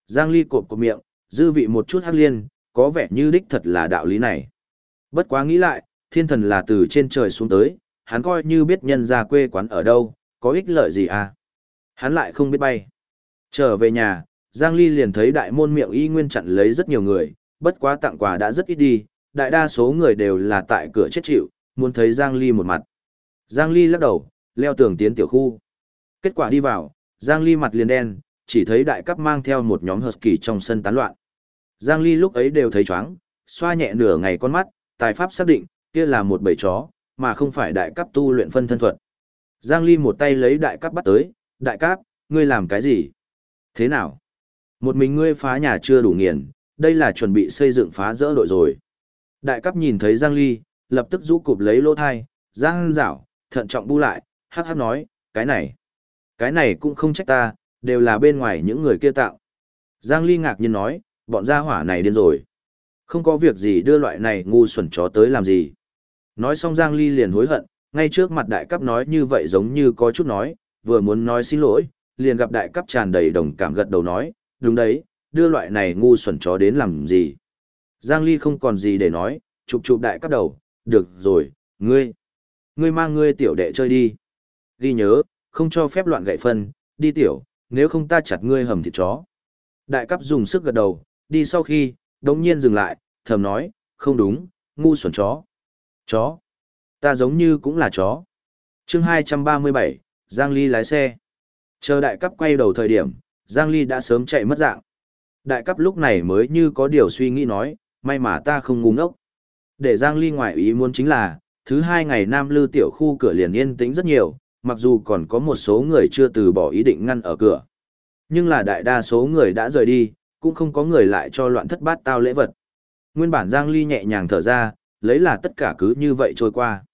Giang Ly cộp cộp miệng, dư vị một chút Hắc Liên, có vẻ như đích thật là đạo lý này. Bất quá nghĩ lại, thiên thần là từ trên trời xuống tới, hắn coi như biết nhân ra quê quán ở đâu, có ích lợi gì à. Hắn lại không biết bay. Trở về nhà, Giang Ly liền thấy đại môn miệng y nguyên chặn lấy rất nhiều người, bất quá tặng quà đã rất ít đi, đại đa số người đều là tại cửa chết chịu, muốn thấy Giang Ly một mặt. Giang Ly lắc đầu, leo tường tiến tiểu khu. Kết quả đi vào, Giang Ly mặt liền đen, chỉ thấy đại cấp mang theo một nhóm husky trong sân tán loạn. Giang Ly lúc ấy đều thấy chóng, xoa nhẹ nửa ngày con mắt, tài pháp xác định, kia là một bầy chó, mà không phải đại cấp tu luyện phân thân thuật. Giang Ly một tay lấy đại cấp bắt tới, đại cấp, ngươi làm cái gì? Thế nào? Một mình ngươi phá nhà chưa đủ nghiền, đây là chuẩn bị xây dựng phá rỡ đội rồi. Đại cấp nhìn thấy Giang Ly, lập tức rũ cụp lấy lỗ thai, Giang rảo, thận trọng bu lại, hát hát nói, cái này, cái này cũng không trách ta, đều là bên ngoài những người kia tạo. Giang Ly ngạc nhiên nói, bọn gia hỏa này điên rồi. Không có việc gì đưa loại này ngu xuẩn chó tới làm gì. Nói xong Giang Ly liền hối hận, ngay trước mặt đại cấp nói như vậy giống như có chút nói, vừa muốn nói xin lỗi, liền gặp đại cấp tràn đầy đồng cảm gật đầu nói, đúng đấy, đưa loại này ngu xuẩn chó đến làm gì. Giang Ly không còn gì để nói, chụp chụp đại cấp đầu, được rồi, ngươi, ngươi mang ngươi tiểu đệ chơi đi. Ghi nhớ, không cho phép loạn gậy phân, đi tiểu, nếu không ta chặt ngươi hầm thịt chó. Đại cấp dùng sức gật đầu, đi sau khi, đống nhiên dừng lại, thầm nói, không đúng, ngu xuẩn chó. Chó. Ta giống như cũng là chó. chương 237, Giang Ly lái xe. Chờ đại cấp quay đầu thời điểm, Giang Ly đã sớm chạy mất dạng. Đại cấp lúc này mới như có điều suy nghĩ nói, may mà ta không ngu ngốc. Để Giang Ly ngoại ý muốn chính là, thứ hai ngày Nam Lư tiểu khu cửa liền yên tĩnh rất nhiều, mặc dù còn có một số người chưa từ bỏ ý định ngăn ở cửa. Nhưng là đại đa số người đã rời đi, cũng không có người lại cho loạn thất bát tao lễ vật. Nguyên bản Giang Ly nhẹ nhàng thở ra, lấy là tất cả cứ như vậy trôi qua.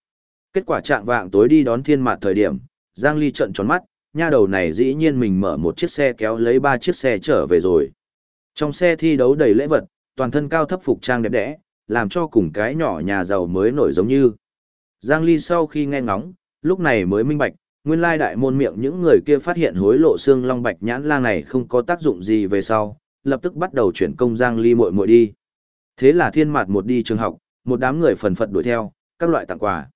Kết quả trạng vạng tối đi đón thiên mạt thời điểm, Giang Ly trận tròn mắt, nha đầu này dĩ nhiên mình mở một chiếc xe kéo lấy ba chiếc xe trở về rồi. Trong xe thi đấu đầy lễ vật, toàn thân cao thấp phục trang đẹp đẽ, làm cho cùng cái nhỏ nhà giàu mới nổi giống như. Giang Ly sau khi nghe ngóng, lúc này mới minh bạch, nguyên lai đại môn miệng những người kia phát hiện hối lộ xương long bạch nhãn lang này không có tác dụng gì về sau, lập tức bắt đầu chuyển công Giang Ly muội muội đi. Thế là thiên mạt một đi trường học, một đám người phần phật đuổi theo, các loại tặng quà.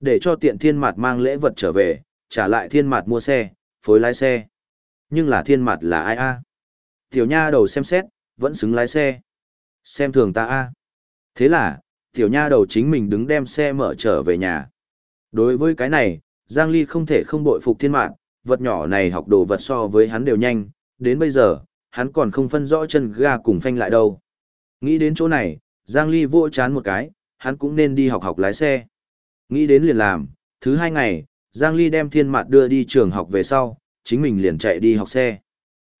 Để cho tiện thiên mạt mang lễ vật trở về, trả lại thiên mạt mua xe, phối lái xe. Nhưng là thiên mạt là ai a? Tiểu nha đầu xem xét, vẫn xứng lái xe. Xem thường ta a. Thế là, tiểu nha đầu chính mình đứng đem xe mở trở về nhà. Đối với cái này, Giang Ly không thể không bội phục thiên Mạt. vật nhỏ này học đồ vật so với hắn đều nhanh, đến bây giờ, hắn còn không phân rõ chân ga cùng phanh lại đâu. Nghĩ đến chỗ này, Giang Ly vỗ chán một cái, hắn cũng nên đi học học lái xe. Nghĩ đến liền làm, thứ hai ngày, Giang Ly đem thiên mạt đưa đi trường học về sau, chính mình liền chạy đi học xe.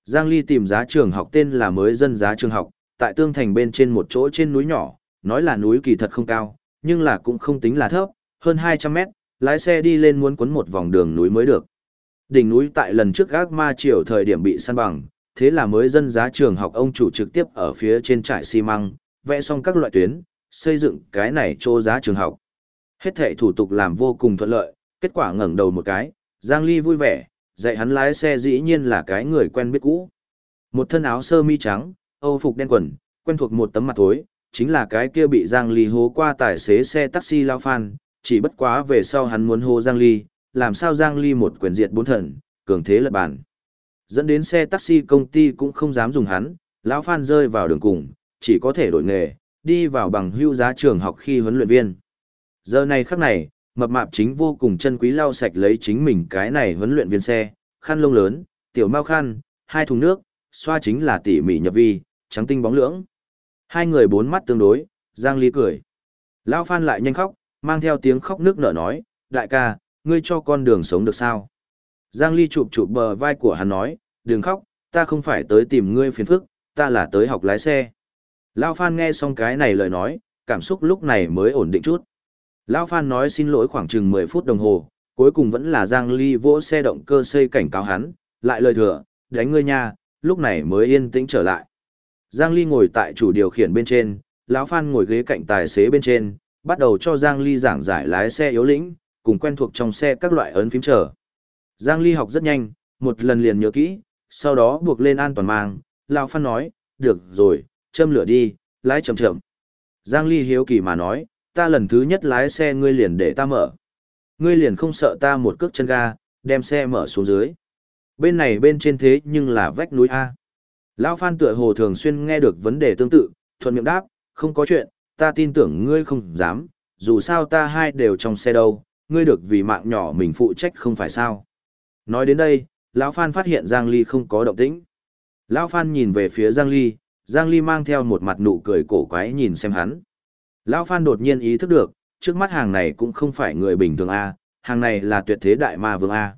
Giang Ly tìm giá trường học tên là mới dân giá trường học, tại tương thành bên trên một chỗ trên núi nhỏ, nói là núi kỳ thật không cao, nhưng là cũng không tính là thấp, hơn 200 mét, lái xe đi lên muốn quấn một vòng đường núi mới được. Đỉnh núi tại lần trước gác ma triều thời điểm bị săn bằng, thế là mới dân giá trường học ông chủ trực tiếp ở phía trên trại xi măng, vẽ xong các loại tuyến, xây dựng cái này chỗ giá trường học. Hết thảy thủ tục làm vô cùng thuận lợi, kết quả ngẩng đầu một cái, Giang Ly vui vẻ, dạy hắn lái xe dĩ nhiên là cái người quen biết cũ. Một thân áo sơ mi trắng, âu phục đen quần, quen thuộc một tấm mặt thối, chính là cái kia bị Giang Ly hố qua tài xế xe taxi lao phan, chỉ bất quá về sau hắn muốn hô Giang Ly, làm sao Giang Ly một quyền diệt bốn thần, cường thế lật bản. Dẫn đến xe taxi công ty cũng không dám dùng hắn, lão phan rơi vào đường cùng, chỉ có thể đổi nghề, đi vào bằng hưu giá trường học khi huấn luyện viên. Giờ này khắc này, mập mạp chính vô cùng chân quý lau sạch lấy chính mình cái này huấn luyện viên xe, khăn lông lớn, tiểu mao khăn, hai thùng nước, xoa chính là tỉ mỉ nhập vi, trắng tinh bóng lưỡng. Hai người bốn mắt tương đối, Giang Ly cười. Lão Phan lại nhanh khóc, mang theo tiếng khóc nước nở nói, đại ca, ngươi cho con đường sống được sao? Giang Ly chụp chụp bờ vai của hắn nói, đừng khóc, ta không phải tới tìm ngươi phiền phức, ta là tới học lái xe. Lão Phan nghe xong cái này lời nói, cảm xúc lúc này mới ổn định chút. Lão Phan nói xin lỗi khoảng chừng 10 phút đồng hồ, cuối cùng vẫn là Giang Ly vỗ xe động cơ xây cảnh cáo hắn, lại lời thừa, đánh ngươi nha, lúc này mới yên tĩnh trở lại. Giang Ly ngồi tại chủ điều khiển bên trên, lão Phan ngồi ghế cạnh tài xế bên trên, bắt đầu cho Giang Ly giảng giải lái xe yếu lĩnh, cùng quen thuộc trong xe các loại ấn phím trở. Giang Ly học rất nhanh, một lần liền nhớ kỹ, sau đó buộc lên an toàn mang, lão Phan nói, được rồi, châm lửa đi, lái chậm chậm. Giang Ly hiếu kỳ mà nói, ta lần thứ nhất lái xe ngươi liền để ta mở. Ngươi liền không sợ ta một cước chân ga, đem xe mở xuống dưới. Bên này bên trên thế nhưng là vách núi A. Lão Phan tựa hồ thường xuyên nghe được vấn đề tương tự, thuận miệng đáp, không có chuyện, ta tin tưởng ngươi không dám, dù sao ta hai đều trong xe đâu, ngươi được vì mạng nhỏ mình phụ trách không phải sao. Nói đến đây, Lão Phan phát hiện Giang Ly không có động tĩnh. Lão Phan nhìn về phía Giang Ly, Giang Ly mang theo một mặt nụ cười cổ quái nhìn xem hắn. Lão Phan đột nhiên ý thức được, trước mắt hàng này cũng không phải người bình thường A, hàng này là tuyệt thế đại ma vương A.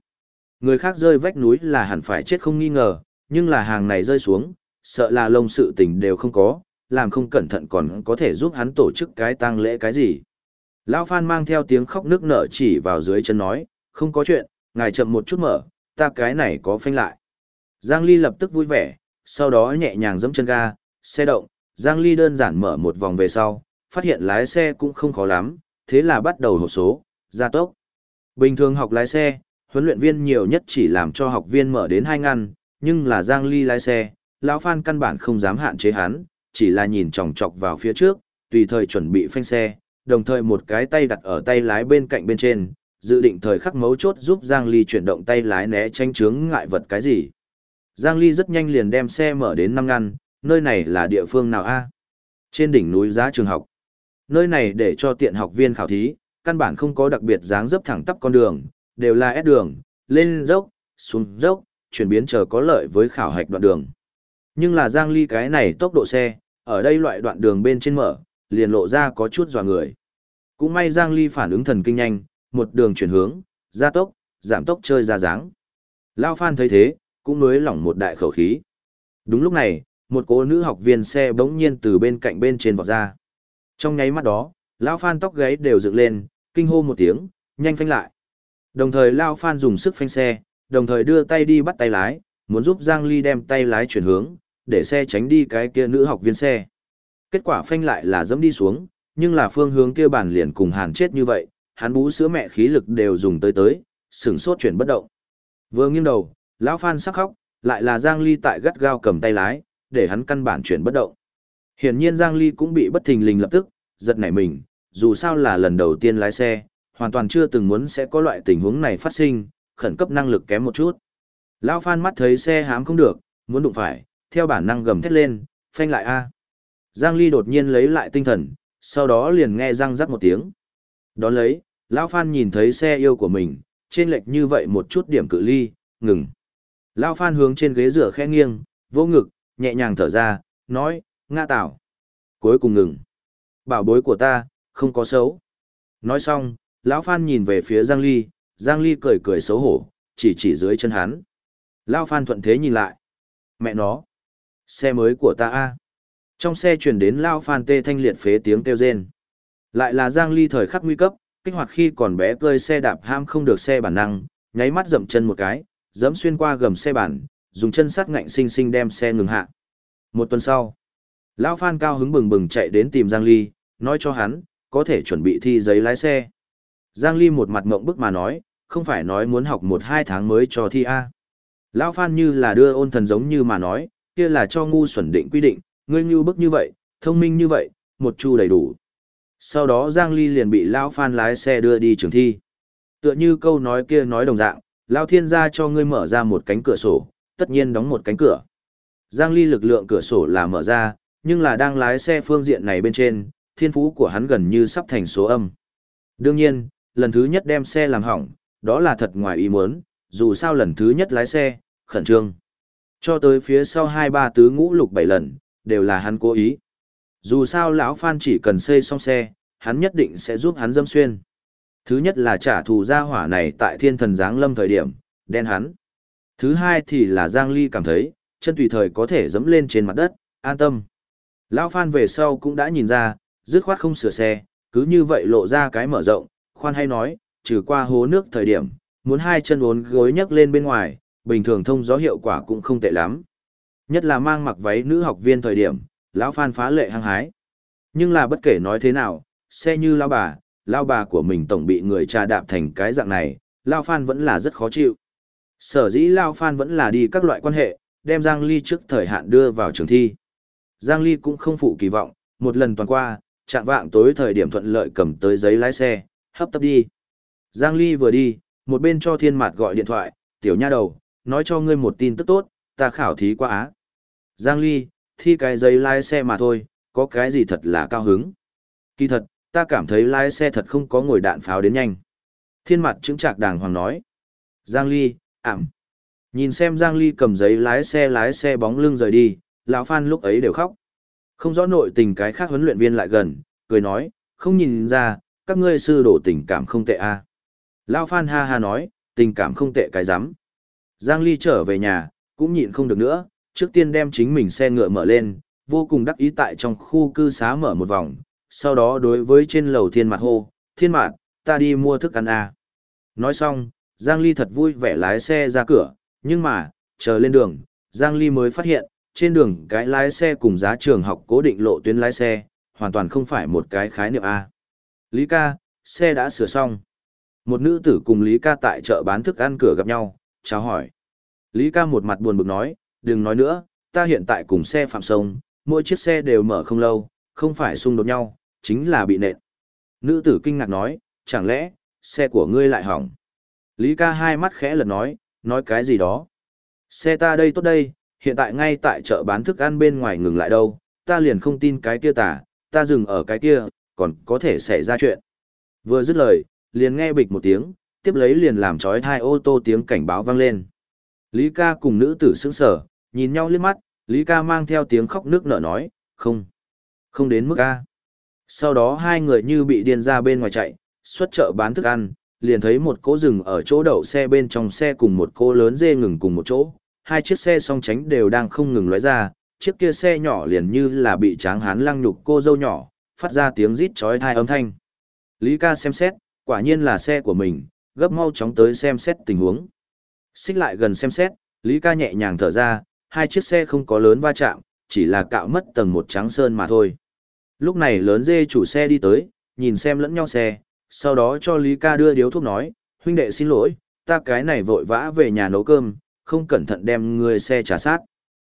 Người khác rơi vách núi là hẳn phải chết không nghi ngờ, nhưng là hàng này rơi xuống, sợ là lông sự tình đều không có, làm không cẩn thận còn có thể giúp hắn tổ chức cái tang lễ cái gì. Lão Phan mang theo tiếng khóc nước nở chỉ vào dưới chân nói, không có chuyện, ngài chậm một chút mở, ta cái này có phanh lại. Giang Ly lập tức vui vẻ, sau đó nhẹ nhàng giẫm chân ga, xe động, Giang Ly đơn giản mở một vòng về sau, phát hiện lái xe cũng không khó lắm, thế là bắt đầu hộp số, gia tốc. Bình thường học lái xe, huấn luyện viên nhiều nhất chỉ làm cho học viên mở đến hai ngăn, nhưng là Giang Ly lái xe, lão Phan căn bản không dám hạn chế hắn, chỉ là nhìn chòng chọc vào phía trước, tùy thời chuẩn bị phanh xe, đồng thời một cái tay đặt ở tay lái bên cạnh bên trên, dự định thời khắc mấu chốt giúp Giang Ly chuyển động tay lái né tranh chướng ngại vật cái gì. Giang Ly rất nhanh liền đem xe mở đến năm ngăn, nơi này là địa phương nào a? Trên đỉnh núi giá trường học. Nơi này để cho tiện học viên khảo thí, căn bản không có đặc biệt dáng dấp thẳng tắp con đường, đều là ép đường, lên dốc, xuống dốc, chuyển biến chờ có lợi với khảo hạch đoạn đường. Nhưng là Giang Ly cái này tốc độ xe, ở đây loại đoạn đường bên trên mở, liền lộ ra có chút dò người. Cũng may Giang Ly phản ứng thần kinh nhanh, một đường chuyển hướng, gia tốc, giảm tốc chơi ra dáng. Lao Phan thấy thế, cũng nối lỏng một đại khẩu khí. Đúng lúc này, một cô nữ học viên xe bỗng nhiên từ bên cạnh bên trên vọt ra. Trong nháy mắt đó, Lao Phan tóc gáy đều dựng lên, kinh hô một tiếng, nhanh phanh lại. Đồng thời Lao Phan dùng sức phanh xe, đồng thời đưa tay đi bắt tay lái, muốn giúp Giang Ly đem tay lái chuyển hướng, để xe tránh đi cái kia nữ học viên xe. Kết quả phanh lại là dẫm đi xuống, nhưng là phương hướng kia bản liền cùng hàn chết như vậy, hắn bú sữa mẹ khí lực đều dùng tới tới, sừng sốt chuyển bất động. Vừa nghiêng đầu, lão Phan sắc khóc, lại là Giang Ly tại gắt gao cầm tay lái, để hắn căn bản chuyển bất động. Hiển nhiên Giang Ly cũng bị bất thình lình lập tức, giật nảy mình, dù sao là lần đầu tiên lái xe, hoàn toàn chưa từng muốn sẽ có loại tình huống này phát sinh, khẩn cấp năng lực kém một chút. Lão Phan mắt thấy xe hám không được, muốn đụng phải, theo bản năng gầm thét lên, phanh lại a. Giang Ly đột nhiên lấy lại tinh thần, sau đó liền nghe răng rắc một tiếng. Đón lấy, Lão Phan nhìn thấy xe yêu của mình, trên lệch như vậy một chút điểm cự ly, ngừng. Lão Phan hướng trên ghế rửa khẽ nghiêng, vô ngực, nhẹ nhàng thở ra, nói, ngã tảo, Cuối cùng ngừng. Bảo bối của ta, không có xấu. Nói xong, Lão Phan nhìn về phía Giang Ly, Giang Ly cười cười xấu hổ, chỉ chỉ dưới chân hắn. Lão Phan thuận thế nhìn lại. Mẹ nó. Xe mới của ta a Trong xe chuyển đến Lão Phan tê thanh liệt phế tiếng kêu rên. Lại là Giang Ly thời khắc nguy cấp, kích hoạt khi còn bé cơi xe đạp ham không được xe bản năng, nháy mắt dậm chân một cái, dẫm xuyên qua gầm xe bản, dùng chân sắt ngạnh sinh sinh đem xe ngừng hạ. Một tuần sau, Lão Phan cao hứng bừng bừng chạy đến tìm Giang Ly, nói cho hắn, có thể chuẩn bị thi giấy lái xe. Giang Ly một mặt ngộng bức mà nói, không phải nói muốn học một hai tháng mới cho thi A. Lão Phan như là đưa ôn thần giống như mà nói, kia là cho ngu xuẩn định quy định, ngươi ngu bức như vậy, thông minh như vậy, một chu đầy đủ. Sau đó Giang Ly liền bị Lão Phan lái xe đưa đi trường thi. Tựa như câu nói kia nói đồng dạng, Lão Thiên gia cho ngươi mở ra một cánh cửa sổ, tất nhiên đóng một cánh cửa. Giang Ly lực lượng cửa sổ là mở ra, nhưng là đang lái xe phương diện này bên trên, thiên phú của hắn gần như sắp thành số âm. Đương nhiên, lần thứ nhất đem xe làm hỏng, đó là thật ngoài ý muốn, dù sao lần thứ nhất lái xe, khẩn trương. Cho tới phía sau hai ba tứ ngũ lục bảy lần, đều là hắn cố ý. Dù sao lão Phan chỉ cần xây xong xe, hắn nhất định sẽ giúp hắn dâm xuyên. Thứ nhất là trả thù gia hỏa này tại thiên thần giáng lâm thời điểm, đen hắn. Thứ hai thì là Giang Ly cảm thấy, chân tùy thời có thể dẫm lên trên mặt đất, an tâm. Lão Phan về sau cũng đã nhìn ra, dứt khoát không sửa xe, cứ như vậy lộ ra cái mở rộng, khoan hay nói, trừ qua hố nước thời điểm, muốn hai chân uốn gối nhấc lên bên ngoài, bình thường thông gió hiệu quả cũng không tệ lắm. Nhất là mang mặc váy nữ học viên thời điểm, lão Phan phá lệ hăng hái. Nhưng là bất kể nói thế nào, xe như lão bà, lão bà của mình tổng bị người cha đạp thành cái dạng này, lão Phan vẫn là rất khó chịu. Sở dĩ lão Phan vẫn là đi các loại quan hệ, đem Giang Ly trước thời hạn đưa vào trường thi. Giang Ly cũng không phụ kỳ vọng, một lần toàn qua, chạm vạng tối thời điểm thuận lợi cầm tới giấy lái xe, hấp tấp đi. Giang Ly vừa đi, một bên cho thiên mạt gọi điện thoại, tiểu nha đầu, nói cho ngươi một tin tức tốt, ta khảo thí qua á. Giang Ly, thi cái giấy lái xe mà thôi, có cái gì thật là cao hứng. Kỳ thật, ta cảm thấy lái xe thật không có ngồi đạn pháo đến nhanh. Thiên mặt chứng trạc đàng hoàng nói. Giang Ly, ảm. Nhìn xem Giang Ly cầm giấy lái xe lái xe bóng lưng rời đi, lão Phan lúc ấy đều khóc. Không rõ nội tình cái khác huấn luyện viên lại gần, cười nói, không nhìn ra, các ngươi sư đổ tình cảm không tệ a. À. Lão Phan ha ha nói, tình cảm không tệ cái rắm Giang Ly trở về nhà, cũng nhịn không được nữa, trước tiên đem chính mình xe ngựa mở lên, vô cùng đắc ý tại trong khu cư xá mở một vòng, sau đó đối với trên lầu thiên mặt hô, thiên mặt, ta đi mua thức ăn à. Nói xong, Giang Ly thật vui vẻ lái xe ra cửa, nhưng mà, chờ lên đường, Giang Ly mới phát hiện, trên đường cái lái xe cùng giá trường học cố định lộ tuyến lái xe, hoàn toàn không phải một cái khái niệm A. Lý ca, xe đã sửa xong. Một nữ tử cùng Lý ca tại chợ bán thức ăn cửa gặp nhau, chào hỏi. Lý ca một mặt buồn bực nói, đừng nói nữa, ta hiện tại cùng xe phạm sông, mỗi chiếc xe đều mở không lâu, không phải xung đột nhau, chính là bị nện. Nữ tử kinh ngạc nói, chẳng lẽ, xe của ngươi lại hỏng. Lý ca hai mắt khẽ lật nói, nói cái gì đó. Xe ta đây tốt đây, hiện tại ngay tại chợ bán thức ăn bên ngoài ngừng lại đâu, ta liền không tin cái kia tả, ta dừng ở cái kia, còn có thể xảy ra chuyện. Vừa dứt lời, liền nghe bịch một tiếng, tiếp lấy liền làm trói hai ô tô tiếng cảnh báo vang lên. Lý ca cùng nữ tử sững sở, nhìn nhau liếc mắt, Lý ca mang theo tiếng khóc nước nở nói, không, không đến mức ca. Sau đó hai người như bị điên ra bên ngoài chạy, xuất chợ bán thức ăn, liền thấy một cỗ rừng ở chỗ đậu xe bên trong xe cùng một cô lớn dê ngừng cùng một chỗ, hai chiếc xe song tránh đều đang không ngừng lóe ra, chiếc kia xe nhỏ liền như là bị tráng hán lăng nhục cô dâu nhỏ, phát ra tiếng rít chói tai âm thanh. Lý ca xem xét, quả nhiên là xe của mình, gấp mau chóng tới xem xét tình huống. Xích lại gần xem xét, Lý ca nhẹ nhàng thở ra, hai chiếc xe không có lớn va chạm, chỉ là cạo mất tầng một trắng sơn mà thôi. Lúc này lớn dê chủ xe đi tới, nhìn xem lẫn nhau xe, sau đó cho Lý ca đưa điếu thuốc nói, huynh đệ xin lỗi, ta cái này vội vã về nhà nấu cơm, không cẩn thận đem người xe trả sát.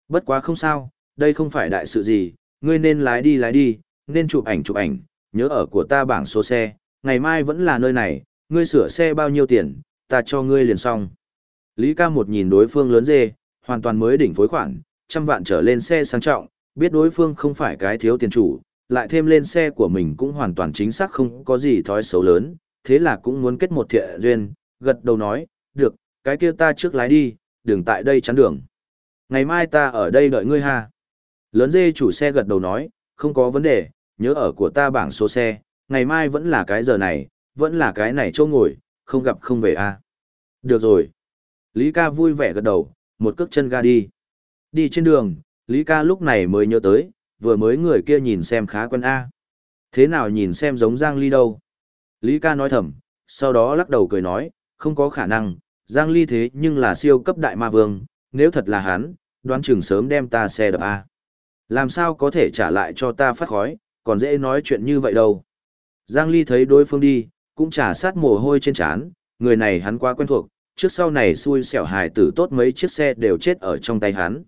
Bất quá không sao, đây không phải đại sự gì, ngươi nên lái đi lái đi, nên chụp ảnh chụp ảnh, nhớ ở của ta bảng số xe, ngày mai vẫn là nơi này, ngươi sửa xe bao nhiêu tiền, ta cho ngươi liền xong. Lý ca một nhìn đối phương lớn dê, hoàn toàn mới đỉnh phối khoản, trăm vạn trở lên xe sang trọng, biết đối phương không phải cái thiếu tiền chủ, lại thêm lên xe của mình cũng hoàn toàn chính xác không có gì thói xấu lớn, thế là cũng muốn kết một thiện duyên, gật đầu nói, được, cái kia ta trước lái đi, đừng tại đây chắn đường. Ngày mai ta ở đây đợi ngươi ha. Lớn dê chủ xe gật đầu nói, không có vấn đề, nhớ ở của ta bảng số xe, ngày mai vẫn là cái giờ này, vẫn là cái này chỗ ngồi, không gặp không về a. Được rồi. Lý ca vui vẻ gật đầu, một cước chân ga đi. Đi trên đường, Lý ca lúc này mới nhớ tới, vừa mới người kia nhìn xem khá quen A. Thế nào nhìn xem giống Giang Ly đâu? Lý ca nói thầm, sau đó lắc đầu cười nói, không có khả năng, Giang Ly thế nhưng là siêu cấp đại ma vương, nếu thật là hắn, đoán chừng sớm đem ta xe đập A. Làm sao có thể trả lại cho ta phát khói, còn dễ nói chuyện như vậy đâu. Giang Ly thấy đối phương đi, cũng trả sát mồ hôi trên trán, người này hắn quá quen thuộc, trước sau này xui xẻo hài tử tốt mấy chiếc xe đều chết ở trong tay hắn.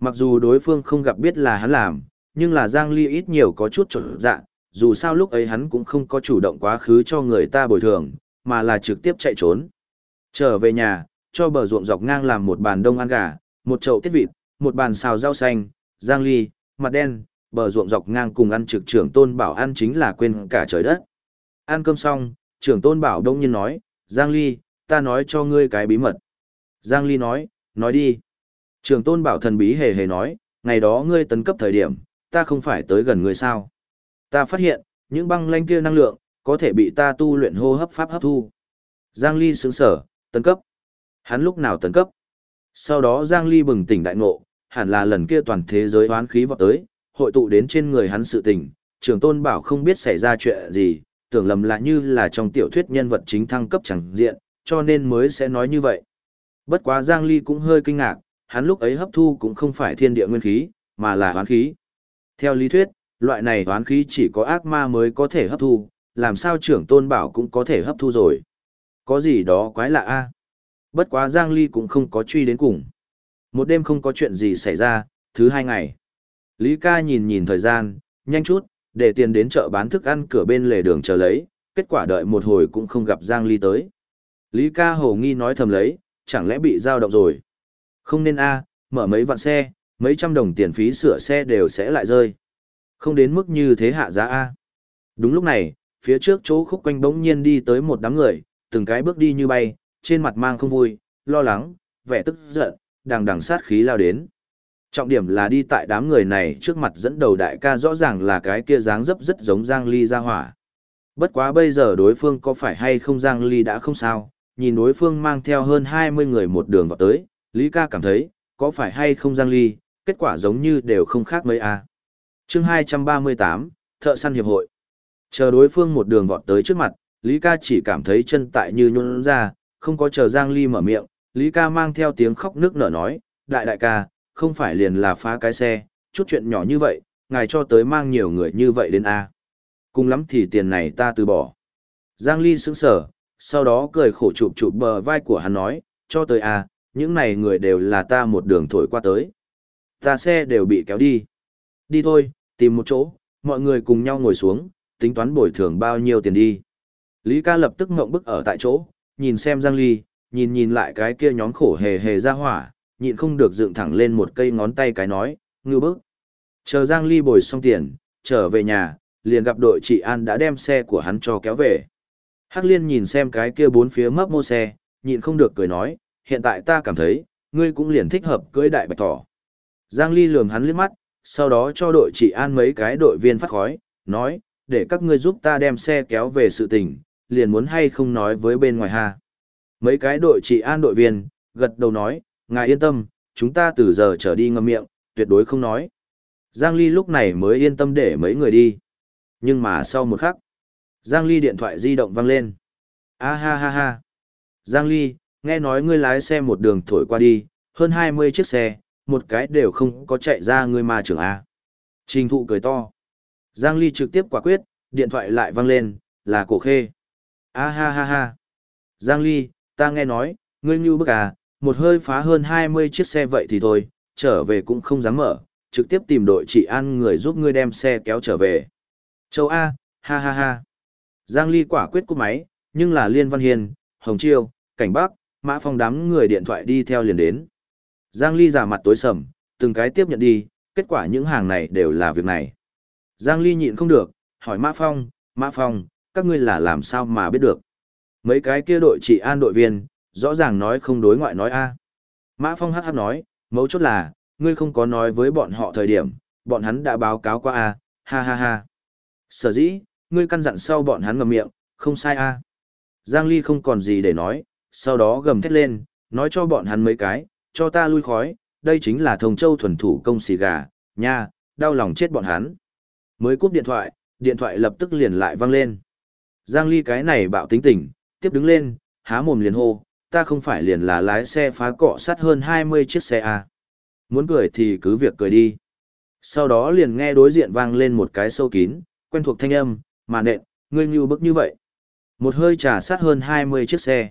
Mặc dù đối phương không gặp biết là hắn làm, nhưng là Giang Ly ít nhiều có chút trở dạ, dù sao lúc ấy hắn cũng không có chủ động quá khứ cho người ta bồi thường, mà là trực tiếp chạy trốn. Trở về nhà, cho bờ ruộng dọc ngang làm một bàn đông ăn gà, một chậu tiết vịt, một bàn xào rau xanh, Giang Ly, mặt đen, bờ ruộng dọc ngang cùng ăn trực trưởng tôn bảo ăn chính là quên cả trời đất. Ăn cơm xong, trưởng tôn bảo đông nhiên nói, Giang Ly, ta nói cho ngươi cái bí mật. Giang Ly nói, nói đi. Trưởng tôn bảo thần bí hề hề nói, ngày đó ngươi tấn cấp thời điểm, ta không phải tới gần ngươi sao. Ta phát hiện, những băng lanh kia năng lượng, có thể bị ta tu luyện hô hấp pháp hấp thu. Giang Ly sướng sở, tấn cấp. Hắn lúc nào tấn cấp? Sau đó Giang Ly bừng tỉnh đại ngộ, hẳn là lần kia toàn thế giới hoán khí vọt tới, hội tụ đến trên người hắn sự tình, trường tôn bảo không biết xảy ra chuyện gì, tưởng lầm là như là trong tiểu thuyết nhân vật chính thăng cấp chẳng diện, cho nên mới sẽ nói như vậy. Bất quá Giang Ly cũng hơi kinh ngạc, hắn lúc ấy hấp thu cũng không phải thiên địa nguyên khí, mà là hoán khí. Theo lý thuyết, loại này hoán khí chỉ có ác ma mới có thể hấp thu, làm sao trưởng tôn bảo cũng có thể hấp thu rồi. Có gì đó quái lạ a Bất quá Giang Ly cũng không có truy đến cùng. Một đêm không có chuyện gì xảy ra, thứ hai ngày. Lý ca nhìn nhìn thời gian, nhanh chút, để tiền đến chợ bán thức ăn cửa bên lề đường chờ lấy, kết quả đợi một hồi cũng không gặp Giang Ly tới. Lý ca hồ nghi nói thầm lấy, chẳng lẽ bị giao động rồi. Không nên a mở mấy vạn xe, mấy trăm đồng tiền phí sửa xe đều sẽ lại rơi. Không đến mức như thế hạ giá a Đúng lúc này, phía trước chỗ khúc quanh bỗng nhiên đi tới một đám người, từng cái bước đi như bay, trên mặt mang không vui, lo lắng, vẻ tức giận, đằng đằng sát khí lao đến. Trọng điểm là đi tại đám người này trước mặt dẫn đầu đại ca rõ ràng là cái kia dáng dấp rất giống Giang Ly ra hỏa. Bất quá bây giờ đối phương có phải hay không Giang Ly đã không sao, nhìn đối phương mang theo hơn 20 người một đường vào tới, Lý ca cảm thấy, có phải hay không Giang Ly, kết quả giống như đều không khác mấy a. À. Chương 238, Thợ săn hiệp hội. Chờ đối phương một đường vọt tới trước mặt, Lý ca chỉ cảm thấy chân tại như nhún ra, không có chờ Giang Ly mở miệng, Lý ca mang theo tiếng khóc nước nở nói, đại đại ca, không phải liền là phá cái xe, chút chuyện nhỏ như vậy, ngài cho tới mang nhiều người như vậy đến A. Cùng lắm thì tiền này ta từ bỏ. Giang Ly sững sở, sau đó cười khổ chụp chụp bờ vai của hắn nói, cho tới A, những này người đều là ta một đường thổi qua tới. ta xe đều bị kéo đi. Đi thôi, tìm một chỗ, mọi người cùng nhau ngồi xuống, tính toán bồi thường bao nhiêu tiền đi. Lý ca lập tức ngộng bức ở tại chỗ, nhìn xem Giang Ly, nhìn nhìn lại cái kia nhóm khổ hề hề ra hỏa, nhịn không được dựng thẳng lên một cây ngón tay cái nói, ngư bức. Chờ Giang Ly bồi xong tiền, trở về nhà, liền gặp đội chị an đã đem xe của hắn cho kéo về. Hắc liên nhìn xem cái kia bốn phía mấp mô xe, nhịn không được cười nói, hiện tại ta cảm thấy, ngươi cũng liền thích hợp cưới đại bạch thỏ. Giang Ly lườm hắn liếc mắt, sau đó cho đội chị an mấy cái đội viên phát khói, nói, để các ngươi giúp ta đem xe kéo về sự tình, liền muốn hay không nói với bên ngoài ha. Mấy cái đội trị an đội viên, gật đầu nói, ngài yên tâm, chúng ta từ giờ trở đi ngâm miệng, tuyệt đối không nói. Giang Ly lúc này mới yên tâm để mấy người đi. Nhưng mà sau một khắc, Giang Ly điện thoại di động vang lên. A ha ha ha. Giang Ly, nghe nói ngươi lái xe một đường thổi qua đi, hơn 20 chiếc xe, một cái đều không có chạy ra ngươi mà trưởng A. Trình thụ cười to. Giang Ly trực tiếp quả quyết, điện thoại lại vang lên, là cổ khê. A ha ha ha. Giang Ly, ta nghe nói, ngươi như bức à, một hơi phá hơn 20 chiếc xe vậy thì thôi, trở về cũng không dám mở, trực tiếp tìm đội trị an người giúp ngươi đem xe kéo trở về. Châu A, ha ha ha. Giang Ly quả quyết cúp máy, nhưng là Liên Văn Hiền, Hồng Chiêu, Cảnh Bắc, Mã Phong đám người điện thoại đi theo liền đến. Giang Ly giả mặt tối sầm, từng cái tiếp nhận đi, kết quả những hàng này đều là việc này. Giang Ly nhịn không được, hỏi Mã Phong, Mã Phong, các ngươi là làm sao mà biết được. Mấy cái kia đội trị an đội viên, rõ ràng nói không đối ngoại nói A. Mã Phong hát hát nói, mấu chốt là, ngươi không có nói với bọn họ thời điểm, bọn hắn đã báo cáo qua A, ha ha ha. Sở dĩ, ngươi căn dặn sau bọn hắn ngầm miệng, không sai A. Giang Ly không còn gì để nói, sau đó gầm thét lên, nói cho bọn hắn mấy cái, cho ta lui khói, đây chính là thông châu thuần thủ công xì gà, nha, đau lòng chết bọn hắn. Mới cúp điện thoại, điện thoại lập tức liền lại vang lên. Giang Ly cái này bạo tính tình, tiếp đứng lên, há mồm liền hô, ta không phải liền là lái xe phá cọ sát hơn 20 chiếc xe à. Muốn cười thì cứ việc cười đi. Sau đó liền nghe đối diện vang lên một cái sâu kín, quen thuộc thanh âm, mà nện, ngươi như bức như vậy. Một hơi trà sát hơn 20 chiếc xe.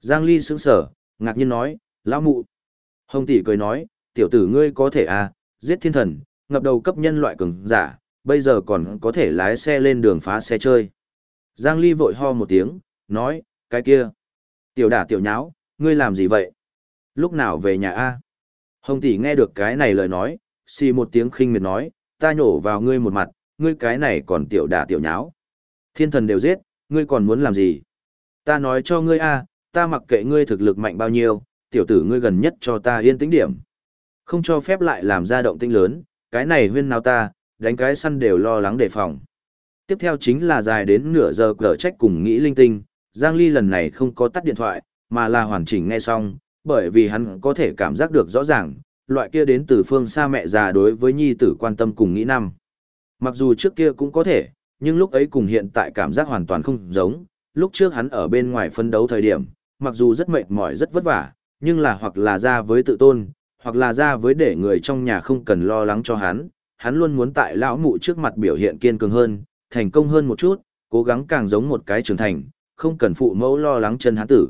Giang Ly sững sở, ngạc nhiên nói, lão mụ. Hồng tỷ cười nói, tiểu tử ngươi có thể à, giết thiên thần, ngập đầu cấp nhân loại cường giả, bây giờ còn có thể lái xe lên đường phá xe chơi. Giang Ly vội ho một tiếng, nói, cái kia. Tiểu đả tiểu nháo, ngươi làm gì vậy? Lúc nào về nhà A? Hồng tỷ nghe được cái này lời nói, xì một tiếng khinh miệt nói, ta nhổ vào ngươi một mặt, ngươi cái này còn tiểu đả tiểu nháo. Thiên thần đều giết, ngươi còn muốn làm gì? Ta nói cho ngươi A, ta mặc kệ ngươi thực lực mạnh bao nhiêu, tiểu tử ngươi gần nhất cho ta yên tĩnh điểm. Không cho phép lại làm ra động tĩnh lớn, cái này huyên nào ta, đánh cái săn đều lo lắng đề phòng. Tiếp theo chính là dài đến nửa giờ cờ trách cùng nghĩ linh tinh, Giang Ly lần này không có tắt điện thoại, mà là hoàn chỉnh nghe xong, bởi vì hắn có thể cảm giác được rõ ràng, loại kia đến từ phương xa mẹ già đối với nhi tử quan tâm cùng nghĩ năm. Mặc dù trước kia cũng có thể, nhưng lúc ấy cùng hiện tại cảm giác hoàn toàn không giống, lúc trước hắn ở bên ngoài phân đấu thời điểm, mặc dù rất mệt mỏi rất vất vả, nhưng là hoặc là ra với tự tôn, hoặc là ra với để người trong nhà không cần lo lắng cho hắn, hắn luôn muốn tại lão mụ trước mặt biểu hiện kiên cường hơn, thành công hơn một chút, cố gắng càng giống một cái trưởng thành, không cần phụ mẫu lo lắng chân hắn tử.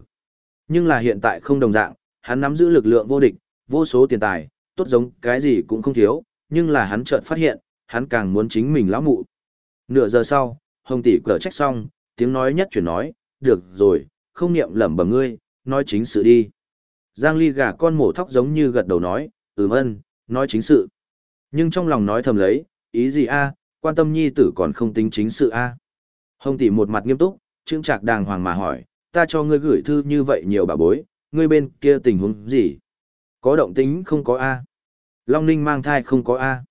Nhưng là hiện tại không đồng dạng, hắn nắm giữ lực lượng vô địch, vô số tiền tài, tốt giống cái gì cũng không thiếu, nhưng là hắn chợt phát hiện, hắn càng muốn chính mình lão mụ. Nửa giờ sau, Hồng tỷ cờ trách xong, tiếng nói nhất chuyển nói, được rồi, không niệm lẩm bẩm ngươi, nói chính sự đi. Giang Ly gà con mổ thóc giống như gật đầu nói, ừm ân, nói chính sự. Nhưng trong lòng nói thầm lấy, ý gì a, quan tâm nhi tử còn không tính chính sự a. Hồng tỷ một mặt nghiêm túc, trương trạc đàng hoàng mà hỏi, ta cho ngươi gửi thư như vậy nhiều bà bối, ngươi bên kia tình huống gì? Có động tính không có a? Long Ninh mang thai không có a?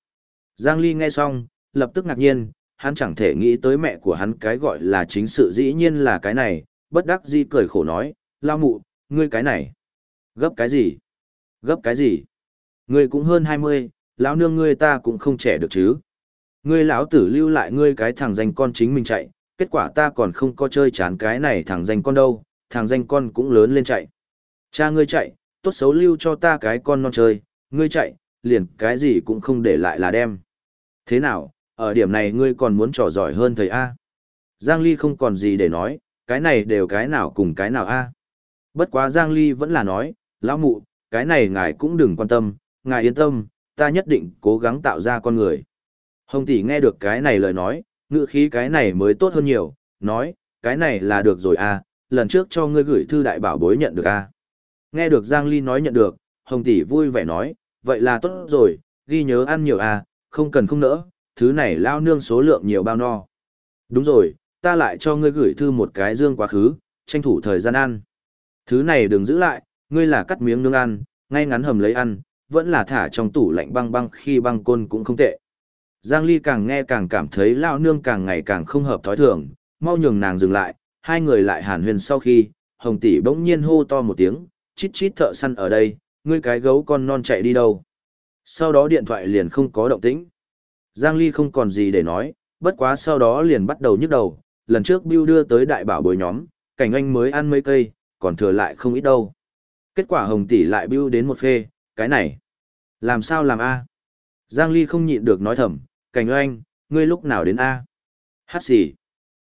Giang Ly nghe xong, lập tức ngạc nhiên, hắn chẳng thể nghĩ tới mẹ của hắn cái gọi là chính sự dĩ nhiên là cái này, bất đắc dĩ cười khổ nói, lao mụ, ngươi cái này. Gấp cái gì? Gấp cái gì? Ngươi cũng hơn 20, lão nương ngươi ta cũng không trẻ được chứ. Ngươi lão tử lưu lại ngươi cái thằng danh con chính mình chạy, kết quả ta còn không có chơi chán cái này thằng danh con đâu, thằng danh con cũng lớn lên chạy. Cha ngươi chạy, tốt xấu lưu cho ta cái con non chơi, ngươi chạy, liền cái gì cũng không để lại là đem. Thế nào, ở điểm này ngươi còn muốn trò giỏi hơn thầy A. Giang Ly không còn gì để nói, cái này đều cái nào cùng cái nào A. Bất quá Giang Ly vẫn là nói, lão mụ, cái này ngài cũng đừng quan tâm, ngài yên tâm, ta nhất định cố gắng tạo ra con người. Hồng tỷ nghe được cái này lời nói, ngựa khí cái này mới tốt hơn nhiều, nói, cái này là được rồi à, lần trước cho ngươi gửi thư đại bảo bối nhận được à. Nghe được Giang Ly nói nhận được, Hồng tỷ vui vẻ nói, vậy là tốt rồi, ghi nhớ ăn nhiều à, không cần không nỡ, thứ này lao nương số lượng nhiều bao no. Đúng rồi, ta lại cho ngươi gửi thư một cái dương quá khứ, tranh thủ thời gian ăn. Thứ này đừng giữ lại, ngươi là cắt miếng nướng ăn, ngay ngắn hầm lấy ăn, vẫn là thả trong tủ lạnh băng băng khi băng côn cũng không tệ. Giang Ly càng nghe càng cảm thấy lao nương càng ngày càng không hợp thói thường, mau nhường nàng dừng lại, hai người lại hàn huyền sau khi, hồng tỷ bỗng nhiên hô to một tiếng, chít chít thợ săn ở đây, ngươi cái gấu con non chạy đi đâu. Sau đó điện thoại liền không có động tĩnh. Giang Ly không còn gì để nói, bất quá sau đó liền bắt đầu nhức đầu, lần trước Bill đưa tới đại bảo bối nhóm, cảnh anh mới ăn mấy cây, còn thừa lại không ít đâu. Kết quả hồng tỷ lại Bill đến một phê, cái này. Làm sao làm A? Giang Ly không nhịn được nói thầm, cảnh Oanh, ngươi lúc nào đến A? Hát xì.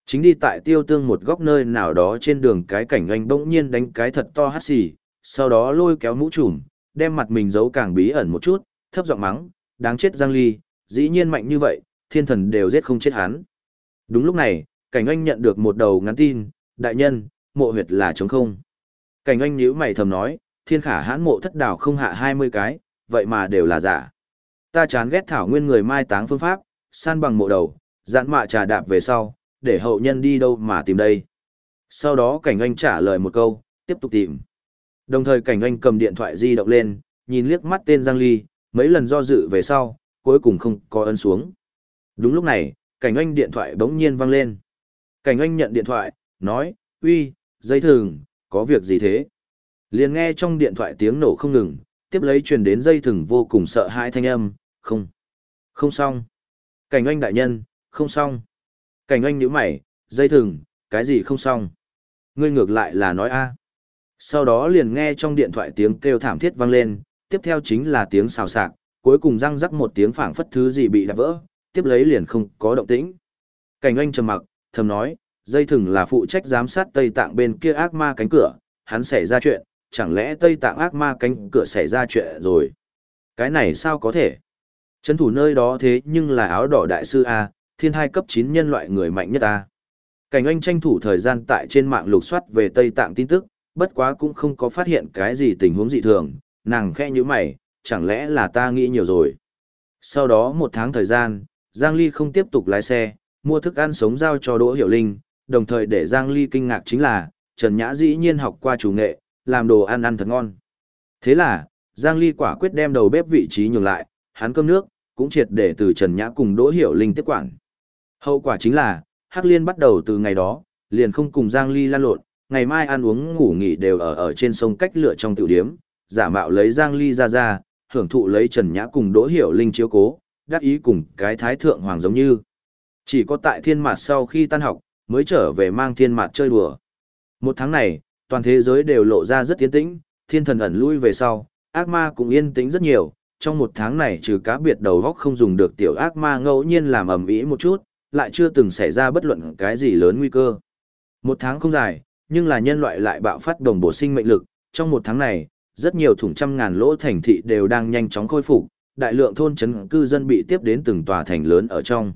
Chính đi tại tiêu tương một góc nơi nào đó trên đường cái cảnh Oanh bỗng nhiên đánh cái thật to hát xì, sau đó lôi kéo mũ trùm, đem mặt mình giấu càng bí ẩn một chút, thấp giọng mắng, đáng chết Giang Ly, dĩ nhiên mạnh như vậy, thiên thần đều giết không chết hắn. Đúng lúc này, cảnh Oanh nhận được một đầu ngắn tin, đại nhân, mộ huyệt là trống không. Cảnh Oanh nhíu mày thầm nói, thiên khả hãn mộ thất đảo không hạ 20 cái, vậy mà đều là giả. Ta chán ghét thảo nguyên người mai táng phương pháp, san bằng mộ đầu, dạn mạ trà đạp về sau, để hậu nhân đi đâu mà tìm đây. Sau đó cảnh anh trả lời một câu, tiếp tục tìm. Đồng thời cảnh anh cầm điện thoại di động lên, nhìn liếc mắt tên Giang Ly, mấy lần do dự về sau, cuối cùng không có ấn xuống. Đúng lúc này, cảnh anh điện thoại bỗng nhiên vang lên. Cảnh anh nhận điện thoại, nói, uy, dây thừng, có việc gì thế? liền nghe trong điện thoại tiếng nổ không ngừng, tiếp lấy truyền đến dây thừng vô cùng sợ hãi thanh âm, không, không xong. Cảnh anh đại nhân, không xong. Cảnh anh nhíu mày, dây thừng, cái gì không xong? Ngươi ngược lại là nói a. Sau đó liền nghe trong điện thoại tiếng kêu thảm thiết vang lên, tiếp theo chính là tiếng xào xạc, cuối cùng răng rắc một tiếng phảng phất thứ gì bị đạp vỡ, tiếp lấy liền không có động tĩnh. Cảnh anh trầm mặc, thầm nói, dây thừng là phụ trách giám sát Tây Tạng bên kia ác ma cánh cửa, hắn xảy ra chuyện, chẳng lẽ Tây Tạng ác ma cánh cửa xảy ra chuyện rồi? Cái này sao có thể? Chấn thủ nơi đó thế nhưng là áo đỏ đại sư A, thiên hai cấp 9 nhân loại người mạnh nhất A. Cảnh anh tranh thủ thời gian tại trên mạng lục soát về Tây Tạng tin tức, bất quá cũng không có phát hiện cái gì tình huống dị thường, nàng khẽ như mày, chẳng lẽ là ta nghĩ nhiều rồi. Sau đó một tháng thời gian, Giang Ly không tiếp tục lái xe, mua thức ăn sống giao cho Đỗ Hiểu Linh, đồng thời để Giang Ly kinh ngạc chính là, Trần Nhã dĩ nhiên học qua chủ nghệ, làm đồ ăn ăn thật ngon. Thế là, Giang Ly quả quyết đem đầu bếp vị trí nhường lại, hắn cơm nước, cũng triệt để từ Trần Nhã cùng Đỗ Hiểu Linh tiếp quản. Hậu quả chính là, Hắc Liên bắt đầu từ ngày đó, liền không cùng Giang Ly lan lộn, ngày mai ăn uống ngủ nghỉ đều ở ở trên sông cách lựa trong tiểu điếm, giả mạo lấy Giang Ly ra ra, hưởng thụ lấy Trần Nhã cùng Đỗ Hiểu Linh chiếu cố, đắc ý cùng cái thái thượng hoàng giống như. Chỉ có tại thiên mạt sau khi tan học, mới trở về mang thiên mạt chơi đùa. Một tháng này, toàn thế giới đều lộ ra rất tiến tĩnh, thiên thần ẩn lui về sau, ác ma cũng yên tĩnh rất nhiều. Trong một tháng này trừ cá biệt đầu góc không dùng được tiểu ác ma ngẫu nhiên làm ầm ĩ một chút, lại chưa từng xảy ra bất luận cái gì lớn nguy cơ. Một tháng không dài, nhưng là nhân loại lại bạo phát đồng bộ sinh mệnh lực. Trong một tháng này, rất nhiều thủng trăm ngàn lỗ thành thị đều đang nhanh chóng khôi phục, đại lượng thôn trấn cư dân bị tiếp đến từng tòa thành lớn ở trong.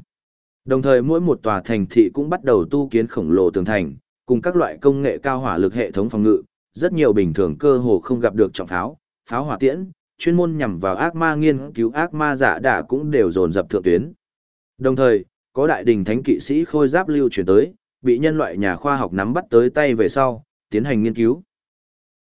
Đồng thời mỗi một tòa thành thị cũng bắt đầu tu kiến khổng lồ tường thành, cùng các loại công nghệ cao hỏa lực hệ thống phòng ngự, rất nhiều bình thường cơ hồ không gặp được trọng pháo, pháo hỏa tiễn, chuyên môn nhằm vào ác ma nghiên cứu ác ma giả đả cũng đều dồn dập thượng tuyến. Đồng thời, có đại đình thánh kỵ sĩ khôi giáp lưu chuyển tới, bị nhân loại nhà khoa học nắm bắt tới tay về sau, tiến hành nghiên cứu,